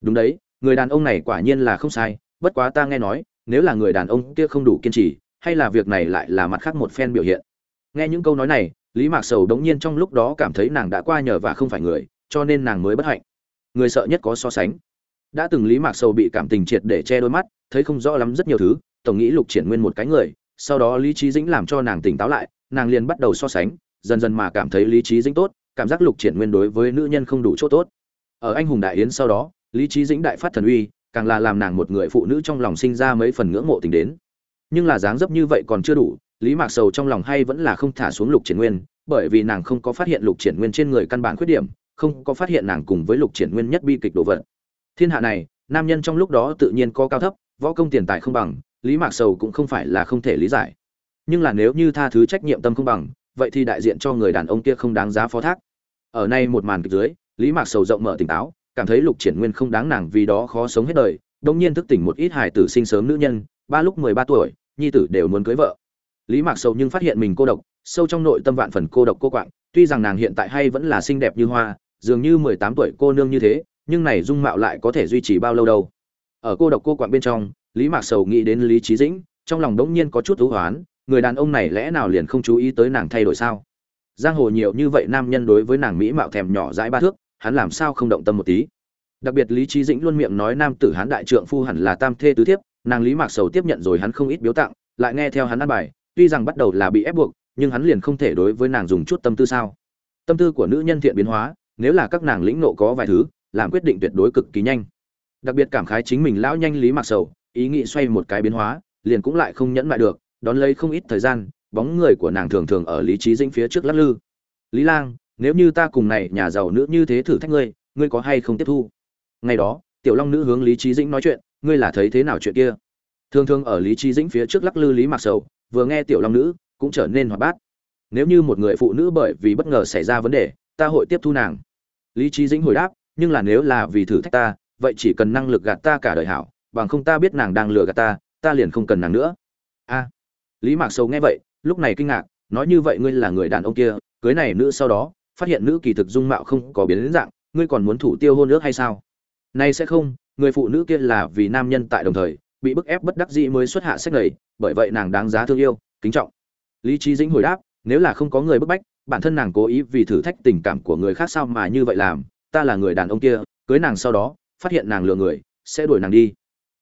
Đúng đấy, người đàn ông này quả nhiên là không sai, bất quá ta nghe nói, nếu là người đàn ông kia không đủ kiên trì, hay là việc này lại là mặt khác một phen biểu hiện nghe những câu nói này, lý mạc sầu đống nhiên trong lúc đó cảm thấy nàng đã qua nhờ và không phải người, cho nên nàng mới bất hạnh. Người sợ nhất có so sánh. Đã từng lý mạc sầu bị cảm tình triệt để che đôi mắt, thấy không rõ lắm rất nhiều thứ, tổng nghĩ lục triển nguyên một cái người, sau đó lý trí dĩnh làm cho nàng tỉnh táo lại, nàng liền bắt đầu so sánh, dần dần mà cảm thấy lý trí dĩnh tốt, cảm giác lục triển nguyên đối với nữ nhân không đủ chỗ tốt. Ở anh hùng đại yến sau đó, lý trí dĩnh đại phát thần uy, càng là làm nàng một người phụ nữ trong lòng sinh ra mấy phần ngưỡng mộ tình đến. Nhưng là dáng dấp như vậy còn chưa đủ lý mạc sầu trong lòng hay vẫn là không thả xuống lục triển nguyên, bởi vì nàng không có phát hiện lục triển nguyên trên người căn bản khuyết điểm, không có phát hiện nàng cùng với lục triển nguyên nhất bi kịch đồ vật. Thiên hạ này, nam nhân trong lúc đó tự nhiên có cao thấp, võ công tiền tài không bằng, lý mạc sầu cũng không phải là không thể lý giải. Nhưng là nếu như tha thứ trách nhiệm tâm không bằng, vậy thì đại diện cho người đàn ông kia không đáng giá phó thác. Ở nay một màn kịch dưới, lý mạc sầu rộng mở tỉnh táo, cảm thấy lục triển nguyên không đáng nàng vì đó khó sống hết đời đông nhiên thức tỉnh một ít hài tử sinh sớm nữ nhân, ba lúc mười ba tuổi, nhi tử đều muốn cưới vợ lý mạc sầu nhưng phát hiện mình cô độc, sâu trong nội tâm vạn phần cô độc cô quạng, tuy rằng nàng hiện tại hay vẫn là xinh đẹp như hoa, dường như mười tám tuổi cô nương như thế, nhưng này dung mạo lại có thể duy trì bao lâu đâu. Ở cô độc cô quạng bên trong, lý mạc sầu nghĩ đến lý trí dĩnh, trong lòng đống nhiên có chút thú hoán, người đàn ông này lẽ nào liền không chú ý tới nàng thay đổi sao? Giang hồ nhiều như vậy nam nhân đối với nàng mỹ mạo thèm nhỏ dãi ba thước, hắn làm sao không động tâm một tí? Đặc biệt lý trí dĩnh luôn miệng nói nam tử hán đại trượng phu hẳn là tam thê tứ thiếp, nàng lý mạc sầu tiếp nhận rồi hắn không ít biếu tặng, lại nghe theo hắn ăn bài tuy rằng bắt đầu là bị ép buộc, nhưng hắn liền không thể đối với nàng dùng chút tâm tư sao? Tâm tư của nữ nhân thiện biến hóa, nếu là các nàng lĩnh nộ có vài thứ, làm quyết định tuyệt đối cực kỳ nhanh. Đặc biệt cảm khái chính mình lão nhanh lý mạc sầu, ý nghĩ xoay một cái biến hóa, liền cũng lại không nhẫn lại được, đón lấy không ít thời gian, bóng người của nàng thường thường ở lý trí dĩnh phía trước lắc lư. Lý lang, nếu như ta cùng này nhà giàu nữ như thế thử thách ngươi ngươi có hay không tiếp thu? Ngày đó, tiểu long nữ hướng lý trí dĩnh nói chuyện, ngươi là thấy thế nào chuyện kia? Thường thường ở lý trí dĩnh phía trước lắc lư lý mạc sầu vừa nghe tiểu long nữ, cũng trở nên hoạt bát. Nếu như một người phụ nữ bởi vì bất ngờ xảy ra vấn đề, ta hội tiếp thu nàng. Lý trí dĩnh hồi đáp, nhưng là nếu là vì thử thách ta, vậy chỉ cần năng lực gạt ta cả đời hảo, bằng không ta biết nàng đang lừa gạt ta ta liền không cần nàng nữa. A. Lý mạc sầu nghe vậy, lúc này kinh ngạc, nói như vậy ngươi là người đàn ông kia, cưới này nữ sau đó, phát hiện nữ kỳ thực dung mạo không có biến đến dạng, ngươi còn muốn thủ tiêu hôn ước hay sao? Nay sẽ không, người phụ nữ kia là vì nam nhân tại đồng thời bị bức ép bất đắc dĩ mới xuất hạ sách này, bởi vậy nàng đáng giá thương yêu, kính trọng. Lý trí dĩnh hồi đáp, nếu là không có người bức bách, bản thân nàng cố ý vì thử thách tình cảm của người khác sao mà như vậy làm? Ta là người đàn ông kia, cưới nàng sau đó, phát hiện nàng lừa người, sẽ đuổi nàng đi.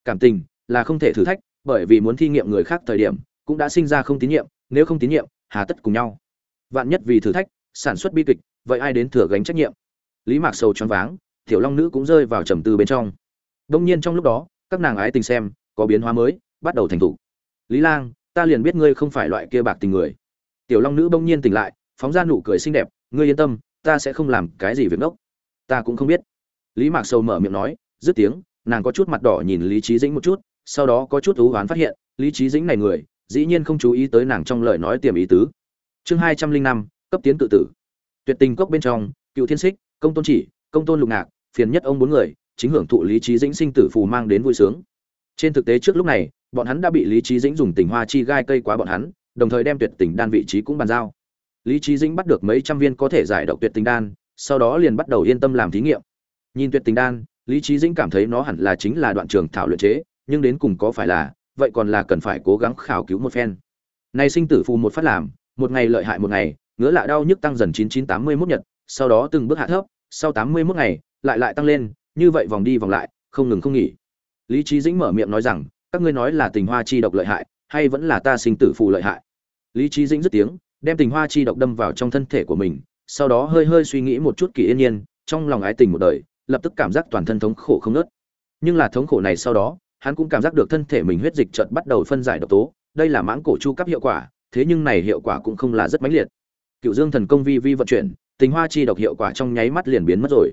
Cảm tình là không thể thử thách, bởi vì muốn thi nghiệm người khác thời điểm, cũng đã sinh ra không tín nhiệm, nếu không tín nhiệm, hà tất cùng nhau. Vạn nhất vì thử thách, sản xuất bi kịch, vậy ai đến thừa gánh trách nhiệm? Lý mạc sầu choáng váng, tiểu long nữ cũng rơi vào trầm tư bên trong. Đông nhiên trong lúc đó, các nàng ái tình xem có biến hóa mới, bắt đầu thành thủ lý lang, ta liền biết ngươi không phải loại kia bạc tình người. Tiểu long nữ bỗng nhiên tỉnh lại, phóng ra nụ cười xinh đẹp, ngươi yên tâm, ta sẽ không làm cái gì việc ngốc. Ta cũng không biết. Lý mạc sầu mở miệng nói, dứt tiếng, nàng có chút mặt đỏ nhìn lý trí dĩnh một chút, sau đó có chút thú oán phát hiện, lý trí dĩnh này người, dĩ nhiên không chú ý tới nàng trong lời nói tiềm ý tứ. Chương hai trăm linh năm, cấp tiến tự tử. Tuyệt tình cốc bên trong, cựu thiên xích, công tôn chỉ, công tôn lục ngạc, phiền nhất ông bốn người, chính hưởng thụ lý trí dĩnh sinh tử phù mang đến vui sướng trên thực tế trước lúc này, bọn hắn đã bị lý trí dĩnh dùng tình hoa chi gai cây quá bọn hắn, đồng thời đem tuyệt tình đan vị trí cũng bàn giao. Lý trí dĩnh bắt được mấy trăm viên có thể giải độc tuyệt tình đan, sau đó liền bắt đầu yên tâm làm thí nghiệm. Nhìn tuyệt tình đan, lý trí dĩnh cảm thấy nó hẳn là chính là đoạn trường thảo luyện chế, nhưng đến cùng có phải là, vậy còn là cần phải cố gắng khảo cứu một phen. Này sinh tử phù một phát làm, một ngày lợi hại một ngày, ngứa lạ đau nhức tăng dần chín chín tám mươi mốt nhật, sau đó từng bước hạ thấp, sau tám mươi mốt ngày, lại lại tăng lên, như vậy vòng đi vòng lại, không ngừng không nghỉ lý trí dĩnh mở miệng nói rằng, các ngươi nói là tình hoa chi độc lợi hại, hay vẫn là ta sinh tử phù lợi hại? Lý trí dĩnh dứt tiếng, đem tình hoa chi độc đâm vào trong thân thể của mình, sau đó hơi hơi suy nghĩ một chút kỳ yên nhiên, trong lòng ái tình một đời, lập tức cảm giác toàn thân thống khổ không nớt nhưng là thống khổ này sau đó, hắn cũng cảm giác được thân thể mình huyết dịch chợt bắt đầu phân giải độc tố, đây là mãng cổ chu cấp hiệu quả, thế nhưng này hiệu quả cũng không là rất mãnh liệt. Cựu dương thần công vi vi vận chuyển, tình hoa chi độc hiệu quả trong nháy mắt liền biến mất rồi.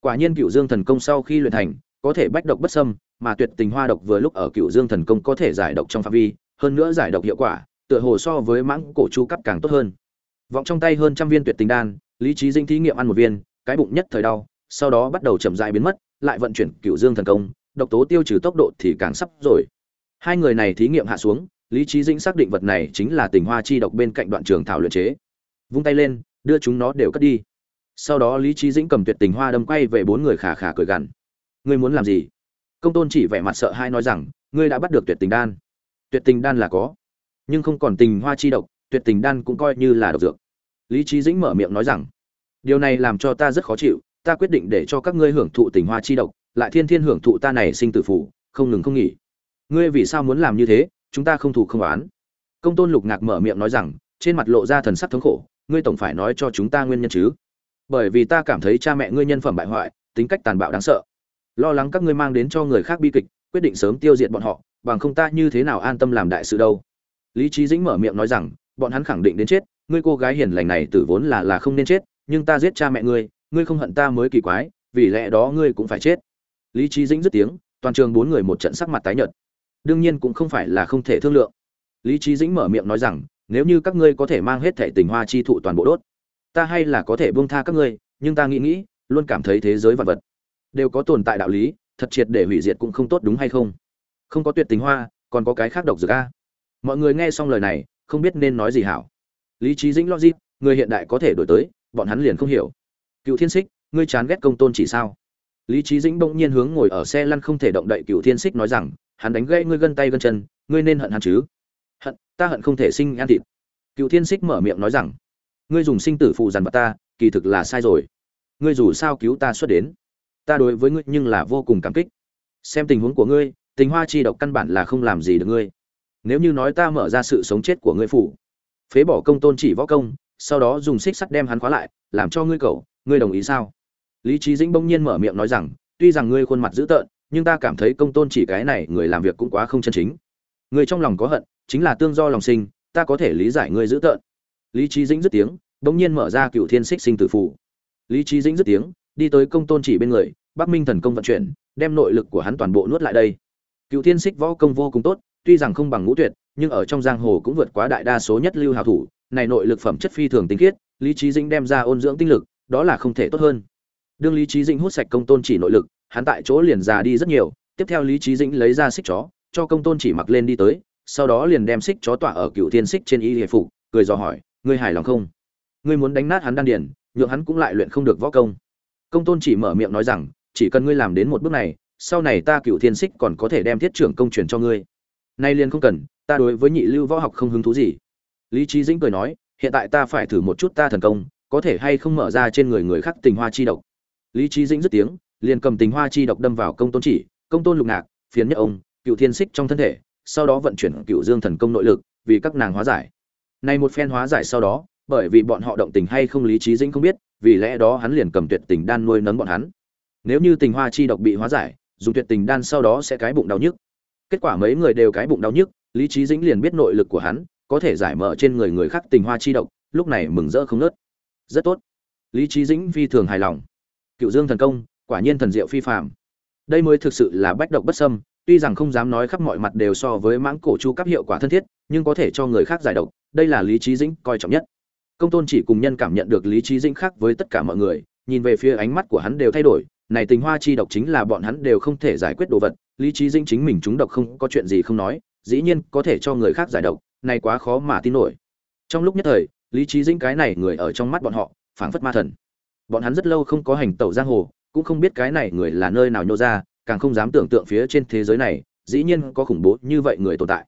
Quả nhiên cựu dương thần công sau khi luyện thành, có thể bách độc bất xâm mà tuyệt tình hoa độc vừa lúc ở cựu dương thần công có thể giải độc trong phạm vi, hơn nữa giải độc hiệu quả, tựa hồ so với mãng cổ chu cấp càng tốt hơn. Vọng trong tay hơn trăm viên tuyệt tình đan, lý trí dinh thí nghiệm ăn một viên, cái bụng nhất thời đau, sau đó bắt đầu chậm dại biến mất, lại vận chuyển cựu dương thần công, độc tố tiêu trừ tốc độ thì càng sắp rồi. Hai người này thí nghiệm hạ xuống, lý trí dinh xác định vật này chính là tình hoa chi độc bên cạnh đoạn trường thảo luyện chế. Vung tay lên, đưa chúng nó đều cất đi. Sau đó lý trí dĩnh cầm tuyệt tình hoa đâm quay về bốn người khả khả cười gằn. Ngươi muốn làm gì? Công tôn chỉ vẻ mặt sợ hãi nói rằng, ngươi đã bắt được tuyệt tình đan. Tuyệt tình đan là có, nhưng không còn tình hoa chi độc, tuyệt tình đan cũng coi như là độc dược. Lý trí dĩnh mở miệng nói rằng, điều này làm cho ta rất khó chịu, ta quyết định để cho các ngươi hưởng thụ tình hoa chi độc, lại thiên thiên hưởng thụ ta này sinh tử phủ không ngừng không nghỉ. Ngươi vì sao muốn làm như thế, chúng ta không thủ không oán. Công tôn lục ngạc mở miệng nói rằng, trên mặt lộ ra thần sắc thống khổ, ngươi tổng phải nói cho chúng ta nguyên nhân chứ. Bởi vì ta cảm thấy cha mẹ ngươi nhân phẩm bại hoại, tính cách tàn bạo đáng sợ lo lắng các ngươi mang đến cho người khác bi kịch, quyết định sớm tiêu diệt bọn họ, bằng không ta như thế nào an tâm làm đại sự đâu? Lý trí dĩnh mở miệng nói rằng, bọn hắn khẳng định đến chết, ngươi cô gái hiền lành này tử vốn là là không nên chết, nhưng ta giết cha mẹ ngươi ngươi không hận ta mới kỳ quái, vì lẽ đó ngươi cũng phải chết. Lý trí dĩnh dứt tiếng, toàn trường bốn người một trận sắc mặt tái nhợt. Đương nhiên cũng không phải là không thể thương lượng. Lý trí dĩnh mở miệng nói rằng, nếu như các ngươi có thể mang hết thể tình hoa chi thụ toàn bộ đốt, ta hay là có thể buông tha các ngươi, nhưng ta nghĩ nghĩ, luôn cảm thấy thế giới vật vật đều có tồn tại đạo lý, thật triệt để hủy diệt cũng không tốt đúng hay không? Không có tuyệt tình hoa, còn có cái khác độc dược a. Mọi người nghe xong lời này, không biết nên nói gì hảo. Lý trí dĩnh logic, người hiện đại có thể đổi tới, bọn hắn liền không hiểu. Cựu thiên xích ngươi chán ghét công tôn chỉ sao? Lý trí dĩnh bỗng nhiên hướng ngồi ở xe lăn không thể động đậy cựu thiên xích nói rằng, hắn đánh gãy ngươi gân tay gân chân, ngươi nên hận hắn chứ? Hận, ta hận không thể sinh ăn thịt. Cựu thiên xích mở miệng nói rằng, ngươi dùng sinh tử phụ dằn vặt ta, kỳ thực là sai rồi. Ngươi dù sao cứu ta xuất đến ta đối với ngươi nhưng là vô cùng cảm kích. Xem tình huống của ngươi, tình hoa chi độc căn bản là không làm gì được ngươi. Nếu như nói ta mở ra sự sống chết của ngươi phủ, phế bỏ công tôn chỉ võ công, sau đó dùng xích sắt đem hắn khóa lại, làm cho ngươi cầu ngươi đồng ý sao? Lý trí dĩnh bỗng nhiên mở miệng nói rằng, tuy rằng ngươi khuôn mặt dữ tợn, nhưng ta cảm thấy công tôn chỉ cái này người làm việc cũng quá không chân chính. Người trong lòng có hận, chính là tương do lòng sinh, ta có thể lý giải ngươi dữ tợn. Lý trí dĩnh dứt tiếng, bỗng nhiên mở ra cựu thiên xích sinh tử phù. Lý trí dĩnh dứt tiếng đi tới công tôn chỉ bên người, bắc minh thần công vận chuyển, đem nội lực của hắn toàn bộ nuốt lại đây. Cựu thiên xích võ công vô cùng tốt, tuy rằng không bằng ngũ tuyệt, nhưng ở trong giang hồ cũng vượt quá đại đa số nhất lưu hào thủ, này nội lực phẩm chất phi thường tinh khiết, lý trí dĩnh đem ra ôn dưỡng tinh lực, đó là không thể tốt hơn. Đương lý trí dĩnh hút sạch công tôn chỉ nội lực, hắn tại chỗ liền già đi rất nhiều, tiếp theo lý trí dĩnh lấy ra xích chó, cho công tôn chỉ mặc lên đi tới, sau đó liền đem xích chó tỏa ở cựu thiên xích trên y hệ phục, cười dò hỏi, ngươi hài lòng không? Ngươi muốn đánh nát hắn đan điền, nhượng hắn cũng lại luyện không được võ công công tôn chỉ mở miệng nói rằng, chỉ cần ngươi làm đến một bước này, sau này ta cựu thiên xích còn có thể đem thiết trưởng công truyền cho ngươi. Nay liền không cần, ta đối với nhị lưu võ học không hứng thú gì. Lý trí dĩnh cười nói, hiện tại ta phải thử một chút ta thần công, có thể hay không mở ra trên người người khác tình hoa chi độc. Lý trí dĩnh dứt tiếng, liền cầm tình hoa chi độc đâm vào công tôn chỉ, công tôn lục ngạc, phiến nhất ông, cựu thiên xích trong thân thể, sau đó vận chuyển cựu dương thần công nội lực, vì các nàng hóa giải. Này một phen hóa giải sau đó, bởi vì bọn họ động tình hay không lý trí dĩnh không biết vì lẽ đó hắn liền cầm tuyệt tình đan nuôi nấng bọn hắn. Nếu như tình hoa chi độc bị hóa giải, dùng tuyệt tình đan sau đó sẽ cái bụng đau nhức. Kết quả mấy người đều cái bụng đau nhức, lý trí dĩnh liền biết nội lực của hắn, có thể giải mở trên người người khác tình hoa chi độc, lúc này mừng rỡ không nớt rất tốt. Lý trí dĩnh phi thường hài lòng. Cựu dương thần công, quả nhiên thần diệu phi phàm. Đây mới thực sự là bách độc bất sâm tuy rằng không dám nói khắp mọi mặt đều so với mãng cổ chu cấp hiệu quả thân thiết, nhưng có thể cho người khác giải độc, đây là lý trí dĩnh coi trọng nhất công tôn chỉ cùng nhân cảm nhận được lý trí dĩnh khác với tất cả mọi người, nhìn về phía ánh mắt của hắn đều thay đổi, này tình hoa chi độc chính là bọn hắn đều không thể giải quyết đồ vật, lý trí dĩnh chính mình chúng độc không có chuyện gì không nói, dĩ nhiên có thể cho người khác giải độc, này quá khó mà tin nổi. Trong lúc nhất thời, lý trí dĩnh cái này người ở trong mắt bọn họ, phảng phất ma thần. Bọn hắn rất lâu không có hành tẩu giang hồ, cũng không biết cái này người là nơi nào nhô ra, càng không dám tưởng tượng phía trên thế giới này, dĩ nhiên có khủng bố như vậy người tồn tại.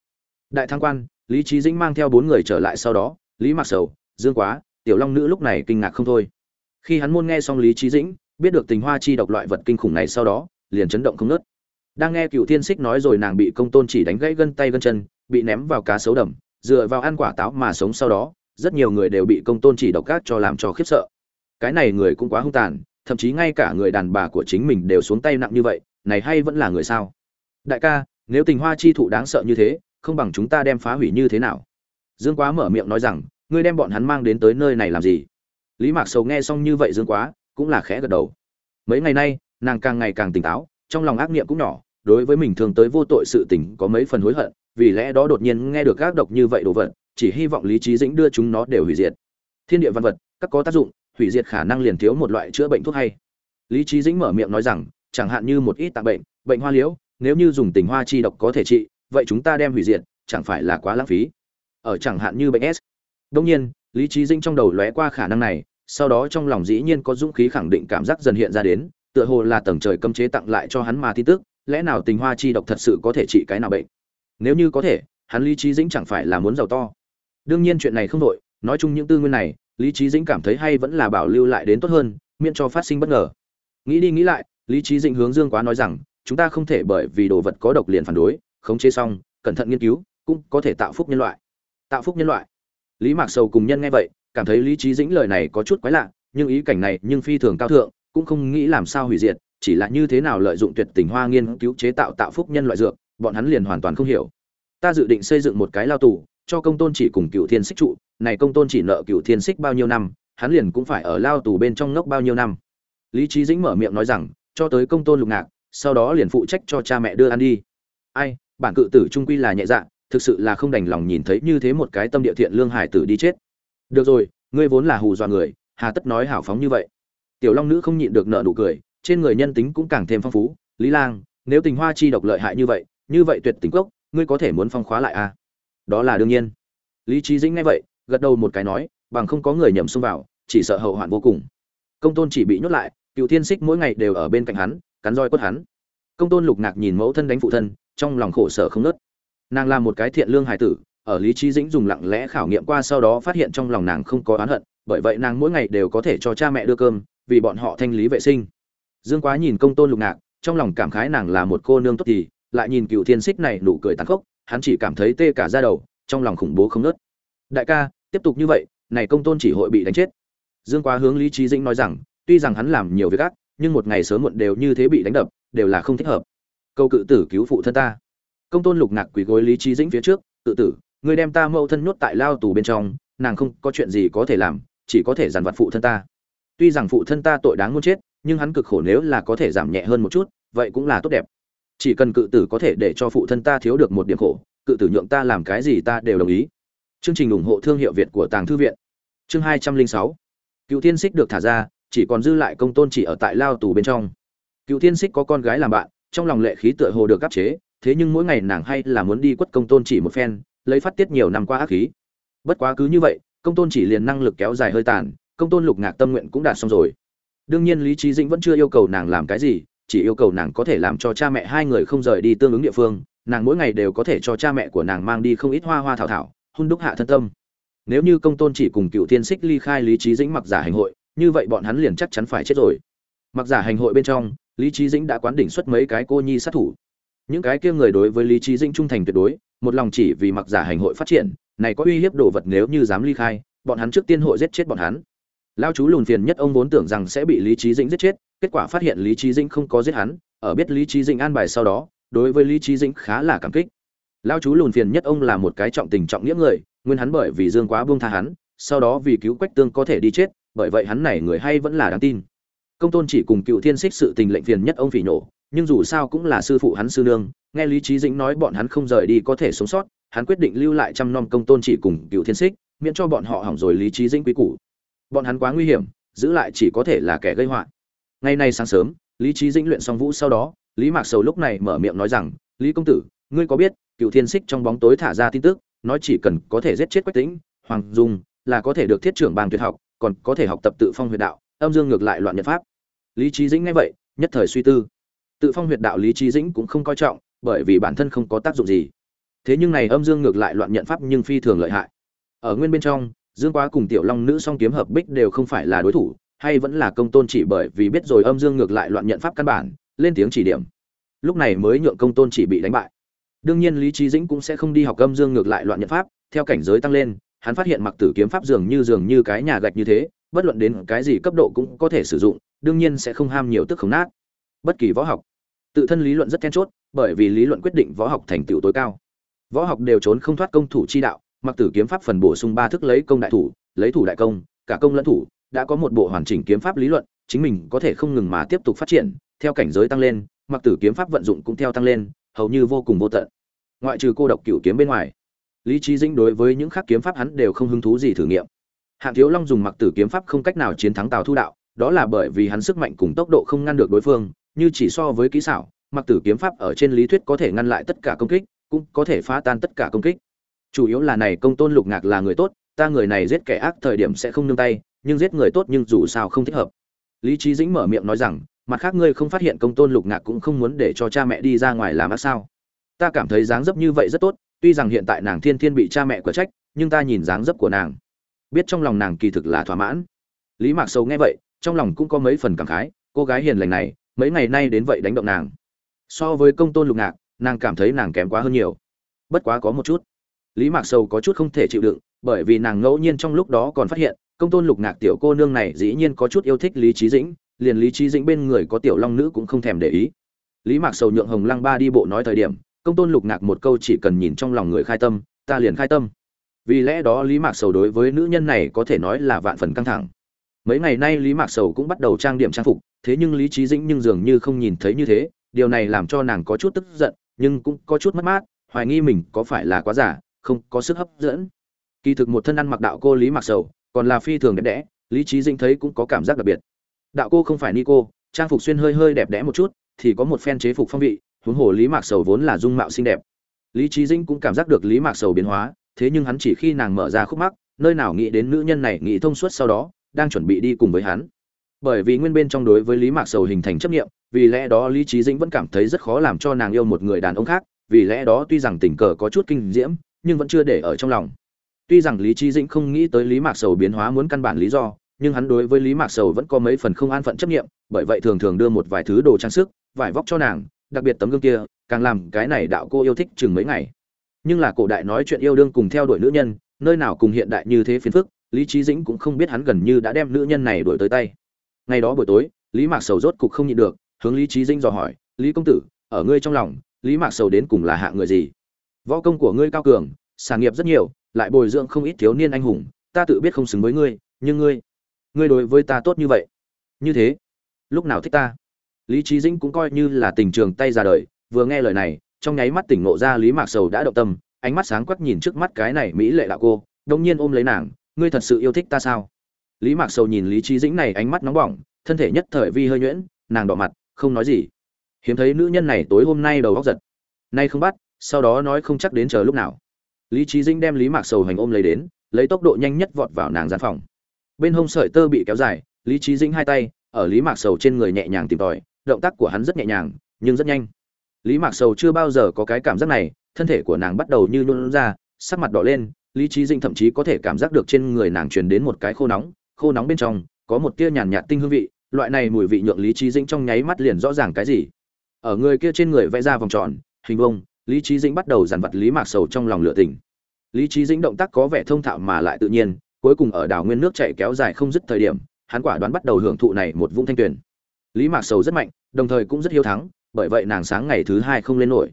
Đại thăng quan, lý trí dĩnh mang theo bốn người trở lại sau đó, lý mặc sầu dương quá, tiểu long nữ lúc này kinh ngạc không thôi. Khi hắn môn nghe xong lý trí dĩnh, biết được tình hoa chi độc loại vật kinh khủng này sau đó, liền chấn động không nớt đang nghe cựu thiên xích nói rồi nàng bị công tôn chỉ đánh gãy gân tay gân chân, bị ném vào cá sấu đầm, dựa vào ăn quả táo mà sống sau đó, rất nhiều người đều bị công tôn chỉ độc gác cho làm cho khiếp sợ. Cái này người cũng quá hung tàn, thậm chí ngay cả người đàn bà của chính mình đều xuống tay nặng như vậy, này hay vẫn là người sao? Đại ca, nếu tình hoa chi thụ đáng sợ như thế, không bằng chúng ta đem phá hủy như thế nào? Dương quá mở miệng nói rằng ngươi đem bọn hắn mang đến tới nơi này làm gì? Lý mạc sầu nghe xong như vậy dương quá, cũng là khẽ gật đầu. Mấy ngày nay, nàng càng ngày càng tỉnh táo, trong lòng ác niệm cũng nhỏ, đối với mình thường tới vô tội sự tình có mấy phần hối hận, vì lẽ đó đột nhiên nghe được các độc như vậy đồ vật, chỉ hy vọng lý trí dĩnh đưa chúng nó đều hủy diệt. Thiên địa văn vật, các có tác dụng, hủy diệt khả năng liền thiếu một loại chữa bệnh thuốc hay. Lý trí dĩnh mở miệng nói rằng, chẳng hạn như một ít tạng bệnh bệnh hoa liễu, nếu như dùng tình hoa chi độc có thể trị, vậy chúng ta đem hủy diệt, chẳng phải là quá lãng phí. Ở chẳng hạn như bệnh s đông nhiên, lý trí dĩnh trong đầu lóe qua khả năng này, sau đó trong lòng dĩ nhiên có dũng khí khẳng định cảm giác dần hiện ra đến, tựa hồ là tầng trời cấm chế tặng lại cho hắn mà tin tức, lẽ nào tình hoa chi độc thật sự có thể trị cái nào bệnh? Nếu như có thể, hắn lý trí dĩnh chẳng phải là muốn giàu to. Đương nhiên chuyện này không đội nói chung những tư nguyên này, lý trí dĩnh cảm thấy hay vẫn là bảo lưu lại đến tốt hơn, miễn cho phát sinh bất ngờ. Nghĩ đi nghĩ lại, lý trí dĩnh hướng dương quá nói rằng, chúng ta không thể bởi vì đồ vật có độc liền phản đối, khống chế xong, cẩn thận nghiên cứu, cũng có thể tạo phúc nhân loại. Tạo phúc nhân loại? Lý mạc sầu cùng nhân nghe vậy, cảm thấy lý trí dĩnh lời này có chút quái lạ, nhưng ý cảnh này nhưng phi thường cao thượng, cũng không nghĩ làm sao hủy diệt, chỉ là như thế nào lợi dụng tuyệt tình hoa nghiên cứu chế tạo tạo phúc nhân loại dược, bọn hắn liền hoàn toàn không hiểu. Ta dự định xây dựng một cái lao tù, cho công tôn chỉ cùng cựu thiên xích trụ, này công tôn chỉ nợ cựu thiên xích bao nhiêu năm, hắn liền cũng phải ở lao tù bên trong ngốc bao nhiêu năm. Lý trí dĩnh mở miệng nói rằng, cho tới công tôn lục ngạc, sau đó liền phụ trách cho cha mẹ đưa ăn đi. Ai, bản cự tử trung quy là nhẹ dạ thực sự là không đành lòng nhìn thấy như thế một cái tâm địa thiện lương hải tử đi chết. Được rồi, ngươi vốn là hù dọa người, hà tất nói hảo phóng như vậy. Tiểu long nữ không nhịn được nợ nụ cười, trên người nhân tính cũng càng thêm phong phú. Lý lang, nếu tình hoa chi độc lợi hại như vậy như vậy tuyệt tình cốc, ngươi có thể muốn phong khóa lại à? Đó là đương nhiên. Lý trí dĩnh nghe vậy, gật đầu một cái nói, bằng không có người nhầm xông vào, chỉ sợ hậu hoạn vô cùng. Công tôn chỉ bị nhốt lại, cựu thiên xích mỗi ngày đều ở bên cạnh hắn, cắn roi quất hắn. Công tôn lục ngạc nhìn mẫu thân đánh phụ thân, trong lòng khổ sở không nớt nàng là một cái thiện lương hài tử, ở lý trí dĩnh dùng lặng lẽ khảo nghiệm qua sau đó phát hiện trong lòng nàng không có oán hận, bởi vậy nàng mỗi ngày đều có thể cho cha mẹ đưa cơm, vì bọn họ thanh lý vệ sinh. Dương quá nhìn công tôn lục ngạc, trong lòng cảm khái nàng là một cô nương tốt thì, lại nhìn cựu thiên xích này nụ cười tàn khốc, hắn chỉ cảm thấy tê cả da đầu, trong lòng khủng bố không nớt đại ca, tiếp tục như vậy, này công tôn chỉ hội bị đánh chết. Dương quá hướng lý trí dĩnh nói rằng, tuy rằng hắn làm nhiều việc ác, nhưng một ngày sớm muộn đều như thế bị đánh đập, đều là không thích hợp. Câu cự tử cứu phụ thân ta công tôn lục ngạc quỳ gối lý trí dĩnh phía trước, tự tử người đem ta mâu thân nhốt tại lao tù bên trong, nàng không có chuyện gì có thể làm, chỉ có thể dằn vặt phụ thân ta. Tuy rằng phụ thân ta tội đáng muốn chết, nhưng hắn cực khổ nếu là có thể giảm nhẹ hơn một chút, vậy cũng là tốt đẹp. Chỉ cần cự tử có thể để cho phụ thân ta thiếu được một điểm khổ, cự tử nhượng ta làm cái gì ta đều đồng ý. Chương trình ủng hộ thương hiệu việt của tàng thư viện. Chương hai trăm linh sáu. Cựu thiên xích được thả ra, chỉ còn dư lại công tôn chỉ ở tại lao tù bên trong. Cựu thiên xích có con gái làm bạn, trong lòng lệ khí tựa hồ được áp chế thế nhưng mỗi ngày nàng hay là muốn đi quất công tôn chỉ một phen, lấy phát tiết nhiều năm qua ác khí. Bất quá cứ như vậy, công tôn chỉ liền năng lực kéo dài hơi tàn, công tôn lục ngạc tâm nguyện cũng đạt xong rồi. Đương nhiên lý trí dĩnh vẫn chưa yêu cầu nàng làm cái gì, chỉ yêu cầu nàng có thể làm cho cha mẹ hai người không rời đi tương ứng địa phương, nàng mỗi ngày đều có thể cho cha mẹ của nàng mang đi không ít hoa hoa thảo thảo hôn đúc hạ thân tâm. Nếu như công tôn chỉ cùng cựu tiên xích ly khai lý trí dĩnh mặc giả hành hội, như vậy bọn hắn liền chắc chắn phải chết rồi. Mặc giả hành hội bên trong, lý trí dĩnh đã quán đỉnh xuất mấy cái cô nhi sát thủ những cái kia người đối với lý trí dĩnh trung thành tuyệt đối, một lòng chỉ vì mặc giả hành hội phát triển, này có uy hiếp đồ vật nếu như dám ly khai, bọn hắn trước tiên hội giết chết bọn hắn. Lao chú lùn phiền nhất ông vốn tưởng rằng sẽ bị lý trí dĩnh giết chết, kết quả phát hiện lý trí dĩnh không có giết hắn, ở biết lý trí dĩnh an bài sau đó, đối với lý trí dĩnh khá là cảm kích. Lao chú lùn phiền nhất ông là một cái trọng tình trọng nghĩa người, nguyên hắn bởi vì dương quá buông tha hắn, sau đó vì cứu quách tương có thể đi chết, bởi vậy hắn này người hay vẫn là đáng tin. Công tôn chỉ cùng cựu thiên xích sự tình lệnh phiền nhất ông phỉ nổ nhưng dù sao cũng là sư phụ hắn sư nương, nghe lý trí dĩnh nói bọn hắn không rời đi có thể sống sót, hắn quyết định lưu lại chăm nom công tôn chỉ cùng cựu thiên xích, miễn cho bọn họ hỏng rồi lý trí dĩnh quý củ. Bọn hắn quá nguy hiểm, giữ lại chỉ có thể là kẻ gây họa. Ngày nay sáng sớm, lý trí dĩnh luyện xong vũ sau đó, lý mạc sầu lúc này mở miệng nói rằng, lý công tử, ngươi có biết, cựu thiên xích trong bóng tối thả ra tin tức, nói chỉ cần có thể giết chết quách tĩnh, hoàng dung, là có thể được thiết trưởng bàn tuyệt học, còn có thể học tập tự phong huyệt đạo, âm dương ngược lại loạn nhật pháp. Lý trí dĩnh nghe vậy, nhất thời suy tư tự phong huyệt đạo lý trí dĩnh cũng không coi trọng, bởi vì bản thân không có tác dụng gì. Thế nhưng này âm dương ngược lại loạn nhận pháp nhưng phi thường lợi hại. Ở nguyên bên trong, dương quá cùng tiểu long nữ song kiếm hợp bích đều không phải là đối thủ, hay vẫn là công tôn chỉ bởi vì biết rồi âm dương ngược lại loạn nhận pháp căn bản, lên tiếng chỉ điểm. Lúc này mới nhượng công tôn chỉ bị đánh bại. Đương nhiên lý trí dĩnh cũng sẽ không đi học âm dương ngược lại loạn nhận pháp, theo cảnh giới tăng lên, hắn phát hiện mặc tử kiếm pháp dường như dường như cái nhà gạch như thế, bất luận đến cái gì cấp độ cũng có thể sử dụng, đương nhiên sẽ không ham nhiều tức không nát bất kỳ võ học. Tự thân lý luận rất then chốt, bởi vì lý luận quyết định võ học thành tựu tối cao. Võ học đều trốn không thoát công thủ chi đạo, mặc tử kiếm pháp phần bổ sung ba thức lấy công đại thủ, lấy thủ đại công, cả công lẫn thủ, đã có một bộ hoàn chỉnh kiếm pháp lý luận, chính mình có thể không ngừng mà tiếp tục phát triển, theo cảnh giới tăng lên, mặc tử kiếm pháp vận dụng cũng theo tăng lên, hầu như vô cùng vô tận. Ngoại trừ cô độc cửu kiếm bên ngoài, lý trí dĩnh đối với những khác kiếm pháp hắn đều không hứng thú gì thử nghiệm. Hạng thiếu long dùng mặc tử kiếm pháp không cách nào chiến thắng tào thu đạo, đó là bởi vì hắn sức mạnh cùng tốc độ không ngăn được đối phương như chỉ so với kỹ xảo, mặc tử kiếm pháp ở trên lý thuyết có thể ngăn lại tất cả công kích, cũng có thể phá tan tất cả công kích. Chủ yếu là này công tôn lục ngạc là người tốt, ta người này giết kẻ ác thời điểm sẽ không nương tay, nhưng giết người tốt nhưng dù sao không thích hợp. Lý trí dĩnh mở miệng nói rằng, mặt khác ngươi không phát hiện công tôn lục ngạc cũng không muốn để cho cha mẹ đi ra ngoài làm ác sao? Ta cảm thấy dáng dấp như vậy rất tốt, tuy rằng hiện tại nàng thiên thiên bị cha mẹ quả trách, nhưng ta nhìn dáng dấp của nàng, biết trong lòng nàng kỳ thực là thỏa mãn. Lý mạc sầu nghe vậy, trong lòng cũng có mấy phần cảm khái, cô gái hiền lành này mấy ngày nay đến vậy đánh động nàng. So với công tôn lục ngạc, nàng cảm thấy nàng kém quá hơn nhiều. Bất quá có một chút. Lý mạc sầu có chút không thể chịu đựng, bởi vì nàng ngẫu nhiên trong lúc đó còn phát hiện, công tôn lục ngạc tiểu cô nương này dĩ nhiên có chút yêu thích lý trí dĩnh, liền lý trí dĩnh bên người có tiểu long nữ cũng không thèm để ý. Lý mạc sầu nhượng hồng lăng ba đi bộ nói thời điểm, công tôn lục ngạc một câu chỉ cần nhìn trong lòng người khai tâm, ta liền khai tâm. Vì lẽ đó lý mạc sầu đối với nữ nhân này có thể nói là vạn phần căng thẳng mấy ngày nay lý mạc sầu cũng bắt đầu trang điểm trang phục, thế nhưng lý trí dĩnh nhưng dường như không nhìn thấy như thế, điều này làm cho nàng có chút tức giận, nhưng cũng có chút mất mát, hoài nghi mình có phải là quá giả, không có sức hấp dẫn. Kỳ thực một thân ăn mặc đạo cô lý mạc sầu, còn là phi thường đẹp đẽ, lý trí dĩnh thấy cũng có cảm giác đặc biệt. Đạo cô không phải ni cô, trang phục xuyên hơi hơi đẹp đẽ một chút, thì có một phen chế phục phong vị, huống hồ lý mạc sầu vốn là dung mạo xinh đẹp. Lý trí dĩnh cũng cảm giác được lý mạc sầu biến hóa, thế nhưng hắn chỉ khi nàng mở ra khúc mắc, nơi nào nghĩ đến nữ nhân này nghĩ thông suốt sau đó đang chuẩn bị đi cùng với hắn. Bởi vì nguyên bên trong đối với lý mạc sầu hình thành chấp nghiệm vì lẽ đó lý trí dĩnh vẫn cảm thấy rất khó làm cho nàng yêu một người đàn ông khác, vì lẽ đó tuy rằng tình cờ có chút kinh diễm, nhưng vẫn chưa để ở trong lòng. Tuy rằng lý trí dĩnh không nghĩ tới lý mạc sầu biến hóa muốn căn bản lý do, nhưng hắn đối với lý mạc sầu vẫn có mấy phần không an phận chấp nghiệm bởi vậy thường thường đưa một vài thứ đồ trang sức, vải vóc cho nàng, đặc biệt tấm gương kia, càng làm cái này đạo cô yêu thích chừng mấy ngày. Nhưng là cổ đại nói chuyện yêu đương cùng theo đuổi nữ nhân, nơi nào cùng hiện đại như thế phiền phức lý trí dĩnh cũng không biết hắn gần như đã đem nữ nhân này đuổi tới tay. Ngày đó buổi tối, lý mạc sầu rốt cục không nhịn được, hướng lý trí dĩnh dò hỏi, lý công tử, ở ngươi trong lòng, lý mạc sầu đến cùng là hạ người gì? Võ công của ngươi cao cường sản nghiệp rất nhiều, lại bồi dưỡng không ít thiếu niên anh hùng, ta tự biết không xứng với ngươi, nhưng ngươi ngươi đối với ta tốt như vậy, như thế, lúc nào thích ta? Lý trí dĩnh cũng coi như là tình trường tay ra đời, vừa nghe lời này, trong nháy mắt tỉnh ngộ ra lý mạc sầu đã động tâm, ánh mắt sáng quắc nhìn trước mắt cái này mỹ lệ đạo cô đông nhiên ôm lấy nàng ngươi thật sự yêu thích ta sao? Lý mạc sầu nhìn lý trí dĩnh này ánh mắt nóng bỏng, thân thể nhất thời vi hơi nhuyễn, nàng đỏ mặt, không nói gì. Hiếm thấy nữ nhân này tối hôm nay đầu góc giật. Nay không bắt, sau đó nói không chắc đến chờ lúc nào. Lý trí dĩnh đem lý mạc sầu hành ôm lấy đến, lấy tốc độ nhanh nhất vọt vào nàng gian phòng. Bên hông sợi tơ bị kéo dài, lý trí dĩnh hai tay, ở lý mạc sầu trên người nhẹ nhàng tìm tòi, động tác của hắn rất nhẹ nhàng, nhưng rất nhanh. Lý mạc sầu chưa bao giờ có cái cảm giác này, thân thể của nàng bắt đầu như luôn ra, sắc mặt đỏ lên lý trí dĩnh thậm chí có thể cảm giác được trên người nàng truyền đến một cái khô nóng khô nóng bên trong có một tia nhàn nhạt tinh hương vị, loại này mùi vị nhượng lý trí dĩnh trong nháy mắt liền rõ ràng cái gì. Ở người kia trên người vẽ ra vòng tròn, hình vông lý trí dĩnh bắt đầu dàn vật lý mạc sầu trong lòng lựa tình lý trí dĩnh động tác có vẻ thông thạo mà lại tự nhiên, cuối cùng ở đảo nguyên nước chảy kéo dài không dứt thời điểm, hắn quả đoán bắt đầu hưởng thụ này một vũng thanh tuyển lý mạc sầu rất mạnh, đồng thời cũng rất hiếu thắng, bởi vậy nàng sáng ngày thứ hai không lên nổi.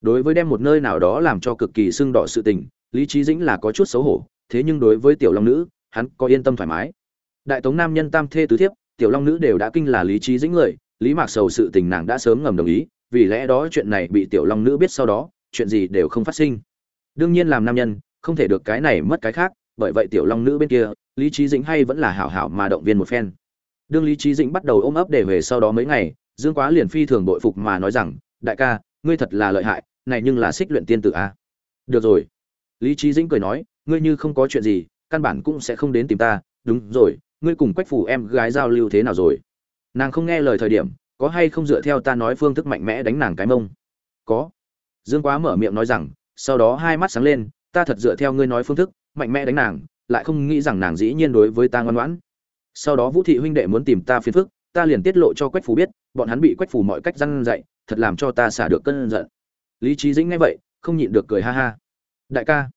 Đối với đem một nơi nào đó làm cho cực kỳ sưng đỏ sự tình lý trí dĩnh là có chút xấu hổ, thế nhưng đối với tiểu long nữ, hắn có yên tâm thoải mái. Đại tống nam nhân tam thê tứ thiếp, tiểu long nữ đều đã kinh là lý trí dĩnh người, lý mạc sầu sự tình nàng đã sớm ngầm đồng ý, vì lẽ đó chuyện này bị tiểu long nữ biết sau đó, chuyện gì đều không phát sinh. Đương nhiên làm nam nhân, không thể được cái này mất cái khác, bởi vậy tiểu long nữ bên kia, lý trí dĩnh hay vẫn là hảo hảo mà động viên một phen. Đương lý trí dĩnh bắt đầu ôm ấp để về sau đó mấy ngày, dương quá liền phi thường bội phục mà nói rằng, đại ca, ngươi thật là lợi hại, này nhưng là xích luyện tiên tử a. Được rồi lý trí dĩnh cười nói, ngươi như không có chuyện gì, căn bản cũng sẽ không đến tìm ta. Đúng rồi, ngươi cùng quách phủ em gái giao lưu thế nào rồi? Nàng không nghe lời thời điểm, có hay không dựa theo ta nói phương thức mạnh mẽ đánh nàng cái mông? Có. Dương quá mở miệng nói rằng, sau đó hai mắt sáng lên, ta thật dựa theo ngươi nói phương thức, mạnh mẽ đánh nàng, lại không nghĩ rằng nàng dĩ nhiên đối với ta ngoan ngoãn. Sau đó vũ thị huynh đệ muốn tìm ta phiền phức, ta liền tiết lộ cho quách phủ biết, bọn hắn bị quách phủ mọi cách răn dạy, thật làm cho ta xả được cơn giận. Lý trí dĩnh nghe vậy, không nhịn được cười ha ha đại ca.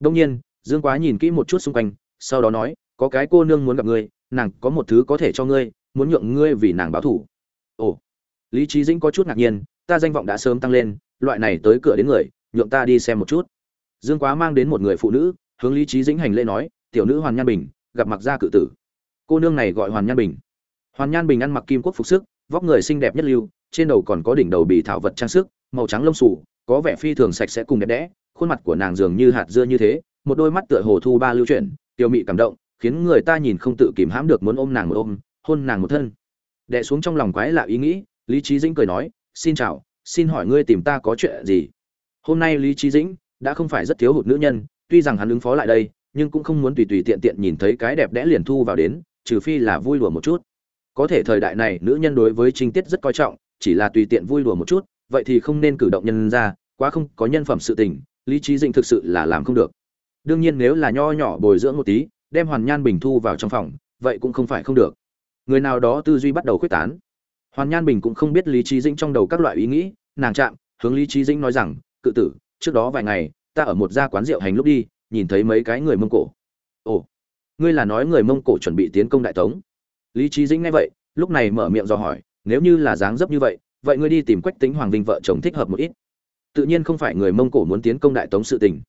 Đông nhiên, dương quá nhìn kỹ một chút xung quanh, sau đó nói, có cái cô nương muốn gặp ngươi, nàng có một thứ có thể cho ngươi, muốn nhượng ngươi vì nàng báo thủ ồ, lý trí dĩnh có chút ngạc nhiên, ta danh vọng đã sớm tăng lên, loại này tới cửa đến người, nhượng ta đi xem một chút. Dương quá mang đến một người phụ nữ, hướng lý trí dĩnh hành lễ nói, tiểu nữ hoàn nhan bình, gặp mặc gia cự tử. Cô nương này gọi hoàn nhan bình. Hoàn nhan bình ăn mặc kim quốc phục sức, vóc người xinh đẹp nhất lưu, trên đầu còn có đỉnh đầu bị thảo vật trang sức, màu trắng lông xù, có vẻ phi thường sạch sẽ cùng đẹp đẽ khuôn mặt của nàng dường như hạt dưa như thế, một đôi mắt tựa hồ thu ba lưu chuyển tiêu mị cảm động, khiến người ta nhìn không tự kìm hãm được muốn ôm nàng một ôm, hôn nàng một thân. Đè xuống trong lòng quái lạ ý nghĩ, lý trí dĩnh cười nói, xin chào, xin hỏi ngươi tìm ta có chuyện gì? Hôm nay lý trí dĩnh đã không phải rất thiếu hụt nữ nhân, tuy rằng hắn ứng phó lại đây, nhưng cũng không muốn tùy tùy tiện tiện nhìn thấy cái đẹp đẽ liền thu vào đến, trừ phi là vui lùa một chút. Có thể thời đại này nữ nhân đối với trinh tiết rất coi trọng, chỉ là tùy tiện vui đùa một chút, vậy thì không nên cử động nhân ra, quá không có nhân phẩm sự tình lý trí dĩnh thực sự là làm không được. Đương nhiên nếu là nho nhỏ bồi dưỡng một tí, đem hoàn nhan bình thu vào trong phòng, vậy cũng không phải không được. Người nào đó tư duy bắt đầu quyết tán. Hoàn nhan bình cũng không biết lý trí dĩnh trong đầu các loại ý nghĩ, nàng chạm, hướng lý trí dĩnh nói rằng, cự tử, trước đó vài ngày, ta ở một gia quán rượu hành lúc đi, nhìn thấy mấy cái người mông cổ. Ồ, ngươi là nói người mông cổ chuẩn bị tiến công đại tống? Lý trí dĩnh nghe vậy, lúc này mở miệng do hỏi, nếu như là dáng dấp như vậy vậy ngươi đi tìm quách tính hoàng vinh vợ chồng thích hợp một ít tự nhiên không phải người mông cổ muốn tiến công đại tống sự tình.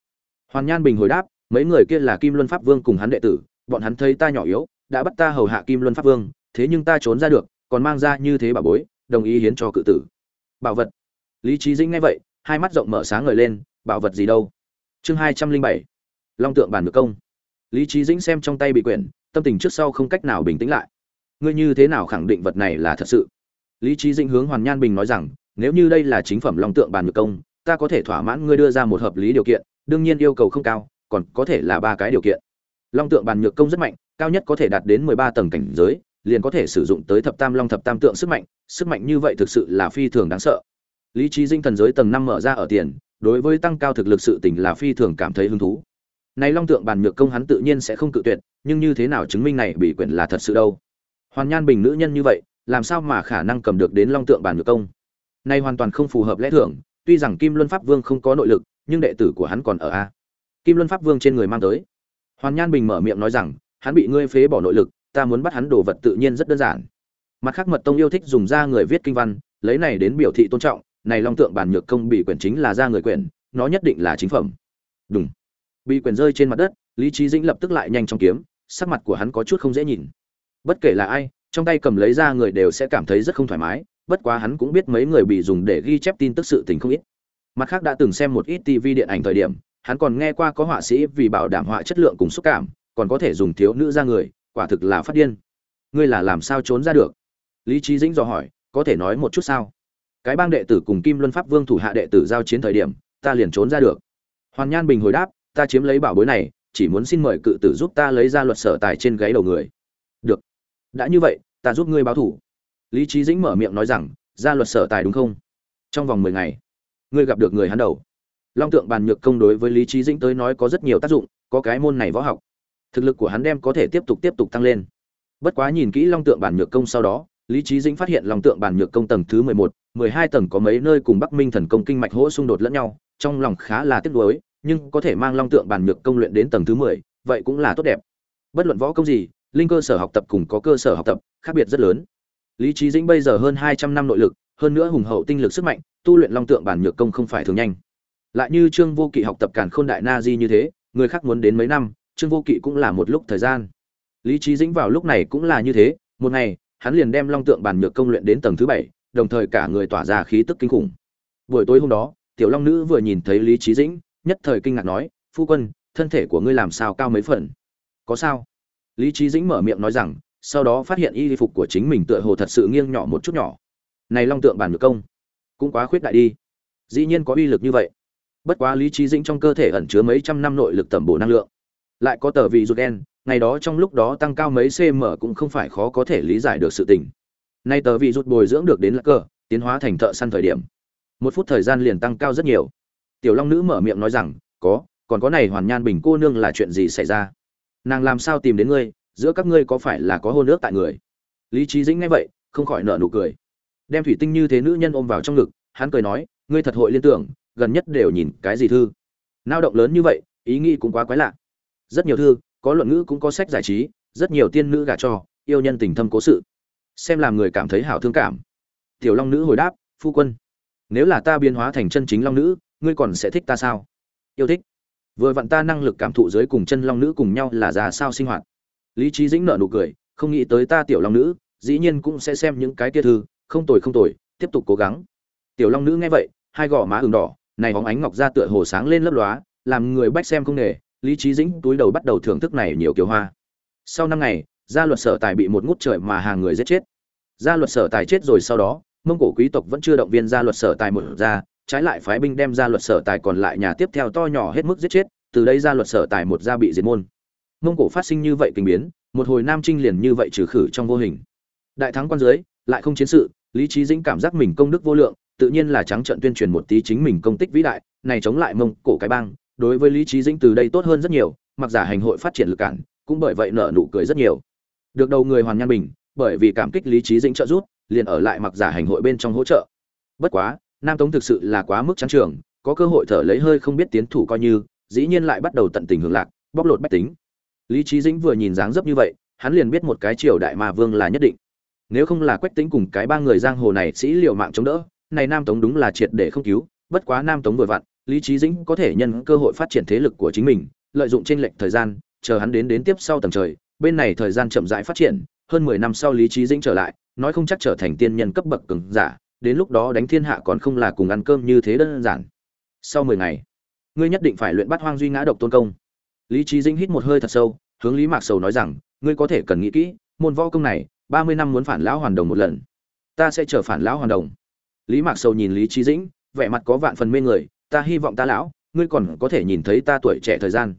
Hoàn nhan bình hồi đáp, mấy người kia là kim luân pháp vương cùng hắn đệ tử, bọn hắn thấy ta nhỏ yếu, đã bắt ta hầu hạ kim luân pháp vương, thế nhưng ta trốn ra được, còn mang ra như thế bà bối, đồng ý hiến cho cự tử. Bảo vật. Lý trí dĩnh nghe vậy, hai mắt rộng mở sáng ngời lên, bảo vật gì đâu? Chương hai trăm linh bảy. Long tượng bản được công. Lý trí dĩnh xem trong tay bị quyển, tâm tình trước sau không cách nào bình tĩnh lại. Ngươi như thế nào khẳng định vật này là thật sự? Lý trí dĩnh hướng hoàn nhan bình nói rằng, nếu như đây là chính phẩm long tượng bàn được công ta có thể thỏa mãn ngươi đưa ra một hợp lý điều kiện, đương nhiên yêu cầu không cao, còn có thể là ba cái điều kiện. Long tượng bàn nhược công rất mạnh, cao nhất có thể đạt đến mười ba tầng cảnh giới, liền có thể sử dụng tới thập tam long thập tam tượng sức mạnh sức mạnh như vậy thực sự là phi thường đáng sợ. Lý trí dinh thần giới tầng năm mở ra ở tiền, đối với tăng cao thực lực sự tình là phi thường cảm thấy hứng thú. Này long tượng bàn nhược công hắn tự nhiên sẽ không cự tuyệt, nhưng như thế nào chứng minh này bị quyển là thật sự đâu? Hoàn nhan bình nữ nhân như vậy, làm sao mà khả năng cầm được đến long tượng bàn nhược công? Này hoàn toàn không phù hợp lẽ thường tuy rằng kim luân pháp vương không có nội lực, nhưng đệ tử của hắn còn ở a. Kim luân pháp vương trên người mang tới. Hoàn nhan bình mở miệng nói rằng, hắn bị ngươi phế bỏ nội lực, ta muốn bắt hắn đồ vật tự nhiên rất đơn giản. Mặt khác mật tông yêu thích dùng ra người viết kinh văn, lấy này đến biểu thị tôn trọng, này long tượng bản nhược công bị quyển chính là ra người quyển, nó nhất định là chính phẩm. Đúng bị quyển rơi trên mặt đất, lý trí dĩnh lập tức lại nhanh trong kiếm, sắc mặt của hắn có chút không dễ nhìn. Bất kể là ai, trong tay cầm lấy ra người đều sẽ cảm thấy rất không thoải mái bất quá hắn cũng biết mấy người bị dùng để ghi chép tin tức sự tình không ít. Mặt khác đã từng xem một ít tv điện ảnh thời điểm, hắn còn nghe qua có họa sĩ vì bảo đảm họa chất lượng cùng xúc cảm, còn có thể dùng thiếu nữ ra người, quả thực là phát điên. Ngươi là làm sao trốn ra được? Lý trí dĩnh dò hỏi, có thể nói một chút sao? Cái bang đệ tử cùng kim luân pháp vương thủ hạ đệ tử giao chiến thời điểm, ta liền trốn ra được. Hoàn nhan bình hồi đáp, ta chiếm lấy bảo bối này, chỉ muốn xin mời cự tử giúp ta lấy ra luật sở tài trên gáy đầu người. Được. Đã như vậy, ta giúp ngươi báo thủ lý trí dĩnh mở miệng nói rằng ra luật sở tài đúng không? Trong vòng mười ngày, ngươi gặp được người hắn đầu. Long tượng bàn nhược công đối với lý trí dĩnh tới nói có rất nhiều tác dụng, có cái môn này võ học. Thực lực của hắn đem có thể tiếp tục tiếp tục tăng lên. Bất quá nhìn kỹ long tượng bàn nhược công sau đó, lý trí dĩnh phát hiện long tượng bàn nhược công tầng thứ mười một, mười hai tầng có mấy nơi cùng bắc minh thần công kinh mạch hỗ xung đột lẫn nhau, trong lòng khá là tiếc nuối, nhưng có thể mang long tượng bàn nhược công luyện đến tầng thứ mười, vậy cũng là tốt đẹp. Bất luận võ công gì, linh cơ sở học tập cùng có cơ sở học tập khác biệt rất lớn lý Chí dĩnh bây giờ hơn hai trăm năm nội lực, hơn nữa hùng hậu tinh lực sức mạnh, tu luyện long tượng bản nhược công không phải thường nhanh. Lại như trương vô kỵ học tập cản khôn đại na di như thế, người khác muốn đến mấy năm, trương vô kỵ cũng là một lúc thời gian. Lý Chí dĩnh vào lúc này cũng là như thế, một ngày, hắn liền đem long tượng bản nhược công luyện đến tầng thứ bảy, đồng thời cả người tỏa ra khí tức kinh khủng. Buổi tối hôm đó, tiểu long nữ vừa nhìn thấy lý Chí dĩnh, nhất thời kinh ngạc nói, phu quân, thân thể của ngươi làm sao cao mấy phần? Có sao. Lý Chí dĩnh mở miệng nói rằng sau đó phát hiện y phục của chính mình tựa hồ thật sự nghiêng nhỏ một chút nhỏ. Này long tượng bản ngược công, cũng quá khuyết đại đi. Dĩ nhiên có uy lực như vậy. Bất quá lý trí dĩnh trong cơ thể ẩn chứa mấy trăm năm nội lực tẩm bổ năng lượng. Lại có tờ vị ruột đen, ngày đó trong lúc đó tăng cao mấy cm cũng không phải khó có thể lý giải được sự tình. Nay tờ vị rụt bồi dưỡng được đến là cờ tiến hóa thành thợ săn thời điểm. Một phút thời gian liền tăng cao rất nhiều. Tiểu long nữ mở miệng nói rằng, có, còn có này hoàn nhan bình cô nương là chuyện gì xảy ra? Nàng làm sao tìm đến ngươi? Giữa các ngươi có phải là có hôn ước tại người? Lý trí dĩnh nghe vậy, không khỏi nợ nụ cười. Đem thủy tinh như thế nữ nhân ôm vào trong ngực, hắn cười nói, ngươi thật hội liên tưởng, gần nhất đều nhìn cái gì thư? Nao động lớn như vậy, ý nghĩ cũng quá quái lạ. Rất nhiều thư, có luận ngữ cũng có sách giải trí, rất nhiều tiên nữ gả cho, yêu nhân tình thâm cố sự. Xem làm người cảm thấy hảo thương cảm. Tiểu long nữ hồi đáp, phu quân, nếu là ta biến hóa thành chân chính long nữ, ngươi còn sẽ thích ta sao? Yêu thích. Vừa vặn ta năng lực cảm thụ dưới cùng chân long nữ cùng nhau là già sao sinh hoạt? Lý trí dĩnh nợ nụ cười, không nghĩ tới ta tiểu long nữ, dĩ nhiên cũng sẽ xem những cái tia thư, không tồi không tồi, tiếp tục cố gắng. Tiểu long nữ nghe vậy, hai gò má ửng đỏ, này bóng ánh ngọc ra tựa hồ sáng lên lấp lóa, làm người bách xem không nghề lý trí dĩnh túi đầu bắt đầu thưởng thức này nhiều kiều hoa. Sau năm ngày, gia luật sở tài bị một ngút trời mà hàng người giết chết. Gia luật sở tài chết rồi sau đó, mông cổ quý tộc vẫn chưa động viên gia luật sở tài một ra, trái lại phái binh đem gia luật sở tài còn lại nhà tiếp theo to nhỏ hết mức giết chết, từ đây gia luật sở tài một gia bị diệt môn mông cổ phát sinh như vậy kinh biến, một hồi nam trinh liền như vậy trừ khử trong vô hình. Đại thắng quan dưới, lại không chiến sự, lý trí dĩnh cảm giác mình công đức vô lượng, tự nhiên là trắng trận tuyên truyền một tí chính mình công tích vĩ đại, này chống lại mông cổ cái bang, đối với lý trí dĩnh từ đây tốt hơn rất nhiều, mặc giả hành hội phát triển lực cản, cũng bởi vậy nở nụ cười rất nhiều. Được đầu người hoàn nhan bình, bởi vì cảm kích lý trí dĩnh trợ giúp, liền ở lại mặc giả hành hội bên trong hỗ trợ. Bất quá, nam tống thực sự là quá mức trắng trường, có cơ hội thở lấy hơi không biết tiến thủ coi như, dĩ nhiên lại bắt đầu tận tình hưởng lạc, bóc lột bách tính lý trí dĩnh vừa nhìn dáng dấp như vậy, hắn liền biết một cái triều đại ma vương là nhất định. Nếu không là quách tính cùng cái ba người giang hồ này sĩ liều mạng chống đỡ, này nam tống đúng là triệt để không cứu, bất quá nam tống vừa vặn, lý trí dĩnh có thể nhân cơ hội phát triển thế lực của chính mình, lợi dụng trên lệch thời gian, chờ hắn đến đến tiếp sau tầng trời, bên này thời gian chậm rãi phát triển, hơn mười năm sau lý trí dĩnh trở lại, nói không chắc trở thành tiên nhân cấp bậc cường giả, đến lúc đó đánh thiên hạ còn không là cùng ăn cơm như thế đơn giản. Sau mười ngày, ngươi nhất định phải luyện bắt hoang duy ngã độc tôn công lý trí dĩnh hít một hơi thật sâu, hướng lý mạc sầu nói rằng, ngươi có thể cần nghĩ kỹ, môn võ công này, ba mươi năm muốn phản lão hoàn đồng một lần. Ta sẽ chờ phản lão hoàn đồng. Lý mạc sầu nhìn lý trí dĩnh, vẻ mặt có vạn phần mê người, ta hy vọng ta lão, ngươi còn có thể nhìn thấy ta tuổi trẻ thời gian.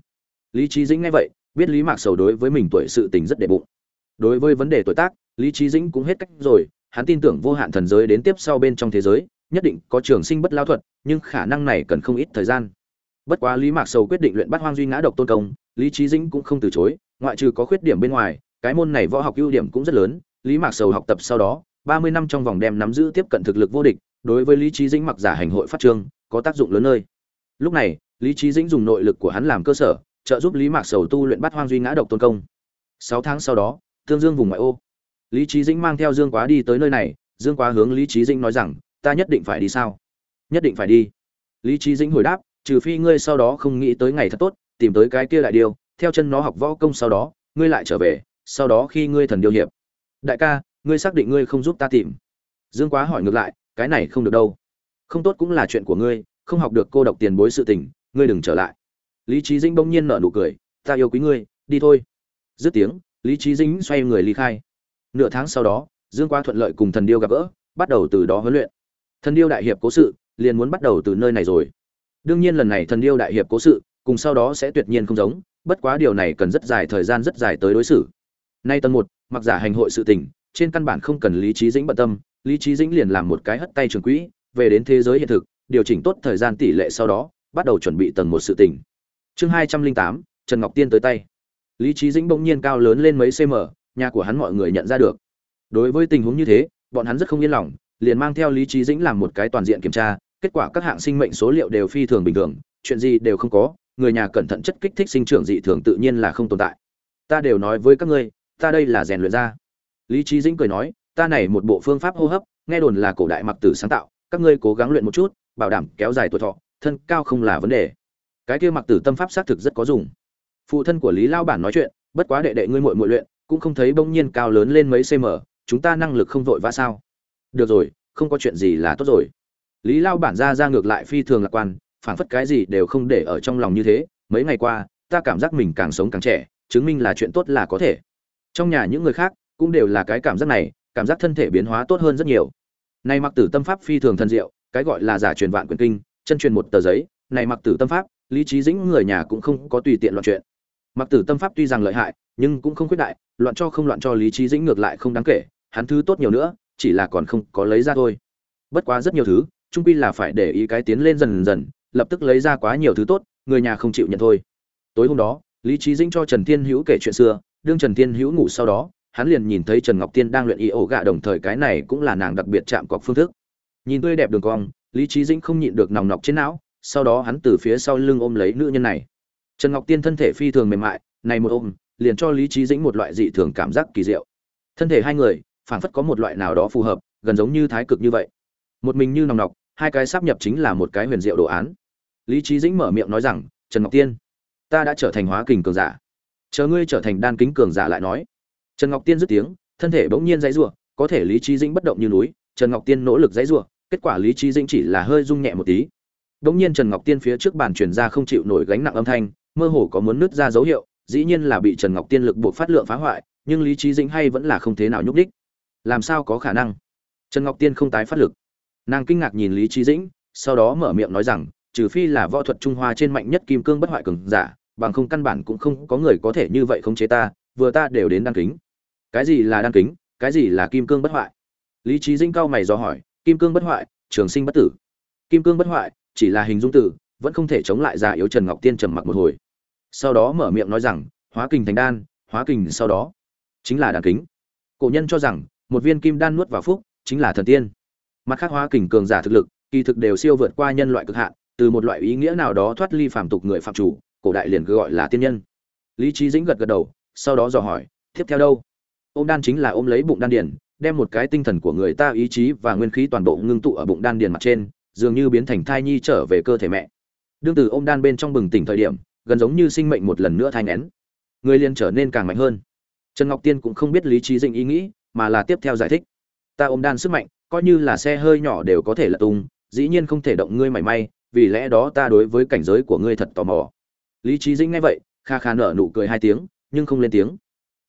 Lý trí dĩnh nghe vậy, biết lý mạc sầu đối với mình tuổi sự tình rất đệ bụng. Đối với vấn đề tuổi tác, lý trí dĩnh cũng hết cách rồi, hắn tin tưởng vô hạn thần giới đến tiếp sau bên trong thế giới, nhất định có trường sinh bất lao thuật, nhưng khả năng này cần không ít thời gian bất quá lý mạc sầu quyết định luyện bắt hoang duy ngã độc tôn công, lý trí dĩnh cũng không từ chối, ngoại trừ có khuyết điểm bên ngoài, cái môn này võ học ưu điểm cũng rất lớn, lý mạc sầu học tập sau đó, ba mươi năm trong vòng đem nắm giữ tiếp cận thực lực vô địch, đối với lý trí dĩnh mặc giả hành hội phát trương, có tác dụng lớn nơi. Lúc này, lý trí dĩnh dùng nội lực của hắn làm cơ sở, trợ giúp lý mạc sầu tu luyện bắt hoang duy ngã độc tôn công. Sáu tháng sau đó Thương dương vùng ngoại ô. Lý trí dĩnh mang theo dương quá đi tới nơi này, dương quá hướng lý trí dĩnh nói rằng, ta nhất định phải đi sao? Nhất định phải đi. Lý trí dĩnh hồi đáp trừ phi ngươi sau đó không nghĩ tới ngày thật tốt, tìm tới cái kia đại điều theo chân nó học võ công sau đó, ngươi lại trở về, sau đó khi ngươi thần điêu hiệp. Đại ca, ngươi xác định ngươi không giúp ta tìm. Dương quá hỏi ngược lại, cái này không được đâu. Không tốt cũng là chuyện của ngươi, không học được cô độc tiền bối sự tình, ngươi đừng trở lại. Lý trí dĩnh bỗng nhiên nở nụ cười, ta yêu quý ngươi, đi thôi. Dứt tiếng, lý trí dĩnh xoay người ly khai. Nửa tháng sau đó, dương quá thuận lợi cùng thần điêu gặp gỡ, bắt đầu từ đó huấn luyện. Thần điêu đại hiệp cố sự, liền muốn bắt đầu từ nơi này rồi đương nhiên lần này thần điêu đại hiệp cố sự, cùng sau đó sẽ tuyệt nhiên không giống, bất quá điều này cần rất dài thời gian rất dài tới đối xử. Nay tầng một, mặc giả hành hội sự tình, trên căn bản không cần lý trí dĩnh bận tâm, lý trí dĩnh liền làm một cái hất tay trường quỹ, về đến thế giới hiện thực, điều chỉnh tốt thời gian tỷ lệ sau đó, bắt đầu chuẩn bị tầng một sự tình. Chương hai trăm linh tám, trần ngọc tiên tới tay. Lý trí dĩnh bỗng nhiên cao lớn lên mấy cm nhà của hắn mọi người nhận ra được. Đối với tình huống như thế, bọn hắn rất không yên lòng, liền mang theo lý trí dĩnh làm một cái toàn diện kiểm tra kết quả các hạng sinh mệnh số liệu đều phi thường bình thường, chuyện gì đều không có, người nhà cẩn thận chất kích thích sinh trưởng dị thường tự nhiên là không tồn tại. Ta đều nói với các ngươi, ta đây là rèn luyện ra. Lý trí dĩnh cười nói, ta này một bộ phương pháp hô hấp, nghe đồn là cổ đại mặc tử sáng tạo, các ngươi cố gắng luyện một chút, bảo đảm kéo dài tuổi thọ, thân cao không là vấn đề. Cái kia mặc tử tâm pháp xác thực rất có dùng. Phụ thân của lý lao bản nói chuyện, bất quá đệ đệ ngươi muội muội luyện, cũng không thấy bỗng nhiên cao lớn lên mấy cm chúng ta năng lực không vội vã sao? Được rồi, không có chuyện gì là tốt rồi lý lao bản ra ra ngược lại phi thường lạc quan, phảng phất cái gì đều không để ở trong lòng như thế. Mấy ngày qua, ta cảm giác mình càng sống càng trẻ, chứng minh là chuyện tốt là có thể. Trong nhà những người khác cũng đều là cái cảm giác này, cảm giác thân thể biến hóa tốt hơn rất nhiều. Này mặc tử tâm pháp phi thường thần diệu, cái gọi là giả truyền vạn quyền kinh, chân truyền một tờ giấy. Này mặc tử tâm pháp, lý trí dĩnh người nhà cũng không có tùy tiện loạn chuyện. Mặc tử tâm pháp tuy rằng lợi hại, nhưng cũng không khuyết đại, loạn cho không loạn cho lý trí dĩnh ngược lại không đáng kể, hắn thứ tốt nhiều nữa, chỉ là còn không có lấy ra thôi. Bất quá rất nhiều thứ trung quy là phải để ý cái tiến lên dần dần, lập tức lấy ra quá nhiều thứ tốt, người nhà không chịu nhận thôi. Tối hôm đó, lý trí dĩnh cho trần thiên hữu kể chuyện xưa, đương trần thiên hữu ngủ sau đó, hắn liền nhìn thấy trần ngọc tiên đang luyện y ổ gạ đồng thời cái này cũng là nàng đặc biệt chạm cọc phương thức. Nhìn tươi đẹp đường cong, lý trí dĩnh không nhịn được nòng nọc trên não, sau đó hắn từ phía sau lưng ôm lấy nữ nhân này. Trần ngọc tiên thân thể phi thường mềm mại, này một ôm, liền cho lý trí dĩnh một loại dị thường cảm giác kỳ diệu. Thân thể hai người, phảng phất có một loại nào đó phù hợp, gần giống như thái cực như vậy. Một mình như nòng nọc hai cái sắp nhập chính là một cái huyền diệu đồ án. Lý trí dĩnh mở miệng nói rằng, trần ngọc tiên, ta đã trở thành hóa kình cường giả. Chờ ngươi trở thành đan kính cường giả lại nói. Trần ngọc tiên dứt tiếng, thân thể bỗng nhiên dãy rủa, có thể lý trí dĩnh bất động như núi, trần ngọc tiên nỗ lực dãy rủa, kết quả lý trí dĩnh chỉ là hơi rung nhẹ một tí. Bỗng nhiên trần ngọc tiên phía trước bàn truyền ra không chịu nổi gánh nặng âm thanh, mơ hồ có muốn nứt ra dấu hiệu, dĩ nhiên là bị trần ngọc tiên lực buộc phát lượng phá hoại, nhưng lý trí dĩnh hay vẫn là không thế nào nhúc đích làm sao có khả năng? Trần ngọc tiên không tái phát lực nàng kinh ngạc nhìn lý trí dĩnh, sau đó mở miệng nói rằng, trừ phi là võ thuật trung hoa trên mạnh nhất kim cương bất hoại cường giả, bằng không căn bản cũng không có người có thể như vậy khống chế ta, vừa ta đều đến đăng kính. Cái gì là đăng kính? Cái gì là kim cương bất hoại? Lý trí dĩnh cao mày do hỏi, kim cương bất hoại, trường sinh bất tử. Kim cương bất hoại, chỉ là hình dung tử, vẫn không thể chống lại già yếu trần ngọc tiên trầm mặc một hồi. Sau đó mở miệng nói rằng, hóa kình thành đan, hóa kình sau đó chính là đàn kính. Cổ nhân cho rằng, một viên kim đan nuốt vào phúc chính là thần tiên mặt khác hóa kình cường giả thực lực, kỳ thực đều siêu vượt qua nhân loại cực hạn, từ một loại ý nghĩa nào đó thoát ly phàm tục người phạm chủ, cổ đại liền cứ gọi là tiên nhân. Lý trí dĩnh gật gật đầu, sau đó dò hỏi, tiếp theo đâu? Ôm đan chính là ôm lấy bụng đan điền, đem một cái tinh thần của người ta ý chí và nguyên khí toàn bộ ngưng tụ ở bụng đan điền mặt trên, dường như biến thành thai nhi trở về cơ thể mẹ. Đương từ ôm đan bên trong bừng tỉnh thời điểm, gần giống như sinh mệnh một lần nữa thai nén người liền trở nên càng mạnh hơn. Trần ngọc tiên cũng không biết lý trí dĩnh ý nghĩ, mà là tiếp theo giải thích. Ta ôm đan sức mạnh coi như là xe hơi nhỏ đều có thể lật tung, dĩ nhiên không thể động ngươi mảy may, vì lẽ đó ta đối với cảnh giới của ngươi thật tò mò. Lý trí dĩnh nghe vậy, kha kha nở nụ cười hai tiếng, nhưng không lên tiếng.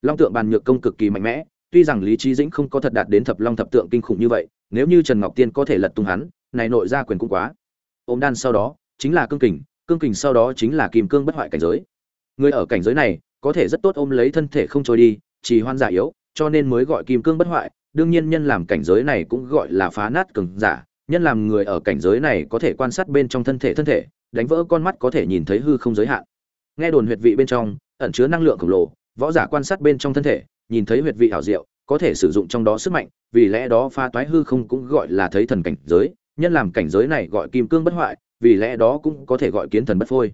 Long tượng bàn nhược công cực kỳ mạnh mẽ, tuy rằng lý trí dĩnh không có thật đạt đến thập long thập tượng kinh khủng như vậy, nếu như trần ngọc tiên có thể lật tung hắn, này nội ra quyền cũng quá. Ôm đan sau đó, chính là cương kình cương kình sau đó chính là kìm cương bất hoại cảnh giới. Người ở cảnh giới này, có thể rất tốt ôm lấy thân thể không trôi đi, chỉ hoan giả yếu, cho nên mới gọi kim cương bất hoại đương nhiên nhân làm cảnh giới này cũng gọi là phá nát cường giả, nhân làm người ở cảnh giới này có thể quan sát bên trong thân thể thân thể, đánh vỡ con mắt có thể nhìn thấy hư không giới hạn. Nghe đồn huyệt vị bên trong, ẩn chứa năng lượng khổng lồ, võ giả quan sát bên trong thân thể, nhìn thấy huyệt vị ảo diệu, có thể sử dụng trong đó sức mạnh, vì lẽ đó pha toái hư không cũng gọi là thấy thần cảnh giới, nhân làm cảnh giới này gọi kim cương bất hoại, vì lẽ đó cũng có thể gọi kiến thần bất phôi.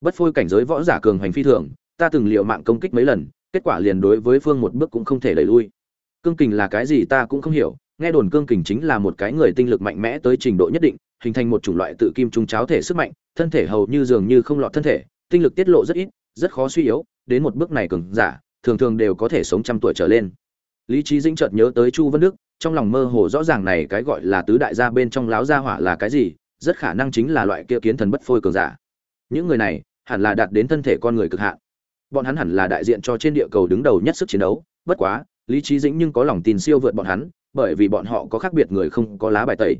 Bất phôi cảnh giới võ giả cường hành phi thường, ta từng liệu mạng công kích mấy lần, kết quả liền đối với phương một bước cũng không thể đẩy lui cương kình là cái gì ta cũng không hiểu, nghe đồn cương kình chính là một cái người tinh lực mạnh mẽ tới trình độ nhất định, hình thành một chủng loại tự kim trung cháo thể sức mạnh, thân thể hầu như dường như không lọt thân thể, tinh lực tiết lộ rất ít, rất khó suy yếu, đến một bước này cường giả, thường thường đều có thể sống trăm tuổi trở lên. Lý trí dĩnh chợt nhớ tới chu Văn đức, trong lòng mơ hồ rõ ràng này cái gọi là tứ đại gia bên trong láo gia hỏa là cái gì, rất khả năng chính là loại kia kiến thần bất phôi cường giả. Những người này, hẳn là đạt đến thân thể con người cực hạn. Bọn hắn hẳn là đại diện cho trên địa cầu đứng đầu nhất sức chiến đấu, bất quá lý trí dĩnh nhưng có lòng tin siêu vượt bọn hắn, bởi vì bọn họ có khác biệt người không có lá bài tẩy.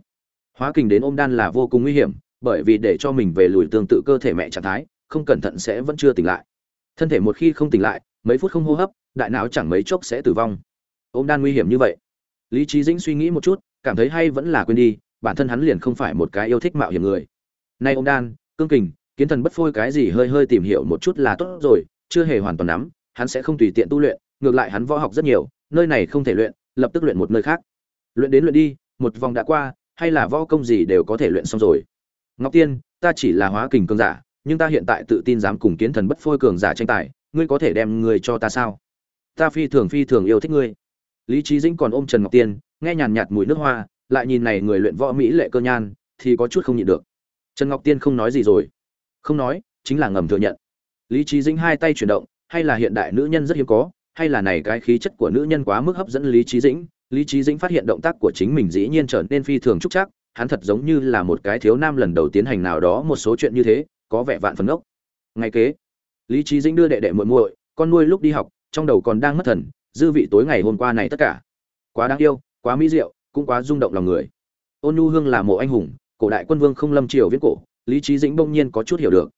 Hóa kình đến ôm đan là vô cùng nguy hiểm, bởi vì để cho mình về lùi tương tự cơ thể mẹ trạng thái, không cẩn thận sẽ vẫn chưa tỉnh lại. Thân thể một khi không tỉnh lại, mấy phút không hô hấp, đại não chẳng mấy chốc sẽ tử vong. Ôm đan nguy hiểm như vậy. Lý trí dĩnh suy nghĩ một chút, cảm thấy hay vẫn là quên đi, bản thân hắn liền không phải một cái yêu thích mạo hiểm người. Nay ôm đan, cương kình, kiến thần bất phôi cái gì hơi hơi tìm hiểu một chút là tốt rồi, chưa hề hoàn toàn nắm, hắn sẽ không tùy tiện tu luyện, ngược lại hắn võ học rất nhiều nơi này không thể luyện, lập tức luyện một nơi khác. Luyện đến luyện đi, một vòng đã qua, hay là võ công gì đều có thể luyện xong rồi. Ngọc tiên, ta chỉ là hóa kình cường giả, nhưng ta hiện tại tự tin dám cùng kiến thần bất phôi cường giả tranh tài, ngươi có thể đem người cho ta sao? Ta phi thường phi thường yêu thích ngươi. Lý trí dĩnh còn ôm trần ngọc tiên, nghe nhàn nhạt mùi nước hoa, lại nhìn này người luyện võ mỹ lệ cơ nhan, thì có chút không nhịn được. Trần ngọc tiên không nói gì rồi. Không nói, chính là ngầm thừa nhận. Lý trí dĩnh hai tay chuyển động, hay là hiện đại nữ nhân rất hiếm có hay là này cái khí chất của nữ nhân quá mức hấp dẫn lý trí dĩnh, lý trí dĩnh phát hiện động tác của chính mình dĩ nhiên trở nên phi thường trúc chắc hắn thật giống như là một cái thiếu nam lần đầu tiến hành nào đó một số chuyện như thế, có vẻ vạn phần ốc ngay kế, lý trí dĩnh đưa đệ đệ muội muội, con nuôi lúc đi học, trong đầu còn đang mất thần, dư vị tối ngày hôm qua này tất cả. Quá đáng yêu, quá mỹ diệu, cũng quá rung động lòng người. Ôn nhu hương là mộ anh hùng, cổ đại quân vương không lâm triều viết cổ, lý trí dĩnh bỗng nhiên có chút hiểu được.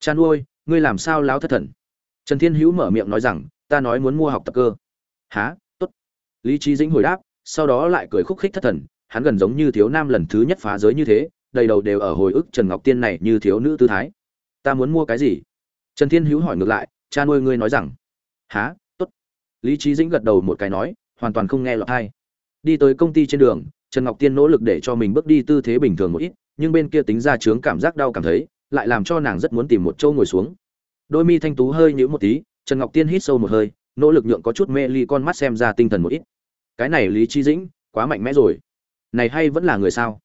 Cha nuôi ngươi làm sao láo thất thần? Trần thiên hữu mở miệng nói rằng ta nói muốn mua học tập cơ. Há tốt. Lý trí dĩnh hồi đáp, sau đó lại cười khúc khích thất thần, hắn gần giống như thiếu nam lần thứ nhất phá giới như thế, đầy đầu đều ở hồi ức trần ngọc tiên này như thiếu nữ tư thái. Ta muốn mua cái gì? Trần thiên hữu hỏi ngược lại, cha nuôi ngươi nói rằng. Há tốt. Lý trí dĩnh gật đầu một cái nói, hoàn toàn không nghe lọt hay đi tới công ty trên đường, trần ngọc tiên nỗ lực để cho mình bước đi tư thế bình thường một ít, nhưng bên kia tính ra chướng cảm giác đau cảm thấy, lại làm cho nàng rất muốn tìm một chỗ ngồi xuống. Đôi mi thanh tú hơi nhữ một tí trần ngọc tiên hít sâu một hơi, nỗ lực nhượng có chút mê ly con mắt xem ra tinh thần một ít. Cái này lý trí dĩnh, quá mạnh mẽ rồi. Này hay vẫn là người sao?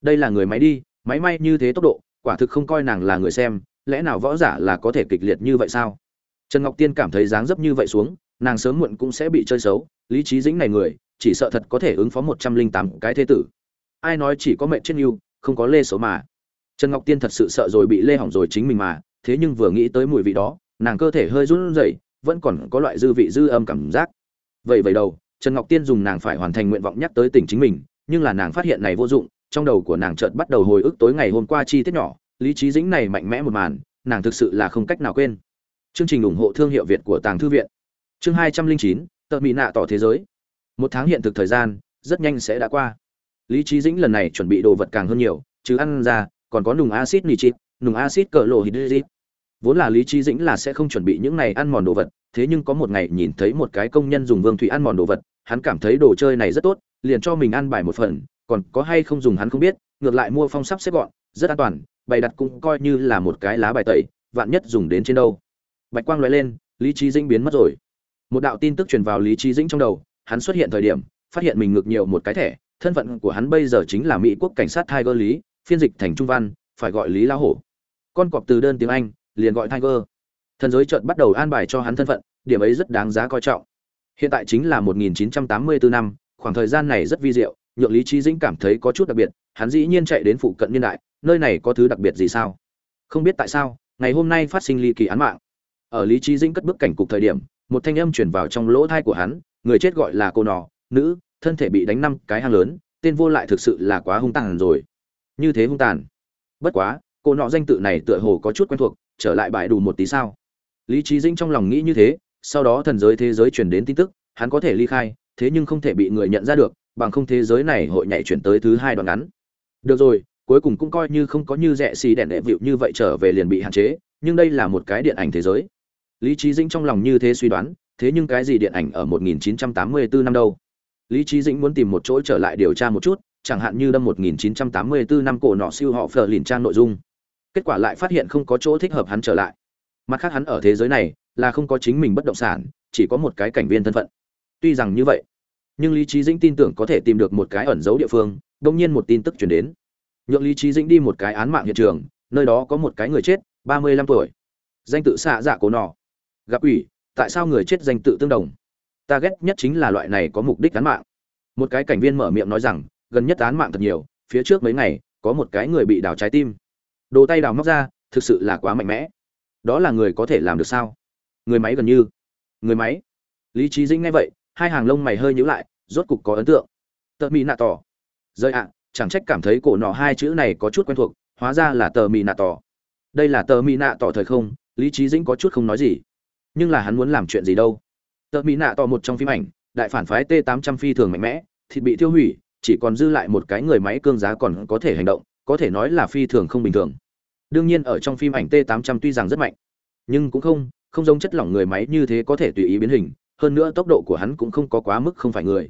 Đây là người máy đi, máy may như thế tốc độ, quả thực không coi nàng là người xem, lẽ nào võ giả là có thể kịch liệt như vậy sao? Trần ngọc tiên cảm thấy dáng dấp như vậy xuống, nàng sớm muộn cũng sẽ bị chơi xấu, lý trí dĩnh này người, chỉ sợ thật có thể ứng phó một trăm linh tám cái thế tử. Ai nói chỉ có mẹ chết yêu, không có lê xấu mà. Trần ngọc tiên thật sự sợ rồi bị lê hỏng rồi chính mình mà, thế nhưng vừa nghĩ tới mùi vị đó nàng cơ thể hơi run rẩy, vẫn còn có loại dư vị dư âm cảm giác. Vậy vậy đầu, trần ngọc tiên dùng nàng phải hoàn thành nguyện vọng nhắc tới tỉnh chính mình, nhưng là nàng phát hiện này vô dụng, trong đầu của nàng chợt bắt đầu hồi ức tối ngày hôm qua chi tiết nhỏ, lý trí dĩnh này mạnh mẽ một màn, nàng thực sự là không cách nào quên. Chương trình ủng hộ thương hiệu việt của tàng thư viện. Chương hai trăm linh chín tờ mỹ nạ tỏ thế giới. Một tháng hiện thực thời gian, rất nhanh sẽ đã qua. Lý trí dĩnh lần này chuẩn bị đồ vật càng hơn nhiều chứ ăn ra, còn có nùng acid nitric nùng acid cờ lộ hydric vốn là lý trí dĩnh là sẽ không chuẩn bị những này ăn mòn đồ vật, thế nhưng có một ngày nhìn thấy một cái công nhân dùng vương thủy ăn mòn đồ vật, hắn cảm thấy đồ chơi này rất tốt, liền cho mình ăn bài một phần, còn có hay không dùng hắn không biết, ngược lại mua phong sắp xếp gọn, rất an toàn, bày đặt cũng coi như là một cái lá bài tẩy, vạn nhất dùng đến trên đâu. Bạch quang lóe lên, lý trí dĩnh biến mất rồi. Một đạo tin tức truyền vào lý trí dĩnh trong đầu, hắn xuất hiện thời điểm, phát hiện mình ngược nhiều một cái thẻ, thân phận của hắn bây giờ chính là mỹ quốc cảnh sát tiger lý, phiên dịch thành trung văn, phải gọi lý lao hổ. Con cọp từ đơn tiếng anh liền gọi tiger. Thần giới chợt bắt đầu an bài cho hắn thân phận, điểm ấy rất đáng giá coi trọng. Hiện tại chính là 1984 năm, khoảng thời gian này rất vi diệu, nhượng lý Chí dĩnh cảm thấy có chút đặc biệt, hắn dĩ nhiên chạy đến phụ cận niên đại, nơi này có thứ đặc biệt gì sao? Không biết tại sao, ngày hôm nay phát sinh ly kỳ án mạng. Ở lý Chí dĩnh cất bước cảnh cục thời điểm, một thanh âm truyền vào trong lỗ thai của hắn, người chết gọi là cô nọ, nữ, thân thể bị đánh năm cái hang lớn, tên vô lại thực sự là quá hung tàn rồi. Như thế hung tàn. Bất quá, cô nọ danh tự này tựa hồ có chút quen thuộc trở lại bãi đủ một tí sao? Lý trí dĩnh trong lòng nghĩ như thế, sau đó thần giới thế giới truyền đến tin tức, hắn có thể ly khai, thế nhưng không thể bị người nhận ra được, bằng không thế giới này hội nhảy chuyển tới thứ hai đoạn ngắn. Được rồi, cuối cùng cũng coi như không có như rẻ xì đèn đệ vịu như vậy trở về liền bị hạn chế, nhưng đây là một cái điện ảnh thế giới. Lý trí dĩnh trong lòng như thế suy đoán, thế nhưng cái gì điện ảnh ở 1984 năm đâu? Lý trí dĩnh muốn tìm một chỗ trở lại điều tra một chút, chẳng hạn như năm 1984 năm cổ nọ siêu họ phờ lìn trang nội dung kết quả lại phát hiện không có chỗ thích hợp hắn trở lại. Mặt khác hắn ở thế giới này là không có chính mình bất động sản, chỉ có một cái cảnh viên thân phận. Tuy rằng như vậy, nhưng lý trí dĩnh tin tưởng có thể tìm được một cái ẩn giấu địa phương đông nhiên một tin tức chuyển đến. Nhượng lý trí dĩnh đi một cái án mạng hiện trường, nơi đó có một cái người chết, ba mươi lăm tuổi. Danh tự xạ dạ cổ nọ. Gặp ủy, tại sao người chết danh tự tương đồng? Ta ghét nhất chính là loại này có mục đích án mạng. Một cái cảnh viên mở miệng nói rằng, gần nhất án mạng thật nhiều, phía trước mấy ngày, có một cái người bị đào trái tim đồ tay đào móc ra, thực sự là quá mạnh mẽ. Đó là người có thể làm được sao? Người máy gần như. Người máy. Lý trí dĩnh nghe vậy, hai hàng lông mày hơi nhíu lại, rốt cục có ấn tượng. Tờ mỹ nạ tỏ. Rơi ạ, chẳng trách cảm thấy cổ nọ hai chữ này có chút quen thuộc, hóa ra là tờ mỹ nạ tỏ. Đây là tờ mỹ nạ tỏ thời không, lý trí dĩnh có chút không nói gì. Nhưng là hắn muốn làm chuyện gì đâu? Tờ mỹ nạ tỏ một trong phim ảnh, đại phản phái t 800 phi thường mạnh mẽ, thịt bị tiêu hủy, chỉ còn dư lại một cái người máy cương giá còn có thể hành động có thể nói là phi thường không bình thường. Đương nhiên, ở trong phim ảnh t 800 tuy rằng rất mạnh, nhưng cũng không không giống chất lỏng người máy như thế có thể tùy ý biến hình, hơn nữa tốc độ của hắn cũng không có quá mức không phải người.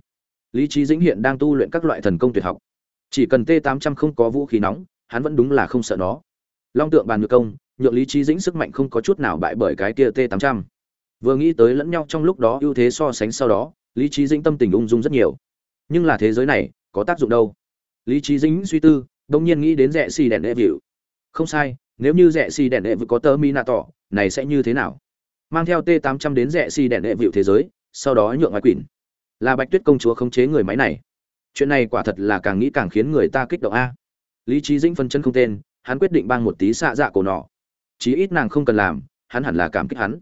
Lý trí dĩnh hiện đang tu luyện các loại thần công tuyệt học. Chỉ cần t 800 không có vũ khí nóng, hắn vẫn đúng là không sợ nó. Long tượng bàn ngược công, nhượng lý trí dĩnh sức mạnh không có chút nào bại bởi cái kia t 800 vừa nghĩ tới lẫn nhau trong lúc đó ưu thế so sánh sau đó, lý trí dĩnh tâm tình ung dung rất nhiều. Nhưng là thế giới này, có tác dụng đâu? Lý trí dĩnh suy tư đông nhiên nghĩ đến rẻ xì đèn đệ vịu. Không sai, nếu như rẻ xì đèn đệ vịu có tơ mi nạ tỏ này sẽ như thế nào? Mang theo t 800 đến rẻ xì đèn đệ vịu thế giới, sau đó nhượng ngoại quỷ là bạch tuyết công chúa khống chế người máy này. Chuyện này quả thật là càng nghĩ càng khiến người ta kích động a. Lý trí dĩnh phân chân không tên, hắn quyết định bang một tí xạ dạ cổ nọ. Chí ít nàng không cần làm, hắn hẳn là cảm kích hắn.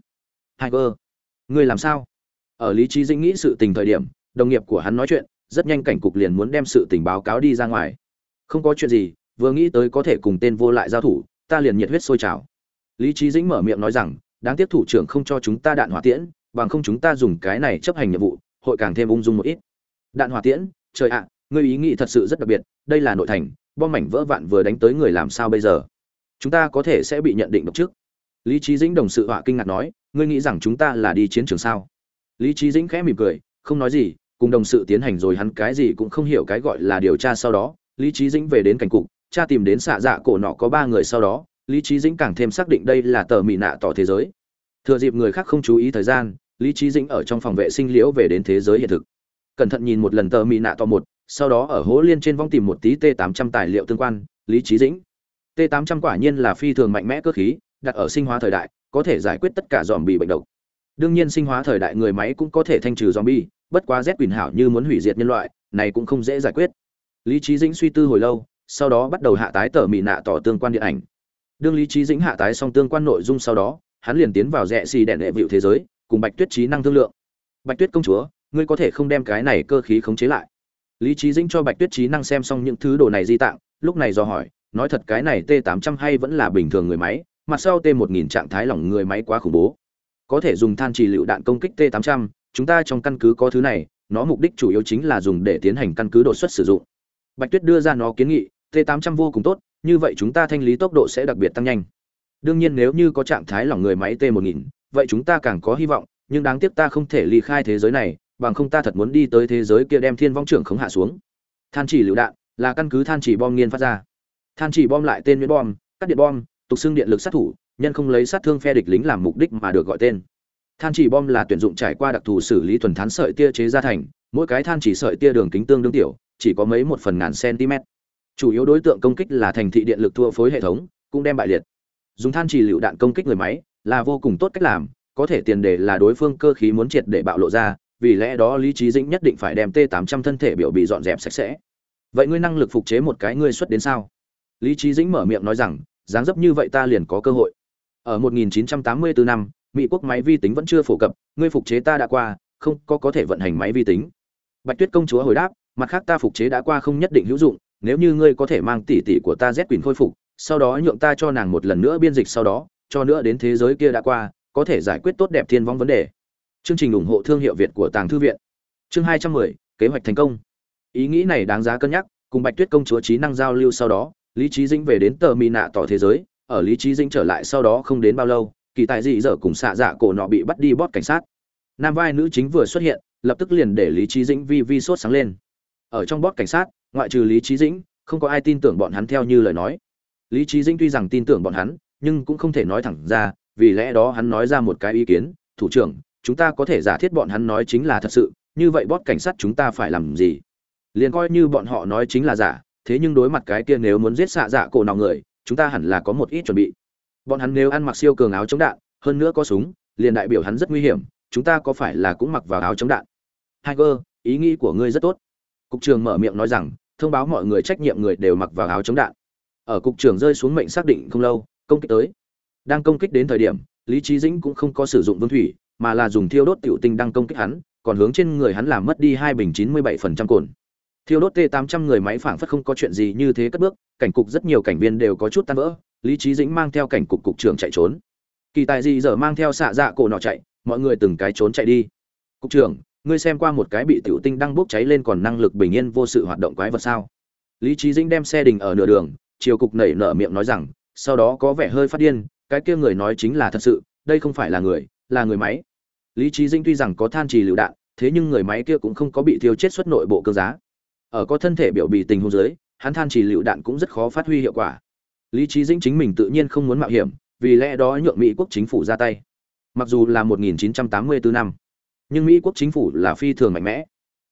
Hai cơ ngươi làm sao? Ở lý trí dĩnh nghĩ sự tình thời điểm, đồng nghiệp của hắn nói chuyện, rất nhanh cảnh cục liền muốn đem sự tình báo cáo đi ra ngoài không có chuyện gì, vừa nghĩ tới có thể cùng tên vô lại giao thủ, ta liền nhiệt huyết sôi trào. Lý trí dĩnh mở miệng nói rằng, đáng tiếc thủ trưởng không cho chúng ta đạn hỏa tiễn, bằng không chúng ta dùng cái này chấp hành nhiệm vụ, hội càng thêm ung dung một ít. Đạn hỏa tiễn? Trời ạ, ngươi ý nghĩ thật sự rất đặc biệt, đây là nội thành, bom mảnh vỡ vạn vừa đánh tới người làm sao bây giờ? Chúng ta có thể sẽ bị nhận định độc trước. lý trí dĩnh đồng sự họa kinh ngạc nói, ngươi nghĩ rằng chúng ta là đi chiến trường sao? Lý trí dĩnh khẽ mỉm cười, không nói gì, cùng đồng sự tiến hành rồi hắn cái gì cũng không hiểu cái gọi là điều tra sau đó lý trí dĩnh về đến cảnh cục, cha tìm đến xạ dạ cổ nọ có ba người sau đó, lý trí dĩnh càng thêm xác định đây là tờ mỹ nạ tỏ thế giới. Thừa dịp người khác không chú ý thời gian, lý trí dĩnh ở trong phòng vệ sinh liễu về đến thế giới hiện thực. Cẩn thận nhìn một lần tờ mỹ nạ tỏ một, sau đó ở hố liên trên vong tìm một tí t 800 tài liệu tương quan, lý trí dĩnh. T 800 quả nhiên là phi thường mạnh mẽ cơ khí, đặt ở sinh hóa thời đại, có thể giải quyết tất cả dòm bị bệnh độc. Đương nhiên sinh hóa thời đại người máy cũng có thể thanh trừ zombie, bất quá z quỳnh hảo như muốn hủy diệt nhân loại, này cũng không dễ giải quyết lý trí dĩnh suy tư hồi lâu, sau đó bắt đầu hạ tái tờ mỹ nạ tỏ tương quan điện ảnh. Đương lý trí dĩnh hạ tái xong tương quan nội dung sau đó, hắn liền tiến vào rẽ xì đèn hệ vịu thế giới, cùng bạch tuyết trí năng thương lượng. Bạch tuyết công chúa, ngươi có thể không đem cái này cơ khí khống chế lại. Lý trí dĩnh cho bạch tuyết trí năng xem xong những thứ đồ này di tạng, lúc này do hỏi, nói thật, cái này t 800 hay vẫn là bình thường người máy mặt sau t 1000 trạng thái lỏng người máy quá khủng bố. Có thể dùng than trì lựu đạn công kích t 800 chúng ta trong căn cứ có thứ này, nó mục đích chủ yếu chính là dùng để tiến hành căn cứ đột xuất sử dụng bạch tuyết đưa ra nó kiến nghị t 800 vô cùng tốt, như vậy chúng ta thanh lý tốc độ sẽ đặc biệt tăng nhanh. Đương nhiên nếu như có trạng thái lỏng người máy t 1000 vậy chúng ta càng có hy vọng, nhưng đáng tiếc ta không thể ly khai thế giới này, bằng không ta thật muốn đi tới thế giới kia đem thiên vong trưởng khống hạ xuống. Than chỉ lựu đạn, là căn cứ than chỉ bom nghiên phát ra. Than chỉ bom lại tên nhuyễn bom, cắt điện bom, tục xưng điện lực sát thủ, nhân không lấy sát thương phe địch lính làm mục đích mà được gọi tên. Than chỉ bom là tuyển dụng trải qua đặc thù xử lý thuần thán sợi tia chế ra thành, mỗi cái than chỉ sợi tia đường kính tương đương tiểu chỉ có mấy một phần ngàn cm chủ yếu đối tượng công kích là thành thị điện lực thua phối hệ thống, cũng đem bại liệt. Dùng than trì lựu đạn công kích người máy là vô cùng tốt cách làm, có thể tiền đề là đối phương cơ khí muốn triệt để bạo lộ ra, vì lẽ đó lý trí dĩnh nhất định phải đem t 800 thân thể biểu bị dọn dẹp sạch sẽ. Vậy ngươi năng lực phục chế một cái ngươi xuất đến sao? Lý trí dĩnh mở miệng nói rằng, dáng dấp như vậy ta liền có cơ hội. Ở 1984 năm, mỹ quốc máy vi tính vẫn chưa phổ cập, ngươi phục chế ta đã qua, không có có thể vận hành máy vi tính. Bạch tuyết công chúa hồi đáp mặt khác ta phục chế đã qua không nhất định hữu dụng nếu như ngươi có thể mang tỷ tỷ của ta z quyền khôi phục sau đó nhượng ta cho nàng một lần nữa biên dịch sau đó cho nữa đến thế giới kia đã qua có thể giải quyết tốt đẹp thiên vong vấn đề. Chương trình ủng hộ thương hiệu việt của tàng thư viện. Chương 210, kế hoạch thành công. Ý nghĩ này đáng giá cân nhắc cùng bạch tuyết công chúa trí năng giao lưu sau đó lý trí dĩnh về đến tờ mỹ nạ tỏ thế giới ở lý trí dĩnh trở lại sau đó không đến bao lâu kỳ tài dị dở cùng xạ dạ cổ nọ bị bắt đi bót cảnh sát. Nam vai nữ chính vừa xuất hiện lập tức liền để lý trí dĩnh vi vi sốt sáng lên ở trong bót cảnh sát ngoại trừ lý trí dĩnh không có ai tin tưởng bọn hắn theo như lời nói. Lý trí dĩnh tuy rằng tin tưởng bọn hắn nhưng cũng không thể nói thẳng ra vì lẽ đó hắn nói ra một cái ý kiến thủ trưởng chúng ta có thể giả thiết bọn hắn nói chính là thật sự như vậy bót cảnh sát chúng ta phải làm gì? Liền coi như bọn họ nói chính là giả thế nhưng đối mặt cái kia nếu muốn giết xạ dạ cổ nào người chúng ta hẳn là có một ít chuẩn bị. Bọn hắn nếu ăn mặc siêu cường áo chống đạn hơn nữa có súng liền đại biểu hắn rất nguy hiểm chúng ta có phải là cũng mặc vào áo chống đạn? Tiger, ý nghĩ của ngươi rất tốt cục trưởng mở miệng nói rằng, thông báo mọi người trách nhiệm người đều mặc vào áo chống đạn. Ở cục trưởng rơi xuống mệnh xác định không lâu, công kích tới. Đang công kích đến thời điểm, lý trí dĩnh cũng không có sử dụng vương thủy, mà là dùng thiêu đốt tiểu tinh đang công kích hắn, còn hướng trên người hắn làm mất đi hai bình chín mươi bảy phần trăm cồn. Thiêu đốt t 800 người máy phảng phất không có chuyện gì như thế cất bước, cảnh cục rất nhiều cảnh viên đều có chút tan vỡ, lý trí dĩnh mang theo cảnh cục cục trưởng chạy trốn. Kỳ tài gì giờ mang theo xạ dạ cổ nọ chạy, mọi người từng cái trốn chạy đi. Cục trưởng ngươi xem qua một cái bị tiểu tinh đang bốc cháy lên còn năng lực bình yên vô sự hoạt động quái vật sao? Lý trí dĩnh đem xe đình ở nửa đường, chiều cục nảy nở miệng nói rằng, sau đó có vẻ hơi phát điên, cái kia người nói chính là thật sự, đây không phải là người là người máy. Lý trí dĩnh tuy rằng có than trì lựu đạn, thế nhưng người máy kia cũng không có bị thiêu chết xuất nội bộ cơ giá. Ở có thân thể biểu bị tình huống dưới, hắn than trì lựu đạn cũng rất khó phát huy hiệu quả. Lý trí dĩnh chính mình tự nhiên không muốn mạo hiểm, vì lẽ đó nhượng mỹ quốc chính phủ ra tay. Mặc dù là 1984 năm nhưng mỹ quốc chính phủ là phi thường mạnh mẽ.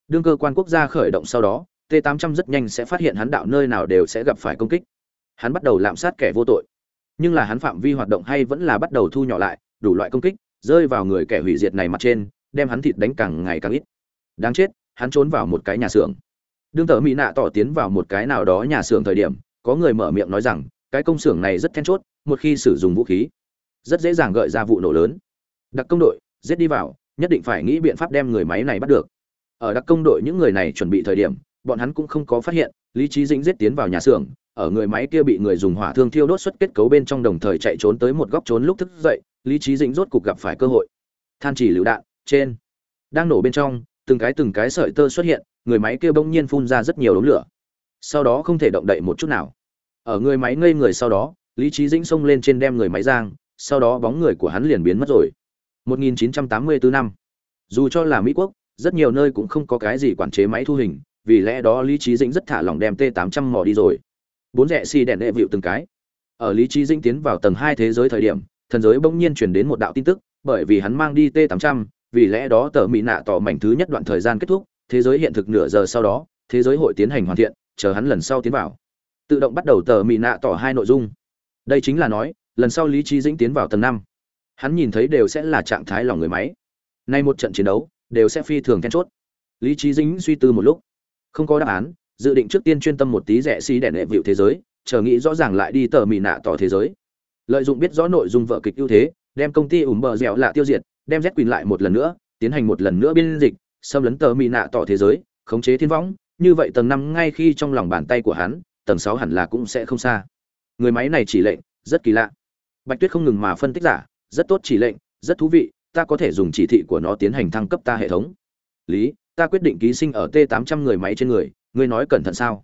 Đương cơ quan quốc gia khởi động sau đó t 800 rất nhanh sẽ phát hiện hắn đạo nơi nào đều sẽ gặp phải công kích. Hắn bắt đầu lạm sát kẻ vô tội. Nhưng là hắn phạm vi hoạt động hay vẫn là bắt đầu thu nhỏ lại, đủ loại công kích, rơi vào người kẻ hủy diệt này mặt trên, đem hắn thịt đánh càng ngày càng ít. Đáng chết, hắn trốn vào một cái nhà xưởng. Đương tờ mỹ nạ tỏ tiến vào một cái nào đó nhà xưởng thời điểm, có người mở miệng nói rằng, cái công xưởng này rất then chốt, một khi sử dụng vũ khí, rất dễ dàng gợi ra vụ nổ lớn. Đặc công đội, giết đi vào nhất định phải nghĩ biện pháp đem người máy này bắt được. Ở đặc công đội những người này chuẩn bị thời điểm, bọn hắn cũng không có phát hiện, lý trí dĩnh giết tiến vào nhà xưởng, ở người máy kia bị người dùng hỏa thương thiêu đốt xuất kết cấu bên trong đồng thời chạy trốn tới một góc trốn lúc thức dậy, lý trí dĩnh rốt cục gặp phải cơ hội. Than chỉ lựu đạn, trên, đang nổ bên trong, từng cái từng cái sợi tơ xuất hiện, người máy kia bỗng nhiên phun ra rất nhiều đống lửa. Sau đó không thể động đậy một chút nào. Ở người máy ngây người sau đó, lý trí dĩnh xông lên trên đem người máy giang, sau đó bóng người của hắn liền biến mất rồi. 1984 năm. Dù cho là mỹ quốc, rất nhiều nơi cũng không có cái gì quản chế máy thu hình, vì lẽ đó lý Chí dĩnh rất thả lỏng đem t 800 mò đi rồi. Bốn rẽ xi si đèn đệ vịu từng cái. Ở lý Chí dĩnh tiến vào tầng hai thế giới thời điểm, thần giới bỗng nhiên truyền đến một đạo tin tức, bởi vì hắn mang đi t 800 vì lẽ đó tờ mỹ nạ tỏ mảnh thứ nhất đoạn thời gian kết thúc, thế giới hiện thực nửa giờ sau đó, thế giới hội tiến hành hoàn thiện, chờ hắn lần sau tiến vào. Tự động bắt đầu tờ mỹ nạ tỏ hai nội dung. Đây chính là nói, lần sau lý Chí dĩnh tiến vào tầng năm hắn nhìn thấy đều sẽ là trạng thái lòng người máy. Nay một trận chiến đấu, đều sẽ phi thường then chốt. Lý trí dính suy tư một lúc, không có đáp án, dự định trước tiên chuyên tâm một tí rẻ xi đèn đệ vịu thế giới, chờ nghĩ rõ ràng lại đi tờ mì nạ tỏ thế giới. Lợi dụng biết rõ nội dung vợ kịch ưu thế, đem công ty ủng bờ dẻo lạ tiêu diệt, đem z quỳnh lại một lần nữa, tiến hành một lần nữa biên dịch, xâm lấn tờ mì nạ tỏ thế giới, khống chế thiên võng. Như vậy tầng năm ngay khi trong lòng bàn tay của hắn, tầng sáu hẳn là cũng sẽ không xa. Người máy này chỉ lệnh, rất kỳ lạ. Bạch tuyết không ngừng mà phân tích giả rất tốt chỉ lệnh, rất thú vị, ta có thể dùng chỉ thị của nó tiến hành thăng cấp ta hệ thống. Lý, ta quyết định ký sinh ở t 800 người máy trên người, ngươi nói cẩn thận sao?